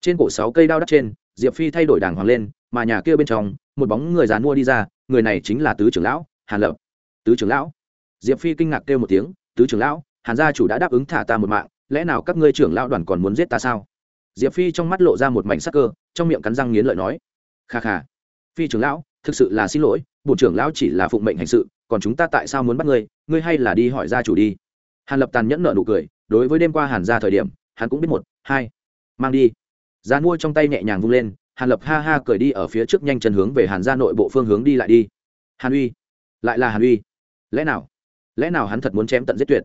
Trên cổ sáu cây đao đắt trên, diệp phi thay đổi đàng hoàng lên, mà nhà kia bên trong, một bóng người dàn mua đi ra, người này chính là tứ trưởng lão, hàn lập. Tứ trưởng lão. Diệp phi kinh ngạc kêu một tiếng, tứ trưởng lão, hàn gia chủ đã đáp ứng thả ta một mạng, lẽ nào các ngươi trưởng lão đoàn còn muốn giết ta sao? Diệp phi trong mắt lộ ra một mảnh sắc cơ, trong miệng cắn răng nghiến lợi nói, kha kha, phi trưởng lão, thực sự là xin lỗi bộ trưởng lão chỉ là phụng mệnh hành sự, còn chúng ta tại sao muốn bắt ngươi ngươi hay là đi hỏi gia chủ đi. Hàn lập tàn nhẫn nợ nụ cười, đối với đêm qua hàn ra thời điểm, hắn cũng biết một, hai, mang đi. Giá mua trong tay nhẹ nhàng vung lên, hàn lập ha ha cười đi ở phía trước nhanh chân hướng về hàn ra nội bộ phương hướng đi lại đi. Hàn uy, lại là hàn uy. Lẽ nào lẽ nào hắn thật muốn chém tận giết tuyệt?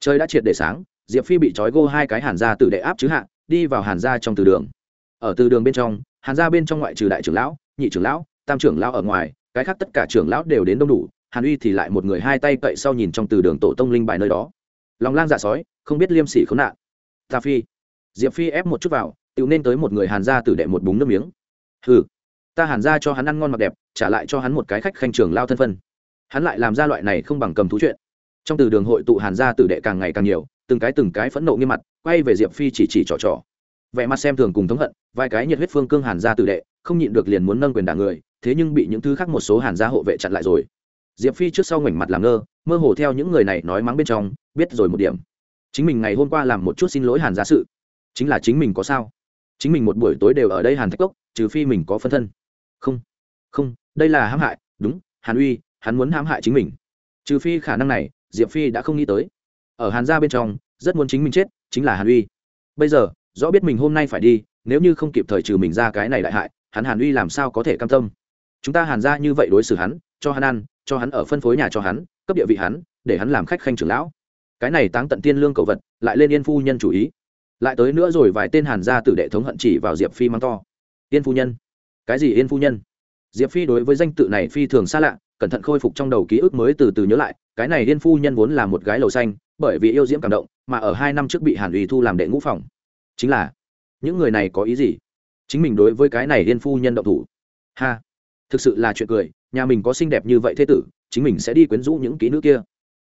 Trời đã triệt để sáng, diệp phi bị trói gô hai cái hàn ra từ đệ áp chứ hạ đi vào hàn gia trong từ đường. Ở từ đường bên trong, hàn gia bên trong ngoại trừ đại trưởng lão, nhị trưởng lão, tam trưởng lão ở ngoài, cái khác tất cả trưởng lão đều đến đông đủ, hàn uy thì lại một người hai tay cậy sau nhìn trong từ đường tổ tông linh bài nơi đó. Lòng lang dạ sói, không biết liêm sỉ khốn nạn. Ta phi. Diệp phi ép một chút vào, tự nên tới một người hàn gia tử đệ một búng nước miếng. Hừ. Ta hàn ra cho hắn ăn ngon mặc đẹp, trả lại cho hắn một cái khách khanh trường lao thân phân. Hắn lại làm ra loại này không bằng cầm thú chuyện. Trong từ đường hội tụ hàn gia tử đệ càng ngày càng nhiều từng cái từng cái phẫn nộ nghiêm mặt, quay về diệp phi chỉ chỉ trò trò. Vẻ mặt xem thường cùng thống hận, vài cái nhiệt huyết phương cương hàn gia tử đệ, không nhịn được liền muốn nâng quyền đả người, thế nhưng bị những thứ khác một số hàn gia hộ vệ chặn lại rồi. Diệp phi trước sau ngoảnh mặt làm ngơ, mơ hồ theo những người này nói mắng bên trong, biết rồi một điểm. Chính mình ngày hôm qua làm một chút xin lỗi hàn gia sự. Chính là chính mình có sao? Chính mình một buổi tối đều ở đây hàn thạch cốc, trừ phi mình có phân thân. Không không, đây là hãm hại, đúng, hàn uy, hắn muốn hãm hại chính mình. Trừ phi khả năng này, diệp phi đã không nghĩ tới ở hàn gia bên trong, rất muốn chính mình chết, chính là hàn uy. Bây giờ, rõ biết mình hôm nay phải đi, nếu như không kịp thời trừ mình ra cái này đại hại, hắn hàn uy làm sao có thể cam tâm? Chúng ta hàn ra như vậy đối xử hắn, cho hắn ăn, cho hắn ở phân phối nhà cho hắn, cấp địa vị hắn, để hắn làm khách khanh trưởng lão. Cái này táng tận tiên lương cầu vật, lại lên yên phu nhân chủ ý. Lại tới nữa rồi vài tên hàn gia tử đệ thống hận chỉ vào diệp phi mang to. Yên phu nhân. Cái gì yên phu nhân? Diệp phi đối với danh tự này phi thường xa lạ, cẩn thận khôi phục trong đầu ký ức mới từ từ nhớ lại, cái này yên phu nhân vốn là một gái lầu xanh bởi vì yêu diễm cảm động, mà ở hai năm trước bị hàn ủy thu làm đệ ngũ phòng. Chính là, những người này có ý gì? Chính mình đối với cái này yên phu nhân động thủ. Ha, thực sự là chuyện cười, nhà mình có xinh đẹp như vậy thế tử, chính mình sẽ đi quyến rũ những kỹ nữ kia.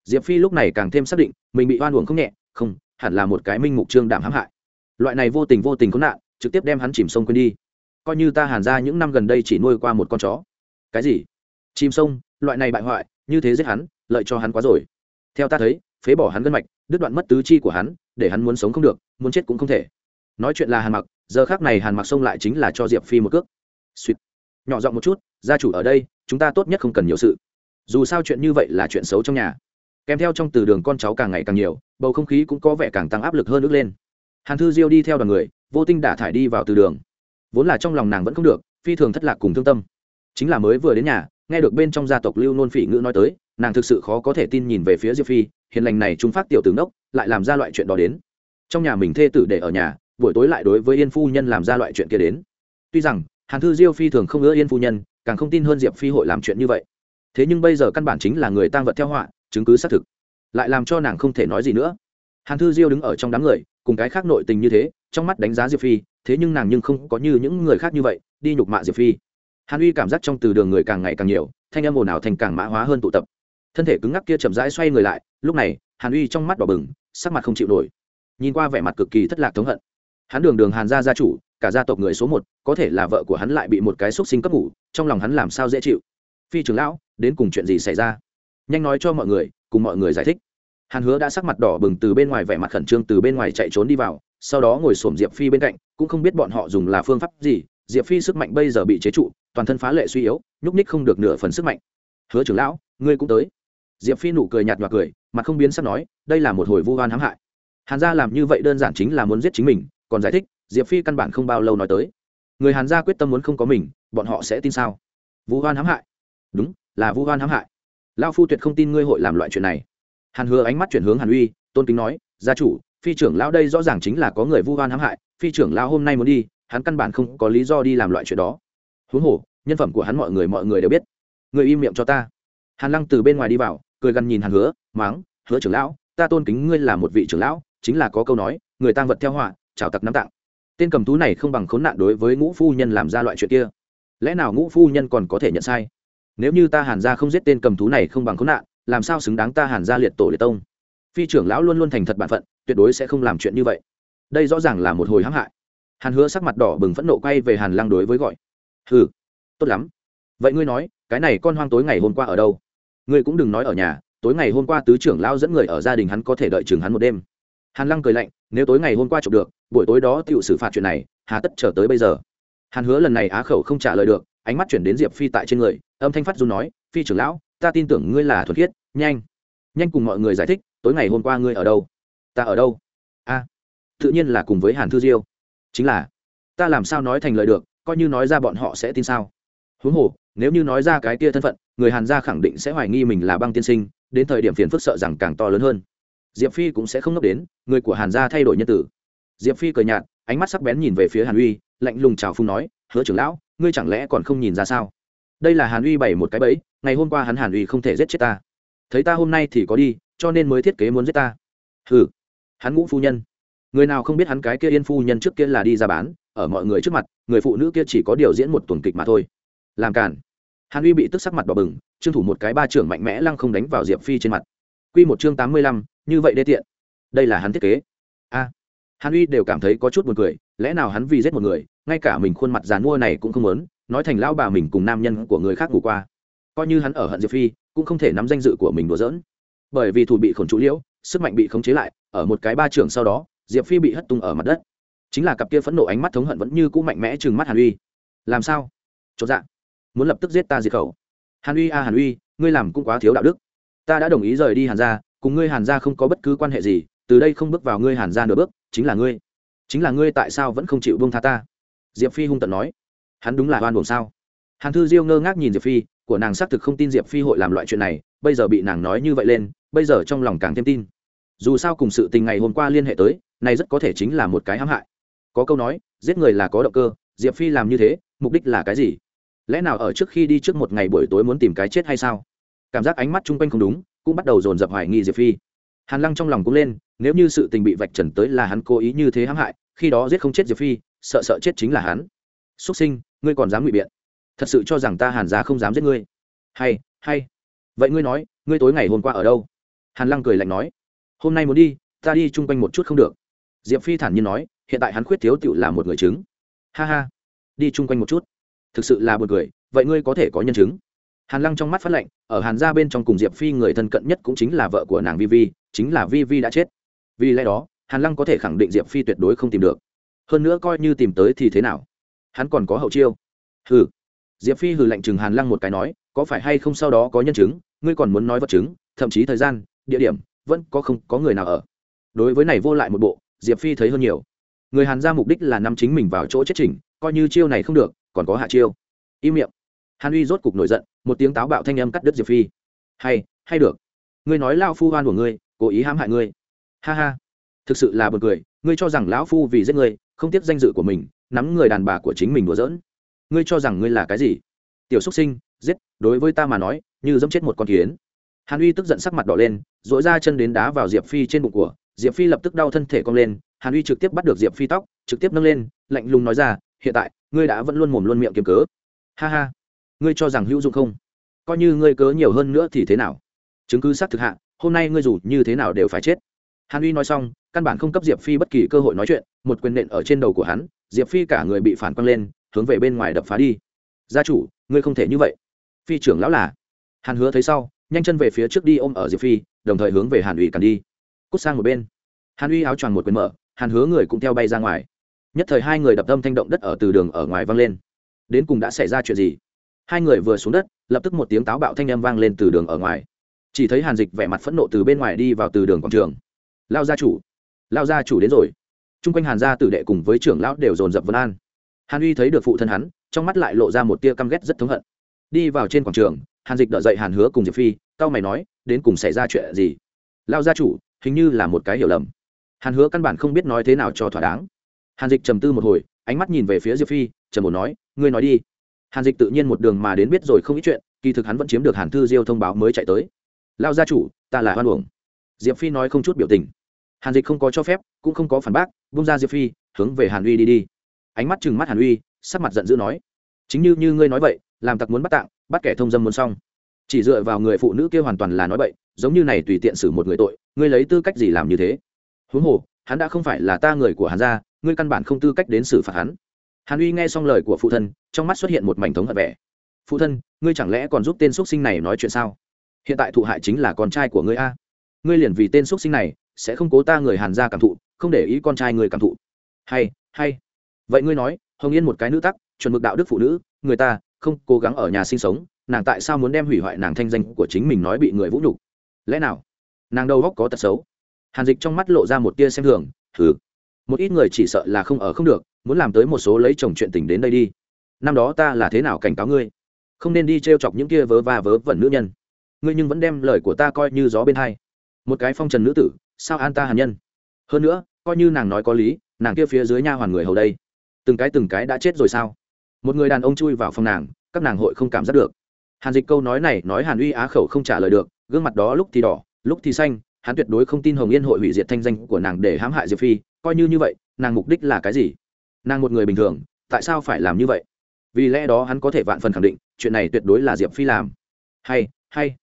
Diệp phi lúc này càng thêm xác định, mình bị oan uổng không nhẹ, không, hẳn là một cái minh mục trương đảm hãm hại. Loại này vô tình vô tình có nạn, trực tiếp đem hắn chìm sông quên đi. Coi như ta hàn ra những năm gần đây chỉ nuôi qua một con chó. Cái gì? Chìm sông, loại này bại hoại, như thế giết hắn, lợi cho hắn quá rồi. Theo ta thấy phế bỏ hắn gân mạch, đứt đoạn mất tứ chi của hắn, để hắn muốn sống không được, muốn chết cũng không thể. Nói chuyện là hàn mặc, giờ khác này hàn mặc xông lại chính là cho diệp phi một cước. Suýt nhỏ giọng một chút, gia chủ ở đây, chúng ta tốt nhất không cần nhiều sự. Dù sao chuyện như vậy là chuyện xấu trong nhà. Kèm theo trong từ đường con cháu càng ngày càng nhiều, bầu không khí cũng có vẻ càng tăng áp lực hơn ước lên. Hàn thư diêu đi theo đoàn người, vô tinh đả thải đi vào từ đường. Vốn là trong lòng nàng vẫn không được, phi thường thất lạc cùng thương tâm. Chính là mới vừa đến nhà, nghe được bên trong gia tộc lưu nôn phỉ ngữ nói tới, nàng thực sự khó có thể tin nhìn về phía diệp phi hiền lành này trung phát tiểu tướng đốc lại làm ra loại chuyện đó đến. Trong nhà mình thê tử để ở nhà, buổi tối lại đối với yên phu nhân làm ra loại chuyện kia đến. Tuy rằng, hàn thư diêu phi thường không ngỡ yên phu nhân, càng không tin hơn diệp phi hội làm chuyện như vậy. Thế nhưng bây giờ căn bản chính là người tăng vật theo họa, chứng cứ xác thực. Lại làm cho nàng không thể nói gì nữa. Hàn thư diêu đứng ở trong đám người, cùng cái khác nội tình như thế, trong mắt đánh giá diệp phi, thế nhưng nàng nhưng không có như những người khác như vậy, đi nhục mạ diệp phi. Hàn uy cảm giác trong từ đường người càng ngày càng nhiều, thanh âm ồn ào thành càng mã hóa hơn tụ tập thân thể cứng ngắc kia chậm rãi xoay người lại, lúc này, hàn uy trong mắt đỏ bừng, sắc mặt không chịu nổi. Nhìn qua vẻ mặt cực kỳ thất lạc thống hận. Hắn đường đường hàn gia gia chủ, cả gia tộc người số một, có thể là vợ của hắn lại bị một cái xúc sinh cấp ngủ, trong lòng hắn làm sao dễ chịu? Phi trưởng lão, đến cùng chuyện gì xảy ra? Nhanh nói cho mọi người, cùng mọi người giải thích. Hàn hứa đã sắc mặt đỏ bừng từ bên ngoài vẻ mặt khẩn trương từ bên ngoài chạy trốn đi vào, sau đó ngồi xổm diệp phi bên cạnh, cũng không biết bọn họ dùng là phương pháp gì, diệp phi sức mạnh bây giờ bị chế trụ, toàn thân phá lệ suy yếu, nhúc ních không được nửa phần sức mạnh. Hứa trưởng lão, ngươi cũng tới diệp phi nụ cười nhạt nhòa cười mặt không biến sắc nói, đây là một hồi vu oan hãm hại. Hàn gia làm như vậy đơn giản chính là muốn giết chính mình, còn giải thích, diệp phi căn bản không bao lâu nói tới. Người hàn gia quyết tâm muốn không có mình, bọn họ sẽ tin sao? Vu oan hãm hại. Đúng, là vu oan hãm hại. Lao phu tuyệt không tin ngươi hội làm loại chuyện này. Hàn hứa ánh mắt chuyển hướng hàn uy, tôn kính nói, gia chủ, phi trưởng lão đây rõ ràng chính là có người vu oan hãm hại, phi trưởng lão hôm nay muốn đi, hắn căn bản không có lý do đi làm loại chuyện đó. Huống hồ, nhân phẩm của hắn mọi người mọi người đều biết. Người im miệng cho ta hàn lăng từ bên ngoài đi vào, cười gần nhìn hàn hứa, máng, hứa trưởng lão, ta tôn kính ngươi là một vị trưởng lão, chính là có câu nói, người tang vật theo họa chào tặc nắm tặng tên cầm thú này không bằng khốn nạn đối với ngũ phu nhân làm ra loại chuyện kia. Lẽ nào ngũ phu nhân còn có thể nhận sai? Nếu như ta hàn ra không giết tên cầm thú này không bằng khốn nạn, làm sao xứng đáng ta hàn ra liệt tổ liệt tông? Phi trưởng lão luôn luôn thành thật bản phận, tuyệt đối sẽ không làm chuyện như vậy. Đây rõ ràng là một hồi hãm hại. Hàn hứa sắc mặt đỏ bừng phẫn nộ quay về hàn lăng đối với gọi, hừ, tốt lắm. Vậy ngươi nói, cái này con hoang tối ngày hôm qua ở đâu? Ngươi cũng đừng nói ở nhà, tối ngày hôm qua tứ trưởng lão dẫn người ở gia đình hắn có thể đợi chừng hắn một đêm. Hàn lăng cười lạnh, nếu tối ngày hôm qua chụp được, buổi tối đó tựu xử phạt chuyện này, hà tất trở tới bây giờ. Hàn hứa lần này á khẩu không trả lời được, ánh mắt chuyển đến diệp phi tại trên người, âm thanh phát dù nói, phi trưởng lão, ta tin tưởng ngươi là thuật khiết, nhanh nhanh cùng mọi người giải thích, tối ngày hôm qua ngươi ở đâu? Ta ở đâu? A, tự nhiên là cùng với hàn thư diêu. Chính là, ta làm sao nói thành lời được, coi như nói ra bọn họ sẽ tin sao? Huống hồ nếu như nói ra cái kia thân phận, người hàn gia khẳng định sẽ hoài nghi mình là băng tiên sinh, đến thời điểm phiền phức sợ rằng càng to lớn hơn. Diệp phi cũng sẽ không ngốc đến, người của hàn gia thay đổi nhân tử. Diệp phi cười nhạt, ánh mắt sắc bén nhìn về phía hàn uy, lạnh lùng chào phung nói, hứa trưởng lão, ngươi chẳng lẽ còn không nhìn ra sao? Đây là hàn uy bày một cái bẫy, ngày hôm qua hắn hàn uy không thể giết chết ta. Thấy ta hôm nay thì có đi, cho nên mới thiết kế muốn giết ta. Hừ, hắn ngũ phu nhân. Người nào không biết hắn cái kia yên phu nhân trước kia là đi ra bán, ở mọi người trước mặt, người phụ nữ kia chỉ có điều diễn một tuần kịch mà thôi làm cản hàn uy bị tức sắc mặt bỏ bừng, trương thủ một cái ba trưởng mạnh mẽ lăng không đánh vào diệp phi trên mặt. Q một chương tám mươi lăm, như vậy đê tiện. Đây là hắn thiết kế. A. Hàn uy đều cảm thấy có chút buồn cười, lẽ nào hắn vì giết một người, ngay cả mình khuôn mặt dàn mua này cũng không muốn, nói thành lão bà mình cùng nam nhân của người khác ngủ qua. Coi như hắn ở hận diệp phi, cũng không thể nắm danh dự của mình đùa dỡn. bởi vì thủ bị khổn trụ liễu, sức mạnh bị khống chế lại, ở một cái ba trưởng sau đó, diệp phi bị hất tung ở mặt đất. Chính là cặp kia phẫn nộ ánh mắt thống hận vẫn như cũ mạnh mẽ chừng mắt hàn uy. Làm sao? Chột dạ muốn lập tức giết ta diệt khẩu. Hàn uy a, hàn uy, ngươi làm cũng quá thiếu đạo đức. Ta đã đồng ý rời đi hàn gia, cùng ngươi hàn gia không có bất cứ quan hệ gì, từ đây không bước vào ngươi hàn gia nửa bước, chính là ngươi. Chính là ngươi tại sao vẫn không chịu buông tha ta? Diệp phi hung tận nói. Hắn đúng là oan buồn sao? Hàn thư diêu ngơ ngác nhìn diệp phi, của nàng xác thực không tin diệp phi hội làm loại chuyện này, bây giờ bị nàng nói như vậy lên, bây giờ trong lòng càng thêm tin. Dù sao cùng sự tình ngày hôm qua liên hệ tới, này rất có thể chính là một cái hãm hại. Có câu nói, giết người là có động cơ, diệp phi làm như thế, mục đích là cái gì? Lẽ nào ở trước khi đi trước một ngày buổi tối muốn tìm cái chết hay sao? Cảm giác ánh mắt chung quanh không đúng, cũng bắt đầu dồn dập hoài nghi diệp phi. Hàn lăng trong lòng cũng lên, nếu như sự tình bị vạch trần tới là hắn cố ý như thế hãm hại, khi đó giết không chết diệp phi, sợ sợ chết chính là hắn. Xuất sinh, ngươi còn dám ngụy biện. Thật sự cho rằng ta hàn già không dám giết ngươi. Hay hay. Vậy ngươi nói, ngươi tối ngày hôm qua ở đâu? Hàn lăng cười lạnh nói. Hôm nay muốn đi, ta đi chung quanh một chút không được. Diệp phi thản nhiên nói, hiện tại hắn khuyết thiếu tựu là một người chứng. Ha ha. Đi chung quanh một chút thực sự là buồn cười, vậy ngươi có thể có nhân chứng? Hàn lăng trong mắt phát lệnh ở hàn gia bên trong cùng diệp phi người thân cận nhất cũng chính là vợ của nàng vi vi, chính là vi vi đã chết. Vì lẽ đó, hàn lăng có thể khẳng định diệp phi tuyệt đối không tìm được. Hơn nữa coi như tìm tới thì thế nào? Hắn còn có hậu chiêu. Hừ. Diệp phi hừ lạnh chừng hàn lăng một cái nói, có phải hay không sau đó có nhân chứng? Ngươi còn muốn nói vật chứng, thậm chí thời gian, địa điểm, vẫn có không có người nào ở. Đối với này vô lại một bộ, diệp phi thấy hơn nhiều. Người hàn ra mục đích là nắm chính mình vào chỗ chết chỉnh, coi như chiêu này không được còn có hạ chiêu. Im miệng. Hàn uy rốt cục nổi giận, một tiếng táo bạo thanh âm cắt đứt diệp phi. Hay hay được. Ngươi nói lao phu hoan của ngươi, cố ý hãm hại ngươi. Ha ha. Thực sự là b u ồ n cười, ngươi cho rằng lão phu vì giết ngươi, không tiếc danh dự của mình, nắm người đàn bà của chính mình đùa giỡn. Ngươi cho rằng ngươi là cái gì? Tiểu xúc sinh, giết, đối với ta mà nói, như dẫm chết một con kiến. Hàn uy tức giận sắc mặt đỏ lên dội ra chân đến đá vào diệp phi trên bụng của. Diệp phi lập tức đau thân thể cong lên, hàn uy trực tiếp bắt được diệp phi tóc, trực tiếp nâng lên, lạnh lùng nói ra hiện tại, ngươi đã vẫn luôn mồm luôn miệng kiếm cớ. Ha ha. Ngươi cho rằng hữu dụng không? Coi như ngươi cớ nhiều hơn nữa thì thế nào? Chứng cứ xác thực hạ, hôm nay ngươi dù như thế nào đều phải chết. Hàn uy nói xong, căn bản không cấp diệp phi bất kỳ cơ hội nói chuyện, một quyền nện ở trên đầu của hắn, diệp phi cả người bị phản quăng lên, hướng về bên ngoài đập phá đi. Gia chủ, ngươi không thể như vậy. Phi trưởng lão là. Hàn hứa thấy sau, nhanh chân về phía trước đi ôm ở diệp phi, đồng thời hướng về hàn uy càn đi. Cút sang một bên. Hàn uy áo choàng một quyền mở, hàn hứa người cũng theo bay ra ngoài nhất thời hai người đập tâm thanh động đất ở từ đường ở ngoài vang lên. Đến cùng đã xảy ra chuyện gì? Hai người vừa xuống đất, lập tức một tiếng táo bạo thanh â m vang lên từ đường ở ngoài. Chỉ thấy hàn dịch vẻ mặt phẫn nộ từ bên ngoài đi vào từ đường quảng trường. Lao gia chủ, lao gia chủ đến rồi. T r u n g quanh hàn gia tử đệ cùng với trưởng lão đều dồn dập vân an. Hàn uy thấy được phụ thân hắn, trong mắt lại lộ ra một tia căm ghét rất thống hận. Đi vào trên quảng trường, hàn dịch đợi dậy hàn hứa cùng diệp phi cao mày nói, đến cùng xảy ra chuyện gì? Lao gia chủ, hình như là một cái hiểu lầm. Hàn hứa căn bản không biết nói thế nào cho thỏa đáng hàn dịch trầm tư một hồi, ánh mắt nhìn về phía diệp phi, trầm bổ nói, ngươi nói đi. Hàn dịch tự nhiên một đường mà đến biết rồi không ít chuyện, kỳ thực hắn vẫn chiếm được hàn thư diêu thông báo mới chạy tới. Lao gia chủ, ta là hoan uổng. Diệp phi nói không chút biểu tình. Hàn dịch không có cho phép, cũng không có phản bác bung ra diệp phi, hướng về hàn uy đi đi. Ánh mắt chừng mắt hàn uy, sắc mặt giận dữ nói, chính như như ngươi nói vậy, làm tặc muốn bắt tạng, bắt kẻ thông dâm muốn xong. Chỉ dựa vào người phụ nữ kia hoàn toàn là nói vậy giống như này tùy tiện xử một người tội, ngươi lấy tư cách gì làm như thế? Huống hồ, hắn đã không phải là ta người của hàn gia ngươi căn bản không tư cách đến xử phạt hắn. Hàn uy nghe xong lời của phụ thân, trong mắt xuất hiện một mảnh thống hận vẻ. Phụ thân, ngươi chẳng lẽ còn giúp tên x u ấ t sinh này nói chuyện sao? Hiện tại thụ hại chính là con trai của ngươi a. Ngươi liền vì tên x u ấ t sinh này, sẽ không cố ta người hàn ra cảm thụ, không để ý con trai người cảm thụ. Hay hay. Vậy ngươi nói, hồng yên một cái nữ tắc, chuẩn mực đạo đức phụ nữ, người ta không cố gắng ở nhà sinh sống, nàng tại sao muốn đem hủy hoại nàng thanh danh của chính mình nói bị người vũ nhục? Lẽ nào? Nàng đâu góc có tật xấu. Hàn dịch trong mắt lộ ra một tia xem thường thử một ít người chỉ sợ là không ở không được, muốn làm tới một số lấy chồng chuyện tình đến đây đi. Năm đó ta là thế nào cảnh cáo ngươi? Không nên đi t r e o chọc những kia vớ va vớ vẩn nữ nhân. Ngươi nhưng vẫn đem lời của ta coi như gió bên hai. Một cái phong trần nữ tử, sao an ta hàn nhân? Hơn nữa, coi như nàng nói có lý, nàng kia phía dưới nha hoàn người hầu đây. Từng cái từng cái đã chết rồi sao? Một người đàn ông chui vào phòng nàng, các nàng hội không cảm giác được. Hàn dịch câu nói này nói hàn uy á khẩu không trả lời được, gương mặt đó lúc thì đỏ, lúc thì xanh, hắn tuyệt đối không tin hồng yên hội hủy diệt thanh danh của nàng để hãm hại diệp phi coi như như vậy, nàng mục đích là cái gì? Nàng một người bình thường, tại sao phải làm như vậy? Vì lẽ đó hắn có thể vạn phần khẳng định, chuyện này tuyệt đối là diệp phi làm. Hay hay.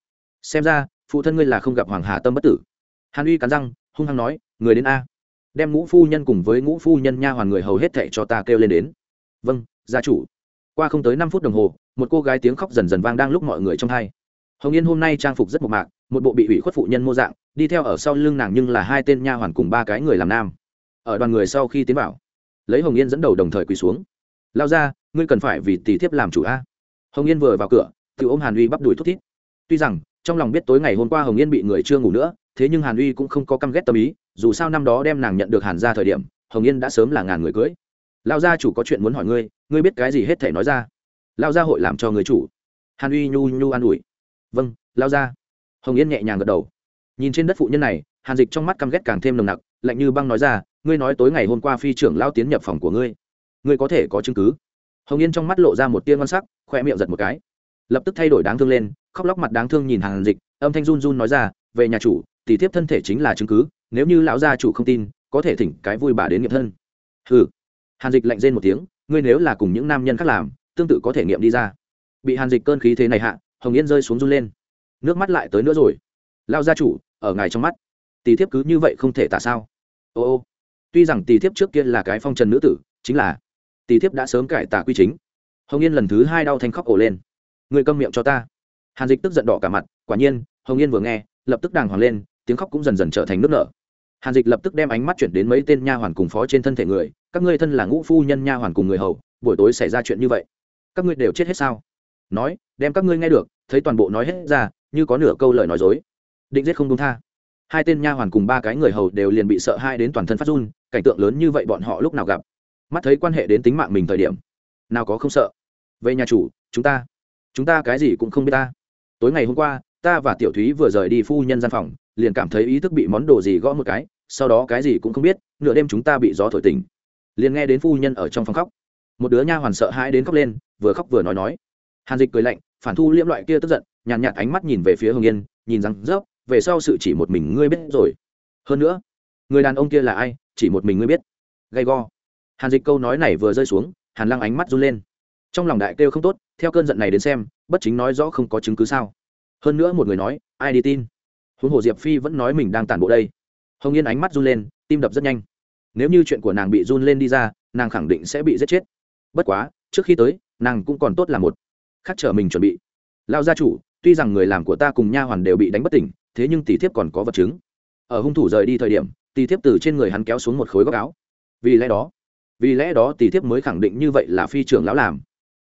Xem ra, phụ thân ngươi là không gặp hoàng hà tâm bất tử. Hàn uy cắn răng, hung hăng nói, người đến a. Đem ngũ phu nhân cùng với ngũ phu nhân nha hoàn người hầu hết thệ cho ta kêu lên đến. Vâng gia chủ. Qua không tới năm phút đồng hồ, một cô gái tiếng khóc dần dần vang đang lúc mọi người trong hai. Hồng yên hôm nay trang phục rất mộc mạc, một bộ bị ủy khuất phụ nhân mô dạng, đi theo ở sau lưng nàng nhưng là hai tên nha hoàn cùng ba cái người làm nam ở đoàn người sau khi tiến vào. Lấy hồng yên dẫn đầu đồng thời quỳ xuống. Lao ra ngươi cần phải vì tỷ thiếp làm chủ a. Hồng yên vừa vào cửa tự ôm hàn uy bắp đùi thúc thít. Tuy rằng, trong lòng biết tối ngày hôm qua hồng yên bị người chưa ngủ nữa, thế nhưng hàn uy cũng không có căm ghét tâm ý, dù sao năm đó đem nàng nhận được hàn ra thời điểm, hồng yên đã sớm là ngàn người cưới. Lao gia chủ có chuyện muốn hỏi ngươi ngươi biết cái gì hết thể nói ra. Lao gia hội làm cho người chủ. Hàn uy nhu nhu an ủi. Vâng lao gia. Hồng yên nhẹ nhàng gật đầu. Nhìn trên đất phụ nhân này, hàn dịch trong mắt căm ghét càng thêm nồng nặc, lạnh như băng nói ra ngươi nói tối ngày hôm qua phi trưởng lao tiến nhập phòng của ngươi ngươi có thể có chứng cứ? Hồng yên trong mắt lộ ra một tia ngon sắc khoe miệng giật một cái. Lập tức thay đổi đáng thương lên, khóc lóc mặt đáng thương nhìn hàn dịch, âm thanh run run nói ra, về nhà chủ, tỷ thiếp thân thể chính là chứng cứ, nếu như lão gia chủ không tin, có thể thỉnh cái vui bà đến nghiệm thân. Ừ hàn dịch lạnh rên một tiếng, ngươi nếu là cùng những nam nhân khác làm, tương tự có thể nghiệm đi ra. Bị hàn dịch cơn khí thế này hạ, hồng yên rơi xuống run lên. Nước mắt lại tới nữa rồi. Lao gia chủ, ở ngài trong mắt, tỷ thiếp cứ như vậy không thể tả sao? Ô ô tuy rằng tỷ thiếp trước kia là cái phong trần nữ tử, chính là tỷ thiếp đã sớm cải tả quy chính. Hồng yên lần thứ hai đau thanh khóc ổ lên. Người câm miệng cho ta. Hàn dịch tức giận đỏ cả mặt, quả nhiên, hồng yên vừa nghe, lập tức đàng hoàng lên, tiếng khóc cũng dần dần trở thành nước nở. Hàn dịch lập tức đem ánh mắt chuyển đến mấy tên nha hoàn cùng phó trên thân thể người, các ngươi thân là ngũ phu nhân nha hoàn cùng người hầu, buổi tối xảy ra chuyện như vậy, các ngươi đều chết hết sao? Nói, đem các ngươi nghe được, thấy toàn bộ nói hết ra, như có nửa câu lời nói dối. Định giết không đúng tha. Hai tên nha hoàn cùng ba cái người hầu đều liền bị sợ hai đến toàn thân phát run cảnh tượng lớn như vậy bọn họ lúc nào gặp? Mắt thấy quan hệ đến tính mạng mình thời điểm nào có không sợ? Về nhà chủ chúng ta chúng ta cái gì cũng không biết ta. Tối ngày hôm qua ta và tiểu thúy vừa rời đi phu nhân gian phòng liền cảm thấy ý thức bị món đồ gì gõ một cái sau đó cái gì cũng không biết nửa đêm chúng ta bị gió thổi tỉnh. Liền nghe đến phu nhân ở trong phòng khóc. Một đứa nha hoàn sợ hãi đến khóc lên vừa khóc vừa nói nói. Hàn dịch cười lạnh phản thu liễm loại kia tức giận nhàn nhạt, nhạt ánh mắt nhìn về phía hồng yên nhìn rằng rớp về sau sự chỉ một mình ngươi biết rồi. Hơn nữa người đàn ông kia là ai, chỉ một mình ngươi biết. Gay go. Hàn dịch câu nói này vừa rơi xuống, hàn lăng ánh mắt run lên. Trong lòng đại kêu không tốt, theo cơn giận này đến xem, bất chính nói rõ không có chứng cứ sao. Hơn nữa một người nói, ai đi tin? Huống hồ diệp phi vẫn nói mình đang tản bộ đây. Hồng yên ánh mắt run lên, tim đập rất nhanh. Nếu như chuyện của nàng bị run lên đi ra, nàng khẳng định sẽ bị giết chết. Bất quá, trước khi tới, nàng cũng còn tốt là một. Khắc trở mình chuẩn bị. Lao gia chủ, tuy rằng người làm của ta cùng nha hoàn đều bị đánh bất tỉnh, thế nhưng tỷ thiếp còn có vật chứng. Ở hung thủ rời đi thời điểm tỷ thiếp từ trên người hắn kéo xuống một khối góc áo. Vì lẽ đó, vì lẽ đó tỷ thiếp mới khẳng định như vậy là phi trưởng lão làm.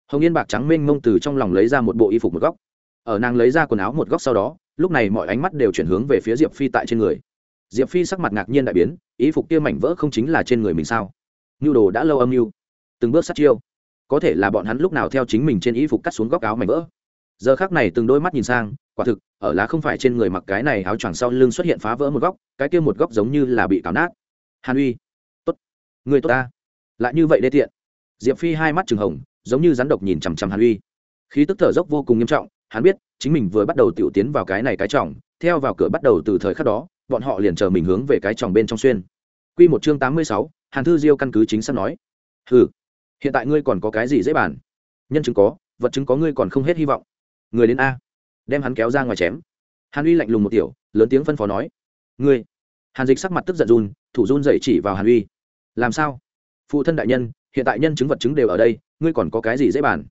Hồng yên bạc trắng mênh mông từ trong lòng lấy ra một bộ y phục một góc. Ở nàng lấy ra quần áo một góc sau đó, lúc này mọi ánh mắt đều chuyển hướng về phía diệp phi tại trên người. Diệp phi sắc mặt ngạc nhiên đại biến ý phục kia mảnh vỡ không chính là trên người mình sao? Nhu đồ đã lâu âm mưu từng bước sát chiêu. Có thể là bọn hắn lúc nào theo chính mình trên ý phục cắt xuống góc áo mảnh vỡ giờ khác này từng đôi mắt nhìn sang quả thực ở lá không phải trên người mặc cái này áo choàng sau lưng xuất hiện phá vỡ một góc cái kia một góc giống như là bị cào nát. Hàn uy tốt. Người tốt ta. Lại như vậy đê tiện. Diệp phi hai mắt trừng hồng giống như rắn độc nhìn chằm chằm hàn uy. Khí tức thở dốc vô cùng nghiêm trọng hắn biết chính mình vừa bắt đầu tiểu tiến vào cái này cái trọng theo vào cửa bắt đầu từ thời khắc đó bọn họ liền chờ mình hướng về cái trọng bên trong xuyên. Quy một chương tám mươi sáu, hàn thư diêu căn cứ chính xác nói. Hừ hiện tại ngươi còn có cái gì dễ bàn? Nhân chứng có vật chứng có ngươi còn không hết hy vọng người đến a. Đem hắn kéo ra ngoài chém. Hàn uy lạnh lùng một tiểu, lớn tiếng phân phó nói. Ngươi. Hàn dịch sắc mặt tức giận run, thủ run dậy chỉ vào hàn uy. Làm sao? Phụ thân đại nhân, hiện tại nhân chứng vật chứng đều ở đây, ngươi còn có cái gì dễ bàn?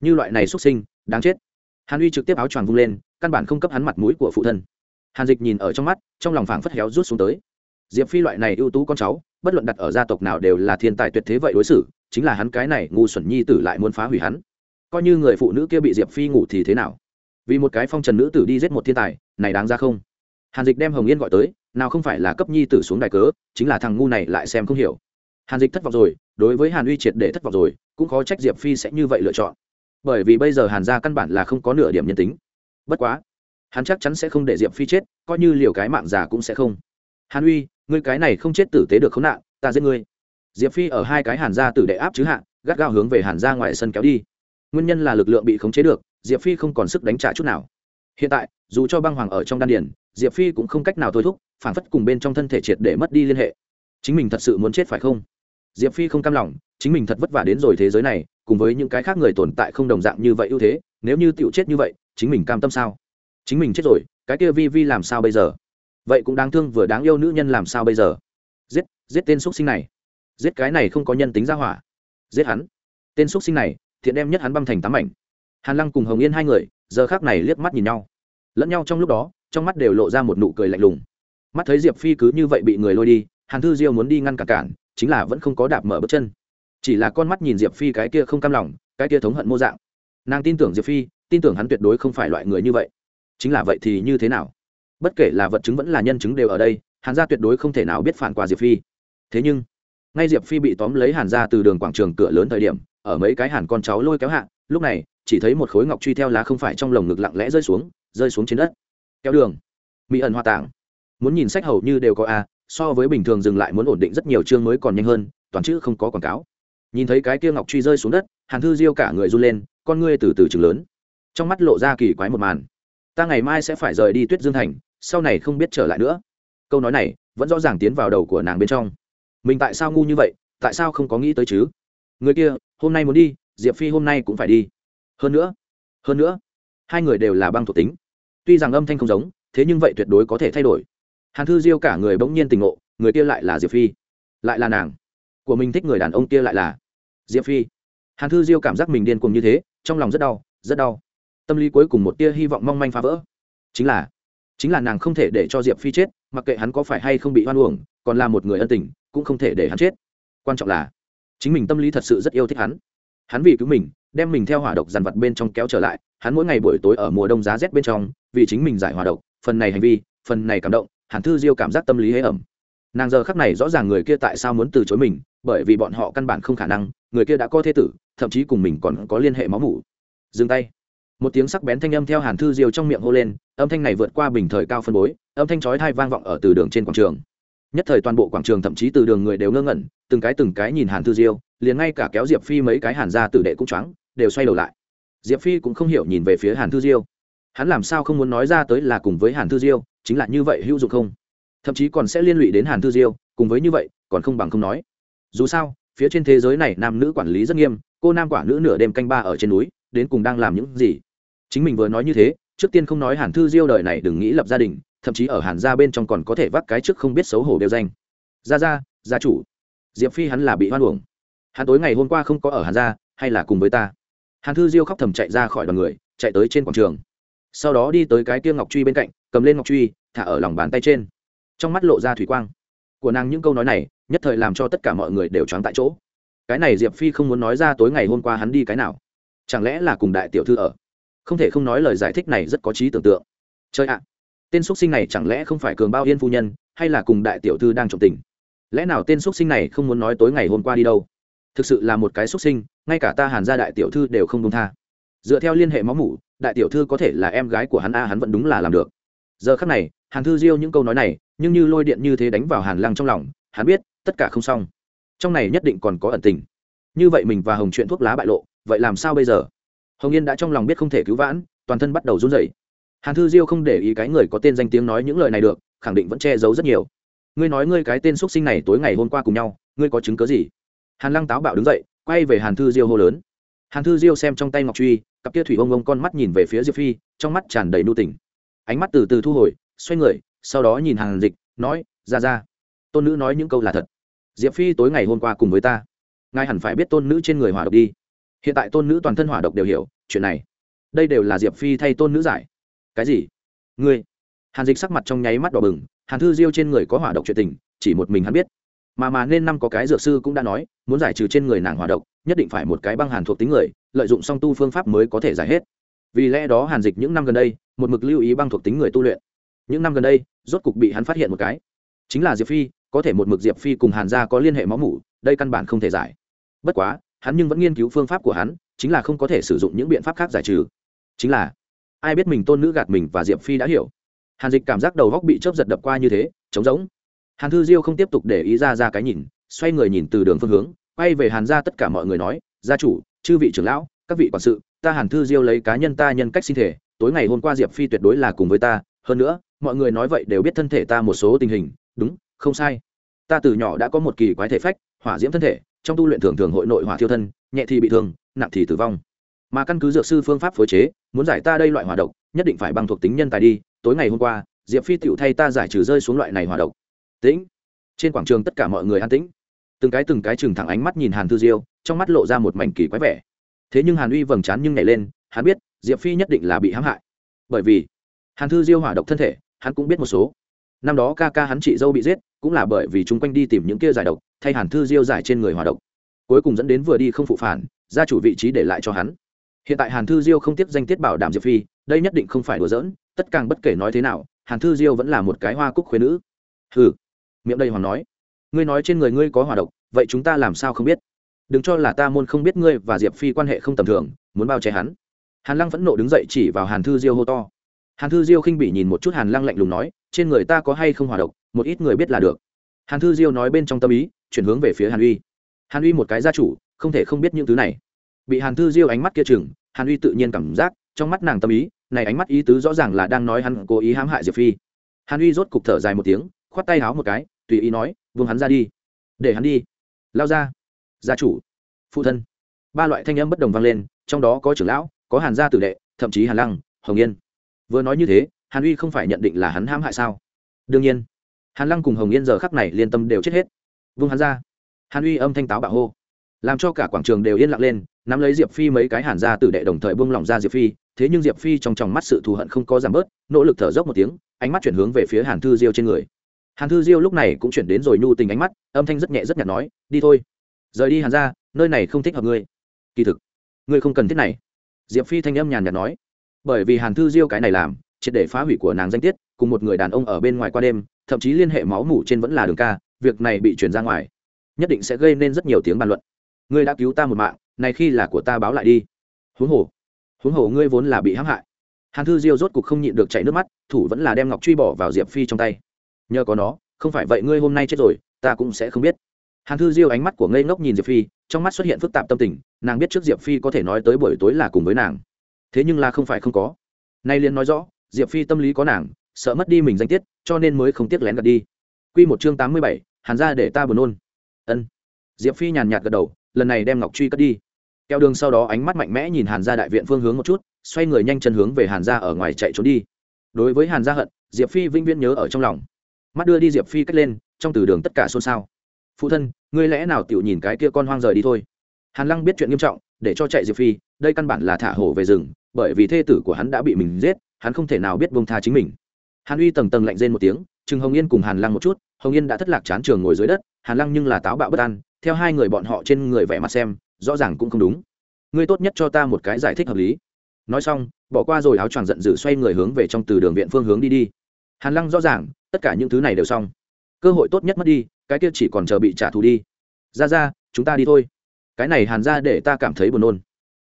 Như loại này xuất sinh, đáng chết. Hàn uy trực tiếp áo choàng vung lên, căn bản không cấp hắn mặt mũi của phụ thân. Hàn dịch nhìn ở trong mắt, trong lòng phảng phất héo rút xuống tới. Diệp phi loại này ưu tú con cháu, bất luận đặt ở gia tộc nào đều là thiên tài tuyệt thế vậy đối xử, chính là hắn cái này ngu xuẩn nhi tử lại muốn phá hủy hắn coi như người phụ nữ kia bị diệp phi ngủ thì thế nào? Vì một cái phong trần nữ tử đi giết một thiên tài, này đáng ra không? Hàn dịch đem hồng yên gọi tới, nào không phải là cấp nhi tử xuống đài cớ, chính là thằng ngu này lại xem không hiểu. Hàn dịch thất vọng rồi, đối với hàn uy triệt để thất vọng rồi, cũng khó trách diệp phi sẽ như vậy lựa chọn. Bởi vì bây giờ hàn gia căn bản là không có nửa điểm nhân tính. Bất quá, hắn chắc chắn sẽ không để diệp phi chết, coi như liều cái mạng già cũng sẽ không. Hàn uy, ngươi cái này không chết tử tế được khốn nạn, ta giết ngươi. Diệp phi ở hai cái hàn gia tử đệ áp chứ hạ, gắt gao hướng về hàn gia ngoài sân kéo đi nguyên nhân là lực lượng bị khống chế được, diệp phi không còn sức đánh trả chút nào. Hiện tại, dù cho băng hoàng ở trong đan điền, diệp phi cũng không cách nào thôi thúc, phản phất cùng bên trong thân thể triệt để mất đi liên hệ. Chính mình thật sự muốn chết phải không? Diệp phi không cam lòng, chính mình thật vất vả đến rồi thế giới này, cùng với những cái khác người tồn tại không đồng dạng như vậy ưu thế, nếu như tựu chết như vậy, chính mình cam tâm sao? Chính mình chết rồi, cái kia vi vi làm sao bây giờ? Vậy cũng đáng thương vừa đáng yêu nữ nhân làm sao bây giờ? Giết giết tên x sinh này. Giết cái này không có nhân tính ra hỏa. Giết hắn. Tên x sinh này thiện đem nhất hắn băm thành tám mảnh. Hàn lăng cùng hồng yên hai người, giờ khác này liếc mắt nhìn nhau. Lẫn nhau trong lúc đó, trong mắt đều lộ ra một nụ cười lạnh lùng. Mắt thấy diệp phi cứ như vậy bị người lôi đi, hàn thư diêu muốn đi ngăn cản cản, chính là vẫn không có đạp mở bước chân. Chỉ là con mắt nhìn diệp phi cái kia không cam lòng, cái kia thống hận mô dạng. Nàng tin tưởng diệp phi, tin tưởng hắn tuyệt đối không phải loại người như vậy. Chính là vậy thì như thế nào? Bất kể là vật chứng vẫn là nhân chứng đều ở đây, hàn gia tuyệt đối không thể nào biết phản quà diệp phi. Thế nhưng, ngay diệp phi bị tóm lấy hàn gia từ đường quảng trường cửa lớn thời điểm ở mấy cái hàn con cháu lôi kéo hạ, lúc này, chỉ thấy một khối ngọc truy theo lá không phải trong lồng ngực lặng lẽ rơi xuống rơi xuống trên đất. Kéo đường. Mỹ ẩn hoa tảng muốn nhìn sách hầu như đều có a, so với bình thường dừng lại muốn ổn định rất nhiều chương mới còn nhanh hơn, toàn chữ không có quảng cáo. Nhìn thấy cái kia ngọc truy rơi xuống đất, hàn thư diêu cả người run lên, con ngươi từ từ chừng lớn. Trong mắt lộ ra kỳ quái một màn. Ta ngày mai sẽ phải rời đi tuyết dương thành, sau này không biết trở lại nữa. Câu nói này, vẫn rõ ràng tiến vào đầu của nàng bên trong. Mình tại sao ngu như vậy, tại sao không có nghĩ tới chứ? Người kia, hôm nay muốn đi, diệp phi hôm nay cũng phải đi. Hơn nữa hơn nữa, hai người đều là băng thuộc tính. Tuy rằng âm thanh không giống, thế nhưng vậy tuyệt đối có thể thay đổi. Hàn thư diêu cả người bỗng nhiên tình ngộ, người kia lại là diệp phi. Lại là nàng. Của mình thích người đàn ông kia lại là diệp phi. Hàn thư diêu cảm giác mình điên cuồng như thế, trong lòng rất đau rất đau. Tâm lý cuối cùng một tia hy vọng mong manh phá vỡ. Chính là chính là nàng không thể để cho diệp phi chết, mặc kệ hắn có phải hay không bị hoan uổng, còn là một người ân tình, cũng không thể để hắn chết. Quan trọng là chính mình tâm lý thật sự rất yêu thích hắn. Hắn vì cứu mình, đem mình theo hỏa độc dàn vật bên trong kéo trở lại, hắn mỗi ngày buổi tối ở mùa đông giá rét bên trong, vì chính mình giải hỏa độc, phần này hành vi, phần này cảm động, hàn thư diêu cảm giác tâm lý hế ẩm. Nàng giờ khắc này rõ ràng người kia tại sao muốn từ chối mình, bởi vì bọn họ căn bản không khả năng, người kia đã có thế tử, thậm chí cùng mình còn có liên hệ máu mủ. Dừng tay. Một tiếng sắc bén thanh âm theo hàn thư diêu trong miệng hô lên, âm thanh này vượt qua bình thời cao phân bối, âm thanh chói thai vang vọng ở từ đường trên quảng trường nhất thời toàn bộ quảng trường thậm chí từ đường người đều ngơ ngẩn, từng cái từng cái nhìn hàn thư diêu, liền ngay cả kéo diệp phi mấy cái hàn ra tử đệ cũng choáng, đều xoay đầu lại. Diệp phi cũng không hiểu nhìn về phía hàn thư diêu. Hắn làm sao không muốn nói ra tới là cùng với hàn thư diêu, chính là như vậy hữu dụng không? Thậm chí còn sẽ liên lụy đến hàn thư diêu, cùng với như vậy, còn không bằng không nói. Dù sao, phía trên thế giới này nam nữ quản lý rất nghiêm, cô nam quả nữ nửa đêm canh ba ở trên núi, đến cùng đang làm những gì? Chính mình vừa nói như thế, trước tiên không nói hàn thư diêu đời này đừng nghĩ lập gia đình thậm chí ở hàn gia bên trong còn có thể vác cái trước không biết xấu hổ đều danh. Gia gia gia chủ. Diệp phi hắn là bị hoan uổng. Hắn tối ngày hôm qua không có ở hàn gia, hay là cùng với ta? Hàn thư diêu khóc thầm chạy ra khỏi đoàn người, chạy tới trên quảng trường. Sau đó đi tới cái kia ngọc truy bên cạnh, cầm lên ngọc truy, thả ở lòng bàn tay trên. Trong mắt lộ ra thủy quang. Của nàng những câu nói này, nhất thời làm cho tất cả mọi người đều choáng tại chỗ. Cái này diệp phi không muốn nói ra tối ngày hôm qua hắn đi cái nào. Chẳng lẽ là cùng đại tiểu thư ở? Không thể không nói lời giải thích này rất có trí tưởng tượng. Chơi ạ tên x sinh này chẳng lẽ không phải cường bao yên phu nhân, hay là cùng đại tiểu thư đang trọng tình? Lẽ nào tên x sinh này không muốn nói tối ngày hôm qua đi đâu? Thực sự là một cái x sinh, ngay cả ta hàn gia đại tiểu thư đều không công tha. Dựa theo liên hệ máu mủ, đại tiểu thư có thể là em gái của hắn a, hắn vẫn đúng là làm được. Giờ khắc này, hàn thư diêu những câu nói này, nhưng như lôi điện như thế đánh vào hàn lăng trong lòng, hắn biết, tất cả không xong. Trong này nhất định còn có ẩn tình. Như vậy mình và hồng chuyện thuốc lá bại lộ, vậy làm sao bây giờ? Hồng yên đã trong lòng biết không thể cứu vãn, toàn thân bắt đầu run rẩy hàn thư diêu không để ý cái người có tên danh tiếng nói những lời này được, khẳng định vẫn che giấu rất nhiều. Ngươi nói ngươi cái tên x sinh này tối ngày hôm qua cùng nhau, ngươi có chứng cớ gì? Hàn lăng táo bạo đứng dậy, quay về hàn thư diêu hô lớn. Hàn thư diêu xem trong tay ngọc truy, cặp kia thủy ông ông con mắt nhìn về phía diệp phi, trong mắt tràn đầy nu tình. Ánh mắt từ từ thu hồi, xoay người, sau đó nhìn hàn dịch, nói, ra ra, tôn nữ nói những câu là thật. Diệp phi tối ngày hôm qua cùng với ta. Ngài hẳn phải biết tôn nữ trên người hỏa độc đi. Hiện tại tôn nữ toàn thân hỏa độc đều hiểu, chuyện này. Đây đều là diệp phi thay tôn nữ giải cái gì? Ngươi? Hàn dịch sắc mặt trong nháy mắt đỏ bừng, hàn thư diêu trên người có hỏa độc chuyện tình, chỉ một mình hắn biết. Mà mà nên năm có cái dược sư cũng đã nói, muốn giải trừ trên người nàng hỏa độc, nhất định phải một cái băng hàn thuộc tính người, lợi dụng song tu phương pháp mới có thể giải hết. Vì lẽ đó hàn dịch những năm gần đây, một mực lưu ý băng thuộc tính người tu luyện. Những năm gần đây, rốt cục bị hắn phát hiện một cái. Chính là diệp phi, có thể một mực diệp phi cùng hàn gia có liên hệ máu mủ, đây căn bản không thể giải. Bất quá, hắn nhưng vẫn nghiên cứu phương pháp của hắn, chính là không có thể sử dụng những biện pháp khác giải trừ. Chính là ai biết mình tôn nữ gạt mình và diệp phi đã hiểu. Hàn dịch cảm giác đầu góc bị chớp giật đập qua như thế, trống rỗng. Hàn thư diêu không tiếp tục để ý ra ra cái nhìn, xoay người nhìn từ đường phương hướng, quay về hàn ra tất cả mọi người nói, gia chủ, chư vị trưởng lão, các vị quản sự, ta hàn thư diêu lấy cá nhân ta nhân cách sinh thể, tối ngày hôm qua diệp phi tuyệt đối là cùng với ta, hơn nữa, mọi người nói vậy đều biết thân thể ta một số tình hình, đúng, không sai. Ta từ nhỏ đã có một kỳ quái thể phách, hỏa diễm thân thể, trong tu luyện thường thường hội nội hỏa thiêu thân, nhẹ thì bị thương, nặng thì tử vong mà căn cứ dược sư phương pháp phối chế, muốn giải ta đây loại hòa độc, nhất định phải bằng thuộc tính nhân tài đi, tối ngày hôm qua, diệp phi tựu thay ta giải trừ rơi xuống loại này hòa độc. Tĩnh. Trên quảng trường tất cả mọi người an tĩnh. Từng cái từng cái chừng thẳng ánh mắt nhìn hàn thư diêu, trong mắt lộ ra một mảnh kỳ quái vẻ. Thế nhưng hàn uy vầng trán nhưng nhảy lên, hắn biết, diệp phi nhất định là bị hãm hại. Bởi vì, hàn thư diêu hỏa độc thân thể, hắn cũng biết một số. Năm đó ca ca hắn chị dâu bị giết, cũng là bởi vì chúng quanh đi tìm những kia giải độc, thay hàn thư diêu giải trên người hòa độc. Cuối cùng dẫn đến vừa đi không phụ phản, gia chủ vị trí để lại cho hắn hiện tại hàn thư diêu không tiếp danh tiết bảo đảm diệp phi, đây nhất định không phải đùa giỡn, tất càng bất kể nói thế nào, hàn thư diêu vẫn là một cái hoa cúc khuyên nữ. Hừ, miệng đây hoàng nói, ngươi nói trên người ngươi có hòa độc, vậy chúng ta làm sao không biết? Đừng cho là ta môn không biết ngươi và diệp phi quan hệ không tầm thường, muốn bao che hắn. Hàn lăng phẫn nộ đứng dậy chỉ vào hàn thư diêu hô to. Hàn thư diêu khinh bị nhìn một chút hàn lăng lạnh lùng nói, trên người ta có hay không hòa độc, một ít người biết là được. Hàn thư diêu nói bên trong tâm ý, chuyển hướng về phía hàn uy. Hàn uy một cái gia chủ, không thể không biết những thứ này bị hàn thư diêu ánh mắt kia chừng, hàn uy tự nhiên cảm giác, trong mắt nàng tâm ý, này ánh mắt ý tứ rõ ràng là đang nói hắn cố ý hãm hại diệp phi. Hàn uy rốt cục thở dài một tiếng, khoát tay háo một cái, tùy ý nói vương hắn ra đi. Để hắn đi. Lao ra. Gia chủ. Phụ thân. Ba loại thanh âm bất đồng vang lên, trong đó có trưởng lão, có hàn gia tử đệ, thậm chí hàn lăng, hồng yên. Vừa nói như thế, hàn uy không phải nhận định là hắn hãm hại sao? Đương nhiên, hàn lăng cùng hồng yên giờ khắc này liên tâm đều chết hết. Vung hắn ra. Hàn uy âm thanh táo bạo hô làm cho cả quảng trường đều yên lặng lên, nắm lấy diệp phi mấy cái hàn gia tử đệ đồng thời buông lỏng ra diệp phi, thế nhưng diệp phi trong tròng mắt sự thù hận không có giảm bớt, nỗ lực thở dốc một tiếng, ánh mắt chuyển hướng về phía hàn thư diêu trên người. Hàn thư diêu lúc này cũng chuyển đến rồi nhu tình ánh mắt, âm thanh rất nhẹ rất nhạt nói, đi thôi. Rời đi hàn ra nơi này không thích hợp ngươi. Kỳ thực, ngươi không cần thiết này. Diệp phi thanh âm nhàn nhạt nói. Bởi vì hàn thư diêu cái này làm, triệt để phá hủy của nàng danh tiết, cùng một người đàn ông ở bên ngoài qua đêm, thậm chí liên hệ máu mủ trên vẫn là đường ca, việc này bị chuyển ra ngoài, nhất định sẽ gây nên rất nhiều tiếng bàn luận ngươi đã cứu ta một mạng, này khi là của ta báo lại đi. Huống hồ huống hồ ngươi vốn là bị hãm hại. Hàn thư diêu rốt cục không nhịn được chảy nước mắt, thủ vẫn là đem ngọc truy bỏ vào diệp phi trong tay. Nhờ có nó, không phải vậy ngươi hôm nay chết rồi, ta cũng sẽ không biết. Hàn thư diêu ánh mắt của ngây ngốc nhìn diệp phi, trong mắt xuất hiện phức tạp tâm tình, nàng biết trước diệp phi có thể nói tới buổi tối là cùng với nàng. Thế nhưng là không phải không có. Nay liền nói rõ, diệp phi tâm lý có nàng, sợ mất đi mình danh tiết, cho nên mới không tiếc lén gạt đi. Q một chương tám mươi bảy, hàn ra để ta buồn nôn. Ân. Diệp phi nhàn nhạt gật đầu lần này đem ngọc truy cất đi. Keo đường sau đó ánh mắt mạnh mẽ nhìn hàn ra đại viện phương hướng một chút, xoay người nhanh chân hướng về hàn ra ở ngoài chạy trốn đi. Đối với hàn gia hận, diệp phi vĩnh viễn nhớ ở trong lòng. Mắt đưa đi diệp phi cách lên, trong từ đường tất cả xôn xao. Phụ thân, ngươi lẽ nào tự nhìn cái kia con hoang rời đi thôi? Hàn lăng biết chuyện nghiêm trọng, để cho chạy diệp phi, đây căn bản là thả hổ về rừng, bởi vì thê tử của hắn đã bị mình giết, hắn không thể nào biết bông tha chính mình. Hàn uy tầng tầng lạnh rên một tiếng chừng hồng yên cùng hàn lăng một chút, hồng yên đã thất lạc chán trường ngồi dưới đất, hàn lăng nhưng là táo bạo bất an theo hai người bọn họ trên người vẻ mặt xem, rõ ràng cũng không đúng. Ngươi tốt nhất cho ta một cái giải thích hợp lý. Nói xong, bỏ qua rồi áo choàng giận dữ xoay người hướng về trong từ đường viện phương hướng đi đi. Hàn lăng rõ ràng, tất cả những thứ này đều xong. Cơ hội tốt nhất mất đi, cái kia chỉ còn chờ bị trả thù đi. Ra ra, chúng ta đi thôi. Cái này hàn ra để ta cảm thấy buồn nôn.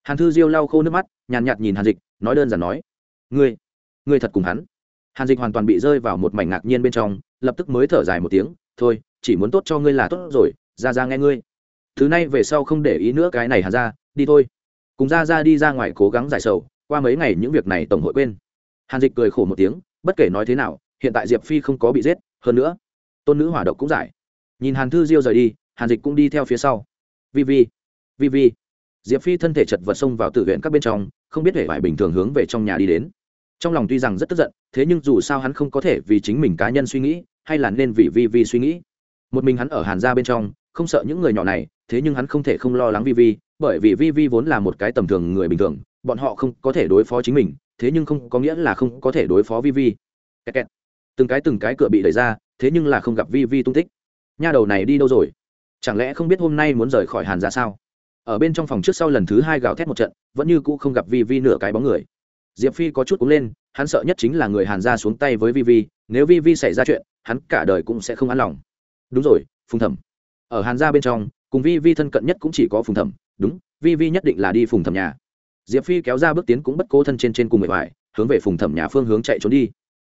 Hàn thư diêu lau khô nước mắt, nhàn nhạt nhìn hàn dịch, nói đơn giản nói. Ngươi ngươi thật cùng hắn. Hàn dịch hoàn toàn bị rơi vào một mảnh ngạc nhiên bên trong, lập tức mới thở dài một tiếng, thôi, chỉ muốn tốt cho ngươi là tốt rồi ra ra nghe ngươi. Thứ này về sau không để ý nữa cái này hàn ra, đi thôi. Cùng ra ra đi ra ngoài cố gắng giải sầu, qua mấy ngày những việc này tổng hội quên. Hàn dịch cười khổ một tiếng, bất kể nói thế nào, hiện tại diệp phi không có bị giết, hơn nữa, tôn nữ hỏa độc cũng giải. Nhìn hàn thư diêu rời đi, hàn dịch cũng đi theo phía sau. Vi vi vi vi. Diệp phi thân thể chật vật xông vào tự viện các bên trong, không biết hệ vải bình thường hướng về trong nhà đi đến. Trong lòng tuy rằng rất tức giận, thế nhưng dù sao hắn không có thể vì chính mình cá nhân suy nghĩ, hay là nên vì vi vi suy nghĩ. Một mình hắn ở hàn gia bên trong không sợ những người nhỏ này, thế nhưng hắn không thể không lo lắng vi vi bởi vì vi vi vốn là một cái tầm thường người bình thường, bọn họ không có thể đối phó chính mình, thế nhưng không có nghĩa là không có thể đối phó vi vi kẹt kẹt. từng cái từng cái cửa bị đẩy ra, thế nhưng là không gặp vi vi tung tích. Nha đầu này đi đâu rồi? Chẳng lẽ không biết hôm nay muốn rời khỏi hàn ra sao? Ở bên trong phòng trước sau lần thứ hai gào thét một trận, vẫn như cũ không gặp vi vi nửa cái bóng người. Diệp phi có chút cúng lên, hắn sợ nhất chính là người hàn ra xuống tay với vi vi nếu vi vi xảy ra chuyện, hắn cả đời cũng sẽ không an lòng. Đúng rồi, phùng thẩm ở hàn gia bên trong, cùng vi vi thân cận nhất cũng chỉ có phùng thẩm, đúng, vi vi nhất định là đi phùng thẩm nhà. Diệp phi kéo ra bước tiến cũng bất cố thân trên trên cùng người vải hướng về phùng thẩm nhà phương hướng chạy trốn đi.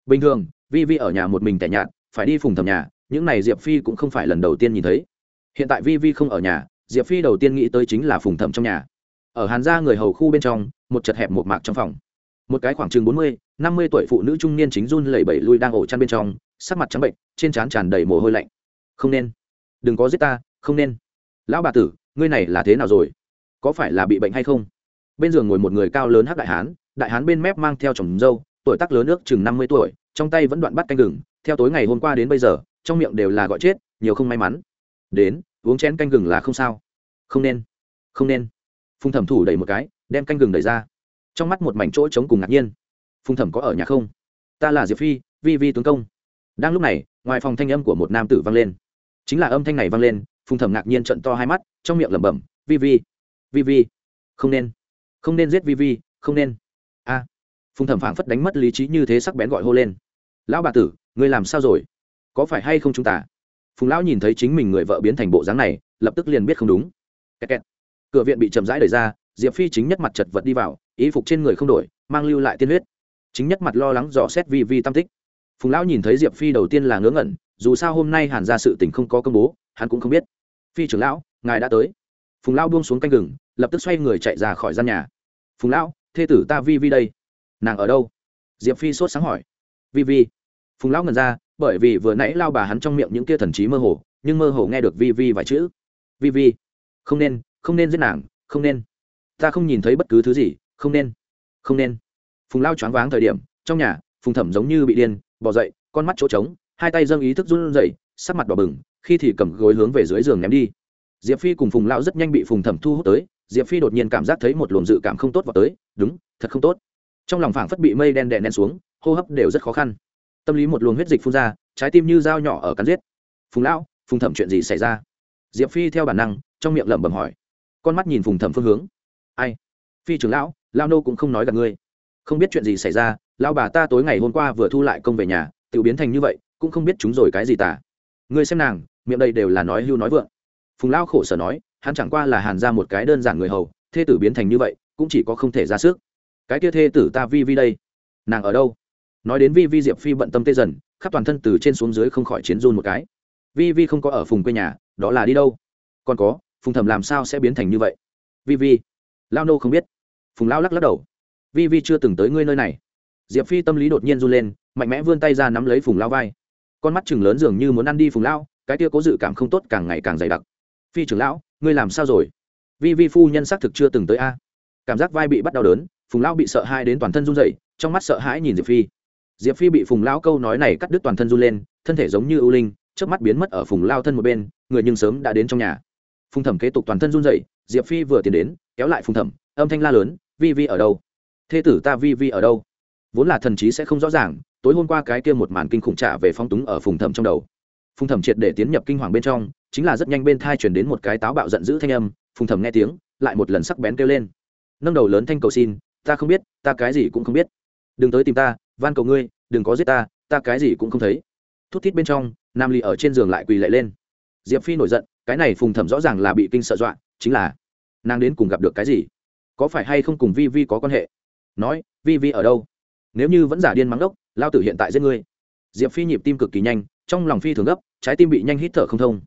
Bình thường, vi vi ở nhà một mình tẻ nhạt, phải đi phùng thẩm nhà, những này diệp phi cũng không phải lần đầu tiên nhìn thấy. Hiện tại vi vi không ở nhà, diệp phi đầu tiên nghĩ tới chính là phùng thẩm trong nhà. Ở hàn gia người hầu khu bên trong, một chật hẹp một mạc trong phòng. Một cái khoảng chừng bốn mươi, năm mươi tuổi phụ nữ trung niên chính run lẩy bẩy lui đang ổ chăn bên trong, sắc mặt trắng bệnh trên trán tràn đầy mồ hôi lạnh. Không nên đừng có giết ta, không nên. Lão bà tử, ngươi này là thế nào rồi? Có phải là bị bệnh hay không? Bên giường ngồi một người cao lớn hắc đại hán đại hán bên mép mang theo chồng dâu, tuổi tác lớn ước chừng năm mươi tuổi, trong tay vẫn đoạn bắt canh gừng. Theo tối ngày hôm qua đến bây giờ, trong miệng đều là gọi chết, nhiều không may mắn. Đến, uống chén canh gừng là không sao. Không nên không nên. Phùng thẩm thủ đẩy một cái, đem canh gừng đẩy ra. Trong mắt một mảnh chỗ trống cùng ngạc nhiên. Phùng thẩm có ở nhà không? Ta là diệp phi, vi vi tướng công. Đang lúc này, ngoài phòng thanh âm của một nam tử vang lên chính là âm thanh này vang lên, phùng thẩm ngạc nhiên trận to hai mắt, trong miệng lẩm bẩm, vi vi vi vi, không nên không nên giết vi vi, không nên. A. Phùng thẩm phảng phất đánh mất lý trí như thế sắc bén gọi hô lên. Lão bà tử, ngươi làm sao rồi? Có phải hay không chúng ta? Phùng lão nhìn thấy chính mình người vợ biến thành bộ dáng này, lập tức liền biết không đúng. Kẹt kẹt. cửa viện bị chậm rãi đẩy ra, diệp phi chính nhất mặt chật vật đi vào ý phục trên người không đổi, mang lưu lại tiên huyết. Chính nhất mặt lo lắng dò xét vi vi tam tích. Phùng lão nhìn thấy diệp phi đầu tiên là ngớ ngẩn dù sao hôm nay hàn ra sự tình không có công bố, hắn cũng không biết. Phi trưởng lão, ngài đã tới. Phùng lão buông xuống canh gừng, lập tức xoay người chạy ra khỏi gian nhà. Phùng lão, thê tử ta vi vi đây. Nàng ở đâu? Diệp phi sốt sáng hỏi. Vi vi. Phùng lão ngần ra, bởi vì vừa nãy lao bà hắn trong miệng những kia thần trí mơ hồ, nhưng mơ hồ nghe được vi vi vài chữ. Vi vi, không nên không nên giết nàng, không nên. Ta không nhìn thấy bất cứ thứ gì, không nên không nên. Phùng lao choáng váng thời điểm, trong nhà, phùng thẩm giống như bị điên, bỏ dậy, con mắt chỗ trống hai tay dâng ý thức run rẩy, sắc mặt đỏ bừng, khi thì cầm gối hướng về dưới giường ném đi. Diệp phi cùng phùng lao rất nhanh bị phùng thẩm thu hút tới, diệp phi đột nhiên cảm giác thấy một luồng dự cảm không tốt vào tới, đúng, thật không tốt. Trong lòng phảng phất bị mây đen đè nén xuống, hô hấp đều rất khó khăn. Tâm lý một luồng huyết dịch phun ra, trái tim như dao nhỏ ở cắn giết. Phùng lão, phùng thẩm chuyện gì xảy ra? Diệp phi theo bản năng, trong miệng lẩm bẩm hỏi. Con mắt nhìn phùng thẩm phương hướng. Ai? Phi trưởng lão lao nô cũng không nói gặp ngươi. Không biết chuyện gì xảy ra lao bà ta tối ngày hôm qua vừa thu lại công về nhà tự biến thành như vậy cũng không biết chúng rồi cái gì tả. Ngươi xem nàng, miệng đây đều là nói hưu nói vượng. Phùng lao khổ sở nói, hắn chẳng qua là hàn ra một cái đơn giản người hầu, thê tử biến thành như vậy, cũng chỉ có không thể ra sức. Cái kia thê tử ta vi vi đây, nàng ở đâu? Nói đến vi vi, diệp phi bận tâm tê dần, khắp toàn thân từ trên xuống dưới không khỏi chiến run một cái. Vi vi không có ở phùng quê nhà, đó là đi đâu? Còn có, phùng thẩm làm sao sẽ biến thành như vậy? Vi vi, lao nô không biết. Phùng lao lắc lắc đầu. Vi vi chưa từng tới ngươi nơi này. Diệp phi tâm lý đột nhiên run lên, mạnh mẽ vươn tay ra nắm lấy phùng lao vai con mắt chừng lớn dường như muốn ăn đi phùng lao cái tia có dự cảm không tốt càng ngày càng dày đặc. Phi trưởng lão, ngươi làm sao rồi? Vi vi phu nhân xác thực chưa từng tới a. Cảm giác vai bị bắt đau đớn, phùng lao bị sợ hãi đến toàn thân run dậy trong mắt sợ hãi nhìn diệp phi. Diệp phi bị phùng lao câu nói này cắt đứt toàn thân run lên, thân thể giống như ưu linh trước mắt biến mất ở phùng lao thân một bên, người nhưng sớm đã đến trong nhà. Phùng thẩm kế tục toàn thân run dậy diệp phi vừa tiến đến, kéo lại phùng thẩm, âm thanh la lớn, vi vi ở đâu? Thê tử ta vi vi ở đâu? Vốn là thần trí sẽ không rõ ràng, tối hôm qua cái kia một màn kinh khủng trả về phong túng ở phùng thẩm trong đầu. Phùng thẩm triệt để tiến nhập kinh hoàng bên trong, chính là rất nhanh bên thai chuyển đến một cái táo bạo giận dữ thanh âm, phùng thẩm nghe tiếng, lại một lần sắc bén kêu lên. Nâng đầu lớn thanh cầu xin, ta không biết, ta cái gì cũng không biết. Đừng tới tìm ta, van cầu ngươi, đừng có giết ta ta cái gì cũng không thấy. Thút thít bên trong, nam ly ở trên giường lại quỳ lệ lên. Diệp phi nổi giận, cái này phùng thẩm rõ ràng là bị kinh sợ dọa, chính là nàng đến cùng gặp được cái gì? Có phải hay không cùng vi vi có quan hệ? Nói, vi vi ở đâu? Nếu như vẫn giả điên mắng đốc, lao tử hiện tại giết ngươi. Diệp phi nhịp tim cực kỳ nhanh, trong lòng phi thường gấp, trái tim bị nhanh hít thở không thông.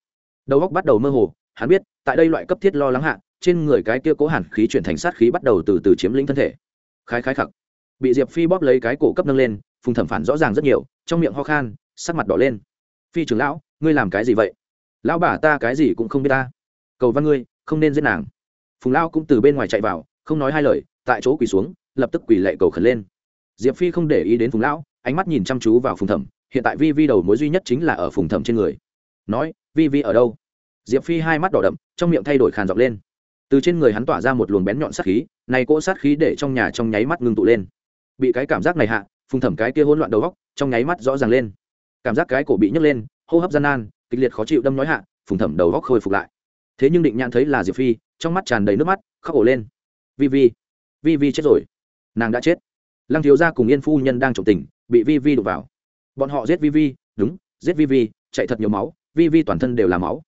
Đầu óc bắt đầu mơ hồ, hắn biết, tại đây loại cấp thiết lo lắng hạ, trên người cái kia cố hẳn khí chuyển thành sát khí bắt đầu từ từ chiếm lĩnh thân thể. Khái khái khặc. Bị diệp phi bóp lấy cái cổ cấp nâng lên, phùng thẩm phản rõ ràng rất nhiều, trong miệng ho khan, sắc mặt đỏ lên. Phi trưởng lão, ngươi làm cái gì vậy? Lão bà ta cái gì cũng không biết ta. Cầu văn ngươi, không nên giết nàng. Phùng lão cũng từ bên ngoài chạy vào, không nói hai lời, tại chỗ quỳ xuống, lập tức quỳ lệ cầu khẩn lên diệp phi không để ý đến phùng lão, ánh mắt nhìn chăm chú vào phùng thẩm, hiện tại vi vi đầu mối duy nhất chính là ở phùng thẩm trên người. Nói, vi vi ở đâu? Diệp phi hai mắt đỏ đậm, trong miệng thay đổi khàn giọng lên. Từ trên người hắn tỏa ra một luồng bén nhọn sát khí, này cỗ sát khí để trong nhà trong nháy mắt ngưng tụ lên. Bị cái cảm giác này hạ, phùng thẩm cái kia hỗn loạn đầu góc trong nháy mắt rõ ràng lên. Cảm giác cái cổ bị nhấc lên, hô hấp gian nan, kịch liệt khó chịu đâm nói hạ, phùng thẩm đầu góc khôi phục lại. Thế nhưng định nhãn thấy là diệp phi, trong mắt tràn đầy nước mắt, khóc ổ lên. Vi vi vi vi chết rồi. Nàng đã chết lăng thiếu gia cùng yên phu nhân đang trộm tình, bị vi vi đụng vào. Bọn họ giết vi vi, đúng, giết vi vi, chạy thật nhiều máu, vi vi toàn thân đều là máu.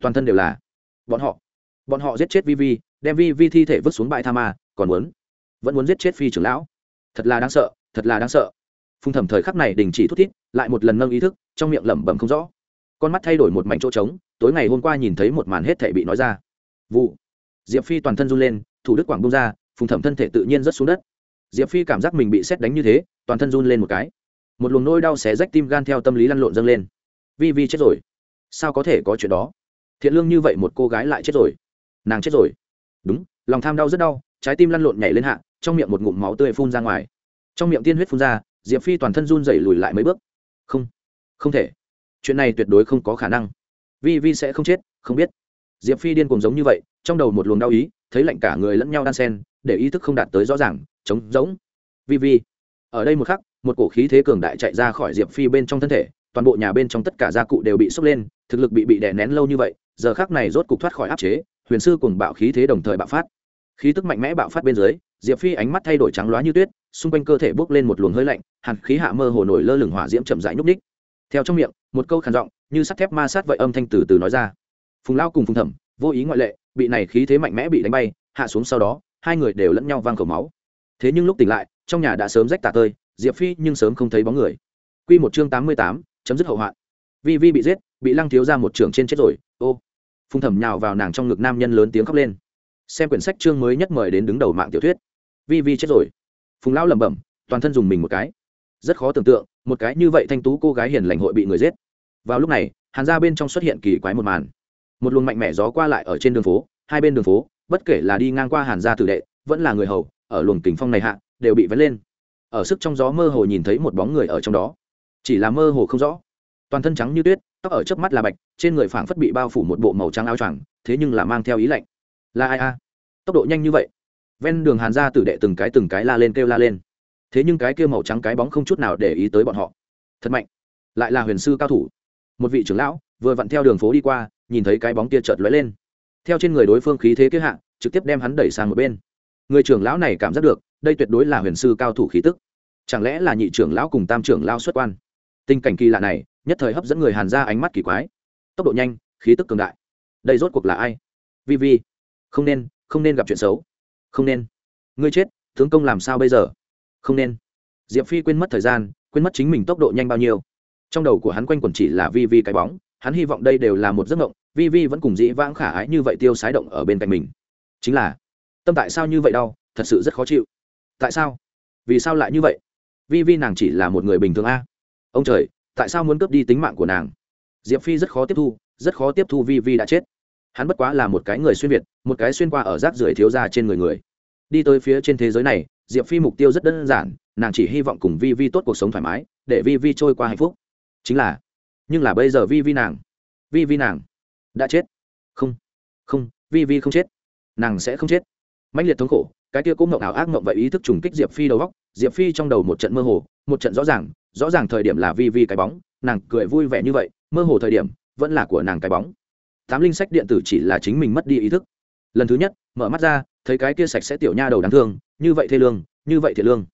Toàn thân đều là bọn họ. Bọn họ giết chết vi vi, đem vi vi thi thể vứt xuống bãi tha ma, còn muốn, vẫn muốn giết chết phi trưởng lão. Thật là đáng sợ, thật là đáng sợ. Phùng thẩm thời khắc này đình chỉ thút thít, lại một lần nâng ý thức, trong miệng lẩm bẩm không rõ. Con mắt thay đổi một mảnh chỗ trống, tối ngày hôm qua nhìn thấy một màn hết thể bị nói ra. Vụ. Diệp phi toàn thân run lên, thủ đức quảng bung ra, phùng thẩm thân thể tự nhiên rớt xuống đất diệp phi cảm giác mình bị xét đánh như thế, toàn thân run lên một cái. Một luồng nỗi đau xé rách tim gan theo tâm lý lăn lộn dâng lên. Vi vi chết rồi. Sao có thể có chuyện đó? Thiện lương như vậy một cô gái lại chết rồi. Nàng chết rồi. Đúng, lòng tham đau rất đau, trái tim lăn lộn nhảy lên hạ, trong miệng một ngụm máu tươi phun ra ngoài. Trong miệng tiên huyết phun ra, diệp phi toàn thân run dậy lùi lại mấy bước. Không không thể. Chuyện này tuyệt đối không có khả năng. Vi vi sẽ không chết, không biết. Diệp phi điên cuồng giống như vậy, trong đầu một luồng đau ý, thấy lạnh cả người lẫn nhau đan sen để ý thức không đạt tới rõ ràng, trống giống vi vi, ở đây một khắc, một cổ khí thế cường đại chạy ra khỏi diệp phi bên trong thân thể, toàn bộ nhà bên trong tất cả gia cụ đều bị sốc lên, thực lực bị bị đè nén lâu như vậy, giờ khác này rốt cục thoát khỏi áp chế, huyền sư cùng bạo khí thế đồng thời bạo phát. Khí tức mạnh mẽ bạo phát bên dưới, diệp phi ánh mắt thay đổi trắng loá như tuyết, xung quanh cơ thể bốc lên một luồng hơi lạnh, hàn khí hạ mơ hồ nổi lơ lửng hỏa diễm chậm rãi nhúc ních theo trong miệng, một câu khàn giọng, như sắt thép ma sát vậy âm thanh từ từ nói ra. Phùng lao cùng phùng thẩm, vô ý ngoại lệ, bị này khí thế mạnh mẽ bị đánh bay, hạ xuống sau đó hai người đều lẫn nhau vang khẩu máu. Thế nhưng lúc tỉnh lại, trong nhà đã sớm rách tả tơi, diệp phi nhưng sớm không thấy bóng người. Q một chương tám mươi tám, chấm dứt hậu hoạn. Vi vi bị giết, bị lăng thiếu ra một trường trên chết rồi, ô. Phùng thẩm nhào vào nàng trong ngực nam nhân lớn tiếng khóc lên. Xem quyển sách chương mới nhất mời đến đứng đầu mạng tiểu thuyết. Vi vi chết rồi. Phùng lão lẩm bẩm, toàn thân dùng mình một cái. Rất khó tưởng tượng, một cái như vậy thanh tú cô gái hiền lành hội bị người giết. Vào lúc này, hàn ra bên trong xuất hiện kỳ quái một màn. Một luồng mạnh mẽ gió qua lại ở trên đường phố, hai bên đường phố bất kể là đi ngang qua hàn gia tử đệ, vẫn là người hầu, ở luồng kính phong này hạ, đều bị vén lên. Ở sức trong gió mơ hồ nhìn thấy một bóng người ở trong đó. Chỉ là mơ hồ không rõ. Toàn thân trắng như tuyết, tóc ở trước mắt là bạch, trên người phảng phất bị bao phủ một bộ màu trắng áo choàng, thế nhưng là mang theo ý lạnh. Là ai a? Tốc độ nhanh như vậy. Ven đường hàn ra tử đệ từng cái từng cái la lên kêu la lên. Thế nhưng cái kia màu trắng cái bóng không chút nào để ý tới bọn họ. Thật mạnh. Lại là huyền sư cao thủ. Một vị trưởng lão, vừa vặn theo đường phố đi qua, nhìn thấy cái bóng kia chợt lóe lên theo trên người đối phương khí thế kế hạ trực tiếp đem hắn đẩy sang một bên. Người trưởng lão này cảm giác được, đây tuyệt đối là huyền sư cao thủ khí tức. Chẳng lẽ là nhị trưởng lão cùng tam trưởng lao xuất quan? Tình cảnh kỳ lạ này, nhất thời hấp dẫn người hàn ra ánh mắt kỳ quái. Tốc độ nhanh, khí tức cường đại. Đây rốt cuộc là ai? Vi vi. Không nên không nên gặp chuyện xấu. Không nên. Ngươi chết, tướng công làm sao bây giờ? Không nên. Diệp phi quên mất thời gian, quên mất chính mình tốc độ nhanh bao nhiêu. Trong đầu của hắn quanh quẩn chỉ là vi vi cái bóng, hắn hy vọng đây đều là một giấc mộng vi vi vẫn cùng dĩ vãng khả ái như vậy tiêu sái động ở bên cạnh mình. Chính là, tâm tại sao như vậy đau, thật sự rất khó chịu. Tại sao? Vì sao lại như vậy? Vi vi nàng chỉ là một người bình thường a. Ông trời, tại sao muốn cướp đi tính mạng của nàng? Diệp phi rất khó tiếp thu, rất khó tiếp thu vi vi đã chết. Hắn bất quá là một cái người xuyên việt, một cái xuyên qua ở rác rưởi thiếu ra trên người người. Đi tới phía trên thế giới này, diệp phi mục tiêu rất đơn giản, nàng chỉ hy vọng cùng vi vi tốt cuộc sống thoải mái, để vi vi trôi qua hạnh phúc. Chính là, nhưng là bây giờ vi vi nàng, vi vi nàng đã chết. Không. Không, vi vi không chết. Nàng sẽ không chết. Mãnh liệt thống khổ, cái kia cũng mộng ảo ác mộng vậy ý thức trùng kích diệp phi đầu góc. Diệp phi trong đầu một trận mơ hồ, một trận rõ ràng rõ ràng thời điểm là vi vi cái bóng. Nàng cười vui vẻ như vậy, mơ hồ thời điểm, vẫn là của nàng cái bóng. Tám linh sách điện tử chỉ là chính mình mất đi ý thức. Lần thứ nhất, mở mắt ra, thấy cái kia sạch sẽ tiểu nha đầu đáng thương, như vậy thê lương, như vậy thiệt lương.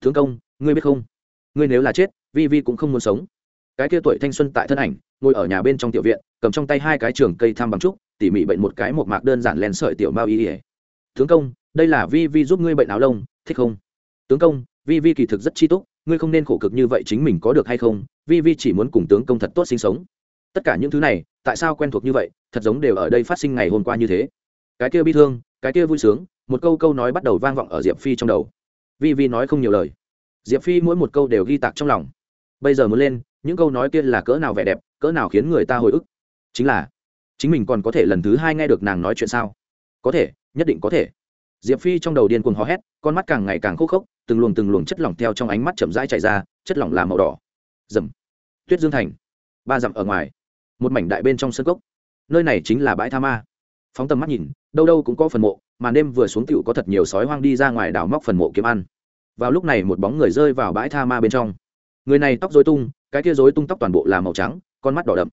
Tướng công, ngươi biết không? Ngươi nếu là chết, vi vi cũng không muốn sống. Cái kia tuổi thanh xuân tại thân ảnh ngồi ở nhà bên trong tiểu viện, cầm trong tay hai cái trường cây thăm bằng trúc, tỉ mỉ bệnh một cái một mạc đơn giản len sợi tiểu mao y ỉa tướng công, đây là vi vi giúp ngươi bệnh áo lông, thích không? Tướng công, vi vi kỳ thực rất chi túc, ngươi không nên khổ cực như vậy chính mình có được hay không? Vi vi chỉ muốn cùng tướng công thật tốt sinh sống. Tất cả những thứ này, tại sao quen thuộc như vậy, thật giống đều ở đây phát sinh ngày hôm qua như thế. Cái kia bi thương, cái kia vui sướng, một câu câu nói bắt đầu vang vọng ở diệp phi trong đầu. Vi vi nói không nhiều lời. Diệp phi mỗi một câu đều ghi tạc trong lòng. Bây giờ muốn lên những câu nói kia là cỡ nào vẻ đẹp, cỡ nào khiến người ta hồi ức? Chính là, chính mình còn có thể lần thứ hai nghe được nàng nói chuyện sao? Có thể, nhất định có thể. Diệp phi trong đầu điên cuồng hò hét, con mắt càng ngày càng khô khốc, từng luồng từng luồng chất lỏng theo trong ánh mắt chậm rãi chạy ra, chất lỏng là màu đỏ. Dầm tuyết dương thành. Ba dặm ở ngoài. Một mảnh đại bên trong sân cốc. Nơi này chính là bãi tha ma. Phóng tầm mắt nhìn, đâu đâu cũng có phần mộ, mà đêm vừa xuống tựu có thật nhiều sói hoang đi ra ngoài đào móc phần mộ kiếm ăn. Vào lúc này một bóng người rơi vào bãi tha ma bên trong. Người này tóc dối tung cái kia rối tung tóc toàn bộ là màu trắng con mắt đỏ đậm.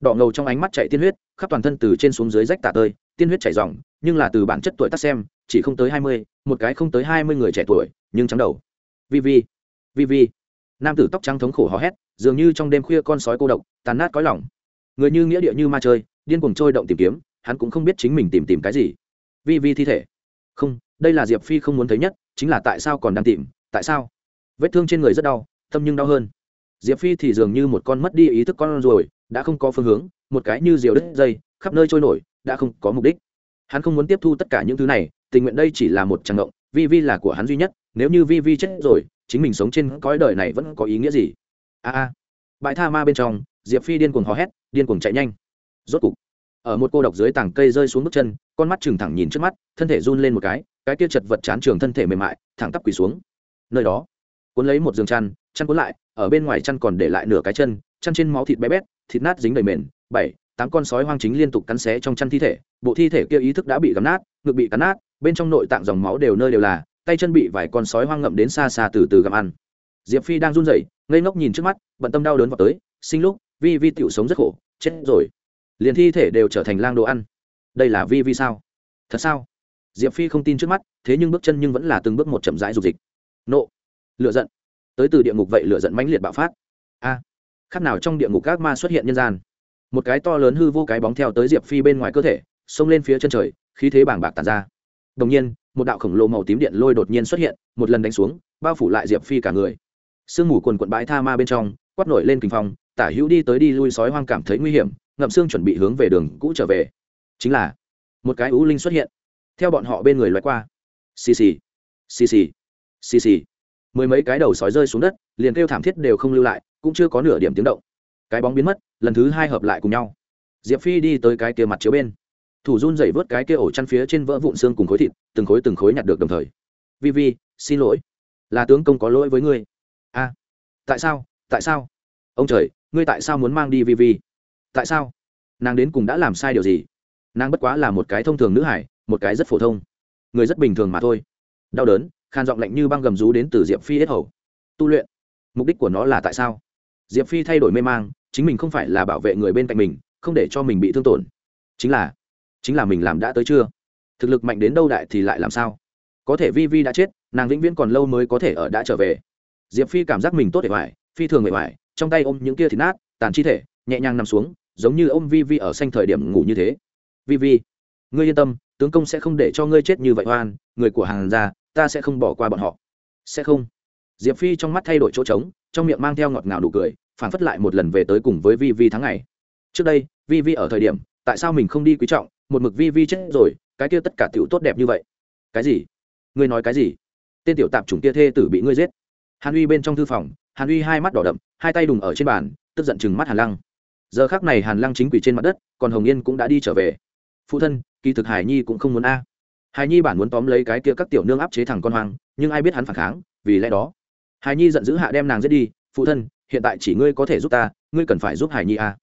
Đỏ ngầu trong ánh mắt chạy tiên huyết khắp toàn thân từ trên xuống dưới rách tả tơi tiên huyết chảy ròng, nhưng là từ bản chất tuổi tác xem chỉ không tới hai mươi một cái không tới hai mươi người trẻ tuổi nhưng trắng đầu. Vi vi vi vi. Nam tử tóc trắng thống khổ hò hét dường như trong đêm khuya con sói cô độc tàn nát cõi lòng. Người như nghĩa địa như ma chơi điên cuồng trôi động tìm kiếm hắn cũng không biết chính mình tìm tìm cái gì. Vi vi thi thể. Không đây là diệp phi không muốn thấy nhất chính là tại sao còn đang tìm tại sao? Vết thương trên người rất đau tâm nhưng đau hơn diệp phi thì dường như một con mất đi ý thức con rồi, đã không có phương hướng, một cái như diều đứt dây, khắp nơi trôi nổi, đã không có mục đích. Hắn không muốn tiếp thu tất cả những thứ này, tình nguyện đây chỉ là một tràng động vi vi là của hắn duy nhất, nếu như vi vi chết rồi, chính mình sống trên cõi đời này vẫn có ý nghĩa gì? A a. Bãi tha ma bên trong, diệp phi điên cuồng hò hét, điên cuồng chạy nhanh. Rốt cục, ở một cô độc dưới tảng cây rơi xuống bước chân, con mắt trừng thẳng nhìn trước mắt, thân thể run lên một cái cái kia chật vật chán trường thân thể mềm mại, thẳng tắp quỳ xuống. Nơi đó, cuốn lấy một giường chăn chăn cuốn lại ở bên ngoài chăn còn để lại nửa cái chân, chăn trên máu thịt bé bét, thịt nát dính đầy mền. Bảy, tám con sói hoang chính liên tục cắn xé trong chăn thi thể. Bộ thi thể kia ý thức đã bị gắn nát, ngực bị cắn nát, bên trong nội tạng dòng máu đều nơi đều là, tay chân bị vài con sói hoang ngậm đến xa xa từ từ gặm ăn. Diệp phi đang run rẩy, ngây ngốc nhìn trước mắt, bận tâm đau đớn vào tới. Sinh lúc, vi vi tiểu sống rất khổ, chết rồi. Liền thi thể đều trở thành lang đồ ăn. Đây là vi vi sao? Thật sao? Diệp phi không tin trước mắt, thế nhưng bước chân nhưng vẫn là từng bước một chậm rãi dục dịch. Nộ. Lựa giận tới từ địa ngục vậy lửa giận mãnh liệt bạo phát. A à, khác nào trong địa ngục các ma xuất hiện nhân gian. Một cái to lớn hư vô cái bóng theo tới diệp phi bên ngoài cơ thể xông lên phía chân trời khí thế bảng bạc tàn ra. Đồng nhiên một đạo khổng lồ màu tím điện lôi đột nhiên xuất hiện một lần đánh xuống bao phủ lại diệp phi cả người. Sương mù quần quận bãi tha ma bên trong quát nổi lên kinh phong tả hữu đi tới đi lui sói hoang cảm thấy nguy hiểm ngậm xương chuẩn bị hướng về đường cũ trở về. Chính là một cái ú linh xuất hiện. Theo bọn họ bên người loại qua. Xì xì. Xì xì. Xì xì mười mấy cái đầu sói rơi xuống đất, liền kêu thảm thiết đều không lưu lại, cũng chưa có nửa điểm tiếng động. Cái bóng biến mất, lần thứ hai hợp lại cùng nhau. Diệp phi đi tới cái kia mặt chiếu bên. Thủ run dày vớt cái kia ổ chăn phía trên vỡ vụn xương cùng khối thịt, từng khối từng khối nhặt được đồng thời. Vi vi, xin lỗi. Là tướng công có lỗi với ngươi. A, tại sao? Tại sao? Ông trời, ngươi tại sao muốn mang đi vi vi? Tại sao? Nàng đến cùng đã làm sai điều gì? Nàng bất quá là một cái thông thường nữ hải, một cái rất phổ thông. Người rất bình thường mà thôi. Đau đớn khan giọng lạnh như băng gầm rú đến từ diệp phi hết hầu. Tu luyện, mục đích của nó là tại sao? Diệp phi thay đổi mê mang, chính mình không phải là bảo vệ người bên cạnh mình, không để cho mình bị thương tổn. Chính là chính là mình làm đã tới chưa? Thực lực mạnh đến đâu đại thì lại làm sao? Có thể vi vi đã chết, nàng vĩnh viễn còn lâu mới có thể ở đã trở về. Diệp phi cảm giác mình tốt để hoài, phi thường để hoài, trong tay ôm những kia thịt nát, tàn chi thể, nhẹ nhàng nằm xuống, giống như ôm vi vi ở xanh thời điểm ngủ như thế. Vi vi, ngươi yên tâm, tướng công sẽ không để cho ngươi chết như vậy hoan người của hàng gia ta sẽ không bỏ qua bọn họ. Sẽ không. Diệp phi trong mắt thay đổi chỗ trống, trong miệng mang theo ngọt ngào đủ cười phản phất lại một lần về tới cùng với vi vi tháng ngày. Trước đây vi vi ở thời điểm, tại sao mình không đi quý trọng, một mực vi vi chết rồi, cái kia tất cả tiểu tốt đẹp như vậy. Cái gì? Ngươi nói cái gì? Tên tiểu tạp chủng kia thê tử bị ngươi giết. Hàn uy bên trong thư phòng, hàn uy hai mắt đỏ đậm, hai tay đùng ở trên bàn, tức giận chừng mắt hàn lăng. Giờ khác này hàn lăng chính quỷ trên mặt đất, còn hồng yên cũng đã đi trở về. Phụ thân, kỳ thực hải nhi cũng không muốn a hải nhi bản muốn tóm lấy cái kia các tiểu nương áp chế thằng con hoang, nhưng ai biết hắn phản kháng, vì lẽ đó. Hải nhi giận dữ hạ đem nàng giết đi, phụ thân, hiện tại chỉ ngươi có thể giúp ta, ngươi cần phải giúp hải nhi a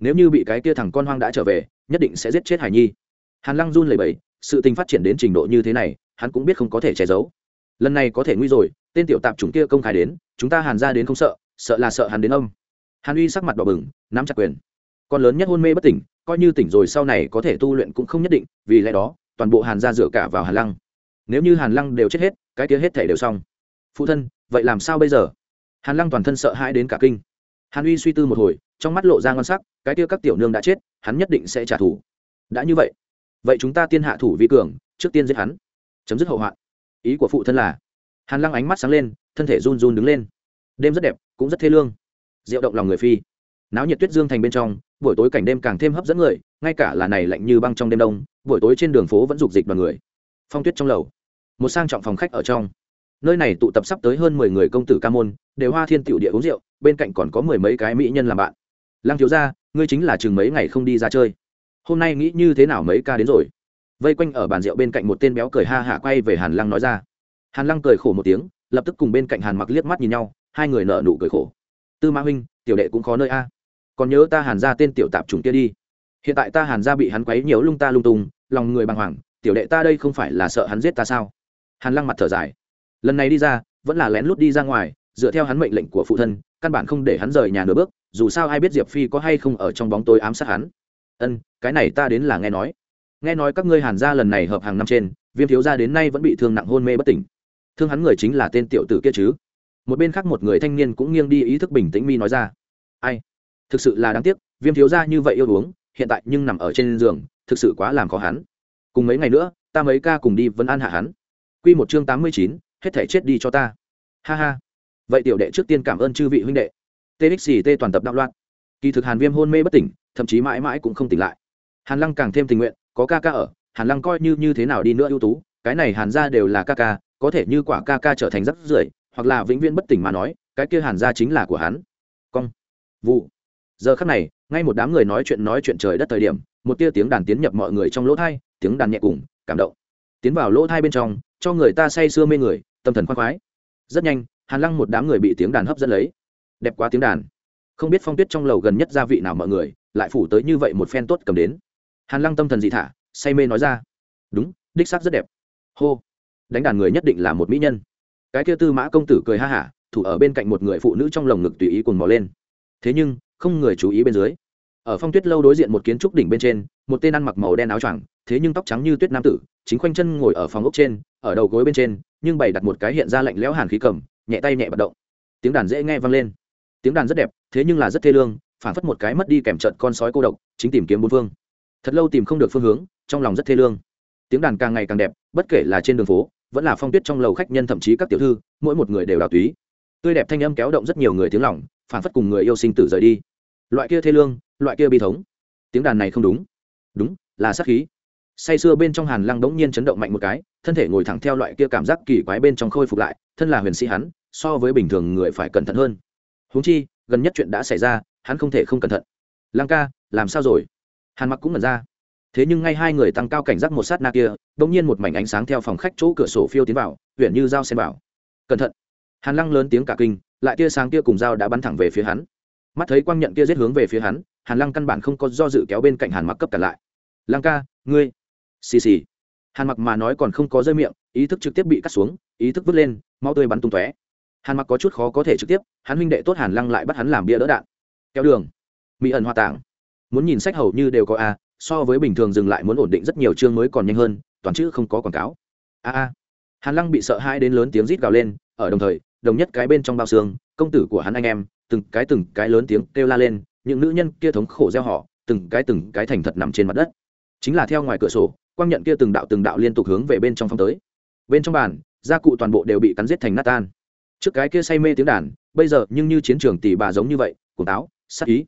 nếu như bị cái kia thằng con hoang đã trở về, nhất định sẽ giết chết hải nhi. Hàn lăng run lẩy bẩy, sự tình phát triển đến trình độ như thế này, hắn cũng biết không có thể che giấu. Lần này có thể nguy rồi, tên tiểu tạp chủng kia công khai đến, chúng ta hàn ra đến không sợ sợ là sợ hắn đến ông hàn uy sắc mặt đỏ bừng, nắm chặt quyền. Con lớn nhất hôn mê bất tỉnh, coi như tỉnh rồi sau này có thể tu luyện cũng không nhất định, vì lẽ đó toàn bộ hàn ra dựa cả vào hàn lăng. Nếu như hàn lăng đều chết hết, cái kia hết thể đều xong. Phụ thân, vậy làm sao bây giờ? Hàn lăng toàn thân sợ hãi đến cả kinh. Hàn uy suy tư một hồi, trong mắt lộ ra ngon sắc, cái kia các tiểu nương đã chết, hắn nhất định sẽ trả thù. Đã như vậy vậy chúng ta tiên hạ thủ vi cường, trước tiên giết hắn. Chấm dứt hậu hoạn. Ý của phụ thân là, hàn lăng ánh mắt sáng lên, thân thể run run đứng lên. Đêm rất đẹp, cũng rất thê lương. Diệu động lòng người phi. Náo nhiệt tuyết dương thành bên trong buổi tối cảnh đêm càng thêm hấp dẫn người, ngay cả là này lạnh như băng trong đêm đông, buổi tối trên đường phố vẫn rục dịch đoàn người. Phong tuyết trong lầu, một sang trọng phòng khách ở trong. Nơi này tụ tập sắp tới hơn mười người công tử ca môn, đều hoa thiên tiểu địa uống rượu, bên cạnh còn có mười mấy cái mỹ nhân làm bạn. Lăng thiếu gia, ngươi chính là chừng mấy ngày không đi ra chơi? Hôm nay nghĩ như thế nào mấy ca đến rồi? Vây quanh ở bàn rượu bên cạnh một tên béo cười ha hả quay về hàn lăng nói ra. Hàn lăng cười khổ một tiếng, lập tức cùng bên cạnh hàn mặc liếc mắt nhìn nhau, hai người nợ nụ cười khổ. Tư mã huynh, tiểu đệ cũng khó nơi a còn nhớ ta hàn ra tên tiểu tạp chủng kia đi. Hiện tại ta hàn ra bị hắn quấy nhiều lung ta lung tung, lòng người bàng hoàng, tiểu đệ ta đây không phải là sợ hắn giết ta sao? Hàn lăng mặt thở dài. Lần này đi ra, vẫn là lén lút đi ra ngoài, dựa theo hắn mệnh lệnh của phụ thân, căn bản không để hắn rời nhà nửa bước, dù sao ai biết diệp phi có hay không ở trong bóng tối ám sát hắn. Ân, cái này ta đến là nghe nói. Nghe nói các ngươi hàn ra lần này hợp hàng năm trên, viêm thiếu gia đến nay vẫn bị thương nặng hôn mê bất tỉnh. Thương hắn người chính là tên tiểu tử kia chứ. Một bên khác một người thanh niên cũng nghiêng đi ý thức bình tĩnh mi nói ra. Ai? Thực sự là đáng tiếc, viêm thiếu gia như vậy yêu uống, hiện tại nhưng nằm ở trên giường, thực sự quá làm khó hắn. Cùng mấy ngày nữa, ta mấy ca cùng đi vẫn an hạ hắn. Q một chương tám mươi chín, hết thể chết đi cho ta. Ha ha. Vậy tiểu đệ trước tiên cảm ơn chư vị huynh đệ. Txt toàn tập đạo loạn. Kỳ thực hàn viêm hôn mê bất tỉnh, thậm chí mãi mãi cũng không tỉnh lại. Hàn lăng càng thêm tình nguyện, có ca ca ở, hàn lăng coi như như thế nào đi nữa ưu tú, cái này hàn ra đều là ca ca, có thể như quả ca ca trở thành rắc rưởi, hoặc là vĩnh viễn bất tỉnh mà nói, cái kia hàn ra chính là của hắn. Cong. Vụ giờ khắc này, ngay một đám người nói chuyện nói chuyện trời đất thời điểm, một tia tiếng đàn tiến nhập mọi người trong lỗ thai, tiếng đàn nhẹ cùng, cảm động. Tiến vào lỗ thai bên trong, cho người ta say sưa mê người, tâm thần khoan khoái. Rất nhanh, hàn lăng một đám người bị tiếng đàn hấp dẫn lấy. Đẹp quá tiếng đàn. Không biết phong tuyết trong lầu gần nhất gia vị nào mọi người, lại phủ tới như vậy một phen tốt cầm đến. Hàn lăng tâm thần dị thả, say mê nói ra. Đúng, đích xác rất đẹp. Hô. Đánh đàn người nhất định là một mỹ nhân. Cái kia tư mã công tử cười ha hả, thủ ở bên cạnh một người phụ nữ trong lồng ngực tùy ý cùng mò lên. Thế nhưng không người chú ý bên dưới. Ở phong tuyết lâu đối diện một kiến trúc đỉnh bên trên, một tên ăn mặc màu đen áo choàng, thế nhưng tóc trắng như tuyết nam tử, chính khoanh chân ngồi ở phòng ốc trên, ở đầu gối bên trên, nhưng bày đặt một cái hiện ra lạnh lẽo hàn khí cầm, nhẹ tay nhẹ bật động. Tiếng đàn dễ nghe vang lên. Tiếng đàn rất đẹp, thế nhưng là rất thê lương phản phất một cái mất đi kèm trận con sói cô độc, chính tìm kiếm bốn phương. Thật lâu tìm không được phương hướng, trong lòng rất thê lương. Tiếng đàn càng ngày càng đẹp, bất kể là trên đường phố, vẫn là phong tuyết trong lầu khách nhân thậm chí các tiểu thư, mỗi một người đều đào túy. Tươi đẹp thanh âm kéo động rất nhiều người tiếng lòng phản phất cùng người yêu sinh tử rời đi loại kia thê lương, loại kia bi thống. Tiếng đàn này không đúng. Đúng, là sát khí. Say sưa bên trong hàn lăng đống nhiên chấn động mạnh một cái, thân thể ngồi thẳng theo loại kia cảm giác kỳ quái bên trong khôi phục lại, thân là huyền sĩ hắn, so với bình thường người phải cẩn thận hơn. Huống chi, gần nhất chuyện đã xảy ra, hắn không thể không cẩn thận. Lăng ca, làm sao rồi? Hàn mặc cũng ngẩn ra. Thế nhưng ngay hai người tăng cao cảnh giác một sát na kia đ ỗ n g nhiên một mảnh ánh sáng theo phòng khách chỗ cửa sổ phiêu tiến vào, huyện như dao xem vào. Cẩn thận. Hàn lăng lớn tiếng cả kinh, lại tia sáng kia cùng dao đã bắn thẳng về phía hắn mắt thấy quang nhận kia giết hướng về phía hắn, hàn lăng căn bản không có do dự kéo bên cạnh hàn mặc cấp cả lại. Lăng ca, ngươi xì xì. Hàn mặc mà nói còn không có rơi miệng, ý thức trực tiếp bị cắt xuống, ý thức vứt lên mau tươi bắn tung tóe. Hàn mặc có chút khó có thể trực tiếp, hắn huynh đệ tốt hàn lăng lại bắt hắn làm bia đỡ đạn. Kéo đường. Mỹ ẩn hoa tảng muốn nhìn sách hầu như đều có a, so với bình thường dừng lại muốn ổn định rất nhiều chương mới còn nhanh hơn, toàn chữ không có quảng cáo. A a. Hàn lăng bị sợ hãi đến lớn tiếng rít gào lên, ở đồng thời, đồng nhất cái bên trong bao xương, công tử của hắn anh em từng cái từng cái lớn tiếng kêu la lên, những nữ nhân kia thống khổ gieo họ, từng cái từng cái thành thật nằm trên mặt đất. Chính là theo ngoài cửa sổ, quang nhận kia từng đạo từng đạo liên tục hướng về bên trong phong tới. Bên trong bàn, gia cụ toàn bộ đều bị cắn giết thành nát tan. Trước cái kia say mê tiếng đàn, bây giờ nhưng như chiến trường tỷ bà giống như vậy cùng táo sắc ý.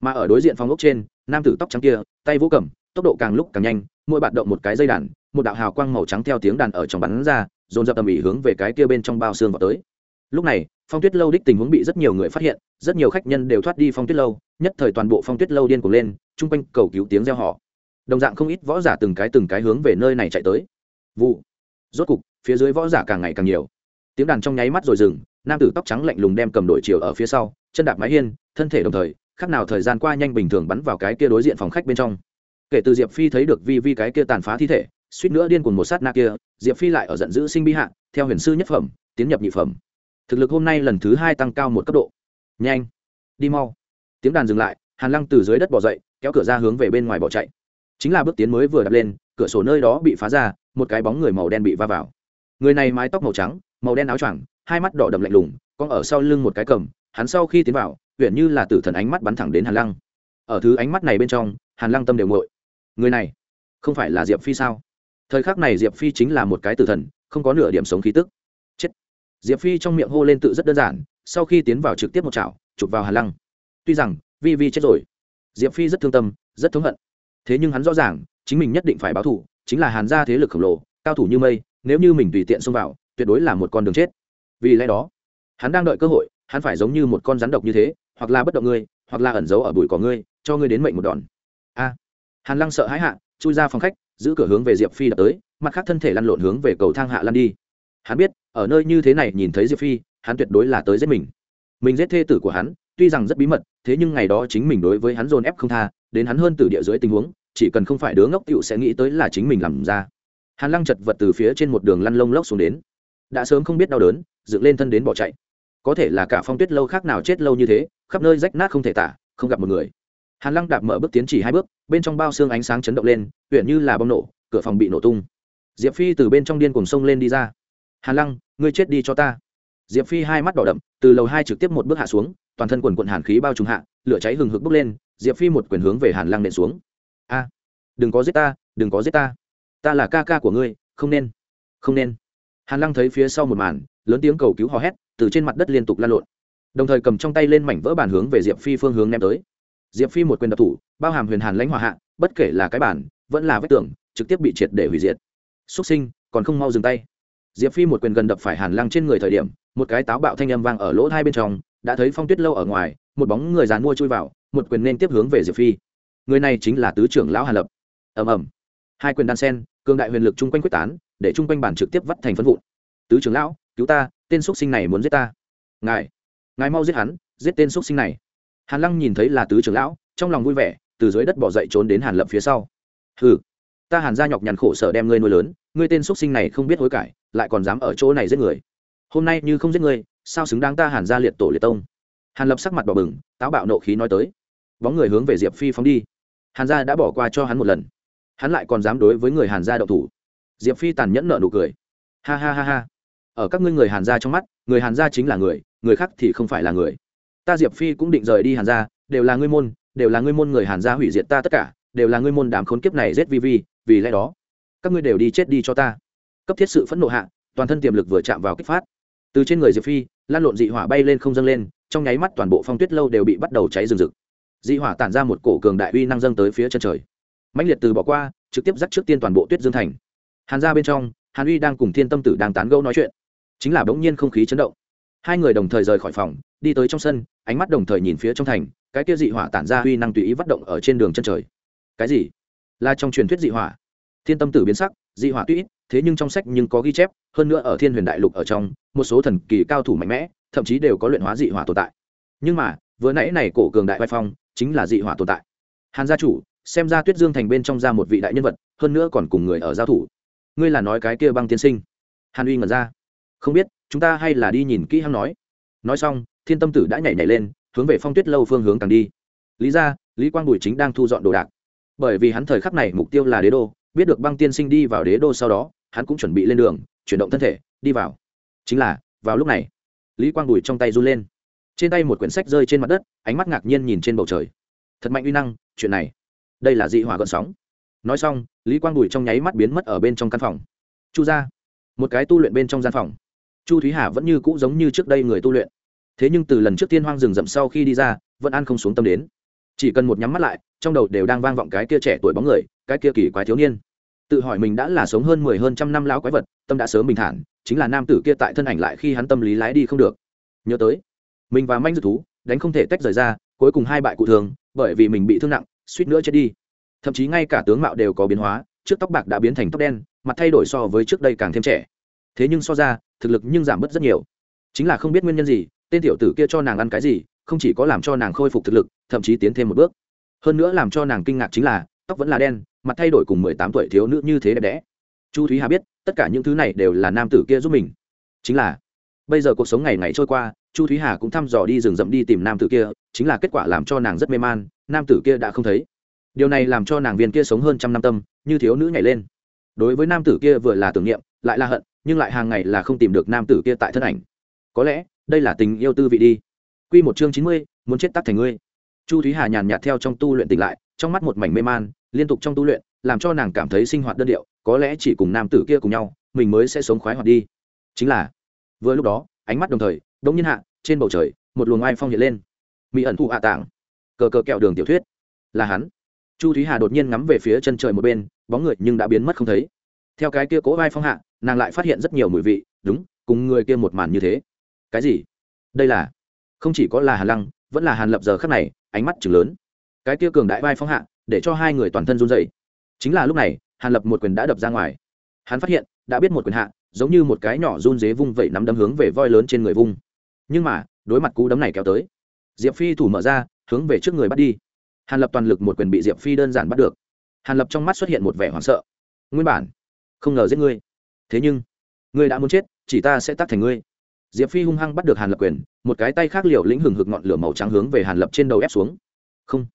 Mà ở đối diện phòng ốc trên, nam tử tóc trắng kia, tay vũ cầm, tốc độ càng lúc càng nhanh, mỗi bạn động một cái dây đàn, một đạo hào quang màu trắng theo tiếng đàn ở trong bắn ra, dồn dập tầm ỉ hướng về cái kia bên trong bao xương vào tới. Lúc này phong tuyết lâu đích tình huống bị rất nhiều người phát hiện, rất nhiều khách nhân đều thoát đi phong tuyết lâu, nhất thời toàn bộ phong tuyết lâu điên cuồng lên, chung quanh cầu cứu tiếng reo họ đồng dạng không ít võ giả từng cái từng cái hướng về nơi này chạy tới. Vụ. Rốt cục, phía dưới võ giả càng ngày càng nhiều. Tiếng đàn trong nháy mắt rồi dừng, nam tử tóc trắng lạnh lùng đem cầm đổi chiều ở phía sau, chân đạp mái hiên, thân thể đồng thời, khác nào thời gian qua nhanh bình thường bắn vào cái kia đối diện phòng khách bên trong. Kể từ diệp phi thấy được vi vi cái kia tàn phá thi thể, suýt nữa điên cuồng một sát na kia, diệp phi lại ở giận dữ sinh bi hạ, theo huyền sư nhất phẩm, tiến nhập nhị phẩm thực lực hôm nay lần thứ hai tăng cao một cấp độ. Nhanh, đi mau. Tiếng đàn dừng lại, hàn lăng từ dưới đất bỏ dậy, kéo cửa ra hướng về bên ngoài bỏ chạy. Chính là bước tiến mới vừa đặt lên, cửa sổ nơi đó bị phá ra, một cái bóng người màu đen bị va vào. Người này mái tóc màu trắng, màu đen áo choàng, hai mắt đỏ đậm lạnh lùng con ở sau lưng một cái cầm, hắn sau khi tiến vào huyện như là tử thần ánh mắt bắn thẳng đến hàn lăng. Ở thứ ánh mắt này bên trong, hàn lăng tâm đều ngội người này, không phải là diệp phi sao? Thời khắc này diệp phi chính là một cái tử thần, không có nửa điểm sống khí tức diệp phi trong miệng hô lên tự rất đơn giản, sau khi tiến vào trực tiếp một chảo, chụp vào hàn lăng. Tuy rằng, vi vi chết rồi. Diệp phi rất thương tâm, rất thống hận. Thế nhưng hắn rõ ràng, chính mình nhất định phải báo thù, chính là hàn gia thế lực khổng lồ, cao thủ như mây, nếu như mình tùy tiện xông vào, tuyệt đối là một con đường chết. Vì lẽ đó, hắn đang đợi cơ hội, hắn phải giống như một con rắn độc như thế, hoặc là bất động ngươi, hoặc là ẩn giấu ở bụi cỏ ngươi, cho ngươi đến mệnh một đòn. A. Hàn lăng sợ hãi hạ, chui ra phòng khách, giữ cửa hướng về diệp phi đập tới, mặt khác thân thể lăn lộn hướng về cầu thang hạ lăn đi hắn biết, ở nơi như thế này nhìn thấy diệp phi, hắn tuyệt đối là tới giết mình. Mình giết thê tử của hắn, tuy rằng rất bí mật, thế nhưng ngày đó chính mình đối với hắn dồn ép không tha, đến hắn hơn từ địa dưới tình huống, chỉ cần không phải đứa ngốc tựu sẽ nghĩ tới là chính mình làm ra. Hắn lăng chật vật từ phía trên một đường lăn lông lốc xuống đến. Đã sớm không biết đau đớn, dựng lên thân đến bỏ chạy. Có thể là cả phong tuyết lâu khác nào chết lâu như thế, khắp nơi rách nát không thể tả, không gặp một người. Hàn lăng đạp mở bước tiến chỉ hai bước, bên trong bao xương ánh sáng chấn động lên huyện như là bom nổ, cửa phòng bị nổ tung. Diệp phi từ bên trong điên cùng sông lên đi ra hàn lăng, ngươi chết đi cho ta. Diệp phi hai mắt đỏ đậm, từ lầu hai trực tiếp một bước hạ xuống, toàn thân quần quận hàn khí bao trùm hạ, lửa cháy hừng hực bốc lên, diệp phi một quyền hướng về hàn lăng nện xuống. A, đừng có giết ta, đừng có giết ta. Ta là ca ca của ngươi, không nên không nên. Hàn lăng thấy phía sau một màn, lớn tiếng cầu cứu hò hét, từ trên mặt đất liên tục lan lộn. Đồng thời cầm trong tay lên mảnh vỡ bản hướng về diệp phi phương hướng ném tới. Diệp phi một quyền đập thủ, bao hàm huyền hàn lãnh hòa hạ, bất kể là cái bản vẫn là vách tường, trực tiếp bị triệt để hủy diệt. Xuất sinh, còn không mau dừng tay diệp phi một quyền gần đập phải hàn lăng trên người thời điểm, một cái táo bạo thanh âm vang ở lỗ hai bên trong, đã thấy phong tuyết lâu ở ngoài, một bóng người dàn mua chui vào, một quyền nên tiếp hướng về diệp phi. Người này chính là tứ trưởng lão hàn lập. Ầm ầm. Hai quyền đan sen cương đại huyền lực chung quanh quyết tán, để chung quanh bản trực tiếp vắt thành phân vụn. Tứ trưởng lão, cứu ta, tên x sinh này muốn giết ta. Ngài ngài mau giết hắn, giết tên x sinh này. Hàn lăng nhìn thấy là tứ trưởng lão, trong lòng vui vẻ, từ dưới đất bỏ dậy trốn đến hàn lập phía sau. Hừ, ta hàn gia nhọc nhằn khổ sở đem ngươi nuôi lớn, ngươi tên x sinh này không biết hối cải lại còn dám ở chỗ này giết người. Hôm nay như không giết người, sao xứng đáng ta hàn gia liệt tổ liệt tông? Hàn lập sắc mặt bỏ bừng táo bạo nộ khí nói tới. Bóng người hướng về diệp phi phóng đi. Hàn gia đã bỏ qua cho hắn một lần. Hắn lại còn dám đối với người hàn gia đậu thủ. Diệp phi tàn nhẫn nợ nụ cười. Ha ha ha ha. Ở các ngươi người hàn gia trong mắt người hàn gia chính là người người khác thì không phải là người. Ta diệp phi cũng định rời đi hàn gia đều là ngươi môn đều là ngươi môn người hàn gia hủy diệt ta tất cả đều là ngươi môn đám khốn kiếp này giết vi vi vì lẽ đó các ngươi đều đi chết đi cho ta cấp thiết sự phẫn nộ hạ, toàn thân tiềm lực vừa chạm vào kích phát. Từ trên người diệp phi, lan lộn dị hỏa bay lên không dâng lên, trong nháy mắt toàn bộ phong tuyết lâu đều bị bắt đầu cháy rừng rực. Dị hỏa tản ra một cổ cường đại uy năng dâng tới phía chân trời. Mãnh liệt từ bỏ qua, trực tiếp dắt trước tiên toàn bộ tuyết dương thành. Hàn ra bên trong, hàn uy đang cùng thiên tâm tử đang tán gẫu nói chuyện. Chính là bỗng nhiên không khí chấn động. Hai người đồng thời rời khỏi phòng, đi tới trong sân, ánh mắt đồng thời nhìn phía trong thành, cái kia dị hỏa tản ra uy năng tùy ý vắt động ở trên đường chân trời. Cái gì? Là trong truyền thuyết dị hỏa? Thiên tâm tử biến sắc, dị hỏa tuy ít thế nhưng trong sách nhưng có ghi chép, hơn nữa ở thiên huyền đại lục ở trong, một số thần kỳ cao thủ mạnh mẽ, thậm chí đều có luyện hóa dị hỏa tồn tại. Nhưng mà, vừa nãy này cổ cường đại vai phong, chính là dị hỏa tồn tại. Hàn gia chủ, xem ra tuyết dương thành bên trong ra một vị đại nhân vật, hơn nữa còn cùng người ở giao thủ. Ngươi là nói cái kia băng tiên sinh? Hàn uy ngẩn ra. Không biết, chúng ta hay là đi nhìn kỹ hắn nói. Nói xong, thiên tâm tử đã nhảy nhảy lên, hướng về phong tuyết lâu phương hướng càng đi. Lý ra, lý quang bùi chính đang thu dọn đồ đạc. Bởi vì hắn thời khắc này mục tiêu là đế đô biết được băng tiên sinh đi vào đế đô sau đó, hắn cũng chuẩn bị lên đường, chuyển động thân thể, đi vào. Chính là, vào lúc này, lý quang bùi trong tay run lên. Trên tay một quyển sách rơi trên mặt đất, ánh mắt ngạc nhiên nhìn trên bầu trời. Thật mạnh uy năng, chuyện này. Đây là dị hỏa gợn sóng. Nói xong, lý quang bùi trong nháy mắt biến mất ở bên trong căn phòng. Chu ra, một cái tu luyện bên trong gian phòng. Chu thúy hà vẫn như cũ giống như trước đây người tu luyện. Thế nhưng từ lần trước tiên hoang rừng rậm sau khi đi ra, vẫn ăn không xuống tâm đến. Chỉ cần một nhắm mắt lại, trong đầu đều đang vang vọng cái kia trẻ tuổi bóng người cái kia kỳ quái thiếu niên. Tự hỏi mình đã là sống hơn mười hơn trăm năm lão quái vật, tâm đã sớm bình thản, chính là nam tử kia tại thân ảnh lại khi hắn tâm lý lái đi không được. Nhớ tới, mình và manh dư thú đánh không thể tách rời ra, cuối cùng hai bại cụ thường, bởi vì mình bị thương nặng, suýt nữa chết đi. Thậm chí ngay cả tướng mạo đều có biến hóa, trước tóc bạc đã biến thành tóc đen, mặt thay đổi so với trước đây càng thêm trẻ. Thế nhưng so ra, thực lực nhưng giảm bớt rất nhiều. Chính là không biết nguyên nhân gì, tên tiểu tử kia cho nàng ăn cái gì, không chỉ có làm cho nàng khôi phục thực lực, thậm chí tiến thêm một bước. Hơn nữa làm cho nàng kinh ngạc chính là tóc vẫn là đen, mặt thay đổi cùng mười tám tuổi thiếu nữ như thế đẹp đẽ. Chu thúy hà biết, tất cả những thứ này đều là nam tử kia giúp mình. Chính là, bây giờ cuộc sống ngày ngày trôi qua, chu thúy hà cũng thăm dò đi rừng rậm đi tìm nam tử kia, chính là kết quả làm cho nàng rất mê man, nam tử kia đã không thấy. Điều này làm cho nàng viên kia sống hơn trăm năm tâm, như thiếu nữ nhảy lên. Đối với nam tử kia vừa là tưởng niệm, lại là hận, nhưng lại hàng ngày là không tìm được nam tử kia tại thân ảnh. Có lẽ, đây là tình yêu tư vị đi. Q một chương chín mươi, muốn chết tắt thành ngươi. Chu thúy hà nhàn nhạt theo trong tu luyện tỉnh lại trong mắt một mảnh mê man, liên tục trong tu luyện, làm cho nàng cảm thấy sinh hoạt đơn điệu, có lẽ chỉ cùng nam tử kia cùng nhau, mình mới sẽ sống khoái hoạt đi. Chính là, vừa lúc đó, ánh mắt đồng thời, đông nhiên hạ, trên bầu trời, một luồng ai phong hiện lên. Mỹ ẩn thụ hạ tảng cờ cờ kẹo đường tiểu thuyết. Là hắn. Chu thúy hà đột nhiên ngắm về phía chân trời một bên, bóng người nhưng đã biến mất không thấy. Theo cái kia cố vai phong hạ, nàng lại phát hiện rất nhiều mùi vị, đúng, cùng người kia một màn như thế. Cái gì? Đây là, không chỉ có là hàn lăng, vẫn là hàn lập giờ khắc này, ánh mắt chừng lớn cái kia cường đại vai phong hạ, để cho hai người toàn thân run dậy chính là lúc này, hàn lập một quyền đã đập ra ngoài. Hắn phát hiện, đã biết một quyền hạ, giống như một cái nhỏ run dế vung vẩy nắm đấm hướng về voi lớn trên người vung. Nhưng mà, đối mặt cú đấm này kéo tới, diệp phi thủ mở ra, hướng về trước người bắt đi. Hàn lập toàn lực một quyền bị diệp phi đơn giản bắt được. Hàn lập trong mắt xuất hiện một vẻ hoảng sợ. Nguyên bản, không ngờ giết ngươi. Thế nhưng, ngươi đã muốn chết, chỉ ta sẽ tắt thành ngươi. Diệp phi hung hăng bắt được hàn lập quyền, một cái tay khác liều lĩnh hừng hực ngọn lửa màu trắng hướng về hàn lập trên đầu ép xuống. Không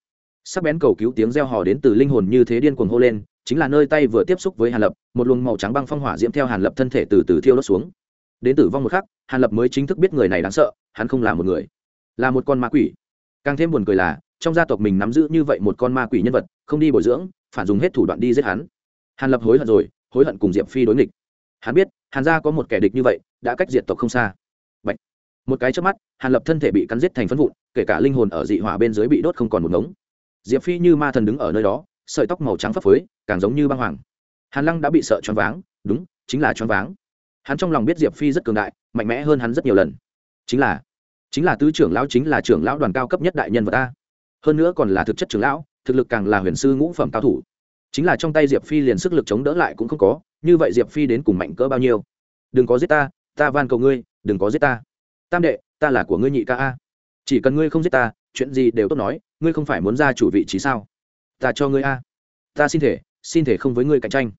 sắc bén cầu cứu tiếng reo hò đến từ linh hồn như thế điên cuồng hô lên, chính là nơi tay vừa tiếp xúc với hàn lập, một luồng màu trắng băng phong hỏa diễm theo hàn lập thân thể từ từ thiêu đốt xuống. Đến tử vong một khắc, hàn lập mới chính thức biết người này đáng sợ, hắn không là một người, là một con ma quỷ. Càng thêm buồn cười là, trong gia tộc mình nắm giữ như vậy một con ma quỷ nhân vật, không đi bồi dưỡng, phản dùng hết thủ đoạn đi giết hắn. Hàn lập hối hận rồi, hối hận cùng diệp phi đối nghịch. Hắn biết, hàn gia có một kẻ địch như vậy, đã cách diệt tộc không xa. Bạch. một cái trước mắt, hàn lập thân thể bị cắn giết thành phân vụn, kể cả linh hồn ở dị hỏa bên dưới bị đốt không còn một ngống diệp phi như ma thần đứng ở nơi đó, sợi tóc màu trắng phấp phới, càng giống như băng hoàng. Hàn lăng đã bị sợ choáng váng, đúng, chính là choáng váng. Hắn trong lòng biết diệp phi rất cường đại, mạnh mẽ hơn hắn rất nhiều lần. Chính là chính là tứ trưởng lão chính là trưởng lão đoàn cao cấp nhất đại nhân vật ta. Hơn nữa còn là thực chất trưởng lão, thực lực càng là huyền sư ngũ phẩm cao thủ. Chính là trong tay diệp phi liền sức lực chống đỡ lại cũng không có, như vậy diệp phi đến cùng mạnh cỡ bao nhiêu? Đừng có giết ta ta van cầu ngươi, đừng có giết ta. Tam đệ, ta là của ngươi nhị ca a. Chỉ cần ngươi không giết ta, chuyện gì đều tốt nói ngươi không phải muốn ra chủ vị trí sao? Ta cho ngươi a. Ta xin thể xin thể không với ngươi cạnh tranh.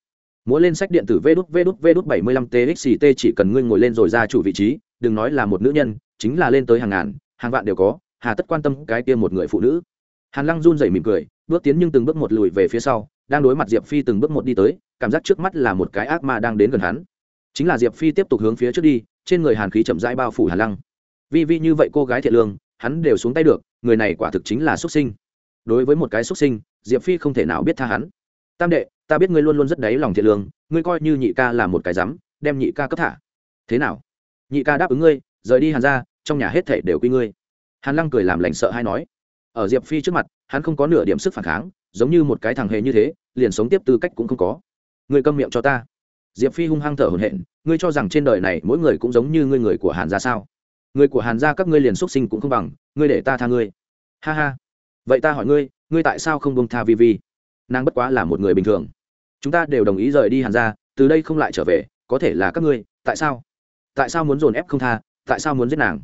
Múa lên sách điện tử vê đút vê đút vê đút bảy mươi lăm txt chỉ cần ngươi ngồi lên rồi ra chủ vị trí, đừng nói là một nữ nhân, chính là lên tới hàng ngàn, hàng vạn đều có, hà tất quan tâm cái kia một người phụ nữ. Hàn lăng run rẩy mỉm cười, bước tiến nhưng từng bước một lùi về phía sau, đang đối mặt diệp phi từng bước một đi tới, cảm giác trước mắt là một cái ác ma đang đến gần hắn. Chính là diệp phi tiếp tục hướng phía trước đi, trên người hàn khí chậm rãi bao phủ hàn lăng. Vi vi như vậy cô gái thiện lương hắn đều xuống tay được, người này quả thực chính là xuất sinh. Đối với một cái xuất sinh, diệp phi không thể nào biết tha hắn. Tam đệ, ta biết ngươi luôn luôn rất đáy lòng thiện lương, ngươi coi như nhị ca là một cái rắm đem nhị ca cấp thả. Thế nào? Nhị ca đáp ứng ngươi, rời đi hàn ra trong nhà hết thể đều quy ngươi. Hàn lăng cười làm lành sợ hay nói. Ở diệp phi trước mặt, hắn không có nửa điểm sức phản kháng, giống như một cái thằng hề như thế, liền sống tiếp tư cách cũng không có. Ngươi câm miệng cho ta. Diệp phi hung hăng thở hổn hển, ngươi cho rằng trên đời này mỗi người cũng giống như ngươi người của hàn gia sao? Người của hàn gia các ngươi liền xuất sinh cũng không bằng, ngươi để ta tha ngươi. Ha ha. Vậy ta hỏi ngươi ngươi tại sao không bông tha vi vi nàng bất quá là một người bình thường. Chúng ta đều đồng ý rời đi hàn gia, từ đây không lại trở về, có thể là các ngươi, tại sao? Tại sao muốn dồn ép không tha, tại sao muốn giết nàng?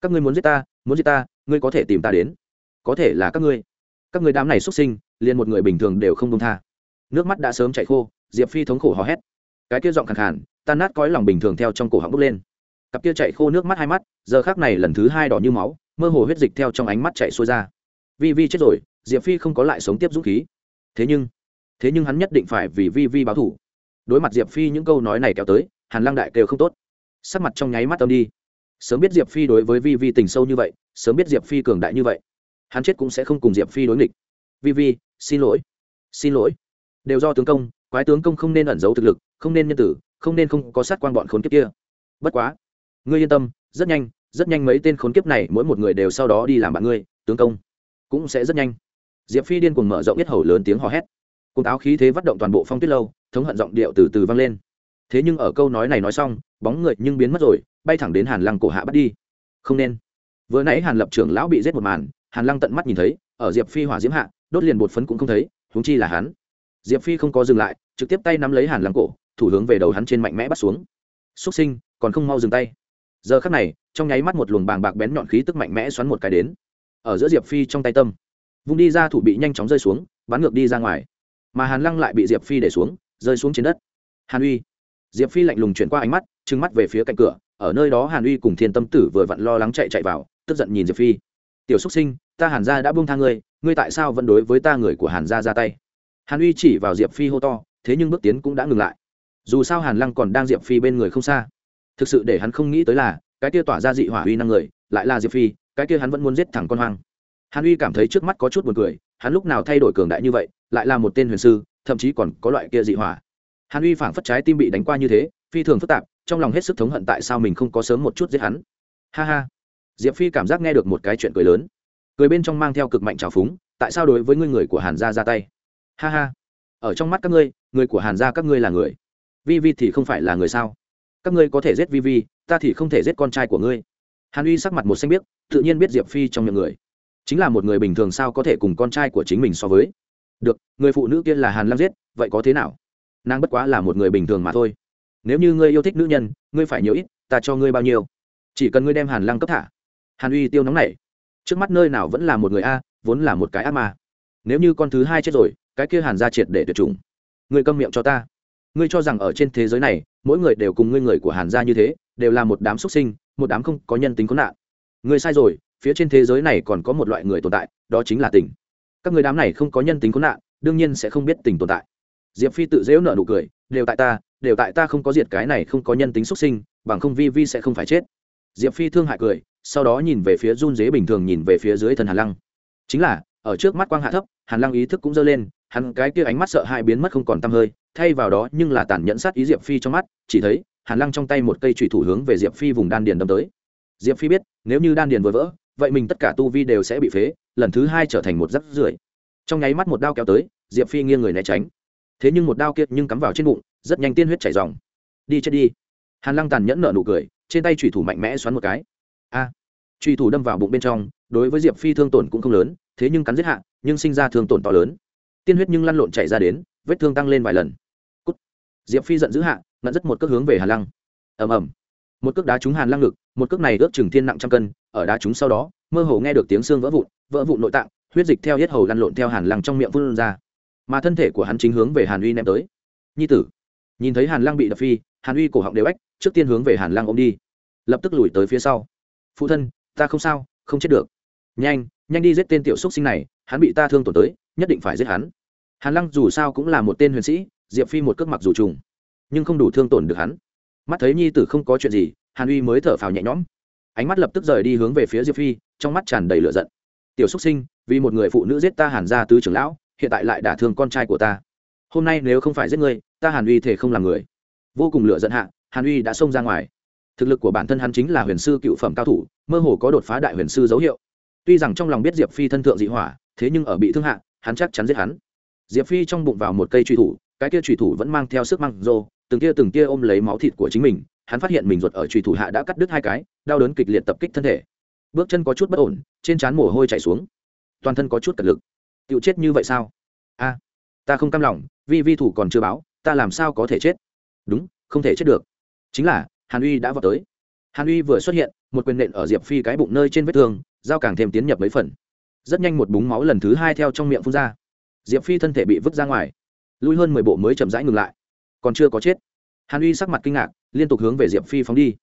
Các ngươi muốn giết ta, muốn giết ta, ngươi có thể tìm ta đến. Có thể là các ngươi. Các ngươi đám này xuất sinh, liền một người bình thường đều không bông tha. Nước mắt đã sớm chạy khô, diệp phi thống khổ hò hét. Cái kia giọng khàn khàn, tan nát cõi lòng bình thường theo trong cổ họng bốc lên cặp kia chạy khô nước mắt hai mắt, giờ khác này lần thứ hai đỏ như máu, mơ hồ huyết dịch theo trong ánh mắt chạy xuôi ra. Vi vi chết rồi, diệp phi không có lại sống tiếp dũng khí. Thế nhưng thế nhưng hắn nhất định phải vì vi vi báo thủ đối mặt diệp phi những câu nói này kéo tới, hàn lăng đại kêu không tốt. Sắc mặt trong nháy mắt âm đi. Sớm biết diệp phi đối với vi vi tình sâu như vậy, sớm biết diệp phi cường đại như vậy, hắn chết cũng sẽ không cùng diệp phi đối nghịch. Vi vi, xin lỗi. Xin lỗi. Đều do tướng công, quái tướng công không nên ẩn giấu thực lực, không nên nhân tử, không nên không có sát quan bọn khốn kiếp kia. Bất quá ngươi yên tâm, rất nhanh rất nhanh mấy tên khốn kiếp này, mỗi một người đều sau đó đi làm bạn ngươi, tướng công. Cũng sẽ rất nhanh. Diệp phi điên cuồng mở rộng biết hầu lớn tiếng hò hét. Cùng áo khí thế vắt động toàn bộ phong tuyết lâu, thống hận giọng điệu từ từ vang lên. Thế nhưng ở câu nói này nói xong, bóng người nhưng biến mất rồi, bay thẳng đến hàn lăng cổ hạ bắt đi. Không nên. Vừa nãy hàn lập trưởng lão bị giết một màn, hàn lăng tận mắt nhìn thấy, ở diệp phi hỏa diễm hạ, đốt liền bột phấn cũng không thấy, huống chi là hắn. Diệp phi không có dừng lại, trực tiếp tay nắm lấy hàn lăng cổ, thủ hướng về đầu hắn trên mạnh mẽ bắt xuống. Xúc sinh, còn không mau dừng tay giờ khắc này, trong nháy mắt một luồng bàng bạc bén nhọn khí tức mạnh mẽ xoắn một cái đến. Ở giữa diệp phi trong tay tâm, vung đi ra thủ bị nhanh chóng rơi xuống, bắn ngược đi ra ngoài. Mà hàn lăng lại bị diệp phi để xuống, rơi xuống trên đất. Hàn uy. Diệp phi lạnh lùng chuyển qua ánh mắt, trừng mắt về phía cạnh cửa. Ở nơi đó hàn uy cùng thiên tâm tử vừa vặn lo lắng chạy chạy vào, tức giận nhìn diệp phi. Tiểu xúc sinh, ta hàn gia đã buông tha ngươi ngươi tại sao vẫn đối với ta người của hàn gia ra tay? Hàn uy chỉ vào diệp phi hô to, thế nhưng bước tiến cũng đã ngừng lại. Dù sao hàn lăng còn đang diệp phi bên người không xa thực sự để hắn không nghĩ tới là, cái kia tỏa ra dị hỏa uy năng người, lại là diệp phi, cái kia hắn vẫn muốn giết thẳng con hoang. Hàn uy cảm thấy trước mắt có chút buồn cười, hắn lúc nào thay đổi cường đại như vậy, lại là một tên huyền sư, thậm chí còn có loại kia dị hỏa. Hàn uy phảng phất trái tim bị đánh qua như thế, phi thường phức tạp, trong lòng hết sức thống hận tại sao mình không có sớm một chút giết hắn. Ha ha. Diệp phi cảm giác nghe được một cái chuyện cười lớn. Cười bên trong mang theo cực mạnh trào phúng, tại sao đối với ngươi người của hàn gia ra tay? Ha ha. Ở trong mắt các ngươi, người của hàn gia các ngươi là người. Vi vi thì không phải là người sao? Các ngươi có thể giết vi vi ta thì không thể giết con trai của ngươi. Hàn uy sắc mặt một xanh biếc, tự nhiên biết diệp phi trong miệng người. Chính là một người bình thường sao có thể cùng con trai của chính mình so với? Được, người phụ nữ kia là hàn lam giết, vậy có thế nào? Nàng bất quá là một người bình thường mà thôi. Nếu như ngươi yêu thích nữ nhân, ngươi phải nhiều ít, ta cho ngươi bao nhiêu? Chỉ cần ngươi đem hàn lăng cấp thả. Hàn uy tiêu nóng này trước mắt nơi nào vẫn là một người a, vốn là một cái ác mà. nếu như con thứ hai chết rồi, cái kia hàn ra triệt để tuyệt chủng. Ngươi câm miệng cho ta ngươi cho rằng ở trên thế giới này, mỗi người đều cùng ngươi người của hàn gia như thế, đều là một đám xuất sinh, một đám không có nhân tính có nạn. Ngươi sai rồi, phía trên thế giới này còn có một loại người tồn tại, đó chính là tình. Các người đám này không có nhân tính có nạn, đương nhiên sẽ không biết tình tồn tại. Diệp phi tự dễu nợ nụ cười, đều tại ta, đều tại ta không có diệt cái này không có nhân tính xuất sinh, bằng không vi vi sẽ không phải chết. Diệp phi thương hại cười, sau đó nhìn về phía run dế bình thường nhìn về phía dưới Thần hàn lăng. Chính là, ở trước mắt quang hạ thấp, hàn lăng ý thức cũng dơ lên, hắn cái kia ánh mắt sợ hãi biến mất không còn t hơi thay vào đó nhưng là tàn nhẫn sát ý diệp phi trong mắt chỉ thấy hàn lăng trong tay một cây trùy thủ hướng về diệp phi vùng đan điền đâm tới. Diệp phi biết nếu như đan điền vừa vỡ vậy mình tất cả tu vi đều sẽ bị phế lần thứ hai trở thành một rắc rưởi. Trong nháy mắt một đao kéo tới diệp phi nghiêng người né tránh. Thế nhưng một đao kiệt nhưng cắm vào trên bụng rất nhanh tiên huyết chảy dòng. Đi chết đi. Hàn lăng tàn nhẫn nở nụ cười trên tay trùy thủ mạnh mẽ xoắn một cái. A! À, trùy thủ đâm vào bụng bên trong đối với diệp phi thương tổn cũng không lớn thế nhưng cắn giết hạ nhưng sinh ra thương tổn to lớn. Tiên huyết nhưng lăn lộn chảy ra đến vết thương tăng lên vài lần. Cút. diệp phi giận dữ hạ ngận rất một cước hướng về hàn lăng. Ầm ầm. Một cước đá trúng hàn lăng ngực, một cước này ước chừng thiên nặng trăm cân, ở đá trúng sau đó, mơ hồ nghe được tiếng xương vỡ vụn vỡ vụn nội tạng, huyết dịch theo hết hầu lăn lộn theo hàn lăng trong miệng vươn ra. Mà thân thể của hắn chính hướng về hàn uy ném tới. Nhi tử. Nhìn thấy hàn lăng bị đập phi, hàn uy cổ họng đều ếch, trước tiên hướng về hàn lăng ôm đi. Lập tức lùi tới phía sau. Phụ thân, ta không sao, không chết được. Nhanh nhanh đi giết tên tiểu xúc sinh này, hắn bị ta thương tổn tới, nhất định phải giết hắn hàn lăng dù sao cũng là một tên huyền sĩ, diệp phi một cước mặc dù trùng, nhưng không đủ thương tổn được hắn. Mắt thấy nhi tử không có chuyện gì, hàn uy mới thở phào nhẹ nhõm. Ánh mắt lập tức rời đi hướng về phía diệp phi, trong mắt tràn đầy lửa giận. Tiểu xúc sinh, vì một người phụ nữ giết ta hàn ra tứ trưởng lão, hiện tại lại đả thương con trai của ta. Hôm nay nếu không phải giết ngươi, ta hàn uy thể không làm người. Vô cùng lửa giận hạ, hàn uy đã xông ra ngoài. Thực lực của bản thân hắn chính là huyền sư cựu phẩm cao thủ, mơ hồ có đột phá đại huyền sư dấu hiệu. Tuy rằng trong lòng biết diệp phi thân thượng dị hỏa, thế nhưng ở bị thương hạ, hắn chắc chắn giết hắn diệp phi trong bụng vào một cây truy thủ, cái kia truy thủ vẫn mang theo sức măng rô, từng kia từng kia ôm lấy máu thịt của chính mình, hắn phát hiện mình ruột ở truy thủ hạ đã cắt đứt hai cái, đau đớn kịch liệt tập kích thân thể. Bước chân có chút bất ổn, trên trán mồ hôi chảy xuống. Toàn thân có chút cật lực. Tựu chết như vậy sao? A, ta không cam lòng vì vi thủ còn chưa báo, ta làm sao có thể chết? Đúng, không thể chết được. Chính là, hàn uy đã vào tới. Hàn uy vừa xuất hiện, một quyền nện ở diệp phi cái bụng nơi trên vết thương, dao càng thêm tiến nhập mấy phần. Rất nhanh một búng máu lần thứ hai theo trong miệng phun ra diệp phi thân thể bị vứt ra ngoài lui hơn mười bộ mới chậm rãi ngừng lại còn chưa có chết hàn uy sắc mặt kinh ngạc liên tục hướng về diệp phi phóng đi